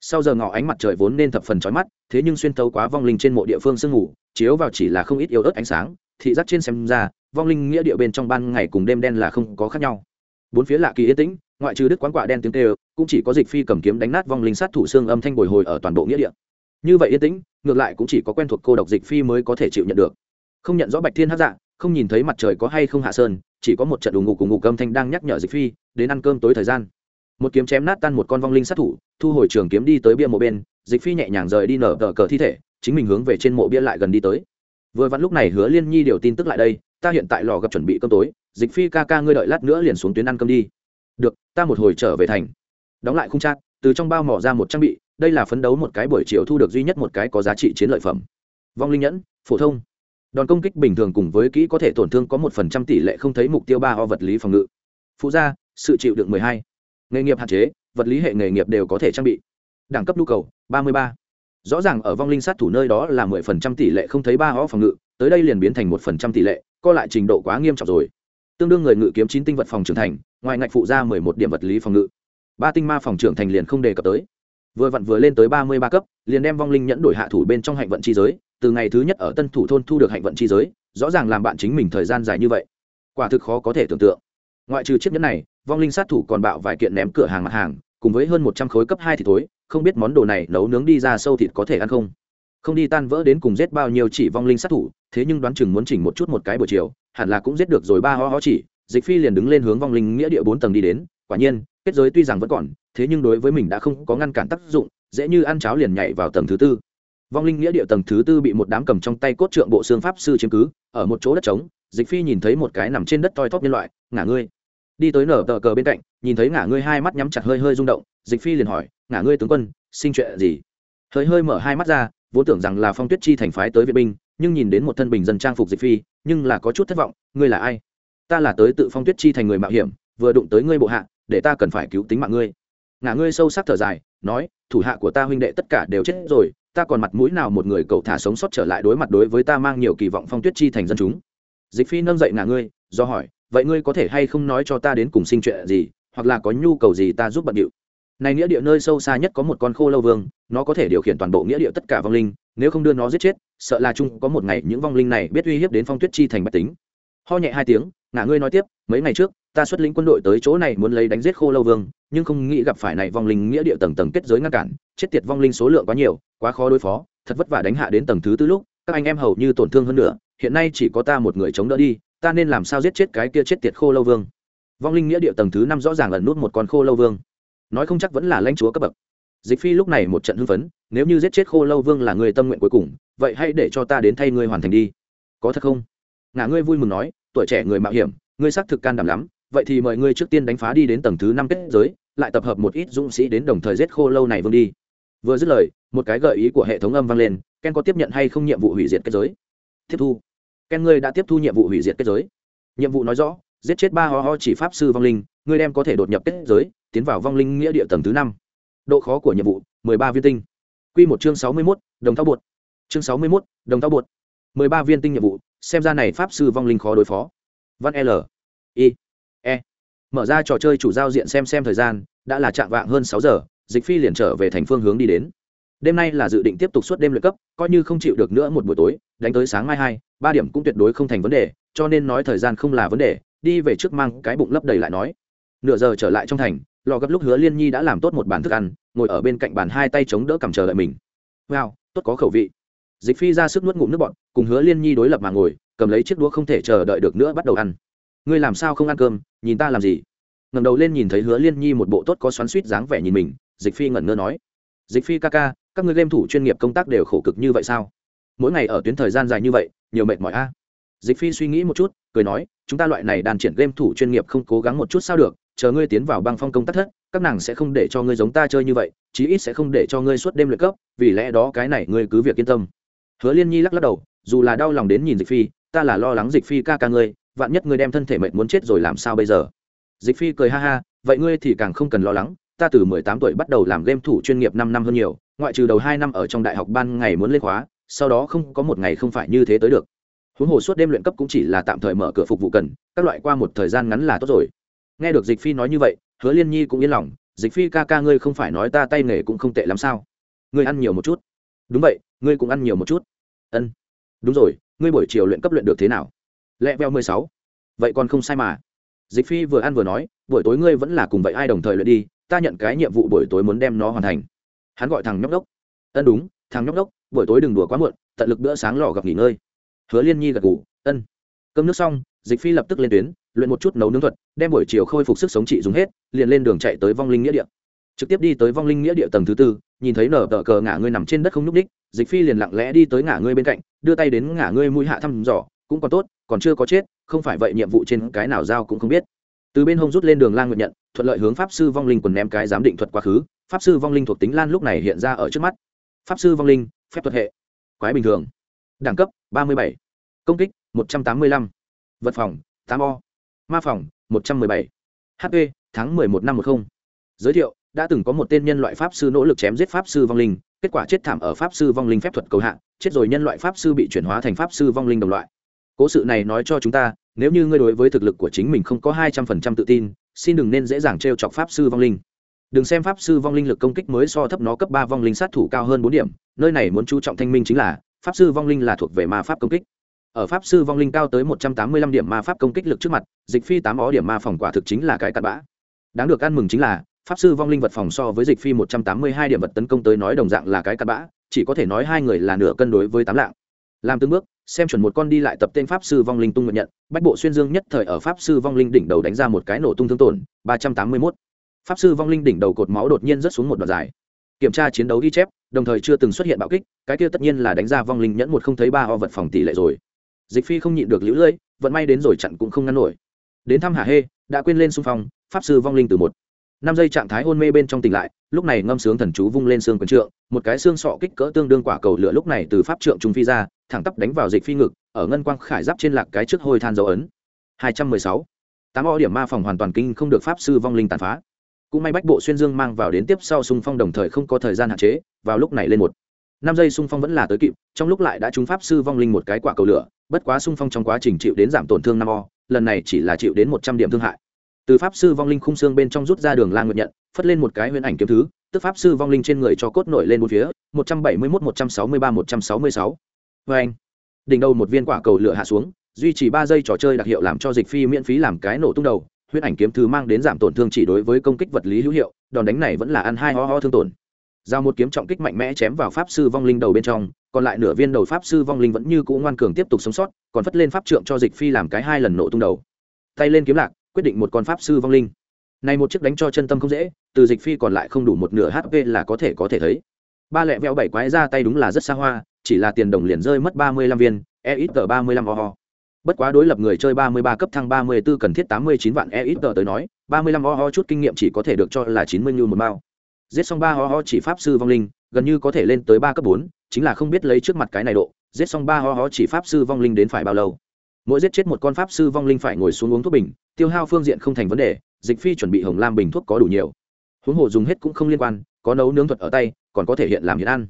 Sau giờ ngọ ánh mặt trời vốn nên thập phần trói mắt, thế nhưng xuyên tấu quá vong linh trên mộ địa phương sương ngủ, chiếu vào chỉ là không ít yếu ớt ánh sáng, thị giác trên xem ra, vong linh nghĩa địa bên trong ban ngày cùng đêm đen là không có khác nhau. Bốn phía lạ kỳ yên tĩnh ngoại trừ đức quán quả đen tiếng tê cũng chỉ có dịch phi cầm kiếm đánh nát vong linh sát thủ xương âm thanh bồi hồi ở toàn bộ nghĩa địa. Như vậy yên tĩnh, ngược lại cũng chỉ có quen thuộc cô độc dịch phi mới có thể chịu nhận được. Không nhận rõ bạch thiên hát dạ không nhìn thấy mặt trời có hay không hạ sơn, chỉ có một trận đủ ngục cùng ngục âm thanh đang nhắc nhở dịch phi, đến ăn cơm tối thời gian. Một kiếm chém nát tan một con vong linh sát thủ, thu hồi trường kiếm đi tới bia mộ bên, dịch phi nhẹ nhàng rời đi nở tờ cờ thi thể, chính mình hướng về trên mộ bia lại gần đi tới. Vừa vặn lúc này hứa liên nhi điều tin tức lại đây, ta hiện tại lò gặp chuẩn bị cơm tối, dịch phi ca ca ngươi đợi lát nữa liền xuống tuyến ăn cơm đi được, ta một hồi trở về thành. Đóng lại khung trác từ trong bao mỏ ra một trang bị, đây là phấn đấu một cái buổi chiều thu được duy nhất một cái có giá trị chiến lợi phẩm. Vong linh nhẫn, phổ thông. Đòn công kích bình thường cùng với kỹ có thể tổn thương có một phần trăm tỷ lệ không thấy mục tiêu ba ho vật lý phòng ngự. Phụ gia, sự chịu đựng mười hai. Nghề nghiệp hạn chế, vật lý hệ nghề nghiệp đều có thể trang bị. Đẳng cấp nhu cầu, ba mươi ba. Rõ ràng ở vong linh sát thủ nơi đó là mười phần trăm tỷ lệ không thấy ba ho phòng ngự, tới đây liền biến thành một phần trăm tỷ lệ, co lại trình độ quá nghiêm trọng rồi tương đương người ngự kiếm chín tinh vật phòng trưởng thành, ngoài ngạch phụ ra mười một điểm vật lý phòng ngự. Ba tinh ma phòng trưởng thành liền không đề cập tới. Vừa vặn vừa lên tới ba mươi ba cấp, liền đem vong linh nhẫn đổi hạ thủ bên trong hạnh vận chi giới, từ ngày thứ nhất ở tân thủ thôn thu được hạnh vận chi giới, rõ ràng làm bạn chính mình thời gian dài như vậy. Quả thực khó có thể tưởng tượng. Ngoại trừ chiếc nhẫn này, vong linh sát thủ còn bạo vài kiện ném cửa hàng mặt hàng, cùng với hơn một trăm khối cấp hai thì thối, không biết món đồ này nấu nướng đi ra sâu thịt có thể ăn không? Không đi tan vỡ đến cùng giết bao nhiêu chỉ vong linh sát thủ, thế nhưng đoán chừng muốn chỉnh một chút một cái buổi chiều, hẳn là cũng giết được rồi ba ho ho chỉ, dịch phi liền đứng lên hướng vong linh nghĩa địa bốn tầng đi đến, quả nhiên, kết giới tuy rằng vẫn còn, thế nhưng đối với mình đã không có ngăn cản tác dụng, dễ như ăn cháo liền nhảy vào tầng thứ tư. Vong linh nghĩa địa tầng thứ tư bị một đám cầm trong tay cốt trượng bộ xương pháp sư chiếm cứ, ở một chỗ đất trống, dịch phi nhìn thấy một cái nằm trên đất toi thóp nhân loại, ngả ngươi. Đi tới nở tờ cờ bên cạnh, nhìn thấy ngả ngươi hai mắt nhắm chặt hơi hơi rung động, dịch phi liền hỏi, ngả ngươi tướng quân sinh chuyện gì? Hơi hơi mở hai mắt ra vốn tưởng rằng là phong tuyết chi thành phái tới viện binh, nhưng nhìn đến một thân bình dân trang phục dịch phi, nhưng là có chút thất vọng, ngươi là ai? Ta là tới tự phong tuyết chi thành người mạo hiểm, vừa đụng tới ngươi bộ hạ, để ta cần phải cứu tính mạng ngươi. Ngả ngươi sâu sắc thở dài, nói, thủ hạ của ta huynh đệ tất cả đều chết rồi, ta còn mặt mũi nào một người cậu thả sống sót trở lại đối mặt đối với ta mang nhiều kỳ vọng phong tuyết chi thành dân chúng? Dịch phi nâng dậy ngả ngươi, do hỏi, vậy ngươi có thể hay không nói cho ta đến cùng sinh chuyện gì, hoặc là có nhu cầu gì ta giúp bận điệu? Này nghĩa địa nơi sâu xa nhất có một con khô lâu vương, nó có thể điều khiển toàn bộ nghĩa địa tất cả vong linh, nếu không đưa nó giết chết, sợ là chung có một ngày những vong linh này biết uy hiếp đến phong tuyết chi thành bách tính. Ho nhẹ hai tiếng, ngả ngươi nói tiếp, mấy ngày trước, ta xuất lĩnh quân đội tới chỗ này muốn lấy đánh giết khô lâu vương, nhưng không nghĩ gặp phải này vong linh nghĩa địa tầng tầng kết giới ngăn cản, chết tiệt vong linh số lượng quá nhiều, quá khó đối phó, thật vất vả đánh hạ đến tầng thứ tư lúc, các anh em hầu như tổn thương hơn nữa, hiện nay chỉ có ta một người chống đỡ đi, ta nên làm sao giết chết cái kia chết tiệt khô lâu vương? Vong linh nghĩa địa tầng thứ năm rõ ràng ẩn nút một con khô lâu vương nói không chắc vẫn là lãnh chúa cấp bậc. Dịch phi lúc này một trận hưng phấn, nếu như giết chết khô lâu vương là người tâm nguyện cuối cùng, vậy hãy để cho ta đến thay ngươi hoàn thành đi. Có thật không? Ngả ngươi vui mừng nói, tuổi trẻ người mạo hiểm, ngươi xác thực can đảm lắm, vậy thì mời ngươi trước tiên đánh phá đi đến tầng thứ năm kết giới, lại tập hợp một ít dũng sĩ đến đồng thời giết khô lâu này vương đi. Vừa dứt lời, một cái gợi ý của hệ thống âm vang lên, ken có tiếp nhận hay không nhiệm vụ hủy diệt kết giới? Tiếp thu. Ken ngươi đã tiếp thu nhiệm vụ hủy diệt kết giới. Nhiệm vụ nói rõ giết chết ba ho ho chỉ pháp sư vong linh, ngươi đem có thể đột nhập kết giới, tiến vào vong linh nghĩa địa tầng thứ năm. Độ khó của nhiệm vụ, mười ba viên tinh. Q một chương sáu mươi mốt, đồng thao bột. Chương sáu mươi mốt, đồng thao bột. mười ba viên tinh nhiệm vụ, xem ra này pháp sư vong linh khó đối phó. Văn l. I. E. Mở ra trò chơi chủ giao diện xem xem thời gian, đã là chạm vạng hơn sáu giờ, dịch phi liền trở về thành phương hướng đi đến. Đêm nay là dự định tiếp tục suốt đêm luyện cấp, coi như không chịu được nữa một buổi tối, đánh tới sáng mai hai, ba điểm cũng tuyệt đối không thành vấn đề, cho nên nói thời gian không là vấn đề đi về trước mang cái bụng lấp đầy lại nói. Nửa giờ trở lại trong thành, lò gấp lúc hứa liên nhi đã làm tốt một bàn thức ăn, ngồi ở bên cạnh bàn hai tay chống đỡ cầm chờ đợi mình. Wow, tốt có khẩu vị. Dịch phi ra sức nuốt ngụm nước bọn cùng hứa liên nhi đối lập mà ngồi, cầm lấy chiếc đũa không thể chờ đợi được nữa bắt đầu ăn. Ngươi làm sao không ăn cơm, nhìn ta làm gì? Ngầm đầu lên nhìn thấy hứa liên nhi một bộ tốt có xoắn suýt dáng vẻ nhìn mình, dịch phi ngẩn ngơ nói. Dịch phi ca ca, các người game thủ chuyên nghiệp công tác đều khổ cực như vậy sao? Mỗi ngày ở tuyến thời gian dài như vậy, nhiều mệt mỏi a. Dịch phi suy nghĩ một chút cười nói, chúng ta loại này đàn triển game thủ chuyên nghiệp không cố gắng một chút sao được, chờ ngươi tiến vào băng phong công tác thất, các nàng sẽ không để cho ngươi giống ta chơi như vậy, chí ít sẽ không để cho ngươi suốt đêm luyện cấp, vì lẽ đó cái này ngươi cứ việc yên tâm. Hứa liên nhi lắc lắc đầu, dù là đau lòng đến nhìn dịch phi, ta là lo lắng dịch phi ca ca ngươi, vạn nhất ngươi đem thân thể mệt muốn chết rồi làm sao bây giờ? Dịch phi cười ha ha, vậy ngươi thì càng không cần lo lắng, ta từ mười tám tuổi bắt đầu làm game thủ chuyên nghiệp năm năm hơn nhiều, ngoại trừ đầu hai năm ở trong đại học ban ngày muốn lên khóa, sau đó không có một ngày không phải như thế tới được huống hồ suốt đêm luyện cấp cũng chỉ là tạm thời mở cửa phục vụ cần, các loại qua một thời gian ngắn là tốt rồi. Nghe được dịch phi nói như vậy, hứa liên nhi cũng yên lòng. Dịch phi ca ca ngươi không phải nói ta tay nghề cũng không tệ lắm sao? Ngươi ăn nhiều một chút. Đúng vậy, ngươi cũng ăn nhiều một chút. Ân. Đúng rồi, ngươi buổi chiều luyện cấp luyện được thế nào? Lẹ veo mười sáu. Vậy còn không sai mà. Dịch phi vừa ăn vừa nói, buổi tối ngươi vẫn là cùng vậy ai đồng thời luyện đi, ta nhận cái nhiệm vụ buổi tối muốn đem nó hoàn thành. Hắn gọi thằng nhóc đốc. Ân đúng, thằng nhóc đốc, buổi tối đừng đùa quá muộn, tận lực bữa sáng lò gặp nghỉ ngơi hứa liên nhi gật ngủ ân. Cơm nước xong, dịch phi lập tức lên tuyến, luyện một chút nấu nướng thuật, đem buổi chiều khôi phục sức sống chị dùng hết, liền lên đường chạy tới vong linh nghĩa địa. Trực tiếp đi tới vong linh nghĩa địa tầng thứ tư, nhìn thấy nở tờ cờ ngả ngươi nằm trên đất không nhúc ních dịch phi liền lặng lẽ đi tới ngả ngươi bên cạnh, đưa tay đến ngả ngươi mũi hạ thăm dò, cũng còn tốt, còn chưa có chết, không phải vậy nhiệm vụ trên cái nào giao cũng không biết. Từ bên hông rút lên đường lan nguyện nhận, thuận lợi hướng pháp sư vong linh quần ném cái giám định thuật quá khứ, pháp sư vong linh thuộc tính lan lúc này hiện ra ở trước mắt. Pháp sư vong linh, phép thuật hệ, quái bình thường. Đẳng cấp ba mươi bảy. Công kích, một trăm tám mươi lăm. Vật phòng, tám o. Ma phòng, một trăm m ư ơ i bảy hp tháng mười một năm một không. Giới thiệu, đã từng có một tên nhân loại pháp sư nỗ lực chém giết pháp sư vong linh, kết quả chết thảm ở pháp sư vong linh phép thuật cầu hạng chết rồi nhân loại pháp sư bị chuyển hóa thành pháp sư vong linh đồng loại. Cố sự này nói cho chúng ta, nếu như ngươi đối với thực lực của chính mình không có hai trăm phần trăm tự tin, xin đừng nên dễ dàng t r e o chọc pháp sư vong linh. Đừng xem pháp sư vong linh lực công kích mới so thấp nó cấp ba vong linh sát thủ cao hơn bốn điểm, nơi này muốn chú trọng thanh minh chính là pháp sư vong linh là thuộc về ma pháp công kích. Ở pháp sư vong linh cao tới một trăm tám mươi lăm điểm ma pháp công kích lực trước mặt, dịch phi tám ó điểm ma phòng quả thực chính là cái cặn bã. Đáng được ăn mừng chính là, pháp sư vong linh vật phòng so với dịch phi một trăm tám mươi hai điểm vật tấn công tới nói đồng dạng là cái cặn bã, chỉ có thể nói hai người là nửa cân đối với tám lạng. Làm từng bước, xem chuẩn một con đi lại tập tên pháp sư vong linh tung nguyện nhận, bách bộ xuyên dương nhất thời ở pháp sư vong linh đỉnh đầu đánh ra một cái nổ tung thương tổn, ba trăm tám mươi mốt. Pháp sư vong linh đỉnh đầu cột máu đột nhiên rớt xuống một đoạn dài kiểm tra chiến đấu ghi chép, đồng thời chưa từng xuất hiện bạo kích, cái kia tất nhiên là đánh ra vong linh nhẫn một không thấy ba ho vật phòng tỷ lệ rồi. Dịch phi không nhịn được lũ lưỡi, vận may đến rồi chặn cũng không ngăn nổi. Đến thăm hà hê, đã quên lên xung phong, pháp sư vong linh từ một. Năm giây trạng thái hôn mê bên trong tỉnh lại, lúc này ngâm sướng thần chú vung lên xương quần trượng, một cái xương sọ kích cỡ tương đương quả cầu lửa lúc này từ pháp trượng trung phi ra, thẳng tắp đánh vào dịch phi ngực, ở ngân quang khải giáp trên lạc cái trước hôi than dấu ấn. Hai trăm mười sáu. Tám o điểm ma phòng hoàn toàn kinh không được pháp sư vong linh tàn phá cũng may bách bộ xuyên dương mang vào đến tiếp sau xung phong đồng thời không có thời gian hạn chế, vào lúc này lên một. Năm giây xung phong vẫn là tới kịp, trong lúc lại đã trúng pháp sư vong linh một cái quả cầu lửa, bất quá xung phong trong quá trình chịu đến giảm tổn thương năm o, lần này chỉ là chịu đến một trăm điểm thương hại. Từ pháp sư vong linh khung xương bên trong rút ra đường lan nguyện nhận, phất lên một cái huyễn ảnh kiếm thứ, tức pháp sư vong linh trên người cho cốt nổi lên một phía, một trăm bảy mươi mốt, một trăm sáu mươi ba, một trăm sáu mươi sáu. Vê anh, đỉnh đầu một viên quả cầu lửa hạ xuống, duy trì ba giây trò chơi đặc hiệu làm cho dịch phi miễn phí làm cái nổ tung đầu huyết ảnh kiếm thứ mang đến giảm tổn thương chỉ đối với công kích vật lý hữu hiệu, đòn đánh này vẫn là ăn hai ho ho thương tổn. Giao một kiếm trọng kích mạnh mẽ chém vào pháp sư vong linh đầu bên trong, còn lại nửa viên đầu pháp sư vong linh vẫn như cũ ngoan cường tiếp tục sống sót, còn phất lên pháp trượng cho dịch phi làm cái hai lần nổ tung đầu. Tay lên kiếm lạc, quyết định một con pháp sư vong linh. Này một chiếc đánh cho chân tâm không dễ, từ dịch phi còn lại không đủ một nửa hp là có thể có thể thấy. Ba lẹ vẹo bảy quái ra tay đúng là rất xa hoa, chỉ là tiền đồng liền rơi mất ba mươi lăm viên e ít tờ ba mươi lăm ho bất quá đối lập người chơi ba mươi ba cấp thăng 34 cần thiết tám mươi chín vạn EXP ít tới nói 35 ho ho chút kinh nghiệm chỉ có thể được cho là chín mươi như một bao. giết xong ba ho ho chỉ pháp sư vong linh, gần như có thể lên tới ba cấp bốn, chính là không biết lấy trước mặt cái này độ, giết xong ba ho ho chỉ pháp sư vong linh đến phải bao lâu. Mỗi giết chết một con pháp sư vong linh phải ngồi xuống uống thuốc bình, tiêu hao phương diện không thành vấn đề, dịch phi chuẩn bị hồng lam bình thuốc có đủ nhiều. Huống hồ dùng hết cũng không liên quan, có nấu nướng thuật ở tay, còn có thể hiện làm hiện ăn.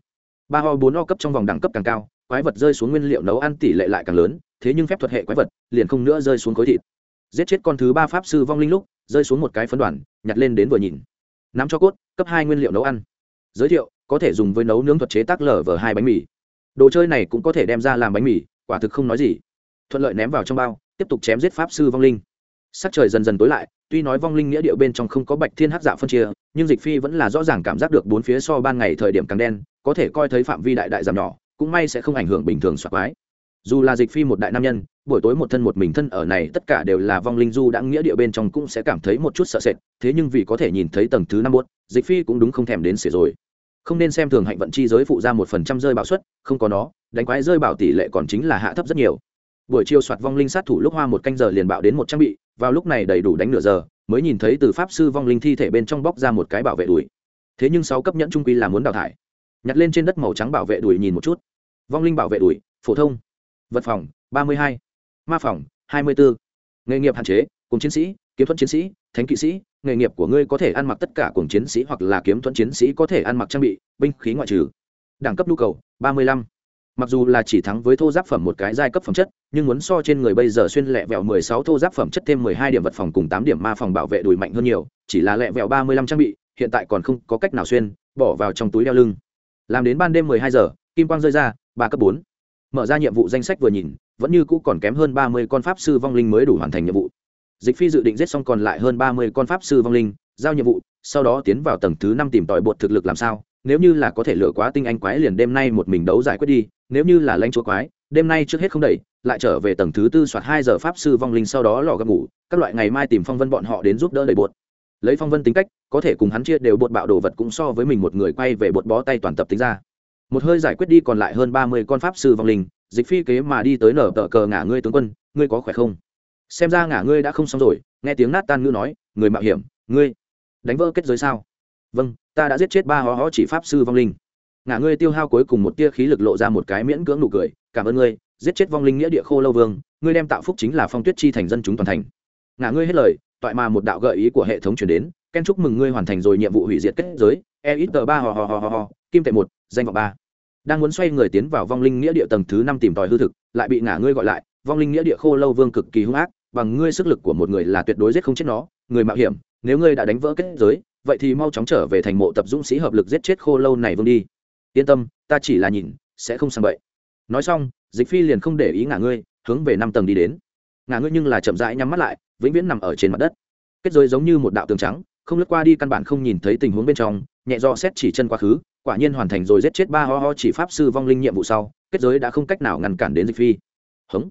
Ba ho bốn o cấp trong vòng đẳng cấp càng cao, quái vật rơi xuống nguyên liệu nấu ăn tỷ lệ lại càng lớn thế nhưng phép thuật hệ quái vật liền không nữa rơi xuống khối thịt. Giết chết con thứ ba pháp sư vong linh lúc, rơi xuống một cái phấn đoàn, nhặt lên đến vừa nhìn. Nắm cho cốt, cấp hai nguyên liệu nấu ăn. Giới thiệu, có thể dùng với nấu nướng thuật chế tác lở vờ hai bánh mì. Đồ chơi này cũng có thể đem ra làm bánh mì, quả thực không nói gì. Thuận lợi ném vào trong bao, tiếp tục chém giết pháp sư vong linh. Sắc trời dần dần tối lại, tuy nói vong linh nghĩa địa bên trong không có bạch thiên hắc dạ phân chia, nhưng dịch phi vẫn là rõ ràng cảm giác được bốn phía so ban ngày thời điểm càng đen, có thể coi thấy phạm vi đại đại giảm nhỏ, cũng may sẽ không ảnh hưởng bình thường soạt quái dù là dịch phi một đại nam nhân, buổi tối một thân một mình thân ở này tất cả đều là vong linh du đã nghĩa địa bên trong cũng sẽ cảm thấy một chút sợ sệt, thế nhưng vì có thể nhìn thấy tầng thứ năm buốt dịch phi cũng đúng không thèm đến xỉa rồi. Không nên xem thường hạnh vận chi giới phụ ra một phần trăm rơi bảo suất, không có nó, đánh quái rơi bảo tỷ lệ còn chính là hạ thấp rất nhiều. Buổi chiều soạt vong linh sát thủ lúc hoa một canh giờ liền bạo đến một trang bị, vào lúc này đầy đủ đánh nửa giờ, mới nhìn thấy từ pháp sư vong linh thi thể bên trong bóc ra một cái bảo vệ đùi. Thế nhưng sáu cấp nhẫn trung quy là muốn đào thải. Nhặt lên trên đất màu trắng bảo vệ đùi nhìn một chút. Vong linh bảo vệ đùi, phổ thông vật phòng, ba mươi hai, ma phòng, hai mươi bốn. Nghề nghiệp hạn chế, cùng chiến sĩ, kiếm thuẫn chiến sĩ, thánh kỵ sĩ, nghề nghiệp của ngươi có thể ăn mặc tất cả cùng chiến sĩ hoặc là kiếm thuẫn chiến sĩ có thể ăn mặc trang bị, binh khí ngoại trừ. Đẳng cấp nhu cầu, ba mươi lăm. Mặc dù là chỉ thắng với thô giáp phẩm một cái giai cấp phẩm chất, nhưng muốn so trên người bây giờ xuyên lẹ vẹo mười sáu thô giáp phẩm chất thêm mười hai điểm vật phòng cùng tám điểm ma phòng bảo vệ đùi mạnh hơn nhiều, chỉ là lẹ vẹo ba mươi lăm trang bị, hiện tại còn không có cách nào xuyên, bỏ vào trong túi đeo lưng. Làm đến ban đêm mười hai giờ, kim quang rơi ra, ba cấp bốn mở ra nhiệm vụ danh sách vừa nhìn, vẫn như cũ còn kém hơn ba mươi con pháp sư vong linh mới đủ hoàn thành nhiệm vụ. Dịch phi dự định giết xong còn lại hơn ba mươi con pháp sư vong linh, giao nhiệm vụ, sau đó tiến vào tầng thứ năm tìm tòi bột thực lực làm sao, nếu như là có thể lựa quá tinh anh quái liền đêm nay một mình đấu giải quyết đi, nếu như là lãnh chúa quái, đêm nay trước hết không đẩy, lại trở về tầng thứ tư soạt hai giờ pháp sư vong linh sau đó lò gấp ngủ, các loại ngày mai tìm phong vân bọn họ đến giúp đỡ đầy bột. Lấy phong vân tính cách, có thể cùng hắn chia đều bột bạo đồ vật cũng so với mình một người quay về bột bó tay toàn tập tính ra một hơi giải quyết đi còn lại hơn ba mươi con pháp sư vong linh, dịch phi kế mà đi tới nở tờ cờ ngả ngươi tướng quân, ngươi có khỏe không? Xem ra ngả ngươi đã không xong rồi, nghe tiếng nát tan ngữ nói, người mạo hiểm, ngươi đánh vỡ kết giới sao? Vâng ta đã giết chết ba hó hó chỉ pháp sư vong linh. Ngả ngươi tiêu hao cuối cùng một tia khí lực lộ ra một cái miễn cưỡng nụ cười, cảm ơn ngươi, giết chết vong linh nghĩa địa khô lâu vương, ngươi đem tạo phúc chính là phong tuyết chi thành dân chúng toàn thành. Ngả ngươi hết lời, toại mà một đạo gợi ý của hệ thống chuyển đến, ken chúc mừng ngươi hoàn thành rồi nhiệm vụ hủy diệt kết giới e ít tờ ba hò hò hò hò kim tệ một, danh vọng ba đang muốn xoay người tiến vào vong linh nghĩa địa tầng thứ năm tìm tòi hư thực, lại bị ngả ngươi gọi lại, vong linh nghĩa địa khô lâu vương cực kỳ hung ác, bằng ngươi sức lực của một người là tuyệt đối giết không chết nó, người mạo hiểm, nếu ngươi đã đánh vỡ kết giới, vậy thì mau chóng trở về thành mộ tập dũng sĩ hợp lực giết chết khô lâu này vương đi. Yên tâm, ta chỉ là nhìn, sẽ không sang bậy. Nói xong, dịch phi liền không để ý ngả ngươi, hướng về năm tầng đi đến. Ngả ngươi nhưng là chậm rãi nhắm mắt lại, vĩnh viễn nằm ở trên mặt đất. Kết giới giống như một đạo tường trắng, không lướt qua đi căn bản không nhìn thấy tình huống bên trong, nhẹ do xét chỉ chân quá khứ quả nhiên hoàn thành rồi giết chết ba ho ho chỉ pháp sư vong linh nhiệm vụ sau, kết giới đã không cách nào ngăn cản đến dịch phi. Hống.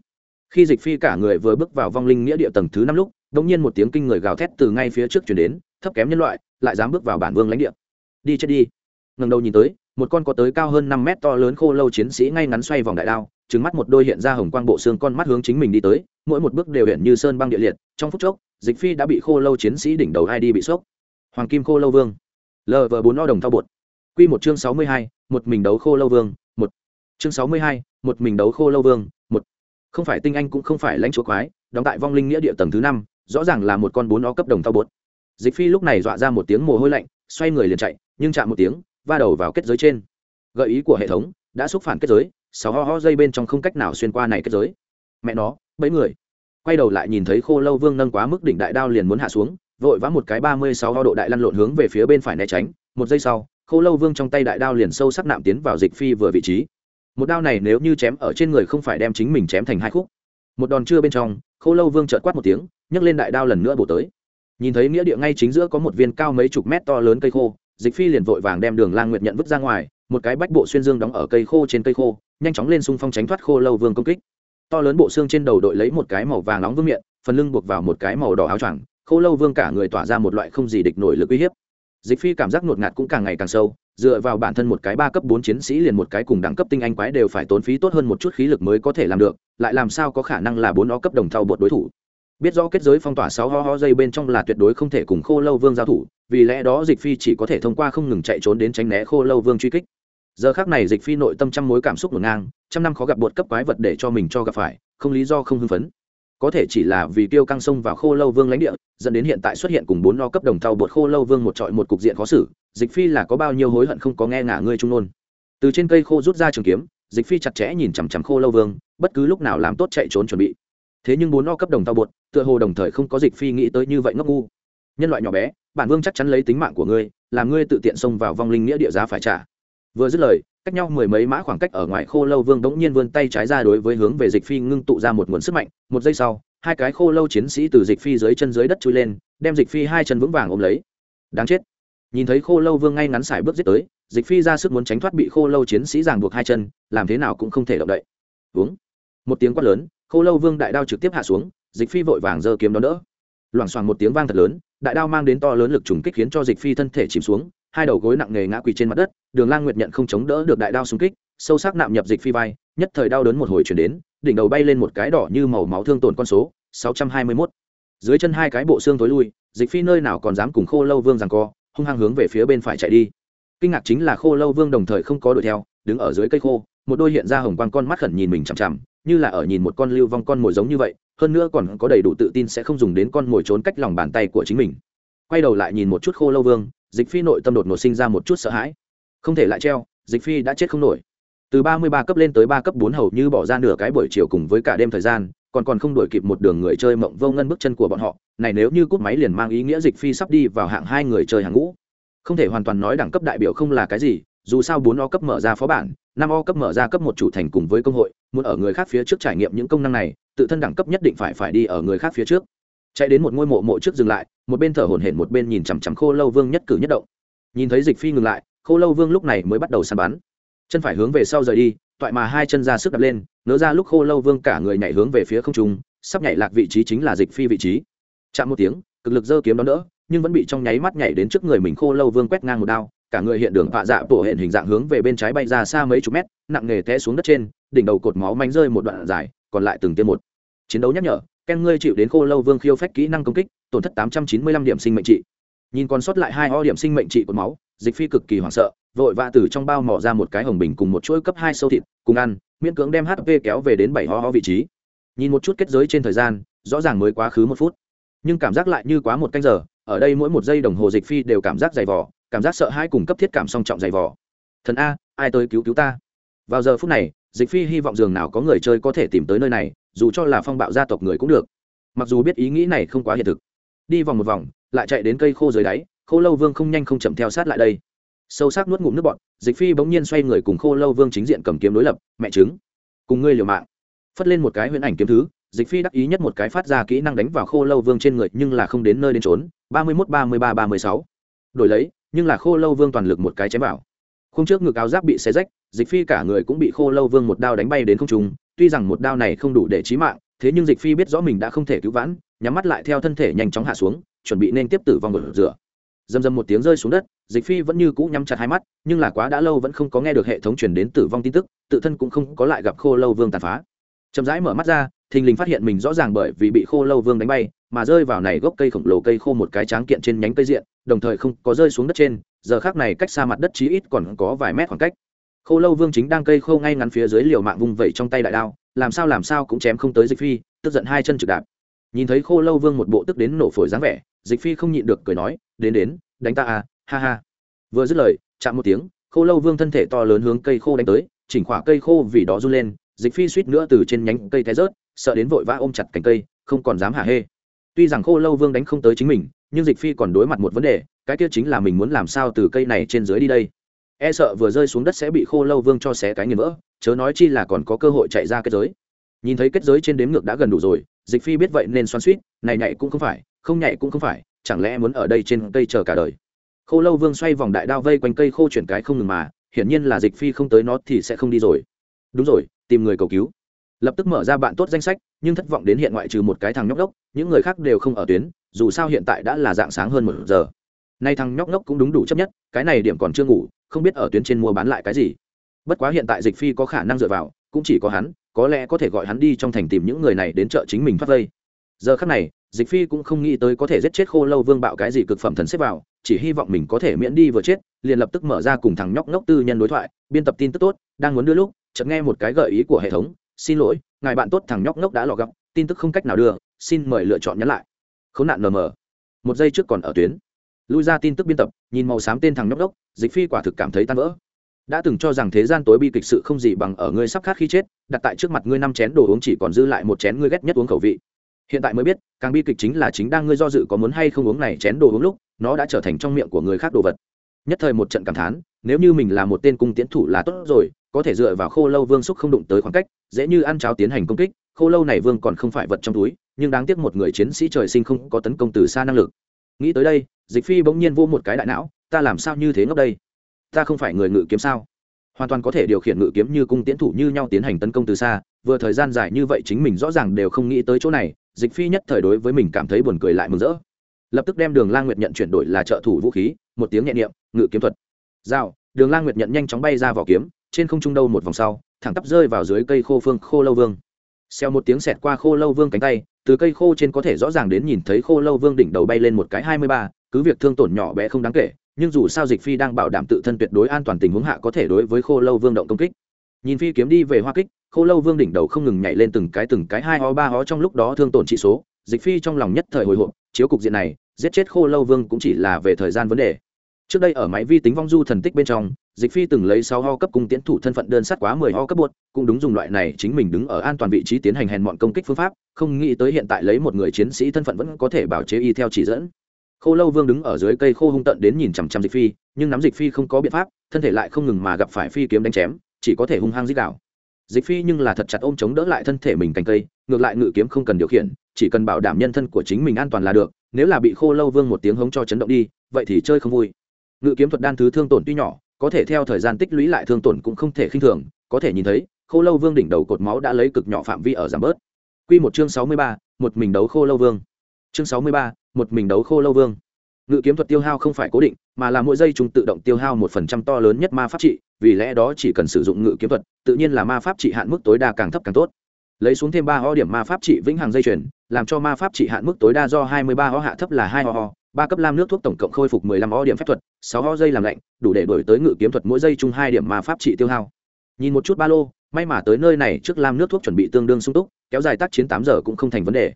Khi dịch phi cả người vừa bước vào vong linh nghĩa địa tầng thứ năm lúc đ ỗ n g nhiên một tiếng kinh người gào thét từ ngay phía trước chuyển đến, thấp kém nhân loại, lại dám bước vào bản vương lãnh địa. Đi chết đi. Ngần đầu nhìn tới, một con có tới cao hơn năm mét to lớn khô lâu chiến sĩ ngay ngắn xoay vòng đại đao trứng mắt một đôi hiện ra hồng quang bộ xương con mắt hướng chính mình đi tới, mỗi một bước đều hiện như sơn băng địa liệt, trong phút chốc, dịch phi đã bị khô lâu chiến sĩ đỉnh đầu hai đi bị sốc. Hoàng kim khô lâu vương. Lv bốn lo đồng thao bột. Quy một chương sáu mươi hai, một mình đấu khô lâu vương, một. Chương sáu mươi hai, một mình đấu khô lâu vương, một. Không phải tinh anh cũng không phải lãnh chúa quái, đóng tại vong linh nghĩa địa tầng thứ năm, rõ ràng là một con bốn nó cấp đồng tao bột. Dịch phi lúc này dọa ra một tiếng mồ hôi lạnh, xoay người liền chạy, nhưng chạm một tiếng, va đầu vào kết giới trên. Gợi ý của hệ thống, đã xúc phản kết giới, sáu ho ho dây bên trong không cách nào xuyên qua này kết giới. Mẹ nó bấy người. Quay đầu lại nhìn thấy khô lâu vương nâng quá mức đỉnh đại đao liền muốn hạ xuống, vội vã một cái ba mươi sáu ho độ đại lăn lộn hướng về phía bên phải né tránh, một giây sau khô lâu vương trong tay đại đao liền sâu sắc nạm tiến vào dịch phi vừa vị trí. Một đao này nếu như chém ở trên người không phải đem chính mình chém thành hai khúc. Một đòn chưa bên trong, khô lâu vương trợt quát một tiếng, nhấc lên đại đao lần nữa bổ tới. Nhìn thấy nghĩa địa ngay chính giữa có một viên cao mấy chục mét to lớn cây khô, dịch phi liền vội vàng đem đường lang nguyệt nhận vứt ra ngoài, một cái bách bộ xuyên dương đóng ở cây khô trên cây khô, nhanh chóng lên xung phong tránh thoát khô lâu vương công kích. To lớn bộ xương trên đầu đội lấy một cái màu vàng nóng vương miệng phần lưng buộc vào một cái màu đỏ áo choàng, khô lâu vương cả người tỏa ra một loại không gì địch nổi lực uy hiếp dịch phi cảm giác ngột ngạt cũng càng ngày càng sâu, dựa vào bản thân một cái ba cấp bốn chiến sĩ liền một cái cùng đẳng cấp tinh anh quái đều phải tốn phí tốt hơn một chút khí lực mới có thể làm được, lại làm sao có khả năng là bốn ó cấp đồng thau bột đối thủ. Biết rõ kết giới phong tỏa sáu ho ho dây bên trong là tuyệt đối không thể cùng khô lâu vương giao thủ, vì lẽ đó dịch phi chỉ có thể thông qua không ngừng chạy trốn đến tránh né khô lâu vương truy kích. Giờ khác này dịch phi nội tâm trăm mối cảm xúc ngổn ngang, trăm năm khó gặp bột cấp quái vật để cho mình cho gặp phải, không lý do không hưng phấn có thể chỉ là vì tiêu căng sông vào khô lâu vương lãnh địa, dẫn đến hiện tại xuất hiện cùng bốn lo cấp đồng thau bột khô lâu vương một trọi một cục diện khó xử, dịch phi là có bao nhiêu hối hận không có nghe ngả ngươi trung nôn từ trên cây khô rút ra trường kiếm, dịch phi chặt chẽ nhìn chằm chằm khô lâu vương, bất cứ lúc nào làm tốt chạy trốn chuẩn bị. Thế nhưng bốn lo cấp đồng thau bột, tựa hồ đồng thời không có dịch phi nghĩ tới như vậy ngốc ngu. Nhân loại nhỏ bé, bản vương chắc chắn lấy tính mạng của ngươi, làm ngươi tự tiện xông vào vong linh nghĩa địa giá phải trả. Vừa dứt lời cách nhau mười mấy mã khoảng cách ở ngoài khô lâu vương bỗng nhiên vươn tay trái ra đối với hướng về dịch phi ngưng tụ ra một nguồn sức mạnh. Một giây sau, hai cái khô lâu chiến sĩ từ dịch phi dưới chân dưới đất chui lên, đem dịch phi hai chân vững vàng ôm lấy. Đáng chết. Nhìn thấy khô lâu vương ngay ngắn sải bước giết tới, dịch phi ra sức muốn tránh thoát bị khô lâu chiến sĩ ràng buộc hai chân, làm thế nào cũng không thể động đậy. Uống. Một tiếng quát lớn, khô lâu vương đại đao trực tiếp hạ xuống, dịch phi vội vàng giơ kiếm đón đỡ. Loảng xoảng một tiếng vang thật lớn, đại đao mang đến to lớn lực trùng kích khiến cho dịch phi thân thể chìm xuống hai đầu gối nặng nề ngã quỳ trên mặt đất, đường lang nguyệt nhận không chống đỡ được đại đao xung kích, sâu sắc nạm nhập dịch phi vai, nhất thời đau đớn một hồi chuyển đến, đỉnh đầu bay lên một cái đỏ như màu máu thương tổn con số 621. dưới chân hai cái bộ xương tối lui, dịch phi nơi nào còn dám cùng khô lâu vương rằng co, hung hăng hướng về phía bên phải chạy đi kinh ngạc chính là khô lâu vương đồng thời không có đuổi theo, đứng ở dưới cây khô, một đôi hiện ra hồng quang con mắt khẩn nhìn mình chằm chằm, như là ở nhìn một con lưu vong con mồi giống như vậy, hơn nữa còn có đầy đủ tự tin sẽ không dùng đến con mồi trốn cách lòng bàn tay của chính mình quay đầu lại nhìn một chút khô lâu vương dịch phi nội tâm đột ngột sinh ra một chút sợ hãi. Không thể lại treo, dịch phi đã chết không nổi. Từ ba mươi ba cấp lên tới ba cấp bốn hầu như bỏ ra nửa cái buổi chiều cùng với cả đêm thời gian, còn còn không đổi kịp một đường người chơi mộng vô ngân bước chân của bọn họ. Này nếu như cúp máy liền mang ý nghĩa dịch phi sắp đi vào hạng hai người chơi hàng ngũ. Không thể hoàn toàn nói đẳng cấp đại biểu không là cái gì, dù sao bốn o cấp mở ra phó bản, năm o cấp mở ra cấp một chủ thành cùng với công hội, muốn ở người khác phía trước trải nghiệm những công năng này, tự thân đẳng cấp nhất định phải phải đi ở người khác phía trước chạy đến một ngôi mộ mộ trước dừng lại, một bên thở hổn hển, một bên nhìn chằm chằm khô lâu vương nhất cử nhất động. Nhìn thấy dịch phi ngừng lại, khô lâu vương lúc này mới bắt đầu săn bắn. Chân phải hướng về sau rời đi, toại mà hai chân ra sức đập lên nỡ ra lúc khô lâu vương cả người nhảy hướng về phía không trung, sắp nhảy lạc vị trí chính là dịch phi vị trí. Chạm một tiếng, cực lực giơ kiếm đón đỡ, nhưng vẫn bị trong nháy mắt nhảy đến trước người mình khô lâu vương quét ngang một đao, cả người hiện đường vạ dạ tổ hiện hình dạng hướng về bên trái bay ra xa mấy chục mét, nặng nề té xuống đất trên, đỉnh đầu cột máu manh rơi một đoạn dài, còn lại từng tiêm một. Chiến đấu nhắc nhở ken ngươi chịu đến khô lâu vương khiêu phách kỹ năng công kích, tổn thất tám trăm chín mươi lăm điểm sinh mệnh trị. Nhìn còn sót lại hai o điểm sinh mệnh trị của máu, dịch phi cực kỳ hoảng sợ, vội vã từ trong bao mỏ ra một cái hồng bình cùng một chuỗi cấp hai sâu thịt, cùng ăn, miễn cưỡng đem hp kéo về đến bảy ho ho vị trí. Nhìn một chút kết giới trên thời gian, rõ ràng mới quá khứ một phút. Nhưng cảm giác lại như quá một canh giờ, ở đây mỗi một giây đồng hồ dịch phi đều cảm giác dày vỏ cảm giác sợ hãi cùng cấp thiết cảm song trọng dày vỏ thần a, ai tới cứu cứu ta? Vào giờ phút này, dịch phi hy vọng dường nào có người chơi có thể tìm tới nơi này dù cho là phong bạo gia tộc người cũng được. Mặc dù biết ý nghĩ này không quá hiện thực. Đi vòng một vòng, lại chạy đến cây khô dưới đáy, khô lâu vương không nhanh không chậm theo sát lại đây. Sâu sắc nuốt ngụm nước bọn dịch phi bỗng nhiên xoay người cùng khô lâu vương chính diện cầm kiếm đối lập, mẹ chứng cùng ngươi liều mạng. Phất lên một cái huyễn ảnh kiếm thứ, dịch phi đắc ý nhất một cái phát ra kỹ năng đánh vào khô lâu vương trên người, nhưng là không đến nơi đến trốn ba mươi mốt ba mươi ba ba mươi sáu. Đổi lấy, nhưng là khô lâu vương toàn lực một cái chém vào không trước ngực áo giáp bị xé rách, dịch phi cả người cũng bị khô lâu vương một đao đánh bay đến không trung, tuy rằng một đao này không đủ để chí mạng, thế nhưng dịch phi biết rõ mình đã không thể cứu vãn, nhắm mắt lại theo thân thể nhanh chóng hạ xuống, chuẩn bị nên tiếp tử vong ở rửa dầm dầm một tiếng rơi xuống đất, dịch phi vẫn như cũ nhắm chặt hai mắt, nhưng là quá đã lâu vẫn không có nghe được hệ thống truyền đến tử vong tin tức, tự thân cũng không có lại gặp khô lâu vương tàn phá. Chậm rãi mở mắt ra, thình lình phát hiện mình rõ ràng bởi vì bị khô lâu vương đánh bay, mà rơi vào này gốc cây khổng lồ cây khô một cái tráng kiện trên nhánh cây diện, đồng thời không có rơi xuống đất trên giờ khác này cách xa mặt đất chí ít còn có vài mét khoảng cách. Khô lâu vương chính đang cây khô ngay ngắn phía dưới liều mạng vung vẩy trong tay đại đao, làm sao làm sao cũng chém không tới dịch phi, tức giận hai chân trực đạp. Nhìn thấy khô lâu vương một bộ tức đến nổ phổi dáng vẻ, dịch phi không nhịn được cười nói, đến đến, đánh ta à ha ha. Vừa dứt lời, chạm một tiếng, khô lâu vương thân thể to lớn hướng cây khô đánh tới, chỉnh khỏa cây khô vì đó run lên, dịch phi suýt nữa từ trên nhánh cây té rớt, sợ đến vội vã ôm chặt cành cây, không còn dám hả hê. Tuy rằng khô lâu vương đánh không tới chính mình, nhưng dịch phi còn đối mặt một vấn đề cái kia chính là mình muốn làm sao từ cây này trên dưới đi đây. E sợ vừa rơi xuống đất sẽ bị khô lâu vương cho xé cái nghiền vỡ, chớ nói chi là còn có cơ hội chạy ra kết giới. Nhìn thấy kết giới trên đếm ngược đã gần đủ rồi, dịch phi biết vậy nên xoắn suýt này nhảy cũng không phải, không nhảy cũng không phải, chẳng lẽ muốn ở đây trên cây chờ cả đời? Khô lâu vương xoay vòng đại đao vây quanh cây khô chuyển cái không ngừng mà, hiển nhiên là dịch phi không tới nó thì sẽ không đi rồi. Đúng rồi, tìm người cầu cứu. Lập tức mở ra bạn tốt danh sách, nhưng thất vọng đến hiện ngoại trừ một cái thằng nhóc đốc, những người khác đều không ở tuyến, dù sao hiện tại đã là dạng sáng hơn một giờ nay thằng nhóc ngốc cũng đúng đủ chấp nhất, cái này điểm còn chưa ngủ, không biết ở tuyến trên mua bán lại cái gì. Bất quá hiện tại dịch phi có khả năng dựa vào, cũng chỉ có hắn, có lẽ có thể gọi hắn đi trong thành tìm những người này đến chợ chính mình thoát vây. Giờ khắc này, dịch phi cũng không nghĩ tới có thể giết chết khô lâu vương bạo cái gì cực phẩm thần xếp vào, chỉ hy vọng mình có thể miễn đi vừa chết, liền lập tức mở ra cùng thằng nhóc ngốc tư nhân đối thoại, biên tập tin tức tốt, đang muốn đưa lúc, chợt nghe một cái gợi ý của hệ thống, xin lỗi, ngài bạn tốt thằng nhóc ngốc đã lọ gặp, tin tức không cách nào đưa, xin mời lựa chọn nhắn lại. Khốn nạn nm một giây trước còn ở tuyến lui ra tin tức biên tập, nhìn màu xám tên thằng nhóc đốc, dịch phi quả thực cảm thấy tan vỡ. Đã từng cho rằng thế gian tối bi kịch sự không gì bằng ở ngươi sắp khát khi chết, đặt tại trước mặt ngươi năm chén đồ uống chỉ còn dư lại một chén ngươi ghét nhất uống khẩu vị. Hiện tại mới biết, càng bi kịch chính là chính đang ngươi do dự có muốn hay không uống này chén đồ uống lúc, nó đã trở thành trong miệng của người khác đồ vật. Nhất thời một trận cảm thán, nếu như mình là một tên cung tiến thủ là tốt rồi, có thể dựa vào khô lâu vương xúc không đụng tới khoảng cách, dễ như ăn cháo tiến hành công kích, khô lâu này vương còn không phải vật trong túi, nhưng đáng tiếc một người chiến sĩ trời sinh không có tấn công từ xa năng lực nghĩ tới đây, dịch phi bỗng nhiên vô một cái đại não, ta làm sao như thế ngốc đây? Ta không phải người ngự kiếm sao? Hoàn toàn có thể điều khiển ngự kiếm như cung tiến thủ như nhau tiến hành tấn công từ xa, vừa thời gian dài như vậy chính mình rõ ràng đều không nghĩ tới chỗ này, dịch phi nhất thời đối với mình cảm thấy buồn cười lại mừng rỡ. Lập tức đem đường lang nguyệt nhận chuyển đổi là trợ thủ vũ khí, một tiếng nhẹ niệm, ngự kiếm thuật. Dao đường lang nguyệt nhận nhanh chóng bay ra vỏ kiếm, trên không trung đâu một vòng sau, thẳng tắp rơi vào dưới cây khô phương khô lâu vương. Xèo một tiếng xẹt qua khô lâu vương cánh tay, từ cây khô trên có thể rõ ràng đến nhìn thấy khô lâu vương đỉnh đầu bay lên một cái hai mươi ba, cứ việc thương tổn nhỏ bé không đáng kể, nhưng dù sao dịch phi đang bảo đảm tự thân tuyệt đối an toàn tình huống hạ có thể đối với khô lâu vương động công kích. Nhìn phi kiếm đi về hoa kích, khô lâu vương đỉnh đầu không ngừng nhảy lên từng cái từng cái hai ho ba ho trong lúc đó thương tổn trị số, dịch phi trong lòng nhất thời hồi hộp, chiếu cục diện này, giết chết khô lâu vương cũng chỉ là về thời gian vấn đề. Trước đây ở máy vi tính vong du thần tích bên trong dịch phi từng lấy sáu ho cấp cung tiến thủ thân phận đơn sát quá mười ho cấp buốt cũng đúng dùng loại này chính mình đứng ở an toàn vị trí tiến hành hèn mọn công kích phương pháp, không nghĩ tới hiện tại lấy một người chiến sĩ thân phận vẫn có thể bảo chế y theo chỉ dẫn. Khô lâu vương đứng ở dưới cây khô hung tận đến nhìn chằm chằm dịch phi, nhưng nắm dịch phi không có biện pháp, thân thể lại không ngừng mà gặp phải phi kiếm đánh chém, chỉ có thể hung hăng dích đạo dịch phi nhưng là thật chặt ôm chống đỡ lại thân thể mình cành cây, ngược lại ngự kiếm không cần điều khiển, chỉ cần bảo đảm nhân thân của chính mình an toàn là được, nếu là bị khô lâu vương một tiếng hống cho chấn động đi, vậy thì chơi không vui. Ngự kiếm thuật đan thứ thương tổn tuy nhỏ có thể theo thời gian tích lũy lại thương tổn cũng không thể khinh thường, có thể nhìn thấy, khô lâu vương đỉnh đầu cột máu đã lấy cực nhỏ phạm vi ở giảm bớt. Q một chương sáu mươi ba, một mình đấu khô lâu vương. Chương sáu mươi ba, một mình đấu khô lâu vương. Ngự kiếm thuật tiêu hao không phải cố định, mà là mỗi giây chúng tự động tiêu hao một phần trăm to lớn nhất ma pháp trị, vì lẽ đó chỉ cần sử dụng ngự kiếm thuật, tự nhiên là ma pháp trị hạn mức tối đa càng thấp càng tốt. Lấy xuống thêm ba ho điểm ma pháp trị vĩnh hằng dây chuyển làm cho ma pháp trị hạn mức tối đa do hai mươi ba ho hạ thấp là hai ho ho ba cấp lam nước thuốc tổng cộng khôi phục mười lăm o điểm phép thuật, sáu ho dây làm lạnh, đủ để đổi tới ngự kiếm thuật mỗi giây chung hai điểm ma pháp trị tiêu hao. Nhìn một chút ba lô, may mà tới nơi này trước lam nước thuốc chuẩn bị tương đương sung túc, kéo dài tác chiến tám giờ cũng không thành vấn đề.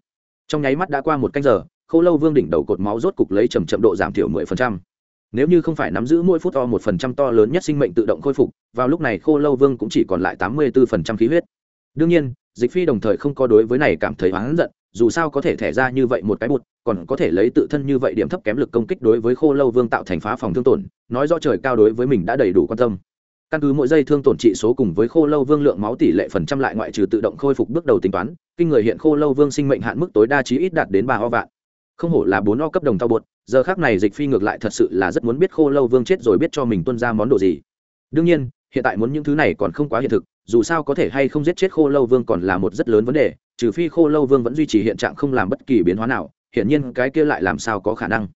Trong nháy mắt đã qua một canh giờ, khô lâu vương đỉnh đầu cột máu rốt cục lấy chậm chậm độ giảm thiểu mười phần trăm. Nếu như không phải nắm giữ mỗi phút to một phần trăm to lớn nhất sinh mệnh tự động khôi phục, vào lúc này khô lâu vương cũng chỉ còn lại tám mươi bốn phần trăm khí huyết. Đương nhiên, dịch phi đồng thời không có đối với này cảm thấy oán giận dù sao có thể thẻ ra như vậy một cái bụt, còn có thể lấy tự thân như vậy điểm thấp kém lực công kích đối với khô lâu vương tạo thành phá phòng thương tổn, nói do trời cao đối với mình đã đầy đủ quan tâm. Căn cứ mỗi giây thương tổn trị số cùng với khô lâu vương lượng máu tỷ lệ phần trăm lại ngoại trừ tự động khôi phục bước đầu tính toán, kinh người hiện khô lâu vương sinh mệnh hạn mức tối đa chí ít đạt đến ba o vạn. Không hổ là bốn o cấp đồng thao bột, giờ khác này dịch phi ngược lại thật sự là rất muốn biết khô lâu vương chết rồi biết cho mình tuân ra món đồ gì. Đương nhiên, hiện tại muốn những thứ này còn không quá hiện thực, dù sao có thể hay không giết chết khô lâu vương còn là một rất lớn vấn đề trừ phi khô lâu vương vẫn duy trì hiện trạng không làm bất kỳ biến hóa nào, hiển nhiên cái kia lại làm sao có khả năng.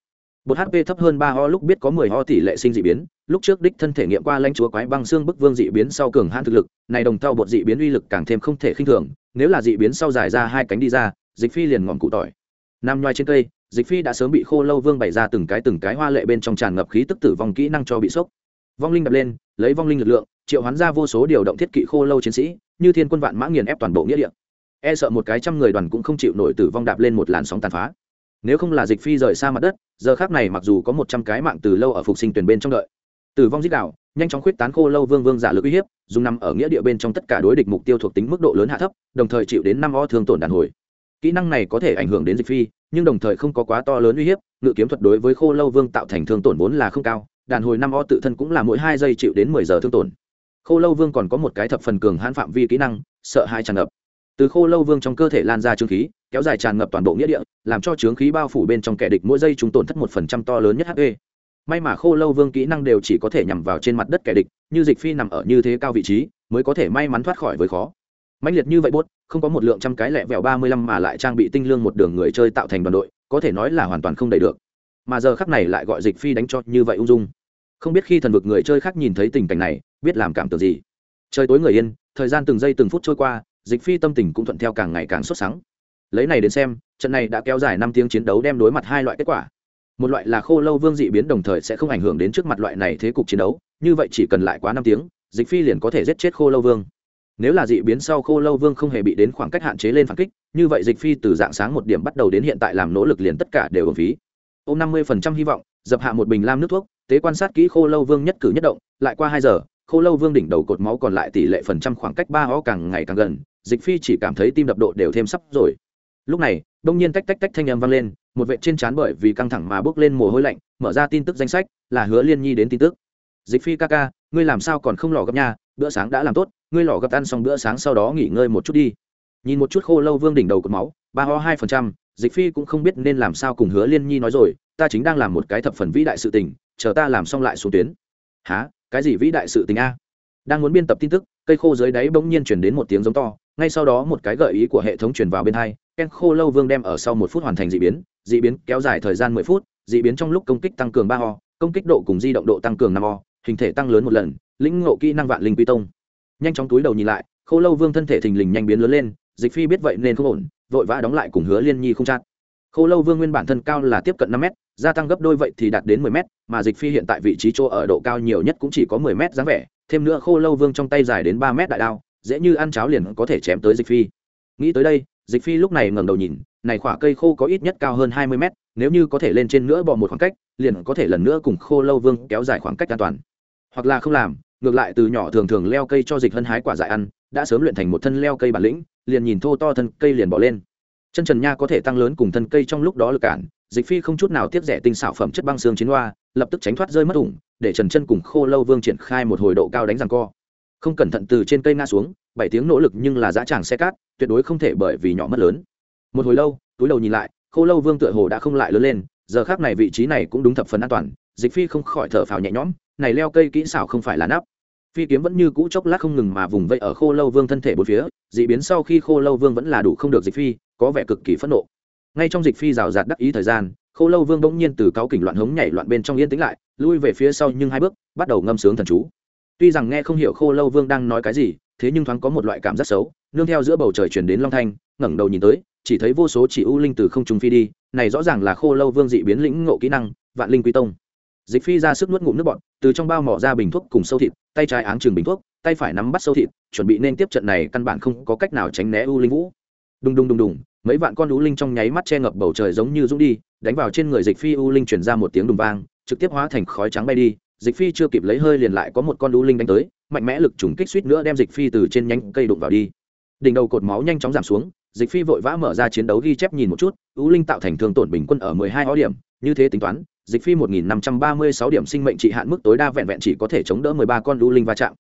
Bột hp thấp hơn ba ho lúc biết có mười ho tỷ lệ sinh dị biến, lúc trước đích thân thể nghiệm qua lãnh chúa quái băng xương bức vương dị biến sau cường hãn thực lực, này đồng thau bột dị biến uy lực càng thêm không thể khinh thường, nếu là dị biến sau dài ra hai cánh đi ra, dịch phi liền ngọn cụ tỏi. Nằm nhoai trên cây, dịch phi đã sớm bị khô lâu vương bày ra từng cái từng cái hoa lệ bên trong tràn ngập khí tức tử vong kỹ năng cho bị sốc. Vong linh đập lên, lấy vong linh lực lượng, triệu hoán ra vô số điều động thiết kỵ khô lâu chiến sĩ, như thiên quân vạn mã nghiền ép toàn bộ nghĩa địa e sợ một cái trăm người đoàn cũng không chịu nổi tử vong đạp lên một làn sóng tàn phá. Nếu không là dịch phi rời xa mặt đất, giờ khác này mặc dù có một trăm cái mạng từ lâu ở phục sinh tuyển bên trong đợi. Tử vong dích đạo, nhanh chóng khuyết tán khô lâu vương vương giả lực uy hiếp, dùng nằm ở nghĩa địa bên trong tất cả đối địch mục tiêu thuộc tính mức độ lớn hạ thấp, đồng thời chịu đến năm o thương tổn đàn hồi. Kỹ năng này có thể ảnh hưởng đến dịch phi, nhưng đồng thời không có quá to lớn uy hiếp, ngự kiếm thuật đối với khô lâu vương tạo thành thương tổn vốn là không cao, đàn hồi năm o tự thân cũng là mỗi hai giây chịu đến mười giờ thương tổn. Khô lâu vương còn có một cái thập phần cường hãn phạm vi kỹ năng, sợ hai tràn ngập từ khô lâu vương trong cơ thể lan ra trương khí, kéo dài tràn ngập toàn bộ nghĩa địa, làm cho trướng khí bao phủ bên trong kẻ địch mỗi giây chúng tổn thất một phần trăm to lớn nhất hp may mà khô lâu vương kỹ năng đều chỉ có thể nhằm vào trên mặt đất kẻ địch, như dịch phi nằm ở như thế cao vị trí, mới có thể may mắn thoát khỏi với khó. Mạnh liệt như vậy bốt không có một lượng trăm cái lẹ vẹo ba mươi lăm mà lại trang bị tinh lương một đường người chơi tạo thành đoàn đội, có thể nói là hoàn toàn không đầy được. Mà giờ khắc này lại gọi dịch phi đánh cho như vậy ung dung. Không biết khi thần vực người chơi khác nhìn thấy tình cảnh này, biết làm cảm tưởng gì. Trời tối người yên, thời gian từng giây từng phút trôi qua dịch phi tâm tình cũng thuận theo càng ngày càng xuất sáng lấy này đến xem, trận này đã kéo dài năm tiếng chiến đấu đem đối mặt hai loại kết quả. Một loại là khô lâu vương dị biến đồng thời sẽ không ảnh hưởng đến trước mặt loại này thế cục chiến đấu, như vậy chỉ cần lại quá năm tiếng, dịch phi liền có thể giết chết khô lâu vương. Nếu là dị biến sau khô lâu vương không hề bị đến khoảng cách hạn chế lên phản kích, như vậy dịch phi từ dạng sáng một điểm bắt đầu đến hiện tại làm nỗ lực liền tất cả đều ở phí. Ô năm mươi phần trăm hy vọng, dập hạ một bình lam nước thuốc, tế quan sát kỹ khô lâu vương nhất cử nhất động, lại qua hai giờ, khô lâu vương đỉnh đầu cột máu còn lại tỷ lệ phần trăm khoảng cách ba ho càng ngày càng gần dịch phi chỉ cảm thấy tim đập độ đều thêm sắp rồi. Lúc này, đông nhiên tách tách tách thanh âm vang lên, một vệ trên trán bởi vì căng thẳng mà bước lên mồ hôi lạnh, mở ra tin tức danh sách, là hứa liên nhi đến tin tức. Dịch phi ca ca, ngươi làm sao còn không lò gấp nha, bữa sáng đã làm tốt, ngươi lò gấp ăn xong bữa sáng sau đó nghỉ ngơi một chút đi. Nhìn một chút khô lâu vương đỉnh đầu cột máu, ba ho hai phần trăm, dịch phi cũng không biết nên làm sao cùng hứa liên nhi nói rồi, ta chính đang làm một cái thập phần vĩ đại sự tình, chờ ta làm xong lại xuống tuyến. Há cái gì vĩ đại sự tình a? Đang muốn biên tập tin tức, cây khô dưới đáy bỗng nhiên chuyển đến một tiếng giống to ngay sau đó một cái gợi ý của hệ thống truyền vào bên hai, ken khô lâu vương đem ở sau một phút hoàn thành d ị biến d ị biến kéo dài thời gian mười phút d ị biến trong lúc công kích tăng cường ba ho công kích độ cùng di động độ tăng cường năm ho hình thể tăng lớn một lần, lĩnh ngộ kỹ năng vạn linh quy tông. Nhanh chóng túi đầu nhìn lại, khô lâu vương thân thể thình lình nhanh biến lớn lên, dịch phi biết vậy nên không ổn, vội vã đóng lại cùng hứa liên nhi không chát khô lâu vương nguyên bản thân cao là tiếp cận năm m gia tăng gấp đôi vậy thì đạt đến mười m mà dịch phi hiện tại vị trí chỗ ở độ cao nhiều nhất cũng chỉ có mười m dáng vẻ, thêm nữa khô lâu vương trong tay dài đến ba m đại đao dễ như ăn cháo liền có thể chém tới dịch phi. Nghĩ tới đây, dịch phi lúc này ngẩng đầu nhìn, này khoả cây khô có ít nhất cao hơn hai mươi mét, nếu như có thể lên trên nữa bỏ một khoảng cách, liền có thể lần nữa cùng khô lâu vương kéo dài khoảng cách an toàn. Hoặc là không làm, ngược lại từ nhỏ thường thường leo cây cho dịch hân hái quả dại ăn, đã sớm luyện thành một thân leo cây bản lĩnh, liền nhìn thô to thân cây liền bỏ lên. Chân trần nha có thể tăng lớn cùng thân cây trong lúc đó lực cản, dịch phi không chút nào tiếp rẻ tinh xảo phẩm chất băng xương chiến hoa, lập tức tránh thoát rơi mất ủng, để trần chân cùng khô lâu vương triển khai một hồi độ cao đánh rằng co không cẩn thận từ trên cây ngã xuống, bảy tiếng nỗ lực nhưng là dã tràng xe cát, tuyệt đối không thể bởi vì nhỏ mất lớn. Một hồi lâu, túi đầu nhìn lại, khô lâu vương tựa hồ đã không lại lớn lên, giờ khác này vị trí này cũng đúng thập phần an toàn, dịch phi không khỏi thở phào nhẹ nhõm, này leo cây kỹ xảo không phải là nắp. Phi kiếm vẫn như cũ chốc lát không ngừng mà vùng vây ở khô lâu vương thân thể bốn phía d ị biến sau khi khô lâu vương vẫn là đủ không được dịch phi, có vẻ cực kỳ phẫn nộ. Ngay trong dịch phi rào rạt đắc ý thời gian, khô lâu vương bỗng nhiên từ cáo kỉnh loạn hống nhảy loạn bên trong yên tĩnh lại, lui về phía sau nhưng hai bước, bắt đầu ngâm sướng thần chú tuy rằng nghe không hiểu khô lâu vương đang nói cái gì, thế nhưng thoáng có một loại cảm giác xấu. Nương theo giữa bầu trời chuyển đến long thanh, ngẩng đầu nhìn tới, chỉ thấy vô số chỉ u linh từ không trung phi đi. Này rõ ràng là khô lâu vương dị biến lĩnh ngộ kỹ năng, vạn linh quy tông. Dịch phi ra sức nuốt ngụm nước bọt, từ trong bao mỏ ra bình thuốc cùng sâu thịt, tay trái áng chừng bình thuốc, tay phải nắm bắt sâu thịt, chuẩn bị nên tiếp trận này căn bản không có cách nào tránh né u linh vũ. Đùng đùng đùng đùng, mấy vạn con u linh trong nháy mắt che ngập bầu trời giống như dũng đi, đánh vào trên người dịch phi u linh chuyển ra một tiếng đùng vang, trực tiếp hóa thành khói trắng bay đi dịch phi chưa kịp lấy hơi liền lại có một con đu linh đánh tới, mạnh mẽ lực trùng kích suýt nữa đem dịch phi từ trên nhánh cây đụng vào đi. Đỉnh đầu cột máu nhanh chóng giảm xuống, dịch phi vội vã mở ra chiến đấu ghi chép nhìn một chút, u linh tạo thành thương tổn bình quân ở mười hai ó điểm, như thế tính toán, dịch phi một nghìn năm trăm ba mươi sáu điểm sinh mệnh trị hạn mức tối đa vẹn vẹn chỉ có thể chống đỡ mười ba con u linh va chạm.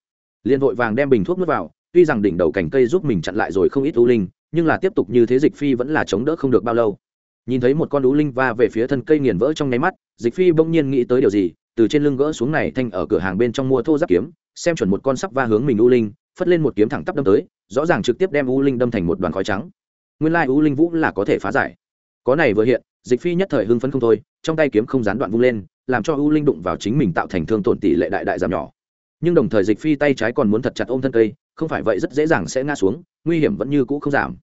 Liền vội vàng đem bình thuốc nước vào, tuy rằng đỉnh đầu cành cây giúp mình chặn lại rồi không ít u linh, nhưng là tiếp tục như thế dịch phi vẫn là chống đỡ không được bao lâu. Nhìn thấy một con u linh va về phía thân cây nghiền vỡ trong nháy mắt, dịch phi bỗng nhiên nghĩ tới điều gì từ trên lưng gỡ xuống này thanh ở cửa hàng bên trong mua thô giáp kiếm, xem chuẩn một con sắp va hướng mình u linh, phất lên một kiếm thẳng tắp đâm tới, rõ ràng trực tiếp đem u linh đâm thành một đoàn khói trắng. Nguyên lai u linh vũ là có thể phá giải. Có này vừa hiện, dịch phi nhất thời hưng phấn không thôi, trong tay kiếm không gián đoạn vung lên, làm cho u linh đụng vào chính mình tạo thành thương tổn tỷ lệ đại đại giảm nhỏ. Nhưng đồng thời dịch phi tay trái còn muốn thật chặt ôm thân cây, không phải vậy rất dễ dàng sẽ ngã xuống, nguy hiểm vẫn như cũ không giảm.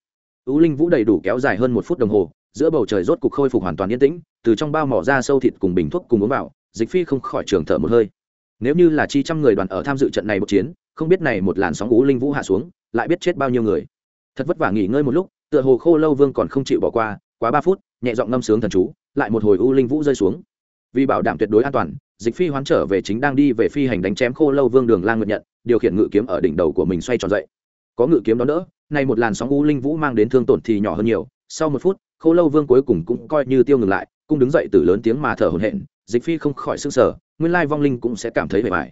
U linh vũ đầy đủ kéo dài hơn một phút đồng hồ, giữa bầu trời rốt cục khôi phục hoàn toàn yên tĩnh, từ trong bao mỏ ra sâu thịt cùng bình thuốc cùng uống vào dịch phi không khỏi trường thở một hơi. Nếu như là chi trăm người đoàn ở tham dự trận này một chiến, không biết này một làn sóng u linh vũ hạ xuống, lại biết chết bao nhiêu người. Thật vất vả nghỉ ngơi một lúc, tựa hồ khô lâu vương còn không chịu bỏ qua, quá ba phút, nhẹ giọng ngâm sướng thần chú, lại một hồi u linh vũ rơi xuống. Vì bảo đảm tuyệt đối an toàn, dịch phi hoán trở về chính đang đi về phi hành đánh chém khô lâu vương đường lang nguyện nhận, điều khiển ngự kiếm ở đỉnh đầu của mình xoay tròn dậy. Có ngự kiếm đó nữa nay một làn sóng u linh vũ mang đến thương tổn thì nhỏ hơn nhiều. Sau một phút, khô lâu vương cuối cùng cũng coi như tiêu ngừng lại, cũng đứng dậy từ lớn tiếng mà thở hổn hển dịch phi không khỏi s ư n g sở nguyên lai vong linh cũng sẽ cảm thấy bề bài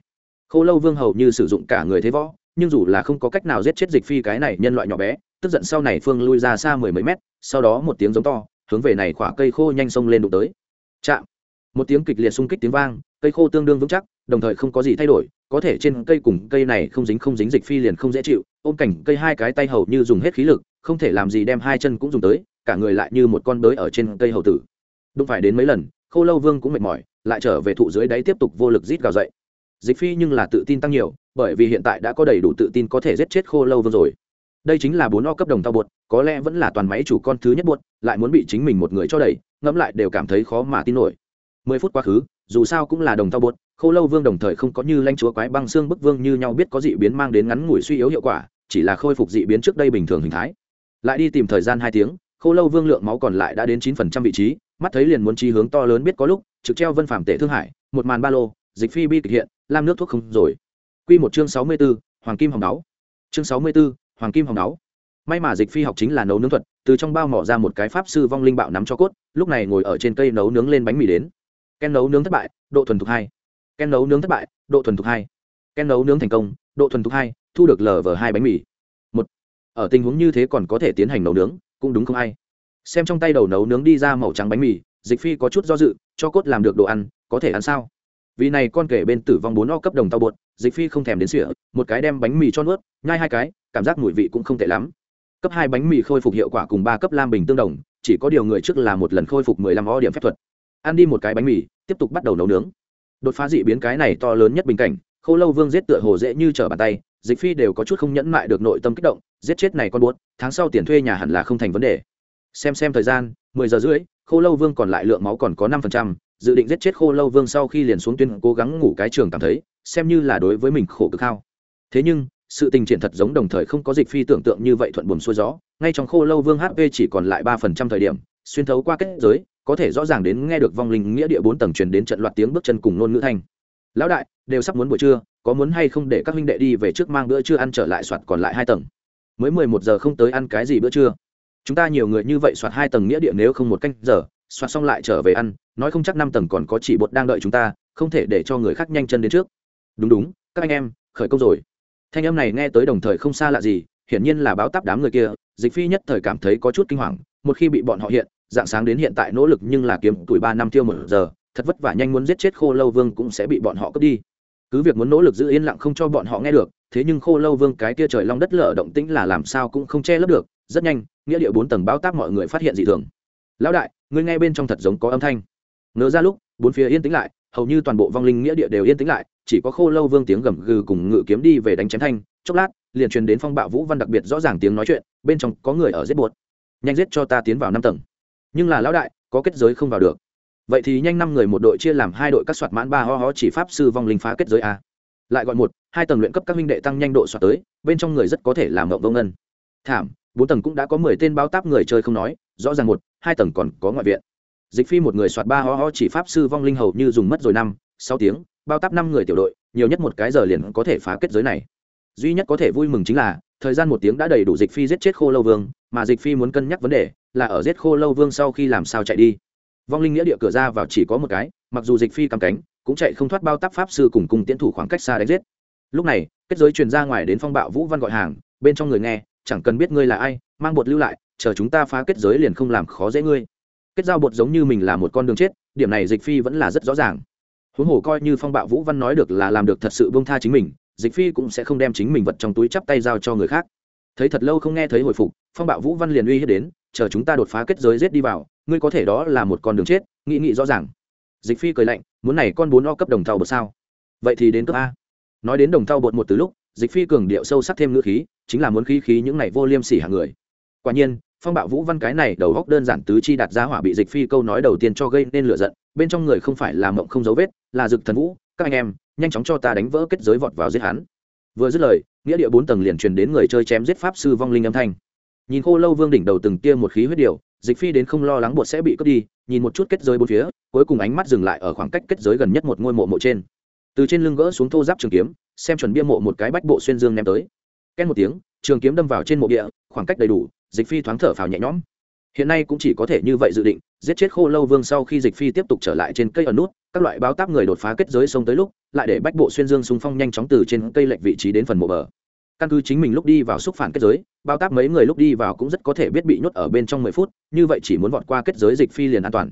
khô lâu vương hầu như sử dụng cả người thế võ, nhưng dù là không có cách nào giết chết dịch phi cái này nhân loại nhỏ bé, tức giận sau này phương lui ra xa mười mấy mét, sau đó một tiếng giống to, hướng về này khỏa cây khô nhanh xông lên đụng tới. Chạm! Một tiếng kịch liệt xung kích tiếng vang, cây khô tương đương vững chắc, đồng thời không có gì thay đổi, có thể trên cây cùng cây này không dính không dính dịch phi liền không dễ chịu, ôm cảnh cây hai cái tay hầu như dùng hết khí lực, không thể làm gì đem hai chân cũng dùng tới, cả người lại như một con đới ở trên cây hầu tử. Đụng phải đến mấy lần khô lâu vương cũng mệt mỏi lại trở về thụ dưới đáy tiếp tục vô lực rít gào dậy. Dịch phi nhưng là tự tin tăng nhiều bởi vì hiện tại đã có đầy đủ tự tin có thể giết chết khô lâu vương rồi. Đây chính là bốn o cấp đồng tao bột có lẽ vẫn là toàn máy chủ con thứ nhất buột, lại muốn bị chính mình một người cho đầy, ngẫm lại đều cảm thấy khó mà tin nổi. Mười phút quá khứ dù sao cũng là đồng tao bột khô lâu vương đồng thời không có như lanh chúa quái băng xương bức vương như nhau biết có dị biến mang đến ngắn ngủi suy yếu hiệu quả chỉ là khôi phục dị biến trước đây bình thường hình thái. Lại đi tìm thời gian hai tiếng khô lâu vương lượng máu còn lại đã đến chín phần trăm vị trí, mắt thấy liền muốn chi hướng to lớn biết có lúc, trực treo vân phạm tệ thương hải, một màn ba lô, dịch phi bi kịch hiện, lam nước thuốc không rồi. Q một chương sáu mươi b ố hoàng kim hồng đáo. Chương sáu mươi b ố hoàng kim hồng đáo. May mà dịch phi học chính là nấu nướng thuật, từ trong bao mỏ ra một cái pháp sư vong linh bạo nắm cho cốt, lúc này ngồi ở trên cây nấu nướng lên bánh mì đến. Ken nấu nướng thất bại, độ thuần thục hai. Ken nấu nướng thất bại, độ thuần thục hai. Ken nấu nướng thành công, độ thuần thục hai, thu được lờ vờ hai bánh mì. Một. Ở tình huống như thế còn có thể tiến hành nấu nướng cũng đúng không ai. Xem trong tay đầu nấu nướng đi ra màu trắng bánh mì, dịch phi có chút do dự, cho cốt làm được đồ ăn, có thể ăn sao? Vì này con kể bên tử vong bốn o cấp đồng tàu bột, dịch phi không thèm đến sỉa, một cái đem bánh mì cho nuốt, nhai hai cái, cảm giác mùi vị cũng không tệ lắm. Cấp hai bánh mì khôi phục hiệu quả cùng ba cấp lam bình tương đồng, chỉ có điều người trước là một lần khôi phục mười lăm o điểm phép thuật. Ăn đi một cái bánh mì, tiếp tục bắt đầu nấu nướng. Đột phá dị biến cái này to lớn nhất bình cảnh k h ô lâu vương giết tựa hồ dễ như trở bàn tay dịch phi đều có chút không nhẫn mại được nội tâm kích động, giết chết này con buốt, tháng sau tiền thuê nhà hẳn là không thành vấn đề. Xem xem thời gian, mười giờ rưỡi, khô lâu vương còn lại lượng máu còn có năm phần trăm, dự định giết chết khô lâu vương sau khi liền xuống tuyên cố gắng ngủ cái trường cảm thấy, xem như là đối với mình khổ cực hao. Thế nhưng, sự tình triển thật giống đồng thời không có dịch phi tưởng tượng như vậy thuận buồm xuôi gió, ngay trong khô lâu vương hp chỉ còn lại ba phần trăm thời điểm, xuyên thấu qua kết giới, có thể rõ ràng đến nghe được vong linh nghĩa địa bốn tầng truyền đến trận loạt tiếng bước chân cùng ngôn ngữ thanh. Lão đại, đều sắp muốn buổi trưa có muốn hay không để các huynh đệ đi về trước mang bữa trưa ăn trở lại soạt còn lại hai tầng? Mới mười một giờ không tới ăn cái gì bữa trưa? Chúng ta nhiều người như vậy soạt hai tầng nghĩa địa nếu không một canh giờ, soạt xong lại trở về ăn, nói không chắc năm tầng còn có chỉ bột đang đợi chúng ta, không thể để cho người khác nhanh chân đến trước. Đúng đúng, các anh em, khởi công rồi. Thanh âm này nghe tới đồng thời không xa lạ gì, hiển nhiên là báo táp đám người kia, dịch phi nhất thời cảm thấy có chút kinh hoàng, một khi bị bọn họ hiện, dạng sáng đến hiện tại nỗ lực nhưng là kiếm tuổi ba năm tiêu một giờ, thật vất vả nhanh muốn giết chết khô lâu vương cũng sẽ bị bọn họ cướp đi cứ việc muốn nỗ lực giữ yên lặng không cho bọn họ nghe được, thế nhưng khô lâu vương cái kia trời long đất lở động tĩnh là làm sao cũng không che lấp được, rất nhanh, nghĩa địa bốn tầng bao táp mọi người phát hiện dị thường. Lão đại, ngươi nghe bên trong thật giống có âm thanh. Ngớ ra lúc, bốn phía yên tĩnh lại, hầu như toàn bộ vong linh nghĩa địa đều yên tĩnh lại, chỉ có khô lâu vương tiếng gầm gừ cùng ngự kiếm đi về đánh chém thanh, chốc lát, liền truyền đến phong bạo vũ văn đặc biệt rõ ràng tiếng nói chuyện, bên trong có người ở giết buột. Nhanh giết cho ta tiến vào năm tầng. Nhưng là lão đại, có kết giới không vào được vậy thì nhanh năm người một đội chia làm hai đội các soạt mãn ba ho ho chỉ pháp sư vong linh phá kết giới a. Lại gọi một, hai tầng luyện cấp các minh đệ tăng nhanh độ soạt tới, bên trong người rất có thể làm mộng vông ngân. Thảm, bốn tầng cũng đã có mười tên báo táp người chơi không nói, rõ ràng một, hai tầng còn có ngoại viện. Dịch phi một người soạt ba ho ho chỉ pháp sư vong linh hầu như dùng mất rồi năm, sáu tiếng bao táp năm người tiểu đội, nhiều nhất một cái giờ liền có thể phá kết giới này. Duy nhất có thể vui mừng chính là, thời gian một tiếng đã đầy đủ dịch phi giết chết khô lâu vương, mà dịch phi muốn cân nhắc vấn đề là ở giết khô lâu vương sau khi làm sao chạy đi vong linh nghĩa địa cửa ra vào chỉ có một cái, mặc dù dịch phi cắm cánh, cũng chạy không thoát bao tác pháp sư cùng cùng tiến thủ khoảng cách xa đánh giết. Lúc này, kết giới truyền ra ngoài đến phong bạo vũ văn gọi hàng, bên trong người nghe, chẳng cần biết ngươi là ai, mang bột lưu lại, chờ chúng ta phá kết giới liền không làm khó dễ ngươi. Kết giao bột giống như mình là một con đường chết, điểm này dịch phi vẫn là rất rõ ràng. Huống hồ coi như phong bạo vũ văn nói được là làm được thật sự bông tha chính mình, dịch phi cũng sẽ không đem chính mình vật trong túi chắp tay giao cho người khác. Thấy thật lâu không nghe thấy hồi phục, phong bạo vũ văn liền uy hiếp đến, chờ chúng ta đột phá kết giới giết đi vào ngươi có thể đó là một con đường chết, nghĩ nghĩ rõ ràng. Dịch phi cười lạnh, muốn này con bốn o cấp đồng thau bột sao? Vậy thì đến cấp a. Nói đến đồng thau bột một từ lúc, dịch phi cường điệu sâu sắc thêm ngữ khí, chính là muốn khí khí những này vô liêm sỉ hàng người. Quả nhiên, phong bạo vũ văn cái này đầu góc đơn giản tứ chi đặt ra hỏa bị dịch phi câu nói đầu tiên cho gây nên lửa giận, bên trong người không phải là mộng không dấu vết, là dực thần vũ, các anh em, nhanh chóng cho ta đánh vỡ kết giới vọt vào giết hắn. Vừa dứt lời, nghĩa địa bốn tầng liền truyền đến người chơi chém giết pháp sư vong linh âm thanh. Nhìn khô lâu vương đỉnh đầu từng tia một khí huyết điều dịch phi đến không lo lắng bột sẽ bị cướp đi, nhìn một chút kết giới bốn phía, cuối cùng ánh mắt dừng lại ở khoảng cách kết giới gần nhất một ngôi mộ mộ trên. Từ trên lưng gỡ xuống thô giáp trường kiếm, xem chuẩn bia mộ một cái bách bộ xuyên dương ném tới. Ken một tiếng, trường kiếm đâm vào trên mộ địa, khoảng cách đầy đủ, dịch phi thoáng thở phào nhẹ nhõm. Hiện nay cũng chỉ có thể như vậy dự định, giết chết khô lâu vương sau khi dịch phi tiếp tục trở lại trên cây ở nút, các loại báo táp người đột phá kết giới sông tới lúc, lại để bách bộ xuyên dương xung phong nhanh chóng từ trên cây lệch vị trí đến phần mộ bờ căn cứ chính mình lúc đi vào xúc phản kết giới, bao táp mấy người lúc đi vào cũng rất có thể biết bị nhốt ở bên trong mười phút, như vậy chỉ muốn vọt qua kết giới dịch phi liền an toàn.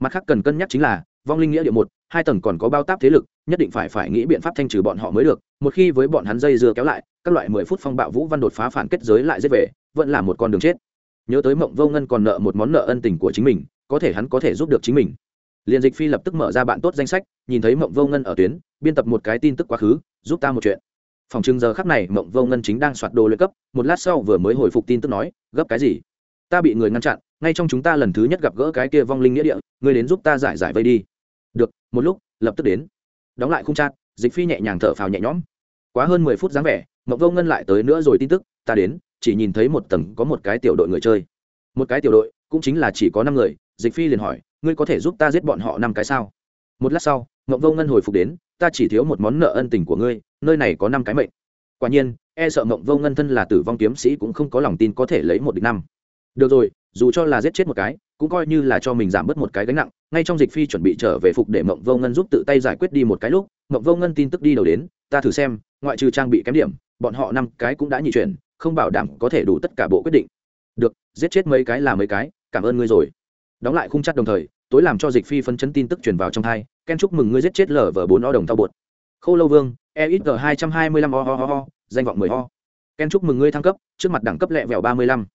Mặt khác cần cân nhắc chính là, vong linh nghĩa địa một, hai tầng còn có bao táp thế lực, nhất định phải phải nghĩ biện pháp thanh trừ bọn họ mới được, một khi với bọn hắn dây dưa kéo lại, các loại mười phút phong bạo vũ văn đột phá phản kết giới lại giết về, vẫn là một con đường chết. Nhớ tới mộng vô ngân còn nợ một món nợ ân tình của chính mình, có thể hắn có thể giúp được chính mình. Liền dịch phi lập tức mở ra bạn tốt danh sách, nhìn thấy mộng vô ngân ở tuyến, biên tập một cái tin tức quá khứ, giúp ta một chuyện phòng chừng giờ khắc này, mộng vô ngân chính đang soạt đồ luyện cấp, một lát sau vừa mới hồi phục tin tức nói, gấp cái gì? Ta bị người ngăn chặn, ngay trong chúng ta lần thứ nhất gặp gỡ cái kia vong linh nghĩa địa người đến giúp ta giải giải vây đi. Được, một lúc, lập tức đến. Đóng lại khung chat, dịch phi nhẹ nhàng thở phào nhẹ nhõm. Quá hơn mười phút dáng vẻ, mộng vô ngân lại tới nữa rồi tin tức, ta đến, chỉ nhìn thấy một tầng có một cái tiểu đội người chơi. Một cái tiểu đội, cũng chính là chỉ có năm người. Dịch phi liền hỏi, ngươi có thể giúp ta giết bọn họ năm cái sao? Một lát sau, mộng vô ngân hồi phục đến ta chỉ thiếu một món nợ ân tình của ngươi, nơi này có năm cái mệnh. Quả nhiên e sợ mộng vô ngân thân là tử vong kiếm sĩ cũng không có lòng tin có thể lấy một địch năm. Được rồi, dù cho là giết chết một cái, cũng coi như là cho mình giảm bớt một cái gánh nặng. Ngay trong dịch phi chuẩn bị trở về phục để mộng vô ngân giúp tự tay giải quyết đi một cái lúc, mộng vô ngân tin tức đi đầu đến, ta thử xem, ngoại trừ trang bị kém điểm, bọn họ năm cái cũng đã nhị chuyển, không bảo đảm có thể đủ tất cả bộ quyết định. Được, giết chết mấy cái là mấy cái, cảm ơn ngươi rồi. Đóng lại khung chắc đồng thời tối làm cho dịch phi phân chấn tin tức truyền vào trong thai, ken chúc mừng ngươi giết chết lở vở bốn o đồng thao bột. Khô lâu vương e ít g hai trăm hai mươi lăm o ho ho ho danh vọng mười ho ken chúc mừng ngươi thăng cấp, trước mặt đẳng cấp lẹ vẹo ba mươi lăm.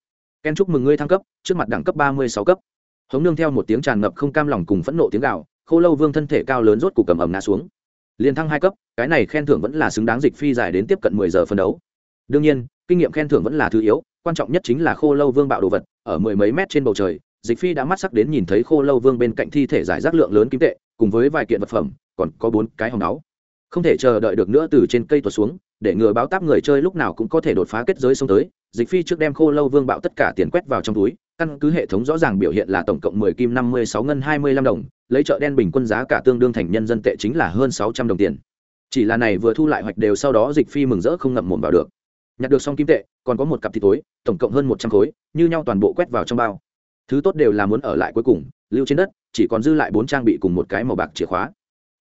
Ken chúc mừng ngươi thăng cấp, trước mặt đẳng cấp ba mươi sáu cấp. Hống nương theo một tiếng tràn ngập không cam lòng cùng phẫn nộ tiếng gạo khô lâu vương thân thể cao lớn rốt cục cầm ẩm ngã xuống. Liền thăng hai cấp, cái này khen thưởng vẫn là xứng đáng dịch phi dài đến tiếp cận mười giờ phân đấu. Đương nhiên, kinh nghiệm khen thưởng vẫn là thứ yếu, quan trọng nhất chính là khô lâu vương bạo đồ vật, ở mười mấy mét trên bầu trời dịch phi đã mắt sắc đến nhìn thấy khô lâu vương bên cạnh thi thể giải rác lượng lớn kim tệ, cùng với vài kiện vật phẩm, còn có bốn cái hồng náu không thể chờ đợi được nữa từ trên cây tuột xuống, để ngừa báo táp người chơi lúc nào cũng có thể đột phá kết giới xông tới, dịch phi trước đem khô lâu vương bạo tất cả tiền quét vào trong túi, căn cứ hệ thống rõ ràng biểu hiện là tổng cộng mười kim năm mươi sáu ngân hai mươi lăm đồng, lấy chợ đen bình quân giá cả tương đương thành nhân dân tệ chính là hơn sáu trăm đồng tiền. Chỉ là này vừa thu lại hoạch đều sau đó dịch phi mừng rỡ không ngậm mồm vào được. Nhặt được xong kim tệ, còn có một cặp thịt tối tổng cộng hơn một trăm khối, như nhau toàn bộ quét vào trong bao thứ tốt đều là muốn ở lại cuối cùng, lưu trên đất, chỉ còn dư lại bốn trang bị cùng một cái màu bạc chìa khóa.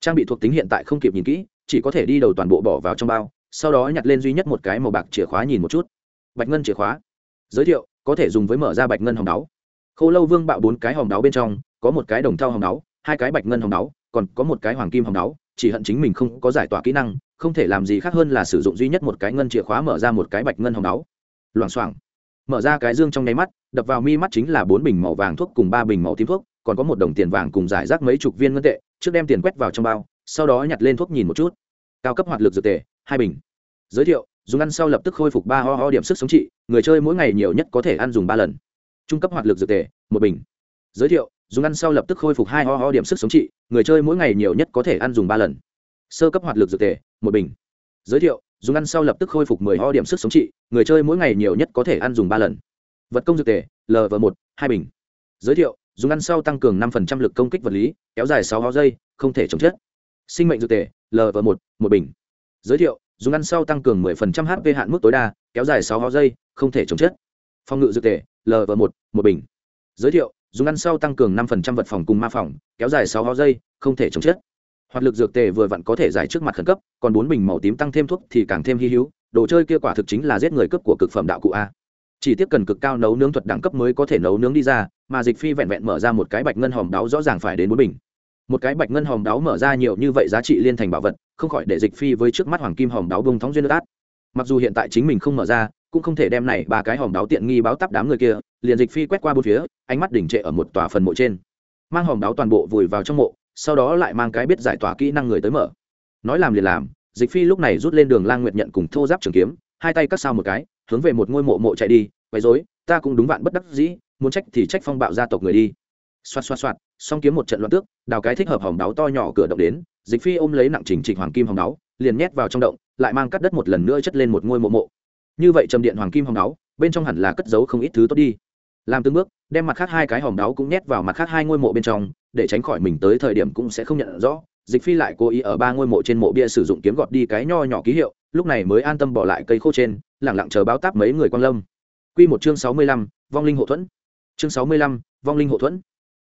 Trang bị thuộc tính hiện tại không kịp nhìn kỹ, chỉ có thể đi đầu toàn bộ bỏ vào trong bao, sau đó nhặt lên duy nhất một cái màu bạc chìa khóa nhìn một chút. Bạch ngân chìa khóa. Giới thiệu, có thể dùng với mở ra bạch ngân hồng đáo. Khô lâu vương bạo bốn cái hồng đáo bên trong, có một cái đồng thau hồng đáo, hai cái bạch ngân hồng đáo, còn có một cái hoàng kim hồng đáo, chỉ hận chính mình không có giải tỏa kỹ năng, không thể làm gì khác hơn là sử dụng duy nhất một cái ngân chìa khóa mở ra một cái bạch ngân hồng đáo. Loảng xoảng mở ra cái dương trong nháy mắt, đập vào mi mắt chính là bốn bình màu vàng thuốc cùng ba bình màu tím thuốc, còn có một đồng tiền vàng cùng giải rác mấy chục viên ngân tệ, trước đem tiền quét vào trong bao, sau đó nhặt lên thuốc nhìn một chút. Cao cấp hoạt lực dược tề, hai bình. Giới thiệu, dùng ăn sau lập tức khôi phục ba ho ho điểm sức sống trị, người chơi mỗi ngày nhiều nhất có thể ăn dùng ba lần. Trung cấp hoạt lực dược tề, một bình. Giới thiệu, dùng ăn sau lập tức khôi phục hai ho ho điểm sức sống trị, người chơi mỗi ngày nhiều nhất có thể ăn dùng ba lần. Sơ cấp hoạt lực dược tề, một bình. Giới thiệu dùng ăn sau lập tức khôi phục mười ho điểm sức sống trị, người chơi mỗi ngày nhiều nhất có thể ăn dùng ba lần. Vật công dược tề lv một, hai bình. Giới thiệu, dùng ăn sau tăng cường năm phần trăm lực công kích vật lý, kéo dài sáu ho giây, không thể chống chết sinh mệnh dược tề lv một một bình. Giới thiệu, dùng ăn sau tăng cường 10% hp hạn mức tối đa, kéo dài sáu ho giây, không thể chống chết phòng ngự dược tề lv một một bình. Giới thiệu, dùng ăn sau tăng cường năm phần trăm vật phòng cùng ma phòng, kéo dài sáu ho giây, không thể chống chết hoạt lực dược tề vừa vặn có thể giải trước mặt khẩn cấp, còn bốn bình màu tím tăng thêm thuốc thì càng thêm hy hữu, đồ chơi kia quả thực chính là giết người cấp của cực phẩm đạo cụ a. Chỉ tiếp cần cực cao nấu nướng thuật đẳng cấp mới có thể nấu nướng đi ra, mà dịch phi vẹn vẹn mở ra một cái bạch ngân hòm đáo rõ ràng phải đến bốn bình. Một cái bạch ngân hòm đáo mở ra nhiều như vậy giá trị liên thành bảo vật, không khỏi để dịch phi với trước mắt hoàng kim hòm đáo bông thóng duyên nước át. Mặc dù hiện tại chính mình không mở ra, cũng không thể đem này ba cái hòm đáo tiện nghi báo tắp đám người kia, liền dịch phi quét qua bốn phía, ánh mắt đỉnh trệ ở một tòa phần mộ trên. Mang hòm đáo toàn bộ vùi vào trong mộ sau đó lại mang cái biết giải tỏa kỹ năng người tới mở. Nói làm liền làm, dịch phi lúc này rút lên đường lang nguyệt nhận cùng thô giáp trường kiếm, hai tay cắt sao một cái, hướng về một ngôi mộ mộ chạy đi, quấy dối ta cũng đúng vạn bất đắc dĩ, muốn trách thì trách phong bạo gia tộc người đi. Xoát xoát xoát xong kiếm một trận loạn tước, đào cái thích hợp hỏng đáo to nhỏ cửa động đến, dịch phi ôm lấy nặng trình trịch hoàng kim hỏng đáo, liền nhét vào trong động, lại mang cắt đất một lần nữa chất lên một ngôi mộ mộ. Như vậy trầm điện hoàng kim hỏng đáo, bên trong hẳn là cất giấu không ít thứ tốt đi làm từng bước, đem mặt khác hai cái hòm đáo cũng nhét vào mặt khác hai ngôi mộ bên trong, để tránh khỏi mình tới thời điểm cũng sẽ không nhận rõ. Dịch phi lại cố ý ở ba ngôi mộ trên mộ bia sử dụng kiếm gọt đi cái nho nhỏ ký hiệu, lúc này mới an tâm bỏ lại cây khô trên lẳng lặng chờ báo táp mấy người quan lâm. Q một chương sáu mươi lăm, vong linh hộ thuẫn. Chương sáu mươi lăm, vong linh hộ thuẫn.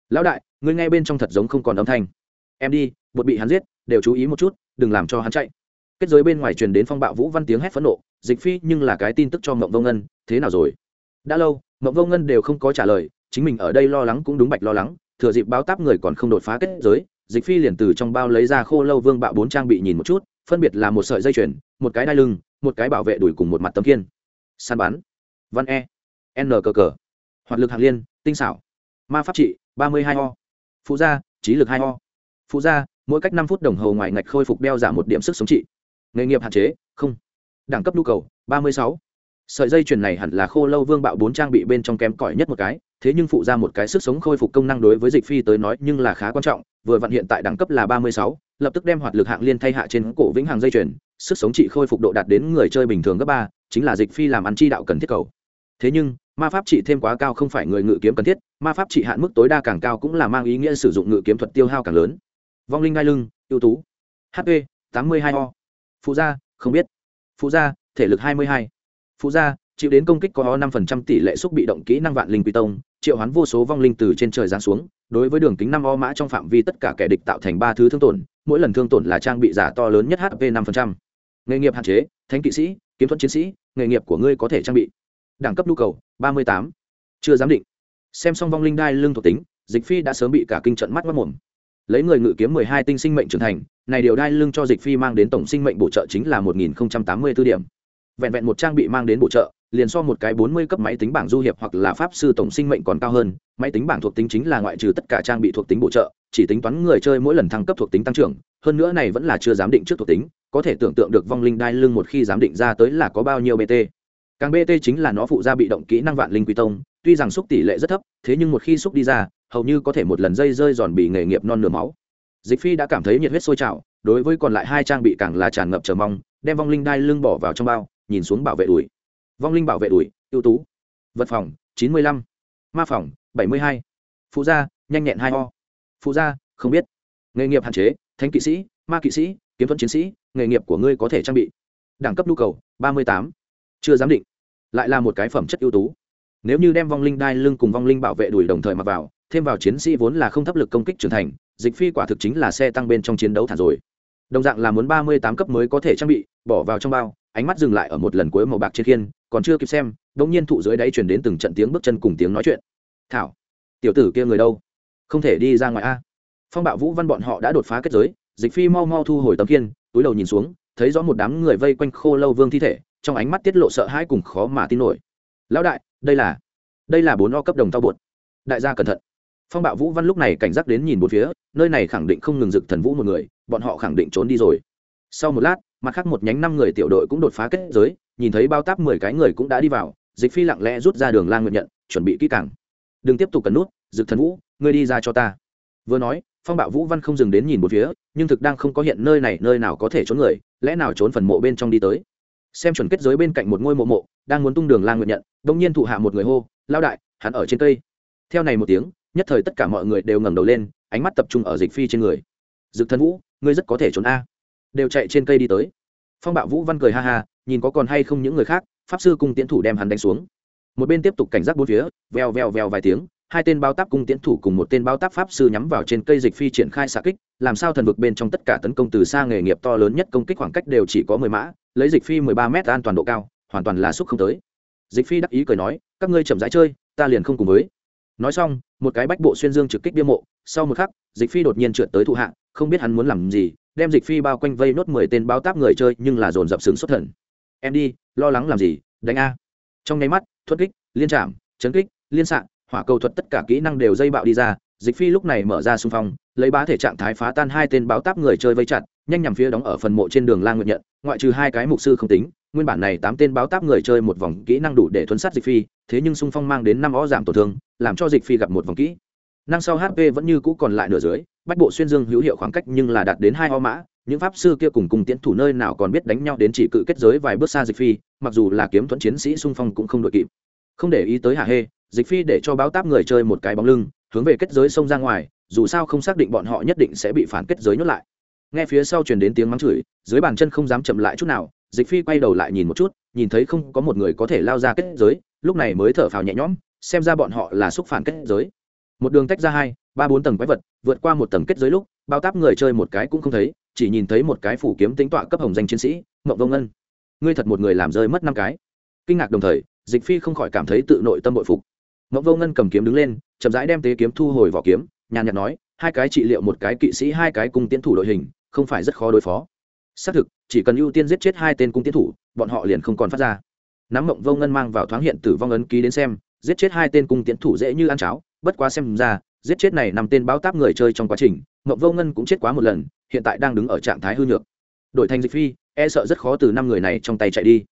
Lão đại người nghe bên trong thật giống không còn âm thanh. Em đi bột bị hắn giết, đều chú ý một chút, đừng làm cho hắn chạy. Kết giới bên ngoài truyền đến phong bạo vũ văn tiếng hét phẫn nộ, dịch phi nhưng là cái tin tức cho mộng vông ngân, thế nào rồi? Đã lâu mộng vô ngân đều không có trả lời, chính mình ở đây lo lắng cũng đúng bạch lo lắng, thừa dịp báo táp người còn không đột phá kết giới, dịch phi liền từ trong bao lấy ra khô lâu vương bạo bốn trang bị nhìn một chút, phân biệt là một sợi dây chuyền, một cái đai lưng, một cái bảo vệ đuổi cùng một mặt tấm kiên săn bắn. Văn e. N cờ cờ hoạt lực hạng liên, tinh xảo. Ma pháp trị, ba mươi hai ho phụ gia, trí lực hai ho phụ gia, mỗi cách năm phút đồng hồ ngoài ngạch khôi phục đeo giảm một điểm sức sống trị. Nghề nghiệp hạn chế, không. Đẳng cấp nhu cầu, ba mươi sáu sợi dây chuyền này hẳn là khô lâu vương bạo bốn trang bị bên trong kém cỏi nhất một cái, thế nhưng phụ ra một cái sức sống khôi phục công năng đối với dịch phi tới nói nhưng là khá quan trọng, vừa vặn hiện tại đẳng cấp là ba mươi sáu, lập tức đem hoạt lực hạng liên thay hạ trên cổ vĩnh hàng dây chuyền, sức sống trị khôi phục độ đạt đến người chơi bình thường gấp ba, chính là dịch phi làm ăn chi đạo cần thiết cầu. Thế nhưng, ma pháp trị thêm quá cao không phải người ngự kiếm cần thiết, ma pháp trị hạn mức tối đa càng cao cũng là mang ý nghĩa sử dụng ngự kiếm thuật tiêu hao càng lớn. Vong linh ngai lưng, ưu tú. Hp tám mươi hai o. Phụ gia, không biết. Phụ gia, thể lực hai mươi hai phụ gia, chịu đến công kích có năm phần trăm tỷ lệ xúc bị động kỹ năng vạn linh quy tông, triệu hoán vô số vong linh từ trên trời giáng xuống, đối với đường kính năm o mã trong phạm vi tất cả kẻ địch tạo thành ba thứ thương tổn, mỗi lần thương tổn là trang bị giả to lớn nhất hp năm phần trăm. Nghề nghiệp hạn chế, thánh kỵ sĩ, kiếm thuật chiến sĩ, nghề nghiệp của ngươi có thể trang bị. Đẳng cấp nhu cầu, ba mươi tám. Chưa giám định. Xem xong vong linh đai lương thuộc tính, dịch phi đã sớm bị cả kinh trận mắt mất mồm. Lấy người ngự kiếm mười hai tinh sinh mệnh trưởng thành, này điều đai lưng cho dịch phi mang đến tổng sinh mệnh bổ trợ chính là một nghìn tám mươi b ố điểm vẹn vẹn một trang bị mang đến bổ trợ, liền so một cái bốn mươi cấp máy tính bảng du hiệp hoặc là pháp sư tổng sinh mệnh còn cao hơn. Máy tính bảng thuộc tính chính là ngoại trừ tất cả trang bị thuộc tính bổ trợ, chỉ tính toán người chơi mỗi lần thăng cấp thuộc tính tăng trưởng, hơn nữa này vẫn là chưa giám định trước thuộc tính, có thể tưởng tượng được vong linh đai lưng một khi giám định ra tới là có bao nhiêu bt càng bt chính là nó phụ ra bị động kỹ năng vạn linh quy tông, tuy rằng xúc tỷ lệ rất thấp, thế nhưng một khi xúc đi ra, hầu như có thể một lần dây rơi giòn bị nghề nghiệp non nửa máu. Dịch phi đã cảm thấy nhiệt huyết sôi trào, đối với còn lại hai trang bị càng là tràn ngập chờ mong, đem vong linh đai lưng bỏ vào trong bao nhìn xuống bảo vệ đùi. Vong linh bảo vệ đùi, ưu tú. Vật phòng, chín mươi lăm. Ma phòng, bảy mươi hai. Phụ gia, nhanh nhẹn hai ho phụ gia, không biết. Nghề nghiệp hạn chế, thánh kỵ sĩ, ma kỵ sĩ, kiếm thuẫn chiến sĩ, nghề nghiệp của ngươi có thể trang bị. Đẳng cấp nhu cầu, ba mươi tám. Chưa giám định. Lại là một cái phẩm chất ưu tú. Nếu như đem vong linh đai lưng cùng vong linh bảo vệ đùi đồng thời mặc vào, thêm vào chiến sĩ vốn là không thấp lực công kích trưởng thành, dịch phi quả thực chính là xe tăng bên trong chiến đấu thản rồi. Đồng dạng là muốn ba mươi tám cấp mới có thể trang bị, bỏ vào trong bao ánh mắt dừng lại ở một lần cuối màu bạc trên khiên, còn chưa kịp xem đ ỗ n g nhiên thụ dưới đáy chuyển đến từng trận tiếng bước chân cùng tiếng nói chuyện. Thảo, tiểu tử kia người đâu? Không thể đi ra ngoài a. Phong bạo vũ văn bọn họ đã đột phá kết giới, dịch phi mau mau thu hồi tấm kiên túi đầu nhìn xuống, thấy rõ một đám người vây quanh khô lâu vương thi thể, trong ánh mắt tiết lộ sợ hãi cùng khó mà tin nổi. Lão đại, đây là đây là bốn o cấp đồng tao bột. Đại gia cẩn thận. Phong bạo vũ văn lúc này cảnh giác đến nhìn bốn phía, nơi này khẳng định không ngừng dực thần vũ một người, bọn họ khẳng định trốn đi rồi. Sau một lát mặt khác một nhánh năm người tiểu đội cũng đột phá kết giới, nhìn thấy bao táp mười cái người cũng đã đi vào, dịch phi lặng lẽ rút ra đường lang nguyện nhận, chuẩn bị kỹ càng. Đừng tiếp tục cần nút, dực thần vũ, ngươi đi ra cho ta. Vừa nói, phong bạo vũ văn không dừng đến nhìn một phía, nhưng thực đang không có hiện nơi này, nơi nào có thể trốn người, lẽ nào trốn phần mộ bên trong đi tới. Xem chuẩn kết giới bên cạnh một ngôi mộ mộ, đang muốn tung đường lang nguyện nhận, bỗng nhiên thụ hạ một người hô lao đại, hắn ở trên cây. Theo này một tiếng, nhất thời tất cả mọi người đều ngẩng đầu lên, ánh mắt tập trung ở dịch phi trên người. Dực thần vũ, ngươi rất có thể trốn a đều chạy trên cây đi tới. Phong bạo vũ văn cười ha ha, nhìn có còn hay không những người khác, pháp sư cung tiến thủ đem hắn đánh xuống. Một bên tiếp tục cảnh giác bốn phía, vèo vèo vèo vài tiếng, hai tên bao táp cung tiến thủ cùng một tên bao táp pháp sư nhắm vào trên cây dịch phi triển khai xạ kích, làm sao thần vực bên trong tất cả tấn công từ xa nghề nghiệp to lớn nhất công kích khoảng cách đều chỉ có mười mã, lấy dịch phi mười ba m an toàn độ cao, hoàn toàn là xúc không tới. Dịch phi đắc ý cười nói, các ngươi chậm rãi chơi, ta liền không cùng với. Nói xong, một cái bách bộ xuyên dương trực kích bia mộ, sau một khắc, dịch phi đột nhiên trượt tới thụ hạ, không biết hắn muốn làm gì đem dịch phi bao quanh vây nốt mười tên báo táp người chơi nhưng là dồn dập sướng xuất thần. Em đi, lo lắng làm gì, đánh a. Trong nháy mắt, thuật kích, liên trạm chấn kích, liên xạ, hỏa cầu thuật tất cả kỹ năng đều dây bạo đi ra, dịch phi lúc này mở ra xung phong, lấy bá thể trạng thái phá tan hai tên báo táp người chơi vây chặt, nhanh nhằm phía đóng ở phần mộ trên đường lang nguyện nhận ngoại trừ hai cái mục sư không tính, nguyên bản này tám tên báo táp người chơi một vòng kỹ năng đủ để thuấn sát dịch phi, thế nhưng xung phong mang đến năm ó giảm tổn thương, làm cho dịch phi gặp một vòng kỹ năng sau hp vẫn như cũ còn lại nửa dưới, bách bộ xuyên dương hữu hiệu khoảng cách nhưng là đạt đến hai o mã, những pháp sư kia cùng cùng tiến thủ nơi nào còn biết đánh nhau đến chỉ cự kết giới vài bước xa dịch phi, mặc dù là kiếm thuẫn chiến sĩ xung phong cũng không đội kịp. Không để ý tới hạ hê, dịch phi để cho báo táp người chơi một cái bóng lưng, hướng về kết giới xông ra ngoài, dù sao không xác định bọn họ nhất định sẽ bị phản kết giới nhốt lại. Nghe phía sau truyền đến tiếng mắng chửi, dưới bàn chân không dám chậm lại chút nào, dịch phi quay đầu lại nhìn một chút, nhìn thấy không có một người có thể lao ra kết giới, lúc này mới thở phào nhẹ nhõm, xem ra bọn họ là xúc phản kết giới một đường tách ra hai, ba bốn tầng quái vật, vượt qua một tầng kết giới lúc, bao táp người chơi một cái cũng không thấy, chỉ nhìn thấy một cái phủ kiếm tính tọa cấp hồng danh chiến sĩ, mộng vông ngân. Ngươi thật một người làm rơi mất năm cái. Kinh ngạc đồng thời, dịch phi không khỏi cảm thấy tự nội tâm bội phục. Mộng vô ngân cầm kiếm đứng lên, chậm rãi đem tế kiếm thu hồi vỏ kiếm, nhàn nhạt nói, hai cái trị liệu một cái kỵ sĩ, hai cái cung tiến thủ đội hình, không phải rất khó đối phó. Xác thực, chỉ cần ưu tiên giết chết hai tên cung tiến thủ, bọn họ liền không còn phát ra. Nắm mộng vô ngân mang vào thoáng hiện tử vong ấn ký đến xem, giết chết hai tên cung tiến thủ dễ như ăn cháo bất quá xem ra, giết chết này nằm tên báo táp người chơi trong quá trình mậu vô ngân cũng chết quá một lần, hiện tại đang đứng ở trạng thái hư nhược. Đổi thành dịch phi e sợ rất khó từ năm người này trong tay chạy đi.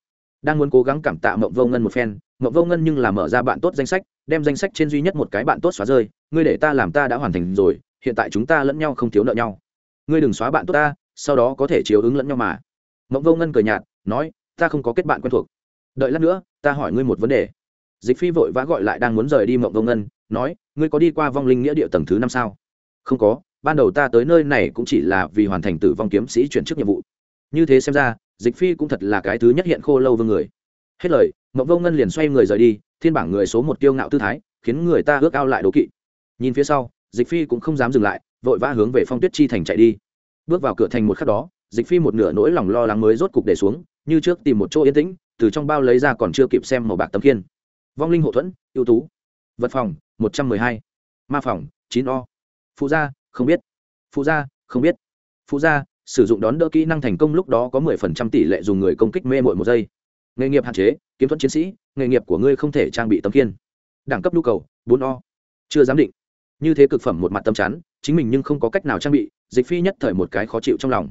Đang muốn cố gắng cảm tạ mậu vô ngân một phen mậu vô ngân nhưng là mở ra bạn tốt danh sách, đem danh sách trên duy nhất một cái bạn tốt xóa rơi, ngươi để ta làm ta đã hoàn thành rồi, hiện tại chúng ta lẫn nhau không thiếu nợ nhau. Ngươi đừng xóa bạn tốt ta, sau đó có thể chiếu ứng lẫn nhau mà. Mậu vô ngân cười nhạt, nói, ta không có kết bạn quen thuộc. Đợi lát nữa, ta hỏi ngươi một vấn đề. Dịch phi vội vã gọi lại đang muốn rời đi mậu vô ngân nói, ngươi có đi qua vong linh nghĩa địa tầng thứ năm sao? Không có, ban đầu ta tới nơi này cũng chỉ là vì hoàn thành tử vong kiếm sĩ chuyển chức nhiệm vụ. Như thế xem ra, dịch phi cũng thật là cái thứ nhất hiện khô lâu vương người. Hết lời mậu vô ngân liền xoay người rời đi, thiên bảng người số một kiêu ngạo tư thái, khiến người ta ước ao lại đố kỵ. Nhìn phía sau, dịch phi cũng không dám dừng lại, vội vã hướng về phong tuyết chi thành chạy đi. Bước vào cửa thành một khắc đó, dịch phi một nửa nỗi lòng lo lắng mới rốt cục để xuống, như trước tìm một chỗ yên tĩnh, từ trong bao lấy ra còn chưa kịp xem màu bạc tấm kiên vong linh hộ thuẫn, ưu tú. Vật phòng một trăm mười hai. Ma phòng chín o. Phụ gia không biết. Phụ gia không biết. Phụ gia sử dụng đón đỡ kỹ năng thành công lúc đó có mười phần trăm tỷ lệ dùng người công kích mê mội một giây. Nghề nghiệp hạn chế kiếm thuẫn chiến sĩ nghề nghiệp của ngươi không thể trang bị tấm kiên đẳng cấp nhu cầu bốn o. Chưa giám định. Như thế cực phẩm một mặt tâm chán, chính mình nhưng không có cách nào trang bị dịch phi nhất thời một cái khó chịu trong lòng.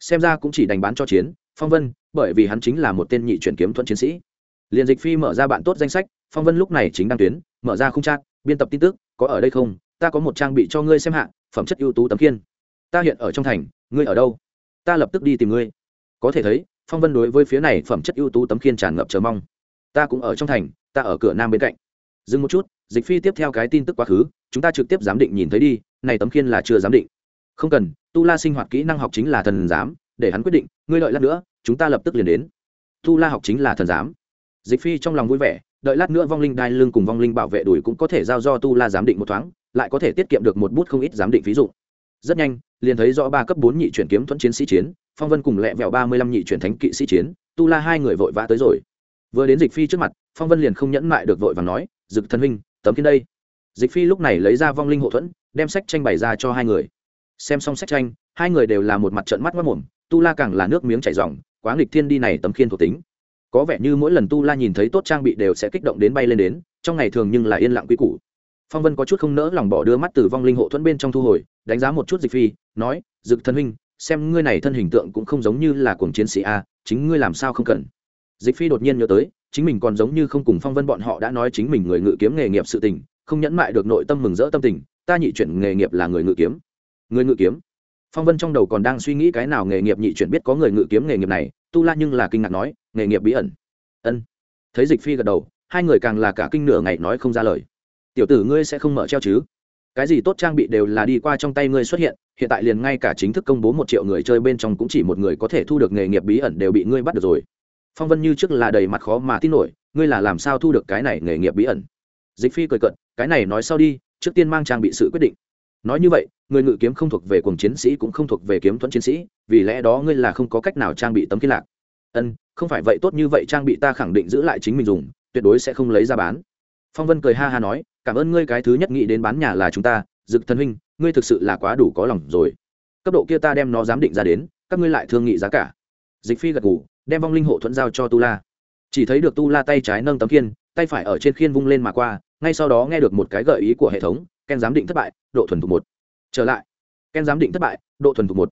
Xem ra cũng chỉ đành bán cho chiến phong vân bởi vì hắn chính là một tên nhị chuyển kiếm thuẫn chiến sĩ. Liền dịch phi mở ra bạn tốt danh sách phong vân lúc này chính đang tuyến mở ra không trang biên tập tin tức, có ở đây không? Ta có một trang bị cho ngươi xem hạ, phẩm chất ưu tú tấm kiên ta hiện ở trong thành, ngươi ở đâu? Ta lập tức đi tìm ngươi. Có thể thấy, phong vân đối với phía này phẩm chất ưu tú tấm kiên tràn ngập chờ mong. Ta cũng ở trong thành, ta ở cửa nam bên cạnh. Dừng một chút, dịch phi tiếp theo cái tin tức quá khứ, chúng ta trực tiếp giám định nhìn thấy đi, này tấm kiên là chưa giám định. Không cần, tu la sinh hoạt kỹ năng học chính là thần giám, để hắn quyết định, ngươi lợi lát nữa, chúng ta lập tức liền đến. Tu la học chính là thần giám. Dịch phi trong lòng vui vẻ đợi lát nữa vong linh đai lưng cùng vong linh bảo vệ đuổi cũng có thể giao do tu la giám định một thoáng, lại có thể tiết kiệm được một bút không ít giám định ví dụ rất nhanh, liền thấy rõ ba cấp bốn nhị chuyển kiếm thuẫn chiến sĩ chiến, phong vân cùng lẹ vẹo ba mươi lăm nhị chuyển thánh kỵ sĩ chiến, tu la hai người vội vã tới rồi. Vừa đến dịch phi trước mặt, phong vân liền không nhẫn mại được vội và nói, dực thần huynh, tấm kiến đây. Dịch phi lúc này lấy ra vong linh hộ thuẫn, đem sách tranh bày ra cho hai người. Xem xong sách tranh, hai người đều là một mặt trận mắt mất mồm, tu la càng là nước miếng chảy ròng, quá nghịch thiên đi này tấm khiên thuộc tính có vẻ như mỗi lần tu la nhìn thấy tốt trang bị đều sẽ kích động đến bay lên đến, trong ngày thường nhưng là yên lặng quy củ. Phong vân có chút không nỡ lòng bỏ đưa mắt từ vong linh hộ thuẫn bên trong thu hồi, đánh giá một chút dịch phi, nói, dực thân huynh, xem ngươi này thân hình tượng cũng không giống như là cuồng chiến sĩ a, chính ngươi làm sao không cần? Dịch phi đột nhiên nhớ tới, chính mình còn giống như không cùng phong vân bọn họ đã nói chính mình người ngự kiếm nghề nghiệp sự tình, không nhẫn mại được nội tâm mừng rỡ tâm tình, ta nhị chuyển nghề nghiệp là người ngự kiếm. Người ngự kiếm? Phong vân trong đầu còn đang suy nghĩ cái nào nghề nghiệp nhị chuyển biết có người ngự kiếm nghề nghiệp này tu la nhưng là kinh ngạc nói, nghề nghiệp bí ẩn. Ân. Thấy dịch phi gật đầu, hai người càng là cả kinh nửa ngày nói không ra lời. Tiểu tử ngươi sẽ không mở treo chứ? Cái gì tốt trang bị đều là đi qua trong tay ngươi xuất hiện hiện tại liền ngay cả chính thức công bố một triệu người chơi bên trong cũng chỉ một người có thể thu được nghề nghiệp bí ẩn đều bị ngươi bắt được rồi. Phong vân như trước là đầy mặt khó mà tin nổi, ngươi là làm sao thu được cái này nghề nghiệp bí ẩn? Dịch phi cười cận cái này nói sau đi, trước tiên mang trang bị sự quyết định nói như vậy, người ngự kiếm không thuộc về cuồng chiến sĩ cũng không thuộc về kiếm thuẫn chiến sĩ, vì lẽ đó ngươi là không có cách nào trang bị tấm kiên lạc. Ân, không phải vậy, tốt như vậy trang bị ta khẳng định giữ lại chính mình dùng, tuyệt đối sẽ không lấy ra bán. Phong vân cười ha ha nói, cảm ơn ngươi cái thứ nhất nghĩ đến bán nhà là chúng ta, dực thân huynh, ngươi thực sự là quá đủ có lòng rồi. Cấp độ kia ta đem nó giám định ra đến, các ngươi lại thương nghị giá cả. Dịch phi gật ngủ đem vong linh hộ thuẫn giao cho tu la. Chỉ thấy được tu la tay trái nâng tấm khiên, tay phải ở trên khiên vung lên mà qua, ngay sau đó nghe được một cái gợi ý của hệ thống ken giám định thất bại, độ thuần thục một. Trở lại. Ken giám định thất bại, độ thuần thục một.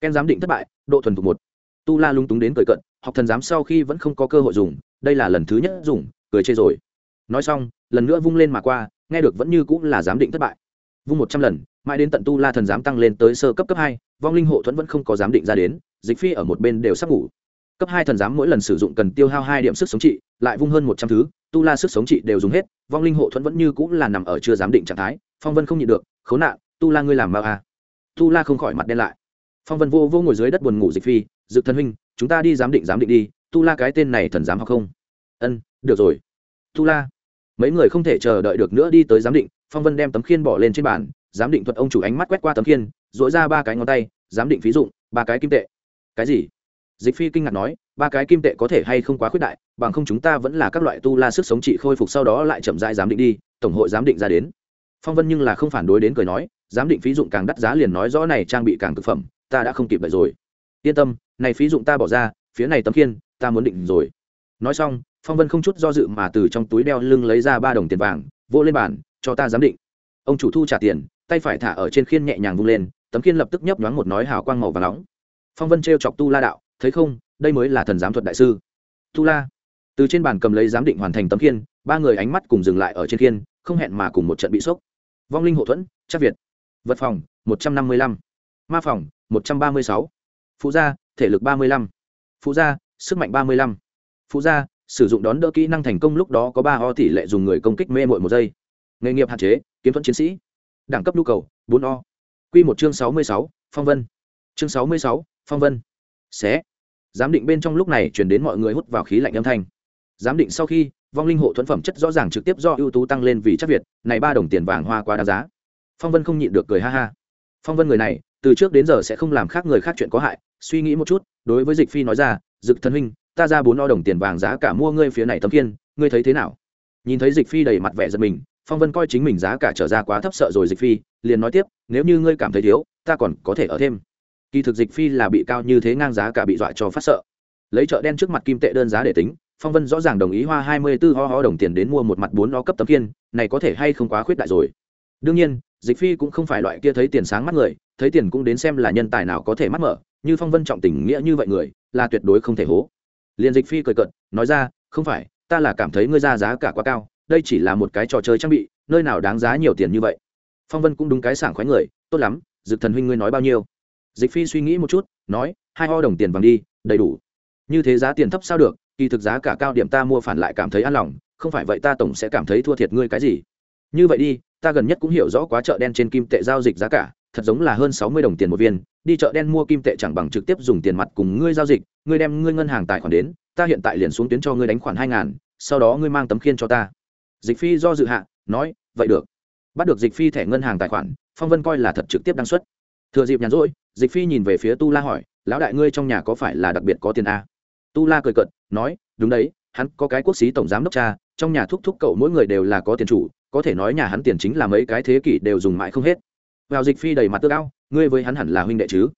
Ken giám định thất bại, độ thuần thục một. Tu la lung túng đến cười cận, học thần giám sau khi vẫn không có cơ hội dùng, đây là lần thứ nhất dùng, cười chê rồi. Nói xong, lần nữa vung lên mà qua, nghe được vẫn như cũng là giám định thất bại. Vung một trăm lần, mãi đến tận tu la thần giám tăng lên tới sơ cấp cấp hai, vong linh hộ thuẫn vẫn không có giám định ra đến, dịch phi ở một bên đều sắp ngủ cấp hai thần giám mỗi lần sử dụng cần tiêu hao hai điểm sức sống trị, lại vung hơn một trăm thứ, tu la sức sống trị đều dùng hết, vong linh hộ thuẫn vẫn như cũng là nằm ở chưa giám định trạng thái, phong vân không nhịn được khấu nạn, tu la ngươi làm bao à. tu la không khỏi mặt đen lại. Phong vân vô vô ngồi dưới đất buồn ngủ dịch phi dự thần huynh, chúng ta đi giám định giám định đi, tu la cái tên này thần giám học không? Ân, được rồi. Tu la, mấy người không thể chờ đợi được nữa đi tới giám định, phong vân đem tấm khiên bỏ lên trên bàn, giám định thuật ông chủ ánh mắt quét qua tấm khiên dỗi ra ba cái ngón tay, giám định phí dụng, ba cái kim tệ. Cái gì? Dịch phi kinh ngạc nói, ba cái kim tệ có thể hay không quá khuyết đại, bằng không chúng ta vẫn là các loại tu la sức sống trị khôi phục sau đó lại chậm dại giám định đi, tổng hội giám định ra đến. Phong vân nhưng là không phản đối đến cười nói, giám định phí dụng càng đắt giá liền nói rõ này trang bị càng thực phẩm, ta đã không kịp đợi rồi. Yên tâm, này phí dụng ta bỏ ra, phía này tấm kiên ta muốn định rồi. Nói xong, phong vân không chút do dự mà từ trong túi đeo lưng lấy ra ba đồng tiền vàng vô lên bàn, cho ta giám định. Ông chủ thu trả tiền, tay phải thả ở trên khiên nhẹ nhàng vung lên, tấm khiên lập tức nhấp nhoáng một nói hào quang màu và nóng. Phong vân t chọc tu la đạo thấy không, đây mới là thần giám thuật đại sư. Tu la, từ trên bàn cầm lấy giám định hoàn thành tấm khiên, ba người ánh mắt cùng dừng lại ở trên khiên, không hẹn mà cùng một trận bị sốc. Vong linh hộ thuẫn, chắc việt. Vật phòng, một trăm năm mươi lăm. Ma phòng, một trăm ba mươi sáu. Phụ gia, thể lực ba mươi lăm. Phụ gia, sức mạnh ba mươi lăm. Phụ gia, sử dụng đón đỡ kỹ năng thành công lúc đó có ba o tỷ lệ dùng người công kích mê mội một giây. Nghề nghiệp hạn chế, kiếm thuẫn chiến sĩ. Đẳng cấp nhu cầu, bốn o. Q một chương sáu mươi sáu, phong vân. Chương sáu mươi sáu, phong vân xé. Giám định bên trong lúc này chuyển đến mọi người hút vào khí lạnh âm thanh. Giám định sau khi, vong linh hộ thuẫn phẩm chất rõ ràng trực tiếp do ưu tú tăng lên vì chất việt, này ba đồng tiền vàng hoa quá đáng giá. Phong vân không nhịn được cười ha ha. Phong vân người này, từ trước đến giờ sẽ không làm khác người khác chuyện có hại, suy nghĩ một chút, đối với dịch phi nói ra, dực thần huynh, ta ra bốn o đồng tiền vàng giá cả mua ngươi phía này tấm kiên ngươi thấy thế nào? Nhìn thấy dịch phi đầy mặt vẻ giật mình, phong vân coi chính mình giá cả trở ra quá thấp sợ rồi dịch phi, liền nói tiếp, nếu như ngươi cảm thấy thiếu, ta còn có thể ở thêm kỳ thực dịch phi là bị cao như thế ngang giá cả bị dọa cho phát sợ. Lấy chợ đen trước mặt kim tệ đơn giá để tính, phong vân rõ ràng đồng ý hoa hai mươi b ố ho ho đồng tiền đến mua một mặt bốn ho cấp tấm kiên, này có thể hay không quá khuyết đại rồi. Đương nhiên, dịch phi cũng không phải loại kia thấy tiền sáng mắt người, thấy tiền cũng đến xem là nhân tài nào có thể mắt mở, như phong vân trọng tình nghĩa như vậy người, là tuyệt đối không thể hố. Liền dịch phi cười cận nói ra, không phải, ta là cảm thấy ngươi ra giá cả quá cao, đây chỉ là một cái trò chơi trang bị, nơi nào đáng giá nhiều tiền như vậy? Phong vân cũng đúng cái sảng khoái người, tốt lắm, dực thần huynh ngươi nói bao nhiêu? Dịch phi suy nghĩ một chút, nói, hai ho đồng tiền vàng đi, đầy đủ. Như thế giá tiền thấp sao được, kỳ thực giá cả cao điểm ta mua phản lại cảm thấy an lòng, không phải vậy ta tổng sẽ cảm thấy thua thiệt ngươi cái gì. Như vậy đi, ta gần nhất cũng hiểu rõ quá chợ đen trên kim tệ giao dịch giá cả, thật giống là hơn sáu mươi đồng tiền một viên, đi chợ đen mua kim tệ chẳng bằng trực tiếp dùng tiền mặt cùng ngươi giao dịch, ngươi đem ngươi ngân hàng tài khoản đến, ta hiện tại liền xuống tuyến cho ngươi đánh khoản hai ngàn, sau đó ngươi mang tấm khiên cho ta. Dịch phi do dự hạ, nói, vậy được. Bắt được dịch phi thẻ ngân hàng tài khoản, phong vân coi là thật trực tiếp đăng xuất thừa dịp nhàn rỗi, dịch phi nhìn về phía tu la hỏi, lão đại ngươi trong nhà có phải là đặc biệt có tiền a? Tu la cười cận nói, đúng đấy, hắn có cái quốc sĩ tổng giám đốc cha, trong nhà thúc thúc cậu mỗi người đều là có tiền chủ, có thể nói nhà hắn tiền chính là mấy cái thế kỷ đều dùng mãi không hết. Vào dịch phi đầy mặt tước ao ngươi với hắn hẳn là huynh đệ chứ?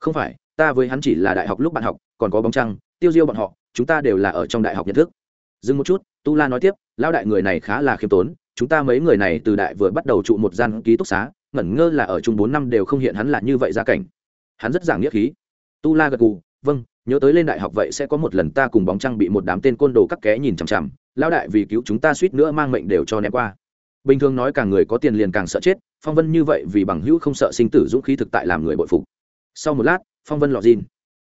Không phải, ta với hắn chỉ là đại học lúc bạn học, còn có bóng trăng, tiêu diêu bọn họ, chúng ta đều là ở trong đại học nhận thức. Dừng một chút, tu la nói tiếp, lão đại người này khá là khiêm tốn, chúng ta mấy người này từ đại vừa bắt đầu trụ một gian ký túc xá ngẩn ngơ là ở chung bốn năm đều không hiện hắn là như vậy gia cảnh. Hắn rất giảng nghĩa khí. Tu la gật gù vâng nhớ tới lên đại học vậy sẽ có một lần ta cùng bóng trăng bị một đám tên côn đồ cắt ké nhìn chằm chằm, lão đại vì cứu chúng ta suýt nữa mang mệnh đều cho ném qua. Bình thường nói càng người có tiền liền càng sợ chết, phong vân như vậy vì bằng hữu không sợ sinh tử dũng khí thực tại làm người bội phục. Sau một lát, phong vân lọ dìn.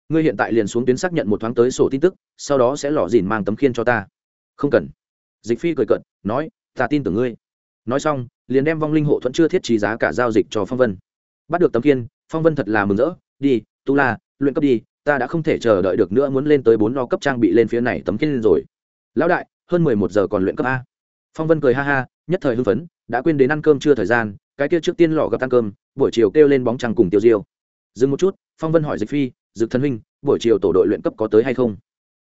Ngươi hiện tại liền xuống tuyến xác nhận một thoáng tới sổ tin tức, sau đó sẽ lọ dìn mang tấm khiên cho ta. Không cần. Dịch phi cười cận nói, ta tin tưởng ngươi. Nói xong liền đem vong linh hộ thuẫn chưa thiết trí giá cả giao dịch cho phong vân. Bắt được tấm kiên phong vân thật là mừng rỡ. Đi, tu la, luyện cấp đi, ta đã không thể chờ đợi được nữa muốn lên tới bốn lo cấp trang bị lên phía này tấm khiên rồi. Lão đại, hơn mười một giờ còn luyện cấp a. Phong vân cười ha ha, nhất thời hưng phấn, đã quên đến ăn cơm chưa thời gian, cái kia trước tiên lọ gặp ăn cơm, buổi chiều kêu lên bóng trăng cùng tiêu diêu. Dừng một chút, phong vân hỏi dịch phi, dực thân huynh, buổi chiều tổ đội luyện cấp có tới hay không?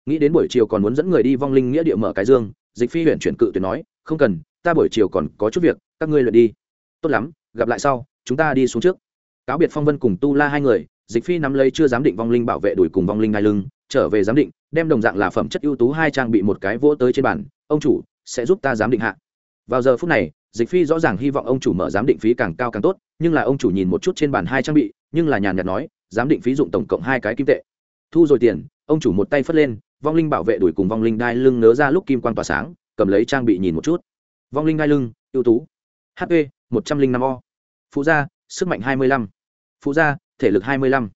Nghĩ đến buổi chiều còn muốn dẫn người đi vong linh nghĩa địa mở cái dương, dịch phi huyện chuyển cự tuyệt nói, không cần ta buổi chiều còn có chút việc, các ngươi luyện đi. Tốt lắm, gặp lại sau, chúng ta đi xuống trước. Cáo biệt phong vân cùng tu la hai người, dịch phi nắm lấy chưa giám định vong linh bảo vệ đuổi cùng vong linh ngai lưng, trở về giám định, đem đồng dạng là phẩm chất ưu tú hai trang bị một cái vỗ tới trên bàn, ông chủ, sẽ giúp ta giám định hạ. Vào giờ phút này, dịch phi rõ ràng hy vọng ông chủ mở giám định phí càng cao càng tốt, nhưng là ông chủ nhìn một chút trên bàn hai trang bị, nhưng là nhàn nhạt nói, giám định phí dụng tổng cộng hai cái kim tệ. Thu rồi tiền, ông chủ một tay phất lên, vong linh bảo vệ đuổi cùng vong linh đai lưng nớ ra lúc kim quan tỏa sáng, cầm lấy trang bị nhìn một chút vong linh đai lưng, ưu tú. Hp một trăm linh năm o. Phụ gia, sức mạnh hai mươi lăm. Phụ gia, thể lực hai mươi lăm.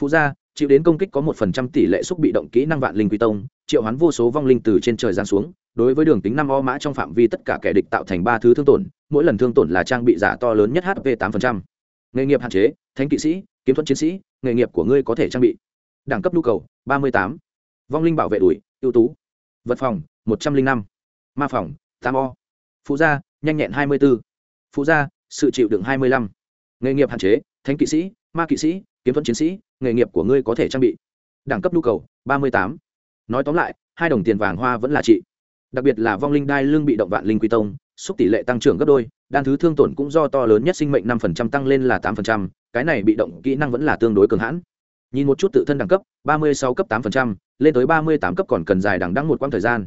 Phụ gia, chịu đến công kích có một phần trăm tỷ lệ xúc bị động kỹ năng vạn linh quy tông, triệu hoán vô số vong linh từ trên trời giáng xuống, đối với đường tính năm o mã trong phạm vi tất cả kẻ địch tạo thành ba thứ thương tổn, mỗi lần thương tổn là trang bị giả to lớn nhất hp tám phần trăm. Nghề nghiệp hạn chế, thánh kỵ sĩ, kiếm thuật chiến sĩ, nghề nghiệp của ngươi có thể trang bị. Đẳng cấp nhu cầu, ba mươi tám. Vong linh bảo vệ đuổi, ưu tú. Vật phòng, một trăm linh năm. Ma phòng, tám o phụ gia, nhanh nhẹn hai mươi b ố phụ gia, sự chịu đựng hai mươi lăm. Nghề nghiệp hạn chế, thánh kỵ sĩ, ma kỵ sĩ, kiếm thuẫn chiến sĩ, nghề nghiệp của ngươi có thể trang bị. Đẳng cấp nhu cầu, ba mươi tám. Nói tóm lại, hai đồng tiền vàng hoa vẫn là trị. Đặc biệt là vong linh đai lương bị động vạn linh quy tông, xúc tỷ lệ tăng trưởng gấp đôi, đan thứ thương tổn cũng do to lớn nhất sinh mệnh năm phần trăm tăng lên là tám phần trăm, cái này bị động kỹ năng vẫn là tương đối cường hãn. Nhìn một chút tự thân đẳng cấp, ba mươi sáu cấp tám phần trăm, lên tới ba mươi tám cấp còn cần dài đẳng đăng một quãng thời gian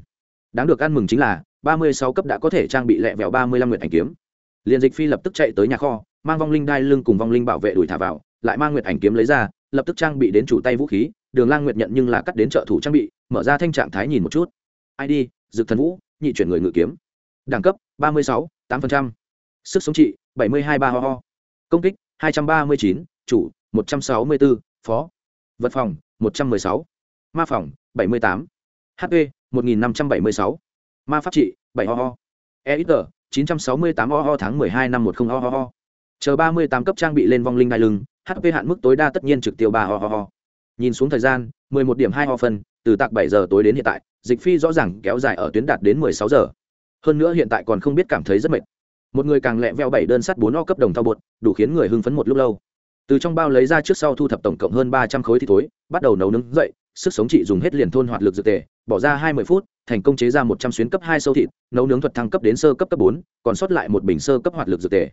đáng được ăn mừng chính là, ba mươi sáu cấp đã có thể trang bị lẹ vẹo ba mươi lăm ảnh kiếm. Liền dịch phi lập tức chạy tới nhà kho, mang vong linh đai lưng cùng vong linh bảo vệ đuổi thả vào, lại mang nguyệt ảnh kiếm lấy ra, lập tức trang bị đến chủ tay vũ khí, đường lang nguyệt nhận nhưng là cắt đến trợ thủ trang bị, mở ra thanh trạng thái nhìn một chút. Id dực thần vũ, nhị chuyển người ngự kiếm. Đẳng cấp, ba mươi sáu, tám sức sống trị, bảy mươi hai ba ho ho. Công kích, hai trăm ba mươi chín, chủ, một trăm sáu mươi bốn phó. Vật phòng, một trăm m ư ơ i sáu. Ma phòng, bảy mươi tám. Hp một nghìn năm trăm bảy mươi sáu. Ma pháp trị 7 ho ho e ít tờ chín trăm sáu mươi tám ho ho tháng mười hai năm một không ho ho ho chờ ba mươi tám cấp trang bị lên vong linh đai lưng hp hạn mức tối đa tất nhiên trực tiêu ba ho ho ho nhìn xuống thời gian, mười một điểm hai ho phân, từ tạc 7 giờ tối đến hiện tại, dịch phi rõ ràng kéo dài ở tuyến đạt đến mười sáu giờ. Hơn nữa hiện tại còn không biết cảm thấy rất mệt. Một người càng lẹ veo bảy đơn sắt bốn o cấp đồng thao bột, đủ khiến người hưng phấn một lúc lâu. Từ trong bao lấy ra trước sau thu thập tổng cộng hơn ba trăm khối thì thối, bắt đầu nấu nướng dậy, sức sống chị dùng hết liền thôn hoạt lực dược tề bỏ ra hai mươi phút, thành công chế ra một trăm xuyến cấp hai sâu thịt, nấu nướng thuật thăng cấp đến sơ cấp cấp bốn, còn sót lại một bình sơ cấp hoạt lực dược tề.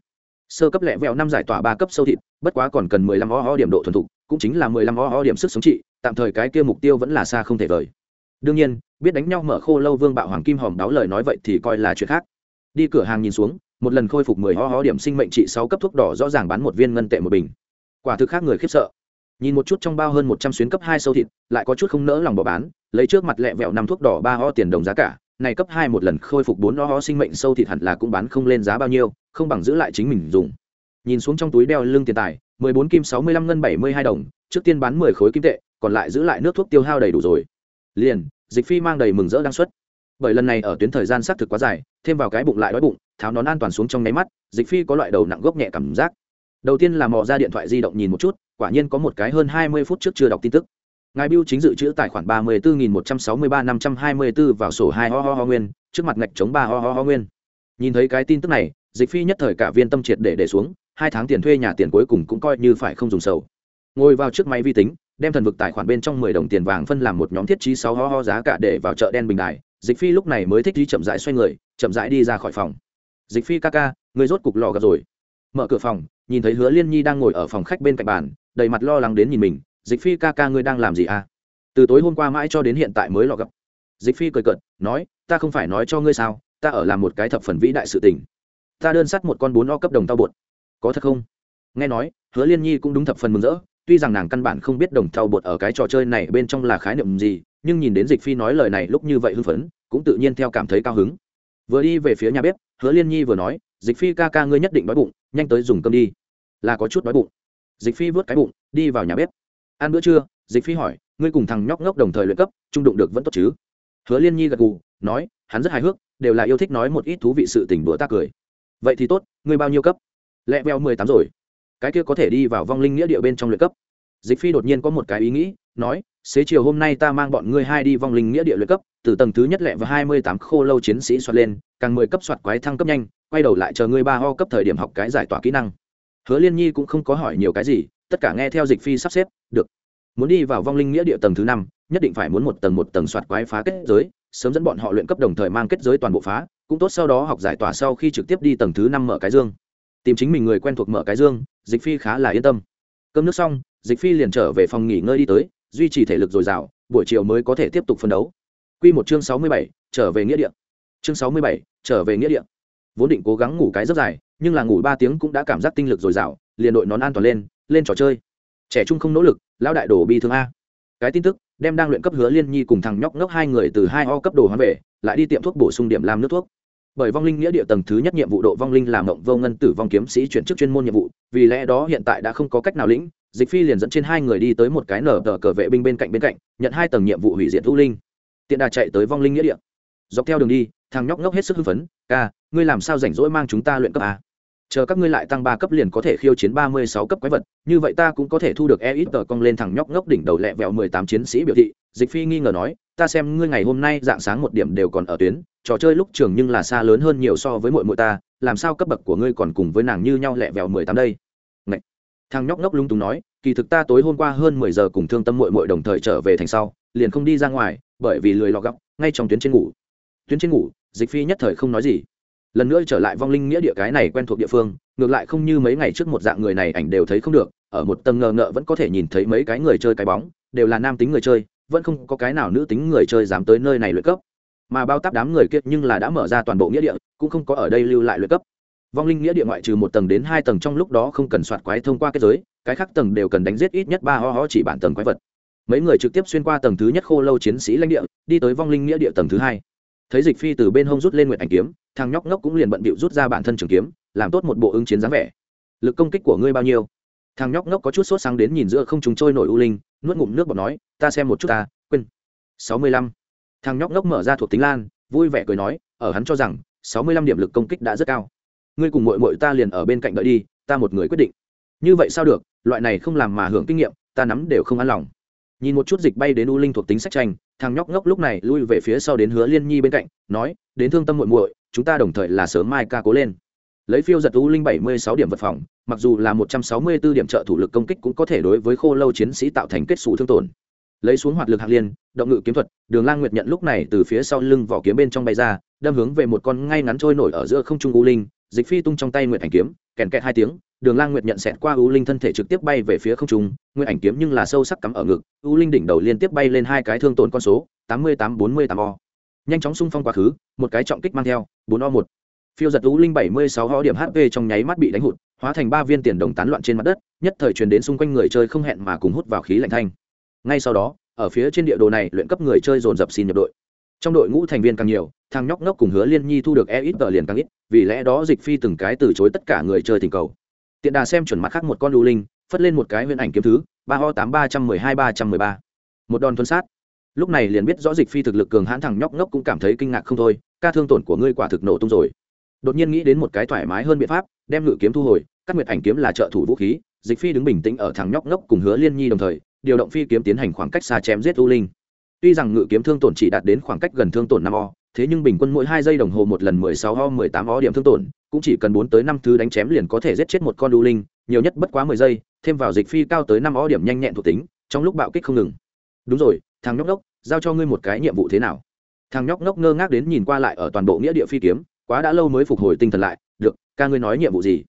Sơ cấp lẹ vẹo năm giải tỏa ba cấp sâu thịt, bất quá còn cần mười lăm o o điểm độ thuần thục, cũng chính là mười lăm o o điểm sức sống trị, tạm thời cái kia mục tiêu vẫn là xa không thể vời. Đương nhiên, biết đánh nhau mở khô lâu vương bạo hoàng kim hòm đáo lời nói vậy thì coi là chuyện khác. Đi cửa hàng nhìn xuống, một lần khôi phục mười ho ho điểm sinh mệnh trị sáu cấp thuốc đỏ rõ ràng bán một viên ngân tệ một bình. Quả thực khác người khiếp sợ nhìn một chút trong bao hơn một trăm xuyến cấp hai sâu thịt, lại có chút không nỡ lòng bỏ bán, lấy trước mặt lẹ vẹo năm thuốc đỏ ba ho tiền đồng giá cả, này cấp hai một lần khôi phục bốn ho ho sinh mệnh sâu thịt hẳn là cũng bán không lên giá bao nhiêu, không bằng giữ lại chính mình dùng. Nhìn xuống trong túi đeo lưng tiền tài, mười bốn kim sáu mươi lăm ngân bảy mươi hai đồng, trước tiên bán mười khối kim tệ, còn lại giữ lại nước thuốc tiêu hao đầy đủ rồi. Liền, dịch phi mang đầy mừng rỡ đăng xuất. Bởi lần này ở tuyến thời gian xác thực quá dài, thêm vào cái bụng lại đói bụng, tháo nón an toàn xuống trong nháy mắt, dịch phi có loại đầu nặng gốc nhẹ cảm giác đầu tiên là mò ra điện thoại di động nhìn một chút, quả nhiên có một cái hơn hai mươi phút trước chưa đọc tin tức. Ngài biêu chính dự trữ tài khoản ba mươi bốn nghìn một trăm sáu mươi ba năm trăm hai mươi bốn vào sổ hai ho ho ho nguyên, trước mặt ngạch chống ba ho ho ho nguyên. Nhìn thấy cái tin tức này, dịch phi nhất thời cả viên tâm triệt để để xuống, hai tháng tiền thuê nhà tiền cuối cùng cũng coi như phải không dùng sầu. Ngồi vào trước máy vi tính, đem thần vực tài khoản bên trong mười đồng tiền vàng phân làm một nhóm thiết trí sáu ho ho giá cả để vào chợ đen bình đài, dịch phi lúc này mới thích đi chậm rãi xoay người, chậm rãi đi ra khỏi phòng. Dịch phi ca ca, người rốt cục lò gặp rồi. Mở cửa phòng nhìn thấy hứa liên nhi đang ngồi ở phòng khách bên cạnh bàn, đầy mặt lo lắng đến nhìn mình, dịch phi ca ca ngươi đang làm gì à? Từ tối hôm qua mãi cho đến hiện tại mới lọ gặp. Dịch phi cười cợt, nói, ta không phải nói cho ngươi sao, ta ở làm một cái thập phần vĩ đại sự tình. Ta đơn sắt một con bốn o cấp đồng tao bột. Có thật không? Nghe nói, hứa liên nhi cũng đúng thập phần mừng rỡ, tuy rằng nàng căn bản không biết đồng tao bột ở cái trò chơi này bên trong là khái niệm gì, nhưng nhìn đến dịch phi nói lời này lúc như vậy hưng phấn, cũng tự nhiên theo cảm thấy cao hứng. Vừa đi về phía nhà bếp, hứa liên nhi vừa nói, dịch phi ca ca ngươi nhất định đói bụng, nhanh tới dùng cơm đi là có chút đói bụng. Dịch phi vớt cái bụng, đi vào nhà bếp. Ăn bữa trưa, dịch phi hỏi, ngươi cùng thằng nhóc ngốc đồng thời luyện cấp, trung đụng được vẫn tốt chứ? Hứa liên nhi gật gù, nói, hắn rất hài hước, đều là yêu thích nói một ít thú vị sự tình đùa ta cười. Vậy thì tốt, ngươi bao nhiêu cấp? Lẹ veo mười tám rồi. Cái kia có thể đi vào vong linh nghĩa địa bên trong luyện cấp. Dịch phi đột nhiên có một cái ý nghĩ, nói, xế chiều hôm nay ta mang bọn ngươi hai đi vong linh nghĩa địa luyện cấp, từ tầng thứ nhất lẹ và hai mươi tám khô lâu chiến sĩ soạt lên, càng mười cấp soạt quái thăng cấp nhanh, quay đầu lại chờ ngươi ba ho cấp thời điểm học cái giải tỏa kỹ năng hứa liên nhi cũng không có hỏi nhiều cái gì, tất cả nghe theo dịch phi sắp xếp, được. Muốn đi vào vong linh nghĩa địa tầng thứ năm, nhất định phải muốn một tầng một tầng soạt quái phá kết giới, sớm dẫn bọn họ luyện cấp đồng thời mang kết giới toàn bộ phá, cũng tốt sau đó học giải tỏa sau khi trực tiếp đi tầng thứ năm mở cái dương. Tìm chính mình người quen thuộc mở cái dương, dịch phi khá là yên tâm. Cơm nước xong, dịch phi liền trở về phòng nghỉ ngơi đi tới, duy trì thể lực dồi dào, buổi chiều mới có thể tiếp tục phân đấu. Q một chương sáu mươi bảy, trở về nghĩa địa. Chương sáu mươi bảy, trở về nghĩa địa. Vốn định cố gắng ngủ cái rất dài nhưng là ngủ ba tiếng cũng đã cảm giác tinh lực dồi dào, liền đội nón an toàn lên lên trò chơi. Trẻ trung không nỗ lực, lão đại đổ bi thương a. Cái tin tức, đem đang luyện cấp hứa liên nhi cùng thằng nhóc ngốc hai người từ hai o cấp đồ hoán về, lại đi tiệm thuốc bổ sung điểm làm nước thuốc. Bởi vong linh nghĩa địa tầng thứ nhất nhiệm vụ độ vong linh làm mộng vô ngân tử vong kiếm sĩ chuyển chức chuyên môn nhiệm vụ, vì lẽ đó hiện tại đã không có cách nào lĩnh, dịch phi liền dẫn trên hai người đi tới một cái nở tờ cờ vệ binh bên cạnh bên cạnh, nhận hai tầng nhiệm vụ hủy diệt thu linh. Tiện đà chạy tới vong linh nghĩa địa. Dọc theo đường đi, thằng nhóc ngốc hết sức hưng phấn, ca, ngươi làm sao rảnh rỗi mang chúng ta luyện cấp a? Chờ các ngươi lại tăng ba cấp liền có thể khiêu chiến ba mươi sáu cấp quái vật, như vậy ta cũng có thể thu được e ít tờ cong lên thằng nhóc ngốc đỉnh đầu lẹ vẹo mười tám chiến sĩ biểu thị. Dịch phi nghi ngờ nói, ta xem ngươi ngày hôm nay dạng sáng một điểm đều còn ở tuyến, trò chơi lúc trường nhưng là xa lớn hơn nhiều so với mội mội ta, làm sao cấp bậc của ngươi còn cùng với nàng như nhau lẹ vẹo mười tám đây? Ngậy! thằng nhóc ngốc lung túng nói, kỳ thực ta tối hôm qua hơn mười giờ cùng thương tâm mội mội đồng thời trở về thành sau, liền không đi ra ngoài, bởi vì lười lọ gấp, ngay trong tuyến trên ngủ. Tuyến trên ngủ, dịch phi nhất thời không nói gì lần nữa trở lại vong linh nghĩa địa cái này quen thuộc địa phương, ngược lại không như mấy ngày trước một dạng người này ảnh đều thấy không được, ở một tầng ngờ ngợ vẫn có thể nhìn thấy mấy cái người chơi cái bóng, đều là nam tính người chơi, vẫn không có cái nào nữ tính người chơi dám tới nơi này luyện cấp. Mà bao táp đám người kiệt nhưng là đã mở ra toàn bộ nghĩa địa, cũng không có ở đây lưu lại luyện cấp. Vong linh nghĩa địa ngoại trừ một tầng đến hai tầng trong lúc đó không cần soạt quái thông qua kết giới, cái khác tầng đều cần đánh giết ít nhất ba ho ho chỉ bản tầng quái vật. Mấy người trực tiếp xuyên qua tầng thứ nhất khô lâu chiến sĩ lãnh địa, đi tới vong linh nghĩa địa tầng thứ hai thấy dịch phi từ bên hông rút lên nguyện ảnh kiếm, thằng nhóc ngốc cũng liền bận bịu rút ra bản thân trường kiếm, làm tốt một bộ ứng chiến dáng vẻ. Lực công kích của ngươi bao nhiêu? Thằng nhóc ngốc có chút sốt sáng đến nhìn giữa không chúng trôi nổi u linh, nuốt ngụm nước bọt nói, ta xem một chút ta, quên. Sáu mươi lăm. Thằng nhóc ngốc mở ra thuộc tính lan, vui vẻ cười nói, ở hắn cho rằng, sáu mươi lăm điểm lực công kích đã rất cao. Ngươi cùng mội mội ta liền ở bên cạnh đợi đi, ta một người quyết định. Như vậy sao được? Loại này không làm mà hưởng kinh nghiệm, ta nắm đều không an lòng nhìn một chút dịch bay đến u linh thuộc tính sách tranh, thằng nhóc ngốc lúc này lui về phía sau đến hứa liên nhi bên cạnh, nói, đến thương tâm muội muội, chúng ta đồng thời là sớm mai ca cố lên. Lấy phiêu giật u linh bảy mươi sáu điểm vật phòng, mặc dù là một trăm sáu mươi b điểm trợ thủ lực công kích cũng có thể đối với khô lâu chiến sĩ tạo thành kết xù thương tổn. Lấy xuống hoạt lực hạng liên, động ngự kiếm thuật, đường lang nguyệt nhận lúc này từ phía sau lưng vỏ kiếm bên trong bay ra, đâm hướng về một con ngay ngắn trôi nổi ở giữa không trung u linh, dịch phi tung trong tay nguyệt ảnh kiếm, kèn kẹt hai tiếng đường lang nguyệt nhận xẹt qua u linh thân thể trực tiếp bay về phía không trung, nguyên ảnh kiếm nhưng là sâu sắc cắm ở ngực, u linh đỉnh đầu liên tiếp bay lên hai cái thương tổn con số, tám mươi tám, bốn mươi tám o. Nhanh chóng xung phong quá khứ, một cái trọng kích mang theo, bốn o một. Phiêu giật u linh bảy mươi sáu ho điểm hp trong nháy mắt bị đánh hụt, hóa thành ba viên tiền đồng tán loạn trên mặt đất, nhất thời truyền đến xung quanh người chơi không hẹn mà cùng hút vào khí lạnh thanh. Ngay sau đó, ở phía trên địa đồ này luyện cấp người chơi dồn dập xin nhập đội. Trong đội ngũ thành viên càng nhiều, thằng nhóc ngốc cùng hứa liên nhi thu được e ít tờ liền càng ít, vì lẽ đó dịch phi từng cái từ chối tất cả người chơi tình cầu tiện đà xem chuẩn mặt khác một con đu linh, phất lên một cái huyền ảnh kiếm thứ, ba ho tám ba trăm mười hai ba trăm mười ba. Một đòn tuân sát. Lúc này liền biết rõ dịch phi thực lực cường hãn thằng nhóc ngốc cũng cảm thấy kinh ngạc không thôi, ca thương tổn của ngươi quả thực nổ tung rồi. Đột nhiên nghĩ đến một cái thoải mái hơn biện pháp, đem ngự kiếm thu hồi các nguyệt ảnh kiếm là trợ thủ vũ khí, dịch phi đứng bình tĩnh ở thằng nhóc ngốc cùng hứa liên nhi đồng thời, điều động phi kiếm tiến hành khoảng cách xa chém giết u linh. Tuy rằng ngự kiếm thương tổn chỉ đạt đến khoảng cách gần thương tổn năm o thế nhưng bình quân mỗi hai giây đồng hồ một lần mười sáu o, mười tám o điểm thương tổn, cũng chỉ cần bốn tới năm thứ đánh chém liền có thể giết chết một con đu linh, nhiều nhất bất quá mười giây, thêm vào dịch phi cao tới năm ho điểm nhanh nhẹn thuộc tính, trong lúc bạo kích không ngừng. Đúng rồi, thằng nhóc ngốc giao cho ngươi một cái nhiệm vụ thế nào? Thằng nhóc ngốc ngơ ngác đến nhìn qua lại ở toàn bộ nghĩa địa phi kiếm, quá đã lâu mới phục hồi tinh thần lại, được, ca ngươi nói nhiệm vụ gì?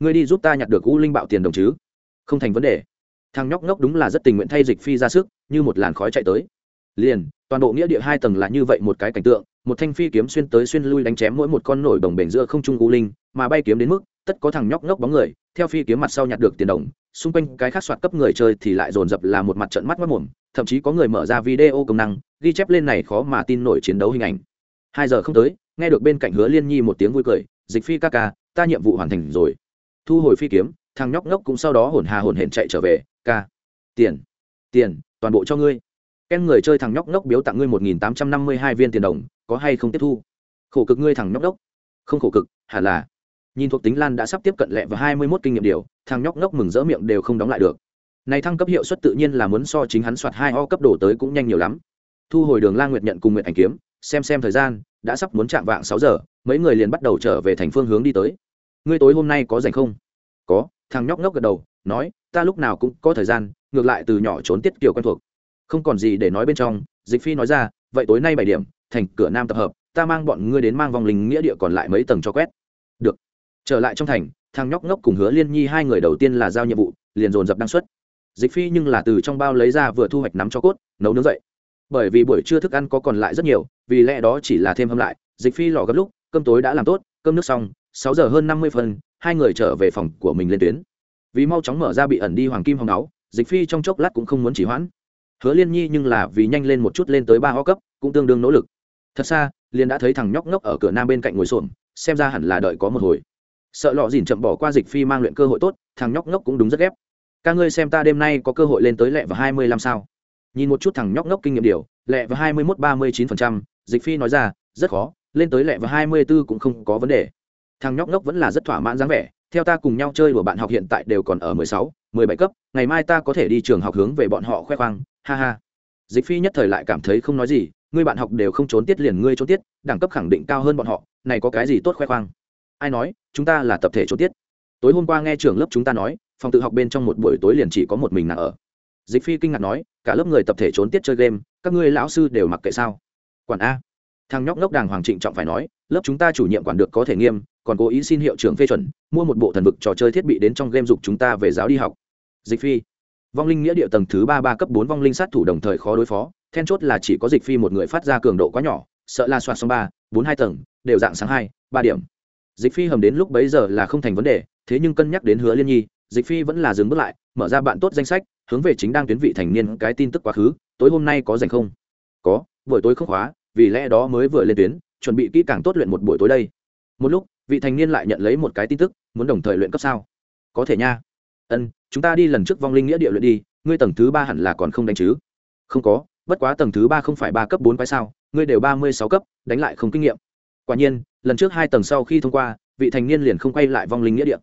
Ngươi đi giúp ta nhặt được u linh bạo tiền đồng chứ? Không thành vấn đề. Thằng nhóc ngốc đúng là rất tình nguyện thay dịch phi ra sức, như một làn khói chạy tới liền, toàn bộ nghĩa địa hai tầng là như vậy một cái cảnh tượng, một thanh phi kiếm xuyên tới xuyên lui đánh chém mỗi một con nổi đồng bể giữa không trung u linh, mà bay kiếm đến mức, tất có thằng nhóc ngốc bóng người, theo phi kiếm mặt sau nhặt được tiền đồng, xung quanh cái khác soạt cấp người chơi thì lại dồn dập là một mặt trận mắt mất mồm, thậm chí có người mở ra video công năng, ghi chép lên này khó mà tin nổi chiến đấu hình ảnh. Hai giờ không tới, nghe được bên cạnh hứa liên nhi một tiếng vui cười, dịch phi ca ca, ta nhiệm vụ hoàn thành rồi. Thu hồi phi kiếm, thằng nhóc ngốc cũng sau đó hồn hà hồn hển chạy trở về, ca, tiền tiền, toàn bộ cho ngươi ken người chơi thằng nhóc ngốc biếu tặng ngươi một nghìn tám trăm năm mươi hai viên tiền đồng, có hay không tiếp thu? Khổ cực ngươi thằng nhóc ngốc. Không khổ cực, hẳn là. Nhìn thuộc tính lan đã sắp tiếp cận lẹ và hai mươi mốt kinh nghiệm điều, thằng nhóc ngốc mừng rỡ miệng đều không đóng lại được. Này thăng cấp hiệu suất tự nhiên là muốn so chính hắn soạt hai o cấp đổ tới cũng nhanh nhiều lắm. Thu hồi đường la nguyệt nhận cùng nguyện ảnh kiếm, xem xem thời gian, đã sắp muốn chạm vạng sáu giờ, mấy người liền bắt đầu trở về thành phương hướng đi tới. Ngươi tối hôm nay có rảnh không? Có, thằng nhóc ngốc gật đầu, nói, ta lúc nào cũng có thời gian, ngược lại từ nhỏ trốn tiết kiểu quen thuộc không còn gì để nói bên trong, dịch phi nói ra, vậy tối nay bảy điểm, thành cửa nam tập hợp, ta mang bọn ngươi đến mang vòng linh nghĩa địa còn lại mấy tầng cho quét. Được. Trở lại trong thành, thằng nhóc ngốc cùng hứa liên nhi hai người đầu tiên là giao nhiệm vụ, liền dồn dập đăng xuất. Dịch phi nhưng là từ trong bao lấy ra vừa thu hoạch nắm cho cốt, nấu nướng dậy. Bởi vì buổi trưa thức ăn có còn lại rất nhiều, vì lẽ đó chỉ là thêm hâm lại, dịch phi lò gấp lúc, cơm tối đã làm tốt, cơm nước xong, sáu giờ hơn năm mươi phân hai người trở về phòng của mình lên tuyến. Vì mau chóng mở ra bị ẩn đi hoàng kim hồng áo, dịch phi trong chốc lát cũng không muốn chỉ hoãn hứa liên nhi nhưng là vì nhanh lên một chút lên tới ba ho cấp, cũng tương đương nỗ lực. Thật xa, liên đã thấy thằng nhóc ngốc ở cửa nam bên cạnh ngồi xổm, xem ra hẳn là đợi có một hồi. Sợ lọ dìn chậm bỏ qua dịch phi mang luyện cơ hội tốt, thằng nhóc ngốc cũng đúng rất ghép. Ca ngươi xem ta đêm nay có cơ hội lên tới lẹ và hai mươi lăm sao? Nhìn một chút thằng nhóc ngốc kinh nghiệm điều, lẹ và hai mươi mốt ba mươi chín phần trăm, dịch phi nói ra, rất khó, lên tới lẹ và hai mươi b ố cũng không có vấn đề. Thằng nhóc ngốc vẫn là rất thỏa mãn dáng vẻ, theo ta cùng nhau chơi của bạn học hiện tại đều còn ở mười sáu, mười bảy cấp, ngày mai ta có thể đi trường học hướng về bọn họ khoe khoang ha ha. Dịch phi nhất thời lại cảm thấy không nói gì, ngươi bạn học đều không trốn tiết liền ngươi trốn tiết, đẳng cấp khẳng định cao hơn bọn họ, này có cái gì tốt khoe khoang? Ai nói, chúng ta là tập thể trốn tiết. Tối hôm qua nghe trường lớp chúng ta nói, phòng tự học bên trong một buổi tối liền chỉ có một mình nàng ở. Dịch phi kinh ngạc nói, cả lớp người tập thể trốn tiết chơi game, các ngươi lão sư đều mặc kệ sao? Quản a. Thằng nhóc ngốc đàng hoàng trịnh trọng phải nói, lớp chúng ta chủ nhiệm quản được có thể nghiêm, còn cố ý xin hiệu trưởng phê chuẩn, mua một bộ thần vực trò chơi thiết bị đến trong game dục chúng ta về giáo đi học. Dịch phi vong linh nghĩa địa tầng thứ ba ba cấp bốn vong linh sát thủ đồng thời khó đối phó, then chốt là chỉ có dịch phi một người phát ra cường độ quá nhỏ, sợ là soạt xong ba, bốn hai tầng, đều dạng sáng hai, ba điểm. Dịch phi hầm đến lúc bấy giờ là không thành vấn đề, thế nhưng cân nhắc đến hứa liên nhi, dịch phi vẫn là dừng bước lại, mở ra bạn tốt danh sách, hướng về chính đang tuyến vị thành niên cái tin tức quá khứ, tối hôm nay có dành không? Có, buổi tối không khóa, vì lẽ đó mới vừa lên tuyến, chuẩn bị kỹ càng tốt luyện một buổi tối đây. Một lúc, vị thành niên lại nhận lấy một cái tin tức, muốn đồng thời luyện cấp sao? Có thể nha. Ân chúng ta đi lần trước vong linh nghĩa địa luyện đi, ngươi tầng thứ ba hẳn là còn không đánh chứ? Không có, bất quá tầng thứ ba không phải ba cấp bốn cái sao, ngươi đều ba mươi sáu cấp, đánh lại không kinh nghiệm. Quả nhiên, lần trước hai tầng sau khi thông qua, vị thành niên liền không quay lại vong linh nghĩa địa.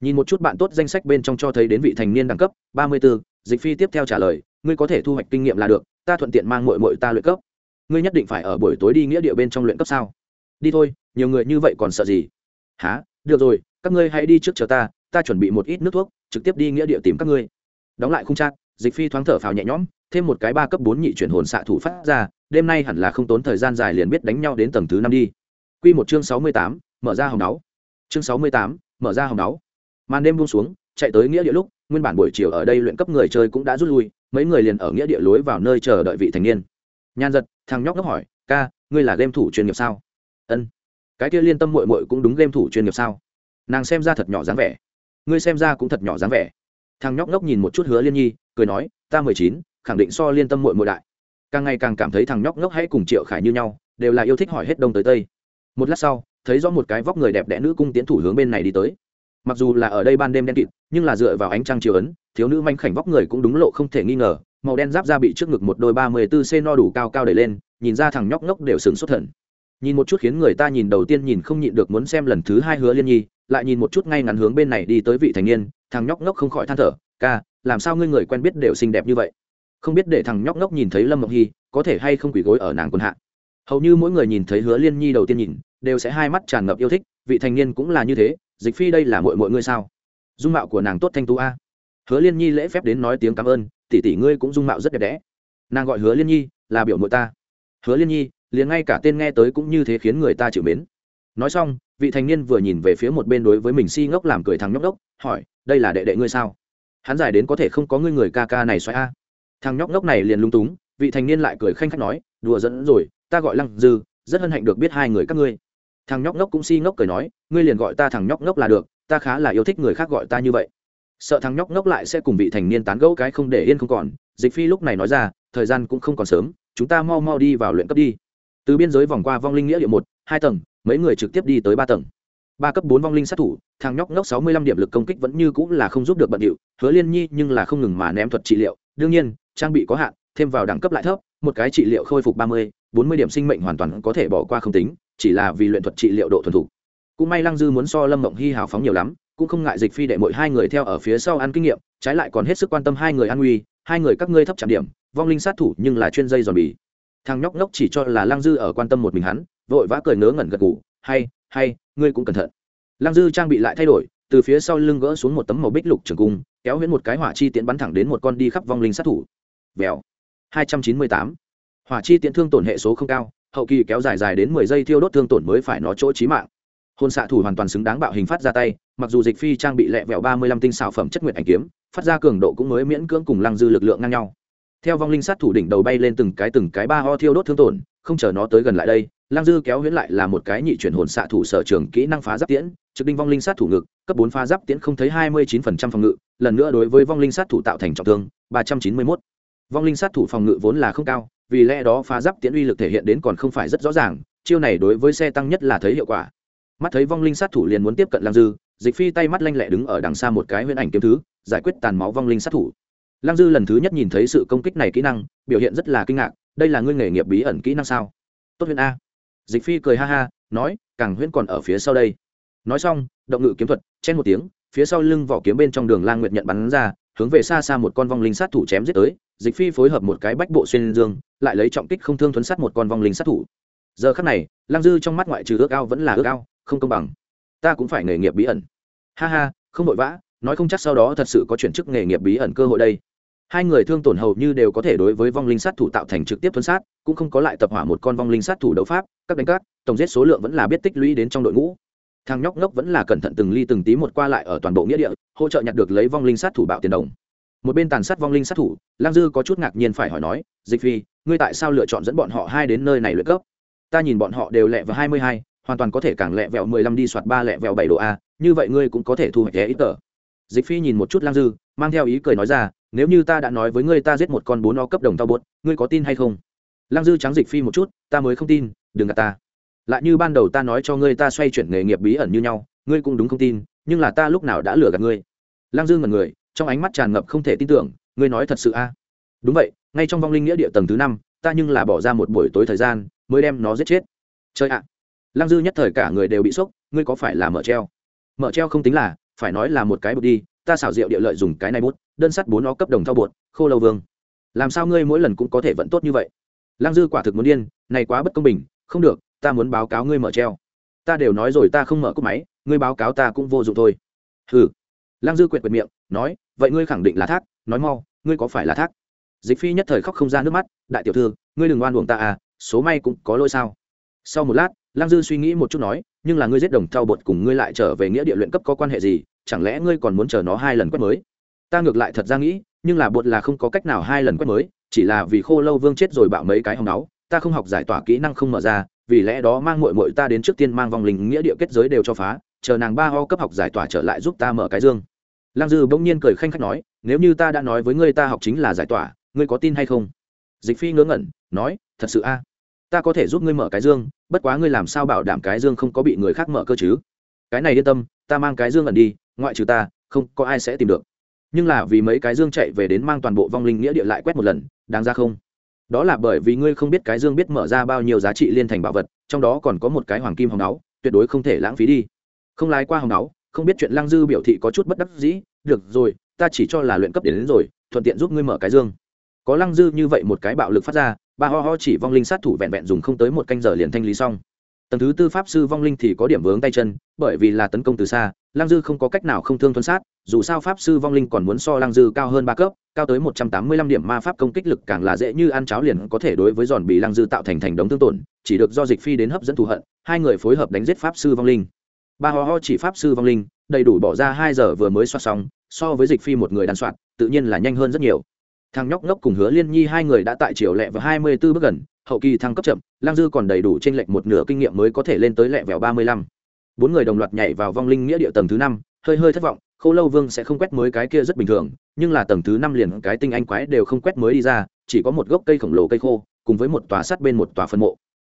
Nhìn một chút bạn tốt danh sách bên trong cho thấy đến vị thành niên đẳng cấp, ba mươi b ố dịch phi tiếp theo trả lời, ngươi có thể thu hoạch kinh nghiệm là được, ta thuận tiện mang mội mội ta luyện cấp. Ngươi nhất định phải ở buổi tối đi nghĩa địa bên trong luyện cấp sao? Đi thôi, nhiều người như vậy còn sợ gì? Há được rồi, các ngươi hãy đi trước chờ ta ta chuẩn bị một ít nước thuốc trực tiếp đi nghĩa địa tìm các ngươi. Đóng lại khung trác, dịch phi thoáng thở phào nhẹ nhõm, thêm một cái ba cấp bốn nhị chuyển hồn xạ thủ phát ra, đêm nay hẳn là không tốn thời gian dài liền biết đánh nhau đến tầng thứ năm đi. Q một chương sáu mươi tám, mở ra hồng náu chương sáu mươi tám, mở ra hồng náu màn đêm buông xuống, chạy tới nghĩa địa lúc, nguyên bản buổi chiều ở đây luyện cấp người chơi cũng đã rút lui, mấy người liền ở nghĩa địa lối vào nơi chờ đợi vị thành niên. Nhan giật, thằng nhóc ngốc hỏi, ca, ngươi là game thủ chuyên nghiệp sao? Ân. Cái kia liên tâm mội mội cũng đúng game thủ chuyên nghiệp sao? Nàng xem ra thật nhỏ dáng vẻ ngươi xem ra cũng thật nhỏ dáng vẻ. Thằng nhóc ngốc nhìn một chút hứa liên nhi, cười nói, ta mười chín, khẳng định so liên tâm mội mội đại. Càng ngày càng cảm thấy thằng nhóc ngốc hãy cùng triệu khải như nhau, đều là yêu thích hỏi hết đông tới tây. Một lát sau, thấy rõ một cái vóc người đẹp đẽ nữ cung tiến thủ hướng bên này đi tới. Mặc dù là ở đây ban đêm đen kịt, nhưng là dựa vào ánh trăng chiều ấn, thiếu nữ manh khảnh vóc người cũng đúng lộ không thể nghi ngờ, màu đen giáp ra bị trước ngực một đôi ba mươi b c no đủ cao cao đẩy lên, nhìn ra thằng nhóc ngốc đều sừng xuất thần nhìn một chút khiến người ta nhìn đầu tiên nhìn không nhịn được muốn xem lần thứ hai hứa liên nhi lại nhìn một chút ngay ngắn hướng bên này đi tới vị thành niên, thằng nhóc ngốc không khỏi than thở, ca, làm sao ngươi người quen biết đều xinh đẹp như vậy? Không biết để thằng nhóc ngốc nhìn thấy lâm ngọc hy, có thể hay không quỷ gối ở nàng quân hạ. Hầu như mỗi người nhìn thấy hứa liên nhi đầu tiên nhìn, đều sẽ hai mắt tràn ngập yêu thích, vị thành niên cũng là như thế, dịch phi đây là mọi mọi ngươi sao? Dung mạo của nàng tốt thanh tú a. Hứa liên nhi lễ phép đến nói tiếng cảm ơn, tỷ tỷ ngươi cũng dung mạo rất đẹp đẽ. Nàng gọi hứa liên nhi, là biểu mội ta. Hứa liên nhi, liền ngay cả tên nghe tới cũng như thế khiến người ta chịu mến. Nói xong vị thanh niên vừa nhìn về phía một bên đối với mình si ngốc làm cười thằng nhóc đốc, hỏi, đây là đệ đệ ngươi sao? Hắn giải đến có thể không có ngươi người ca ca này xoay a. Thằng nhóc ngốc này liền lung túng, vị thanh niên lại cười khanh khách nói, đùa dẫn rồi, ta gọi lăng dư, rất hân hạnh được biết hai người các ngươi. Thằng nhóc ngốc cũng si ngốc cười nói, ngươi liền gọi ta thằng nhóc ngốc là được, ta khá là yêu thích người khác gọi ta như vậy. Sợ thằng nhóc ngốc lại sẽ cùng vị thành niên tán gẫu cái không để yên không còn, dịch phi lúc này nói ra, thời gian cũng không còn sớm, chúng ta mau mau đi vào luyện cấp đi từ biên giới vòng qua vong linh nghĩa địa một, hai tầng, mấy người trực tiếp đi tới ba tầng. Ba cấp bốn vong linh sát thủ, thằng nhóc ngốc sáu mươi lăm điểm lực công kích vẫn như cũng là không giúp được bận điệu, hứa liên nhi nhưng là không ngừng mà ném thuật trị liệu. Đương nhiên, trang bị có hạn, thêm vào đẳng cấp lại thấp, một cái trị liệu khôi phục ba mươi, bốn mươi điểm sinh mệnh hoàn toàn có thể bỏ qua không tính, chỉ là vì luyện thuật trị liệu độ thuần thủ cũng may lăng dư muốn so lâm mộng hy hào phóng nhiều lắm, cũng không ngại dịch phi đệ mỗi hai người theo ở phía sau ăn kinh nghiệm, trái lại còn hết sức quan tâm hai người an nguy, hai người các ngươi thấp chạm điểm, vong linh sát thủ nhưng là chuyên dây giòn bì thằng nhóc ngốc chỉ cho là lăng dư ở quan tâm một mình hắn, vội vã cười ngớ ngẩn gật ngủ hay hay, ngươi cũng cẩn thận. Lăng dư trang bị lại thay đổi, từ phía sau lưng gỡ xuống một tấm màu bích lục trường cung, kéo huyễn một cái hỏa chi tiễn bắn thẳng đến một con đi khắp vong linh sát thủ. Vèo. Hai trăm chín mươi tám. Hỏa chi tiễn thương tổn hệ số không cao, hậu kỳ kéo dài dài đến mười giây thiêu đốt thương tổn mới phải nó chỗ chí mạng. Hôn xạ thủ hoàn toàn xứng đáng bạo hình phát ra tay, mặc dù dịch phi trang bị lẹ vẹo ba mươi lăm tinh xảo phẩm chất nguyện ảnh kiếm, phát ra cường độ cũng mới miễn cưỡng cùng lăng dư lực lượng ngang nhau theo vong linh sát thủ đỉnh đầu bay lên từng cái từng cái ba ho thiêu đốt thương tổn, không chờ nó tới gần lại đây, Lang dư kéo huyễn lại là một cái nhị chuyển hồn xạ thủ sở trường kỹ năng phá giáp tiễn, trực đinh vong linh sát thủ ngực, cấp bốn phá giáp tiễn không thấy hai mươi chín phần trăm phòng ngự, lần nữa đối với vong linh sát thủ tạo thành trọng thương, ba trăm chín mươi mốt. Vong linh sát thủ phòng ngự vốn là không cao, vì lẽ đó phá giáp tiễn uy lực thể hiện đến còn không phải rất rõ ràng, chiêu này đối với xe tăng nhất là thấy hiệu quả. Mắt thấy vong linh sát thủ liền muốn tiếp cận Lang dư, dịch phi tay mắt lanh lẹ đứng ở đằng xa một cái huyễn ảnh kiếm thứ, giải quyết tàn máu vong linh sát thủ lăng dư lần thứ nhất nhìn thấy sự công kích này kỹ năng, biểu hiện rất là kinh ngạc, đây là ngươi nghề nghiệp bí ẩn kỹ năng sao? Tốt huyễn a. Dịch phi cười ha ha, nói, càng huyễn còn ở phía sau đây. Nói xong, động ngự kiếm thuật, chen một tiếng, phía sau lưng vỏ kiếm bên trong đường lang nguyệt nhận bắn ra, hướng về xa xa một con vong linh sát thủ chém giết tới. Dịch phi phối hợp một cái bách bộ xuyên dương, lại lấy trọng kích không thương thuấn sát một con vong linh sát thủ. Giờ khắc này, lăng dư trong mắt ngoại trừ ước ao vẫn là ước ao, không công bằng. Ta cũng phải nghề nghiệp bí ẩn. Ha ha, không vội vã, nói không chắc sau đó thật sự có chuyển chức nghề nghiệp bí ẩn cơ hội đây hai người thương tổn hầu như đều có thể đối với vong linh sát thủ tạo thành trực tiếp tuấn sát, cũng không có lại tập hỏa một con vong linh sát thủ đấu pháp, các đánh cát tổng giết số lượng vẫn là biết tích lũy đến trong đội ngũ. Thằng nhóc ngốc vẫn là cẩn thận từng ly từng tí một qua lại ở toàn bộ nghĩa địa, hỗ trợ nhặt được lấy vong linh sát thủ bạo tiền đồng. Một bên tàn sát vong linh sát thủ, lang dư có chút ngạc nhiên phải hỏi nói, dịch phi, ngươi tại sao lựa chọn dẫn bọn họ hai đến nơi này luyện cấp? Ta nhìn bọn họ đều lẹ vào hai mươi hai, hoàn toàn có thể càng lẹ vẹo mười lăm đi soạt ba lẹ vẹo bảy độ a, như vậy ngươi cũng có thể thu hoạch ít tờ dịch phi nhìn một chút lang dư, mang theo ý cười nói ra, nếu như ta đã nói với ngươi ta giết một con bốn o cấp đồng tao bột, ngươi có tin hay không? Lang dư trắng dịch phi một chút, ta mới không tin, đừng gạt ta. Lại như ban đầu ta nói cho ngươi ta xoay chuyển nghề nghiệp bí ẩn như nhau, ngươi cũng đúng không tin, nhưng là ta lúc nào đã lừa gạt ngươi. Lang dư ngần người, trong ánh mắt tràn ngập không thể tin tưởng, ngươi nói thật sự a? Đúng vậy, ngay trong vong linh nghĩa địa tầng thứ năm, ta nhưng là bỏ ra một buổi tối thời gian, mới đem nó giết chết. Chơi ạ. Lang dư nhất thời cả người đều bị sốc, ngươi có phải là mở treo? Mở treo không tính là phải nói là một cái bột đi, ta xảo diệu địa lợi dùng cái này bút đơn sắt bốn nó cấp đồng thao bột, khô lâu vương. Làm sao ngươi mỗi lần cũng có thể vẫn tốt như vậy? Lăng dư quả thực muốn điên, này quá bất công bình, không được, ta muốn báo cáo ngươi mở treo. Ta đều nói rồi ta không mở cúp máy, ngươi báo cáo ta cũng vô dụng thôi. Ừ lăng dư quyệt quyệt miệng, nói, vậy ngươi khẳng định là thác, nói mau, ngươi có phải là thác? Dịch phi nhất thời khóc không ra nước mắt, đại tiểu thư, ngươi đừng oan uổng ta à số may cũng có lỗi sao? Sau một lát lăng dư suy nghĩ một chút nói, nhưng là ngươi giết đồng thao bột cùng ngươi lại trở về nghĩa địa luyện cấp có quan hệ gì? Chẳng lẽ ngươi còn muốn chờ nó hai lần quét mới? Ta ngược lại thật ra nghĩ, nhưng là bột là không có cách nào hai lần quét mới, chỉ là vì khô lâu vương chết rồi bạo mấy cái hồng náu ta không học giải tỏa kỹ năng không mở ra, vì lẽ đó mang muội muội ta đến trước tiên mang vòng linh nghĩa địa kết giới đều cho phá, chờ nàng ba ho cấp học giải tỏa trở lại giúp ta mở cái dương. Lăng dư bỗng nhiên cười khanh khách nói, nếu như ta đã nói với ngươi ta học chính là giải tỏa, ngươi có tin hay không? Dịch phi ngớ ngẩn, nói, thật sự a ta có thể giúp ngươi mở cái dương bất quá ngươi làm sao bảo đảm cái dương không có bị người khác mở cơ chứ? Cái này yên tâm ta mang cái dương ẩn đi ngoại trừ ta không có ai sẽ tìm được. Nhưng là vì mấy cái dương chạy về đến mang toàn bộ vong linh nghĩa địa lại quét một lần đáng ra không? Đó là bởi vì ngươi không biết cái dương biết mở ra bao nhiêu giá trị liên thành bảo vật trong đó còn có một cái hoàng kim hồng náu tuyệt đối không thể lãng phí đi. Không lái qua hồng náu không biết chuyện lăng dư biểu thị có chút bất đắc dĩ được rồi ta chỉ cho là luyện cấp đến, đến rồi thuận tiện giúp ngươi mở cái dương. Có lăng dư như vậy một cái bạo lực phát ra ba ho ho chỉ vong linh sát thủ vẹn vẹn dùng không tới một canh giờ liền thanh lý xong. Tầng thứ tư pháp sư vong linh thì có điểm vướng tay chân, bởi vì là tấn công từ xa, lăng dư không có cách nào không thương thuấn sát, dù sao pháp sư vong linh còn muốn so lăng dư cao hơn ba cấp, cao tới một trăm tám mươi lăm điểm ma pháp công kích lực càng là dễ như ăn cháo liền có thể đối với giòn bị lăng dư tạo thành thành đống thương tổn, chỉ được do dịch phi đến hấp dẫn thù hận, hai người phối hợp đánh giết pháp sư vong linh. Ba ho ho chỉ pháp sư vong linh, đầy đủ bỏ ra hai giờ vừa mới soát xong, so với dịch phi một người đàn soạn, tự nhiên là nhanh hơn rất nhiều thằng nhóc ngốc cùng hứa liên nhi hai người đã tại triều lẹ và hai mươi b ố bước gần, hậu kỳ thăng cấp chậm, lang dư còn đầy đủ t r ê n lệch một nửa kinh nghiệm mới có thể lên tới lẹ vẻo ba mươi lăm. Bốn người đồng loạt nhảy vào vong linh nghĩa địa tầng thứ năm, hơi hơi thất vọng, khô lâu vương sẽ không quét mới cái kia rất bình thường, nhưng là tầng thứ năm liền cái tinh anh quái đều không quét mới đi ra, chỉ có một gốc cây khổng lồ cây khô, cùng với một tòa sắt bên một tòa phân mộ.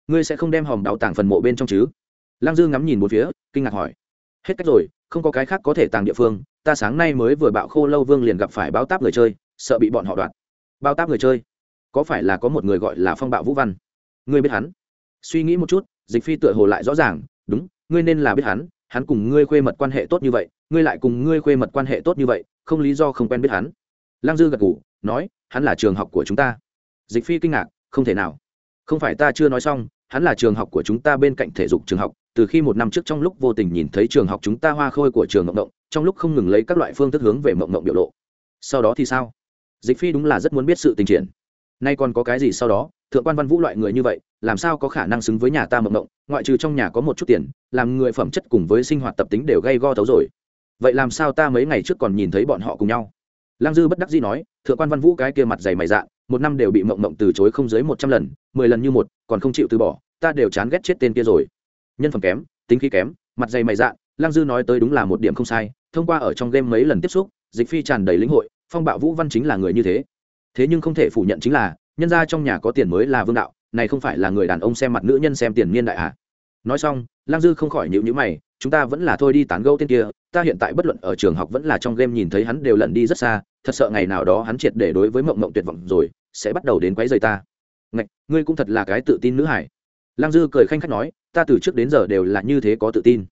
Ngươi sẽ không đem hòm đào tàng phần mộ bên trong chứ? Lang dư ngắm nhìn một phía, kinh ngạc hỏi. Hết cách rồi, không có cái khác có thể tàng địa phương, ta sáng nay mới vừa bạo khô lâu vương liền gặp phải báo táp người chơi sợ bị bọn họ đoạt. Bao táp người chơi, có phải là có một người gọi là phong bạo vũ văn? Ngươi biết hắn? Suy nghĩ một chút, dịch phi tựa hồ lại rõ ràng, đúng, ngươi nên là biết hắn hắn cùng ngươi khuê mật quan hệ tốt như vậy, ngươi lại cùng ngươi khuê mật quan hệ tốt như vậy, không lý do không quen biết hắn. Lang dư gật ngủ nói, hắn là trường học của chúng ta. Dịch phi kinh ngạc, không thể nào. Không phải ta chưa nói xong, hắn là trường học của chúng ta bên cạnh thể dục trường học. Từ khi một năm trước trong lúc vô tình nhìn thấy trường học chúng ta hoa khôi của trường mộng động trong lúc không ngừng lấy các loại phương thức hướng về mộng động biểu lộ. Sau đó thì sao? Dịch phi đúng là rất muốn biết sự tình triển. Nay còn có cái gì sau đó? Thượng quan văn vũ loại người như vậy, làm sao có khả năng xứng với nhà ta mộng mộng ngoại trừ trong nhà có một chút tiền, làm người phẩm chất cùng với sinh hoạt tập tính đều gây go thấu rồi. Vậy làm sao ta mấy ngày trước còn nhìn thấy bọn họ cùng nhau? Lăng dư bất đắc dĩ nói, thượng quan văn vũ cái kia mặt dày mày dạ một năm đều bị mộng mộng từ chối không dưới một trăm lần, mười lần như một, còn không chịu từ bỏ, ta đều chán ghét chết tên kia rồi. Nhân phẩm kém, tính khí kém, mặt dày mày dạ lăng dư nói tới đúng là một điểm không sai, thông qua ở trong game mấy lần tiếp xúc, dịch phi tràn đầy lĩnh hội phong bạo vũ văn chính là người như thế. Thế nhưng không thể phủ nhận chính là, nhân gia trong nhà có tiền mới là vương đạo, này không phải là người đàn ông xem mặt nữ nhân xem tiền niên đại à? nói xong lang dư không khỏi nhịu nhữ mày, chúng ta vẫn là thôi đi tán gẫu tên kia, ta hiện tại bất luận ở trường học vẫn là trong game nhìn thấy hắn đều lẩn đi rất xa, thật sợ ngày nào đó hắn triệt để đối với mộng mộng tuyệt vọng rồi, sẽ bắt đầu đến quấy rầy ta. Ngạch, ngươi cũng thật là cái tự tin nữ hải. Lang dư cười khanh khách nói, ta từ trước đến giờ đều là như thế có tự tin.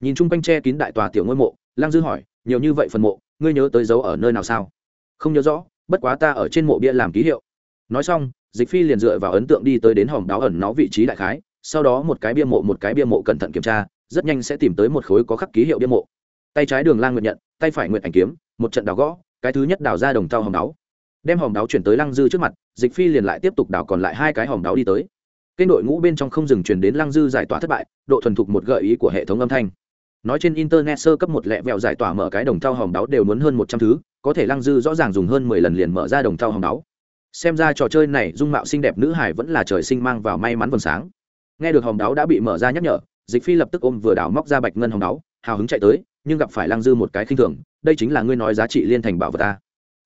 Nhìn chung quanh che kín đại tòa tiểu ngôi mộ lang dư hỏi, nhiều như vậy phần mộ, ngươi nhớ tới dấu ở nơi nào sao? Không nhớ rõ, bất quá ta ở trên mộ bia làm ký hiệu. Nói xong, dịch phi liền dựa vào ấn tượng đi tới đến hòm đáo ẩn nó vị trí đại khái, sau đó một cái bia mộ, một cái bia mộ cẩn thận kiểm tra, rất nhanh sẽ tìm tới một khối có khắc ký hiệu bia mộ. Tay trái đường lang nguyện nhận, tay phải nguyện ảnh kiếm, một trận đào gõ, cái thứ nhất đào ra đồng thau hòm đáo. Đem hòm đáo chuyển tới lăng dư trước mặt, dịch phi liền lại tiếp tục đào còn lại hai cái hòm đáo đi tới. Kênh đội ngũ bên trong không dừng chuyển đến lăng dư giải tỏa thất bại, độ thuần thục một gợi ý của hệ thống âm thanh. Nói trên internet sơ cấp một lẹ vẹo giải tỏa mở cái đồng thau hòm đáo đều muốn hơn một trăm thứ có thể lăng dư rõ ràng dùng hơn mười lần liền mở ra đồng thau hồng đáo. Xem ra trò chơi này dung mạo xinh đẹp nữ hải vẫn là trời sinh mang vào may mắn vầng sáng. Nghe được hồng đáo đã bị mở ra nhắc nhở, dịch phi lập tức ôm vừa đảo móc ra bạch ngân hồng đáo, hào hứng chạy tới, nhưng gặp phải lăng dư một cái khinh thường, đây chính là ngươi nói giá trị liên thành bảo vật ta.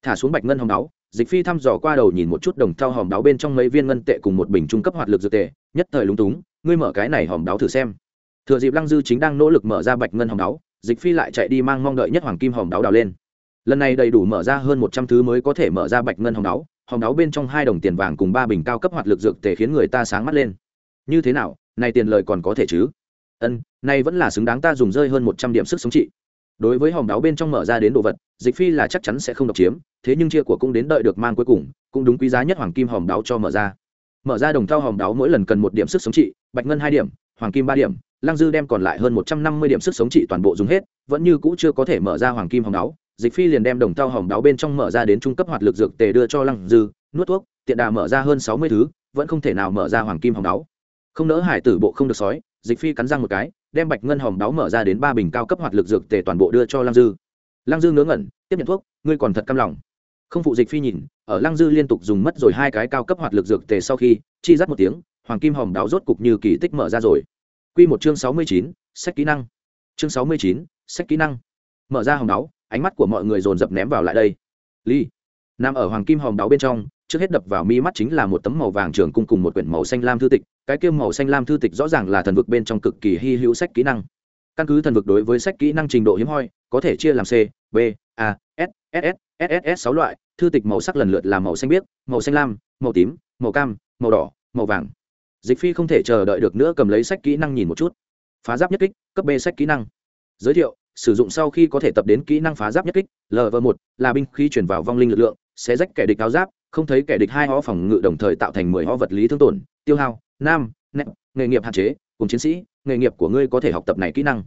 Thả xuống bạch ngân hồng đáo, dịch phi thăm dò qua đầu nhìn một chút đồng thau hòm đáo bên trong mấy viên ngân tệ cùng một bình trung cấp hoạt lực dược tệ, nhất thời lúng túng, ngươi mở cái này hòm đáo thử xem. Thừa dịp lăng dư chính đang nỗ lực mở ra bạch ngân hòm đáo, dịch phi lại chạy đi mang mong đợi nhất hoàng kim hòm đáo đào lên lần này đầy đủ mở ra hơn một trăm thứ mới có thể mở ra bạch ngân hồng đáo. Hồng đáo bên trong hai đồng tiền vàng cùng ba bình cao cấp hoạt lực dược tề khiến người ta sáng mắt lên. Như thế nào? Này tiền lời còn có thể chứ? Ân, này vẫn là xứng đáng ta dùng rơi hơn một trăm điểm sức sống trị. Đối với hồng đáo bên trong mở ra đến đồ vật, dịch phi là chắc chắn sẽ không độc chiếm, thế nhưng chia của cũng đến đợi được mang cuối cùng, cũng đúng quý giá nhất hoàng kim hồng đáo cho mở ra. Mở ra đồng thau hồng đáo mỗi lần cần một điểm sức sống trị, bạch ngân hai điểm, hoàng kim ba điểm, lăng dư đem còn lại hơn một trăm năm mươi điểm sức sống trị toàn bộ dùng hết, vẫn như cũ chưa có thể mở ra hoàng kim hồng đáo dịch phi liền đem đồng thau hỏng đáo bên trong mở ra đến trung cấp hoạt lực dược tề đưa cho lăng dư, nuốt thuốc, tiện đà mở ra hơn sáu mươi thứ, vẫn không thể nào mở ra hoàng kim hồng đáo. Không nỡ hải tử bộ không được sói, dịch phi cắn răng một cái, đem bạch ngân hồng đáo mở ra đến ba bình cao cấp hoạt lực dược tề toàn bộ đưa cho lăng dư. Lăng dư ngớ ngẩn, tiếp nhận thuốc, ngươi còn thật căm lòng. Không phụ dịch phi nhìn, ở lăng dư liên tục dùng mất rồi hai cái cao cấp hoạt lực dược tề sau khi, chi dắt một tiếng, hoàng kim hồng đáo rốt cục như kỳ tích mở ra rồi. Q một chương sáu mươi chín, sách kỹ năng. Chương sáu mươi chín, sách kỹ năng. Mở ra hồng đáo ánh mắt của mọi người dồn dập ném vào lại đây. Ly nằm ở hoàng kim hồng đáo bên trong, trước hết đập vào mi mắt chính là một tấm màu vàng trường cung cùng một quyển màu xanh lam thư tịch, cái kia màu xanh lam thư tịch rõ ràng là thần vực bên trong cực kỳ hy hữu sách kỹ năng. Căn cứ thần vực đối với sách kỹ năng trình độ hiếm hoi, có thể chia làm c, b, a s s s s sáu loại, thư tịch màu sắc lần lượt là màu xanh biếc, màu xanh lam, màu tím, màu cam, màu đỏ, màu vàng. Dịch phi không thể chờ đợi được nữa cầm lấy sách kỹ năng nhìn một chút. Phá giáp nhất kích, cấp b sách kỹ năng. Giới thiệu sử dụng sau khi có thể tập đến kỹ năng phá giáp nhất kích lv một là binh khí chuyển vào vong linh lực lượng, sẽ rách kẻ địch áo giáp, không thấy kẻ địch hai ho phòng ngự đồng thời tạo thành mười ho vật lý thương tổn, tiêu hao, nam nẹp nghề nghiệp hạn chế, cùng chiến sĩ, nghề nghiệp của ngươi có thể học tập này kỹ năng.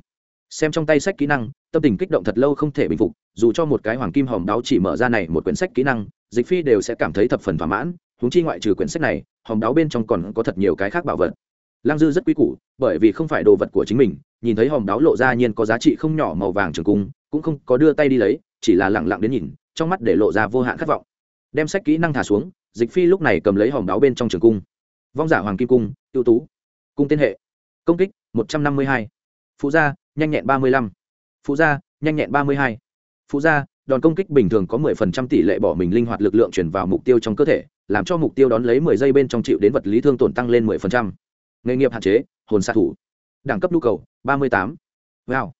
Xem trong tay sách kỹ năng, tâm tình kích động thật lâu không thể bình phục, dù cho một cái hoàng kim hòm đáo chỉ mở ra này một quyển sách kỹ năng, dịch phi đều sẽ cảm thấy thập phần thỏa mãn húng chi ngoại trừ quyển sách này, hòm đáo bên trong còn có thật nhiều cái khác bảo vật lang dư rất quý củ, bởi vì không phải đồ vật của chính mình, nhìn thấy hòm đáo lộ ra nhiên có giá trị không nhỏ màu vàng trường cung, cũng không có đưa tay đi lấy, chỉ là lẳng lặng đến nhìn, trong mắt để lộ ra vô hạn khát vọng. Đem sách kỹ năng thả xuống, dịch phi lúc này cầm lấy hòm đáo bên trong trường cung. Vong giả hoàng kim cung, ưu tú. Cung tên hệ. Công kích, một trăm năm mươi hai. Phụ gia, nhanh nhẹn ba mươi lăm. Phụ gia, nhanh nhẹn ba mươi hai. Phụ gia, đòn công kích bình thường có mười phần trăm tỷ lệ bỏ mình linh hoạt lực lượng chuyển vào mục tiêu trong cơ thể, làm cho mục tiêu đón lấy mười giây bên trong chịu đến vật lý thương tổn tăng lên mười phần trăm nghề nghiệp hạn chế, hồn xạ thủ. Đẳng cấp nhu cầu, ba mươi tám. Wow.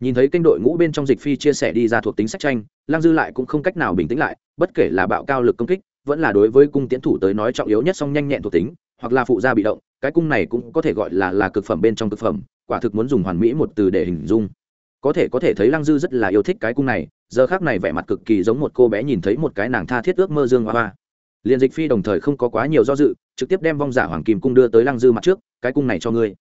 Nhìn thấy kênh đội ngũ bên trong dịch phi chia sẻ đi ra thuộc tính sách tranh lang dư lại cũng không cách nào bình tĩnh lại, bất kể là bạo cao lực công kích, vẫn là đối với cung tiến thủ tới nói trọng yếu nhất song nhanh nhẹn thuộc tính, hoặc là phụ gia bị động, cái cung này cũng có thể gọi là là cực phẩm bên trong cực phẩm, quả thực muốn dùng hoàn mỹ một từ để hình dung. Có thể có thể thấy lăng dư rất là yêu thích cái cung này, giờ khác này vẻ mặt cực kỳ giống một cô bé nhìn thấy một cái nàng tha thiết ước mơ dương hoa hoa liền dịch phi đồng thời không có quá nhiều do dự, trực tiếp đem vong giả hoàng kim cung đưa tới lăng dư mặt trước, cái cung này cho ngươi.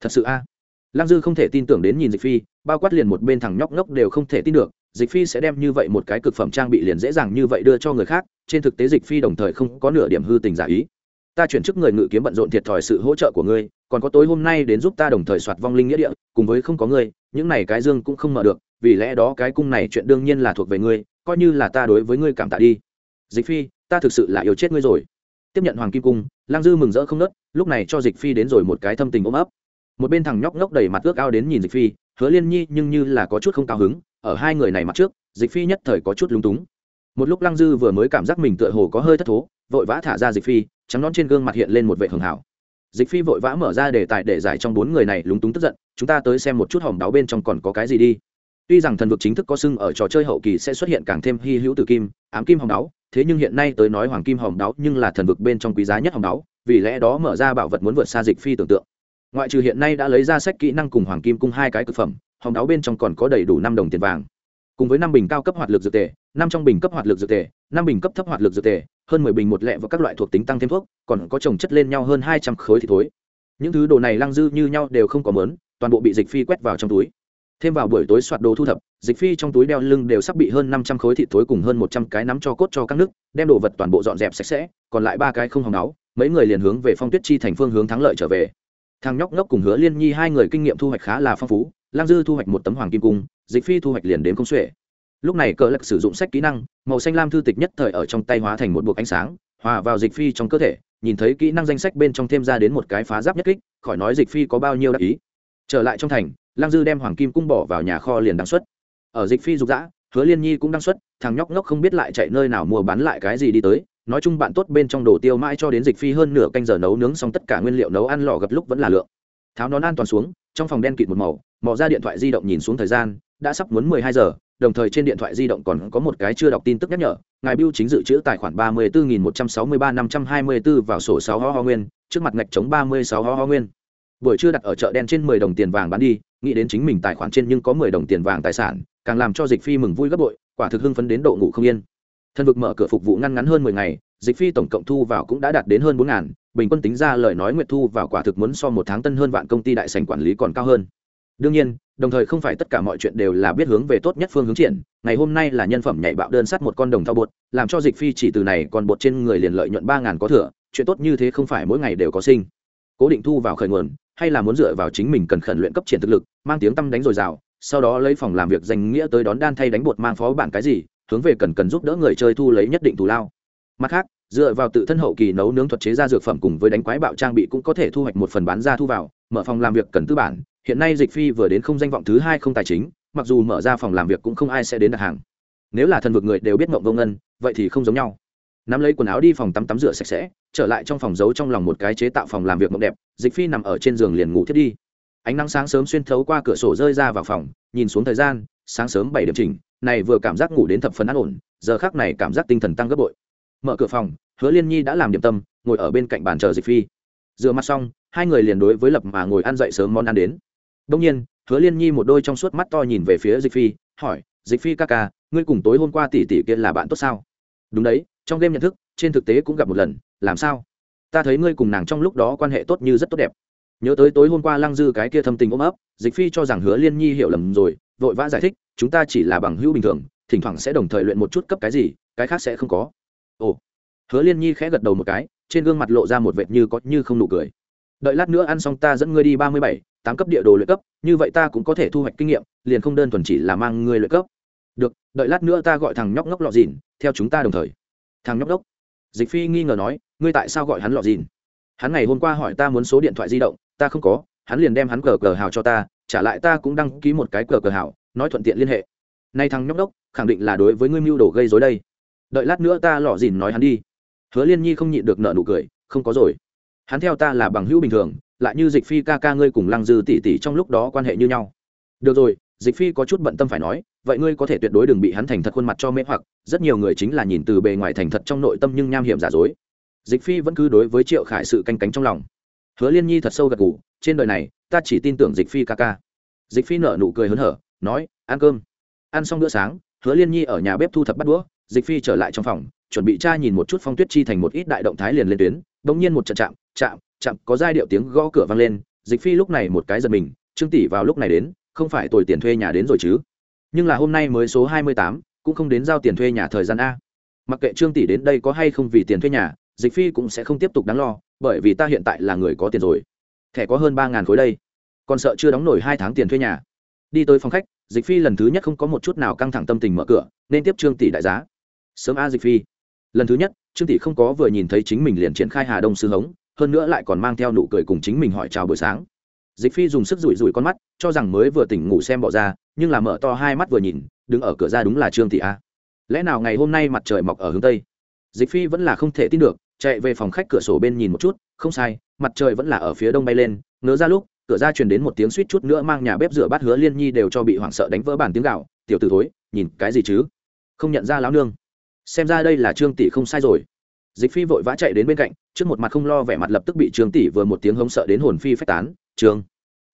Thật sự a? Lăng dư không thể tin tưởng đến nhìn dịch phi, bao quát liền một bên thằng nhóc ngốc đều không thể tin được, dịch phi sẽ đem như vậy một cái cực phẩm trang bị liền dễ dàng như vậy đưa cho người khác, trên thực tế dịch phi đồng thời không có nửa điểm hư tình giả ý. Ta chuyển chức người ngự kiếm bận rộn thiệt thòi sự hỗ trợ của ngươi, còn có tối hôm nay đến giúp ta đồng thời soạt vong linh nghĩa địa, cùng với không có ngươi, những này cái dương cũng không mở được, vì lẽ đó cái cung này chuyện đương nhiên là thuộc về ngươi, coi như là ta đối với ngươi cảm tạ đi. Dịch phi ta thực sự là yêu chết ngươi rồi. Tiếp nhận hoàng kim cung, lang dư mừng rỡ không nớt, lúc này cho dịch phi đến rồi một cái thâm tình ôm ấp. Một bên thằng nhóc ngốc đầy mặt ước ao đến nhìn dịch phi, hứa liên nhi nhưng như là có chút không cao hứng, ở hai người này mặt trước, dịch phi nhất thời có chút lúng túng. Một lúc lăng dư vừa mới cảm giác mình tựa hồ có hơi thất thố, vội vã thả ra dịch phi, trắng nón trên gương mặt hiện lên một vệ hưởng hảo. Dịch phi vội vã mở ra đề tài để giải trong bốn người này lúng túng tức giận, chúng ta tới xem một chút hòm đáo bên trong còn có cái gì đi tuy rằng thần vực chính thức có sưng ở trò chơi hậu kỳ sẽ xuất hiện càng thêm hy hữu từ kim, ám kim hồng đáo, thế nhưng hiện nay tới nói hoàng kim hồng đáo nhưng là thần vực bên trong quý giá nhất hồng đáo, vì lẽ đó mở ra bảo vật muốn vượt xa dịch phi tưởng tượng. Ngoại trừ hiện nay đã lấy ra sách kỹ năng cùng hoàng kim cung hai cái cực phẩm, hồng đáo bên trong còn có đầy đủ năm đồng tiền vàng. Cùng với năm bình cao cấp hoạt lực dược tề, năm trong bình cấp hoạt lực dược tề, năm bình cấp thấp hoạt lực dược tề, hơn mười bình một lẹ và các loại thuộc tính tăng thêm thuốc, còn có trồng chất lên nhau hơn hai trăm khối thì thối. Những thứ đồ này lăng dư như nhau đều không có mớn, toàn bộ bị dịch phi quét vào trong túi thêm vào buổi tối soạt đồ thu thập, dịch phi trong túi đeo lưng đều sắp bị hơn năm trăm khối thịt thối cùng hơn một trăm cái nắm cho cốt cho các nước, đem đồ vật toàn bộ dọn dẹp sạch sẽ, còn lại ba cái không hòng náo, mấy người liền hướng về phong tuyết chi thành phương hướng thắng lợi trở về. Thằng nhóc ngốc cùng hứa liên nhi hai người kinh nghiệm thu hoạch khá là phong phú, lang dư thu hoạch một tấm hoàng kim cung, dịch phi thu hoạch liền đến công xuệ lúc này cờ lạc sử dụng sách kỹ năng, màu xanh lam thư tịch nhất thời ở trong tay hóa thành một buộc ánh sáng, hòa vào dịch phi trong cơ thể, nhìn thấy kỹ năng danh sách bên trong thêm ra đến một cái phá giáp nhất kích, khỏi nói dịch phi có bao nhiêu đắc ý. Trở lại trong thành lang dư đem hoàng kim cung bỏ vào nhà kho liền đăng xuất. Ở dịch phi dục dã, hứa liên nhi cũng đăng xuất, thằng nhóc ngốc không biết lại chạy nơi nào mua bán lại cái gì đi tới. Nói chung bạn tốt bên trong đồ tiêu mãi cho đến dịch phi hơn nửa canh giờ nấu nướng xong tất cả nguyên liệu nấu ăn lò gặp lúc vẫn là lượng. Tháo nón an toàn xuống, trong phòng đen kịt một màu, mò ra điện thoại di động nhìn xuống thời gian, đã sắp muốn mười hai giờ, đồng thời trên điện thoại di động còn có một cái chưa đọc tin tức nhắc nhở, ngài biêu chính dự trữ tài khoản ba mươi bốn nghìn một trăm sáu mươi ba năm trăm hai mươi bốn vào sổ sáu ho ho nguyên, trước mặt ngạch chống ba mươi sáu ho ho nguyên. Buổi trưa đặt ở chợ đen trên mười đồng tiền vàng bán đi nghĩ đến chính mình tài khoản trên nhưng có mười đồng tiền vàng tài sản, càng làm cho dịch phi mừng vui gấp bội, quả thực hưng phấn đến độ ngủ không yên. Thân vực mở cửa phục vụ ngăn ngắn hơn mười ngày, dịch phi tổng cộng thu vào cũng đã đạt đến hơn bốn ngàn, bình quân tính ra lời nói nguyệt thu vào quả thực muốn so một tháng tân hơn vạn công ty đại sành quản lý còn cao hơn. Đương nhiên, đồng thời không phải tất cả mọi chuyện đều là biết hướng về tốt nhất phương hướng triển, ngày hôm nay là nhân phẩm nhảy bạo đơn sắt một con đồng thao bột, làm cho dịch phi chỉ từ này còn bột trên người liền lợi nhuận ba ngàn có thừa, chuyện tốt như thế không phải mỗi ngày đều có sinh. Cố định thu vào khởi nguồn hay là muốn dựa vào chính mình cần khẩn luyện cấp triển thực lực, mang tiếng tâm đánh dồi dào sau đó lấy phòng làm việc danh nghĩa tới đón đan thay đánh bột mang phó bản cái gì, hướng về cần cần giúp đỡ người chơi thu lấy nhất định thù lao. Mặt khác, dựa vào tự thân hậu kỳ nấu nướng thuật chế ra dược phẩm cùng với đánh quái bạo trang bị cũng có thể thu hoạch một phần bán ra thu vào, mở phòng làm việc cần tư bản, hiện nay dịch phi vừa đến không danh vọng thứ hai không tài chính, mặc dù mở ra phòng làm việc cũng không ai sẽ đến đặt hàng. Nếu là thần vực người đều biết mộng vô ngân, vậy thì không giống nhau nắm lấy quần áo đi phòng tắm tắm rửa sạch sẽ, trở lại trong phòng giấu trong lòng một cái chế tạo phòng làm việc mộng đẹp, dịch phi nằm ở trên giường liền ngủ thiết đi. Ánh nắng sáng sớm xuyên thấu qua cửa sổ rơi ra vào phòng, nhìn xuống thời gian, sáng sớm bảy điểm chỉnh, này vừa cảm giác ngủ đến thập phần an ổn, giờ khác này cảm giác tinh thần tăng gấp bội. Mở cửa phòng, hứa liên nhi đã làm điểm tâm, ngồi ở bên cạnh bàn chờ dịch phi. Rửa mặt xong, hai người liền đối với lập mà ngồi ăn dậy sớm món ăn đến. Đông nhiên, hứa liên nhi một đôi trong suốt mắt to nhìn về phía dịch phi, hỏi, dịch phi ca ca, ngươi cùng tối hôm qua tỷ tỷ kia là bạn tốt sao? Đúng đấy trong game nhận thức, trên thực tế cũng gặp một lần, làm sao? Ta thấy ngươi cùng nàng trong lúc đó quan hệ tốt như rất tốt đẹp. Nhớ tới tối hôm qua lăng dư cái kia thâm tình ôm ấp, dịch phi cho rằng hứa liên nhi hiểu lầm rồi, vội vã giải thích, chúng ta chỉ là bằng hữu bình thường, thỉnh thoảng sẽ đồng thời luyện một chút cấp cái gì, cái khác sẽ không có. Ồ. Hứa liên nhi khẽ gật đầu một cái, trên gương mặt lộ ra một vệt như có như không nụ cười. Đợi lát nữa ăn xong ta dẫn ngươi đi ba mươi bảy, tám cấp địa đồ luyện cấp, như vậy ta cũng có thể thu hoạch kinh nghiệm, liền không đơn thuần chỉ là mang ngươi luyện cấp. Được, đợi lát nữa ta gọi thằng nhóc ngốc lọ dìn, theo chúng ta đồng thời thằng nhóc đốc. Dịch phi nghi ngờ nói, ngươi tại sao gọi hắn lọ dìn? Hắn ngày hôm qua hỏi ta muốn số điện thoại di động, ta không có, hắn liền đem hắn cờ cờ hào cho ta, trả lại ta cũng đăng ký một cái cờ cờ hào, nói thuận tiện liên hệ. Nay thằng nhóc đốc, khẳng định là đối với ngươi mưu đồ gây dối đây. Đợi lát nữa ta lọ dìn nói hắn đi. Hứa liên nhi không nhịn được nợ nụ cười, không có rồi. Hắn theo ta là bằng hữu bình thường, lại như dịch phi ca ca ngươi cùng lăng dư tỷ tỷ trong lúc đó quan hệ như nhau. Được rồi dịch phi có chút bận tâm phải nói, vậy ngươi có thể tuyệt đối đừng bị hắn thành thật khuôn mặt cho mê hoặc, rất nhiều người chính là nhìn từ bề ngoài thành thật trong nội tâm nhưng nham hiểm giả dối. Dịch phi vẫn cứ đối với triệu khải sự canh cánh trong lòng. Hứa liên nhi thật sâu gật gù, trên đời này, ta chỉ tin tưởng dịch phi ca ca. Dịch phi nở nụ cười hớn hở, nói, ăn cơm. Ăn xong bữa sáng, hứa liên nhi ở nhà bếp thu thập bắt đũa, dịch phi trở lại trong phòng, chuẩn bị cha nhìn một chút phong tuyết chi thành một ít đại động thái liền lên tuyến, bỗng nhiên một trận chạm chạm chạm, có giai điệu tiếng gõ cửa vang lên, dịch phi lúc này một cái giật mình, trương tỷ vào lúc này đến không phải tồi tiền thuê nhà đến rồi chứ. Nhưng là hôm nay mới số hai mươi tám, cũng không đến giao tiền thuê nhà thời gian a. Mặc kệ trương tỷ đến đây có hay không vì tiền thuê nhà, dịch phi cũng sẽ không tiếp tục đáng lo, bởi vì ta hiện tại là người có tiền rồi. Thẻ có hơn ba ngàn khối đây. Còn sợ chưa đóng nổi hai tháng tiền thuê nhà. Đi tới phòng khách, dịch phi lần thứ nhất không có một chút nào căng thẳng tâm tình mở cửa, nên tiếp trương tỷ đại giá. Sớm a dịch phi. Lần thứ nhất, trương tỷ không có vừa nhìn thấy chính mình liền triển khai hà đông sư hống, hơn nữa lại còn mang theo nụ cười cùng chính mình hỏi chào buổi sáng dịch phi dùng sức rủi rủi con mắt, cho rằng mới vừa tỉnh ngủ xem bỏ ra, nhưng là mở to hai mắt vừa nhìn, đứng ở cửa ra đúng là trương Thị a. Lẽ nào ngày hôm nay mặt trời mọc ở hướng tây? Dịch phi vẫn là không thể tin được, chạy về phòng khách cửa sổ bên nhìn một chút, không sai, mặt trời vẫn là ở phía đông bay lên, ngớ ra lúc, cửa ra truyền đến một tiếng suýt chút nữa mang nhà bếp rửa bát hứa liên nhi đều cho bị hoảng sợ đánh vỡ bản tiếng gạo, tiểu t ử thối, nhìn cái gì chứ? Không nhận ra lão nương. Xem ra đây là trương tỷ không sai rồi. Dịch phi vội vã chạy đến bên cạnh, trước một mặt không lo vẻ mặt lập tức bị trương tỷ vừa một tiếng hống sợ đến hồn phi phách tán trương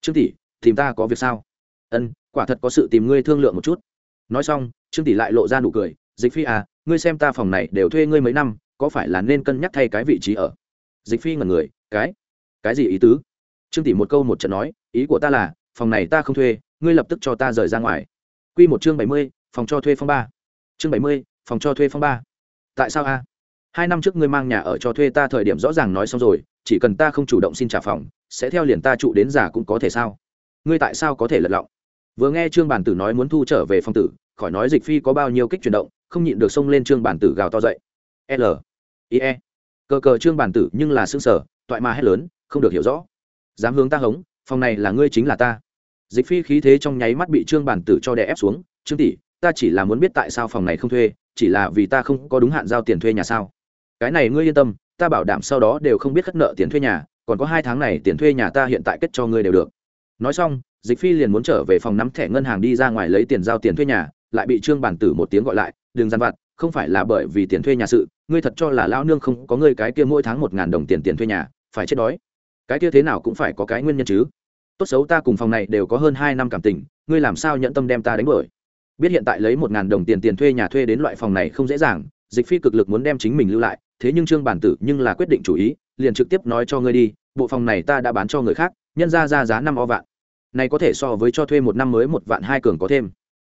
trương tỷ, tìm ta có việc sao? Ân, quả thật có sự tìm ngươi thương lượng một chút. Nói xong, trương tỷ lại lộ ra nụ cười, dịch phi à ngươi xem ta phòng này đều thuê ngươi mấy năm, có phải là nên cân nhắc thay cái vị trí ở? Dịch phi ngẩn người, cái? Cái gì ý tứ? Trương tỷ một câu một trận nói, ý của ta là, phòng này ta không thuê, ngươi lập tức cho ta rời ra ngoài. Quy một chương bảy mươi, phòng cho thuê phong ba. Chương bảy mươi, phòng cho thuê phong ba. Tại sao a? Hai năm trước ngươi mang nhà ở cho thuê ta thời điểm rõ ràng nói xong rồi, chỉ cần ta không chủ động xin trả phòng sẽ theo liền ta trụ đến giả cũng có thể sao? Ngươi tại sao có thể lật lọng? Vừa nghe trương bản tử nói muốn thu trở về phong tử, khỏi nói dịch phi có bao nhiêu kích chuyển động, không nhịn được xông lên trương bản tử gào to dậy. L ie cờ cờ trương bản tử nhưng là xương sở toại mà hét lớn, không được hiểu rõ. Dám hướng ta hống, phòng này là ngươi chính là ta. Dịch phi khí thế trong nháy mắt bị trương bản tử cho đè ép xuống, trương tỷ, ta chỉ là muốn biết tại sao phòng này không thuê, chỉ là vì ta không có đúng hạn giao tiền thuê nhà sao? Cái này ngươi yên tâm, ta bảo đảm sau đó đều không biết khất nợ tiền thuê nhà còn có hai tháng này tiền thuê nhà ta hiện tại kết cho ngươi đều được. Nói xong, dịch phi liền muốn trở về phòng nắm thẻ ngân hàng đi ra ngoài lấy tiền giao tiền thuê nhà, lại bị trương bản tử một tiếng gọi lại, đừng dằn vặt, không phải là bởi vì tiền thuê nhà sự, ngươi thật cho là lão nương không có ngươi cái kia mỗi tháng một ngàn đồng tiền tiền thuê nhà, phải chết đói. Cái kia thế nào cũng phải có cái nguyên nhân chứ. Tốt xấu ta cùng phòng này đều có hơn hai năm cảm tình, ngươi làm sao nhận tâm đem ta đánh đuổi? Biết hiện tại lấy một ngàn đồng tiền tiền thuê nhà thuê đến loại phòng này không dễ dàng dịch phi cực lực muốn đem chính mình lưu lại, thế nhưng trương bản tử nhưng là quyết định chủ ý, liền trực tiếp nói cho ngươi đi, bộ phòng này ta đã bán cho người khác, nhân ra ra giá năm o vạn. Này có thể so với cho thuê một năm mới một vạn hai cường có thêm.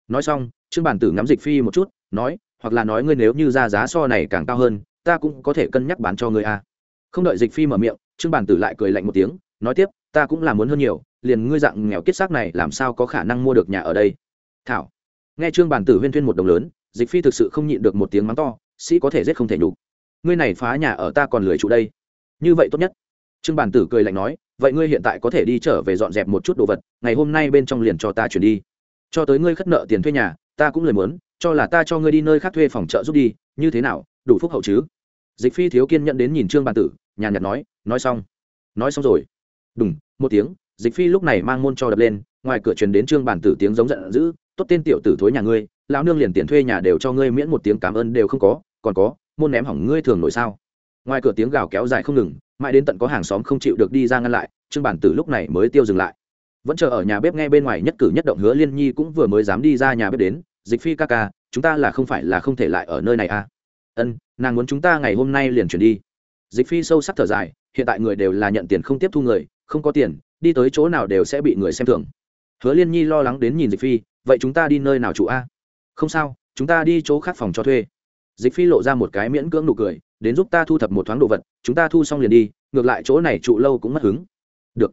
Nói xong, trương bản tử ngắm dịch phi một chút, nói, hoặc là nói ngươi nếu như ra giá so này càng cao hơn, ta cũng có thể cân nhắc bán cho ngươi a. Không đợi dịch phi mở miệng, trương bản tử lại cười lạnh một tiếng, nói tiếp, ta cũng là muốn hơn nhiều, liền ngươi dạng nghèo kết xác này làm sao có khả năng mua được nhà ở đây. Thảo. Nghe trương bản tử huyên thuyên một đồng lớn, dịch phi thực sự không nhịn được một tiếng mắng to sĩ có thể giết không thể nhục. Ngươi này phá nhà ở ta còn lười trụ đây. Như vậy tốt nhất. Trương bản tử cười lạnh nói, vậy ngươi hiện tại có thể đi trở về dọn dẹp một chút đồ vật, ngày hôm nay bên trong liền cho ta chuyển đi. Cho tới ngươi khất nợ tiền thuê nhà, ta cũng lời muốn, cho là ta cho ngươi đi nơi khác thuê phòng trợ giúp đi, như thế nào, đủ phúc hậu chứ? Dịch phi thiếu kiên nhận đến nhìn trương bản tử, nhàn nhạt nói nói xong. Nói xong rồi. Đúng một tiếng, dịch phi lúc này mang môn cho đập lên, ngoài cửa truyền đến trương bản tử tiếng giống giận dữ, tốt tên tiểu tử thối nhà ngươi lão nương liền tiền thuê nhà đều cho ngươi miễn một tiếng cảm ơn đều không có, còn có, môn ném hỏng ngươi thường nổi sao? Ngoài cửa tiếng gào kéo dài không ngừng, mãi đến tận có hàng xóm không chịu được đi ra ngăn lại, trương bản tử lúc này mới tiêu dừng lại. Vẫn chờ ở nhà bếp nghe bên ngoài nhất cử nhất động hứa liên nhi cũng vừa mới dám đi ra nhà bếp đến, dịch phi ca ca, chúng ta là không phải là không thể lại ở nơi này à? Ân, nàng muốn chúng ta ngày hôm nay liền chuyển đi. Dịch phi sâu sắc thở dài, hiện tại người đều là nhận tiền không tiếp thu người, không có tiền, đi tới chỗ nào đều sẽ bị người xem thường. Hứa liên nhi lo lắng đến nhìn dịch phi, vậy chúng ta đi nơi nào chủ a? Không sao, chúng ta đi chỗ khác phòng cho thuê. Dịch phi lộ ra một cái miễn cưỡng nụ cười, đến giúp ta thu thập một thoáng đồ vật, chúng ta thu xong liền đi, ngược lại chỗ này trụ lâu cũng mất hứng. Được.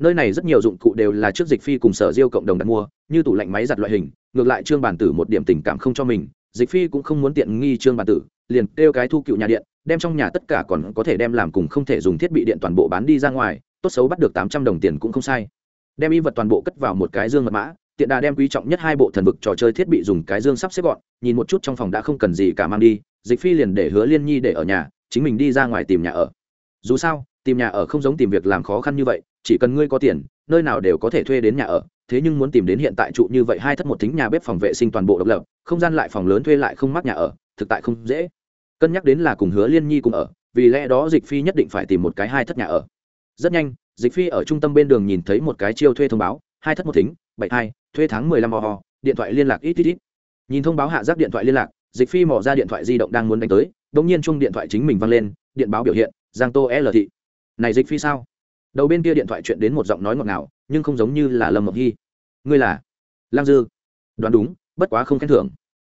Nơi này rất nhiều dụng cụ đều là trước dịch phi cùng sở diêu cộng đồng đặt mua, như tủ lạnh máy giặt loại hình, ngược lại trương bản tử một điểm tình cảm không cho mình, dịch phi cũng không muốn tiện nghi trương bản tử, liền kêu cái thu cựu nhà điện, đem trong nhà tất cả còn có thể đem làm cùng không thể dùng thiết bị điện toàn bộ bán đi ra ngoài, tốt xấu bắt được tám trăm đồng tiền cũng không sai. Đem y vật toàn bộ cất vào một cái dương mật mã tiện đà đem quý trọng nhất hai bộ thần vực trò chơi thiết bị dùng cái dương sắp xếp gọn, nhìn một chút trong phòng đã không cần gì cả mang đi, dịch phi liền để hứa liên nhi để ở nhà, chính mình đi ra ngoài tìm nhà ở. Dù sao, tìm nhà ở không giống tìm việc làm khó khăn như vậy, chỉ cần ngươi có tiền, nơi nào đều có thể thuê đến nhà ở, thế nhưng muốn tìm đến hiện tại trụ như vậy hai thất một thính nhà bếp phòng vệ sinh toàn bộ độc lập, không gian lại phòng lớn thuê lại không mắc nhà ở, thực tại không dễ. Cân nhắc đến là cùng hứa liên nhi cùng ở, vì lẽ đó dịch phi nhất định phải tìm một cái hai thất nhà ở. Rất nhanh, dịch phi ở trung tâm bên đường nhìn thấy một cái chiêu thuê thông báo, hai thất một thính bảy hai, thuê tháng mười lăm ho ho, điện thoại liên lạc ít ít ít. Nhìn thông báo hạ giác điện thoại liên lạc, dịch phi mò ra điện thoại di động đang muốn đánh tới đ ỗ n g nhiên chung điện thoại chính mình văng lên, điện báo biểu hiện, giang tô l thị. Này dịch phi sao? Đầu bên kia điện thoại chuyện đến một giọng nói ngọt ngào, nhưng không giống như là lâm mộng hy. Ngươi là? Lang dư. Đoán đúng, bất quá không khen thưởng.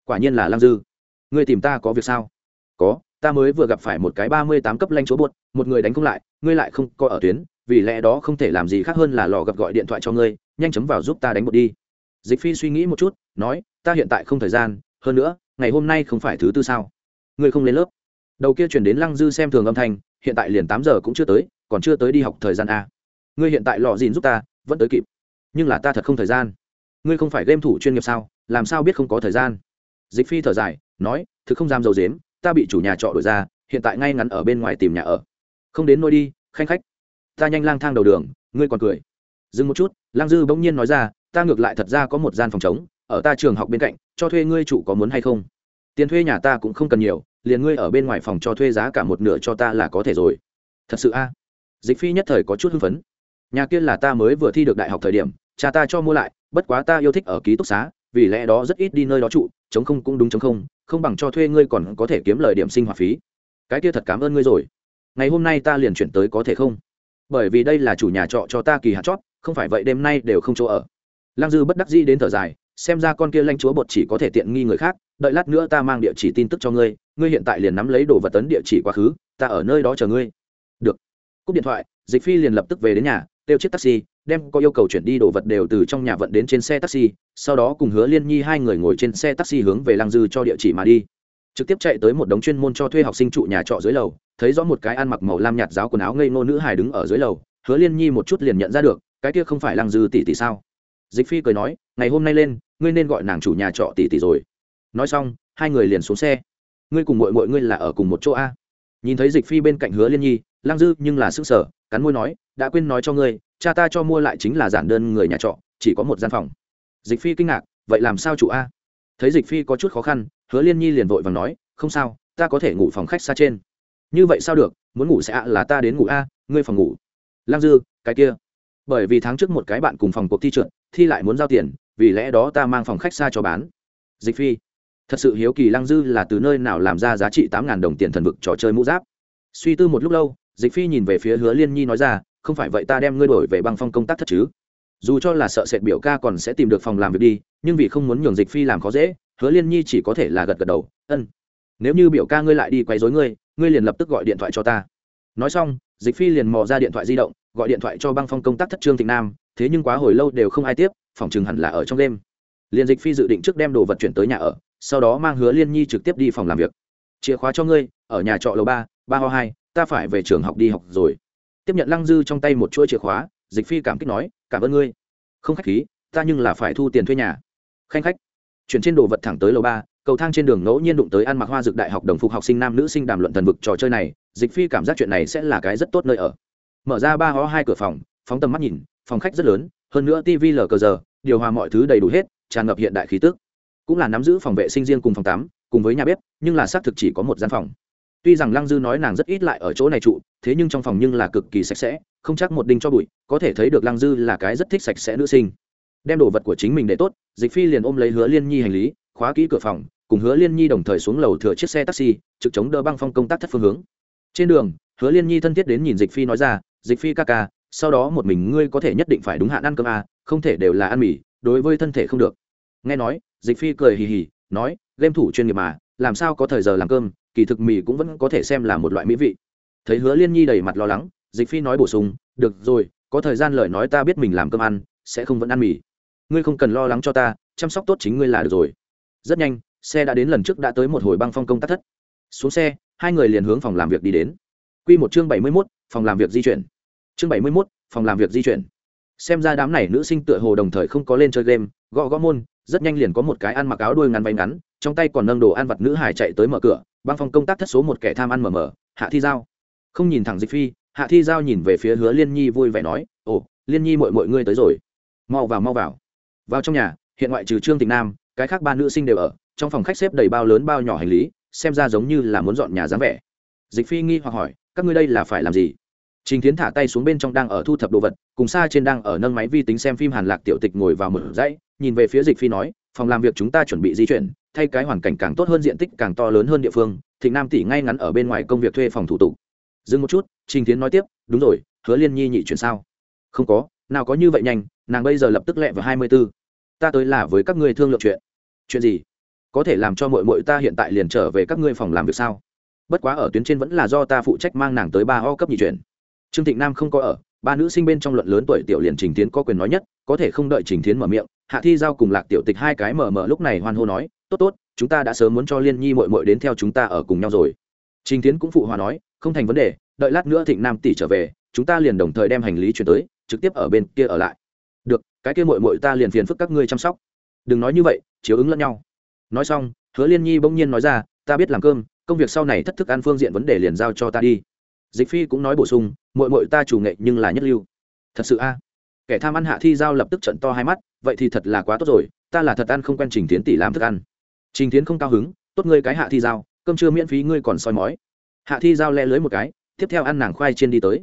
Quả nhiên là lang dư. Ngươi tìm ta có việc sao? Có, ta mới vừa gặp phải một cái ba mươi tám cấp lanh chỗ buột, một người đánh không lại, ngươi lại không có ở tuyến vì lẽ đó không thể làm gì khác hơn là lò gặp gọi điện thoại cho ngươi, nhanh chấm vào giúp ta đánh một đi. Dịch phi suy nghĩ một chút, nói, ta hiện tại không thời gian, hơn nữa, ngày hôm nay không phải thứ tư sao? Ngươi không lên lớp. Đầu kia chuyển đến lăng dư xem thường âm thanh, hiện tại liền tám giờ cũng chưa tới, còn chưa tới đi học thời gian a ngươi hiện tại lò dìn giúp ta, vẫn tới kịp. Nhưng là ta thật không thời gian. Ngươi không phải game thủ chuyên nghiệp sao? Làm sao biết không có thời gian? Dịch phi thở dài, nói, thực không dám dầu dếm, ta bị chủ nhà trọ đổi ra, hiện tại ngay ngắn ở bên ngoài tìm nhà ở. Không đến nôi đi, khanh khách ta nhanh lang thang đầu đường, ngươi còn cười. Dừng một chút, lang dư bỗng nhiên nói ra, ta ngược lại thật ra có một gian phòng trống, ở ta trường học bên cạnh, cho thuê ngươi chủ có muốn hay không? Tiền thuê nhà ta cũng không cần nhiều, liền ngươi ở bên ngoài phòng cho thuê giá cả một nửa cho ta là có thể rồi. Thật sự a? Dịch phi nhất thời có chút hưng phấn. Nhà kia là ta mới vừa thi được đại học thời điểm, cha ta cho mua lại, bất quá ta yêu thích ở ký túc xá, vì lẽ đó rất ít đi nơi đó trụ chống không cũng đúng chống không không bằng cho thuê ngươi còn có thể kiếm lời điểm sinh hoạt phí. Cái kia thật cảm ơn ngươi rồi. Ngày hôm nay ta liền chuyển tới có thể không? Bởi vì đây là chủ nhà trọ cho ta kỳ hạt chót, không phải vậy đêm nay đều không chỗ ở. Lăng dư bất đắc dĩ đến thở dài, xem ra con kia lanh chúa bột chỉ có thể tiện nghi người khác, đợi lát nữa ta mang địa chỉ tin tức cho ngươi ngươi hiện tại liền nắm lấy đồ vật tấn địa chỉ quá khứ, ta ở nơi đó chờ ngươi. Được. Cúp điện thoại, dịch phi liền lập tức về đến nhà kêu chiếc taxi, đem có yêu cầu chuyển đi đồ vật đều từ trong nhà vận đến trên xe taxi, sau đó cùng hứa liên nhi hai người ngồi trên xe taxi hướng về lăng dư cho địa chỉ mà đi trực tiếp chạy tới một đống chuyên môn cho thuê học sinh trụ nhà trọ dưới lầu, thấy rõ một cái ăn mặc màu lam nhạt giáo quần áo ngây ngô nữ hài đứng ở dưới lầu, hứa liên nhi một chút liền nhận ra được, cái kia không phải lăng dư tỷ tỷ sao? Dịch phi cười nói, ngày hôm nay lên, ngươi nên gọi nàng chủ nhà trọ tỷ tỷ rồi. Nói xong, hai người liền xuống xe. Ngươi cùng mọi mọi ngươi là ở cùng một chỗ a? Nhìn thấy dịch phi bên cạnh hứa liên nhi lang dư nhưng là sức sở cắn môi nói, đã quên nói cho ngươi, cha ta cho mua lại chính là giản đơn người nhà trọ, chỉ có một gian phòng. Dịch phi kinh ngạc, vậy làm sao chủ a? Thấy dịch phi có chút khó khăn hứa liên nhi liền vội và nói, không sao, ta có thể ngủ phòng khách xa trên. Như vậy sao được? Muốn ngủ sẽ ạ, là ta đến ngủ a, ngươi phòng ngủ. Lang dư, cái kia. Bởi vì tháng trước một cái bạn cùng phòng cuộc thi trượt, thi lại muốn giao tiền, vì lẽ đó ta mang phòng khách xa cho bán. Dịch phi. Thật sự hiếu kỳ lăng dư là từ nơi nào làm ra giá trị tám đồng tiền thần vực trò chơi mũ giáp? Suy tư một lúc lâu, dịch phi nhìn về phía hứa liên nhi nói ra, không phải vậy ta đem ngươi đổi về băng phong công tác thất chứ? Dù cho là sợ sệt biểu ca còn sẽ tìm được phòng làm việc đi, nhưng vì không muốn nhường dịch phi làm khó dễ hứa liên nhi chỉ có thể là gật gật đầu, ân, nếu như biểu ca ngươi lại đi quấy dối ngươi ngươi liền lập tức gọi điện thoại cho ta. Nói xong, dịch phi liền mò ra điện thoại di động, gọi điện thoại cho băng phong công tác thất trương thịnh nam, thế nhưng quá hồi lâu đều không ai tiếp, phòng chừng hẳn là ở trong đêm. Liền dịch phi dự định trước đem đồ vật chuyển tới nhà ở, sau đó mang hứa liên nhi trực tiếp đi phòng làm việc. Chìa khóa cho ngươi, ở nhà trọ lầu ba ba ho hai, ta phải về trường học đi học rồi. Tiếp nhận lăng dư trong tay một chuỗi chìa khóa, dịch phi cảm kích nói, cảm ơn ngươi. Không khách khí, ta nhưng là phải thu tiền thuê nhà. Khanh khách chuyển trên đồ vật thẳng tới lầu ba, cầu thang trên đường ngẫu nhiên đụng tới ăn mặc hoa dược đại học đồng phục học sinh nam nữ sinh đàm luận thần vực trò chơi này, dịch phi cảm giác chuyện này sẽ là cái rất tốt nơi ở. Mở ra ba hó hai cửa phòng, phóng tầm mắt nhìn, phòng khách rất lớn, hơn nữa tv lờ cờ giờ, điều hòa mọi thứ đầy đủ hết, tràn ngập hiện đại khí tức. Cũng là nắm giữ phòng vệ sinh riêng cùng phòng tắm, cùng với nhà bếp, nhưng là xác thực chỉ có một gian phòng. Tuy rằng lăng dư nói nàng rất ít lại ở chỗ này trụ, thế nhưng trong phòng nhưng là cực kỳ sạch sẽ, không chắc một đinh cho bụi, có thể thấy được lăng dư là cái rất thích sạch sẽ nữ sinh đem đồ vật của chính mình để tốt dịch phi liền ôm lấy hứa liên nhi hành lý khóa kỹ cửa phòng cùng hứa liên nhi đồng thời xuống lầu thừa chiếc xe taxi trực chống đỡ băng phong công tác thất phương hướng. Trên đường hứa liên nhi thân thiết đến nhìn dịch phi nói ra dịch phi ca ca sau đó một mình ngươi có thể nhất định phải đúng hạn ăn cơm à, không thể đều là ăn mì đối với thân thể không được. Nghe nói dịch phi cười hì hì nói game thủ chuyên nghiệp mà làm sao có thời giờ làm cơm kỳ thực mì cũng vẫn có thể xem là một loại mỹ vị. Thấy hứa liên nhi đầy mặt lo lắng dịch phi nói bổ sung được rồi có thời gian lời nói ta biết mình làm cơm ăn sẽ không vẫn ăn mì ngươi không cần lo lắng cho ta, chăm sóc tốt chính ngươi là được rồi. Rất nhanh, xe đã đến lần trước đã tới một hồi băng phong công tác thất. Xuống xe, hai người liền hướng phòng làm việc đi đến. Q một chương bảy mươi mốt, phòng làm việc di chuyển. Chương bảy mươi mốt, phòng làm việc di chuyển. Xem ra đám này nữ sinh tựa hồ đồng thời không có lên chơi game, gõ gõ môn, rất nhanh liền có một cái ăn mặc áo đuôi ngắn váy ngắn, trong tay còn nâng đồ ăn vặt nữ hải chạy tới mở cửa, băng phong công tác thất số một kẻ tham ăn mở mở, hạ thi giao. Không nhìn thẳng dịch phi, hạ thi giao nhìn về phía hứa liên nhi vui vẻ nói, ồ, liên nhi mọi mọi ngươi tới rồi. Mau vào mau vào vào trong nhà, hiện ngoại trừ trương tịnh nam, cái khác ba nữ sinh đều ở, trong phòng khách xếp đầy bao lớn bao nhỏ hành lý, xem ra giống như là muốn dọn nhà dáng vẻ. Dịch phi nghi hoặc hỏi, các ngươi đây là phải làm gì? Trình tiến thả tay xuống bên trong đang ở thu thập đồ vật, cùng xa trên đang ở nâng máy vi tính xem phim hàn lạc tiểu tịch ngồi vào một dãy, nhìn về phía dịch phi nói, phòng làm việc chúng ta chuẩn bị di chuyển, thay cái hoàn cảnh càng tốt hơn diện tích càng to lớn hơn địa phương, thịnh nam tỷ ngay ngắn ở bên ngoài công việc thuê phòng thủ tục. Dừng một chút, trình tiến nói tiếp, đúng rồi, hứa liên nhi nhị chuyển sao? Không có, nào có như vậy nhanh nàng bây giờ lập tức lẹ vào hai mươi b ố ta tới là với các ngươi thương lượng chuyện. Chuyện gì? Có thể làm cho mội mội ta hiện tại liền trở về các ngươi phòng làm việc sao? Bất quá ở tuyến trên vẫn là do ta phụ trách mang nàng tới ba o cấp nhị chuyển. Trương thịnh nam không có ở, ba nữ sinh bên trong luận lớn tuổi tiểu liền trình tiến có quyền nói nhất, có thể không đợi trình tiến mở miệng, hạ thi giao cùng lạc tiểu tịch hai cái mở mở lúc này hoan hô nói, tốt tốt, chúng ta đã sớm muốn cho liên nhi mội mội đến theo chúng ta ở cùng nhau rồi. Trình tiến cũng phụ hòa nói, không thành vấn đề, đợi lát nữa thịnh nam tỷ trở về, chúng ta liền đồng thời đem hành lý chuyển tới, trực tiếp ở bên kia ở lại cái kia mội mội ta liền phiền phức các ngươi chăm sóc. Đừng nói như vậy, chiếu ứng lẫn nhau. Nói xong, hứa liên nhi bỗng nhiên nói ra, ta biết làm cơm, công việc sau này thất thức ăn phương diện vấn đề liền giao cho ta đi. Dịch phi cũng nói bổ sung mội mội ta chủ nghệ nhưng là nhất lưu. Thật sự a? Kẻ tham ăn hạ thi giao lập tức trận to hai mắt, vậy thì thật là quá tốt rồi, ta là thật ăn không quen trình tiến tỷ làm thức ăn. Trình tiến không cao hứng, tốt ngươi cái hạ thi giao, cơm chưa miễn phí ngươi còn soi mói. Hạ thi giao le lưới một cái, tiếp theo ăn nàng khoai chiên đi tới.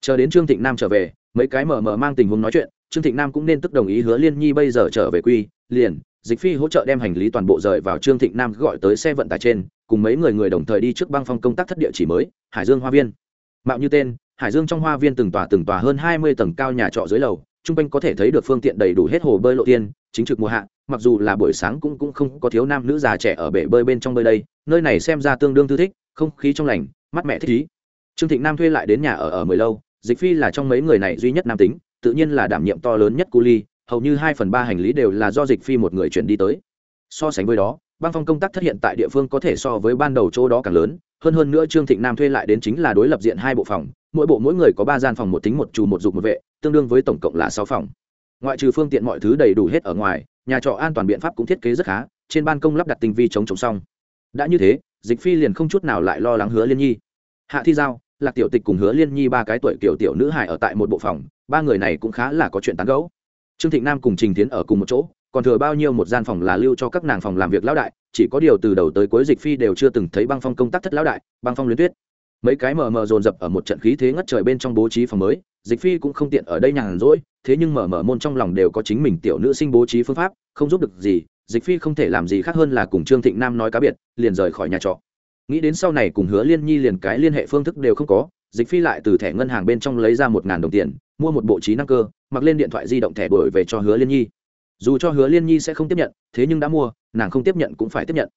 Chờ đến trương thịnh nam trở về, mấy cái mờ mờ mang tình huống nói chuyện trương thịnh nam cũng nên tức đồng ý hứa liên nhi bây giờ trở về quy, liền, dịch phi hỗ trợ đem hành lý toàn bộ rời vào trương thịnh nam gọi tới xe vận tải trên, cùng mấy người người đồng thời đi trước băng phong công tác thất địa chỉ mới, hải dương hoa viên. Mạo như tên, hải dương trong hoa viên từng tòa từng tòa hơn hai mươi tầng cao nhà trọ dưới lầu Chung quanh có thể thấy được phương tiện đầy đủ hết hồ bơi lộ tiên, chính trực mùa hạ, mặc dù là buổi sáng cũng cũng không có thiếu nam nữ già trẻ ở bể bơi bên trong bơi đây, nơi này xem ra tương đương thư thích, không khí trong lành mắt mẹ thích ý trương thịnh nam thuê lại đến nhà ở ở mười lâu, dịch phi là trong mấy người này duy nhất nam tính tự nhiên là đảm nhiệm to lớn nhất cu ly, hầu như hai phần ba hành lý đều là do dịch phi một người chuyển đi tới. So sánh với đó, băng phong công tác thất hiện tại địa phương có thể so với ban đầu chỗ đó càng lớn, hơn hơn nữa trương thịnh nam thuê lại đến chính là đối lập diện hai bộ phòng, mỗi bộ mỗi người có ba gian phòng một tính một trù một dục một vệ, tương đương với tổng cộng là sáu phòng. Ngoại trừ phương tiện mọi thứ đầy đủ hết ở ngoài, nhà trọ an toàn biện pháp cũng thiết kế rất khá, trên ban công lắp đặt tinh vi chống chống xong. Đã như thế, dịch phi liền không chút nào lại lo lắng hứa liên nhi. Hạ thi giao lạc tiểu tịch cùng hứa liên nhi ba cái tuổi kiểu tiểu nữ hải ở tại một bộ phòng, ba người này cũng khá là có chuyện tán gẫu. Trương thịnh nam cùng trình tiến ở cùng một chỗ, còn thừa bao nhiêu một gian phòng là lưu cho các nàng phòng làm việc lão đại, chỉ có điều từ đầu tới cuối dịch phi đều chưa từng thấy băng phong công tác thất lão đại, băng phong luyến tuyết. Mấy cái mờ mờ dồn dập ở một trận khí thế ngất trời bên trong bố trí phòng mới, dịch phi cũng không tiện ở đây nhàn rỗi, thế nhưng mở mở môn trong lòng đều có chính mình tiểu nữ sinh bố trí phương pháp, không giúp được gì, dịch phi không thể làm gì khác hơn là cùng trương thịnh nam nói cá biệt, liền rời khỏi nhà trọ nghĩ đến sau này cùng hứa liên nhi liền cái liên hệ phương thức đều không có, dịch phi lại từ thẻ ngân hàng bên trong lấy ra một ngàn đồng tiền, mua một bộ trí năng cơ, mặc lên điện thoại di động thẻ đổi về cho hứa liên nhi. Dù cho hứa liên nhi sẽ không tiếp nhận, thế nhưng đã mua, nàng không tiếp nhận cũng phải tiếp nhận.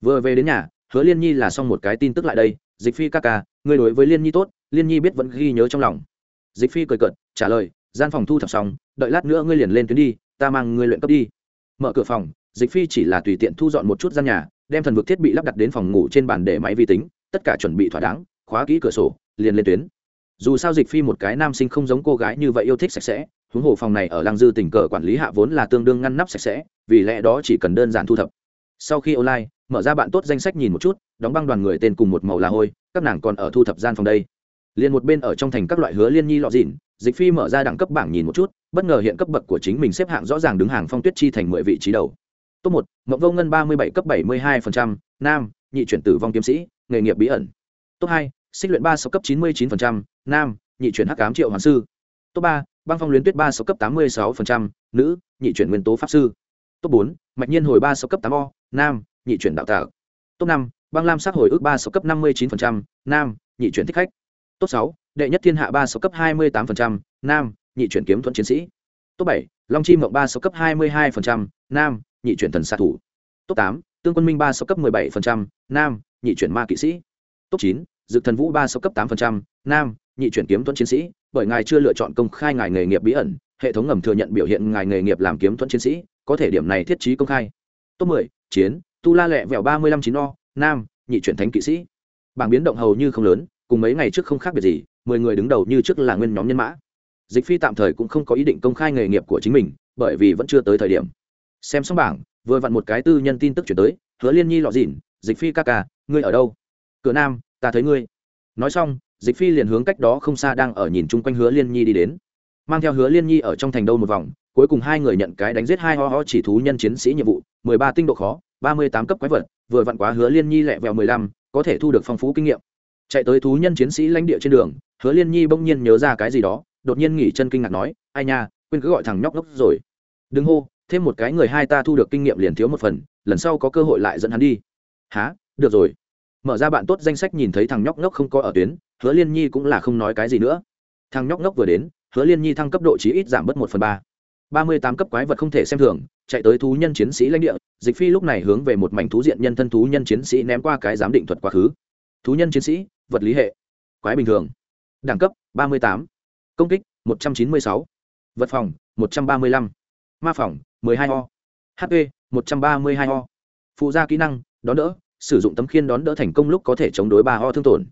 Vừa về đến nhà, hứa liên nhi là xong một cái tin tức lại đây, dịch phi ca ca người đối với liên nhi tốt, liên nhi biết vẫn ghi nhớ trong lòng. Dịch phi cười cợt, trả lời, gian phòng thu thập xong, đợi lát nữa ngươi liền lên tuyến đi, ta mang ngươi luyện cấp đi. Mở cửa phòng, dịch phi chỉ là tùy tiện thu dọn một chút gian nhà đem thần vực thiết bị lắp đặt đến phòng ngủ trên bàn để máy vi tính, tất cả chuẩn bị thỏa đáng, khóa kỹ cửa sổ, liền lên tuyến. Dù sao dịch phi một cái nam sinh không giống cô gái như vậy yêu thích sạch sẽ, huống hồ phòng này ở lăng dư tình cờ quản lý hạ vốn là tương đương ngăn nắp sạch sẽ, vì lẽ đó chỉ cần đơn giản thu thập. Sau khi online, mở ra bạn tốt danh sách nhìn một chút, đóng băng đoàn người tên cùng một màu là hôi, các nàng còn ở thu thập gian phòng đây. Liền một bên ở trong thành các loại hứa liên nhi lọ dịn, dịch phi mở ra đẳng cấp bảng nhìn một chút, bất ngờ hiện cấp bậc của chính mình xếp hạng rõ ràng đứng hàng phong tuyết chi thành mười vị trí đầu top một mộng vô ngân ba mươi bảy cấp bảy mươi hai phần trăm, nam nhị chuyển tử vong kiếm sĩ nghề nghiệp bí ẩn. Top hai xích luyện ba sáu cấp chín mươi chín phần trăm, nam nhị chuyển hắc cám triệu hoàng sư. Top ba băng phong luyến tuyết ba sáu cấp tám mươi sáu phần trăm, nữ nhị chuyển nguyên tố pháp sư. Top bốn mạch nhiên hồi ba sáu cấp tám o nam nhị chuyển đạo tạo. Top năm băng lam sắc hồi ước ba sáu cấp năm mươi chín phần trăm, nam nhị chuyển thích khách. Top sáu đệ nhất thiên hạ ba sáu cấp hai mươi tám phần trăm, nam nhị chuyển kiếm thuận chiến sĩ. Top bảy long chi mộng ba sáu cấp hai mươi hai phần trăm, nam nhị chuyển thần xạ thủ. Top tám tương quân minh ba sáu cấp mười bảy phần trăm, nam nhị chuyển ma kỵ sĩ. Top chín dự thần vũ ba sáu cấp tám phần trăm, nam nhị chuyển kiếm thuẫn chiến sĩ bởi ngài chưa lựa chọn công khai ngài nghề nghiệp bí ẩn hệ thống ngầm thừa nhận biểu hiện ngài nghề nghiệp làm kiếm thuẫn chiến sĩ có thể điểm này thiết trí công khai. Top mười chiến tu la lẹ vẹo ba mươi lăm chín o nam nhị chuyển thánh kỵ sĩ. Bảng biến động hầu như không lớn cùng mấy ngày trước không khác biệt gì mười người đứng đầu như trước là nguyên nhóm nhân mã. Dịch phi tạm thời cũng không có ý định công khai nghề nghiệp của chính mình bởi vì vẫn chưa tới thời điểm xem xong bảng, vừa vặn một cái tư nhân tin tức chuyển tới, hứa liên nhi lọ dịn, dịch phi ca ca, ngươi ở đâu? Cửa nam, ta thấy ngươi. Nói xong, dịch phi liền hướng cách đó không xa đang ở nhìn chung quanh hứa liên nhi đi đến. Mang theo hứa liên nhi ở trong thành đâu một vòng, cuối cùng hai người nhận cái đánh giết hai ho ho chỉ thú nhân chiến sĩ nhiệm vụ, mười ba tinh độ khó, ba mươi tám cấp quái vật, vừa vặn quá hứa liên nhi lẹ vẹo mười lăm, có thể thu được phong phú kinh nghiệm. Chạy tới thú nhân chiến sĩ lãnh địa trên đường, hứa liên nhi bỗng nhiên nhớ ra cái gì đó, đột nhiên nghỉ chân kinh ngạc nói, ai nha, quên cứ gọi thằng nhóc ngốc rồi. Đừng hô thêm một cái người hai ta thu được kinh nghiệm liền thiếu một phần, lần sau có cơ hội lại dẫn hắn đi. Há được rồi. Mở ra bạn tốt danh sách nhìn thấy thằng nhóc ngốc không có ở tuyến, hứa liên nhi cũng là không nói cái gì nữa. Thằng nhóc ngốc vừa đến, hứa liên nhi thăng cấp độ chí ít giảm bớt một phần ba. Ba mươi tám cấp quái vật không thể xem thường, chạy tới thú nhân chiến sĩ lãnh địa, dịch phi lúc này hướng về một mảnh thú diện nhân thân thú nhân chiến sĩ ném qua cái giám định thuật quá khứ. Thú nhân chiến sĩ, vật lý hệ. Quái bình thường. Đẳng cấp, ba mươi tám. Công kích, một trăm chín mươi sáu. Vật phòng, một trăm ba mươi lăm. Ma phòng 12 ho hp một trăm ba mươi hai ho phụ gia kỹ năng, đón đỡ, sử dụng tấm khiên đón đỡ thành công lúc có thể chống đối ba ho thương tổn.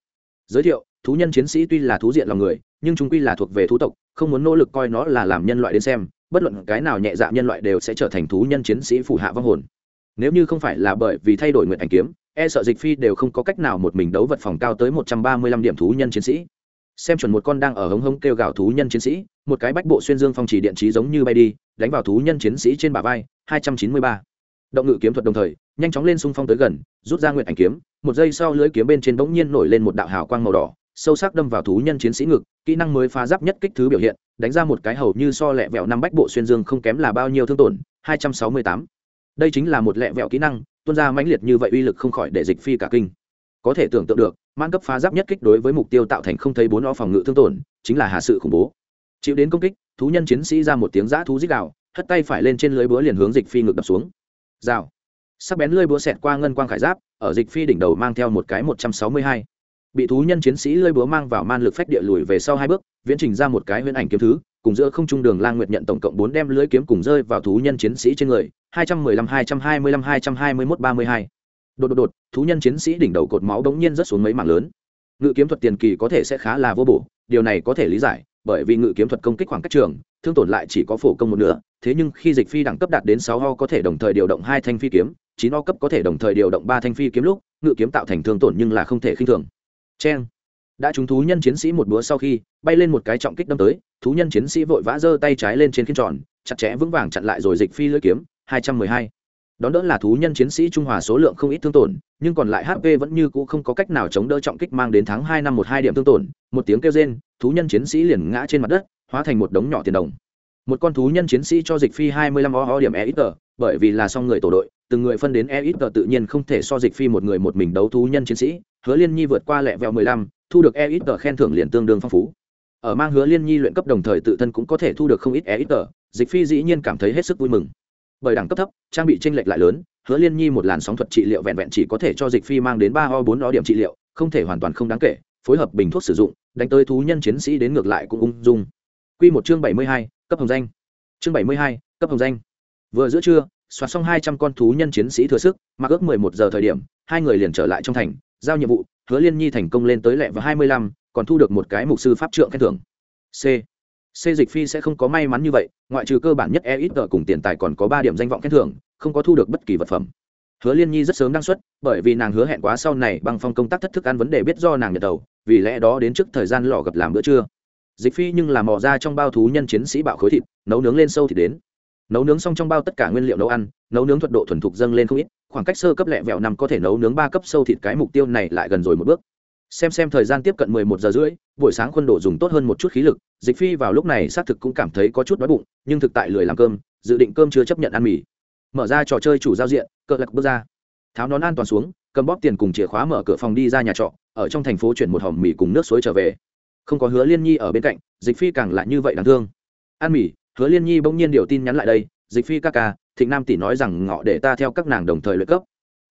Giới thiệu, thú nhân chiến sĩ tuy là thú diện lòng người, nhưng chúng quy là thuộc về thú tộc, không muốn nỗ lực coi nó là làm nhân loại đến xem, bất luận cái nào nhẹ dạ nhân loại đều sẽ trở thành thú nhân chiến sĩ phủ hạ vong hồn. Nếu như không phải là bởi vì thay đổi nguyện ảnh kiếm e sợ dịch phi đều không có cách nào một mình đấu vật phòng cao tới một trăm ba mươi lăm điểm thú nhân chiến sĩ. Xem chuẩn một con đang ở hống hống kêu gào thú nhân chiến sĩ một cái bách bộ xuyên dương phong chỉ điện trí giống như bay đi, đánh vào thú nhân chiến sĩ trên bả vai, hai trăm chín mươi ba. Động ngự kiếm thuật đồng thời, nhanh chóng lên xung phong tới gần, rút ra nguyện ảnh kiếm, một giây sau lưới kiếm bên trên bỗng nhiên nổi lên một đạo hào quang màu đỏ, sâu sắc đâm vào thú nhân chiến sĩ ngực, kỹ năng mới phá giáp nhất kích thứ biểu hiện, đánh ra một cái hầu như so lẹ vẹo năm bách bộ xuyên dương không kém là bao nhiêu thương tổn, hai trăm sáu mươi tám. Đây chính là một lẹ vẹo kỹ năng, tuôn ra mãnh liệt như vậy uy lực không khỏi để dịch phi cả kinh. Có thể tưởng tượng được man cấp phá giáp nhất kích đối với mục tiêu tạo thành không thấy bốn o phòng ngự thương tổn, chính là hạ sự khủng bố chịu đến công kích, thú nhân chiến sĩ ra một tiếng giã thú dích đạo hất tay phải lên trên lưới búa liền hướng dịch phi ngực đập xuống. Rào. Sắc bén lưới búa xẹt qua ngân quang khải giáp, ở dịch phi đỉnh đầu mang theo một cái một trăm sáu mươi hai. Bị thú nhân chiến sĩ lưới búa mang vào man lực phách địa lùi về sau hai bước, viễn trình ra một cái huyễn ảnh kiếm thứ, cùng giữa không trung đường lang nguyệt nhận tổng cộng bốn đem lưới kiếm cùng rơi vào thú nhân chiến sĩ trên người, hai trăm mười lăm, hai trăm hai mươi lăm, hai trăm hai mươi mốt, ba mươi hai. Đột đột đột, thú nhân chiến sĩ đỉnh đầu cột máu bỗng nhiên rất xuống mấy mảng lớn. Ngự kiếm thuật tiền kỳ có thể sẽ khá là vô bổ, điều này có thể lý giải bởi vì ngự kiếm thuật công kích khoảng cách trường, thương tổn lại chỉ có phổ công một nửa, thế nhưng khi dịch phi đẳng cấp đạt đến sáu ho có thể đồng thời điều động hai thanh phi kiếm, chín ho cấp có thể đồng thời điều động ba thanh phi kiếm lúc, ngự kiếm tạo thành thương tổn nhưng là không thể khinh thường. Cheng. Đã trúng thú nhân chiến sĩ một búa sau khi, bay lên một cái trọng kích đâm tới, thú nhân chiến sĩ vội vã giơ tay trái lên trên khiên tròn, chặt chẽ vững vàng chặn lại rồi dịch phi lưỡi kiếm, hai trăm mười hai. Đón đỡ là thú nhân chiến sĩ trung hòa số lượng không ít thương tổn, nhưng còn lại hp vẫn như cũ không có cách nào chống đỡ trọng kích mang đến tháng hai năm một hai điểm thương tổn, một tiếng kêu rên thú nhân chiến sĩ liền ngã trên mặt đất, hóa thành một đống nhỏ tiền đồng. Một con thú nhân chiến sĩ cho dịch phi hai mươi lăm o điểm e ít tờ bởi vì là song người tổ đội, từng người phân đến e ít tờ tự nhiên không thể so dịch phi một người một mình đấu thú nhân chiến sĩ. Hứa liên nhi vượt qua lẹ vẹo mười lăm, thu được e ít tờ khen thưởng liền tương đương phong phú. Ở mang hứa liên nhi luyện cấp đồng thời tự thân cũng có thể thu được không ít e ít tờ dịch phi dĩ nhiên cảm thấy hết sức vui mừng. Bởi đẳng cấp thấp, trang bị tranh lệch lại lớn, hứa liên nhi một làn sóng thuật trị liệu vẹn vẹn chỉ có thể cho dịch phi mang đến ba ho bốn o điểm trị liệu, không thể hoàn toàn không đáng kể phối hợp bình thuốc sử dụng đánh tới thú nhân chiến sĩ đến ngược lại cũng ung dung Quy một chương bảy mươi hai, cấp hồng danh. Chương bảy mươi hai, cấp hồng danh. Vừa giữa trưa, soạt xong hai trăm con thú nhân chiến sĩ thừa sức, mặc ước mười một giờ thời điểm, hai người liền trở lại trong thành, giao nhiệm vụ, Hứa Liên Nhi thành công lên tới lẹ và hai mươi lăm, còn thu được một cái mục sư pháp trượng khen thưởng. C. C dịch phi sẽ không có may mắn như vậy, ngoại trừ cơ bản nhất e ít cùng tiền tài còn có ba điểm danh vọng khen thưởng, không có thu được bất kỳ vật phẩm. Hứa Liên Nhi rất sớm đăng xuất, bởi vì nàng hứa hẹn quá sau này bằng phong công tác thất thức ăn vấn đề biết do nàng nhận đầu, vì lẽ đó đến trước thời gian lò gặp làm bữa trưa. Dịch phi nhưng làm mò ra trong bao thú nhân chiến sĩ bạo khối thịt, nấu nướng lên sâu thì đến. Nấu nướng xong trong bao tất cả nguyên liệu nấu ăn, nấu nướng thuật độ thuần thục dâng lên không ít, khoảng cách sơ cấp lẹ vẹo nằm có thể nấu nướng ba cấp sâu thịt cái mục tiêu này lại gần rồi một bước. Xem xem thời gian tiếp cận mười một giờ rưỡi, buổi sáng quân đồ dùng tốt hơn một chút khí lực, dịch phi vào lúc này xác thực cũng cảm thấy có chút đói bụng, nhưng thực tại lười làm cơm, dự định cơm chưa chấp nhận ăn mì. Mở ra trò chơi chủ giao diện cỡ lật bước ra. Tháo nón an toàn xuống, cầm bóp tiền cùng chìa khóa mở cửa phòng đi ra nhà trọ ở trong thành phố chuyển một hòm mì cùng nước suối trở về. Không có hứa liên nhi ở bên cạnh dịch phi càng lại như vậy đáng thương. An mì, hứa liên nhi bỗng nhiên điều tin nhắn lại đây dịch phi ca ca thịnh nam tỷ nói rằng ngọ để ta theo các nàng đồng thời lợi cấp.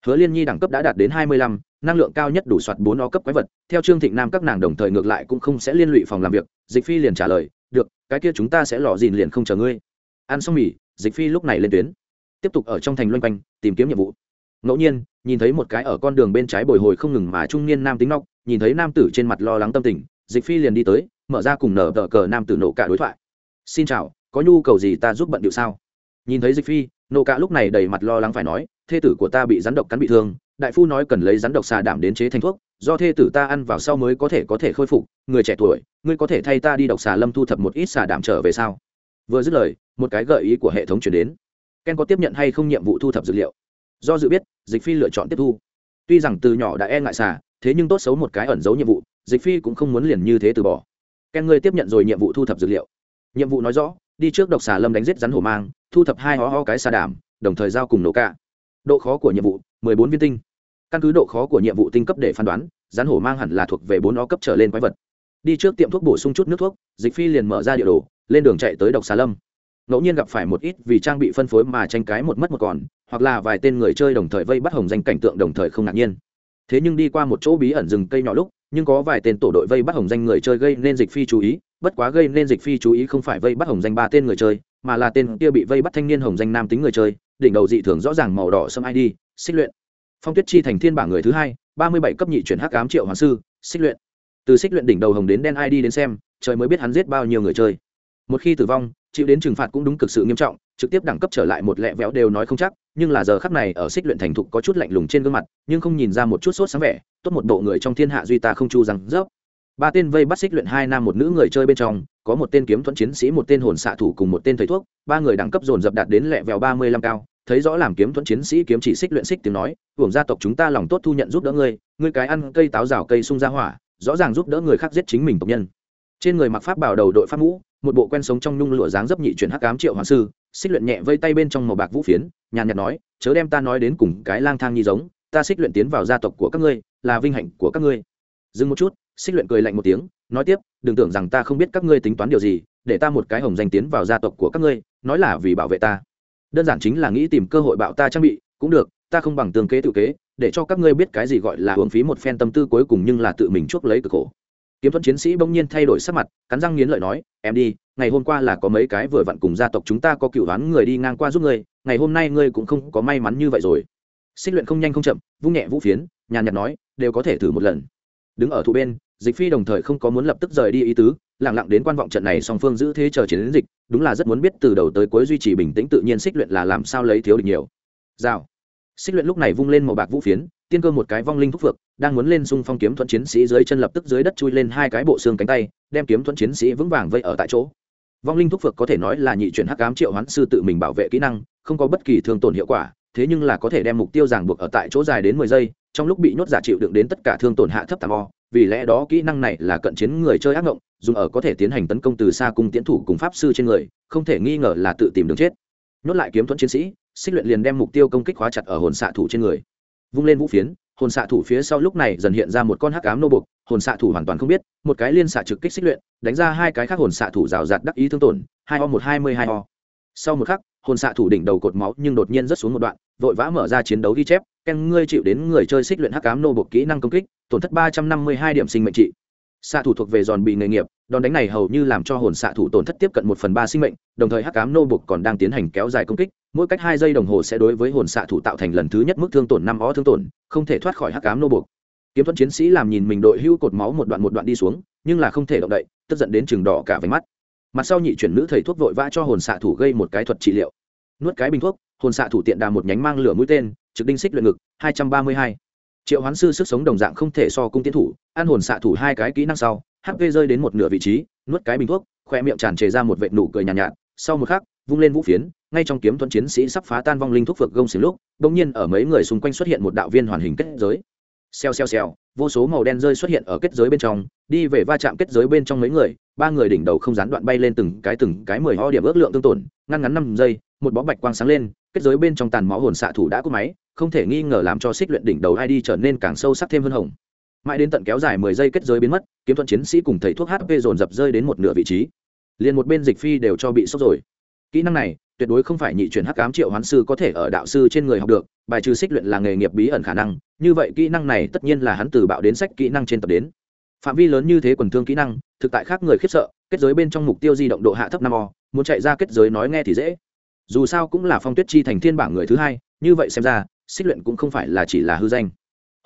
Hứa liên nhi đẳng cấp đã đạt đến hai mươi lăm năng lượng cao nhất đủ soạt bốn o cấp quái vật. Theo trương thịnh nam các nàng đồng thời ngược lại cũng không sẽ liên lụy phòng làm việc dịch phi liền trả lời được cái kia chúng ta sẽ lò dìn liền không chờ ngươi. Ăn xong mì dịch phi lúc này lên tuyến tiếp tục ở trong thành loanh quanh tìm kiếm nhiệm vụ. Ngẫu nhiên nhìn thấy một cái ở con đường bên trái bồi hồi không ngừng mà trung niên nam tính nóc nhìn thấy nam tử trên mặt lo lắng tâm tình, dịch phi liền đi tới, mở ra cùng nở tờ cờ nam tử nổ cả đối thoại. Xin chào, có nhu cầu gì ta giúp bận điệu sao? Nhìn thấy dịch phi, nổ cả lúc này đầy mặt lo lắng phải nói, thê tử của ta bị rắn độc cắn bị thương, đại phu nói cần lấy rắn độc xà đảm đến chế thành thuốc, do thê tử ta ăn vào sau mới có thể có thể khôi phục, người trẻ tuổi, ngươi có thể thay ta đi độc xà lâm thu thập một ít xà đảm trở về sao? Vừa dứt lời, một cái gợi ý của hệ thống chuyển đến. Ken có tiếp nhận hay không nhiệm vụ thu thập dữ liệu? Do dự biết dịch phi lựa chọn tiếp thu. Tuy rằng từ nhỏ đã e ngại xả, thế nhưng tốt xấu một cái ẩn giấu nhiệm vụ dịch phi cũng không muốn liền như thế từ bỏ. Ken ngươi tiếp nhận rồi nhiệm vụ thu thập dữ liệu. Nhiệm vụ nói rõ đi trước độc xà lâm đánh giết rắn hổ mang thu thập hai ho ho cái xà đảm đồng thời giao cùng nổ cả. Độ khó của nhiệm vụ mười bốn viên tinh. Căn cứ độ khó của nhiệm vụ tinh cấp để phán đoán rắn hổ mang hẳn là thuộc về bốn o cấp trở lên quái vật. Đi trước tiệm thuốc bổ sung chút nước thuốc dịch phi liền mở ra địa đồ lên đường chạy tới độc xà lâm. Ngẫu nhiên gặp phải một ít vì trang bị phân phối mà tranh cái một mất một còn hoặc là vài tên người chơi đồng thời vây bắt hồng danh cảnh tượng đồng thời không ngạc nhiên. Thế nhưng đi qua một chỗ bí ẩn rừng cây nhỏ lúc, nhưng có vài tên tổ đội vây bắt hồng danh người chơi gây nên dịch phi chú ý, bất quá gây nên dịch phi chú ý không phải vây bắt hồng danh ba tên người chơi, mà là tên kia bị vây bắt thanh niên hồng danh nam tính người chơi, đỉnh đầu dị thường rõ ràng màu đỏ xâm id xích luyện. Phong tuyết chi thành thiên bảng người thứ hai, ba mươi bảy cấp nhị chuyển hắc ám triệu hoàng sư, xích luyện. Từ xích luyện đỉnh đầu hồng đến đen id đến xem, trời mới biết hắn giết bao nhiêu người chơi. Một khi tử vong, chịu đến trừng phạt cũng đúng cực sự nghiêm trọng trực tiếp đẳng cấp trở lại một lẹ véo đều nói không chắc, nhưng là giờ khắc này ở xích luyện thành thục có chút lạnh lùng trên gương mặt, nhưng không nhìn ra một chút sốt sáng vẻ, tốt một bộ người trong thiên hạ duy ta không chu rằng dốc. Ba tên vây bắt xích luyện hai nam một nữ người chơi bên trong, có một tên kiếm thuẫn chiến sĩ, một tên hồn xạ thủ cùng một tên thầy thuốc, ba người đẳng cấp dồn dập đạt đến lẹ vẹo ba mươi lăm cao, thấy rõ làm kiếm thuẫn chiến sĩ kiếm chỉ xích luyện xích tiếng nói, hưởng gia tộc chúng ta lòng tốt thu nhận giúp đỡ ngươi ngươi cái ăn cây táo rào cây sung ra hỏa, rõ ràng giúp đỡ người khác giết chính mình tộc nhân. Trên người mặc pháp bảo đầu đội pháp mũ một bộ quen sống trong nhung lụa dáng dấp nhị chuyển hắc ám triệu hoàng sư, xích luyện nhẹ vây tay bên trong màu bạc vũ phiến, nhàn nhạt nói, chớ đem ta nói đến cùng cái lang thang nhi giống, ta xích luyện tiến vào gia tộc của các ngươi, là vinh hạnh của các ngươi. Dừng một chút, xích luyện cười lạnh một tiếng, nói tiếp, đừng tưởng rằng ta không biết các ngươi tính toán điều gì, để ta một cái hồng danh tiến vào gia tộc của các ngươi, nói là vì bảo vệ ta. Đơn giản chính là nghĩ tìm cơ hội bạo ta trang bị, cũng được, ta không bằng tương kế tự kế, để cho các ngươi biết cái gì gọi là hưởng phí một phen tâm tư cuối cùng nhưng là tự mình chuốc lấy cực khổ kiếm thuẫn chiến sĩ bỗng nhiên thay đổi sắc mặt, cắn răng nghiến lợi nói, em đi, ngày hôm qua là có mấy cái vừa vặn cùng gia tộc chúng ta có cựu đoán người đi ngang qua giúp ngươi, ngày hôm nay ngươi cũng không có may mắn như vậy rồi. Xích luyện không nhanh không chậm, vung nhẹ vũ phiến, nhàn nhạt nói, đều có thể thử một lần. Đứng ở thụ bên, dịch phi đồng thời không có muốn lập tức rời đi ý tứ lẳng lặng đến quan vọng trận này song phương giữ thế chờ chiến đến dịch, đúng là rất muốn biết từ đầu tới cuối duy trì bình tĩnh tự nhiên xích luyện là làm sao lấy thiếu được nhiều. Rào xích luyện lúc này vung lên màu bạc vũ phiến, tiên cơ một cái vong linh thúc phược, đang muốn lên xung phong kiếm thuận chiến sĩ dưới chân lập tức dưới đất chui lên hai cái bộ xương cánh tay, đem kiếm thuận chiến sĩ vững vàng vây ở tại chỗ. Vong linh thúc phược có thể nói là nhị chuyển hắc ám triệu hoán sư tự mình bảo vệ kỹ năng, không có bất kỳ thương tổn hiệu quả, thế nhưng là có thể đem mục tiêu ràng buộc ở tại chỗ dài đến mười giây, trong lúc bị nhốt giả chịu đựng đến tất cả thương tổn hạ thấp tà o, vì lẽ đó kỹ năng này là cận chiến người chơi ác ngộng, dùng ở có thể tiến hành tấn công từ xa cùng tiến thủ cùng pháp sư trên người, không thể nghi ngờ là tự tìm đường chết. Nhốt lại kiếm thuẫn chiến sĩ xích luyện liền đem mục tiêu công kích khóa chặt ở hồn xạ thủ trên người. Vung lên vũ phiến, hồn xạ thủ phía sau lúc này dần hiện ra một con hắc ám nô bục hồn xạ thủ hoàn toàn không biết, một cái liên xạ trực kích xích luyện, đánh ra hai cái khác hồn xạ thủ rào rạt đắc ý thương tổn, hai o một, hai mươi, hai o. Sau một khắc, hồn xạ thủ đỉnh đầu cột máu nhưng đột nhiên rất xuống một đoạn, vội vã mở ra chiến đấu ghi chép, ken, ngươi chịu đến người chơi xích luyện hắc cám nô bục kỹ năng công kích, tổn thất ba trăm năm mươi hai điểm sinh mệnh trị. Xạ thủ thuộc về giòn bị nghề nghiệp đòn đánh này hầu như làm cho hồn xạ thủ tổn thất tiếp cận một phần ba sinh mệnh, đồng thời hắc cám nô bục còn đang tiến hành kéo dài công kích, mỗi cách hai giây đồng hồ sẽ đối với hồn xạ thủ tạo thành lần thứ nhất mức thương tổn năm ó thương tổn, không thể thoát khỏi hắc cám nô bục kiếm thuẫn chiến sĩ làm nhìn mình đội hưu cột máu một đoạn một đoạn đi xuống, nhưng là không thể động đậy, tức giận đến chừng đỏ cả váy mắt. Mặt sau nhị chuyển nữ thầy thuốc vội vã cho hồn xạ thủ gây một cái thuật trị liệu. Nuốt cái bình thuốc, hồn xạ thủ tiện đà một nhánh mang lửa mũi tên, trực đinh xích luyện ngực, hai trăm ba mươi hai triệu hoán sư sức sống đồng dạng không thể so cung tiến thủ ăn hồn xạ thủ hai cái kỹ năng sau hp rơi đến một nửa vị trí nuốt cái bình thuốc khoe miệng tràn trề ra một vệ nụ cười nhàn nhạt, nhạt. Sau một khắc vung lên vũ phiến ngay trong kiếm thuẫn chiến sĩ sắp phá tan vong linh thuốc phược gông xỉn lúc bỗng nhiên ở mấy người xung quanh xuất hiện một đạo viên hoàn hình kết giới. Xèo xèo xèo vô số màu đen rơi xuất hiện ở kết giới bên trong đi về va chạm kết giới bên trong mấy người ba người đỉnh đầu không gián đoạn bay lên từng cái từng cái mười ho điểm ước lượng tương tổn ngăn ngắn năm giây một bó bạch quang sáng lên kết giới bên trong tàn máu hồn xạ thủ đã cúp máy không thể nghi ngờ làm cho xích luyện đỉnh đầu id trở nên càng sâu sắc thêm hơn hồng. Mãi đến tận kéo dài mười giây kết giới biến mất, kiếm thuận chiến sĩ cùng thầy thuốc hp dồn dập rơi đến một nửa vị trí. Liền một bên dịch phi đều cho bị sốc rồi. Kỹ năng này, tuyệt đối không phải nhị chuyển hắc ám triệu hoán sư có thể ở đạo sư trên người học được, bài trừ xích luyện là nghề nghiệp bí ẩn khả năng, như vậy kỹ năng này tất nhiên là hắn từ bạo đến sách kỹ năng trên tập đến. Phạm vi lớn như thế quần thương kỹ năng, thực tại khác người khiếp sợ, kết giới bên trong mục tiêu di động độ hạ thấp năm o, muốn chạy ra kết giới nói nghe thì dễ. Dù sao cũng là phong tuyết chi thành thiên bảng người thứ hai, như vậy xem ra xích luyện cũng không phải là chỉ là hư danh.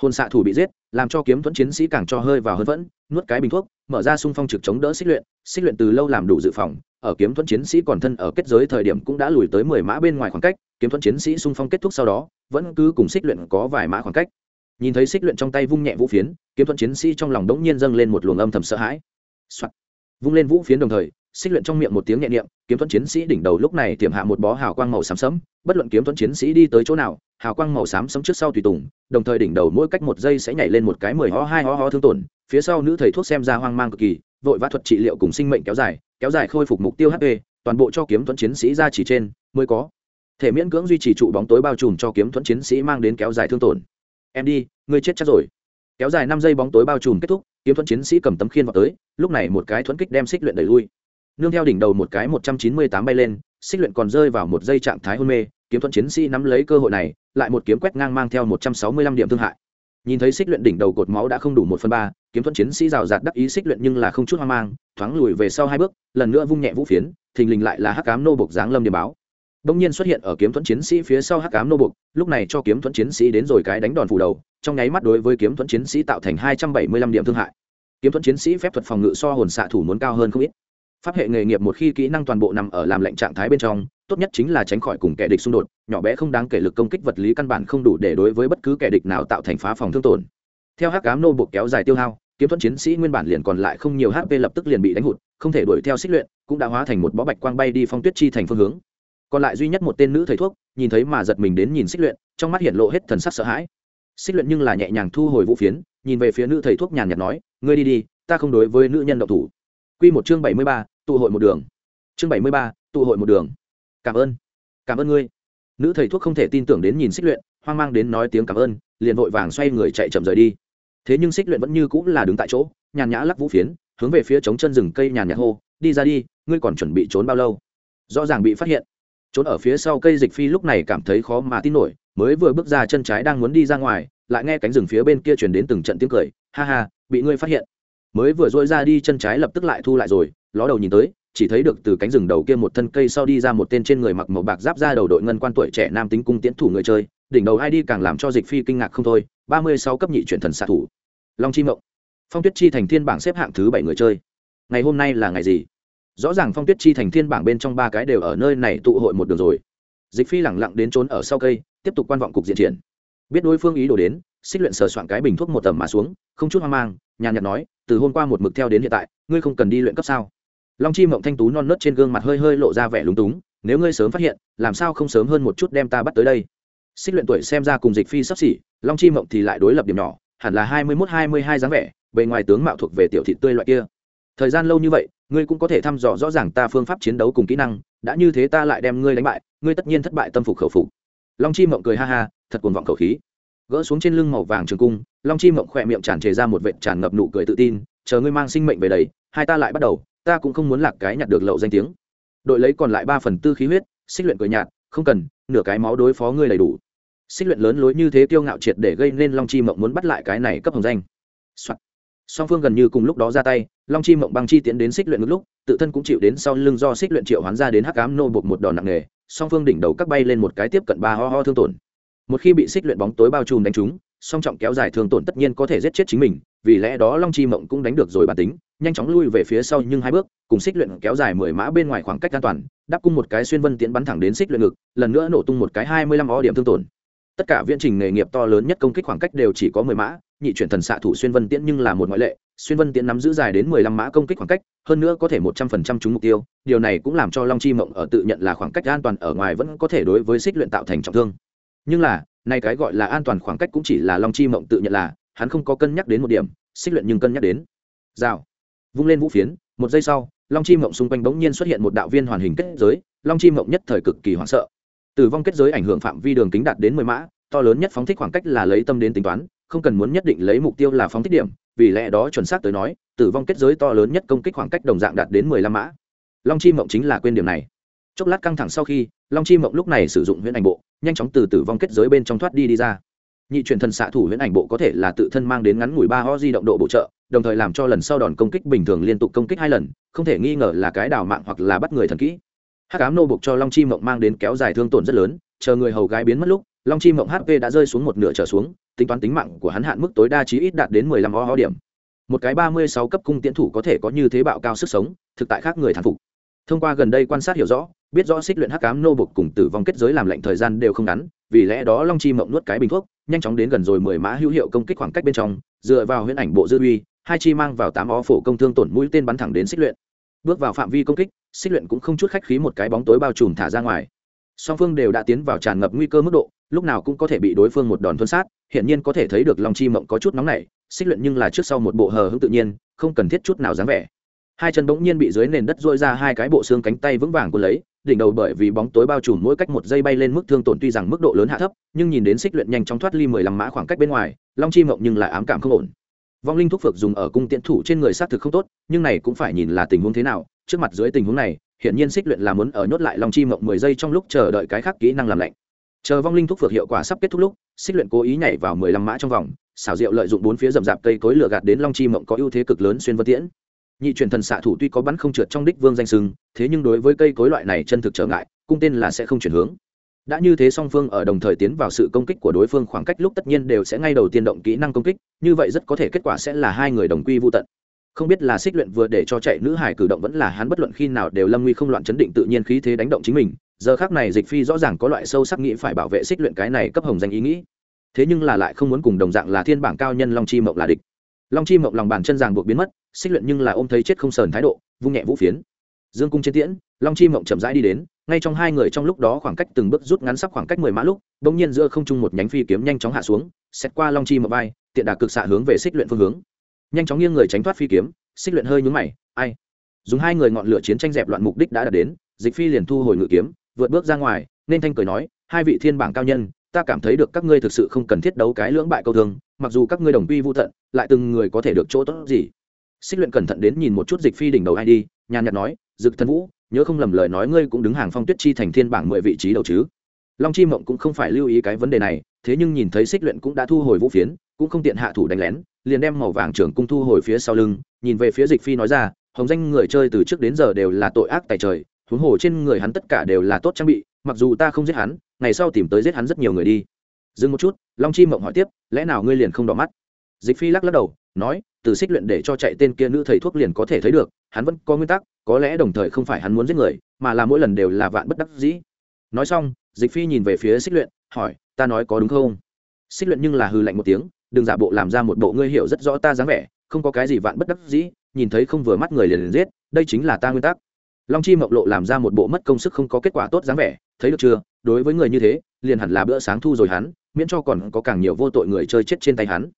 Hồn xạ thủ bị giết, làm cho kiếm thuẫn chiến sĩ càng cho hơi vào hơn vẫn, nuốt cái bình thuốc, mở ra xung phong trực chống đỡ xích luyện xích luyện từ lâu làm đủ dự phòng, ở kiếm thuẫn chiến sĩ còn thân ở kết giới thời điểm cũng đã lùi tới mười mã bên ngoài khoảng cách, kiếm thuẫn chiến sĩ xung phong kết thúc sau đó, vẫn cứ cùng xích luyện có vài mã khoảng cách. Nhìn thấy xích luyện trong tay vung nhẹ vũ phiến, kiếm thuẫn chiến sĩ trong lòng đống nhiên dâng lên một luồng âm thầm sợ hãi、Soạn. vung lên vũ phiến đồng thời xích luyện trong miệng một tiếng nhẹ niệm, kiếm thuẫn chiến sĩ đỉnh đầu lúc này tiềm hạ một bó hào quang màu xám sẫm, bất luận kiếm thuẫn chiến sĩ đi tới chỗ nào, hào quang màu xám sẫm trước sau tùy tùng, đồng thời đỉnh đầu mỗi cách một giây sẽ nhảy lên một cái mười ho hai ho ho thương tổn, phía sau nữ thầy thuốc xem ra hoang mang cực kỳ, vội vã thuật trị liệu cùng sinh mệnh kéo dài kéo dài khôi phục mục tiêu hp toàn bộ cho kiếm thuẫn chiến sĩ ra chỉ trên, mới có thể miễn cưỡng duy trì trụ bóng tối bao trùm cho kiếm thuẫn chiến sĩ mang đến kéo dài thương tổn. Em đi, ngươi chết chắc rồi. Kéo dài năm giây bóng tối bao trùm kết thúc, kiếm thuẫn chiến sĩ cầm tấm khiên vào tới, lúc này một cái thuẫn kích đem xích luyện đẩy lui nương theo đỉnh đầu một cái một trăm chín mươi tám bay lên, xích luyện còn rơi vào một giây trạng thái hôn mê, kiếm thuận chiến sĩ nắm lấy cơ hội này, lại một kiếm quét ngang mang theo một trăm sáu mươi lăm điểm thương hại. Nhìn thấy xích luyện đỉnh đầu cột máu đã không đủ một phần ba, kiếm thuận chiến sĩ rào rạt đắc ý xích luyện nhưng là không chút hoang mang, thoáng lùi về sau hai bước, lần nữa vung nhẹ vũ phiến, thình lình lại là hắc cám nô bộc giáng lâm điểm báo. Đông nhiên xuất hiện ở kiếm thuẫn chiến sĩ phía sau hắc cám nô bộc, lúc này cho kiếm thuẫn chiến sĩ đến rồi cái đánh đòn phủ đầu, trong nháy mắt đối với kiếm thuẫn chiến sĩ tạo thành hai trăm bảy mươi lăm điểm thương hại. Kiếm thuẫn chiến sĩ phép thuật phòng ngự so hồn xạ thủ muốn cao hơn không ít pháp hệ nghề nghiệp một khi kỹ năng toàn bộ nằm ở làm lệnh trạng thái bên trong, tốt nhất chính là tránh khỏi cùng kẻ địch xung đột, nhỏ bé không đáng kể lực công kích vật lý căn bản không đủ để đối với bất cứ kẻ địch nào tạo thành phá phòng thương tổn. Theo hắc cám nô buộc kéo dài tiêu hao, kiếm thuẫn chiến sĩ nguyên bản liền còn lại không nhiều hp lập tức liền bị đánh hụt, không thể đuổi theo xích luyện, cũng đã hóa thành một bó bạch quang bay đi phong tuyết chi thành phương hướng. Còn lại duy nhất một tên nữ thầy thuốc, nhìn thấy mà giật mình đến nhìn xích luyện, trong mắt hiện lộ hết thần sắc sợ hãi. Xích luyện nhưng là nhẹ nhàng thu hồi vũ phiến, nhìn về phía nữ thầy thuốc nhàn nhạt nói, ngươi đi đi, ta không đối với nữ nhân độc thủ. Quy một chương bảy mươi ba tụ hội một đường. Chương bảy mươi ba, tụ hội một đường. Cảm ơn. Cảm ơn ngươi. Nữ thầy thuốc không thể tin tưởng đến nhìn xích luyện, hoang mang đến nói tiếng cảm ơn, liền vội vàng xoay người chạy chậm rời đi. Thế nhưng xích luyện vẫn như cũng là đứng tại chỗ, nhàn nhã lắc vũ phiến, hướng về phía trống chân rừng cây nhàn nhã hô, đi ra đi, ngươi còn chuẩn bị trốn bao lâu? Rõ ràng bị phát hiện. Trốn ở phía sau cây dịch phi lúc này cảm thấy khó mà tin nổi, mới vừa bước ra chân trái đang muốn đi ra ngoài, lại nghe cánh rừng phía bên kia chuyển đến từng trận tiếng cười, ha ha, bị ngươi phát hiện. Mới vừa dội ra đi chân trái lập tức lại thu lại rồi ló đầu nhìn tới, chỉ thấy được từ cánh rừng đầu kia một thân cây sau đi ra một tên trên người mặc màu bạc giáp ra đầu đội ngân quan tuổi trẻ nam tính cung tiễn thủ người chơi, đỉnh đầu ai đi càng làm cho dịch phi kinh ngạc không thôi, ba mươi sáu cấp nhị chuyển thần xạ thủ. Long chi mộng. Phong tuyết chi thành thiên bảng xếp hạng thứ bảy người chơi. Ngày hôm nay là ngày gì? Rõ ràng phong tuyết chi thành thiên bảng bên trong ba cái đều ở nơi này tụ hội một đường rồi. Dịch phi lẳng lặng đến trốn ở sau cây, tiếp tục quan vọng cục diện triển. Biết đối phương ý đồ đến, xích luyện sờ soạn cái bình thuốc một tầm mà xuống, không chút hoang mang, nhàn nhạt nói, từ hôm qua một mực theo đến hiện tại, ngươi không cần đi luyện cấp sao? Long chi mộng thanh tú non nớt trên gương mặt hơi hơi lộ ra vẻ lúng túng, nếu ngươi sớm phát hiện, làm sao không sớm hơn một chút đem ta bắt tới đây? Xích luyện tuổi xem ra cùng dịch phi sắp xỉ, long chi mộng thì lại đối lập điểm nhỏ, hẳn là hai mươi mốt hai mươi hai dáng vẻ, bề ngoài tướng mạo thuộc về tiểu thị tươi loại kia. Thời gian lâu như vậy, ngươi cũng có thể thăm dò rõ ràng ta phương pháp chiến đấu cùng kỹ năng, đã như thế ta lại đem ngươi đánh bại, ngươi tất nhiên thất bại tâm phục khẩu phục. Long chi mộng cười ha ha, thật cuồng vọng khẩu khí. Gỡ xuống trên lưng màu vàng trường cung, long chi mộng khỏe miệng tràn trề ra một vệt tràn ngập nụ cười tự tin, chờ ngươi mang sinh mệnh về đấy hai ta lại bắt đầu ta cũng không muốn lạc cái nhặt được lậu danh tiếng. Đội lấy còn lại ba phần tư khí huyết, xích luyện cười nhạt, không cần, nửa cái máu đối phó ngươi đầy đủ. Xích luyện lớn lối như thế tiêu ngạo triệt để gây nên long chi mộng muốn bắt lại cái này cấp hồng danh、Soạn. song phương gần như cùng lúc đó ra tay, long chi mộng băng chi tiến đến xích luyện ngược lúc, tự thân cũng chịu đến sau lưng do xích luyện triệu hoán ra đến hắc ám nô buộc một đòn nặng nề, song phương đỉnh đầu các bay lên một cái tiếp cận ba ho ho thương tổn. Một khi bị xích luyện bóng tối bao trùm đánh trúng song trọng kéo dài thương tổn tất nhiên có thể giết chết chính mình, vì lẽ đó long chi mộng cũng đánh được rồi bản tính, nhanh chóng lui về phía sau nhưng hai bước, cùng xích luyện kéo dài mười mã bên ngoài khoảng cách an toàn, đáp cung một cái xuyên vân tiễn bắn thẳng đến xích luyện ngực, lần nữa nổ tung một cái hai mươi lăm o điểm thương tổn. Tất cả viễn trình nghề nghiệp to lớn nhất công kích khoảng cách đều chỉ có mười mã, nhị chuyển thần xạ thủ xuyên vân tiễn nhưng là một ngoại lệ, xuyên vân tiễn nắm giữ dài đến mười lăm mã công kích khoảng cách, hơn nữa có thể một trăm phần trăm trúng mục tiêu, điều này cũng làm cho long chi mộng ở tự nhận là khoảng cách an toàn ở ngoài vẫn có thể đối với xích luyện tạo thành trọng thương. Nhưng là nay cái gọi là an toàn khoảng cách cũng chỉ là long chi mộng tự nhận là, hắn không có cân nhắc đến một điểm, xích luyện nhưng cân nhắc đến. Rào. Vung lên vũ phiến, một giây sau, long chi mộng xung quanh bỗng nhiên xuất hiện một đạo viên hoàn hình kết giới, long chi mộng nhất thời cực kỳ hoảng sợ. Tử vong kết giới ảnh hưởng phạm vi đường kính đạt đến mười mã, to lớn nhất phóng thích khoảng cách là lấy tâm đến tính toán, không cần muốn nhất định lấy mục tiêu là phóng thích điểm, vì lẽ đó chuẩn xác tới nói, tử vong kết giới to lớn nhất công kích khoảng cách đồng dạng đạt đến mười lăm mã. Long chi mộng chính là quên điểm này. Chốc lát căng thẳng sau khi, long chi mộng lúc này sử dụng huyễn ảnh bộ nhanh chóng từ tử vong kết giới bên trong thoát đi đi ra. Nhị truyền thần xạ thủ huyễn ảnh bộ có thể là tự thân mang đến ngắn ngủi ba ho di động độ bổ trợ, đồng thời làm cho lần sau đòn công kích bình thường liên tục công kích hai lần, không thể nghi ngờ là cái đào mạng hoặc là bắt người thần kỹ. Hắc ám nô buộc cho long chi mộng mang đến kéo dài thương tổn rất lớn, chờ người hầu gái biến mất lúc, long chi mộng hp đã rơi xuống một nửa trở xuống, tính toán tính mạng của hắn hạn mức tối đa chí ít đạt đến mười lăm o ho điểm. Một cái ba mươi sáu cấp cung tiễn thủ có thể có như thế bạo cao sức sống, thực tại khác người thán phục. Thông qua gần đây quan sát hiểu rõ biết rõ xích luyện hắc cám nô bục cùng tử vong kết giới làm lệnh thời gian đều không ngắn, vì lẽ đó long chi mộng nuốt cái bình thuốc, nhanh chóng đến gần rồi mười mã hữu hiệu công kích khoảng cách bên trong, dựa vào huyễn ảnh bộ dư uy, hai chi mang vào tám ó phổ công thương tổn mũi tên bắn thẳng đến xích luyện. Bước vào phạm vi công kích, xích luyện cũng không chút khách khí một cái bóng tối bao trùm thả ra ngoài. Song phương đều đã tiến vào tràn ngập nguy cơ mức độ, lúc nào cũng có thể bị đối phương một đòn thuân sát hiện nhiên có thể thấy được long chi mộng có chút nóng nảy, xích luyện nhưng là trước sau một bộ hờ hững tự nhiên, không cần thiết chút nào dáng vẻ. Hai chân bỗng nhiên bị dưới nền đất dội ra hai cái bộ xương cánh tay vững vàng của lấy đỉnh đầu bởi vì bóng tối bao trùm mỗi cách một giây bay lên mức thương tổn tuy rằng mức độ lớn hạ thấp, nhưng nhìn đến xích luyện nhanh chóng thoát ly mười lăm mã khoảng cách bên ngoài, long chi mộng nhưng lại ám cảm không ổn. Vong linh thuốc phược dùng ở cung tiễn thủ trên người xác thực không tốt, nhưng này cũng phải nhìn là tình huống thế nào. Trước mặt dưới tình huống này hiện nhiên xích luyện là muốn ở nhốt lại long chi mộng mười giây trong lúc chờ đợi cái khác kỹ năng làm lạnh. Chờ vong linh thuốc phược hiệu quả sắp kết thúc lúc, xích luyện cố ý nhảy vào mười lăm mã trong vòng, xảo diệu lợi dụng bốn phía rậm rạp cây cối lửa gạt đến long chi mộng có ưu thế cực lớn xuyên vân tiễn nhị truyền thần xạ thủ tuy có bắn không trượt trong đích vương danh sừng, thế nhưng đối với cây cối loại này chân thực trở ngại cung tên là sẽ không chuyển hướng. Đã như thế song phương ở đồng thời tiến vào sự công kích của đối phương khoảng cách lúc tất nhiên đều sẽ ngay đầu tiên động kỹ năng công kích như vậy rất có thể kết quả sẽ là hai người đồng quy vô tận. Không biết là xích luyện vừa để cho chạy nữ hải cử động vẫn là hắn bất luận khi nào đều lâm nguy không loạn chấn định tự nhiên khí thế đánh động chính mình giờ khác này dịch phi rõ ràng có loại sâu sắc nghĩ phải bảo vệ xích luyện cái này cấp hồng danh ý nghĩ. Thế nhưng là lại không muốn cùng đồng dạng là thiên bảng cao nhân long chi mộng là địch. Long chi mộng lòng bàn chân ràng buộc biến mất xích luyện nhưng là ôm thấy chết không sờn thái độ, vung nhẹ vũ phiến. Dương cung trên tiễn, long chi mộng chậm rãi đi đến, ngay trong hai người trong lúc đó khoảng cách từng bước rút ngắn sắp khoảng cách mười mã lúc đ ỗ n g nhiên giữa không trung một nhánh phi kiếm nhanh chóng hạ xuống xét qua long chi mộng vai, tiện đà cực xạ hướng về xích luyện phương hướng. Nhanh chóng nghiêng người tránh thoát phi kiếm, xích luyện hơi nhúng mày, ai? Dùng hai người ngọn lửa chiến tranh dẹp loạn mục đích đã đạt đến, dịch phi liền thu hồi ngự kiếm, vượt bước ra ngoài, nên thanh cười nói, hai vị thiên bảng cao nhân, ta cảm thấy được các ngươi thực sự không cần thiết đấu cái lưỡng bại câu thương, mặc dù các ngươi đồng quy vô tận, lại từng người có thể được chỗ tốt gì? Xích luyện cẩn thận đến nhìn một chút dịch phi đỉnh đầu ai đi, nhàn nhạt nói, dực thần vũ, nhớ không lầm lời nói ngươi cũng đứng hàng phong tuyết chi thành thiên bảng mười vị trí đầu chứ? Long chi mộng cũng không phải lưu ý cái vấn đề này, thế nhưng nhìn thấy xích luyện cũng đã thu hồi vũ phiến, cũng không tiện hạ thủ đánh lén, liền đem màu vàng trưởng cung thu hồi phía sau lưng, nhìn về phía dịch phi nói ra, hồng danh người chơi từ trước đến giờ đều là tội ác tài trời, huống hồ trên người hắn tất cả đều là tốt trang bị, mặc dù ta không giết hắn, ngày sau tìm tới giết hắn rất nhiều người đi. Dừng một chút, long chi mộng hỏi tiếp, lẽ nào ngươi liền không đỏ mắt? Dịch phi lắc lắc đầu nói, từ xích luyện để cho chạy tên kia nữ thầy thuốc liền có thể thấy được, hắn vẫn có nguyên tắc, có lẽ đồng thời không phải hắn muốn giết người, mà là mỗi lần đều là vạn bất đắc dĩ. Nói xong, dịch phi nhìn về phía xích luyện, hỏi, ta nói có đúng không? Xích luyện nhưng là hư lạnh một tiếng, đừng giả bộ làm ra một bộ ngươi hiểu rất rõ ta dáng vẻ, không có cái gì vạn bất đắc dĩ, nhìn thấy không vừa mắt người liền liền giết, đây chính là ta nguyên tắc. Long chi mộc lộ làm ra một bộ mất công sức không có kết quả tốt dáng vẻ, thấy được chưa? Đối với người như thế, liền hẳn là bữa sáng thu rồi hắn, miễn cho còn có càng nhiều vô tội người chơi chết trên tay hắn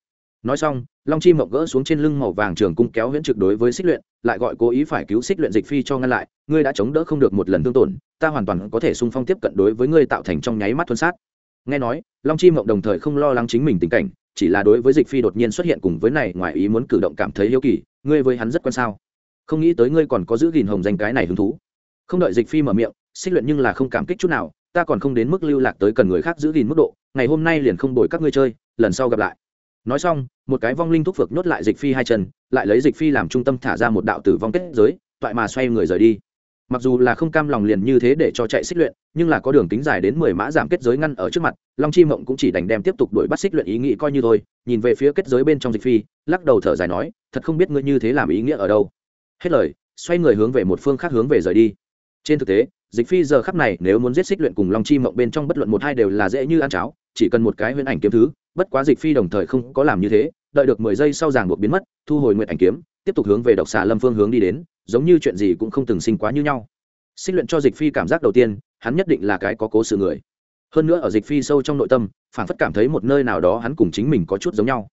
nói xong, long chi mộng gỡ xuống trên lưng màu vàng trường cung kéo huyễn trực đối với xích luyện, lại gọi cố ý phải cứu xích luyện dịch phi cho ngăn lại, ngươi đã chống đỡ không được một lần thương tổn, ta hoàn toàn có thể sung phong tiếp cận đối với ngươi tạo thành trong nháy mắt thuần sát. Nghe nói, long chi mộng đồng thời không lo lắng chính mình tình cảnh, chỉ là đối với dịch phi đột nhiên xuất hiện cùng với này ngoài ý muốn cử động cảm thấy hiếu kỳ, ngươi với hắn rất quan sao? Không nghĩ tới ngươi còn có giữ gìn hồng danh cái này hứng thú. Không đợi dịch phi mở miệng, xích luyện nhưng là không cảm kích chút nào, ta còn không đến mức lưu lạc tới cần người khác giữ gìn mức độ, ngày hôm nay liền không đổi các ngươi chơi, lần sau gặp lại nói xong, một cái vong linh thúc phược nhốt lại dịch phi hai chân, lại lấy dịch phi làm trung tâm thả ra một đạo tử vong kết giới, toại mà xoay người rời đi. Mặc dù là không cam lòng liền như thế để cho chạy xích luyện, nhưng là có đường tính dài đến mười mã giảm kết giới ngăn ở trước mặt, long chi mộng cũng chỉ đành đem tiếp tục đuổi bắt xích luyện ý nghĩ coi như thôi, nhìn về phía kết giới bên trong dịch phi, lắc đầu thở dài nói, thật không biết ngươi như thế làm ý nghĩa ở đâu. Hết lời, xoay người hướng về một phương khác hướng về rời đi. Trên thực tế, dịch phi giờ khắp này nếu muốn giết xích luyện cùng long chi mộng bên trong bất luận một hai đều là dễ như ăn cháo, chỉ cần một cái huyễn ảnh kiếm thứ bất quá dịch phi đồng thời không có làm như thế, đợi được mười giây sau ràng buộc biến mất, thu hồi nguyện ảnh kiếm, tiếp tục hướng về độc xà lâm phương hướng đi đến, giống như chuyện gì cũng không từng sinh quá như nhau. Xích luyện cho dịch phi cảm giác đầu tiên, hắn nhất định là cái có cố sự người. Hơn nữa ở dịch phi sâu trong nội tâm phản phất cảm thấy một nơi nào đó hắn cùng chính mình có chút giống nhau.